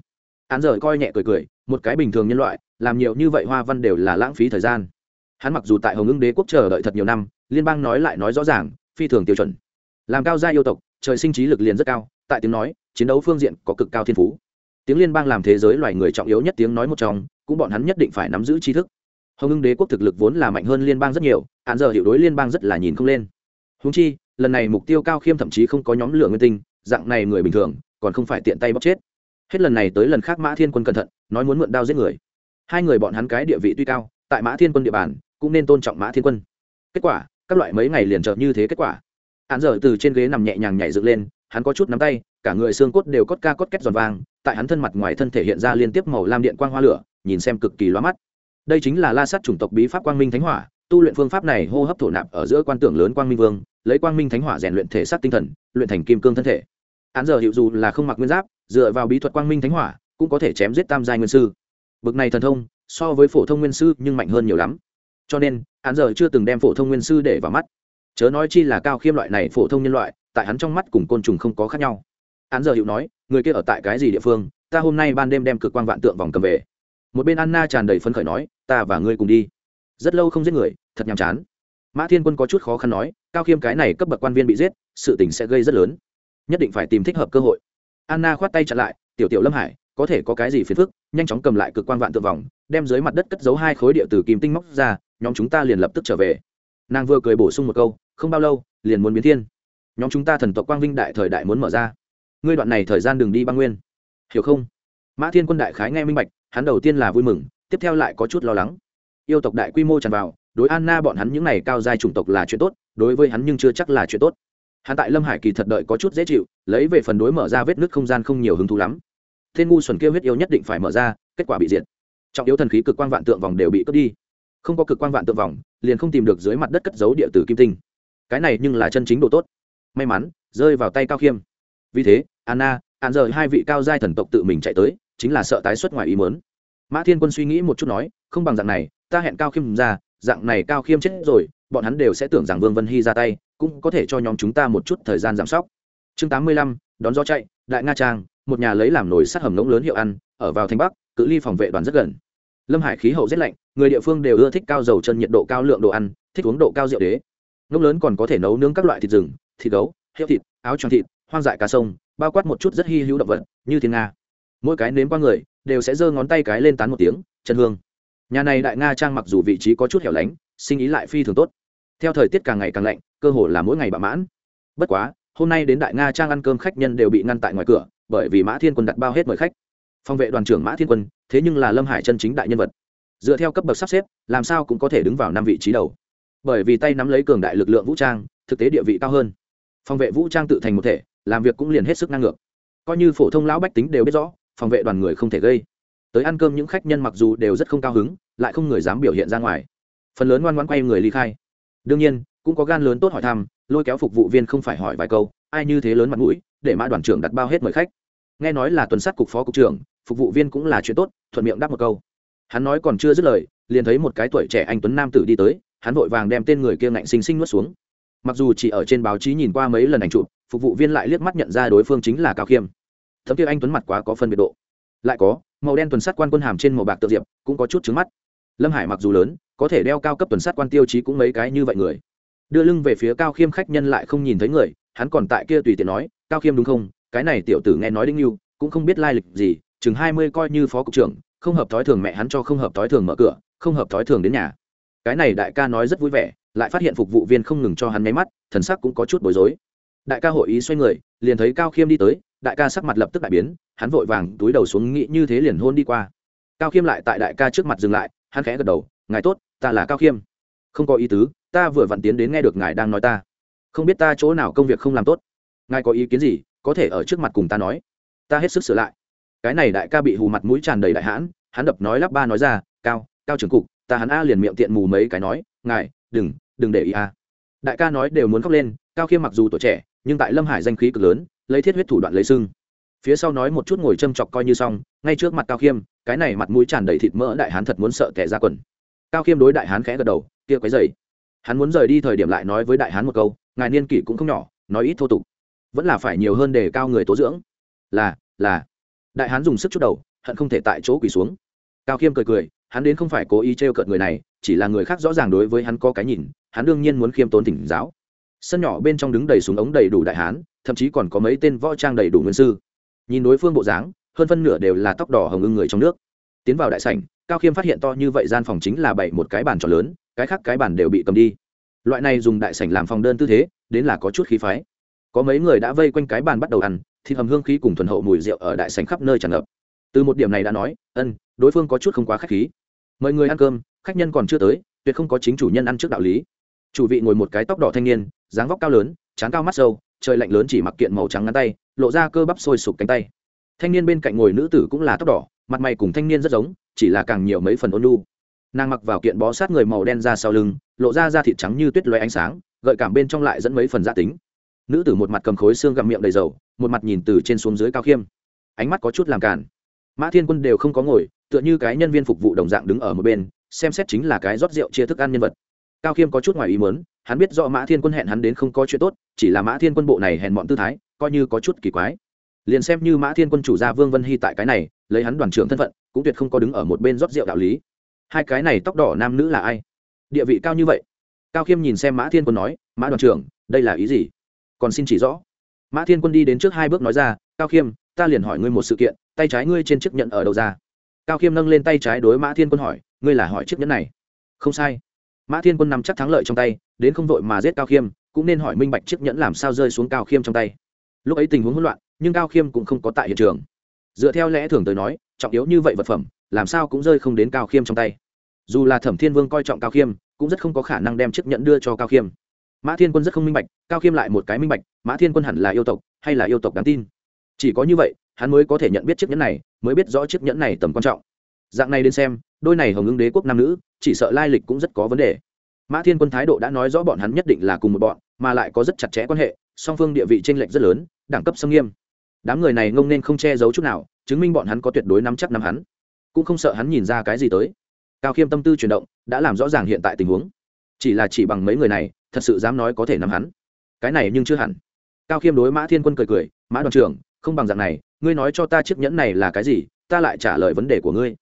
hắn giờ coi nhẹ cười cười, một cái bình thường nhân loại, làm nhiều như vậy hoa văn đều là lãng phí thời gian. Hắn mặc dù tại hồng ngưng đế quốc chờ đợi thật nhiều năm, liên bang nói lại nói rõ ràng, phi thường tiêu chuẩn. Làm cao gia yêu tộc, trời sinh trí lực liền rất cao, tại tiếng nói, chiến đấu phương diện có cực cao thiên phú. Tiếng liên bang làm thế giới loài người trọng yếu nhất tiếng nói một trong, cũng bọn hắn nhất định phải nắm giữ tri thức. Hồng ngưng đế quốc thực lực vốn là mạnh hơn liên bang rất nhiều hạn giờ hiệu đối liên bang rất là nhìn không lên. Húng chi, lần này mục tiêu cao khiêm thậm chí không có nhóm lửa nguyên tinh, dạng này người bình thường, còn không phải tiện tay bóc chết hết lần này tới lần khác mã thiên quân cẩn thận, nói muốn mượn đao giết người. Hai người bọn hắn cái địa vị tuy cao, tại mã thiên quân địa bàn, cũng nên tôn trọng mã thiên quân. Kết quả, các loại mấy ngày liền trợ như thế kết quả. Hắn giờ từ trên ghế nằm nhẹ nhàng nhảy dựng lên, hắn có chút nắm tay, cả người xương cốt đều cốt ca cốt két giòn vàng tại hắn thân mặt ngoài thân thể hiện ra liên tiếp màu lam điện quang hoa lửa, nhìn xem cực kỳ loa mắt. Đây chính là la sát chủng tộc bí pháp quang minh thánh hỏa, tu luyện phương pháp này hô hấp thổ nạp ở giữa quan tưởng lớn quang minh vương, lấy quang minh thánh hỏa rèn luyện thể xác tinh thần, luyện thành kim cương thân thể. Hắn giờ hiệu dù là không mặc nguyên giáp dựa vào bí thuật quang minh thánh hỏa, cũng có thể chém giết tam giai nguyên sư. Bực này thần thông, so với phổ thông nguyên sư nhưng mạnh hơn nhiều lắm. Cho nên, hắn giờ chưa từng đem phổ thông nguyên sư để vào mắt. Chớ nói chi là cao khiêm loại này phổ thông nhân loại, tại hắn trong mắt cùng côn trùng không có khác nhau. Hắn giờ hiệu nói, người kia ở tại cái gì địa phương, ta hôm nay ban đêm đem cực quan vạn tượng vòng cầm về. Một bên anna tràn đầy phấn khởi nói, ta và ngươi cùng đi. Rất lâu không giết người, thật nhàm chán. Mã thiên quân có chút khó khăn nói, cao khiêm cái này cấp bậc quan viên bị giết, sự tình sẽ gây rất lớn. Nhất định phải tìm thích hợp cơ hội anna khoát tay chặn lại, tiểu tiểu lâm hải, có thể có cái gì phiền phức? Nhanh chóng cầm lại cực quan vạn tượng vòng, đem dưới mặt đất cất giấu hai khối địa từ kim tinh móc ra, nhóm chúng ta liền lập tức trở về. Nàng vừa cười bổ sung một câu, không bao lâu, liền muốn biến thiên. Nhóm chúng ta thần tộc quang vinh đại thời đại muốn mở ra. Ngươi đoạn này thời gian đừng đi băng nguyên. Hiểu không? Mã thiên quân đại khái nghe minh bạch, hắn đầu tiên là vui mừng, tiếp theo lại có chút lo lắng. Yêu tộc đại quy mô tràn vào, đối anna bọn hắn những n à y cao giai chủng tộc là chuyện tốt, đối với hắn nhưng chưa chắc là chuyện tốt hắn tại lâm hải kỳ thật đợi có chút dễ chịu, lấy về phần đối mở ra vết nứt không gian không nhiều hứng thú lắm. Thiên ngu xuẩn kia huyết yêu nhất định phải mở ra, kết quả bị diệt. Trọng yếu thần khí cực quan vạn tượng vòng đều bị cướp đi. Không có cực quan vạn tượng vòng, liền không tìm được dưới mặt đất cất giấu địa tử kim tinh. Cái này nhưng là chân chính độ tốt. May mắn, rơi vào tay cao khiêm. Vì thế, anna, an rời hai vị cao giai thần tộc tự mình chạy tới, chính là sợ tái xuất ngoài ý mớn mã thiên quân suy nghĩ một chút nói, không bằng dạng này, ta hẹn cao khiêm ra, dạng này cao khiêm chết rồi bọn hắn đều sẽ tưởng rằng vương vân hy ra tay, cũng có thể cho nhóm chúng ta một chút thời gian giảm sóc. Chương tám mươi lăm, đón gió chạy, đại nga trang, một nhà lấy làm nổi sắt hầm ngỗng lớn hiệu ăn, ở vào thành bắc, cự ly phòng vệ đoàn rất gần. Lâm hải khí hậu rất lạnh, người địa phương đều ưa thích cao dầu chân nhiệt độ cao lượng đồ ăn, thích uống độ cao rượu đế. Ngông lớn còn có thể nấu nướng các loại thịt rừng, thịt gấu hiệu thịt, áo tròn thịt, hoang dại cá sông, bao quát một chút rất hy hữu động vật, như thiên nga. Mỗi cái nếm qua người, đều sẽ giơ ngón tay cái lên tán một tiếng, chân hương. Nhà này đại nga trang mặc dù vị trí có chút hẻo lánh, sinh ý lại phi thường tốt theo thời tiết càng ngày càng lạnh, cơ hồ là mỗi ngày bạ mãn. Bất quá, hôm nay đến đại nga trang ăn cơm khách nhân đều bị ngăn tại ngoài cửa, bởi vì mã thiên quân đặt bao hết mời khách. Phòng vệ đoàn trưởng mã thiên quân, thế nhưng là lâm hải chân chính đại nhân vật. Dựa theo cấp bậc sắp xếp, làm sao cũng có thể đứng vào năm vị trí đầu. Bởi vì tay nắm lấy cường đại lực lượng vũ trang, thực tế địa vị cao hơn. Phòng vệ vũ trang tự thành một thể, làm việc cũng liền hết sức năng ngược. Coi như phổ thông lão bách tính đều biết rõ, phòng vệ đoàn người không thể gây. Tới ăn cơm những khách nhân mặc dù đều rất không cao hứng, lại không người dám biểu hiện ra ngoài. Phần lớn ngoan ngoan quay người ly khai đương nhiên, cũng có gan lớn tốt hỏi thăm, lôi kéo phục vụ viên không phải hỏi vài câu, ai như thế lớn mặt mũi, để mã đoàn trưởng đặt bao hết mời khách. Nghe nói là tuần sát cục phó cục trưởng, phục vụ viên cũng là chuyện tốt, thuận miệng đáp một câu. Hắn nói còn chưa dứt lời, liền thấy một cái tuổi trẻ anh tuấn nam tử đi tới, hắn vội vàng đem tên người kia ngạnh xinh xinh nuốt xuống. Mặc dù chỉ ở trên báo chí nhìn qua mấy lần ảnh chụp, phục vụ viên lại liếc mắt nhận ra đối phương chính là cao khiêm. Thấm kia anh tuấn mặt quá có phân biệt độ. Lại có, màu đen tuần sát quan quân hàm trên màu bạc tự diệp, cũng có chút trứng mắt. Lâm hải mặc dù lớn có thể đeo cao cấp tuần sát quan tiêu chí cũng mấy cái như vậy người. Đưa lưng về phía cao khiêm khách nhân lại không nhìn thấy người, hắn còn tại kia tùy tiện nói, cao khiêm đúng không? Cái này tiểu tử nghe nói đinh yêu cũng không biết lai lịch gì, chừng hai mươi coi như phó cục trưởng, không hợp thói thường mẹ hắn cho không hợp thói thường mở cửa, không hợp thói thường đến nhà. Cái này đại ca nói rất vui vẻ, lại phát hiện phục vụ viên không ngừng cho hắn nháy mắt, thần sắc cũng có chút bối rối. Đại ca hội ý xoay người, liền thấy cao khiêm đi tới, đại ca sắc mặt lập tức đại biến, hắn vội vàng túi đầu xuống nghĩ như thế liền hôn đi qua. Cao khiêm lại tại đại ca trước mặt dừng lại, hắn khẽ gật đầu, ngài tốt ta là cao khiêm. Không có ý tứ, ta vừa vặn tiến đến nghe được ngài đang nói ta. Không biết ta chỗ nào công việc không làm tốt. Ngài có ý kiến gì, có thể ở trước mặt cùng ta nói. Ta hết sức sửa lại. Cái này đại ca bị hù mặt mũi tràn đầy đại hãn, hắn đập nói lắp ba nói ra, cao cao trưởng cục, ta hắn a liền miệng tiện mù mấy cái nói, ngài, đừng đừng để ý a. Đại ca nói đều muốn khóc lên, cao khiêm mặc dù tuổi trẻ, nhưng tại lâm hải danh khí cực lớn, lấy thiết huyết thủ đoạn lấy sưng phía sau nói một chút ngồi châm chọc coi như xong, ngay trước mặt cao khiêm, cái này mặt mũi tràn đầy thịt mỡ đại hán thật muốn sợ tẻ ra quần cao khiêm đối đại hán khẽ gật đầu kia quấy dày hắn muốn rời đi thời điểm lại nói với đại hán một câu, ngài niên kỷ cũng không nhỏ, nói ít thô tục. Vẫn là phải nhiều hơn để cao người tố dưỡng. Là là. Đại hán dùng sức chút đầu, hận không thể tại chỗ quỳ xuống. Cao khiêm cười cười, hắn đến không phải cố ý t r cợt người này, chỉ là người khác rõ ràng đối với hắn có cái nhìn, hắn đương nhiên muốn khiêm tốn thỉnh giáo. Sân nhỏ bên trong đứng đầy súng ống đầy đủ đại hán, thậm chí còn có mấy tên võ trang đầy đủ nguyên sư. Nhìn đối phương bộ dáng, hơn phân nửa đều là tóc đỏ hồng ưng người trong nước tiến vào đại sảnh, cao khiêm phát hiện to như vậy gian phòng chính là bảy một cái bàn tròn lớn, cái khác cái bàn đều bị cầm đi. Loại này dùng đại sảnh làm phòng đơn tư thế, đến là có chút khí phái. Có mấy người đã vây quanh cái bàn bắt đầu ăn, thịt hầm hương khí cùng thuần hậu mùi rượu ở đại sảnh khắp nơi tràn ngập. Từ một điểm này đã nói, ân, đối phương có chút không quá khách khí. Mời người ăn cơm, khách nhân còn chưa tới, tuyệt không có chính chủ nhân ăn trước đạo lý. Chủ vị ngồi một cái tóc đỏ thanh niên, dáng vóc cao lớn, trán cao mắt sâu, trời lạnh lớn chỉ mặc kiện màu trắng ngắn tay, lộ ra cơ bắp sôi sục cánh tay thanh niên bên cạnh ngồi nữ tử cũng là tóc đỏ, mặt mày cùng thanh niên rất giống, chỉ là càng nhiều mấy phần ôn lu nàng mặc vào kiện bó sát người màu đen ra sau lưng, lộ ra da thịt trắng như tuyết loé ánh sáng, gợi cảm bên trong lại dẫn mấy phần gia tính. Nữ tử một mặt cầm khối xương gặm miệng đầy dầu, một mặt nhìn từ trên xuống dưới cao khiêm. Ánh mắt có chút làm cản mã thiên quân đều không có ngồi, tựa như cái nhân viên phục vụ đồng dạng đứng ở một bên, xem xét chính là cái rót rượu chia thức ăn nhân vật. Cao khiêm có chút ngoài ý mớn hắn biết do mã thiên quân hẹn hắn đến không có chuyện tốt, chỉ là mã thiên quân bộ này hẹn bọn tư thái, coi như có chút kỳ quái liền xem như mã thiên quân chủ gia vương vân hy tại cái này, lấy hắn đoàn trưởng thân phận, cũng tuyệt không có đứng ở một bên rót rượu đạo lý. Hai cái này tóc đỏ nam nữ là ai? Địa vị cao như vậy? Cao khiêm nhìn xem mã thiên quân nói, mã đoàn trưởng, đây là ý gì? Còn xin chỉ rõ. Mã thiên quân đi đến trước hai bước nói ra, cao khiêm, ta liền hỏi ngươi một sự kiện, tay trái ngươi trên chiếc nhẫn ở đầu ra? Cao khiêm nâng lên tay trái đối mã thiên quân hỏi, ngươi là hỏi chiếc nhẫn này? Không sai. Mã thiên quân nằm chắc thắng lợi trong tay, đến không vội mà giết cao khiêm, cũng nên hỏi minh bạch chiếc nhẫn làm sao rơi xuống cao khiêm trong tay. Lúc ấy tình huống hỗn loạn nhưng cao khiêm cũng không có tại hiện trường. Dựa theo lẽ thường tới nói, trọng yếu như vậy vật phẩm, làm sao cũng rơi không đến cao khiêm trong tay. Dù là thẩm thiên vương coi trọng cao khiêm, cũng rất không có khả năng đem chiếc nhẫn đưa cho cao khiêm. Mã thiên quân rất không minh bạch, cao khiêm lại một cái minh bạch, mã thiên quân hẳn là yêu tộc, hay là yêu tộc đáng tin? Chỉ có như vậy, hắn mới có thể nhận biết chiếc nhẫn này, mới biết rõ chiếc nhẫn này tầm quan trọng. Dạng này đến xem, đôi này hồng ứng đế quốc nam nữ, chỉ sợ lai lịch cũng rất có vấn đề. Mã thiên quân thái độ đã nói rõ bọn hắn nhất định là cùng một bọn, mà lại có rất chặt chẽ quan hệ, song phương địa vị t r ê n lệch rất lớn, đẳng cấp xâm nghiêm đám người này ngông nên không che giấu chút nào, chứng minh bọn hắn có tuyệt đối nắm chắc nắm hắn. Cũng không sợ hắn nhìn ra cái gì tới. Cao khiêm tâm tư chuyển động, đã làm rõ ràng hiện tại tình huống. Chỉ là chỉ bằng mấy người này, thật sự dám nói có thể nắm hắn. Cái này nhưng chưa hẳn. Cao khiêm đối mã thiên quân cười cười, mã đoàn trưởng, không bằng dạng này, ngươi nói cho ta chiếc nhẫn này là cái gì, ta lại trả lời vấn đề của ngươi.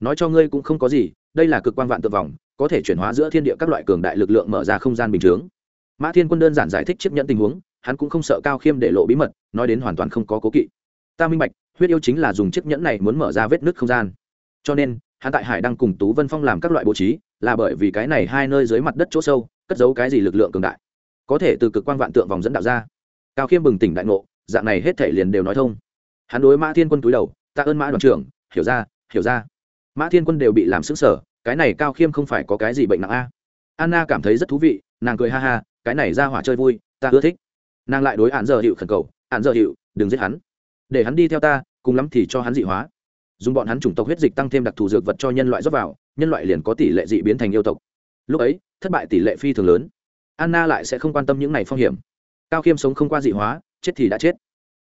Nói cho ngươi cũng không có gì, đây là cực quan vạn tự vòng, có thể chuyển hóa giữa thiên địa các loại cường đại lực lượng mở ra không gian bình chướng. Mã thiên quân đơn giản giải thích chiếc nhẫn tình huống hắn cũng không sợ cao khiêm để lộ bí mật, nói đến hoàn toàn không có cố kỵ. Ta minh bạch, huyết yêu chính là dùng chiếc nhẫn này muốn mở ra vết nứt không gian. Cho nên, hắn tại hải đang cùng tú vân phong làm các loại bố trí, là bởi vì cái này hai nơi dưới mặt đất chỗ sâu, cất giấu cái gì lực lượng cường đại. Có thể từ cực quan vạn tượng vòng dẫn đạo ra. Cao khiêm bừng tỉnh đại ngộ, dạng này hết thể liền đều nói thông. Hắn đối mã thiên quân túi đầu tạ ơn mã đoàn trưởng, hiểu ra hiểu ra. Mã thiên quân đều bị làm xứng sở cái này cao khiêm không phải có cái gì bệnh nặng a? Anna cảm thấy rất thú vị, nàng cười ha ha, cái này ra hỏa chơi vui, ta ưa thích nàng lại đối hạn giờ hiệu khẩn cầu, hạn giờ hiệu, đừng giết hắn. Để hắn đi theo ta, cùng lắm thì cho hắn dị hóa. Dùng bọn hắn chủng tộc huyết dịch tăng thêm đặc thù dược vật cho nhân loại rót vào, nhân loại liền có tỷ lệ dị biến thành yêu tộc. Lúc ấy, thất bại tỷ lệ phi thường lớn. Anna lại sẽ không quan tâm những này phong hiểm. Cao khiêm sống không qua dị hóa, chết thì đã chết.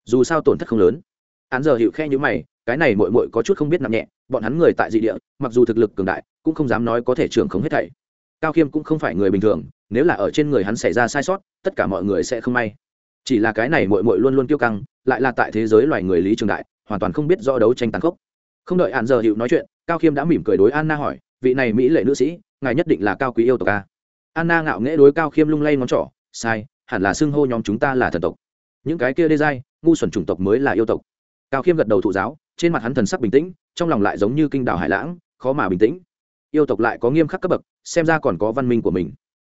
Dù sao tổn thất không lớn. Hắn giờ hiệu khe như mày, cái này mội mội có chút không biết nặng nhẹ, bọn hắn người tại dị địa, mặc dù thực lực cường đại, cũng không dám nói có thể trưởng không hết thảy. Cao khiêm cũng không phải người bình thường, nếu là ở trên người hắn xảy ra sai sót, tất cả mọi người sẽ không may chỉ là cái này mội mội luôn luôn kiêu căng, lại là tại thế giới loài người lý trường đại, hoàn toàn không biết rõ đấu tranh tàn khốc. Không đợi hạn giờ hiệu nói chuyện, cao khiêm đã mỉm cười đối anna hỏi, vị này mỹ lệ nữ sĩ, ngài nhất định là cao quý yêu tộc ca anna ngạo nghễ đối cao khiêm lung lay ngón trỏ, sai, hẳn là xưng hô nhóm chúng ta là thần tộc. Những cái kia đê giai, ngu xuẩn chủng tộc mới là yêu tộc. Cao khiêm gật đầu thụ giáo, trên mặt hắn thần sắc bình tĩnh, trong lòng lại giống như kinh đảo hải lãng, khó mà bình tĩnh. Yêu tộc lại có nghiêm khắc cấp bậc, xem ra còn có văn minh của mình.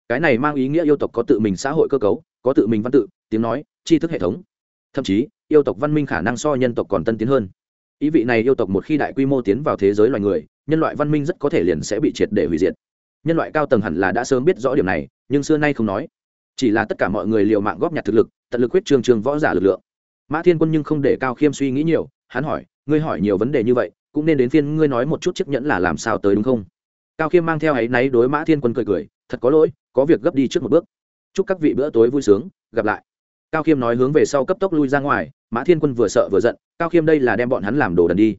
Cái này mang ý nghĩa yêu tộc có tự mình xã hội cơ cấu, có tự mình văn tự tiếng nói, tri thức hệ thống. Thậm chí, yêu tộc văn minh khả năng so nhân tộc còn tân tiến hơn. Ý vị này yêu tộc một khi đại quy mô tiến vào thế giới loài người, nhân loại văn minh rất có thể liền sẽ bị triệt để hủy diệt. Nhân loại cao tầng hẳn là đã sớm biết rõ điểm này, nhưng xưa nay không nói. Chỉ là tất cả mọi người liều mạng góp nhặt thực lực, tận lực huyết trường trường võ giả lực lượng. Mã thiên quân nhưng không để cao khiêm suy nghĩ nhiều, hắn hỏi, ngươi hỏi nhiều vấn đề như vậy, cũng nên đến phiên ngươi nói một chút chiếc nhẫn là làm sao tới đúng không? Cao khiêm mang theo áy náy đối mã thiên quân cười cười, thật có lỗi, có việc gấp đi trước một bước. Chúc các vị bữa tối vui sướng, gặp lại cao khiêm nói hướng về sau cấp tốc lui ra ngoài, mã thiên quân vừa sợ vừa giận, cao khiêm đây là đem bọn hắn làm đồ đần đi.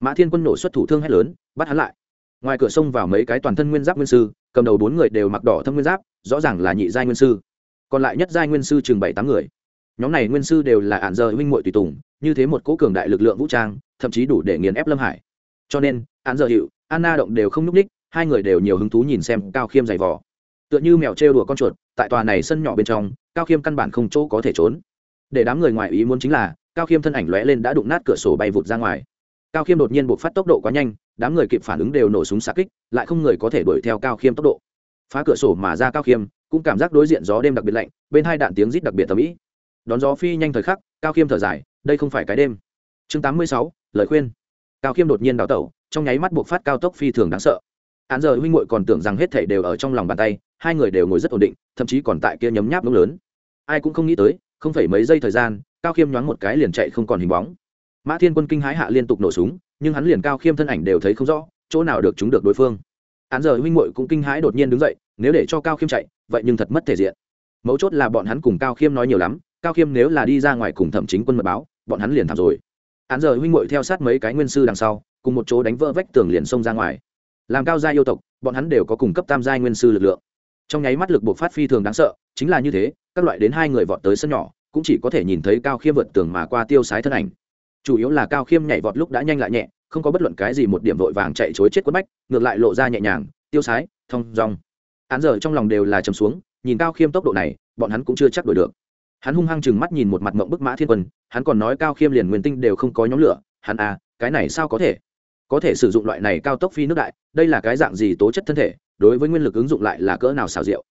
Mã thiên quân nổ xuất thủ thương hét lớn, bắt hắn lại. Ngoài cửa sông vào mấy cái toàn thân nguyên giáp nguyên sư, cầm đầu bốn người đều mặc đỏ thâm nguyên giáp, rõ ràng là nhị giai nguyên sư. Còn lại nhất giai nguyên sư chừng bảy tám người. Nhóm này nguyên sư đều là ạn giờ huynh muội tùy tùng, như thế một cố cường đại lực lượng vũ trang, thậm chí đủ để nghiền ép lâm hải. Cho nên ạn giờ hiệu anna động đều không nhúc ních hai người đều nhiều hứng thú nhìn xem cao khiêm giày vò. Tựa như mèo trêu đùa con chuột, tại tòa này sân nhỏ bên trong cao khiêm căn bản không chỗ có thể trốn. Để đám người ngoài ý muốn chính là, cao khiêm thân ảnh lóe lên đã đụng nát cửa sổ bay vụt ra ngoài. Cao khiêm đột nhiên buộc phát tốc độ quá nhanh, đám người kịp phản ứng đều nổ súng xa kích, lại không người có thể đuổi theo cao khiêm tốc độ. Phá cửa sổ mà ra cao khiêm, cũng cảm giác đối diện gió đêm đặc biệt lạnh, bên hai đạn tiếng rít đặc biệt tầm ĩ. Đón gió phi nhanh thời khắc, cao khiêm thở dài, đây không phải cái đêm. Chương tám mươi sáu, lời khuyên. Cao khiêm đột nhiên đào tẩu, trong nháy mắt buộc phát cao tốc phi thường đáng sợ. Án giờ huynh muội còn tưởng rằng hết thảy đều ở trong lòng bàn tay, hai người đều ngồi rất ổn định, thậm chí còn tại kia nhấm nháp ngông lớn. Ai cũng không nghĩ tới, không phải mấy giây thời gian, cao khiêm nhoáng một cái liền chạy không còn hình bóng. Mã thiên quân kinh hãi hạ liên tục nổ súng, nhưng hắn liền cao khiêm thân ảnh đều thấy không rõ, chỗ nào được chúng được đối phương. Án giờ huynh muội cũng kinh hãi đột nhiên đứng dậy, nếu để cho cao khiêm chạy, vậy nhưng thật mất thể diện. Mấu chốt là bọn hắn cùng cao khiêm nói nhiều lắm, cao khiêm nếu là đi ra ngoài cùng thẩm chính quân mật báo, bọn hắn liền thảm rồi. Án giờ huynh muội theo sát mấy cái nguyên sư đằng sau, cùng một chỗ đánh vỡ vách tường liền xông ra ngoài làm cao gia yêu tộc, bọn hắn đều có cùng cấp tam giai nguyên sư lực lượng. Trong nháy mắt lực buộc phát phi thường đáng sợ, chính là như thế, các loại đến hai người vọt tới sân nhỏ, cũng chỉ có thể nhìn thấy cao khiêm vượt tường mà qua tiêu sái thân ảnh. Chủ yếu là cao khiêm nhảy vọt lúc đã nhanh lại nhẹ, không có bất luận cái gì một điểm vội vàng chạy chối chết quất bách, ngược lại lộ ra nhẹ nhàng, tiêu sái, thong dong. Hắn giờ trong lòng đều là chầm xuống, nhìn cao khiêm tốc độ này, bọn hắn cũng chưa chắc đổi được. Hắn hung hăng chừng mắt nhìn một mặt mộng bức mã thiên quân, hắn còn nói cao khiêm liền nguyên tinh đều không có nhóm lửa, hắn à cái này sao có thể? Có thể sử dụng loại này cao tốc phi nước đại, đây là cái dạng gì tố chất thân thể, đối với nguyên lực ứng dụng lại là cỡ nào xào rượu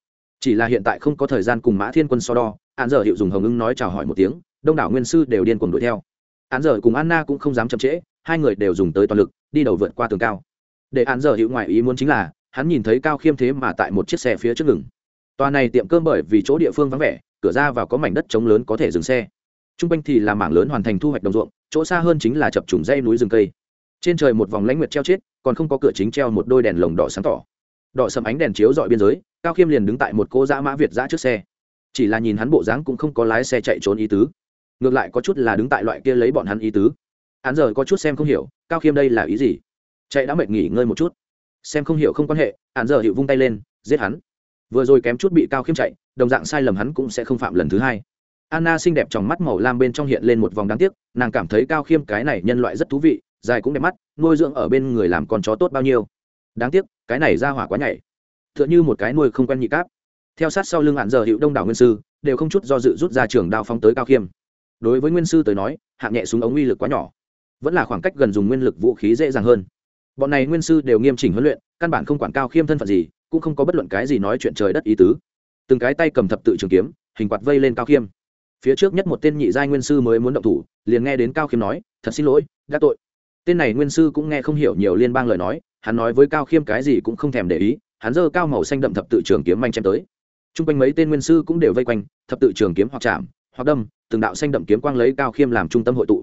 chỉ là hiện tại không có thời gian cùng mã thiên quân so đo, án giờ hiệu dùng hồng ưng nói chào hỏi một tiếng, đông đảo nguyên sư đều điên cuồng đuổi theo. Án giờ cùng anna cũng không dám chậm trễ, hai người đều dùng tới toàn lực, đi đầu vượt qua tường cao. Để án giờ hiệu ngoại ý muốn chính là, hắn nhìn thấy cao khiêm thế mà tại một chiếc xe phía trước ngừng. Tòa này tiệm cơm bởi vì chỗ địa phương vắng vẻ, cửa ra vào có mảnh đất trống lớn có thể dừng xe. T r u n g quanh thì là mảng lớn hoàn thành thu hoạch đồng ruộng, chỗ xa hơn chính là chập trùng dây núi rừng cây trên trời một vòng lãnh nguyệt treo chết, còn không có cửa chính treo một đôi đèn lồng đỏ sáng tỏ. Đỏ sầm ánh đèn chiếu dọi biên giới, cao khiêm liền đứng tại một cô dã mã việt giã trước xe. Chỉ là nhìn hắn bộ dáng cũng không có lái xe chạy trốn ý tứ. Ngược lại có chút là đứng tại loại kia lấy bọn hắn ý tứ. Hắn giờ có chút xem không hiểu, cao khiêm đây là ý gì? Chạy đã mệt nghỉ ngơi một chút. Xem không hiểu không quan hệ, hắn giờ hiệu vung tay lên, giết hắn. Vừa rồi kém chút bị cao khiêm chạy, đồng dạng sai lầm hắn cũng sẽ không phạm lần thứ hai. Anna xinh đẹp trong mắt màu lam bên trong hiện lên một vòng đáng tiếc, nàng cảm thấy cao khiêm cái này nhân loại rất thú vị dài cũng đẹp mắt, nuôi dưỡng ở bên người làm con chó tốt bao nhiêu. Đáng tiếc, cái này ra hỏa quá nhảy tựa như một cái nuôi không quen nhị cáp. Theo sát sau lưng hạn giờ hiệu đông đảo nguyên sư, đều không chút do dự rút ra trường đao phóng tới cao khiêm. Đối với nguyên sư tới nói, hạng nhẹ súng ống uy lực quá nhỏ, vẫn là khoảng cách gần dùng nguyên lực vũ khí dễ dàng hơn. Bọn này nguyên sư đều nghiêm chỉnh huấn luyện, căn bản không quản cao khiêm thân phận gì, cũng không có bất luận cái gì nói chuyện trời đất ý tứ. Từng cái tay cầm thập tự trường kiếm, hình quạt vây lên cao khiêm. Phía trước nhất một tên nhị giai nguyên sư mới muốn động thủ, liền nghe đến cao khiêm nói, thật xin lỗi, đã tội tên này nguyên sư cũng nghe không hiểu nhiều liên bang lời nói, hắn nói với cao khiêm cái gì cũng không thèm để ý, hắn giơ cao màu xanh đậm thập tự trường kiếm manh chém tới. T r u n g quanh mấy tên nguyên sư cũng đều vây quanh, thập tự trường kiếm hoặc chạm, hoặc đâm, từng đạo xanh đậm kiếm quang lấy cao khiêm làm trung tâm hội tụ.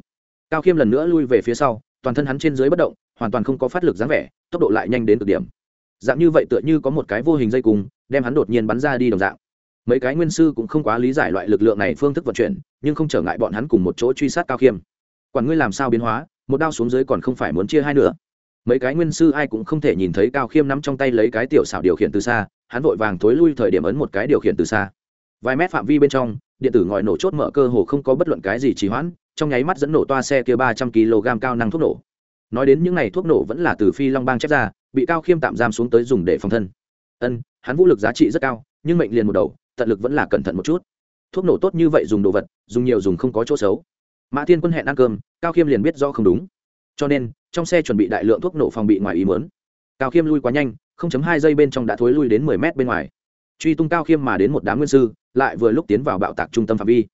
Cao khiêm lần nữa lui về phía sau, toàn thân hắn trên dưới bất động, hoàn toàn không có phát lực dáng vẻ, tốc độ lại nhanh đến cực điểm. Dạng như vậy tựa như có một cái vô hình dây cùng đem hắn đột nhiên bắn ra đi đồng dạng. Mấy cái nguyên sư cũng không quá lý giải loại lực lượng này phương thức vận chuyển, nhưng không trở ngại bọn hắn cùng một chỗ truy sát cao khiêm. Quản ngươi làm sao biến hóa một đao xuống dưới còn không phải muốn chia hai nữa mấy cái nguyên sư ai cũng không thể nhìn thấy cao khiêm nắm trong tay lấy cái tiểu xảo điều khiển từ xa, hắn vội vàng thối lui thời điểm ấn một cái điều khiển từ xa. Vài mét phạm vi bên trong, điện tử ngòi nổ chốt mở cơ hồ không có bất luận cái gì trì hoãn, trong nháy mắt dẫn nổ toa xe kia ba trăm kg cao năng thuốc nổ. Nói đến những n à y thuốc nổ vẫn là từ phi long bang chép ra, bị cao khiêm tạm giam xuống tới dùng để phòng thân. Ân, hắn vũ lực giá trị rất cao, nhưng mệnh liền một đầu, tận lực vẫn là cẩn thận một chút. Thuốc nổ tốt như vậy dùng đồ vật, dùng nhiều dùng không có chỗ xấu mã thiên quân hẹn ăn cơm, cao khiêm liền biết do không đúng. Cho nên, trong xe chuẩn bị đại lượng thuốc nổ phòng bị ngoài ý mớn cao khiêm lui quá nhanh 0.2 giây bên trong đã thối lui đến 10 mét bên ngoài. Truy tung cao khiêm mà đến một đám nguyên sư, lại vừa lúc tiến vào bạo tạc trung tâm phạm vi.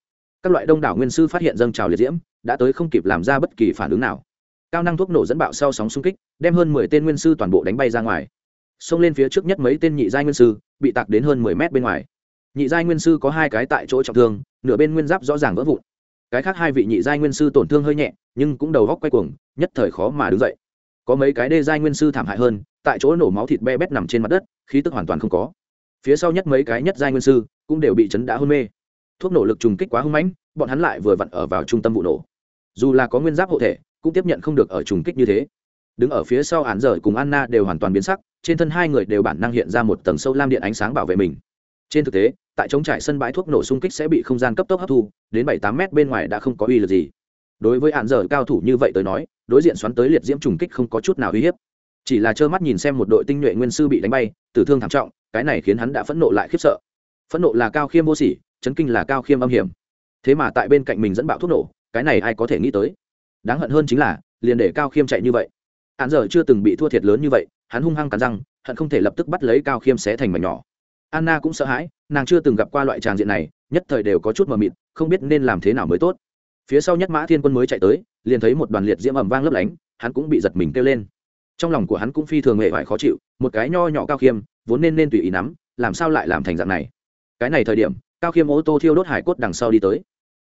Các loại đông đảo nguyên sư phát hiện dâng trào liệt diễm, đã tới không kịp làm ra bất kỳ phản ứng nào. Cao năng thuốc nổ dẫn bạo sau sóng xung kích, đem hơn mười tên nguyên sư toàn bộ đánh bay ra ngoài. Xông lên phía trước nhất mấy tên nhị giai nguyên sư, bị tạc đến hơn mười mét bên ngoài. Nhị giai nguyên sư có hai cái tại chỗ trọng thương, nửa bên nguyên giáp rõ ràng vỡ vụn cái khác hai vị nhị giai nguyên sư tổn thương hơi nhẹ, nhưng cũng đầu góc quay cuồng, nhất thời khó mà đứng dậy. Có mấy cái đê giai nguyên sư thảm hại hơn, tại chỗ nổ máu thịt be bét nằm trên mặt đất, khí tức hoàn toàn không có. Phía sau nhất mấy cái nhất giai nguyên sư cũng đều bị chấn đã hôn mê. Thuốc nổ lực trùng kích quá hung mãnh, bọn hắn lại vừa vặn ở vào trung tâm vụ nổ. Dù là có nguyên giáp hộ thể, cũng tiếp nhận không được ở trùng kích như thế. Đứng ở phía sau án rời cùng anna đều hoàn toàn biến sắc, trên thân hai người đều bản năng hiện ra một tầng sâu lam điện ánh sáng bảo vệ mình. Trên thực tế tại chống trải sân bãi thuốc nổ xung kích sẽ bị không gian cấp tốc hấp thu, đến bảy tám mét bên ngoài đã không có uy lực gì. Đối với hạn dở cao thủ như vậy tới nói, đối diện xoắn tới liệt diễm trùng kích không có chút nào uy hiếp. Chỉ là trơ mắt nhìn xem một đội tinh nhuệ nguyên sư bị đánh bay, tử thương thảm trọng, cái này khiến hắn đã phẫn nộ lại khiếp sợ. Phẫn nộ là cao khiêm vô sỉ, chấn kinh là cao khiêm âm hiểm. Thế mà tại bên cạnh mình dẫn bạo thuốc nổ, cái này ai có thể nghĩ tới? Đáng hận hơn chính là, liền để cao khiêm chạy như vậy. Hạn dở chưa từng bị thua thiệt lớn như vậy, hắn hung hăng cắn răng, hận không thể lập tức bắt lấy cao khiêm xé thành mảnh nhỏ anna cũng sợ hãi, nàng chưa từng gặp qua loại tràng diện này, nhất thời đều có chút mờ mịt, không biết nên làm thế nào mới tốt. Phía sau nhất mã thiên quân mới chạy tới, liền thấy một đoàn liệt diễm ẩm vang lấp lánh, hắn cũng bị giật mình kêu lên. Trong lòng của hắn cũng phi thường hề vải khó chịu, một cái nho nhỏ cao khiêm, vốn nên nên tùy ý nắm, làm sao lại làm thành dạng này? Cái này thời điểm, cao khiêm ô tô thiêu đốt hải cốt đằng sau đi tới.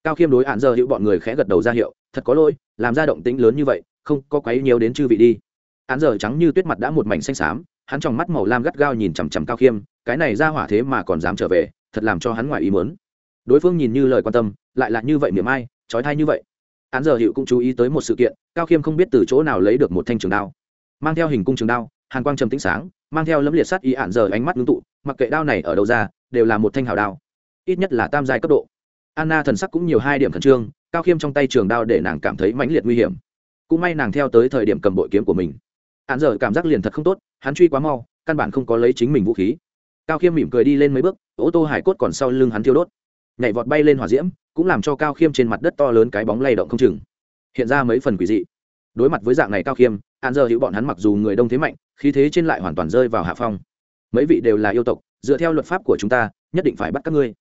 Cao khiêm đối hạn giờ hữu bọn người khẽ gật đầu ra hiệu, thật có lỗi, làm ra động tĩnh lớn như vậy, không có quấy nhiều đến chư vị đi. Án giờ trắng như tuyết mặt đã một mảnh xanh xám, hắn trong mắt màu lam gắt gao nhìn chằm chằm cao khiêm cái này ra hỏa thế mà còn dám trở về, thật làm cho hắn ngoài ý muốn. Đối phương nhìn như lời quan tâm, lại là như vậy miệng ai, trói thai như vậy. Hắn giờ hiệu cũng chú ý tới một sự kiện, cao khiêm không biết từ chỗ nào lấy được một thanh trường đao. Mang theo hình cung trường đao, hàn quang trầm tĩnh sáng, mang theo lấm liệt sắt y ạn giờ ánh mắt ngưng tụ, mặc kệ đao này ở đâu ra, đều là một thanh hào đao. Ít nhất là tam giai cấp độ. Anna thần sắc cũng nhiều hai điểm khẩn trương, cao khiêm trong tay trường đao để nàng cảm thấy mãnh liệt nguy hiểm. Cũng may nàng theo tới thời điểm cầm bội kiếm của mình. Hạn giờ cảm giác liền thật không tốt, hắn truy quá mau, căn bản không có lấy chính mình vũ khí cao khiêm mỉm cười đi lên mấy bước, ô tô hải cốt còn sau lưng hắn thiêu đốt. Nhảy vọt bay lên hỏa diễm, cũng làm cho cao khiêm trên mặt đất to lớn cái bóng lay động không chừng. Hiện ra mấy phần quỷ dị. Đối mặt với dạng này cao khiêm, an giờ hữu bọn hắn mặc dù người đông thế mạnh, khí thế trên lại hoàn toàn rơi vào hạ phong. Mấy vị đều là yêu tộc, dựa theo luật pháp của chúng ta, nhất định phải bắt các ngươi.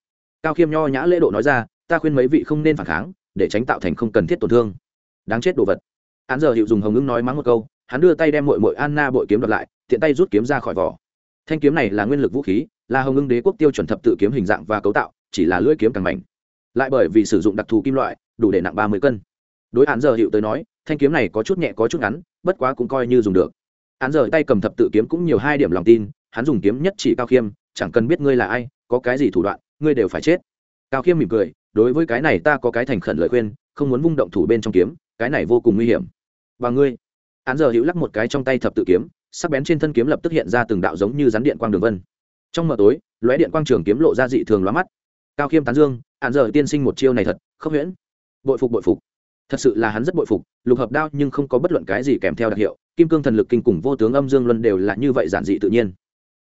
Cao khiêm nho nhã lễ độ nói ra, ta khuyên mấy vị không nên phản kháng, để tránh tạo thành không cần thiết tổn thương. Đáng chết đồ vật. An giờ Hữu dùng hồng ứng nói mắng một câu, hắn đưa tay đem mội mội anna bội kiếm đoạt lại, tiện tay rút kiếm ra khỏi vỏ thanh kiếm này là nguyên lực vũ khí, là hồng ưng đế quốc tiêu chuẩn thập tự kiếm hình dạng và cấu tạo, chỉ là lưỡi kiếm càng mảnh. Lại bởi vì sử dụng đặc thù kim loại, đủ để nặng ba mươi cân. Đối án giờ hiệu tới nói, thanh kiếm này có chút nhẹ có chút ngắn, bất quá cũng coi như dùng được. Án giờ tay cầm thập tự kiếm cũng nhiều hai điểm lòng tin, hắn dùng kiếm nhất chỉ cao khiêm, chẳng cần biết ngươi là ai, có cái gì thủ đoạn, ngươi đều phải chết. Cao khiêm mỉm cười, đối với cái này ta có cái thành khẩn lời khuyên, không muốn vung động thủ bên trong kiếm, cái này vô cùng nguy hiểm. Và ngươi? Án giờ hữu lắc một cái trong tay thập tự kiếm sắc bén trên thân kiếm lập tức hiện ra từng đạo giống như rắn điện quang đường vân. Trong mờ tối, lóe điện quang trường kiếm lộ ra dị thường lóa mắt. Cao khiêm tán dương hạn giờ tiên sinh một chiêu này thật không huyễn. Bội phục bội phục. Thật sự là hắn rất bội phục, lục hợp đao nhưng không có bất luận cái gì kèm theo đặc hiệu, kim cương thần lực kinh cùng vô tướng âm dương luân đều là như vậy giản dị tự nhiên.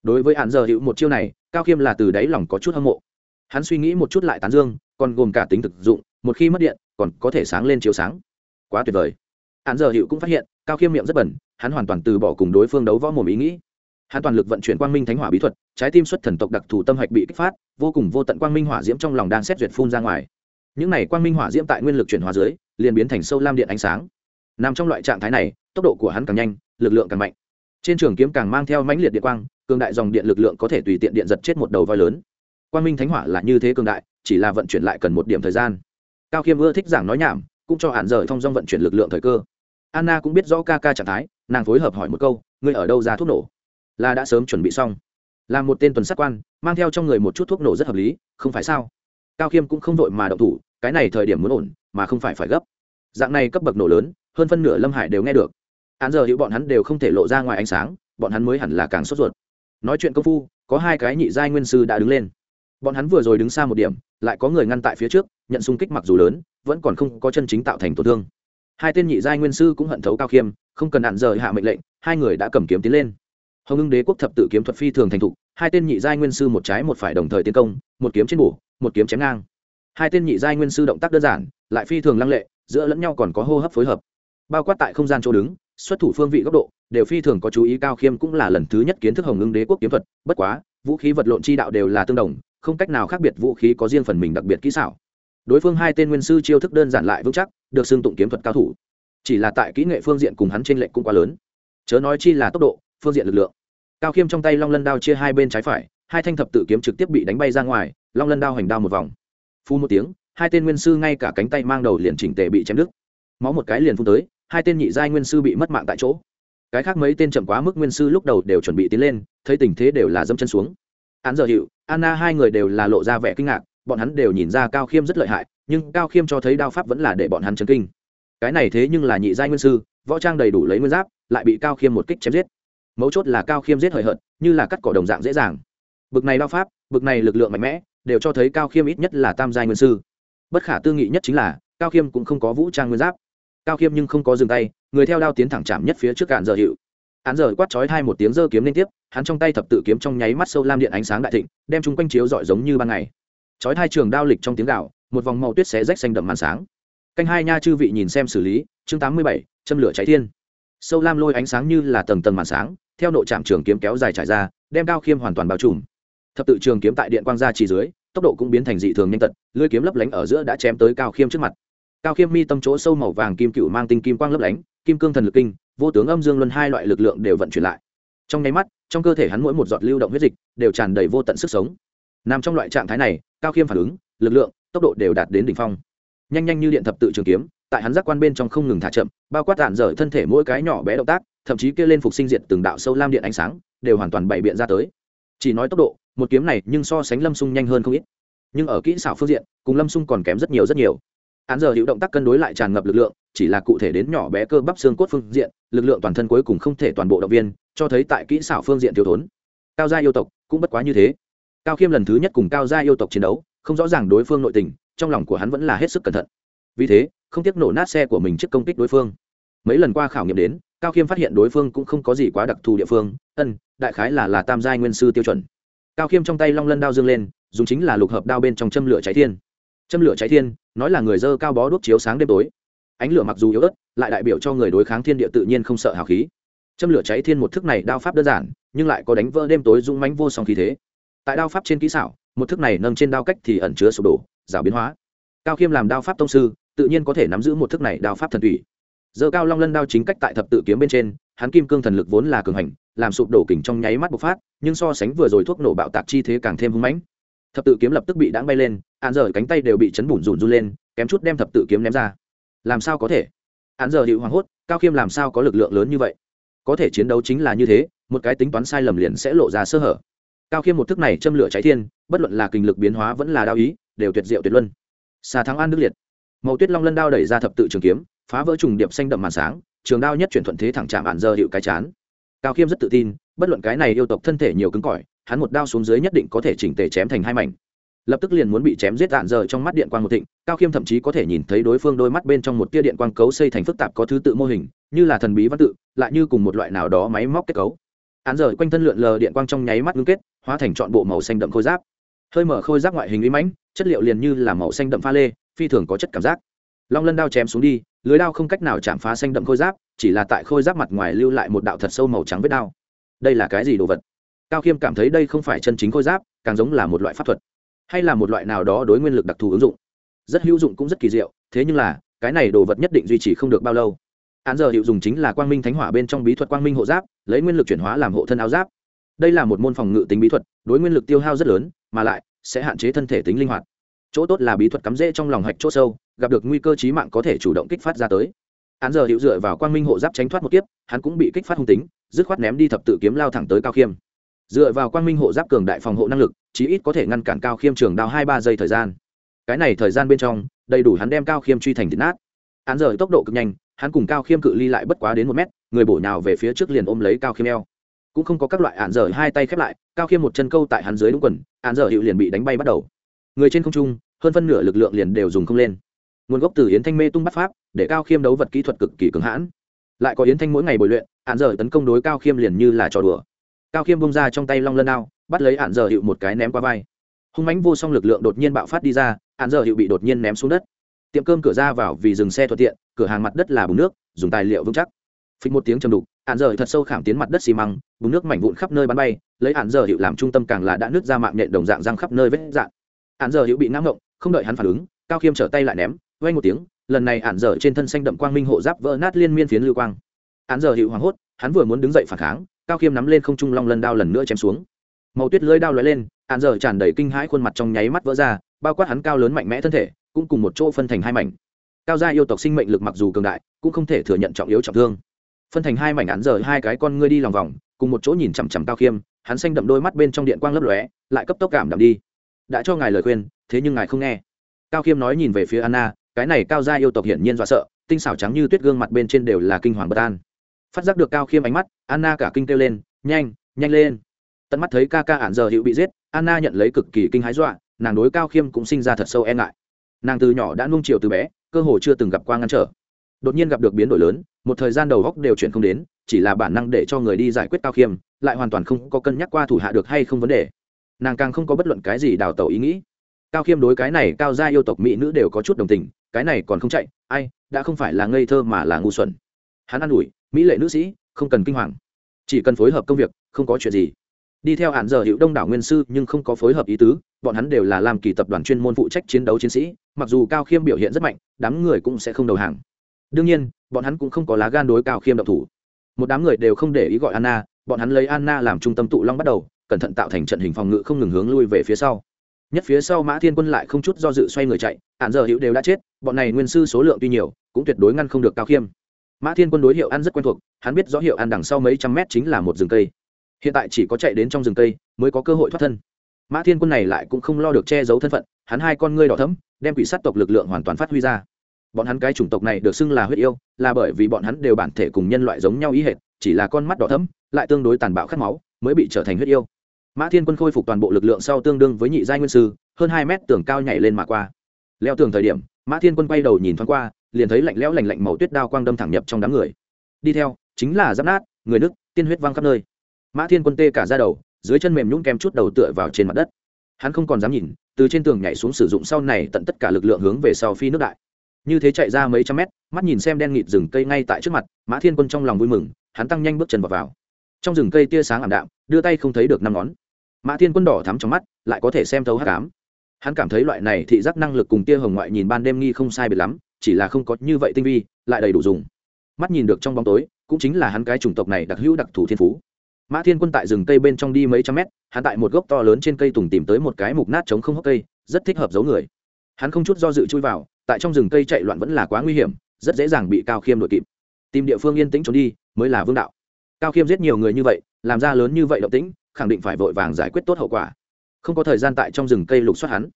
Đối với hạn giờ hữu một chiêu này, cao khiêm là từ đáy lòng có chút hâm mộ. Hắn suy nghĩ một chút lại tán dương, còn gồm cả tính thực dụng, một khi mất điện, còn có thể sáng lên chiếu sáng. Quá tuyệt vời. Hạn giờ hữu cũng phát hiện, cao khiêm miệng rất bẩn hắn hoàn toàn từ bỏ cùng đối phương đấu võ mồm ý nghĩ. Hắn toàn lực vận chuyển quang minh thánh hỏa bí thuật, trái tim xuất thần tộc đặc thù tâm hạch bị kích phát, vô cùng vô tận quang minh hỏa diễm trong lòng đang xét duyệt phun ra ngoài. Những này quang minh hỏa diễm tại nguyên lực chuyển hóa dưới, liền biến thành sâu lam điện ánh sáng. Nằm trong loại trạng thái này, tốc độ của hắn càng nhanh, lực lượng càng mạnh. Trên trường kiếm càng mang theo mãnh liệt điện quang, cường đại dòng điện lực lượng có thể tùy tiện điện giật chết một đầu voi lớn. Quang minh thánh hỏa là như thế cường đại, chỉ là vận chuyển lại cần một điểm thời gian. Cao khiêm ưa thích giảng nói nhảm, cũng cho hạn rời thông dong vận chuyển lực lượng thời cơ anna cũng biết rõ ca ca trạng thái, nàng phối hợp hỏi một câu, ngươi ở đâu ra thuốc nổ? Là đã sớm chuẩn bị xong. Là một tên tuần sát quan, mang theo trong người một chút thuốc nổ rất hợp lý, không phải sao? Cao khiêm cũng không vội mà động thủ, cái này thời điểm muốn ổn, mà không phải phải gấp. Dạng này cấp bậc nổ lớn, hơn phân nửa lâm hải đều nghe được. Án giờ hữu bọn hắn đều không thể lộ ra ngoài ánh sáng, bọn hắn mới hẳn là càng sốt ruột. Nói chuyện công phu, có hai cái nhị giai nguyên sư đã đứng lên. Bọn hắn vừa rồi đứng xa một điểm, lại có người ngăn tại phía trước, nhận xung kích mặc dù lớn, vẫn còn không có chân chính tạo thành tổn thương hai tên nhị giai nguyên sư cũng hận thấu cao khiêm, không cần hạn rời hạ mệnh lệnh, hai người đã cầm kiếm tiến lên. Hồng ngưng đế quốc thập tự kiếm thuật phi thường thành thục, hai tên nhị giai nguyên sư một trái một phải đồng thời tiến công, một kiếm trên bổ, một kiếm chém ngang. Hai tên nhị giai nguyên sư động tác đơn giản, lại phi thường lăng lệ, giữa lẫn nhau còn có hô hấp phối hợp. Bao quát tại không gian chỗ đứng, xuất thủ phương vị góc độ, đều phi thường có chú ý, cao khiêm cũng là lần thứ nhất kiến thức hồng ngưng đế quốc kiếm thuật, bất quá, vũ khí vật lộn chi đạo đều là tương đồng, không cách nào khác biệt vũ khí có riêng phần mình đặc biệt kỹ xảo đối phương hai tên nguyên sư chiêu thức đơn giản lại vững chắc, được xưng tụng kiếm thuật cao thủ. Chỉ là tại kỹ nghệ phương diện cùng hắn trên lệnh cũng quá lớn. Chớ nói chi là tốc độ, phương diện lực lượng. Cao khiêm trong tay long lân đao chia hai bên trái phải, hai thanh thập tự kiếm trực tiếp bị đánh bay ra ngoài, long lân đao hành đao một vòng. Phu một tiếng, hai tên nguyên sư ngay cả cánh tay mang đầu liền chỉnh tề bị chém đứt. Máu một cái liền phun tới, hai tên nhị giai nguyên sư bị mất mạng tại chỗ. Cái khác mấy tên chậm quá mức nguyên sư lúc đầu đều chuẩn bị tiến lên, thấy tình thế đều là dâm chân xuống. Án giờ hiệu, anna hai người đều là lộ ra vẻ kinh ngạc bọn hắn đều nhìn ra cao khiêm rất lợi hại, nhưng cao khiêm cho thấy đao pháp vẫn là để bọn hắn chấn kinh. Cái này thế nhưng là nhị giai nguyên sư, võ trang đầy đủ lấy nguyên giáp, lại bị cao khiêm một kích chém giết. Mấu chốt là cao khiêm giết hời hợt, như là cắt cỏ đồng dạng dễ dàng. Bực này đao pháp, bực này lực lượng mạnh mẽ, đều cho thấy cao khiêm ít nhất là tam giai nguyên sư. Bất khả tư nghị nhất chính là, cao khiêm cũng không có vũ trang nguyên giáp. Cao khiêm nhưng không có dừng tay, người theo đao tiến thẳng chạm nhất phía trước cạn giờ hiệu. Hắn giờ quát chói hai một tiếng giơ kiếm liên tiếp, hắn trong tay thập tự kiếm trong nháy mắt sâu lam điện ánh sáng đại thịnh, đem chúng quanh chiếu rọi giống như ban ngày chói hai trường đao lịch trong tiếng gạo, một vòng màu tuyết xé rách xanh đậm màn sáng. Canh hai nha chư vị nhìn xem xử lý, chương tám mươi bảy, châm lửa cháy thiên. Sâu lam lôi ánh sáng như là tầng tầng màn sáng, theo nội trạm trường kiếm kéo dài trải ra, đem cao khiêm hoàn toàn bao trùm. Thập tự trường kiếm tại điện quang gia chỉ dưới, tốc độ cũng biến thành dị thường nhanh tật, lưỡi kiếm lấp lánh ở giữa đã chém tới cao khiêm trước mặt. Cao khiêm mi tâm chỗ sâu màu vàng kim cựu mang tinh kim quang lấp lánh, kim cương thần lực kinh, vô tướng âm dương luân hai loại lực lượng đều vận chuyển lại. Trong nháy mắt, trong cơ thể hắn mỗi một giọt lưu động huyết dịch đều tràn đầy vô tận sức sống nằm trong loại trạng thái này, cao khiêm phản ứng, lực lượng, tốc độ đều đạt đến đỉnh phong. Nhanh nhanh như điện thập tự trường kiếm, tại hắn giác quan bên trong không ngừng thả chậm, bao quát tản dở thân thể mỗi cái nhỏ bé động tác, thậm chí kêu lên phục sinh diệt từng đạo sâu lam điện ánh sáng, đều hoàn toàn bày biện ra tới. Chỉ nói tốc độ, một kiếm này nhưng so sánh lâm sung nhanh hơn không ít. Nhưng ở kỹ xảo phương diện, cùng lâm sung còn kém rất nhiều rất nhiều. Hắn giờ hữu động tác cân đối lại tràn ngập lực lượng, chỉ là cụ thể đến nhỏ bé cơ bắp xương cốt phương diện, lực lượng toàn thân cuối cùng không thể toàn bộ động viên, cho thấy tại kỹ xảo phương diện thiếu thốn. Cao gia yêu tộc cũng bất quá như thế cao khiêm lần thứ nhất cùng cao gia yêu tộc chiến đấu, không rõ ràng đối phương nội tình, trong lòng của hắn vẫn là hết sức cẩn thận. Vì thế, không tiếc nổ nát xe của mình trước công kích đối phương. Mấy lần qua khảo nghiệm đến, cao khiêm phát hiện đối phương cũng không có gì quá đặc thù địa phương, ân, đại khái là là tam giai nguyên sư tiêu chuẩn. Cao khiêm trong tay long lân đao dương lên, dùng chính là lục hợp đao bên trong châm lửa cháy thiên. Châm lửa cháy thiên, nói là người dơ cao bó đuốc chiếu sáng đêm tối. Ánh lửa mặc dù yếu ớt, lại đại biểu cho người đối kháng thiên địa tự nhiên không sợ hào khí. Châm lửa cháy thiên một thức này đao pháp đơn giản, nhưng lại có đánh vỡ đêm tối dung mánh vô song khí thế tại đao pháp trên kỹ xảo, một thức này nâng trên đao cách thì ẩn chứa sụp đổ rào biến hóa. Cao khiêm làm đao pháp tông sư, tự nhiên có thể nắm giữ một thức này đao pháp thần thủy giờ cao long lân đao chính cách tại thập tự kiếm bên trên, hắn kim cương thần lực vốn là cường hành, làm sụp đổ kình trong nháy mắt bộc phát, nhưng so sánh vừa rồi thuốc nổ bạo tạc chi thế càng thêm hưng mãnh. Thập tự kiếm lập tức bị đáng bay lên hạn giờ cánh tay đều bị chấn bùn rùn run lên, kém chút đem thập tự kiếm ném ra. Làm sao có thể? Hạn giờ hiệu hoảng hốt, cao khiêm làm sao có lực lượng lớn như vậy? Có thể chiến đấu chính là như thế, một cái tính toán sai lầm liền sẽ lộ ra sơ hở cao khiêm một thức này châm lửa cháy thiên, bất luận là kinh lực biến hóa vẫn là đao ý, đều tuyệt diệu tuyệt luân. Xà thắng an đức liệt. Màu tuyết long lân đao đẩy ra thập tự trường kiếm, phá vỡ trùng điệp xanh đậm màn sáng, trường đao nhất chuyển thuận thế thẳng chạm bản giờ hiệu cái chán. Cao khiêm rất tự tin, bất luận cái này yêu tộc thân thể nhiều cứng cỏi, hắn một đao xuống dưới nhất định có thể chỉnh tề chém thành hai mảnh. Lập tức liền muốn bị chém giết đạn giờ trong mắt điện quang một thịnh, cao khiêm thậm chí có thể nhìn thấy đối phương đôi mắt bên trong một tia điện quang cấu xây thành phức tạp có thứ tự mô hình, như là thần bí văn tự, lại như cùng một loại nào đó máy móc kết cấu. Án giờ quanh thân lượn lờ điện quang trong nháy mắt ngưng kết hóa thành trọn bộ màu xanh đậm khôi giáp. Hơi mở khôi giáp ngoại hình uy mãnh, chất liệu liền như là màu xanh đậm pha lê, phi thường có chất cảm giác. Long lân đao chém xuống đi, lưới đao không cách nào chạm phá xanh đậm khôi giáp, chỉ là tại khôi giáp mặt ngoài lưu lại một đạo thật sâu màu trắng vết đao. Đây là cái gì đồ vật? Cao khiêm cảm thấy đây không phải chân chính khôi giáp, càng giống là một loại pháp thuật, hay là một loại nào đó đối nguyên lực đặc thù ứng dụng. Rất hữu dụng cũng rất kỳ diệu, thế nhưng là, cái này đồ vật nhất định duy trì không được bao lâu. Án giờ hiệu dùng chính là quang minh thánh hỏa bên trong bí thuật quang minh hộ giáp, lấy nguyên lực chuyển hóa làm hộ thân áo giáp đây là một môn phòng ngự tính bí thuật, đối nguyên lực tiêu hao rất lớn, mà lại sẽ hạn chế thân thể tính linh hoạt. Chỗ tốt là bí thuật cắm rễ trong lòng hạch chỗ sâu, gặp được nguy cơ chí mạng có thể chủ động kích phát ra tới. Hắn giờ hiệu dựa vào quang minh hộ giáp tránh thoát một kiếp, hắn cũng bị kích phát hung tính, dứt khoát ném đi thập tự kiếm lao thẳng tới cao khiêm. Dựa vào quang minh hộ giáp cường đại phòng hộ năng lực, chí ít có thể ngăn cản cao khiêm trường đao hai ba giây thời gian. Cái này thời gian bên trong, đầy đủ hắn đem cao khiêm truy thành thịt nát. Hắn giờ tốc độ cực nhanh, hắn cùng cao khiêm cự ly lại bất quá đến một mét, người bổ nhào về phía trước liền ôm lấy cao khiêm eo cũng không có các loại ạn dở hai tay khép lại, cao khiêm một chân câu tại hắn dưới đúng quần, ạn dở hiệu liền bị đánh bay bắt đầu. Người trên không trung, hơn phân nửa lực lượng liền đều dùng không lên. Nguồn gốc từ yến thanh mê tung bắt pháp, để cao khiêm đấu vật kỹ thuật cực kỳ cứng hãn. Lại có yến thanh mỗi ngày bồi luyện, ạn dở tấn công đối cao khiêm liền như là trò đùa. Cao khiêm bông ra trong tay long lân đao, bắt lấy ạn dở hiệu một cái ném qua vai. Hung mãnh vô song lực lượng đột nhiên bạo phát đi ra, ạn dở hiệu bị đột nhiên ném xuống đất. Tiệm cơm cửa ra vào vì dừng xe thuận tiện, cửa hàng mặt đất là bùn nước, dùng tài liệu vững chắc. Phịch một tiếng chầm đục hạn dở thật sâu khảm tiến mặt đất xi măng bùn nước mảnh vụn khắp nơi bắn bay, lấy hạn dở hiệu làm trung tâm càng là đã nứt ra mạng nhện đồng dạng răng khắp nơi vết dạng hạn dở hiệu bị ngã ngộng, không đợi hắn phản ứng, cao khiêm trở tay lại ném vay một tiếng, lần này hạn dở trên thân xanh đậm quang minh hộ giáp vỡ nát liên miên phiến lưu quang. Hạn dở hiệu hoảng hốt, hắn vừa muốn đứng dậy phản kháng, cao khiêm nắm lên không trung long lần đao lần nữa chém xuống. Màu tuyết lưới đao lóe lên hạn dở tràn đầy kinh hãi khuôn mặt trong nháy mắt vỡ ra, bao quát hắn cao lớn mạnh mẽ thân thể, cũng cùng một chỗ phân thành hai mảnh. Cao gia yêu tộc sinh mệnh lực mặc dù cường đại, cũng không thể thừa nhận trọng yếu trọng thương phân thành hai mảnh án giờ hai cái con ngươi đi lòng vòng, cùng một chỗ nhìn chằm chằm cao khiêm, hắn xanh đậm đôi mắt bên trong điện quang lấp lóe, lại cấp tốc cảm đậm đi. Đã cho ngài lời khuyên, thế nhưng ngài không nghe. Cao khiêm nói nhìn về phía anna, cái này cao gia yêu tộc hiển nhiên dọa sợ, tinh xảo trắng như tuyết gương mặt bên trên đều là kinh hoàng bất an. Phát giác được cao khiêm ánh mắt, anna cả kinh kêu lên, nhanh nhanh lên. Tận mắt thấy ca ca ản giờ hữu bị giết, anna nhận lấy cực kỳ kinh hái dọa, nàng đối cao khiêm cũng sinh ra thật sâu e ngại. Nàng từ nhỏ đã nung chiều từ bé, cơ hồ chưa từng gặp qua ngăn trở. Đột nhiên gặp được biến đổi lớn một thời gian đầu góc đều chuyển không đến, chỉ là bản năng để cho người đi giải quyết cao khiêm, lại hoàn toàn không có cân nhắc qua thủ hạ được hay không vấn đề. Nàng càng không có bất luận cái gì đào tẩu ý nghĩ. Cao khiêm đối cái này cao gia yêu tộc mỹ nữ đều có chút đồng tình, cái này còn không chạy, ai, đã không phải là ngây thơ mà là ngu xuẩn. Hắn an ủi, mỹ lệ nữ sĩ, không cần kinh hoàng. Chỉ cần phối hợp công việc, không có chuyện gì. Đi theo hạn giờ hiệu đông đảo nguyên sư nhưng không có phối hợp ý tứ, bọn hắn đều là làm kỳ tập đoàn chuyên môn phụ trách chiến đấu chiến sĩ, mặc dù cao khiêm biểu hiện rất mạnh, đám người cũng sẽ không đầu hàng đương nhiên, bọn hắn cũng không có lá gan đối cao khiêm độc thủ. Một đám người đều không để ý gọi anna, bọn hắn lấy anna làm trung tâm tụ long bắt đầu, cẩn thận tạo thành trận hình phòng ngự không ngừng hướng lui về phía sau. Nhất phía sau mã thiên quân lại không chút do dự xoay người chạy hạn giờ hữu đều đã chết, bọn này nguyên sư số lượng tuy nhiều, cũng tuyệt đối ngăn không được cao khiêm. Mã thiên quân đối hiệu ăn rất quen thuộc, hắn biết rõ hiệu ăn đằng sau mấy trăm mét chính là một rừng cây. Hiện tại chỉ có chạy đến trong rừng cây mới có cơ hội thoát thân. Mã thiên quân này lại cũng không lo được che giấu thân phận, hắn hai con ngươi đỏ thấm đem quỷ sát tộc lực lượng hoàn toàn phát huy ra bọn hắn cái chủng tộc này được xưng là huyết yêu, là bởi vì bọn hắn đều bản thể cùng nhân loại giống nhau ý hệt, chỉ là con mắt đỏ thấm lại tương đối tàn bạo khát máu, mới bị trở thành huyết yêu. Mã thiên quân khôi phục toàn bộ lực lượng sau tương đương với nhị giai nguyên sư, hơn hai mét tường cao nhảy lên mà qua. Leo tường thời điểm, mã thiên quân quay đầu nhìn thoáng qua, liền thấy lạnh lẽo lành lạnh màu tuyết đao quang đâm thẳng nhập trong đám người. Đi theo, chính là giáp nát, người nước tiên huyết văng khắp nơi. Mã thiên quân tê cả ra đầu, dưới chân mềm nhũng kem chút đầu tựa vào trên mặt đất. Hắn không còn dám nhìn, từ trên tường nhảy xuống sử dụng sau này tận tất cả lực lượng hướng về sau phi nước đại như thế chạy ra mấy trăm mét mắt nhìn xem đen nghịt rừng cây ngay tại trước mặt mã thiên quân trong lòng vui mừng hắn tăng nhanh bước chân vào, vào. trong rừng cây tia sáng ảm đạm đưa tay không thấy được năm ngón. Mã thiên quân đỏ thắm trong mắt lại có thể xem thấu hát cám hắn cảm thấy loại này thị giác năng lực cùng tia hồng ngoại nhìn ban đêm nghi không sai biệt lắm chỉ là không có như vậy tinh vi lại đầy đủ dùng. Mắt nhìn được trong bóng tối cũng chính là hắn cái chủng tộc này đặc hữu đặc thù thiên phú. Mã thiên quân tại rừng cây bên trong đi mấy trăm mét hắn tại một gốc to lớn trên cây tùng tìm tới một cái mục nát chống không hốc cây rất thích hợp giấu người. Hắn không chút do dự chui vào tại trong rừng cây chạy loạn vẫn là quá nguy hiểm, rất dễ dàng bị cao khiêm đuổi kịp. Tìm địa phương yên tĩnh trốn đi mới là vương đạo. Cao khiêm giết nhiều người như vậy, làm ra lớn như vậy động tĩnh, khẳng định phải vội vàng giải quyết tốt hậu quả. Không có thời gian tại trong rừng cây lục soát hắn.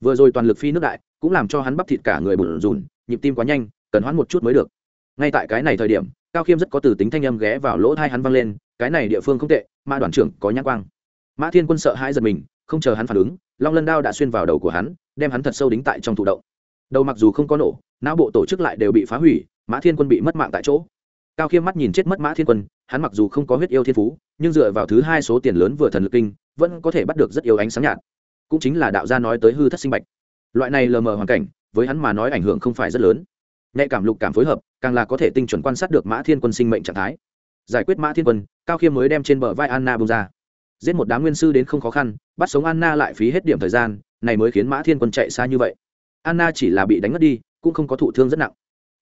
Vừa rồi toàn lực phi nước đại, cũng làm cho hắn bắp thịt cả người bùn rùn, nhịp tim quá nhanh, cần hoãn một chút mới được. Ngay tại cái này thời điểm, cao khiêm rất có từ tính thanh âm ghé vào lỗ thai hắn văng lên, cái này địa phương không tệ mã đoàn trưởng có nhãn quang. Mã thiên quân sợ hãi giật mình, không chờ hắn phản ứng, long lân đao đã xuyên vào đầu của hắn, đem hắn thật sâu đính tại trong thụ động đầu mặc dù không có nổ, não bộ tổ chức lại đều bị phá hủy, mã thiên quân bị mất mạng tại chỗ. Cao khiêm mắt nhìn chết mất mã thiên quân, hắn mặc dù không có huyết yêu thiên phú, nhưng dựa vào thứ hai số tiền lớn vừa thần lực kinh, vẫn có thể bắt được rất yêu ánh sáng nhạt. Cũng chính là đạo gia nói tới hư thất sinh bạch. Loại này lờ mờ hoàn cảnh, với hắn mà nói ảnh hưởng không phải rất lớn. Nhạy cảm lục cảm phối hợp, càng là có thể tinh chuẩn quan sát được mã thiên quân sinh mệnh trạng thái. Giải quyết mã thiên quân, cao khiêm mới đem trên bờ vai anna bông ra. Giết một đám nguyên sư đến không khó khăn, bắt sống anna lại phí hết điểm thời gian, này mới khiến mã thiên quân chạy xa như vậy anna chỉ là bị đánh mất đi, cũng không có thụ thương rất nặng.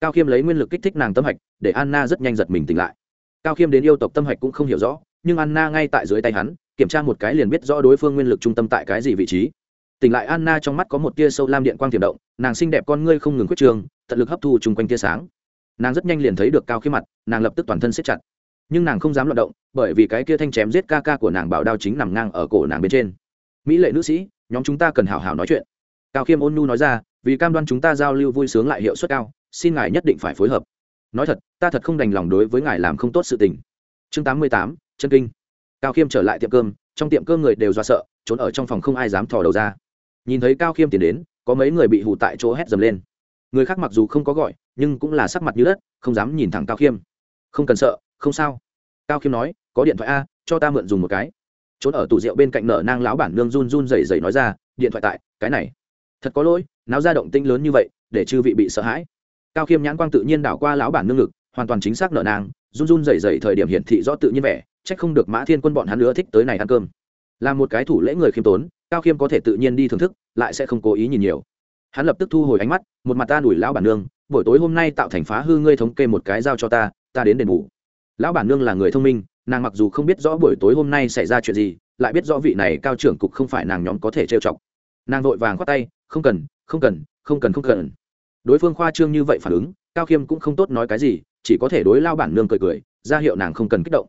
Cao khiêm lấy nguyên lực kích thích nàng tâm hạch, để anna rất nhanh giật mình tỉnh lại. Cao khiêm đến yêu tộc tâm hạch cũng không hiểu rõ, nhưng anna ngay tại dưới tay hắn, kiểm tra một cái liền biết rõ đối phương nguyên lực trung tâm tại cái gì vị trí. Tỉnh lại anna trong mắt có một tia sâu lam điện quang tiềm động, nàng xinh đẹp con ngươi không ngừng quyết trường tận lực hấp thu chung quanh tia sáng. Nàng rất nhanh liền thấy được cao khiêm mặt, nàng lập tức toàn thân siết chặt. Nhưng nàng không dám loạt động, bởi vì cái kia thanh chém giết ca ca của nàng bảo đao chính nằm ngang ở cổ nàng bên trên. Mỹ lệ nữ sĩ, nhóm chúng ta cần hào hào nói chuyện cao khiêm ôn nhu nói ra, vì cam đoan chúng ta giao lưu vui sướng lại hiệu suất cao, xin ngài nhất định phải phối hợp. Nói thật, ta thật không đành lòng đối với ngài làm không tốt sự tình. Chương tám mươi tám, chân kinh. Cao khiêm trở lại tiệm cơm, trong tiệm cơm người đều do sợ, trốn ở trong phòng không ai dám thò đầu ra. Nhìn thấy cao khiêm tiến đến, có mấy người bị hù tại chỗ hét dầm lên. Người khác mặc dù không có gọi, nhưng cũng là sắc mặt như đất, không dám nhìn thẳng cao khiêm. Không cần sợ, không sao. Cao khiêm nói, có điện thoại a, cho ta mượn dùng một cái. Trốn ở tủ rượu bên cạnh nở nang lão bản nương run run rẩy rẩy nói ra, điện thoại tại, cái này thật có lỗi, náo ra động tinh lớn như vậy, để chư vị bị sợ hãi. Cao khiêm nhãn quang tự nhiên đảo qua lão bản nương ngực, hoàn toàn chính xác nợ nàng. run run dày dày thời điểm hiển thị rõ tự nhiên vẻ trách không được mã thiên quân bọn hắn nữa thích tới này ăn cơm. Là một cái thủ lễ người khiêm tốn, cao khiêm có thể tự nhiên đi thưởng thức, lại sẽ không cố ý nhìn nhiều. Hắn lập tức thu hồi ánh mắt, một mặt ta đuổi lão bản nương, buổi tối hôm nay tạo thành phá hư ngươi thống kê một cái giao cho ta ta đến đền bù. Lão bản nương là người thông minh, nàng mặc dù không biết rõ buổi tối hôm nay xảy ra chuyện gì, lại biết rõ vị này cao trưởng cục không phải nàng nhóm có thể trêu chọc. Nàng vội vàng khoát tay không cần không cần không cần không cần. Đối phương khoa trương như vậy phản ứng, cao khiêm cũng không tốt nói cái gì, chỉ có thể đối lao bản nương cười cười, ra hiệu nàng không cần kích động.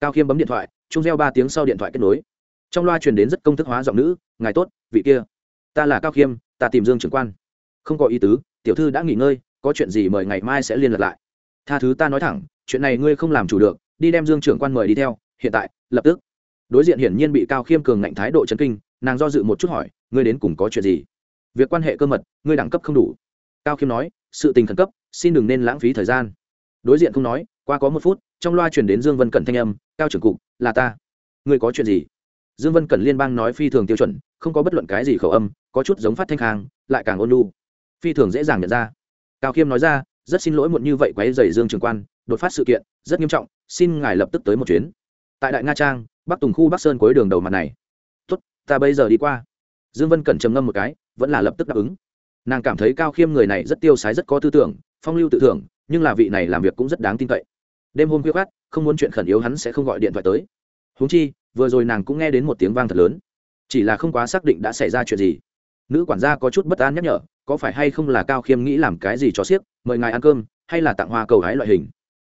Cao khiêm bấm điện thoại, chung reo ba tiếng sau điện thoại kết nối. Trong loa truyền đến rất công thức hóa giọng nữ, ngài tốt, vị kia. Ta là cao khiêm, ta tìm dương trưởng quan. Không có ý tứ, tiểu thư đã nghỉ ngơi, có chuyện gì mời ngày mai sẽ liên lạc lại. Tha thứ ta nói thẳng, chuyện này ngươi không làm chủ được, đi đem dương trưởng quan mời đi theo, hiện tại, lập tức. Đối diện hiển nhiên bị cao khiêm cường ngạnh thái độ chấn kinh, nàng do dự một chút hỏi, ngươi đến cùng có chuyện gì? Việc quan hệ cơ mật, ngươi đẳng cấp không đủ. Cao khiêm nói, sự tình khẩn cấp, xin đừng nên lãng phí thời gian. Đối diện không nói, qua có một phút, trong loa chuyển đến dương vân cẩn thanh âm, cao trưởng cục, là ta. Ngươi có chuyện gì? Dương vân cẩn liên bang nói phi thường tiêu chuẩn, không có bất luận cái gì khẩu âm, có chút giống phát thanh khang, lại càng ôn lu phi thường dễ dàng nhận ra. Cao khiêm nói ra, rất xin lỗi muộn như vậy quấy dày dương trường quan, đột phát sự kiện, rất nghiêm trọng, xin ngài lập tức tới một chuyến. Tại đại nga trang, bắc tùng khu bắc sơn cuối đường đầu mặt này. Tốt, ta bây giờ đi qua. Dương vân cẩn trầm ngâm một cái vẫn là lập tức đáp ứng. Nàng cảm thấy cao khiêm người này rất tiêu sái, rất có tư tưởng, phong lưu tự thưởng, nhưng là vị này làm việc cũng rất đáng tin cậy. Đêm hôm khuya khát không muốn chuyện khẩn yếu hắn sẽ không gọi điện thoại tới. Húng chi, vừa rồi nàng cũng nghe đến một tiếng vang thật lớn. Chỉ là không quá xác định đã xảy ra chuyện gì. Nữ quản gia có chút bất an nhắc nhở, có phải hay không là cao khiêm nghĩ làm cái gì cho xiếc mời ngài ăn cơm, hay là tặng hoa cầu hái loại hình?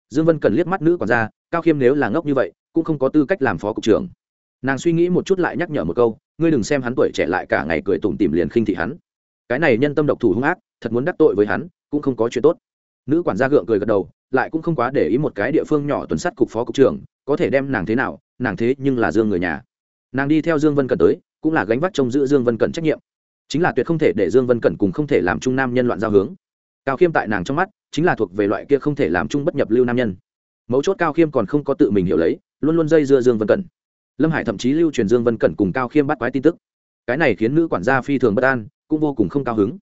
Dương vân cần liếc mắt nữ quản gia, cao khiêm nếu là ngốc như vậy, cũng không có tư cách làm phó cục trưởng. Nàng suy nghĩ một chút lại nhắc nhở một câu ngươi đừng xem hắn tuổi trẻ lại cả ngày cười tủm tìm liền khinh thị hắn. Cái này nhân tâm độc thủ hung ác, thật muốn đắc tội với hắn, cũng không có chuyện tốt. Nữ quản gia gượng cười gật đầu, lại cũng không quá để ý một cái địa phương nhỏ tuần sắt cục phó cục trưởng, có thể đem nàng thế nào, nàng thế nhưng là dương người nhà. Nàng đi theo dương vân cẩn tới, cũng là gánh vác trông giữ dương vân cẩn trách nhiệm. Chính là tuyệt không thể để dương vân cẩn cùng không thể làm trung nam nhân loạn giao hướng. Cao khiêm tại nàng trong mắt, chính là thuộc về loại kia không thể làm chung bất nhập lưu nam nhân. Mấu chốt cao khiêm còn không có tự mình hiểu lấy, luôn luôn dây dưa dương vân cẩn lâm hải thậm chí lưu truyền dương vân cẩn cùng cao khiêm bắt quái tin tức. Cái này khiến nữ quản gia phi thường bất an, cũng vô cùng không cao hứng.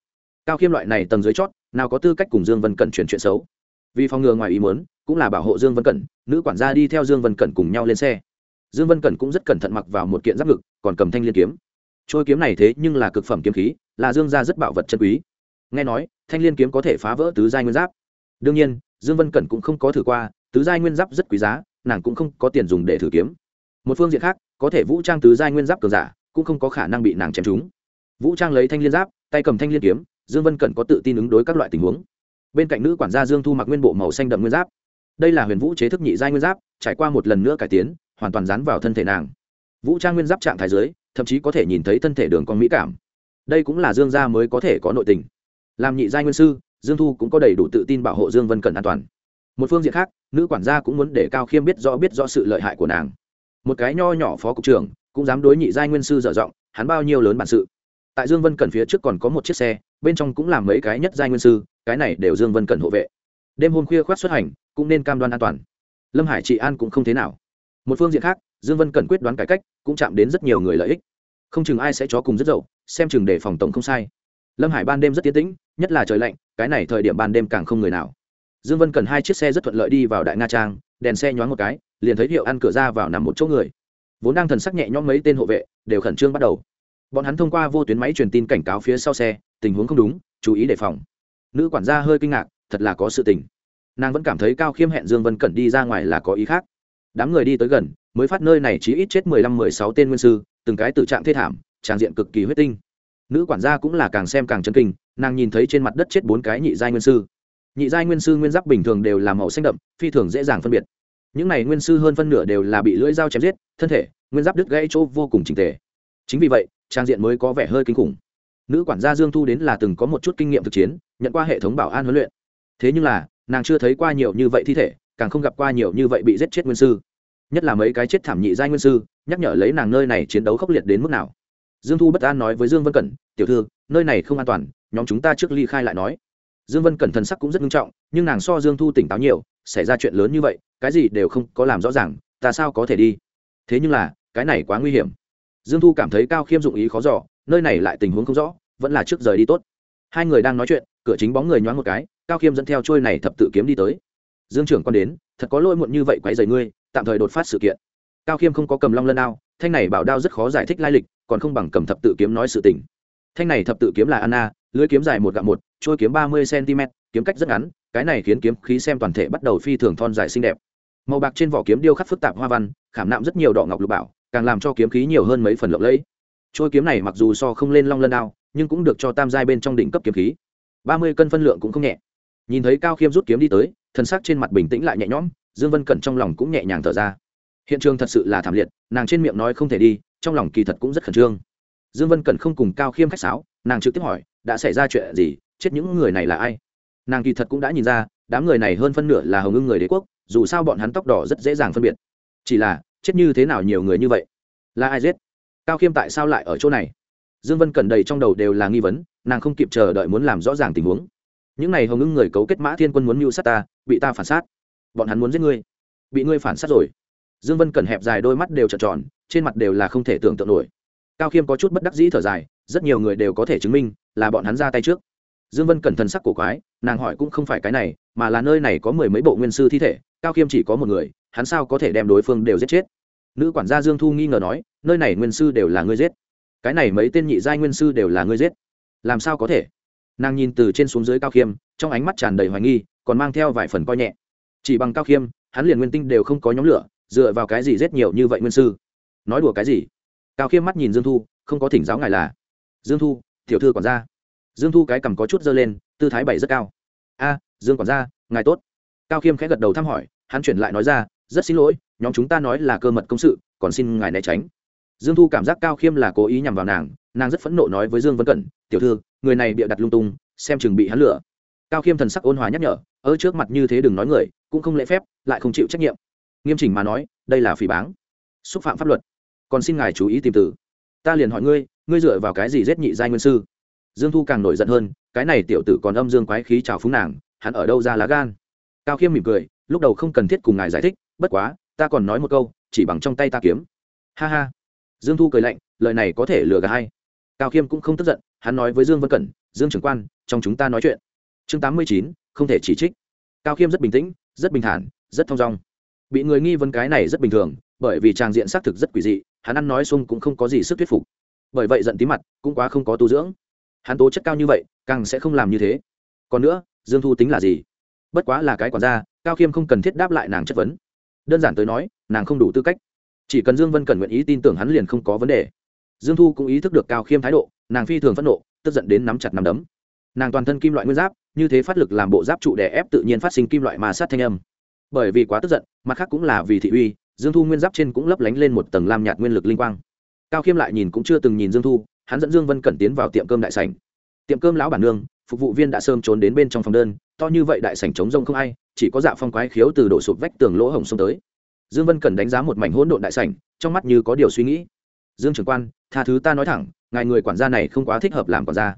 Cao khiêm loại này tầng dưới chót, nào có tư cách cùng dương vân cẩn truyền chuyện xấu. Vì phòng ngừa ngoài ý muốn, cũng là bảo hộ dương vân cẩn, nữ quản gia đi theo dương vân cẩn cùng nhau lên xe. Dương vân cẩn cũng rất cẩn thận mặc vào một kiện giáp ngực, còn cầm thanh liên kiếm. Trôi kiếm này thế nhưng là cực phẩm kiếm khí, là dương gia rất bảo vật chân quý. Nghe nói, thanh liên kiếm có thể phá vỡ tứ giai nguyên giáp. Đương nhiên, dương vân cẩn cũng không có thử qua, tứ giai nguyên giáp rất quý giá, nàng cũng không có tiền dùng để thử kiếm một phương diện khác, có thể vũ trang tứ giai nguyên giáp cường giả, cũng không có khả năng bị nàng chém trúng. Vũ trang lấy thanh liên giáp, tay cầm thanh liên kiếm, dương vân cẩn có tự tin ứng đối các loại tình huống. Bên cạnh nữ quản gia dương thu mặc nguyên bộ màu xanh đậm nguyên giáp. Đây là huyền vũ chế thức nhị giai nguyên giáp, trải qua một lần nữa cải tiến, hoàn toàn dán vào thân thể nàng. Vũ trang nguyên giáp trạng thái dưới, thậm chí có thể nhìn thấy thân thể đường con mỹ cảm. Đây cũng là dương gia mới có thể có nội tình. Làm nhị giai nguyên sư, dương thu cũng có đầy đủ tự tin bảo hộ dương vân cẩn an toàn. Một phương diện khác, nữ quản gia cũng muốn để cao khiêm biết rõ biết rõ sự lợi hại của nàng một cái nho nhỏ phó cục trưởng, cũng dám đối nhị giai nguyên sư dở giọng, hắn bao nhiêu lớn bản sự. Tại dương vân cần phía trước còn có một chiếc xe, bên trong cũng làm mấy cái nhất giai nguyên sư, cái này đều dương vân cần hộ vệ. Đêm hôm khuya khoát xuất hành, cũng nên cam đoan an toàn. Lâm hải trị an cũng không thế nào. Một phương diện khác, dương vân cần quyết đoán cải cách, cũng chạm đến rất nhiều người lợi ích. Không chừng ai sẽ cho cùng rất dậu, xem chừng để phòng tổng không sai. Lâm hải ban đêm rất tiến tĩnh, nhất là trời lạnh, cái này thời điểm ban đêm càng không người nào. Dương vân cần hai chiếc xe rất thuận lợi đi vào đại nga trang, đèn xe nhoáng một cái liền thấy hiệu ăn cửa ra vào nằm một chỗ người. Vốn đang thần sắc nhẹ nhõm mấy tên hộ vệ, đều khẩn trương bắt đầu. Bọn hắn thông qua vô tuyến máy truyền tin cảnh cáo phía sau xe, tình huống không đúng, chú ý đề phòng. Nữ quản gia hơi kinh ngạc, thật là có sự tình. Nàng vẫn cảm thấy cao khiêm hẹn dương vân cẩn đi ra ngoài là có ý khác. Đám người đi tới gần, mới phát nơi này chỉ ít chết mười lăm, mười sáu tên nguyên sư, từng cái tự trạng thê thảm tràng diện cực kỳ huyết tinh. Nữ quản gia cũng là càng xem càng chân kinh, nàng nhìn thấy trên mặt đất chết bốn cái nhị giai nguyên sư. Nhị giai nguyên sư nguyên giáp bình thường đều là màu xanh đậm, phi thường dễ dàng phân biệt những này nguyên sư hơn phân nửa đều là bị lưỡi dao chém giết, thân thể, nguyên giáp đứt gãy chỗ vô cùng trình tề. Chính vì vậy, trang diện mới có vẻ hơi kinh khủng. Nữ quản gia dương thu đến là từng có một chút kinh nghiệm thực chiến, nhận qua hệ thống bảo an huấn luyện. Thế nhưng là, nàng chưa thấy qua nhiều như vậy thi thể, càng không gặp qua nhiều như vậy bị giết chết nguyên sư. Nhất là mấy cái chết thảm nhị giai nguyên sư, nhắc nhở lấy nàng nơi này chiến đấu khốc liệt đến mức nào. Dương thu bất an nói với dương vân cẩn, tiểu thư, nơi này không an toàn, nhóm chúng ta trước ly khai lại nói dương vân cẩn thần sắc cũng rất nghiêm trọng, nhưng nàng so dương thu tỉnh táo nhiều, xảy ra chuyện lớn như vậy, cái gì đều không có làm rõ ràng, ta sao có thể đi? Thế nhưng là, cái này quá nguy hiểm. Dương thu cảm thấy cao khiêm dụng ý khó dò, nơi này lại tình huống không rõ, vẫn là trước rời đi tốt. Hai người đang nói chuyện, cửa chính bóng người nhoáng một cái, cao khiêm dẫn theo trôi này thập tự kiếm đi tới. Dương trưởng con đến, thật có lỗi muộn như vậy quấy rầy ngươi, tạm thời đột phát sự kiện. Cao khiêm không có cầm long lân đao, thanh này bảo đao rất khó giải thích lai lịch, còn không bằng cầm thập tự kiếm nói sự tình. Thanh này thập tự kiếm là anna lưới kiếm dài một gạo một, trôi kiếm ba mươi cm kiếm cách rất ngắn, cái này khiến kiếm khí xem toàn thể bắt đầu phi thường thon dài xinh đẹp. Màu bạc trên vỏ kiếm điêu khắc phức tạp hoa văn, khảm nạm rất nhiều đỏ ngọc lục bảo, càng làm cho kiếm khí nhiều hơn mấy phần lộng lẫy. Trôi kiếm này mặc dù so không lên long lân đao, nhưng cũng được cho tam giai bên trong đỉnh cấp kiếm khí. Ba mươi cân phân lượng cũng không nhẹ. Nhìn thấy cao khiêm rút kiếm đi tới, thân xác trên mặt bình tĩnh lại nhẹ nhõm, dương vân cẩn trong lòng cũng nhẹ nhàng thở ra. Hiện trường thật sự là thảm liệt, nàng trên miệng nói không thể đi, trong lòng kỳ thật cũng rất khẩn trương. Dương vân cẩn không cùng cao khiêm khách sáo, nàng trực tiếp hỏi đã xảy ra chuyện gì, chết những người này là ai? Nàng kỳ thật cũng đã nhìn ra, đám người này hơn phân nửa là hồng ưng người đế quốc, dù sao bọn hắn tóc đỏ rất dễ dàng phân biệt. Chỉ là, chết như thế nào nhiều người như vậy? Là ai giết? Cao khiêm tại sao lại ở chỗ này? Dương vân cẩn đầy trong đầu đều là nghi vấn, nàng không kịp chờ đợi muốn làm rõ ràng tình huống. Những n à y hồng ưng người cấu kết mã thiên quân muốn mưu sát ta, bị ta phản sát. Bọn hắn muốn giết ngươi. Bị ngươi phản sát rồi. Dương vân cẩn hẹp dài đôi mắt đều trợn tròn, trên mặt đều là không thể tưởng tượng nổi. Cao khiêm có chút bất đắc dĩ thở dài, rất nhiều người đều có thể chứng minh là bọn hắn ra tay trước. Dương vân cẩn thận sắc cổ quái, nàng hỏi cũng không phải cái này, mà là nơi này có mười mấy bộ nguyên sư thi thể, cao khiêm chỉ có một người, hắn sao có thể đem đối phương đều giết chết? Nữ quản gia dương thu nghi ngờ nói, nơi này nguyên sư đều là ngươi giết. Cái này mấy tên nhị giai nguyên sư đều là ngươi giết. Làm sao có thể? Nàng nhìn từ trên xuống dưới cao khiêm trong ánh mắt tràn đầy hoài nghi, còn mang theo vài phần coi nhẹ. Chỉ bằng cao khiêm hắn liền nguyên tinh đều không có nhóm lửa, dựa vào cái gì giết nhiều như vậy nguyên sư? Nói đùa cái gì? Cao khiêm mắt nhìn dương thu, không có thỉnh giáo ngài là. Dương thu, tiểu thư quản gia dương thu cái cằm có chút dơ lên, tư thái bảy rất cao. A, dương quản gia, ngài tốt. Cao khiêm khẽ gật đầu thăm hỏi, hắn chuyển lại nói ra, rất xin lỗi, nhóm chúng ta nói là cơ mật công sự, còn xin ngài né tránh. Dương thu cảm giác cao khiêm là cố ý nhằm vào nàng nàng rất phẫn nộ nói với dương vân cẩn, tiểu thư, người này bịa đặt lung tung, xem chừng bị hắn lửa cao khiêm thần sắc ôn hòa nhắc nhở ở trước mặt như thế đừng nói người, cũng không lễ phép, lại không chịu trách nhiệm. Nghiêm chỉnh mà nói, đây là phỉ báng, xúc phạm pháp luật, còn xin ngài chú ý tìm từ. Ta liền hỏi ngươi ngươi dựa vào cái gì giết nhị giai nguyên sư? Dương thu càng nổi giận hơn, cái này tiểu tử còn âm dương quái khí trào phúng nàng, hắn ở đâu ra lá gan? Cao khiêm mỉm cười, lúc đầu không cần thiết cùng ngài giải thích, bất quá, ta còn nói một câu, chỉ bằng trong tay ta kiếm. Ha ha. Dương thu cười lạnh, lời này có thể lừa gà hay cao khiêm cũng không tức giận, hắn nói với dương vân cẩn, dương trưởng quan, trong chúng ta nói chuyện. Chương tám mươi chín, không thể chỉ trích. Cao khiêm rất bình tĩnh, rất bình thản, rất thong dong. Bị người nghi vấn cái này rất bình thường, bởi vì trang diện xác thực rất quỷ dị, hắn ăn nói xung cũng không có gì sức thuyết phục. Bởi vậy giận tí mặt, cũng quá không có tu dưỡng hắn tố chất cao như vậy, càng sẽ không làm như thế. Còn nữa, dương thu tính là gì? Bất quá là cái quản gia, cao khiêm không cần thiết đáp lại nàng chất vấn. Đơn giản tới nói, nàng không đủ tư cách. Chỉ cần dương vân cần nguyện ý tin tưởng hắn liền không có vấn đề. Dương thu cũng ý thức được cao khiêm thái độ, nàng phi thường phẫn nộ, tức giận đến nắm chặt nắm đấm. Nàng toàn thân kim loại nguyên giáp, như thế phát lực làm bộ giáp trụ đè ép tự nhiên phát sinh kim loại mà sát thanh âm. Bởi vì quá tức giận, mặt khác cũng là vì thị uy, dương thu nguyên giáp trên cũng lấp lánh lên một tầng lam nhạt nguyên lực linh quang. Cao khiêm lại nhìn cũng chưa từng nhìn dương thu hắn dẫn dương vân cẩn tiến vào tiệm cơm đại sảnh. Tiệm cơm lão bản nương, phục vụ viên đã sơm trốn đến bên trong phòng đơn, to như vậy đại sảnh trống rông không ai, chỉ có dạ phong quái khiếu từ đổ sụp vách tường lỗ hổng xông tới. Dương vân cẩn đánh giá một mảnh hỗn độn đại sảnh, trong mắt như có điều suy nghĩ. Dương trưởng quan, tha thứ ta nói thẳng, ngài người quản gia này không quá thích hợp làm quản gia.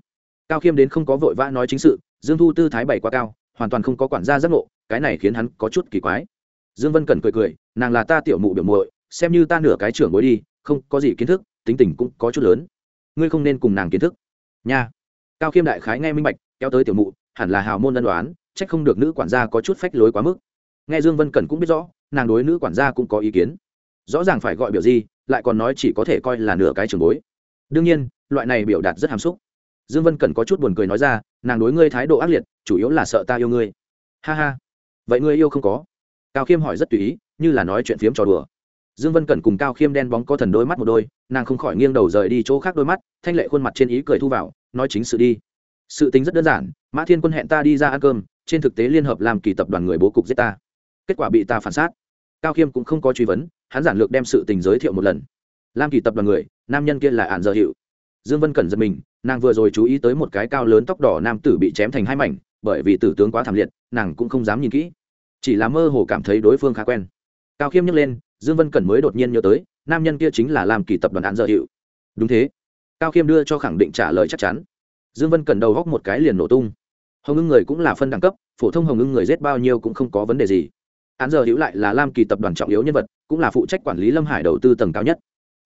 Cao khiêm đến không có vội vã nói chính sự, dương thu tư thái bảy quá cao, hoàn toàn không có quản gia giác ngộ, cái này khiến hắn có chút kỳ quái. Dương vân Cẩn cười cười, nàng là ta tiểu mụ biểu muội, xem như ta nửa cái trưởng bối đi, không có gì kiến thức, tính tình cũng có chút lớn ngươi không nên cùng nàng kiến thức. Nha. Cao khiêm đại khái nghe minh bạch, kéo tới tiểu mụ, hẳn là hào môn ân đoán trách không được nữ quản gia có chút phách lối quá mức. Nghe dương vân cẩn cũng biết rõ, nàng đối nữ quản gia cũng có ý kiến. Rõ ràng phải gọi biểu gì, lại còn nói chỉ có thể coi là nửa cái trường bối. Đương nhiên, loại này biểu đạt rất hàm xúc. Dương vân cẩn có chút buồn cười nói ra, nàng đối ngươi thái độ ác liệt, chủ yếu là sợ ta yêu ngươi. Ha ha. Vậy ngươi yêu không có? Cao khiêm hỏi rất tùy ý, như là nói chuyện phiếm trò đùa dương vân cẩn cùng cao khiêm đen bóng có thần đôi mắt một đôi, nàng không khỏi nghiêng đầu rời đi chỗ khác đôi mắt, thanh lệ khuôn mặt trên ý cười thu vào, nói chính sự đi. Sự tính rất đơn giản, mã thiên quân hẹn ta đi ra ăn cơm, trên thực tế liên hợp làm kỳ tập đoàn người bố cục giết ta. Kết quả bị ta phản sát cao khiêm cũng không có truy vấn, hắn giản lược đem sự tình giới thiệu một lần. Lam kỳ tập đoàn người, nam nhân kia là ạn dở hiệu dương vân cẩn giật mình, nàng vừa rồi chú ý tới một cái cao lớn tóc đỏ nam tử bị chém thành hai mảnh, bởi vì tử tướng quá thảm liệt, nàng cũng không dám nhìn kỹ. Chỉ là mơ hồ cảm thấy đối phương khá quen. Cao khiêm nhấc lên dương vân cẩn mới đột nhiên nhớ tới, nam nhân kia chính là làm kỳ tập đoàn án dợ hiệu. Đúng thế. Cao khiêm đưa cho khẳng định trả lời chắc chắn. Dương vân cẩn đầu góc một cái liền nổ tung. Hồng ưng người cũng là phân đẳng cấp, phổ thông hồng ưng người giết bao nhiêu cũng không có vấn đề gì. Án giờ hữu lại là lam kỳ tập đoàn trọng yếu nhân vật, cũng là phụ trách quản lý lâm hải đầu tư tầng cao nhất.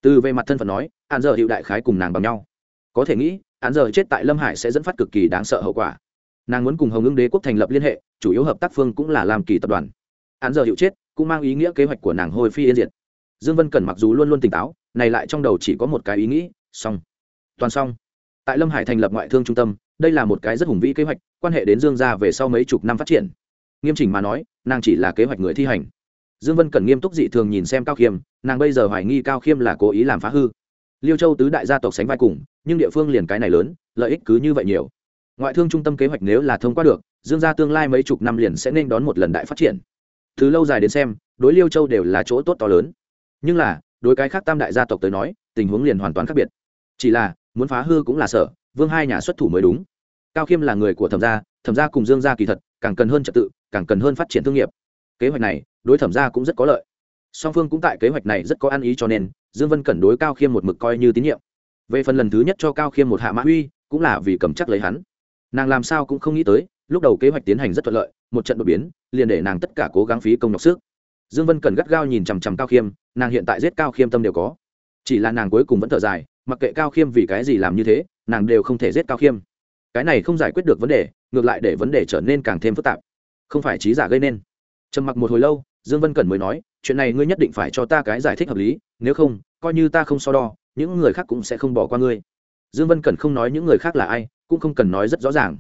Từ về mặt thân phận nói, án giờ hữu đại khái cùng nàng bằng nhau. Có thể nghĩ, án giờ chết tại lâm hải sẽ dẫn phát cực kỳ đáng sợ hậu quả. Nàng muốn cùng hồng ưng đế quốc thành lập liên hệ, chủ yếu hợp tác phương cũng là lam kỳ tập đoàn. Án giờ hữu chết cũng mang ý nghĩa kế hoạch của nàng hồi phi yên diệt. Dương vân cẩn mặc dù luôn luôn tỉnh táo, này lại trong đầu chỉ có một cái ý nghĩ, xong. Toàn xong. Tại lâm hải thành lập ngoại thương trung tâm, đây là một cái rất hùng vĩ kế hoạch, quan hệ đến dương gia về sau mấy chục năm phát triển. Nghiêm chỉnh mà nói, nàng chỉ là kế hoạch người thi hành. Dương vân cần nghiêm túc dị thường nhìn xem cao khiêm, nàng bây giờ hoài nghi cao khiêm là cố ý làm phá hư. Liêu châu tứ đại gia tộc sánh vai cùng, nhưng địa phương liền cái này lớn, lợi ích cứ như vậy nhiều. Ngoại thương trung tâm kế hoạch nếu là thông qua được, dương gia tương lai mấy chục năm liền sẽ nên đón một lần đại phát triển từ lâu dài đến xem, đối liêu châu đều là chỗ tốt to lớn. Nhưng là, đối cái khác tam đại gia tộc tới nói, tình huống liền hoàn toàn khác biệt. Chỉ là, muốn phá hư cũng là sở vương hai nhà xuất thủ mới đúng. Cao khiêm là người của thẩm gia thẩm gia cùng dương gia kỳ thật, càng cần hơn trật tự, càng cần hơn phát triển thương nghiệp. Kế hoạch này, đối thẩm gia cũng rất có lợi. Song phương cũng tại kế hoạch này rất có ăn ý cho nên, dương vân cẩn đối cao khiêm một mực coi như tín nhiệm. Về phần lần thứ nhất cho cao khiêm một hạ mã uy, cũng là vì cầm chắc lấy hắn. Nàng làm sao cũng không nghĩ tới lúc đầu kế hoạch tiến hành rất thuận lợi, một trận đột biến, liền để nàng tất cả cố gắng phí công nhọc sức. Dương vân cần gắt gao nhìn chằm chằm cao khiêm, nàng hiện tại giết cao khiêm tâm đều có. Chỉ là nàng cuối cùng vẫn thở dài, mặc kệ cao khiêm vì cái gì làm như thế, nàng đều không thể giết cao khiêm. Cái này không giải quyết được vấn đề, ngược lại để vấn đề trở nên càng thêm phức tạp. Không phải trí giả gây nên. Trầm mặc một hồi lâu, dương vân cẩn mới nói, chuyện này ngươi nhất định phải cho ta cái giải thích hợp lý, nếu không, coi như ta không so đo, những người khác cũng sẽ không bỏ qua ngươi. Dương vân cẩn không nói những người khác là ai, cũng không cần nói rất rõ ràng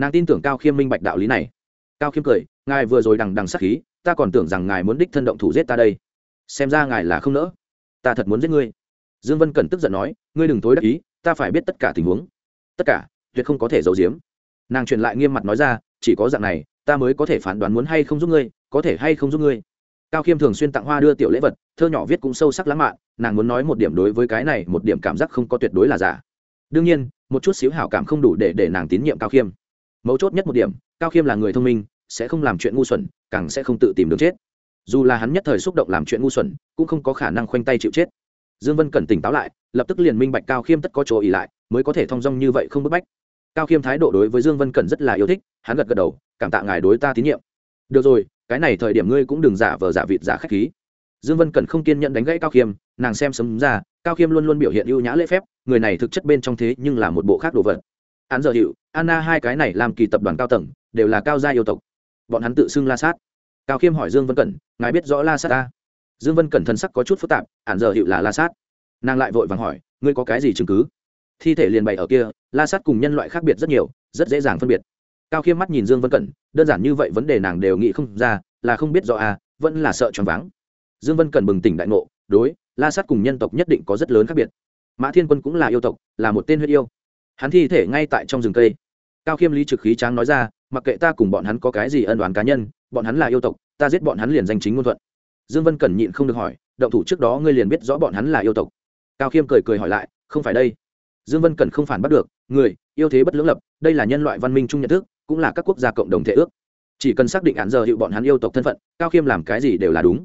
nàng tin tưởng cao khiêm minh bạch đạo lý này. Cao khiêm cười, ngài vừa rồi đằng đằng sắc khí, ta còn tưởng rằng ngài muốn đích thân động thủ giết ta đây. Xem ra ngài là không nỡ. Ta thật muốn giết ngươi. Dương vân cẩn tức giận nói, ngươi đừng tối đắc ý, ta phải biết tất cả tình huống. Tất cả, tuyệt không có thể giấu giếm. Nàng truyền lại nghiêm mặt nói ra, chỉ có dạng này, ta mới có thể phán đoán muốn hay không giúp ngươi, có thể hay không giúp ngươi. Cao khiêm thường xuyên tặng hoa đưa tiểu lễ vật, thơ nhỏ viết cũng sâu sắc lãng mạn, nàng muốn nói một điểm đối với cái này, một điểm cảm giác không có tuyệt đối là giả. Đương nhiên, một chút xíu hảo cảm không đủ để để nàng tín nhiệm cao khiêm mấu chốt nhất một điểm, cao khiêm là người thông minh, sẽ không làm chuyện ngu xuẩn, càng sẽ không tự tìm đường chết. Dù là hắn nhất thời xúc động làm chuyện ngu xuẩn, cũng không có khả năng khoanh tay chịu chết. Dương vân cần tỉnh táo lại, lập tức liền minh bạch cao khiêm tất có chỗ ỉ lại, mới có thể thong dong như vậy không bức bách. Cao khiêm thái độ đối với dương vân Cần rất là yêu thích, hắn gật gật đầu, cảm tạ ngài đối ta tín nhiệm. Được rồi, cái này thời điểm ngươi cũng đừng giả vờ giả vịt giả khách khí. Dương vân Cần không kiên nhẫn đánh gãy cao khiêm, nàng xem sấm ra, cao khiêm luôn luôn biểu hiện ưu nhã lễ phép, người này thực chất bên trong thế nhưng là một bộ khác đồ vật án giờ hiệu anna hai cái này làm kỳ tập đoàn cao tầng, đều là cao gia yêu tộc. Bọn hắn tự xưng la sát. Cao khiêm hỏi dương vân cẩn, ngài biết rõ la sát ta? Dương vân cẩn thân sắc có chút phức tạp, án giờ hiệu là la sát. Nàng lại vội vàng hỏi, ngươi có cái gì chứng cứ? Thi thể liền bày ở kia, la sát cùng nhân loại khác biệt rất nhiều, rất dễ dàng phân biệt. Cao khiêm mắt nhìn dương vân cẩn, đơn giản như vậy vấn đề nàng đều nghĩ không ra, là không biết rõ à vẫn là sợ choáng váng. Dương vân cẩn bừng tỉnh đại ngộ, đối, la sát cùng nhân tộc nhất định có rất lớn khác biệt. Mã thiên quân cũng là yêu tộc, là một tên huyết yêu hắn thi thể ngay tại trong rừng cây. Cao khiêm lý trực khí tráng nói ra, mặc kệ ta cùng bọn hắn có cái gì ân đoán cá nhân, bọn hắn là yêu tộc, ta giết bọn hắn liền danh chính ngôn thuận. Dương vân cẩn nhịn không được hỏi, động thủ trước đó ngươi liền biết rõ bọn hắn là yêu tộc. Cao khiêm cười cười hỏi lại, không phải đây. Dương vân cẩn không phản bắt được, người, yêu thế bất lưỡng lập, đây là nhân loại văn minh chung nhận thức, cũng là các quốc gia cộng đồng thể ước. Chỉ cần xác định án giờ hiệu bọn hắn yêu tộc thân phận, cao khiêm làm cái gì đều là đúng.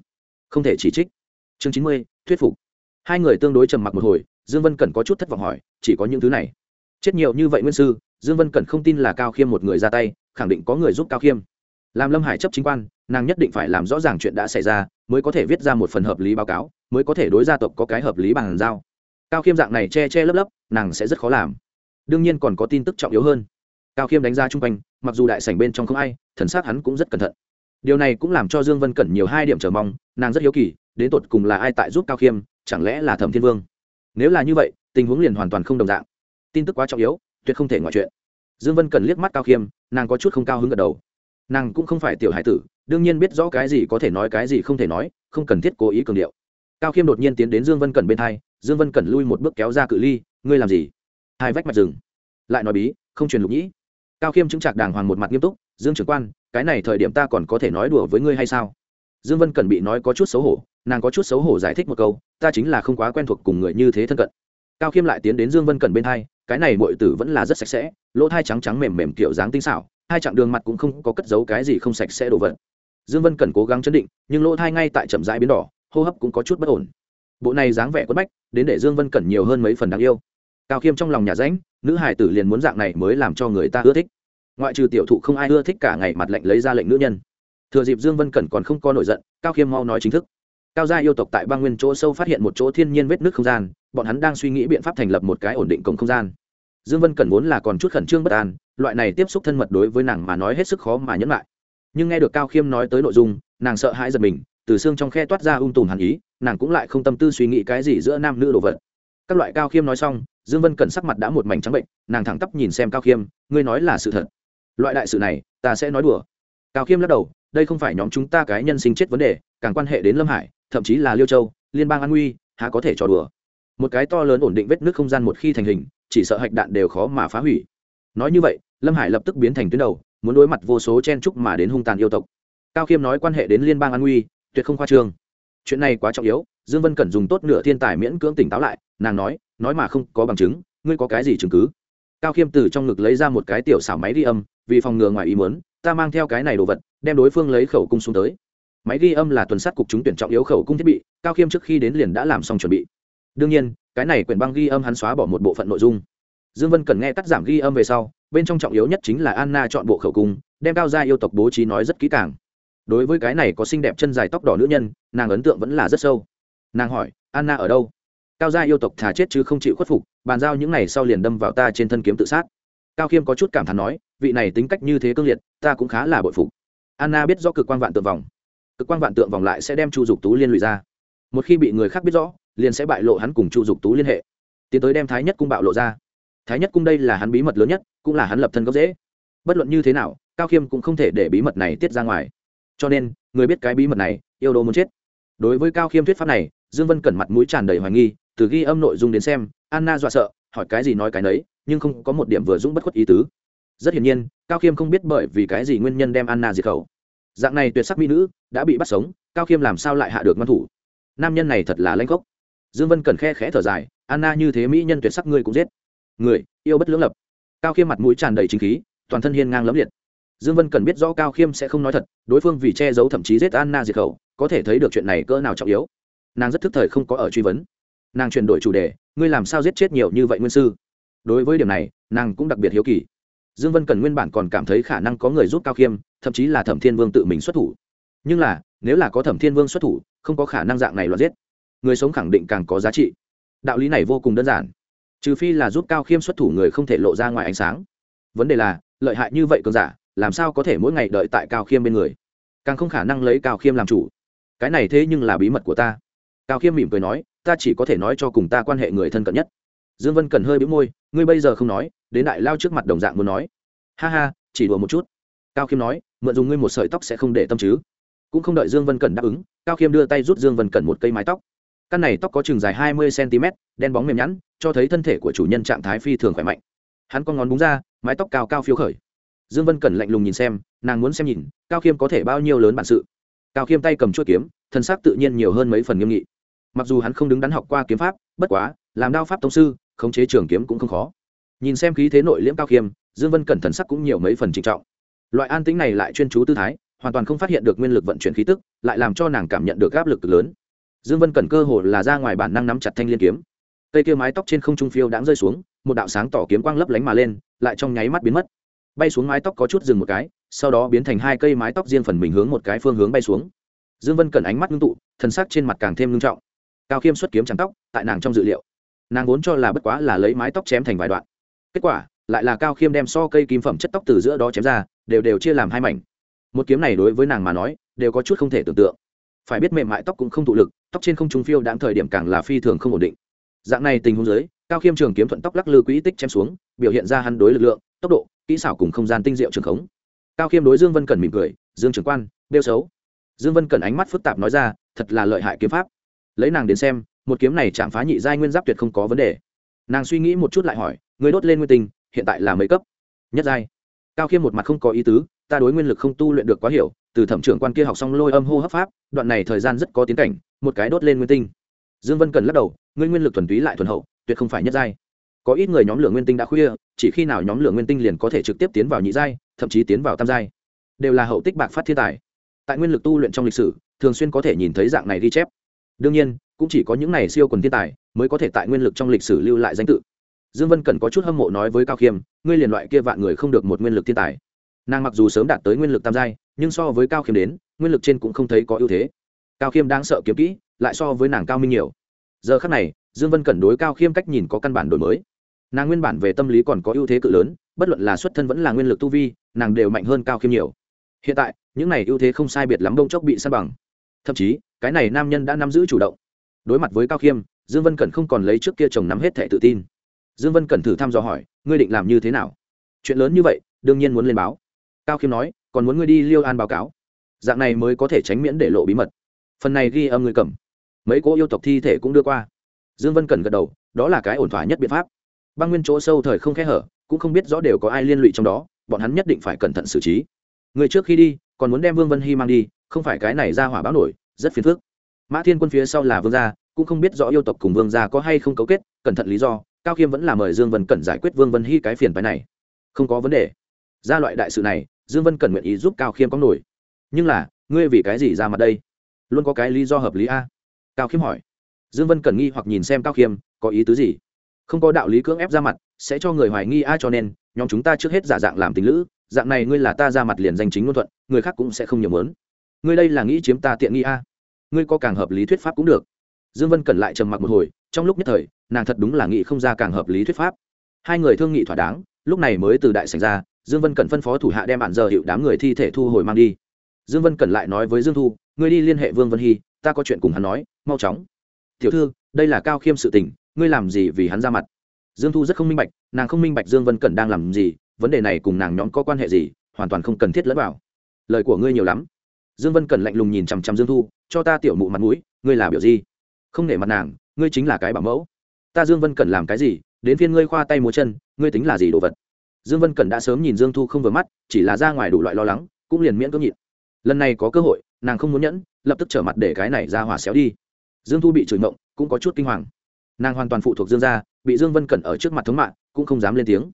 Không thể chỉ trích. Chương chín mươi, thuyết phục. Hai người tương đối trầm mặc một hồi, dương vân cẩn có chút thất vọng hỏi, chỉ có những thứ này chết nhiều như vậy nguyên sư, dương vân cẩn không tin là cao khiêm một người ra tay, khẳng định có người giúp cao khiêm. Làm lâm hải chấp chính quan, nàng nhất định phải làm rõ ràng chuyện đã xảy ra, mới có thể viết ra một phần hợp lý báo cáo, mới có thể đối gia tộc có cái hợp lý bằng giao. Cao khiêm dạng này che che lấp lấp, nàng sẽ rất khó làm. Đương nhiên còn có tin tức trọng yếu hơn. Cao khiêm đánh ra chung quanh, mặc dù đại sảnh bên trong không ai, thần s á c hắn cũng rất cẩn thận. Điều này cũng làm cho dương vân cẩn nhiều hai điểm chờ mong, nàng rất hiếu kỳ, đến tột cùng là ai tại giúp cao khiêm, chẳng lẽ là thẩm thiên vương? Nếu là như vậy, tình huống liền hoàn toàn không đồng dạng tin tức quá trọng yếu, tuyệt không thể ngoại chuyện. Dương vân cần liếc mắt cao khiêm, nàng có chút không cao hứng gật đầu. Nàng cũng không phải tiểu hải tử, đương nhiên biết rõ cái gì có thể nói cái gì không thể nói, không cần thiết cố ý cường điệu. Cao khiêm đột nhiên tiến đến dương vân cẩn bên thai dương vân cẩn lui một bước kéo ra cự ly, ngươi làm gì? Hai vách mặt rừng lại nói bí, không truyền lục nhĩ. Cao khiêm chứng trạc đàng hoàng một mặt nghiêm túc, dương trưởng quan, cái này thời điểm ta còn có thể nói đùa với ngươi hay sao? Dương vân cẩn bị nói có chút xấu hổ, nàng có chút xấu hổ giải thích một câu, ta chính là không quá quen thuộc cùng người như thế thân cận. Cao khiêm lại tiến đến dương vân cẩn bên thai cái này mọi tử vẫn là rất sạch sẽ, lỗ thai trắng trắng mềm mềm kiểu dáng tinh xảo, hai chặng đường mặt cũng không có cất giấu cái gì không sạch sẽ đổ vật. Dương vân cẩn cố gắng chấn định, nhưng lỗ thai ngay tại chậm rãi biến đỏ, hô hấp cũng có chút bất ổn. Bộ này dáng vẻ quất bách, đến để dương vân cẩn nhiều hơn mấy phần đáng yêu. Cao khiêm trong lòng nhà ránh nữ hải tử liền muốn dạng này mới làm cho người ta ưa thích. Ngoại trừ tiểu thụ không ai ưa thích cả ngày mặt lệnh lấy ra lệnh nữ nhân. Thừa dịp dương vân cẩn còn không có nổi giận, cao khiêm mau nói chính thức. Cao gia yêu tộc tại bang nguyên chỗ sâu phát hiện một chỗ thiên nhiên vết nước không gian bọn hắn đang suy nghĩ biện pháp thành lập một cái ổn định cổng không gian. Dương vân cẩn vốn là còn chút khẩn trương bất an, loại này tiếp xúc thân mật đối với nàng mà nói hết sức khó mà nhẫn lại. Nhưng nghe được cao khiêm nói tới nội dung, nàng sợ hãi giật mình, từ xương trong khe toát ra ung tùm hàn ý, nàng cũng lại không tâm tư suy nghĩ cái gì giữa nam nữ đồ vật. Các loại cao khiêm nói xong, dương vân cẩn sắc mặt đã một mảnh trắng bệnh, nàng thẳng tắp nhìn xem cao khiêm, ngươi nói là sự thật. Loại đại sự này, ta sẽ nói đùa. Cao khiêm lắc đầu, đây không phải nhóm chúng ta cái nhân sinh chết vấn đề, càng quan hệ đến lâm hải, thậm chí là liêu châu, liên bang an nguy há có thể trò đùa? Một cái to lớn ổn định vết nước không gian một khi thành hình, chỉ sợ hạch đạn đều khó mà phá hủy. Nói như vậy, lâm hải lập tức biến thành tuyến đầu, muốn đối mặt vô số chen trúc mà đến hung tàn yêu tộc. Cao khiêm nói quan hệ đến liên bang an nguy tuyệt không khoa trương. Chuyện này quá trọng yếu, dương vân cần dùng tốt nửa thiên tài miễn cưỡng tỉnh táo lại, nàng nói nói mà không có bằng chứng, ngươi có cái gì chứng cứ? Cao khiêm từ trong ngực lấy ra một cái tiểu xảo máy ghi âm, vì phòng ngừa ngoài ý muốn, ta mang theo cái này đồ vật, đem đối phương lấy khẩu cung xuống tới. Máy ghi âm là tuần sát cục chúng tuyển trọng yếu khẩu cung thiết bị, cao khiêm trước khi đến liền đã làm xong chuẩn bị đương nhiên, cái này quyển băng ghi âm hắn xóa bỏ một bộ phận nội dung. Dương vân cần nghe cắt giảm ghi âm về sau, bên trong trọng yếu nhất chính là anna chọn bộ khẩu cung, đem cao gia yêu tộc bố trí nói rất kỹ càng. Đối với cái này có xinh đẹp chân dài tóc đỏ nữ nhân, nàng ấn tượng vẫn là rất sâu. Nàng hỏi, anna ở đâu? Cao gia yêu tộc thả chết chứ không chịu khuất phục, bàn giao những ngày sau liền đâm vào ta trên thân kiếm tự sát. Cao khiêm có chút cảm thán nói, vị này tính cách như thế cương liệt, ta cũng khá là bội phục. Anna biết do cực quan vạn tượng vòng. Cực quan vạn tượng vòng lại sẽ đem chu dục tú liên lụy ra. Một khi bị người khác biết rõ liền sẽ bại lộ hắn cùng chu dục tú liên hệ. Tiến tới đem thái nhất cung bạo lộ ra. Thái nhất cung đây là hắn bí mật lớn nhất, cũng là hắn lập thân gốc dễ bất luận như thế nào, cao khiêm cũng không thể để bí mật này tiết ra ngoài. Cho nên, người biết cái bí mật này, yêu đồ muốn chết. Đối với cao khiêm thuyết pháp này, dương vân cẩn mặt mũi tràn đầy hoài nghi, từ ghi âm nội dung đến xem, anna dọa sợ, hỏi cái gì nói cái nấy, nhưng không có một điểm vừa dũng bất khuất ý tứ. Rất hiển nhiên, cao khiêm không biết bởi vì cái gì nguyên nhân đem anna diệt khẩu. Dạng này tuyệt sắc mỹ nữ, đã bị bắt sống, cao khiêm làm sao lại hạ được ngăn thủ? Nam nhân này thật là lanh gốc dương vân cần khe khẽ thở dài, anna như thế mỹ nhân tuyệt sắc ngươi cũng giết. Người, yêu bất lưỡng lập. Cao khiêm mặt mũi tràn đầy chính khí, toàn thân hiên ngang lẫm liệt. Dương vân cần biết rõ cao khiêm sẽ không nói thật, đối phương vì che giấu thậm chí giết anna diệt khẩu, có thể thấy được chuyện này cỡ nào trọng yếu. Nàng rất thức thời không có ở truy vấn. Nàng chuyển đổi chủ đề, ngươi làm sao giết chết nhiều như vậy nguyên sư? Đối với điểm này, nàng cũng đặc biệt hiếu kỳ. Dương vân cần nguyên bản còn cảm thấy khả năng có người giúp cao khiêm, thậm chí là thẩm thiên vương tự mình xuất thủ. Nhưng là, nếu là có thẩm thiên vương xuất thủ, không có khả năng dạng này loạt giết người sống khẳng định càng có giá trị. Đạo lý này vô cùng đơn giản. Trừ phi là giúp cao khiêm xuất thủ người không thể lộ ra ngoài ánh sáng. Vấn đề là, lợi hại như vậy cường giả, làm sao có thể mỗi ngày đợi tại cao khiêm bên người? Càng không khả năng lấy cao khiêm làm chủ. Cái này thế nhưng là bí mật của ta. Cao khiêm mỉm cười nói, ta chỉ có thể nói cho cùng ta quan hệ người thân cận nhất. Dương vân cần hơi bĩu môi, ngươi bây giờ không nói, đến đại lao trước mặt đồng dạng muốn nói. Ha ha, chỉ đùa một chút. Cao khiêm nói, mượn dùng ngươi một sợi tóc sẽ không để tâm chứ. Cũng không đợi dương vân cần đáp ứng, cao khiêm đưa tay rút dương vân cần một cây mái tóc căn này tóc có chừng dài hai mươi cm, đen bóng mềm nhẵn, cho thấy thân thể của chủ nhân trạng thái phi thường khỏe mạnh. Hắn con ngón búng ra, mái tóc cao cao phiếu khởi. Dương vân cẩn lạnh lùng nhìn xem, nàng muốn xem nhìn, cao khiêm có thể bao nhiêu lớn bản sự. Cao khiêm tay cầm chuỗi kiếm, thân xác tự nhiên nhiều hơn mấy phần nghiêm nghị. Mặc dù hắn không đứng đắn học qua kiếm pháp, bất quá, làm đao pháp tông sư, khống chế trường kiếm cũng không khó. Nhìn xem khí thế nội liễm cao khiêm, dương vân cẩn thần sắc cũng nhiều mấy phần trịnh trọng. Loại an tĩnh này lại chuyên chú tư thái, hoàn toàn không phát hiện được nguyên lực vận chuyển khí tức, lại làm cho nàng cảm nhận được áp lực cực lớn dương vân cẩn cơ hồ là ra ngoài bản năng nắm chặt thanh liên kiếm. Cây kia mái tóc trên không trung phiêu đãng rơi xuống, một đạo sáng tỏ kiếm quang lấp lánh mà lên, lại trong nháy mắt biến mất. Bay xuống mái tóc có chút dừng một cái, sau đó biến thành hai cây mái tóc riêng phần mình hướng một cái phương hướng bay xuống. Dương vân cẩn ánh mắt ngưng tụ thần sắc trên mặt càng thêm ngưng trọng. Cao khiêm xuất kiếm trắng tóc, tại nàng trong dự liệu. Nàng vốn cho là bất quá là lấy mái tóc chém thành vài đoạn. Kết quả, lại là cao khiêm đem so cây kim phẩm chất tóc từ giữa đó chém ra, đều đều chia làm hai mảnh. Một kiếm này đối với nàng mà nói, đều có chút không thể tưởng tượng phải biết mềm mại tóc cũng không thụ lực, tóc trên không trung phiêu đáng thời điểm càng là phi thường không ổn định. Dạng này tình huống dưới, cao khiêm trường kiếm thuận tóc lắc lư quỹ tích chém xuống, biểu hiện ra hắn đối lực lượng, tốc độ, kỹ xảo cùng không gian tinh diệu trường khống. Cao khiêm đối dương vân cần mỉm cười, dương trưởng quan đeo xấu. Dương vân cần ánh mắt phức tạp nói ra, thật là lợi hại kiếm pháp. Lấy nàng đến xem, một kiếm này chạm phá nhị giai nguyên giáp tuyệt không có vấn đề. Nàng suy nghĩ một chút lại hỏi người đốt lên nguyên tinh, hiện tại là mấy cấp? Nhất giai. Cao khiêm một mặt không có ý tứ, ta đối nguyên lực không tu luyện được quá hiểu từ thẩm trưởng quan kia học xong lôi âm hô hấp pháp, đoạn này thời gian rất có tiến cảnh, một cái đốt lên nguyên tinh. Dương vân cần lắc đầu, ngươi nguyên lực thuần túy lại thuần hậu, tuyệt không phải nhất giai. Có ít người nhóm lửa nguyên tinh đã khuya, chỉ khi nào nhóm lửa nguyên tinh liền có thể trực tiếp tiến vào nhị giai, thậm chí tiến vào tam giai. Đều là hậu tích bạc phát thiên tài. Tại nguyên lực tu luyện trong lịch sử, thường xuyên có thể nhìn thấy dạng này ghi chép. Đương nhiên, cũng chỉ có những này siêu quần thiên tài mới có thể tại nguyên lực trong lịch sử lưu lại danh tự. Dương vân cần có chút hâm mộ nói với cao khiêm, ngươi liền loại kia vạn người không được một nguyên lực thiên tài nàng mặc dù sớm đạt tới nguyên lực tam giai, nhưng so với cao khiêm đến, nguyên lực trên cũng không thấy có ưu thế. Cao khiêm đang sợ kiếm kỹ, lại so với nàng cao minh nhiều. Giờ khắc này, dương vân cẩn đối cao khiêm cách nhìn có căn bản đổi mới. Nàng nguyên bản về tâm lý còn có ưu thế cự lớn, bất luận là xuất thân vẫn là nguyên lực tu vi, nàng đều mạnh hơn cao khiêm nhiều. Hiện tại, những này ưu thế không sai biệt lắm đông chốc bị săn bằng. Thậm chí, cái này nam nhân đã nắm giữ chủ động. Đối mặt với cao khiêm, dương vân cẩn không còn lấy trước kia chồng nắm hết thẻ tự tin. Dương vân cẩn thử thăm dò hỏi, ngươi định làm như thế nào? Chuyện lớn như vậy, đương nhiên muốn lên báo cao khiêm nói, còn muốn ngươi đi liêu an báo cáo? Dạng này mới có thể tránh miễn để lộ bí mật. Phần này ghi âm người cầm. Mấy cỗ yêu tộc thi thể cũng đưa qua. Dương vân cần gật đầu, đó là cái ổn thỏa nhất biện pháp. Băng nguyên chỗ sâu thời không khẽ hở, cũng không biết rõ đều có ai liên lụy trong đó, bọn hắn nhất định phải cẩn thận xử trí. Người trước khi đi, còn muốn đem vương vân hy mang đi, không phải cái này ra hỏa báo nổi, rất phiền phức. Mã thiên quân phía sau là vương gia, cũng không biết rõ yêu tộc cùng vương gia có hay không cấu kết, cẩn thận lý do, cao khiêm vẫn là mời dương vân cẩn giải quyết vương vân hy cái phiền phái này. Không có vấn đề. Ra loại đại sự này dương vân Cần nguyện ý giúp cao khiêm có nổi. Nhưng là, ngươi vì cái gì ra mặt đây? Luôn có cái lý do hợp lý a? Cao khiêm hỏi. Dương vân Cần nghi hoặc nhìn xem cao khiêm, có ý tứ gì? Không có đạo lý cưỡng ép ra mặt, sẽ cho người hoài nghi a cho nên, nhóm chúng ta trước hết giả dạng làm tình lữ, dạng này ngươi là ta ra mặt liền danh chính ngôn thuận, người khác cũng sẽ không nhiều mớn. Ngươi đây là nghĩ chiếm ta tiện nghi a? Ngươi có càng hợp lý thuyết pháp cũng được. Dương vân Cần lại trầm mặc một hồi, trong lúc nhất thời, nàng thật đúng là nghĩ không ra càng hợp lý thuyết pháp. Hai người thương nghị thỏa đáng, lúc này mới từ đại sảnh ra dương vân cẩn phân phó thủ hạ đem bản giờ hiệu đám người thi thể thu hồi mang đi. Dương vân cẩn lại nói với dương thu, ngươi đi liên hệ vương vân hy, ta có chuyện cùng hắn nói, mau chóng. Tiểu thư, đây là cao khiêm sự tình, ngươi làm gì vì hắn ra mặt? Dương thu rất không minh bạch, nàng không minh bạch dương vân cẩn đang làm gì, vấn đề này cùng nàng nhóm có quan hệ gì, hoàn toàn không cần thiết lẫn vào. Lời của ngươi nhiều lắm. Dương vân cẩn lạnh lùng nhìn chằm chằm dương thu, cho ta tiểu mụ mặt mũi, ngươi là biểu gì? Không nể mặt nàng, ngươi chính là cái bảo mẫu. Ta dương vân cẩn làm cái gì, đến phiên ngươi khoa tay múa chân, ngươi tính là gì đồ vật? Dương vân cẩn đã sớm nhìn dương thu không vừa mắt, chỉ là ra ngoài đủ loại lo lắng, cũng liền miễn cưỡng nhịn. Lần này có cơ hội, nàng không muốn nhẫn, lập tức trở mặt để cái này ra hỏa xéo đi. Dương thu bị chửi mộng cũng có chút kinh hoàng. Nàng hoàn toàn phụ thuộc dương gia, bị dương vân cẩn ở trước mặt thống mạng, cũng không dám lên tiếng.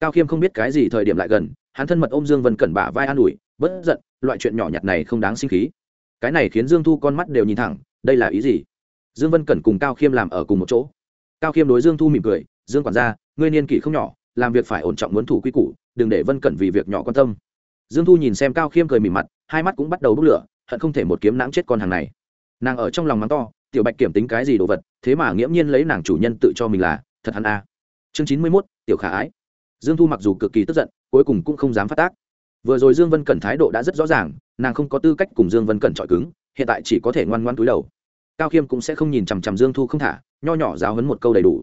Cao khiêm không biết cái gì thời điểm lại gần, hắn thân mật ôm dương vân cẩn bả vai an ủi, bất giận, loại chuyện nhỏ nhặt này không đáng sinh khí. Cái này khiến dương thu con mắt đều nhìn thẳng, đây là ý gì? Dương vân cẩn cùng cao khiêm làm ở cùng một chỗ. Cao khiêm đối dương thu mỉm cười, dương quản gia, ngươi niên kỷ không nhỏ làm việc phải ổn trọng muốn thủ quy củ, đừng để vân cẩn vì việc nhỏ quan tâm. Dương thu nhìn xem cao khiêm cười mỉm mặt, hai mắt cũng bắt đầu bốc lửa, hận không thể một kiếm nãng chết con hàng này. Nàng ở trong lòng mắng to, tiểu bạch kiểm tính cái gì đồ vật, thế mà nghiễm nhiên lấy nàng chủ nhân tự cho mình là, thật hắn a. Chương chín mươi mốt, tiểu khả ái. Dương thu mặc dù cực kỳ tức giận, cuối cùng cũng không dám phát tác. Vừa rồi dương vân cẩn thái độ đã rất rõ ràng, nàng không có tư cách cùng dương vân cẩn chọi cứng, hiện tại chỉ có thể ngoan ngoan túi đầu. Cao khiêm cũng sẽ không nhìn chằm chằm dương thu không thả, nho nhỏ giáo hấn một câu đầy đủ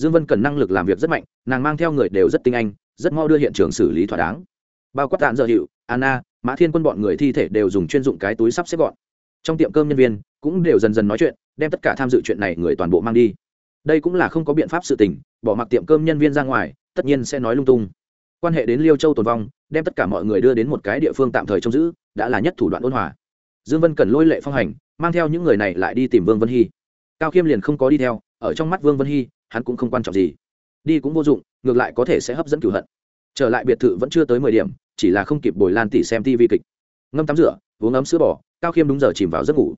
dương vân cần năng lực làm việc rất mạnh, nàng mang theo người đều rất tinh anh, rất mau đưa hiện trường xử lý thỏa đáng. Bao quát tạn dợ hiệu anna, mã thiên quân bọn người thi thể đều dùng chuyên dụng cái túi sắp xếp gọn. Trong tiệm cơm nhân viên cũng đều dần dần nói chuyện, đem tất cả tham dự chuyện này người toàn bộ mang đi. Đây cũng là không có biện pháp sự tình, bỏ mặc tiệm cơm nhân viên ra ngoài, tất nhiên sẽ nói lung tung. Quan hệ đến liêu châu tồn vong, đem tất cả mọi người đưa đến một cái địa phương tạm thời trông giữ, đã là nhất thủ đoạn ôn hòa. Dương vân cần lôi lệ phong hành, mang theo những người này lại đi tìm vương vân hy. Cao khiêm liền không có đi theo, ở trong mắt vương vân hy hắn cũng không quan trọng gì. Đi cũng vô dụng, ngược lại có thể sẽ hấp dẫn cửu hận. Trở lại biệt thự vẫn chưa tới mười điểm, chỉ là không kịp bồi lan tỉ xem tv kịch. Ngâm tắm rửa, uống ấm sữa bò, cao khiêm đúng giờ chìm vào giấc ngủ.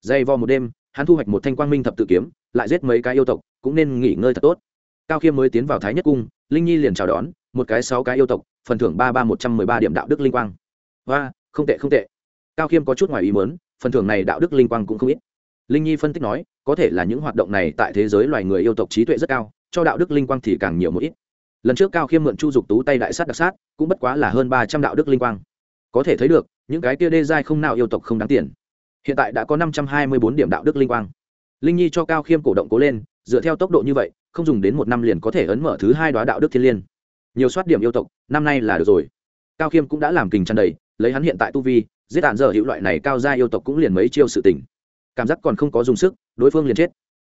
Dây vo một đêm, hắn thu hoạch một thanh quang minh thập tự kiếm, lại giết mấy cái yêu tộc, cũng nên nghỉ ngơi thật tốt. Cao khiêm mới tiến vào thái nhất cung, linh nhi liền chào đón, một cái sáu cái yêu tộc, phần thưởng ba ba một trăm mười ba điểm đạo đức linh quang. Và không tệ không tệ. Cao khiêm có chút ngoài ý mớn phần thưởng này đạo đức linh quang cũng không ít linh nhi phân tích nói, có thể là những hoạt động này tại thế giới loài người yêu tộc trí tuệ rất cao, cho đạo đức linh quang thì càng nhiều một ít. Lần trước cao khiêm mượn chu dục tú tay đại sát đặc sát, cũng bất quá là hơn ba trăm đạo đức linh quang. Có thể thấy được, những cái kia đê giai không nào yêu tộc không đáng tiền. Hiện tại đã có năm trăm hai mươi bốn điểm đạo đức linh quang. Linh nhi cho cao khiêm cổ động cố lên, dựa theo tốc độ như vậy, không dùng đến một năm liền có thể ấn mở thứ hai đoá đạo đức thiên liên. Nhiều soát điểm yêu tộc, năm nay là được rồi. Cao khiêm cũng đã làm kình tràn đầy, lấy hắn hiện tại tu vi, giết đạn dở hữu loại này cao gia yêu tộc cũng liền mấy chiêu sự tình cảm giác còn không có dùng sức, đối phương liền chết.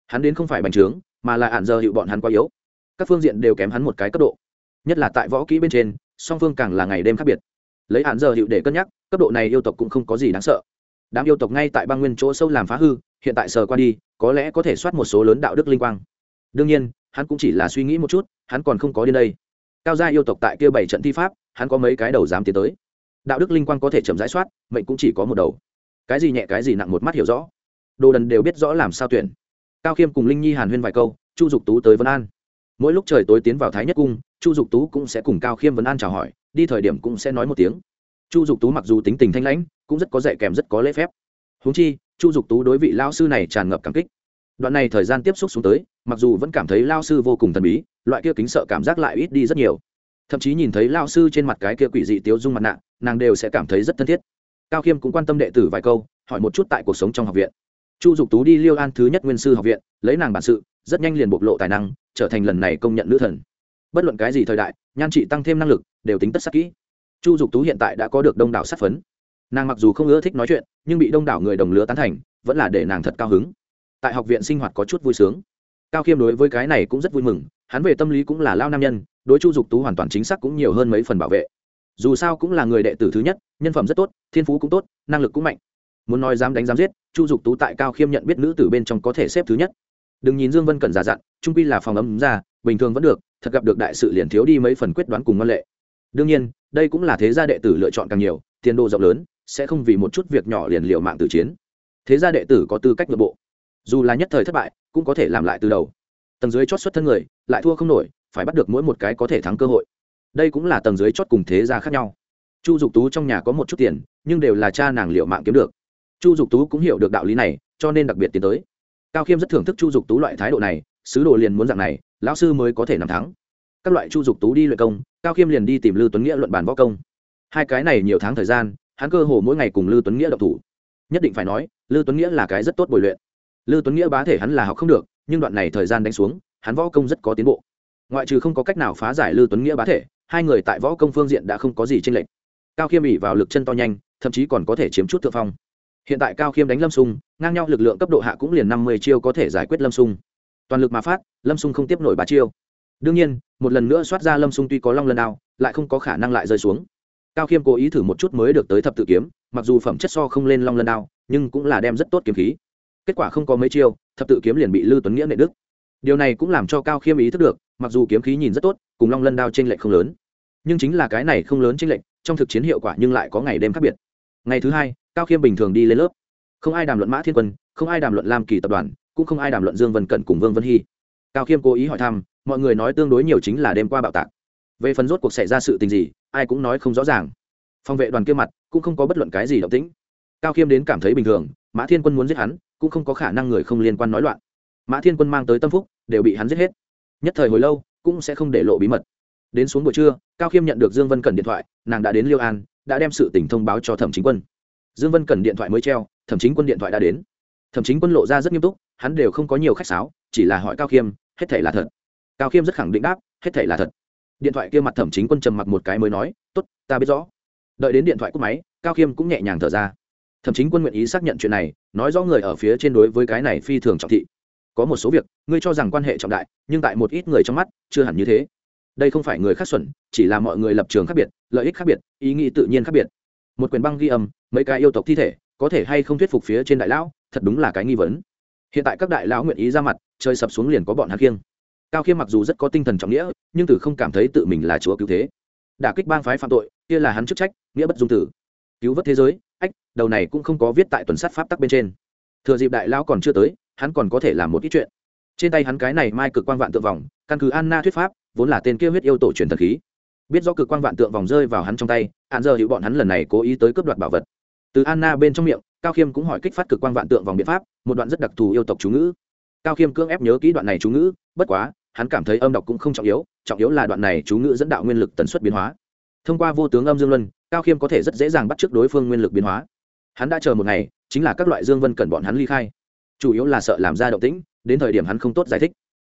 Hắn đến không phải bành trướng, mà là hạn giờ hiệu bọn hắn quá yếu. Các phương diện đều kém hắn một cái cấp độ. Nhất là tại võ kỹ bên trên, song phương càng là ngày đêm khác biệt. Lấy hạn giờ hiệu để cân nhắc, cấp độ này yêu tộc cũng không có gì đáng sợ. Đám yêu tộc ngay tại băng nguyên chỗ sâu làm phá hư, hiện tại sờ qua đi, có lẽ có thể soát một số lớn đạo đức linh quang. Đương nhiên, hắn cũng chỉ là suy nghĩ một chút, hắn còn không có đến đây. Cao gia yêu tộc tại kia bảy trận thi pháp, hắn có mấy cái đầu dám tiến tới. Đạo đức linh quang có thể chậm rãi soát, mệnh cũng chỉ có một đầu. Cái gì nhẹ, cái gì nặng một mắt hiểu rõ đồ đần đều biết rõ làm sao tuyển. Cao khiêm cùng linh nhi hàn huyên vài câu, chu dục tú tới vân an. Mỗi lúc trời tối tiến vào thái nhất cung, chu dục tú cũng sẽ cùng cao khiêm vân an chào hỏi, đi thời điểm cũng sẽ nói một tiếng. Chu dục tú mặc dù tính tình thanh lãnh, cũng rất có dạy kèm rất có lễ phép. Húng chi, chu dục tú đối vị lao sư này tràn ngập cảm kích. Đoạn này thời gian tiếp xúc xuống tới, mặc dù vẫn cảm thấy lao sư vô cùng thần bí, loại kia kính sợ cảm giác lại ít đi rất nhiều. Thậm chí nhìn thấy lao sư trên mặt cái kia quỷ dị tiếu dung mặt nạ, nàng đều sẽ cảm thấy rất thân thiết. Cao khiêm cũng quan tâm đệ tử vài câu, hỏi một chút tại cuộc sống trong học viện chu dục tú đi liêu an thứ nhất nguyên sư học viện, lấy nàng bản sự, rất nhanh liền bộc lộ tài năng, trở thành lần này công nhận nữ thần. Bất luận cái gì thời đại, nhan trị tăng thêm năng lực, đều tính tất sắc kỹ. Chu dục tú hiện tại đã có được đông đảo sát phấn. Nàng mặc dù không ưa thích nói chuyện, nhưng bị đông đảo người đồng lứa tán thành, vẫn là để nàng thật cao hứng. Tại học viện sinh hoạt có chút vui sướng. Cao khiêm đối với cái này cũng rất vui mừng, hắn về tâm lý cũng là lao nam nhân, đối chu dục tú hoàn toàn chính xác cũng nhiều hơn mấy phần bảo vệ. Dù sao cũng là người đệ tử thứ nhất, nhân phẩm rất tốt, thiên phú cũng tốt, năng lực cũng mạnh. Muốn nói dám đánh dám giết chu dục tú tại cao khiêm nhận biết nữ tử bên trong có thể xếp thứ nhất. Đừng nhìn dương vân cẩn giả dặn, trung quy là phòng ấm ra, bình thường vẫn được, thật gặp được đại sự liền thiếu đi mấy phần quyết đoán cùng ngân lệ. Đương nhiên, đây cũng là thế gia đệ tử lựa chọn càng nhiều, tiền đồ rộng lớn, sẽ không vì một chút việc nhỏ liền liều mạng tử chiến. Thế gia đệ tử có tư cách nội bộ. Dù là nhất thời thất bại, cũng có thể làm lại từ đầu. Tầng dưới chót xuất thân người, lại thua không nổi, phải bắt được mỗi một cái có thể thắng cơ hội. Đây cũng là tầng dưới chót cùng thế gia khác nhau. Chu dục tú trong nhà có một chút tiền, nhưng đều là cha nàng liệu mạng kiếm được chu dục tú cũng hiểu được đạo lý này, cho nên đặc biệt tiến tới. Cao khiêm rất thưởng thức chu dục tú loại thái độ này, sứ đồ liền muốn dạng này, lão sư mới có thể nằm thắng. Các loại chu dục tú đi luyện công, cao khiêm liền đi tìm lưu tuấn nghĩa luận bàn võ công. Hai cái này nhiều tháng thời gian, hắn cơ hồ mỗi ngày cùng lưu tuấn nghĩa độc thủ. Nhất định phải nói lưu tuấn nghĩa là cái rất tốt bồi luyện. Lưu tuấn nghĩa bá thể hắn là học không được, nhưng đoạn này thời gian đánh xuống, hắn võ công rất có tiến bộ. Ngoại trừ không có cách nào phá giải lưu tuấn nghĩa bá thể, hai người tại võ công phương diện đã không có gì tranh lệch. Cao khiêm ỉ vào lực chân to nhanh, thậm chí còn có thể chiếm chút thượng phong hiện tại cao khiêm đánh lâm sung, ngang nhau lực lượng cấp độ hạ cũng liền năm mươi chiêu có thể giải quyết lâm sung. Toàn lực mà phát, lâm sung không tiếp nổi ba chiêu. Đương nhiên, một lần nữa soát ra lâm sung tuy có long lần nào lại không có khả năng lại rơi xuống. Cao khiêm cố ý thử một chút mới được tới thập tự kiếm, mặc dù phẩm chất so không lên long lần nào nhưng cũng là đem rất tốt kiếm khí. Kết quả không có mấy chiêu, thập tự kiếm liền bị lưu tuấn nghĩa nệ đức điều này cũng làm cho cao khiêm ý thức được, mặc dù kiếm khí nhìn rất tốt, cùng long lân đao t r ê n lệch không lớn. Nhưng chính là cái này không lớn t r ê n lệch, trong thực chiến hiệu quả nhưng lại có ngày đêm khác biệt. Ngày thứ hai cao khiêm bình thường đi lên lớp. Không ai đàm luận mã thiên quân, không ai đàm luận lam kỳ tập đoàn, cũng không ai đàm luận dương vân cận cùng vương vân hy. Cao khiêm cố ý hỏi thăm, mọi người nói tương đối nhiều chính là đêm qua bạo tạc. Về phần rốt cuộc xảy ra sự tình gì, ai cũng nói không rõ ràng. Phòng vệ đoàn kia mặt cũng không có bất luận cái gì động tĩnh. Cao khiêm đến cảm thấy bình thường, mã thiên quân muốn giết hắn, cũng không có khả năng người không liên quan nói loạn. Mã thiên quân mang tới tâm phúc, đều bị hắn giết hết. Nhất thời hồi lâu, cũng sẽ không để lộ bí mật. Đến xuống buổi trưa, cao khiêm nhận được dương vân cần điện thoại, nàng đã đến liêu an, đã đem sự tình thông báo cho thẩm chính quân dương vân cần điện thoại mới treo, thẩm chính quân điện thoại đã đến. Thẩm chính quân lộ ra rất nghiêm túc, hắn đều không có nhiều khách sáo, chỉ là hỏi cao khiêm, hết thể là thật. Cao khiêm rất khẳng định đáp, hết thể là thật. Điện thoại kia mặt thẩm chính quân trầm mặc một cái mới nói, tốt, ta biết rõ. Đợi đến điện thoại cúp máy, cao khiêm cũng nhẹ nhàng thở ra. Thẩm chính quân nguyện ý xác nhận chuyện này, nói rõ người ở phía trên đối với cái này phi thường trọng thị. Có một số việc, ngươi cho rằng quan hệ trọng đại, nhưng tại một ít người trong mắt, chưa hẳn như thế. Đây không phải người khác xuẩn, chỉ là mọi người lập trường khác biệt, lợi ích khác biệt, ý nghĩ tự nhiên khác biệt một quyền băng ghi âm, mấy cái yêu tộc thi thể, có thể hay không thuyết phục phía trên đại lão, thật đúng là cái nghi vấn. Hiện tại các đại lão nguyện ý ra mặt chơi sập xuống liền có bọn hắn kiêng cao khiêm mặc dù rất có tinh thần trọng nghĩa, nhưng từ không cảm thấy tự mình là chúa cứu thế. Đả kích bang phái phạm tội, kia là hắn chức trách, nghĩa bất dung tử. Cứu vớt thế giới, ách, đầu này cũng không có viết tại tuần sát pháp tắc bên trên. Thừa dịp đại lão còn chưa tới, hắn còn có thể làm một ít chuyện. Trên tay hắn cái này mai cực quang vạn tượng vòng, căn cứ anna thuyết pháp, vốn là tên kia huyết yêu tổ truyền thần khí. Biết do cực quang vạn tượng vòng rơi vào hắn trong tay hạn giờ hiệu bọn hắn lần này cố ý tới cướp đoạt bảo vật. Từ anna bên trong miệng, cao khiêm cũng hỏi kích phát cực quan vạn tượng vòng biện pháp, một đoạn rất đặc thù yêu tộc chú ngữ. Cao khiêm cưỡng ép nhớ kỹ đoạn này chú ngữ, bất quá, hắn cảm thấy âm đọc cũng không trọng yếu trọng yếu là đoạn này chú ngữ dẫn đạo nguyên lực tần suất biến hóa. Thông qua vô tướng âm dương luân, cao khiêm có thể rất dễ dàng bắt trước đối phương nguyên lực biến hóa. Hắn đã chờ một ngày, chính là các loại dương vân cần bọn hắn ly khai. Chủ yếu là sợ làm ra động tĩnh, đến thời điểm hắn không tốt giải thích.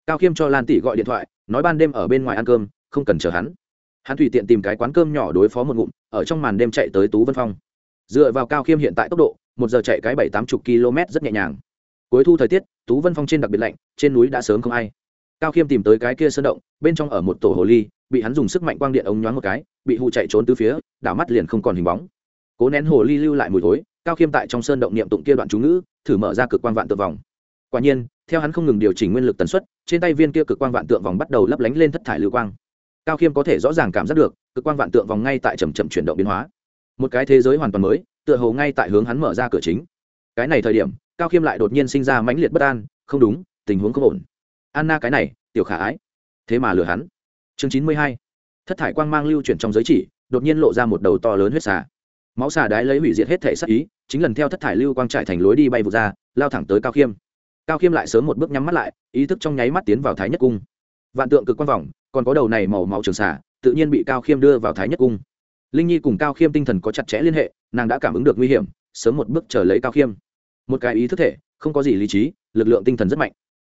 Cao khiêm cho lan tỷ gọi điện thoại, nói ban đêm ở bên ngoài ăn cơm, không cần chờ hắn hắn tùy tiện tìm cái quán cơm nhỏ đối phó một ngụm, ở trong màn đêm chạy tới tú vân phong. Dựa vào cao khiêm hiện tại tốc độ, một giờ chạy cái bảy tám chục km rất nhẹ nhàng. Cuối thu thời tiết, tú vân phong trên đặc biệt lạnh, trên núi đã sớm không ai. Cao khiêm tìm tới cái kia sơn động, bên trong ở một tổ hồ ly, bị hắn dùng sức mạnh quang điện ống nhoáng một cái, bị hụ chạy trốn từ phía, đảo mắt liền không còn hình bóng. Cố nén hồ ly lưu lại mùi thối, cao khiêm tại trong sơn động niệm tụng kia đoạn chú ngữ, thử mở ra cực quang vạn tượng vòng. Quả nhiên, theo hắn không ngừng điều chỉnh nguyên lực tần suất, trên tay viên kia cực quang vạn tượng vòng bắt đầu lấp lánh lên thất thải lưu quang cao khiêm có thể rõ ràng cảm giác được, cực quan vạn tượng vòng ngay tại chầm chậm chuyển động biến hóa. Một cái thế giới hoàn toàn mới, tựa hồ ngay tại hướng hắn mở ra cửa chính. Cái này thời điểm, cao khiêm lại đột nhiên sinh ra mãnh liệt bất an, không đúng, tình huống không ổn. Anna cái này, tiểu khả ái. Thế mà lừa hắn. Chương chín mươi hai. Thất thải quang mang lưu chuyển trong giới chỉ, đột nhiên lộ ra một đầu to lớn huyết xà. Máu xà đái lấy hủy diệt hết thể sắc ý, chính lần theo thất thải lưu quang trải thành lối đi bay vụt ra, lao thẳng tới cao khiêm. Cao khiêm lại sớm một bước nhắm mắt lại, ý thức trong nháy mắt tiến vào thái nhất cung vạn tượng cực quan vòng còn có đầu này màu máu trường xả, tự nhiên bị cao khiêm đưa vào thái nhất cung. Linh nhi cùng cao khiêm tinh thần có chặt chẽ liên hệ nàng đã cảm ứng được nguy hiểm sớm một bước chờ lấy cao khiêm. Một cái ý thức thể không có gì lý trí lực lượng tinh thần rất mạnh.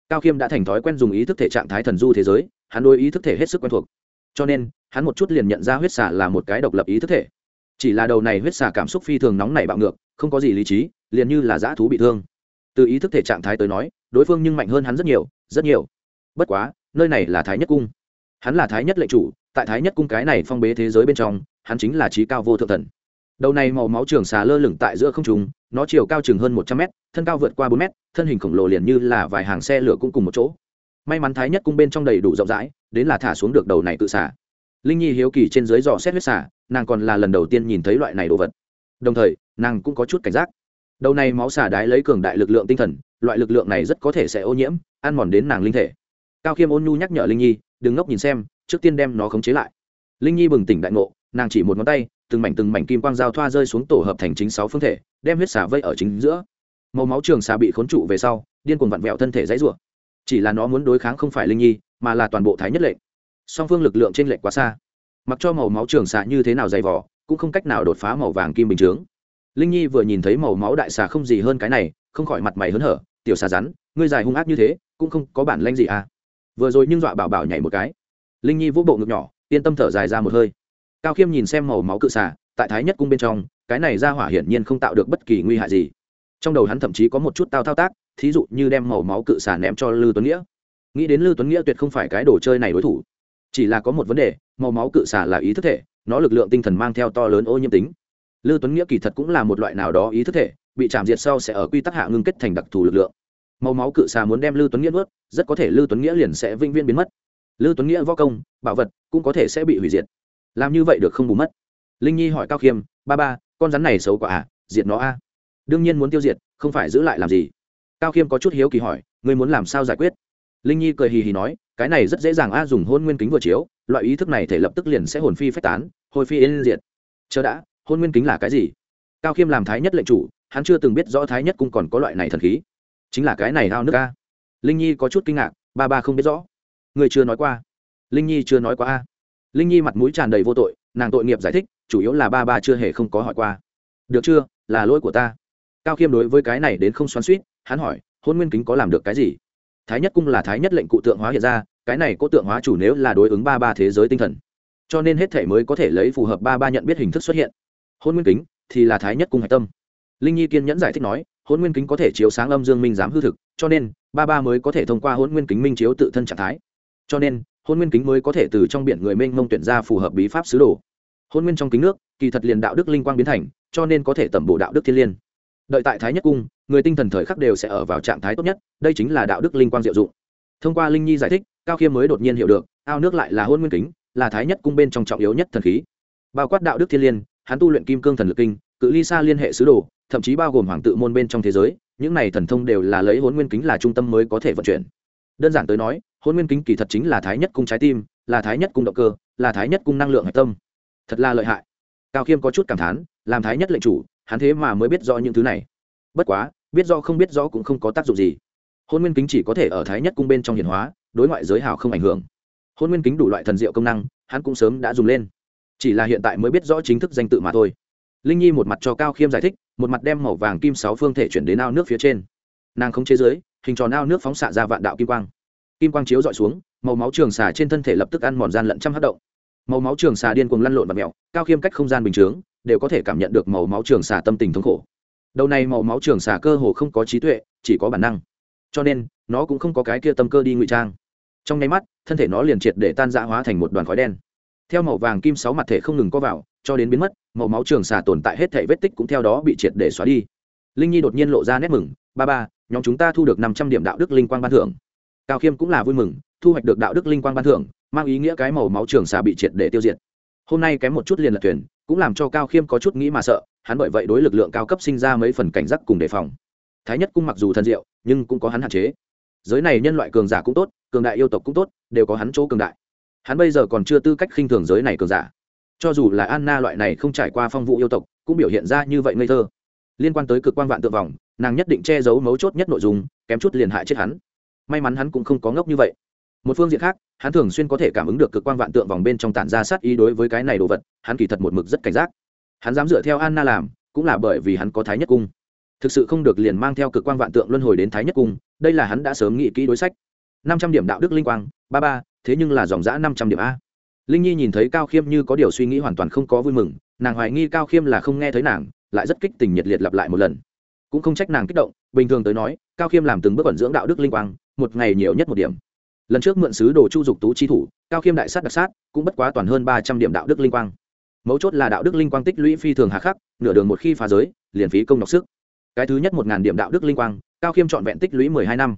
Cao khiêm đã thành thói quen dùng ý thức thể trạng thái thần du thế giới hắn đôi ý thức thể hết sức quen thuộc. Cho nên hắn một chút liền nhận ra huyết xà là một cái độc lập ý thức thể. Chỉ là đầu này huyết xà cảm xúc phi thường nóng nảy bạo ngược không có gì lý trí liền như là dã thú bị thương. Từ ý thức thể trạng thái tới nói đối phương nhưng mạnh hơn hắn rất nhiều rất nhiều. Bất quá nơi này là thái nhất cung. Hắn là thái nhất lệnh chủ, tại thái nhất cung cái này phong bế thế giới bên trong, hắn chính là trí cao vô thượng thần. Đầu này màu máu trường xà lơ lửng tại giữa không trùng nó chiều cao chừng hơn một trăm mét, thân cao vượt qua bốn mét, thân hình khổng lồ liền như là vài hàng xe lửa cũng cùng một chỗ. May mắn thái nhất cung bên trong đầy đủ rộng rãi, đến là thả xuống được đầu này tự xả linh nhi hiếu kỳ trên dưới dò xét huyết xả nàng còn là lần đầu tiên nhìn thấy loại này đồ vật. Đồng thời, nàng cũng có chút cảnh giác. Đầu này máu xả đái lấy cường đại lực lượng tinh thần, loại lực lượng này rất có thể sẽ ô nhiễm, ăn mòn đến nàng linh thể cao khiêm ôn nhu nhắc nhở linh nhi, đừng ngốc nhìn xem, trước tiên đem nó khống chế lại. Linh nhi bừng tỉnh đại ngộ, nàng chỉ một ngón tay, từng mảnh từng mảnh kim quang giao thoa rơi xuống tổ hợp thành chính sáu phương thể, đem huyết xả vây ở chính giữa. Màu máu trường xà bị khốn trụ về sau, điên cuồng vặn vẹo thân thể dãy rủa. Chỉ là nó muốn đối kháng không phải linh nhi, mà là toàn bộ thái nhất lệnh. Song phương lực lượng trên lệnh quá xa. Mặc cho màu máu trường xà như thế nào dày vỏ cũng không cách nào đột phá màu vàng kim bình chướng. Linh nhi vừa nhìn thấy màu máu đại xà không gì hơn cái này, không khỏi mặt mày hớn hở, tiểu xà rắn, ngươi dài hung ác như thế, cũng không có bản lanh gì à vừa rồi nhưng dọa bảo bảo nhảy một cái. Linh nhi vỗ bộ ngực nhỏ, yên tâm thở dài ra một hơi. Cao khiêm nhìn xem màu máu cự xả tại thái nhất cung bên trong, cái này ra hỏa hiển nhiên không tạo được bất kỳ nguy hại gì. Trong đầu hắn thậm chí có một chút tao thao tác, thí dụ như đem màu máu cự xả ném cho lư tuấn nghĩa. Nghĩ đến lư tuấn nghĩa tuyệt không phải cái đồ chơi này đối thủ. Chỉ là có một vấn đề, màu máu cự xả là ý thức thể, nó lực lượng tinh thần mang theo to lớn ô nhiễm tính. Lư tuấn nghĩa kỳ thật cũng là một loại nào đó ý thức thể, bị chạm diệt sau sẽ ở quy tắc hạ ngưng kết thành đặc thù lực lượng màu máu cự xà muốn đem Lưu tuấn nghĩa nuốt, rất có thể Lưu tuấn nghĩa liền sẽ vĩnh viễn biến mất. Lưu tuấn nghĩa võ công, bảo vật cũng có thể sẽ bị hủy diệt. Làm như vậy được không bù mất? Linh nhi hỏi cao khiêm, ba ba, con rắn này xấu quả à diệt nó a? Đương nhiên muốn tiêu diệt, không phải giữ lại làm gì. Cao khiêm có chút hiếu kỳ hỏi, ngươi muốn làm sao giải quyết? Linh nhi cười hì hì nói, cái này rất dễ dàng a, dùng hôn nguyên kính vừa chiếu, loại ý thức này thể lập tức liền sẽ hồn phi phách tán, hồi phi yên diệt. Chờ đã, hôn nguyên kính là cái gì? Cao khiêm làm thái nhất lệnh chủ, hắn chưa từng biết rõ thái nhất cũng còn có loại này thần khí chính là cái này ao nước a. Linh nhi có chút kinh ngạc, ba ba không biết rõ. Người chưa nói qua. Linh nhi chưa nói qua a. Linh nhi mặt mũi tràn đầy vô tội, nàng tội nghiệp giải thích, chủ yếu là ba ba chưa hề không có hỏi qua. Được chưa, là lỗi của ta. Cao khiêm đối với cái này đến không xoắn suýt hắn hỏi, hôn nguyên kính có làm được cái gì? Thái nhất cung là thái nhất lệnh cụ tượng hóa hiện ra, cái này có tượng hóa chủ nếu là đối ứng ba ba thế giới tinh thần. Cho nên hết thể mới có thể lấy phù hợp ba ba nhận biết hình thức xuất hiện. Hôn nguyên kính thì là thái nhất cung hạch tâm. Linh nhi kiên nhẫn giải thích nói hôn nguyên kính có thể chiếu sáng âm dương minh giám hư thực, cho nên, ba ba mới có thể thông qua hôn nguyên kính minh chiếu tự thân trạng thái. Cho nên hôn nguyên kính mới có thể từ trong biển người mênh mông tuyển ra phù hợp bí pháp sứ đồ. Hôn nguyên trong kính nước, kỳ thật liền đạo đức linh quang biến thành, cho nên có thể tẩm bổ đạo đức thiên liên. Đợi tại thái nhất cung, người tinh thần thời khắc đều sẽ ở vào trạng thái tốt nhất, đây chính là đạo đức linh quang diệu dụng. Thông qua linh nhi giải thích, cao khiêm mới đột nhiên hiểu được, ao nước lại là hôn nguyên kính, là thái nhất cung bên trong trọng yếu nhất thần khí. Bao quát đạo đức thiên liên, hắn tu luyện kim cương thần lực kinh, cự ly xa liên hệ sứ đồ thậm chí bao gồm hoàng tự môn bên trong thế giới, những này thần thông đều là lấy hôn nguyên kính là trung tâm mới có thể vận chuyển. Đơn giản tới nói hôn nguyên kính kỳ thật chính là thái nhất cung trái tim, là thái nhất cung động cơ, là thái nhất cung năng lượng hạch tâm. Thật là lợi hại. Cao khiêm có chút cảm thán, làm thái nhất lệnh chủ, hắn thế mà mới biết rõ những thứ này. Bất quá, biết rõ không biết rõ cũng không có tác dụng gì. Hôn nguyên kính chỉ có thể ở thái nhất cung bên trong hiền hóa, đối ngoại giới hào không ảnh hưởng. Hôn nguyên kính đủ loại thần diệu công năng, hắn cũng sớm đã dùng lên. Chỉ là hiện tại mới biết rõ chính thức danh tự mà thôi. Linh nhi một mặt cho cao khiêm giải thích một mặt đem màu vàng kim sáu phương thể chuyển đến ao nước phía trên. Nàng không chế dưới, hình tròn ao nước phóng xạ ra vạn đạo kim quang. Kim quang chiếu dọi xuống, màu máu trường xà trên thân thể lập tức ăn mòn gian lận trăm hát động. Màu máu trường xà điên cuồng lăn lộn và mẹo cao khiêm cách không gian bình chướng, đều có thể cảm nhận được màu máu trường xà tâm tình thống khổ. Đầu này màu máu trường xà cơ hồ không có trí tuệ, chỉ có bản năng. Cho nên, nó cũng không có cái kia tâm cơ đi ngụy trang. Trong nháy mắt, thân thể nó liền triệt để tan dã hóa thành một đoàn khói đen. Theo màu vàng kim sáu mặt thể không ngừng có vào cho đến biến mất, màu máu trường xà tồn tại hết thể vết tích cũng theo đó bị triệt để xóa đi. Linh nhi đột nhiên lộ ra nét mừng, ba ba, nhóm chúng ta thu được năm trăm điểm đạo đức linh quang ban thưởng. Cao khiêm cũng là vui mừng, thu hoạch được đạo đức linh quang ban thưởng, mang ý nghĩa cái màu máu trường xà bị triệt để tiêu diệt. Hôm nay kém một chút liền lật thuyền, cũng làm cho cao khiêm có chút nghĩ mà sợ, hắn bởi vậy đối lực lượng cao cấp sinh ra mấy phần cảnh giác cùng đề phòng. Thái nhất cung mặc dù thần diệu, nhưng cũng có hắn hạn chế. Giới này nhân loại cường giả cũng tốt, cường đại yêu tộc cũng tốt, đều có hắn chỗ cường đại. Hắn bây giờ còn chưa tư cách khinh thường giới này cường giả cho dù là anna loại này không trải qua phong vụ yêu tộc, cũng biểu hiện ra như vậy ngây thơ. Liên quan tới cực quan vạn tượng vòng, nàng nhất định che giấu mấu chốt nhất nội dung, kém chút liền hại chết hắn. May mắn hắn cũng không có ngốc như vậy. Một phương diện khác, hắn thường xuyên có thể cảm ứng được cực quan vạn tượng vòng bên trong tản ra sát ý đối với cái này đồ vật, hắn kỳ thật một mực rất cảnh giác. Hắn dám dựa theo anna làm, cũng là bởi vì hắn có thái nhất cung. Thực sự không được liền mang theo cực quan vạn tượng luân hồi đến thái nhất cung, đây là hắn đã sớm nghĩ kỹ đối sách. Năm trăm điểm đạo đức linh quang, ba ba, thế nhưng là dòng giã năm trăm điểm a linh nhi nhìn thấy cao khiêm như có điều suy nghĩ hoàn toàn không có vui mừng nàng hoài nghi cao khiêm là không nghe thấy nàng lại rất kích tình nhiệt liệt lặp lại một lần cũng không trách nàng kích động bình thường tới nói cao khiêm làm từng bước ẩn dưỡng đạo đức linh quang một ngày nhiều nhất một điểm lần trước mượn sứ đồ chu dục tú chi thủ cao khiêm đại sát đặc sát cũng bất quá toàn hơn ba trăm điểm đạo đức linh quang mấu chốt là đạo đức linh quang tích lũy phi thường hạ khắc nửa đường một khi phá giới liền phí công đọc sức cái thứ nhất một ngàn điểm đạo đức linh quang cao khiêm trọn vẹn tích lũy mười hai năm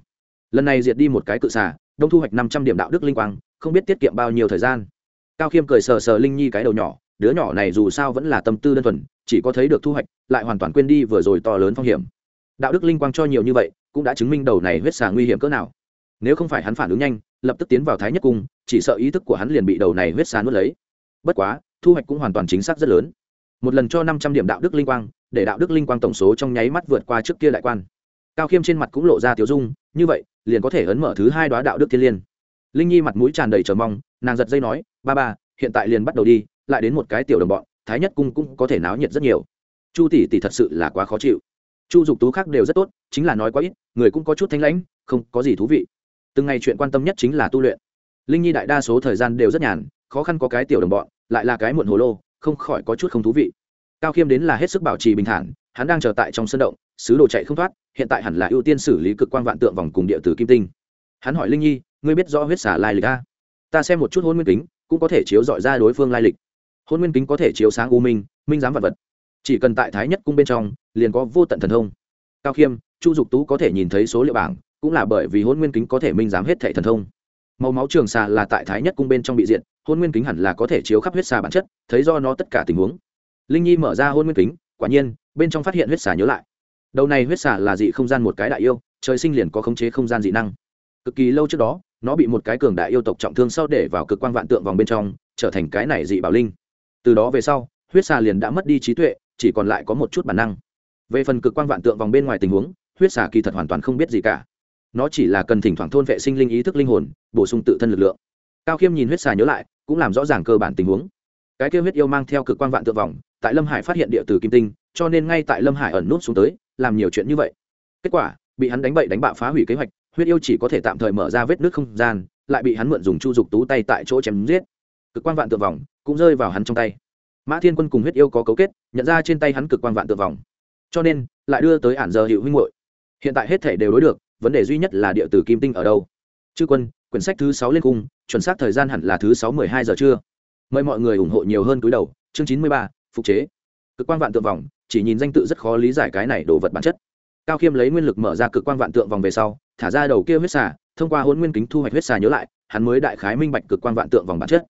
lần này diệt đi một cái cự xả đông thu hoạch năm trăm điểm đạo đức linh quang không biết tiết kiệm bao nhiêu thời gian cao khiêm cười sờ sờ linh nhi cái đầu nhỏ, đứa nhỏ này dù sao vẫn là tâm tư đơn thuần, chỉ có thấy được thu hoạch, lại hoàn toàn quên đi vừa rồi to lớn phong hiểm. Đạo đức linh quang cho nhiều như vậy, cũng đã chứng minh đầu này huyết xà nguy hiểm cỡ nào. Nếu không phải hắn phản ứng nhanh, lập tức tiến vào thái nhất cung, chỉ sợ ý thức của hắn liền bị đầu này huyết xà nuốt lấy. Bất quá, thu hoạch cũng hoàn toàn chính xác rất lớn. Một lần cho năm trăm điểm đạo đức linh quang, để đạo đức linh quang tổng số trong nháy mắt vượt qua trước kia đại quan. Cao khiêm trên mặt cũng lộ ra tiếu dung, như vậy, liền có thể ấn mở thứ hai đoá đạo đức thiên liên linh nhi mặt mũi tràn đầy trờ mong, nàng giật dây nói, ba ba, hiện tại liền bắt đầu đi, lại đến một cái tiểu đồng bọn, thái nhất cung cũng có thể náo nhiệt rất nhiều. Chu tỷ tỷ thật sự là quá khó chịu. Chu dục tú khác đều rất tốt, chính là nói quá ít, người cũng có chút thanh lãnh, không có gì thú vị. Từng ngày chuyện quan tâm nhất chính là tu luyện. Linh nhi đại đa số thời gian đều rất nhàn, khó khăn có cái tiểu đồng bọn, lại là cái muộn hồ lô, không khỏi có chút không thú vị. Cao khiêm đến là hết sức bảo trì bình thản, hắn đang chờ tại trong sân động, sứ đồ chạy không thoát, hiện tại hẳn là ưu tiên xử lý cực quan vạn tượng vòng cùng địa tử kim tinh. Hắn hỏi linh nhi ngươi biết rõ huyết xả lai lịch a ta xem một chút hôn nguyên kính, cũng có thể chiếu dọi ra đối phương lai lịch. Hôn nguyên kính có thể chiếu sáng u minh minh giám vật vật. Chỉ cần tại thái nhất cung bên trong, liền có vô tận thần thông. Cao khiêm, chu dục tú có thể nhìn thấy số liệu bảng, cũng là bởi vì hôn nguyên kính có thể minh giám hết thể thần thông. Màu máu trường xà là tại thái nhất cung bên trong bị diện hôn nguyên kính hẳn là có thể chiếu khắp huyết xà bản chất, thấy do nó tất cả tình huống. Linh nhi mở ra hôn nguyên kính, quả nhiên, bên trong phát hiện huyết xà nhớ lại. Đầu này huyết xà là dị không gian một cái đại yêu, trời sinh liền có khống chế không gian dị năng cực kỳ lâu trước đó, nó bị một cái cường đại yêu tộc trọng thương sau để vào cực quan vạn tượng vòng bên trong, trở thành cái này dị bảo linh. Từ đó về sau, huyết xà liền đã mất đi trí tuệ, chỉ còn lại có một chút bản năng. Về phần cực quan vạn tượng vòng bên ngoài tình huống, huyết xà kỳ thật hoàn toàn không biết gì cả. Nó chỉ là cần thỉnh thoảng thôn vệ sinh linh ý thức linh hồn, bổ sung tự thân lực lượng. Cao khiêm nhìn huyết xà nhớ lại, cũng làm rõ ràng cơ bản tình huống. Cái kêu huyết yêu mang theo cực quan vạn tượng vòng, tại lâm hải phát hiện địa từ kim tinh, cho nên ngay tại lâm hải ẩn nút xuống tới, làm nhiều chuyện như vậy. Kết quả, bị hắn đánh bậy đánh bạo phá hủy kế hoạch huyết yêu chỉ có thể tạm thời mở ra vết nước không gian, lại bị hắn mượn dùng chu dục tú tay tại chỗ chém giết. Cực quan vạn tượng vòng cũng rơi vào hắn trong tay. Mã thiên quân cùng huyết yêu có cấu kết, nhận ra trên tay hắn cực quan vạn tượng vòng. Cho nên, lại đưa tới ản giờ hiệu huynh hội hiện tại hết thể đều đối được, vấn đề duy nhất là địa tử kim tinh ở đâu. Chư quân, quyển sách thứ sáu lên cung, chuẩn xác thời gian hẳn là thứ sáu mười hai giờ trưa. Mời mọi người ủng hộ nhiều hơn túi đầu, chương chín mươi ba, phục chế. Cực quan vạn tượng vòng, chỉ nhìn danh tự rất khó lý giải cái này đồ vật bản chất. Cao khiêm lấy nguyên lực mở ra cực quan vạn tượng vòng về sau thả ra đầu kia huyết xà, thông qua hôn nguyên kính thu hoạch huyết xà nhớ lại, hắn mới đại khái minh bạch cực quan vạn tượng vòng bản chất.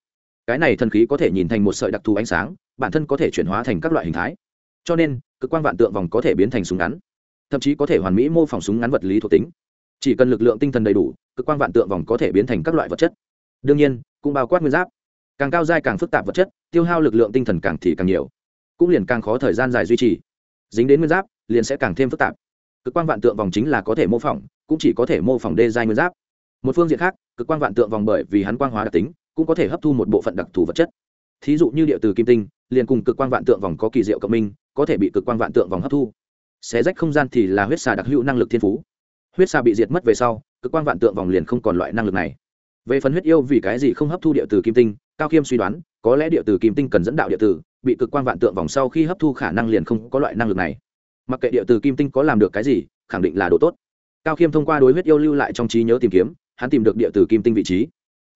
Cái này thần khí có thể nhìn thành một sợi đặc thù ánh sáng, bản thân có thể chuyển hóa thành các loại hình thái. Cho nên, cực quan vạn tượng vòng có thể biến thành súng ngắn, thậm chí có thể hoàn mỹ mô phỏng súng ngắn vật lý thuộc tính. Chỉ cần lực lượng tinh thần đầy đủ, cực quan vạn tượng vòng có thể biến thành các loại vật chất. Đương nhiên, cũng bao quát nguyên giáp. Càng cao dai càng phức tạp vật chất, tiêu hao lực lượng tinh thần càng thì càng nhiều. Cũng liền càng khó thời gian dài duy trì. Dính đến nguyên giáp, liền sẽ càng thêm phức tạp. Cực quang vạn tượng vòng chính là có thể mô phỏng cũng chỉ có thể mô phỏng đê giai nguyên giáp. Một phương diện khác, cực quang vạn tượng vòng bởi vì hắn quang hóa đặc tính, cũng có thể hấp thu một bộ phận đặc thù vật chất. Thí dụ như địa từ kim tinh, liền cùng cực quang vạn tượng vòng có kỳ diệu cộng minh, có thể bị cực quang vạn tượng vòng hấp thu. Xé rách không gian thì là huyết xà đặc hữu năng lực thiên phú. Huyết xà bị diệt mất về sau, cực quang vạn tượng vòng liền không còn loại năng lực này. Về phần huyết yêu vì cái gì không hấp thu địa từ kim tinh, cao khiêm suy đoán, có lẽ địa từ kim tinh cần dẫn đạo địa từ, bị cực quang vạn tượng vòng sau khi hấp thu khả năng liền không có loại năng lực này. Mặc kệ địa từ kim tinh có làm được cái gì, khẳng định là độ tốt cao khiêm thông qua đối huyết yêu lưu lại trong trí nhớ tìm kiếm, hắn tìm được địa từ kim tinh vị trí.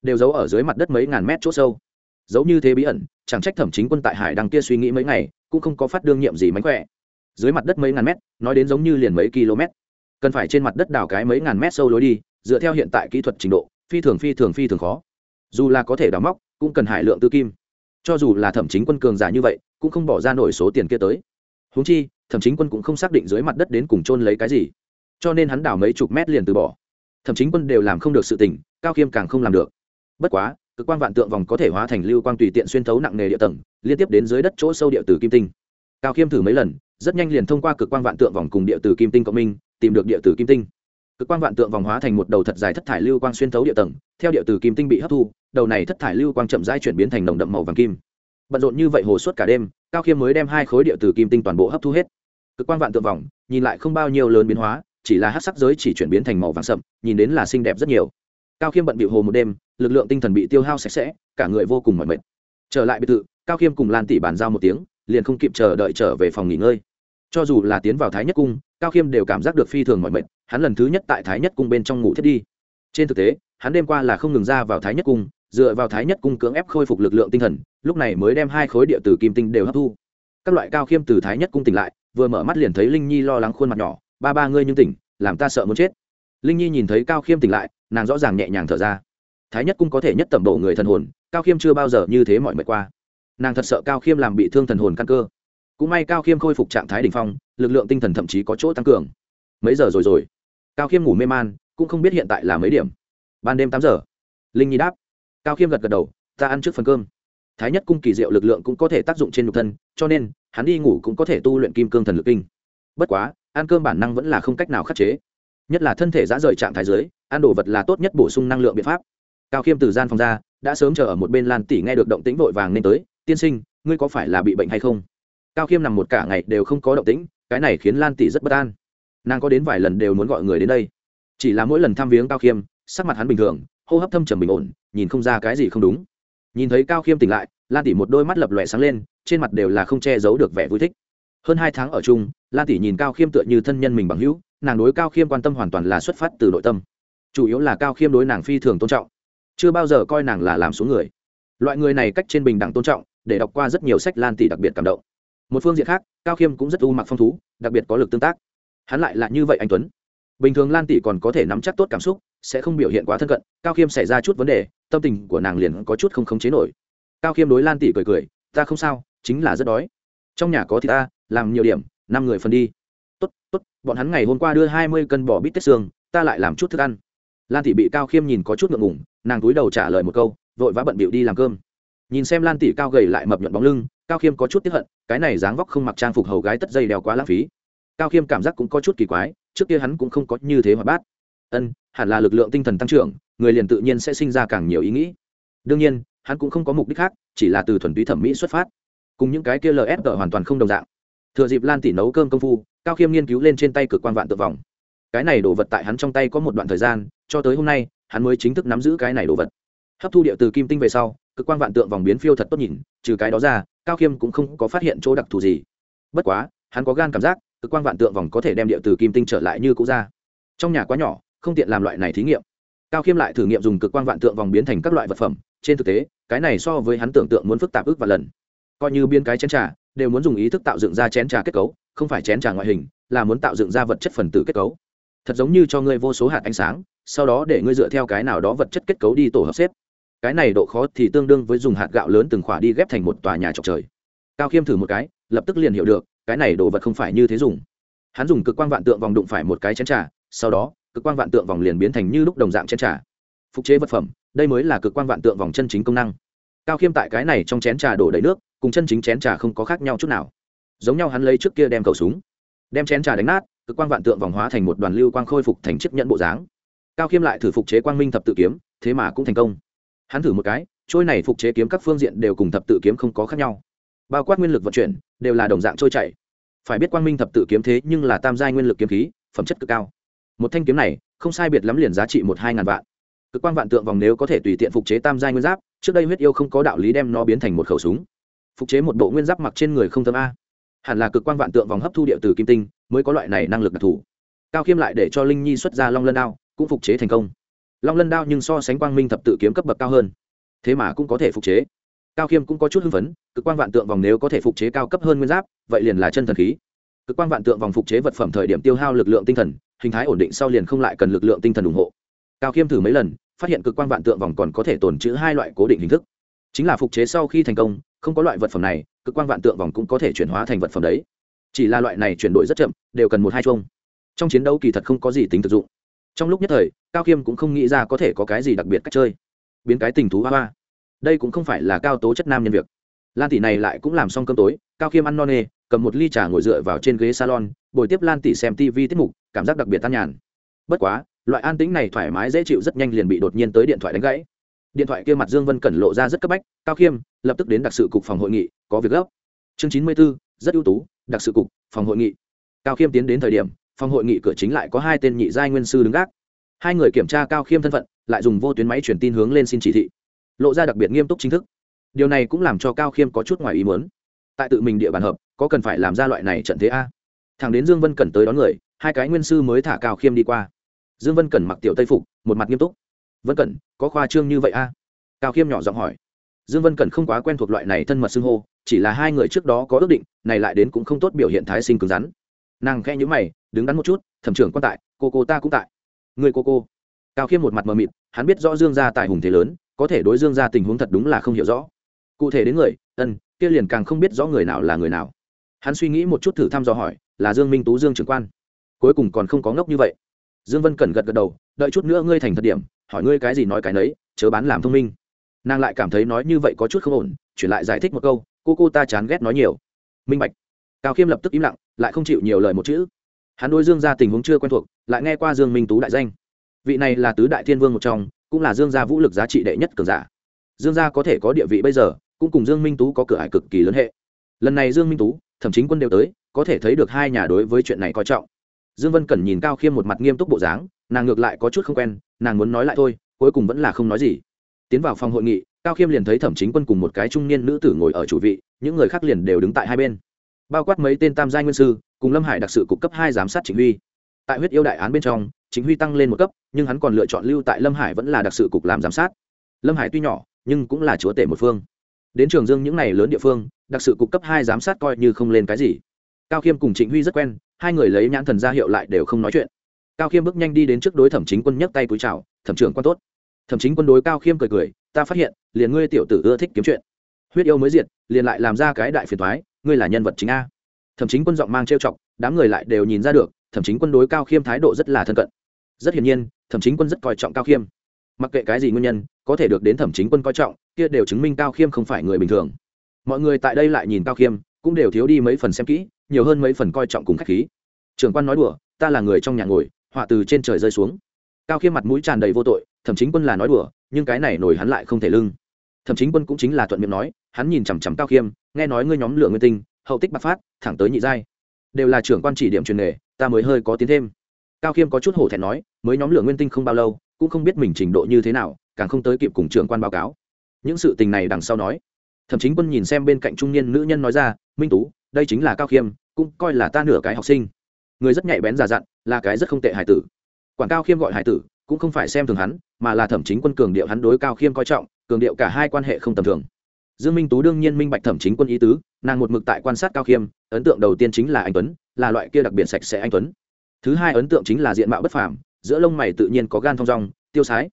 Đều giấu ở dưới mặt đất mấy ngàn mét chỗ sâu. Giấu như thế bí ẩn, chẳng trách thẩm chính quân tại hải đăng kia suy nghĩ mấy ngày, cũng không có phát đương nhiệm gì mánh khỏe. Dưới mặt đất mấy ngàn mét, nói đến giống như liền mấy km. Cần phải trên mặt đất đào cái mấy ngàn mét sâu lối đi, dựa theo hiện tại kỹ thuật trình độ, phi thường phi thường phi thường khó. Dù là có thể đào móc, cũng cần hải lượng tư kim. Cho dù là thẩm chính quân cường giả như vậy, cũng không bỏ ra nổi số tiền kia tới. Húng chi, thẩm chính quân cũng không xác định dưới mặt đất đến cùng trôn lấy cái gì cho nên hắn đào mấy chục mét liền từ bỏ. Thậm chính quân đều làm không được sự tình, cao khiêm càng không làm được. Bất quá, cực quan vạn tượng vòng có thể hóa thành lưu quang tùy tiện xuyên thấu nặng nề địa tầng, liên tiếp đến dưới đất chỗ sâu địa tử kim tinh. Cao khiêm thử mấy lần, rất nhanh liền thông qua cực quan vạn tượng vòng cùng địa tử kim tinh cộng minh, tìm được địa tử kim tinh. Cực quan vạn tượng vòng hóa thành một đầu thật dài thất thải lưu quang xuyên thấu địa tầng, theo địa tử kim tinh bị hấp thu, đầu này thất thải lưu quang chậm rãi chuyển biến thành nồng đậm màu vàng kim. Bận rộn như vậy hồ suốt cả đêm, cao khiêm mới đem hai khối địa tử kim tinh toàn bộ hấp thu hết. Cực quan vạn tượng vòng, nhìn lại không bao nhiêu lớn biến hóa chỉ là hát sắc giới chỉ chuyển biến thành màu vàng sậm, nhìn đến là xinh đẹp rất nhiều. Cao khiêm bận bị hồ một đêm, lực lượng tinh thần bị tiêu hao sạch sẽ, cả người vô cùng mỏi mệt. Trở lại biệt thự, cao khiêm cùng lan tỷ bàn giao một tiếng, liền không kịp chờ đợi trở về phòng nghỉ ngơi. Cho dù là tiến vào thái nhất cung, cao khiêm đều cảm giác được phi thường mỏi mệt, hắn lần thứ nhất tại thái nhất cung bên trong ngủ thiết đi. Trên thực tế, hắn đêm qua là không ngừng ra vào thái nhất cung, dựa vào thái nhất cung cưỡng ép khôi phục lực lượng tinh thần, lúc này mới đem hai khối địa tử kim tinh đều hấp thu. Các loại cao khiêm từ thái nhất cung tỉnh lại, vừa mở mắt liền thấy linh nhi lo lắng khuôn mặt nhỏ ba ba ngươi nhưng tỉnh, làm ta sợ muốn chết. Linh nhi nhìn thấy cao khiêm tỉnh lại, nàng rõ ràng nhẹ nhàng thở ra. Thái nhất cung có thể nhất tẩm bổ người thần hồn, cao khiêm chưa bao giờ như thế mọi mệt qua. Nàng thật sợ cao khiêm làm bị thương thần hồn căn cơ. Cũng may cao khiêm khôi phục trạng thái đ ỉ n h phong, lực lượng tinh thần thậm chí có chỗ tăng cường. Mấy giờ rồi rồi? Cao khiêm ngủ mê man, cũng không biết hiện tại là mấy điểm. Ban đêm tám giờ. Linh nhi đáp. Cao khiêm gật gật đầu, ta ăn trước phần cơm. Thái nhất cung kỳ diệu lực lượng cũng có thể tác dụng trên nhục thân, cho nên hắn đi ngủ cũng có thể tu luyện kim cương thần lực kinh. Bất quá ăn cơm bản năng vẫn là không cách nào khắc chế. Nhất là thân thể giã rời trạng thái dưới, ăn đồ vật là tốt nhất bổ sung năng lượng biện pháp. Cao khiêm từ gian phòng ra đã sớm chờ ở một bên lan tỷ nghe được động tĩnh vội vàng nên tới tiên sinh ngươi có phải là bị bệnh hay không? Cao khiêm nằm một cả ngày đều không có động tĩnh cái này khiến lan tỷ rất bất an. Nàng có đến vài lần đều muốn gọi người đến đây. Chỉ là mỗi lần thăm viếng cao khiêm sắc mặt hắn bình thường hô hấp thâm trầm bình ổn nhìn không ra cái gì không đúng. Nhìn thấy cao khiêm tỉnh lại lan tỷ một đôi mắt lập lòe sáng lên trên mặt đều là không che giấu được vẻ vui thích hơn hai tháng ở chung, lan tỷ nhìn cao khiêm tựa như thân nhân mình bằng hữu, nàng đối cao khiêm quan tâm hoàn toàn là xuất phát từ nội tâm. Chủ yếu là cao khiêm đối nàng phi thường tôn trọng. Chưa bao giờ coi nàng là làm xuống người. Loại người này cách trên bình đẳng tôn trọng, để đọc qua rất nhiều sách lan tỷ đặc biệt cảm động. Một phương diện khác, cao khiêm cũng rất u mặc phong thú, đặc biệt có lực tương tác. Hắn lại là như vậy anh tuấn. Bình thường lan tỷ còn có thể nắm chắc tốt cảm xúc, sẽ không biểu hiện quá thân cận, cao khiêm xảy ra chút vấn đề, tâm tình của nàng liền có chút không khống chế nổi. Cao khiêm đối lan tỷ cười cười, ta không sao, chính là rất đói. Trong nhà có thì ta làm nhiều điểm, năm người phần đi. Tốt tốt, bọn hắn ngày hôm qua đưa hai mươi cân bò bít tết xương, ta lại làm chút thức ăn. Lan tỷ bị cao khiêm nhìn có chút ngượng ngủng nàng túi đầu trả lời một câu, vội vã bận bịu đi làm cơm. Nhìn xem lan tỷ cao gầy lại mập nhuận bóng lưng, cao khiêm có chút tiếp hận, cái này dáng vóc không mặc trang phục hầu gái tất dây đeo quá lãng phí. Cao khiêm cảm giác cũng có chút kỳ quái, trước kia hắn cũng không có như thế hoạt bát. Ân, hẳn là lực lượng tinh thần tăng trưởng, người liền tự nhiên sẽ sinh ra càng nhiều ý nghĩ. Đương nhiên, hắn cũng không có mục đích khác, chỉ là từ thuần túy thẩm mỹ xuất phát. Cùng những cái kia lsg hoàn toàn không đồng dạng thừa dịp lan tỷ nấu cơm công phu, cao khiêm nghiên cứu lên trên tay cực quan vạn tự vòng. Cái này đồ vật tại hắn trong tay có một đoạn thời gian, cho tới hôm nay, hắn mới chính thức nắm giữ cái này đồ vật. Hấp thu điệu từ kim tinh về sau, cực quan vạn tượng vòng biến phiêu thật tốt nhìn, trừ cái đó ra, cao khiêm cũng không có phát hiện chỗ đặc thù gì. Bất quá, hắn có gan cảm giác, cực quan vạn tượng vòng có thể đem điệu từ kim tinh trở lại như cũ ra. Trong nhà quá nhỏ, không tiện làm loại này thí nghiệm. Cao khiêm lại thử nghiệm dùng cực quan vạn tượng vòng biến thành các loại vật phẩm. Trên thực tế, cái này so với hắn tưởng tượng muốn phức tạp ước và lần. Coi như biên cái chén trà đều muốn dùng ý thức tạo dựng ra chén trà kết cấu, không phải chén trà ngoại hình, là muốn tạo dựng ra vật chất phần tử kết cấu. Thật giống như cho ngươi vô số hạt ánh sáng, sau đó để ngươi dựa theo cái nào đó vật chất kết cấu đi tổ hợp xếp. Cái này độ khó thì tương đương với dùng hạt gạo lớn từng khỏa đi ghép thành một tòa nhà trọc trời. Cao khiêm thử một cái, lập tức liền hiểu được, cái này đồ vật không phải như thế dùng. Hắn dùng cực quang vạn tượng vòng đụng phải một cái chén trà, sau đó, cực quang vạn tượng vòng liền biến thành như lúc đồng dạng chén trà. Phục chế vật phẩm, đây mới là cực quang vạn tượng vòng chân chính công năng. Cao khiêm tại cái này trong chén trà đổ đầy nước cùng chân chính chén trà không có khác nhau chút nào. Giống nhau hắn lấy trước kia đem cầu súng, đem chén trà đánh nát, cực quang vạn tượng vòng hóa thành một đoàn lưu quang khôi phục thành chiếc nhẫn bộ dáng. Cao khiêm lại thử phục chế quang minh thập tự kiếm, thế mà cũng thành công. Hắn thử một cái, trôi này phục chế kiếm các phương diện đều cùng thập tự kiếm không có khác nhau. Bao quát nguyên lực vận chuyển, đều là đồng dạng trôi chảy. Phải biết quang minh thập tự kiếm thế nhưng là tam giai nguyên lực kiếm khí, phẩm chất cực cao. Một thanh kiếm này, không sai biệt lắm liền giá trị một hai ngàn vạn. Cực quang vạn tượng vòng nếu có thể tùy tiện phục chế tam giai nguyên giáp, trước đây huyết yêu không có đạo lý đem nó biến thành một khẩu súng phục chế một bộ nguyên giáp mặc trên người không thơm a. Hẳn là cực quang vạn tượng vòng hấp thu địa từ kim tinh mới có loại này năng lực đặc thù. Cao khiêm lại để cho linh nhi xuất ra long lân đao, cũng phục chế thành công. Long lân đao nhưng so sánh quang minh thập tự kiếm cấp bậc cao hơn. Thế mà cũng có thể phục chế. Cao khiêm cũng có chút hưng phấn, cực quang vạn tượng vòng nếu có thể phục chế cao cấp hơn nguyên giáp, vậy liền là chân thần khí. Cực quang vạn tượng vòng phục chế vật phẩm thời điểm tiêu hao lực lượng tinh thần, hình thái ổn định sau liền không lại cần lực lượng tinh thần ủng hộ. Cao khiêm thử mấy lần, phát hiện cực quang vạn tượng vòng còn có thể tồn trữ hai loại cố định hình thức. Chính là phục chế sau khi thành công không có loại vật phẩm này, cực quang vạn tượng vòng cũng có thể chuyển hóa thành vật phẩm đấy. Chỉ là loại này chuyển đổi rất chậm, đều cần một hai chung trong chiến đấu kỳ thật không có gì tính thực dụng. Trong lúc nhất thời, cao khiêm cũng không nghĩ ra có thể có cái gì đặc biệt cách chơi. Biến cái tình thú hoa hoa. Đây cũng không phải là cao tố chất nam nhân việc. Lan tỷ này lại cũng làm xong cơm tối, cao khiêm ăn no nê, cầm một ly trà ngồi dựa vào trên ghế salon, bồi tiếp lan tỷ xem tv tiết mục, cảm giác đặc biệt tan nhàn. Bất quá, loại an tĩnh này thoải mái dễ chịu rất nhanh liền bị đột nhiên tới điện thoại đánh gãy. Điện thoại kia mặt dương vân cẩn lộ ra rất cấp bách, cao khiêm lập tức đến đặc sự cục phòng hội nghị, có việc gấp. Chương chín mươi b ố rất ưu tú, đặc sự cục phòng hội nghị. Cao khiêm tiến đến thời điểm, phòng hội nghị cửa chính lại có hai tên nhị giai nguyên sư đứng gác. Hai người kiểm tra cao khiêm thân phận, lại dùng vô tuyến máy truyền tin hướng lên xin chỉ thị. Lộ ra đặc biệt nghiêm túc chính thức. Điều này cũng làm cho cao khiêm có chút ngoài ý muốn. Tại tự mình địa bàn hợp, có cần phải làm ra loại này trận thế a? Thằng đến dương vân cẩn tới đón người, hai cái nguyên sư mới thả cao khiêm đi qua. Dương vân cẩn mặc tiểu tây phục, một mặt nghiêm túc. Vân cẩn, có khoa trương như vậy a? Cao khiêm nhỏ giọng hỏi dương vân cẩn không quá quen thuộc loại này thân mật xưng hô, chỉ là hai người trước đó có ước định, này lại đến cũng không tốt biểu hiện thái sinh cứng rắn. Nàng khẽ nhữ mày, đứng đắn một chút, thẩm trưởng quan tại, cô cô ta cũng tại. Người cô cô? Cao khiêm một mặt mờ mịt, hắn biết rõ dương gia tại hùng thế lớn, có thể đối dương gia tình huống thật đúng là không hiểu rõ. Cụ thể đến người, ân, kia liền càng không biết rõ người nào là người nào. Hắn suy nghĩ một chút thử thăm dò hỏi, là dương minh tú dương trưởng quan? Cuối cùng còn không có ngốc như vậy. Dương vân cẩn gật gật đầu, đợi chút nữa ngươi thành thật điểm, hỏi ngươi cái gì nói cái nấy, chớ bán làm thông minh nàng lại cảm thấy nói như vậy có chút không ổn, chuyển lại giải thích một câu, cô cô ta chán ghét nói nhiều. Minh bạch. Cao khiêm lập tức im lặng, lại không chịu nhiều lời một chữ. Hắn đối dương gia tình huống chưa quen thuộc, lại nghe qua dương minh tú đại danh. Vị này là tứ đại thiên vương một trong, cũng là dương gia vũ lực giá trị đệ nhất cường giả. Dương gia có thể có địa vị bây giờ, cũng cùng dương minh tú có cửa hải cực kỳ lớn hệ. Lần này dương minh tú thậm chí quân đều tới, có thể thấy được hai nhà đối với chuyện này coi trọng. Dương vân cẩn nhìn cao khiêm một mặt nghiêm túc bộ dáng, nàng ngược lại có chút không quen, nàng muốn nói lại thôi, cuối cùng vẫn là không nói gì tiến vào phòng hội nghị, cao khiêm liền thấy thẩm chính quân cùng một cái trung niên nữ tử ngồi ở chủ vị, những người khác liền đều đứng tại hai bên. Bao quát mấy tên tam giai nguyên sư, cùng lâm hải đặc sự cục cấp hai giám sát chính huy. Tại huyết yêu đại án bên trong chính huy tăng lên một cấp, nhưng hắn còn lựa chọn lưu tại lâm hải vẫn là đặc sự cục làm giám sát. Lâm hải tuy nhỏ, nhưng cũng là chúa tể một phương. Đến trường dương những n à y lớn địa phương, đặc sự cục cấp hai giám sát coi như không lên cái gì. Cao khiêm cùng trịnh huy rất quen, hai người lấy nhãn thần ra hiệu lại đều không nói chuyện. Cao khiêm bước nhanh đi đến trước đối thẩm chính quân nhấc tay cúi chào, thẩm trưởng quan tốt thẩm chính quân đối cao khiêm cười cười, ta phát hiện, liền ngươi tiểu tử ưa thích kiếm chuyện. Huyết yêu mới diệt, liền lại làm ra cái đại phiền thoái ngươi là nhân vật chính a. Thẩm chính quân giọng mang trêu chọc, đám người lại đều nhìn ra được, thẩm chính quân đối cao khiêm thái độ rất là thân cận. Rất hiển nhiên, thẩm chính quân rất coi trọng cao khiêm. Mặc kệ cái gì nguyên nhân, có thể được đến thẩm chính quân coi trọng, kia đều chứng minh cao khiêm không phải người bình thường. Mọi người tại đây lại nhìn cao khiêm, cũng đều thiếu đi mấy phần xem kỹ, nhiều hơn mấy phần coi trọng cùng khách khí. Trưởng quan nói đùa, ta là người trong nhà ngồi, họa từ trên trời rơi xuống. Cao khiêm mặt mũi tràn đầy vô tội thẩm chính quân là nói đùa, nhưng cái này nổi hắn lại không thể lưng. Thẩm chính quân cũng chính là thuận miệng nói, hắn nhìn chằm chằm cao khiêm, nghe nói ngươi nhóm lửa nguyên tinh, hậu tích bạc phát, thẳng tới nhị giai. Đều là trưởng quan chỉ điểm truyền nghề, ta mới hơi có tiến thêm. Cao khiêm có chút hổ thẹn nói, mới nhóm lửa nguyên tinh không bao lâu, cũng không biết mình trình độ như thế nào, càng không tới kịp cùng trưởng quan báo cáo. Những sự tình này đằng sau nói. Thậm chính quân nhìn xem bên cạnh trung niên nữ nhân nói ra, minh tú, đây chính là cao khiêm, cũng coi là ta nửa cái học sinh. Người rất nhạy bén già dặn, là cái rất không tệ hải tử. Quản cao khiêm gọi hải tử cũng không phải xem thường hắn, mà là thẩm chính quân cường điệu hắn đối cao khiêm coi trọng, cường điệu cả hai quan hệ không tầm thường. Dương minh tú đương nhiên minh bạch thẩm chính quân ý tứ, nàng một mực tại quan sát cao khiêm, ấn tượng đầu tiên chính là anh tuấn, là loại kia đặc biệt sạch sẽ anh tuấn. Thứ hai ấn tượng chính là diện mạo bất phàm, giữa lông mày tự nhiên có gan thong dong, tiêu sái.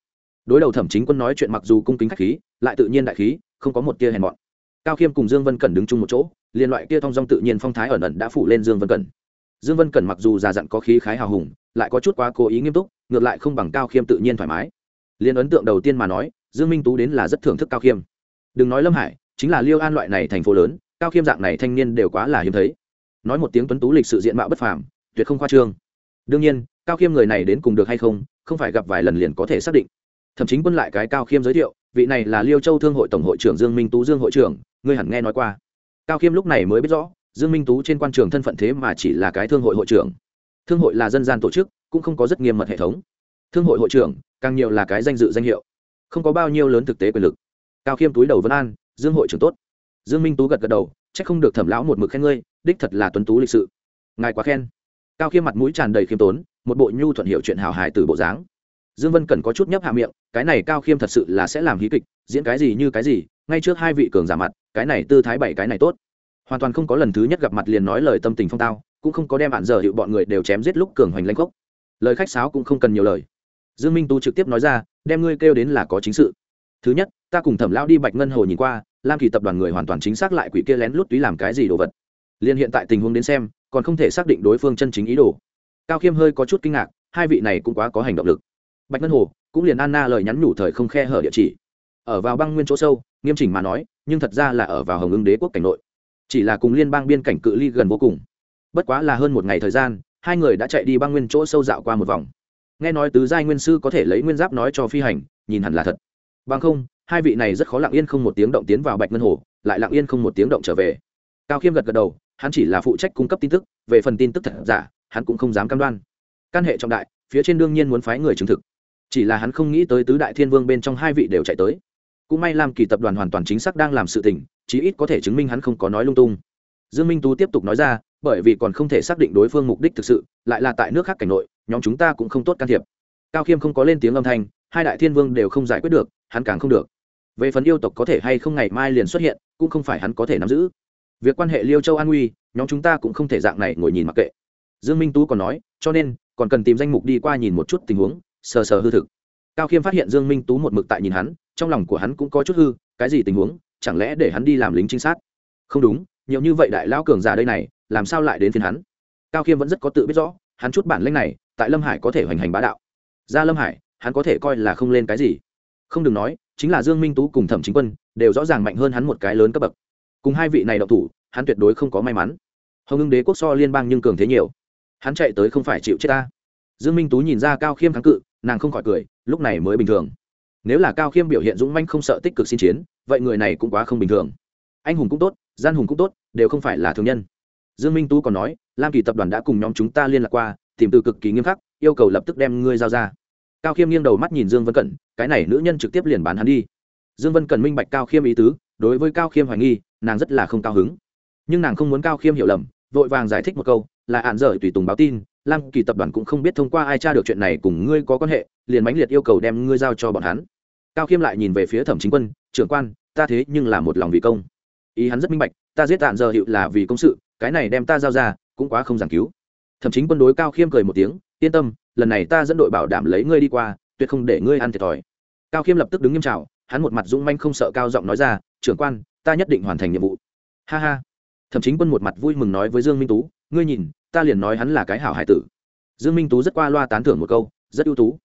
Đối đầu thẩm chính quân nói chuyện mặc dù cung kính khách khí, lại tự nhiên đại khí, không có một tia hèn mọn. Cao khiêm cùng dương vân cẩn đứng chung một chỗ liên loại kia thong dong tự nhiên phong thái ẩn ẩn đã phủ lên dương vân cẩn. Dương vân cẩn mặc dù già dặn có khí khái hào hùng, lại có chút quá cố ý nghiêm túc ngược lại không bằng cao khiêm tự nhiên thoải mái. Liên ấn tượng đầu tiên mà nói, dương minh tú đến là rất thưởng thức cao khiêm. Đừng nói lâm hải, chính là liêu an loại này thành phố lớn, cao khiêm dạng này thanh niên đều quá là hiếm thấy. Nói một tiếng tuấn tú lịch sự diện mạo bất phàm, tuyệt không khoa trương. Đương nhiên, cao khiêm người này đến cùng được hay không không phải gặp vài lần liền có thể xác định. Thậm chí quân lại cái cao khiêm giới thiệu, vị này là liêu châu thương hội tổng hội trưởng dương minh tú dương hội trưởng, ngươi hẳn nghe nói qua. Cao khiêm lúc này mới biết rõ, dương minh tú trên quan trường thân phận thế mà chỉ là cái thương hội hội trưởng. Thương hội là dân gian tổ chức cũng không có rất nghiêm mật hệ thống. Thương hội hội trưởng, càng nhiều là cái danh dự danh hiệu. Không có bao nhiêu lớn thực tế quyền lực. Cao khiêm túi đầu vân an, dương hội trưởng tốt. Dương minh tú gật gật đầu c h ắ c không được thẩm lão một mực khen ngươi, đích thật là tuấn tú lịch sự. Ngài quá khen. Cao khiêm mặt mũi tràn đầy khiêm tốn, một bộ nhu thuận hiệu chuyện hào hài từ bộ dáng. Dương vân cần có chút nhấp hạ miệng, cái này cao khiêm thật sự là sẽ làm hí kịch, diễn cái gì như cái gì, ngay trước hai vị cường giả mặt, cái này tư thái bảy cái này tốt. Hoàn toàn không có lần thứ nhất gặp mặt liền nói lời tâm tình phong tao, cũng không có đem bạn giờ hiệu bọn người đều chém giết lúc cường hoành lãnh gốc lời khách sáo cũng không cần nhiều lời. Dương minh tu trực tiếp nói ra, đem ngươi kêu đến là có chính sự. Thứ nhất, ta cùng thẩm lão đi bạch ngân hồ nhìn qua, lam kỳ tập đoàn người hoàn toàn chính xác lại quỷ kia lén lút túy làm cái gì đồ vật. Liên hiện tại tình huống đến xem, còn không thể xác định đối phương chân chính ý đồ. Cao khiêm hơi có chút kinh ngạc, hai vị này cũng quá có hành động lực. Bạch ngân hồ cũng liền anna lời nhắn nhủ thời không khe hở địa chỉ. Ở vào băng nguyên chỗ sâu, nghiêm chỉnh mà nói, nhưng thật ra là ở vào hồng ứng đế quốc cảnh nội. Chỉ là cùng liên bang biên cảnh cự ly gần vô cùng. Bất quá là hơn một ngày thời gian hai người đã chạy đi băng nguyên chỗ sâu dạo qua một vòng. Nghe nói tứ giai nguyên sư có thể lấy nguyên giáp nói cho phi hành, nhìn hẳn là thật. Bằng không, hai vị này rất khó lặng yên không một tiếng động tiến vào bạch ngân hồ, lại lặng yên không một tiếng động trở về. Cao khiêm gật gật đầu, hắn chỉ là phụ trách cung cấp tin tức, về phần tin tức thật giả, hắn cũng không dám cam đoan. Căn hệ trọng đại, phía trên đương nhiên muốn phái người chứng thực. Chỉ là hắn không nghĩ tới tứ đại thiên vương bên trong hai vị đều chạy tới. Cũng may làm kỳ tập đoàn hoàn toàn chính xác đang làm sự tình, chí ít có thể chứng minh hắn không có nói lung tung. Dương minh tú tiếp tục nói ra bởi vì còn không thể xác định đối phương mục đích thực sự, lại là tại nước khác cảnh nội, nhóm chúng ta cũng không tốt can thiệp. Cao khiêm không có lên tiếng âm thanh, hai đại thiên vương đều không giải quyết được, hắn càng không được. Về phần yêu tộc có thể hay không ngày mai liền xuất hiện, cũng không phải hắn có thể nắm giữ. Việc quan hệ liêu châu an nguy nhóm chúng ta cũng không thể dạng này ngồi nhìn mặc kệ. Dương minh tú còn nói, cho nên, còn cần tìm danh mục đi qua nhìn một chút tình huống, sờ sờ hư thực. Cao khiêm phát hiện dương minh tú một mực tại nhìn hắn, trong lòng của hắn cũng có chút hư, cái gì tình huống, chẳng lẽ để hắn đi làm lính trinh sát? Không đúng, nhiều như vậy đại lão cường giả đây này làm sao lại đến phiên hắn? Cao khiêm vẫn rất có tự biết rõ, hắn chút bản lĩnh này, tại lâm hải có thể hoành hành bá đạo. Ra lâm hải, hắn có thể coi là không lên cái gì. Không đừng nói, chính là dương minh tú cùng thẩm chính quân đều rõ ràng mạnh hơn hắn một cái lớn cấp bậc. Cùng hai vị này đậu thủ, hắn tuyệt đối không có may mắn. Hồng ngưng đế quốc so liên bang nhưng cường thế nhiều. Hắn chạy tới không phải chịu chết ta. Dương minh tú nhìn ra cao khiêm thắng cự, nàng không khỏi cười, lúc này mới bình thường. Nếu là cao khiêm biểu hiện dũng manh không sợ tích cực xin chiến, vậy người này cũng quá không bình thường. Anh hùng cũng tốt, gian hùng cũng tốt, đều không phải là thường nhân dương minh tú còn nói, lam kỳ tập đoàn đã cùng nhóm chúng ta liên lạc qua, tìm từ cực kỳ nghiêm khắc, yêu cầu lập tức đem ngươi giao ra. Cao khiêm nghiêng đầu mắt nhìn dương vân cẩn, cái này nữ nhân trực tiếp liền bán hắn đi. Dương vân cẩn minh bạch cao khiêm ý tứ, đối với cao khiêm hoài nghi, nàng rất là không cao hứng. Nhưng nàng không muốn cao khiêm hiểu lầm, vội vàng giải thích một câu, là ạn dở tùy tùng báo tin, lam kỳ tập đoàn cũng không biết thông qua ai tra được chuyện này cùng ngươi có quan hệ, liền mãnh liệt yêu cầu đem ngươi giao cho bọn hắn. Cao khiêm lại nhìn về phía thẩm chính quân, trưởng quan, ta thế nhưng là một lòng vì công. Ý hắn rất minh bạch ta giết tàn giờ hiệu là vì công sự, cái này đem ta giao ra, cũng quá không giảng cứu. Thậm chí quân đối cao khiêm cười một tiếng, yên tâm, lần này ta dẫn đội bảo đảm lấy ngươi đi qua, tuyệt không để ngươi ăn thiệt thòi. Cao khiêm lập tức đứng nghiêm trào hắn một mặt dũng manh không sợ cao giọng nói ra, trưởng quan, ta nhất định hoàn thành nhiệm vụ. Ha ha. Thậm chí quân một mặt vui mừng nói với dương minh tú, ngươi nhìn, ta liền nói hắn là cái hảo hải tử. Dương minh tú rất qua loa tán thưởng một câu, rất ưu tú.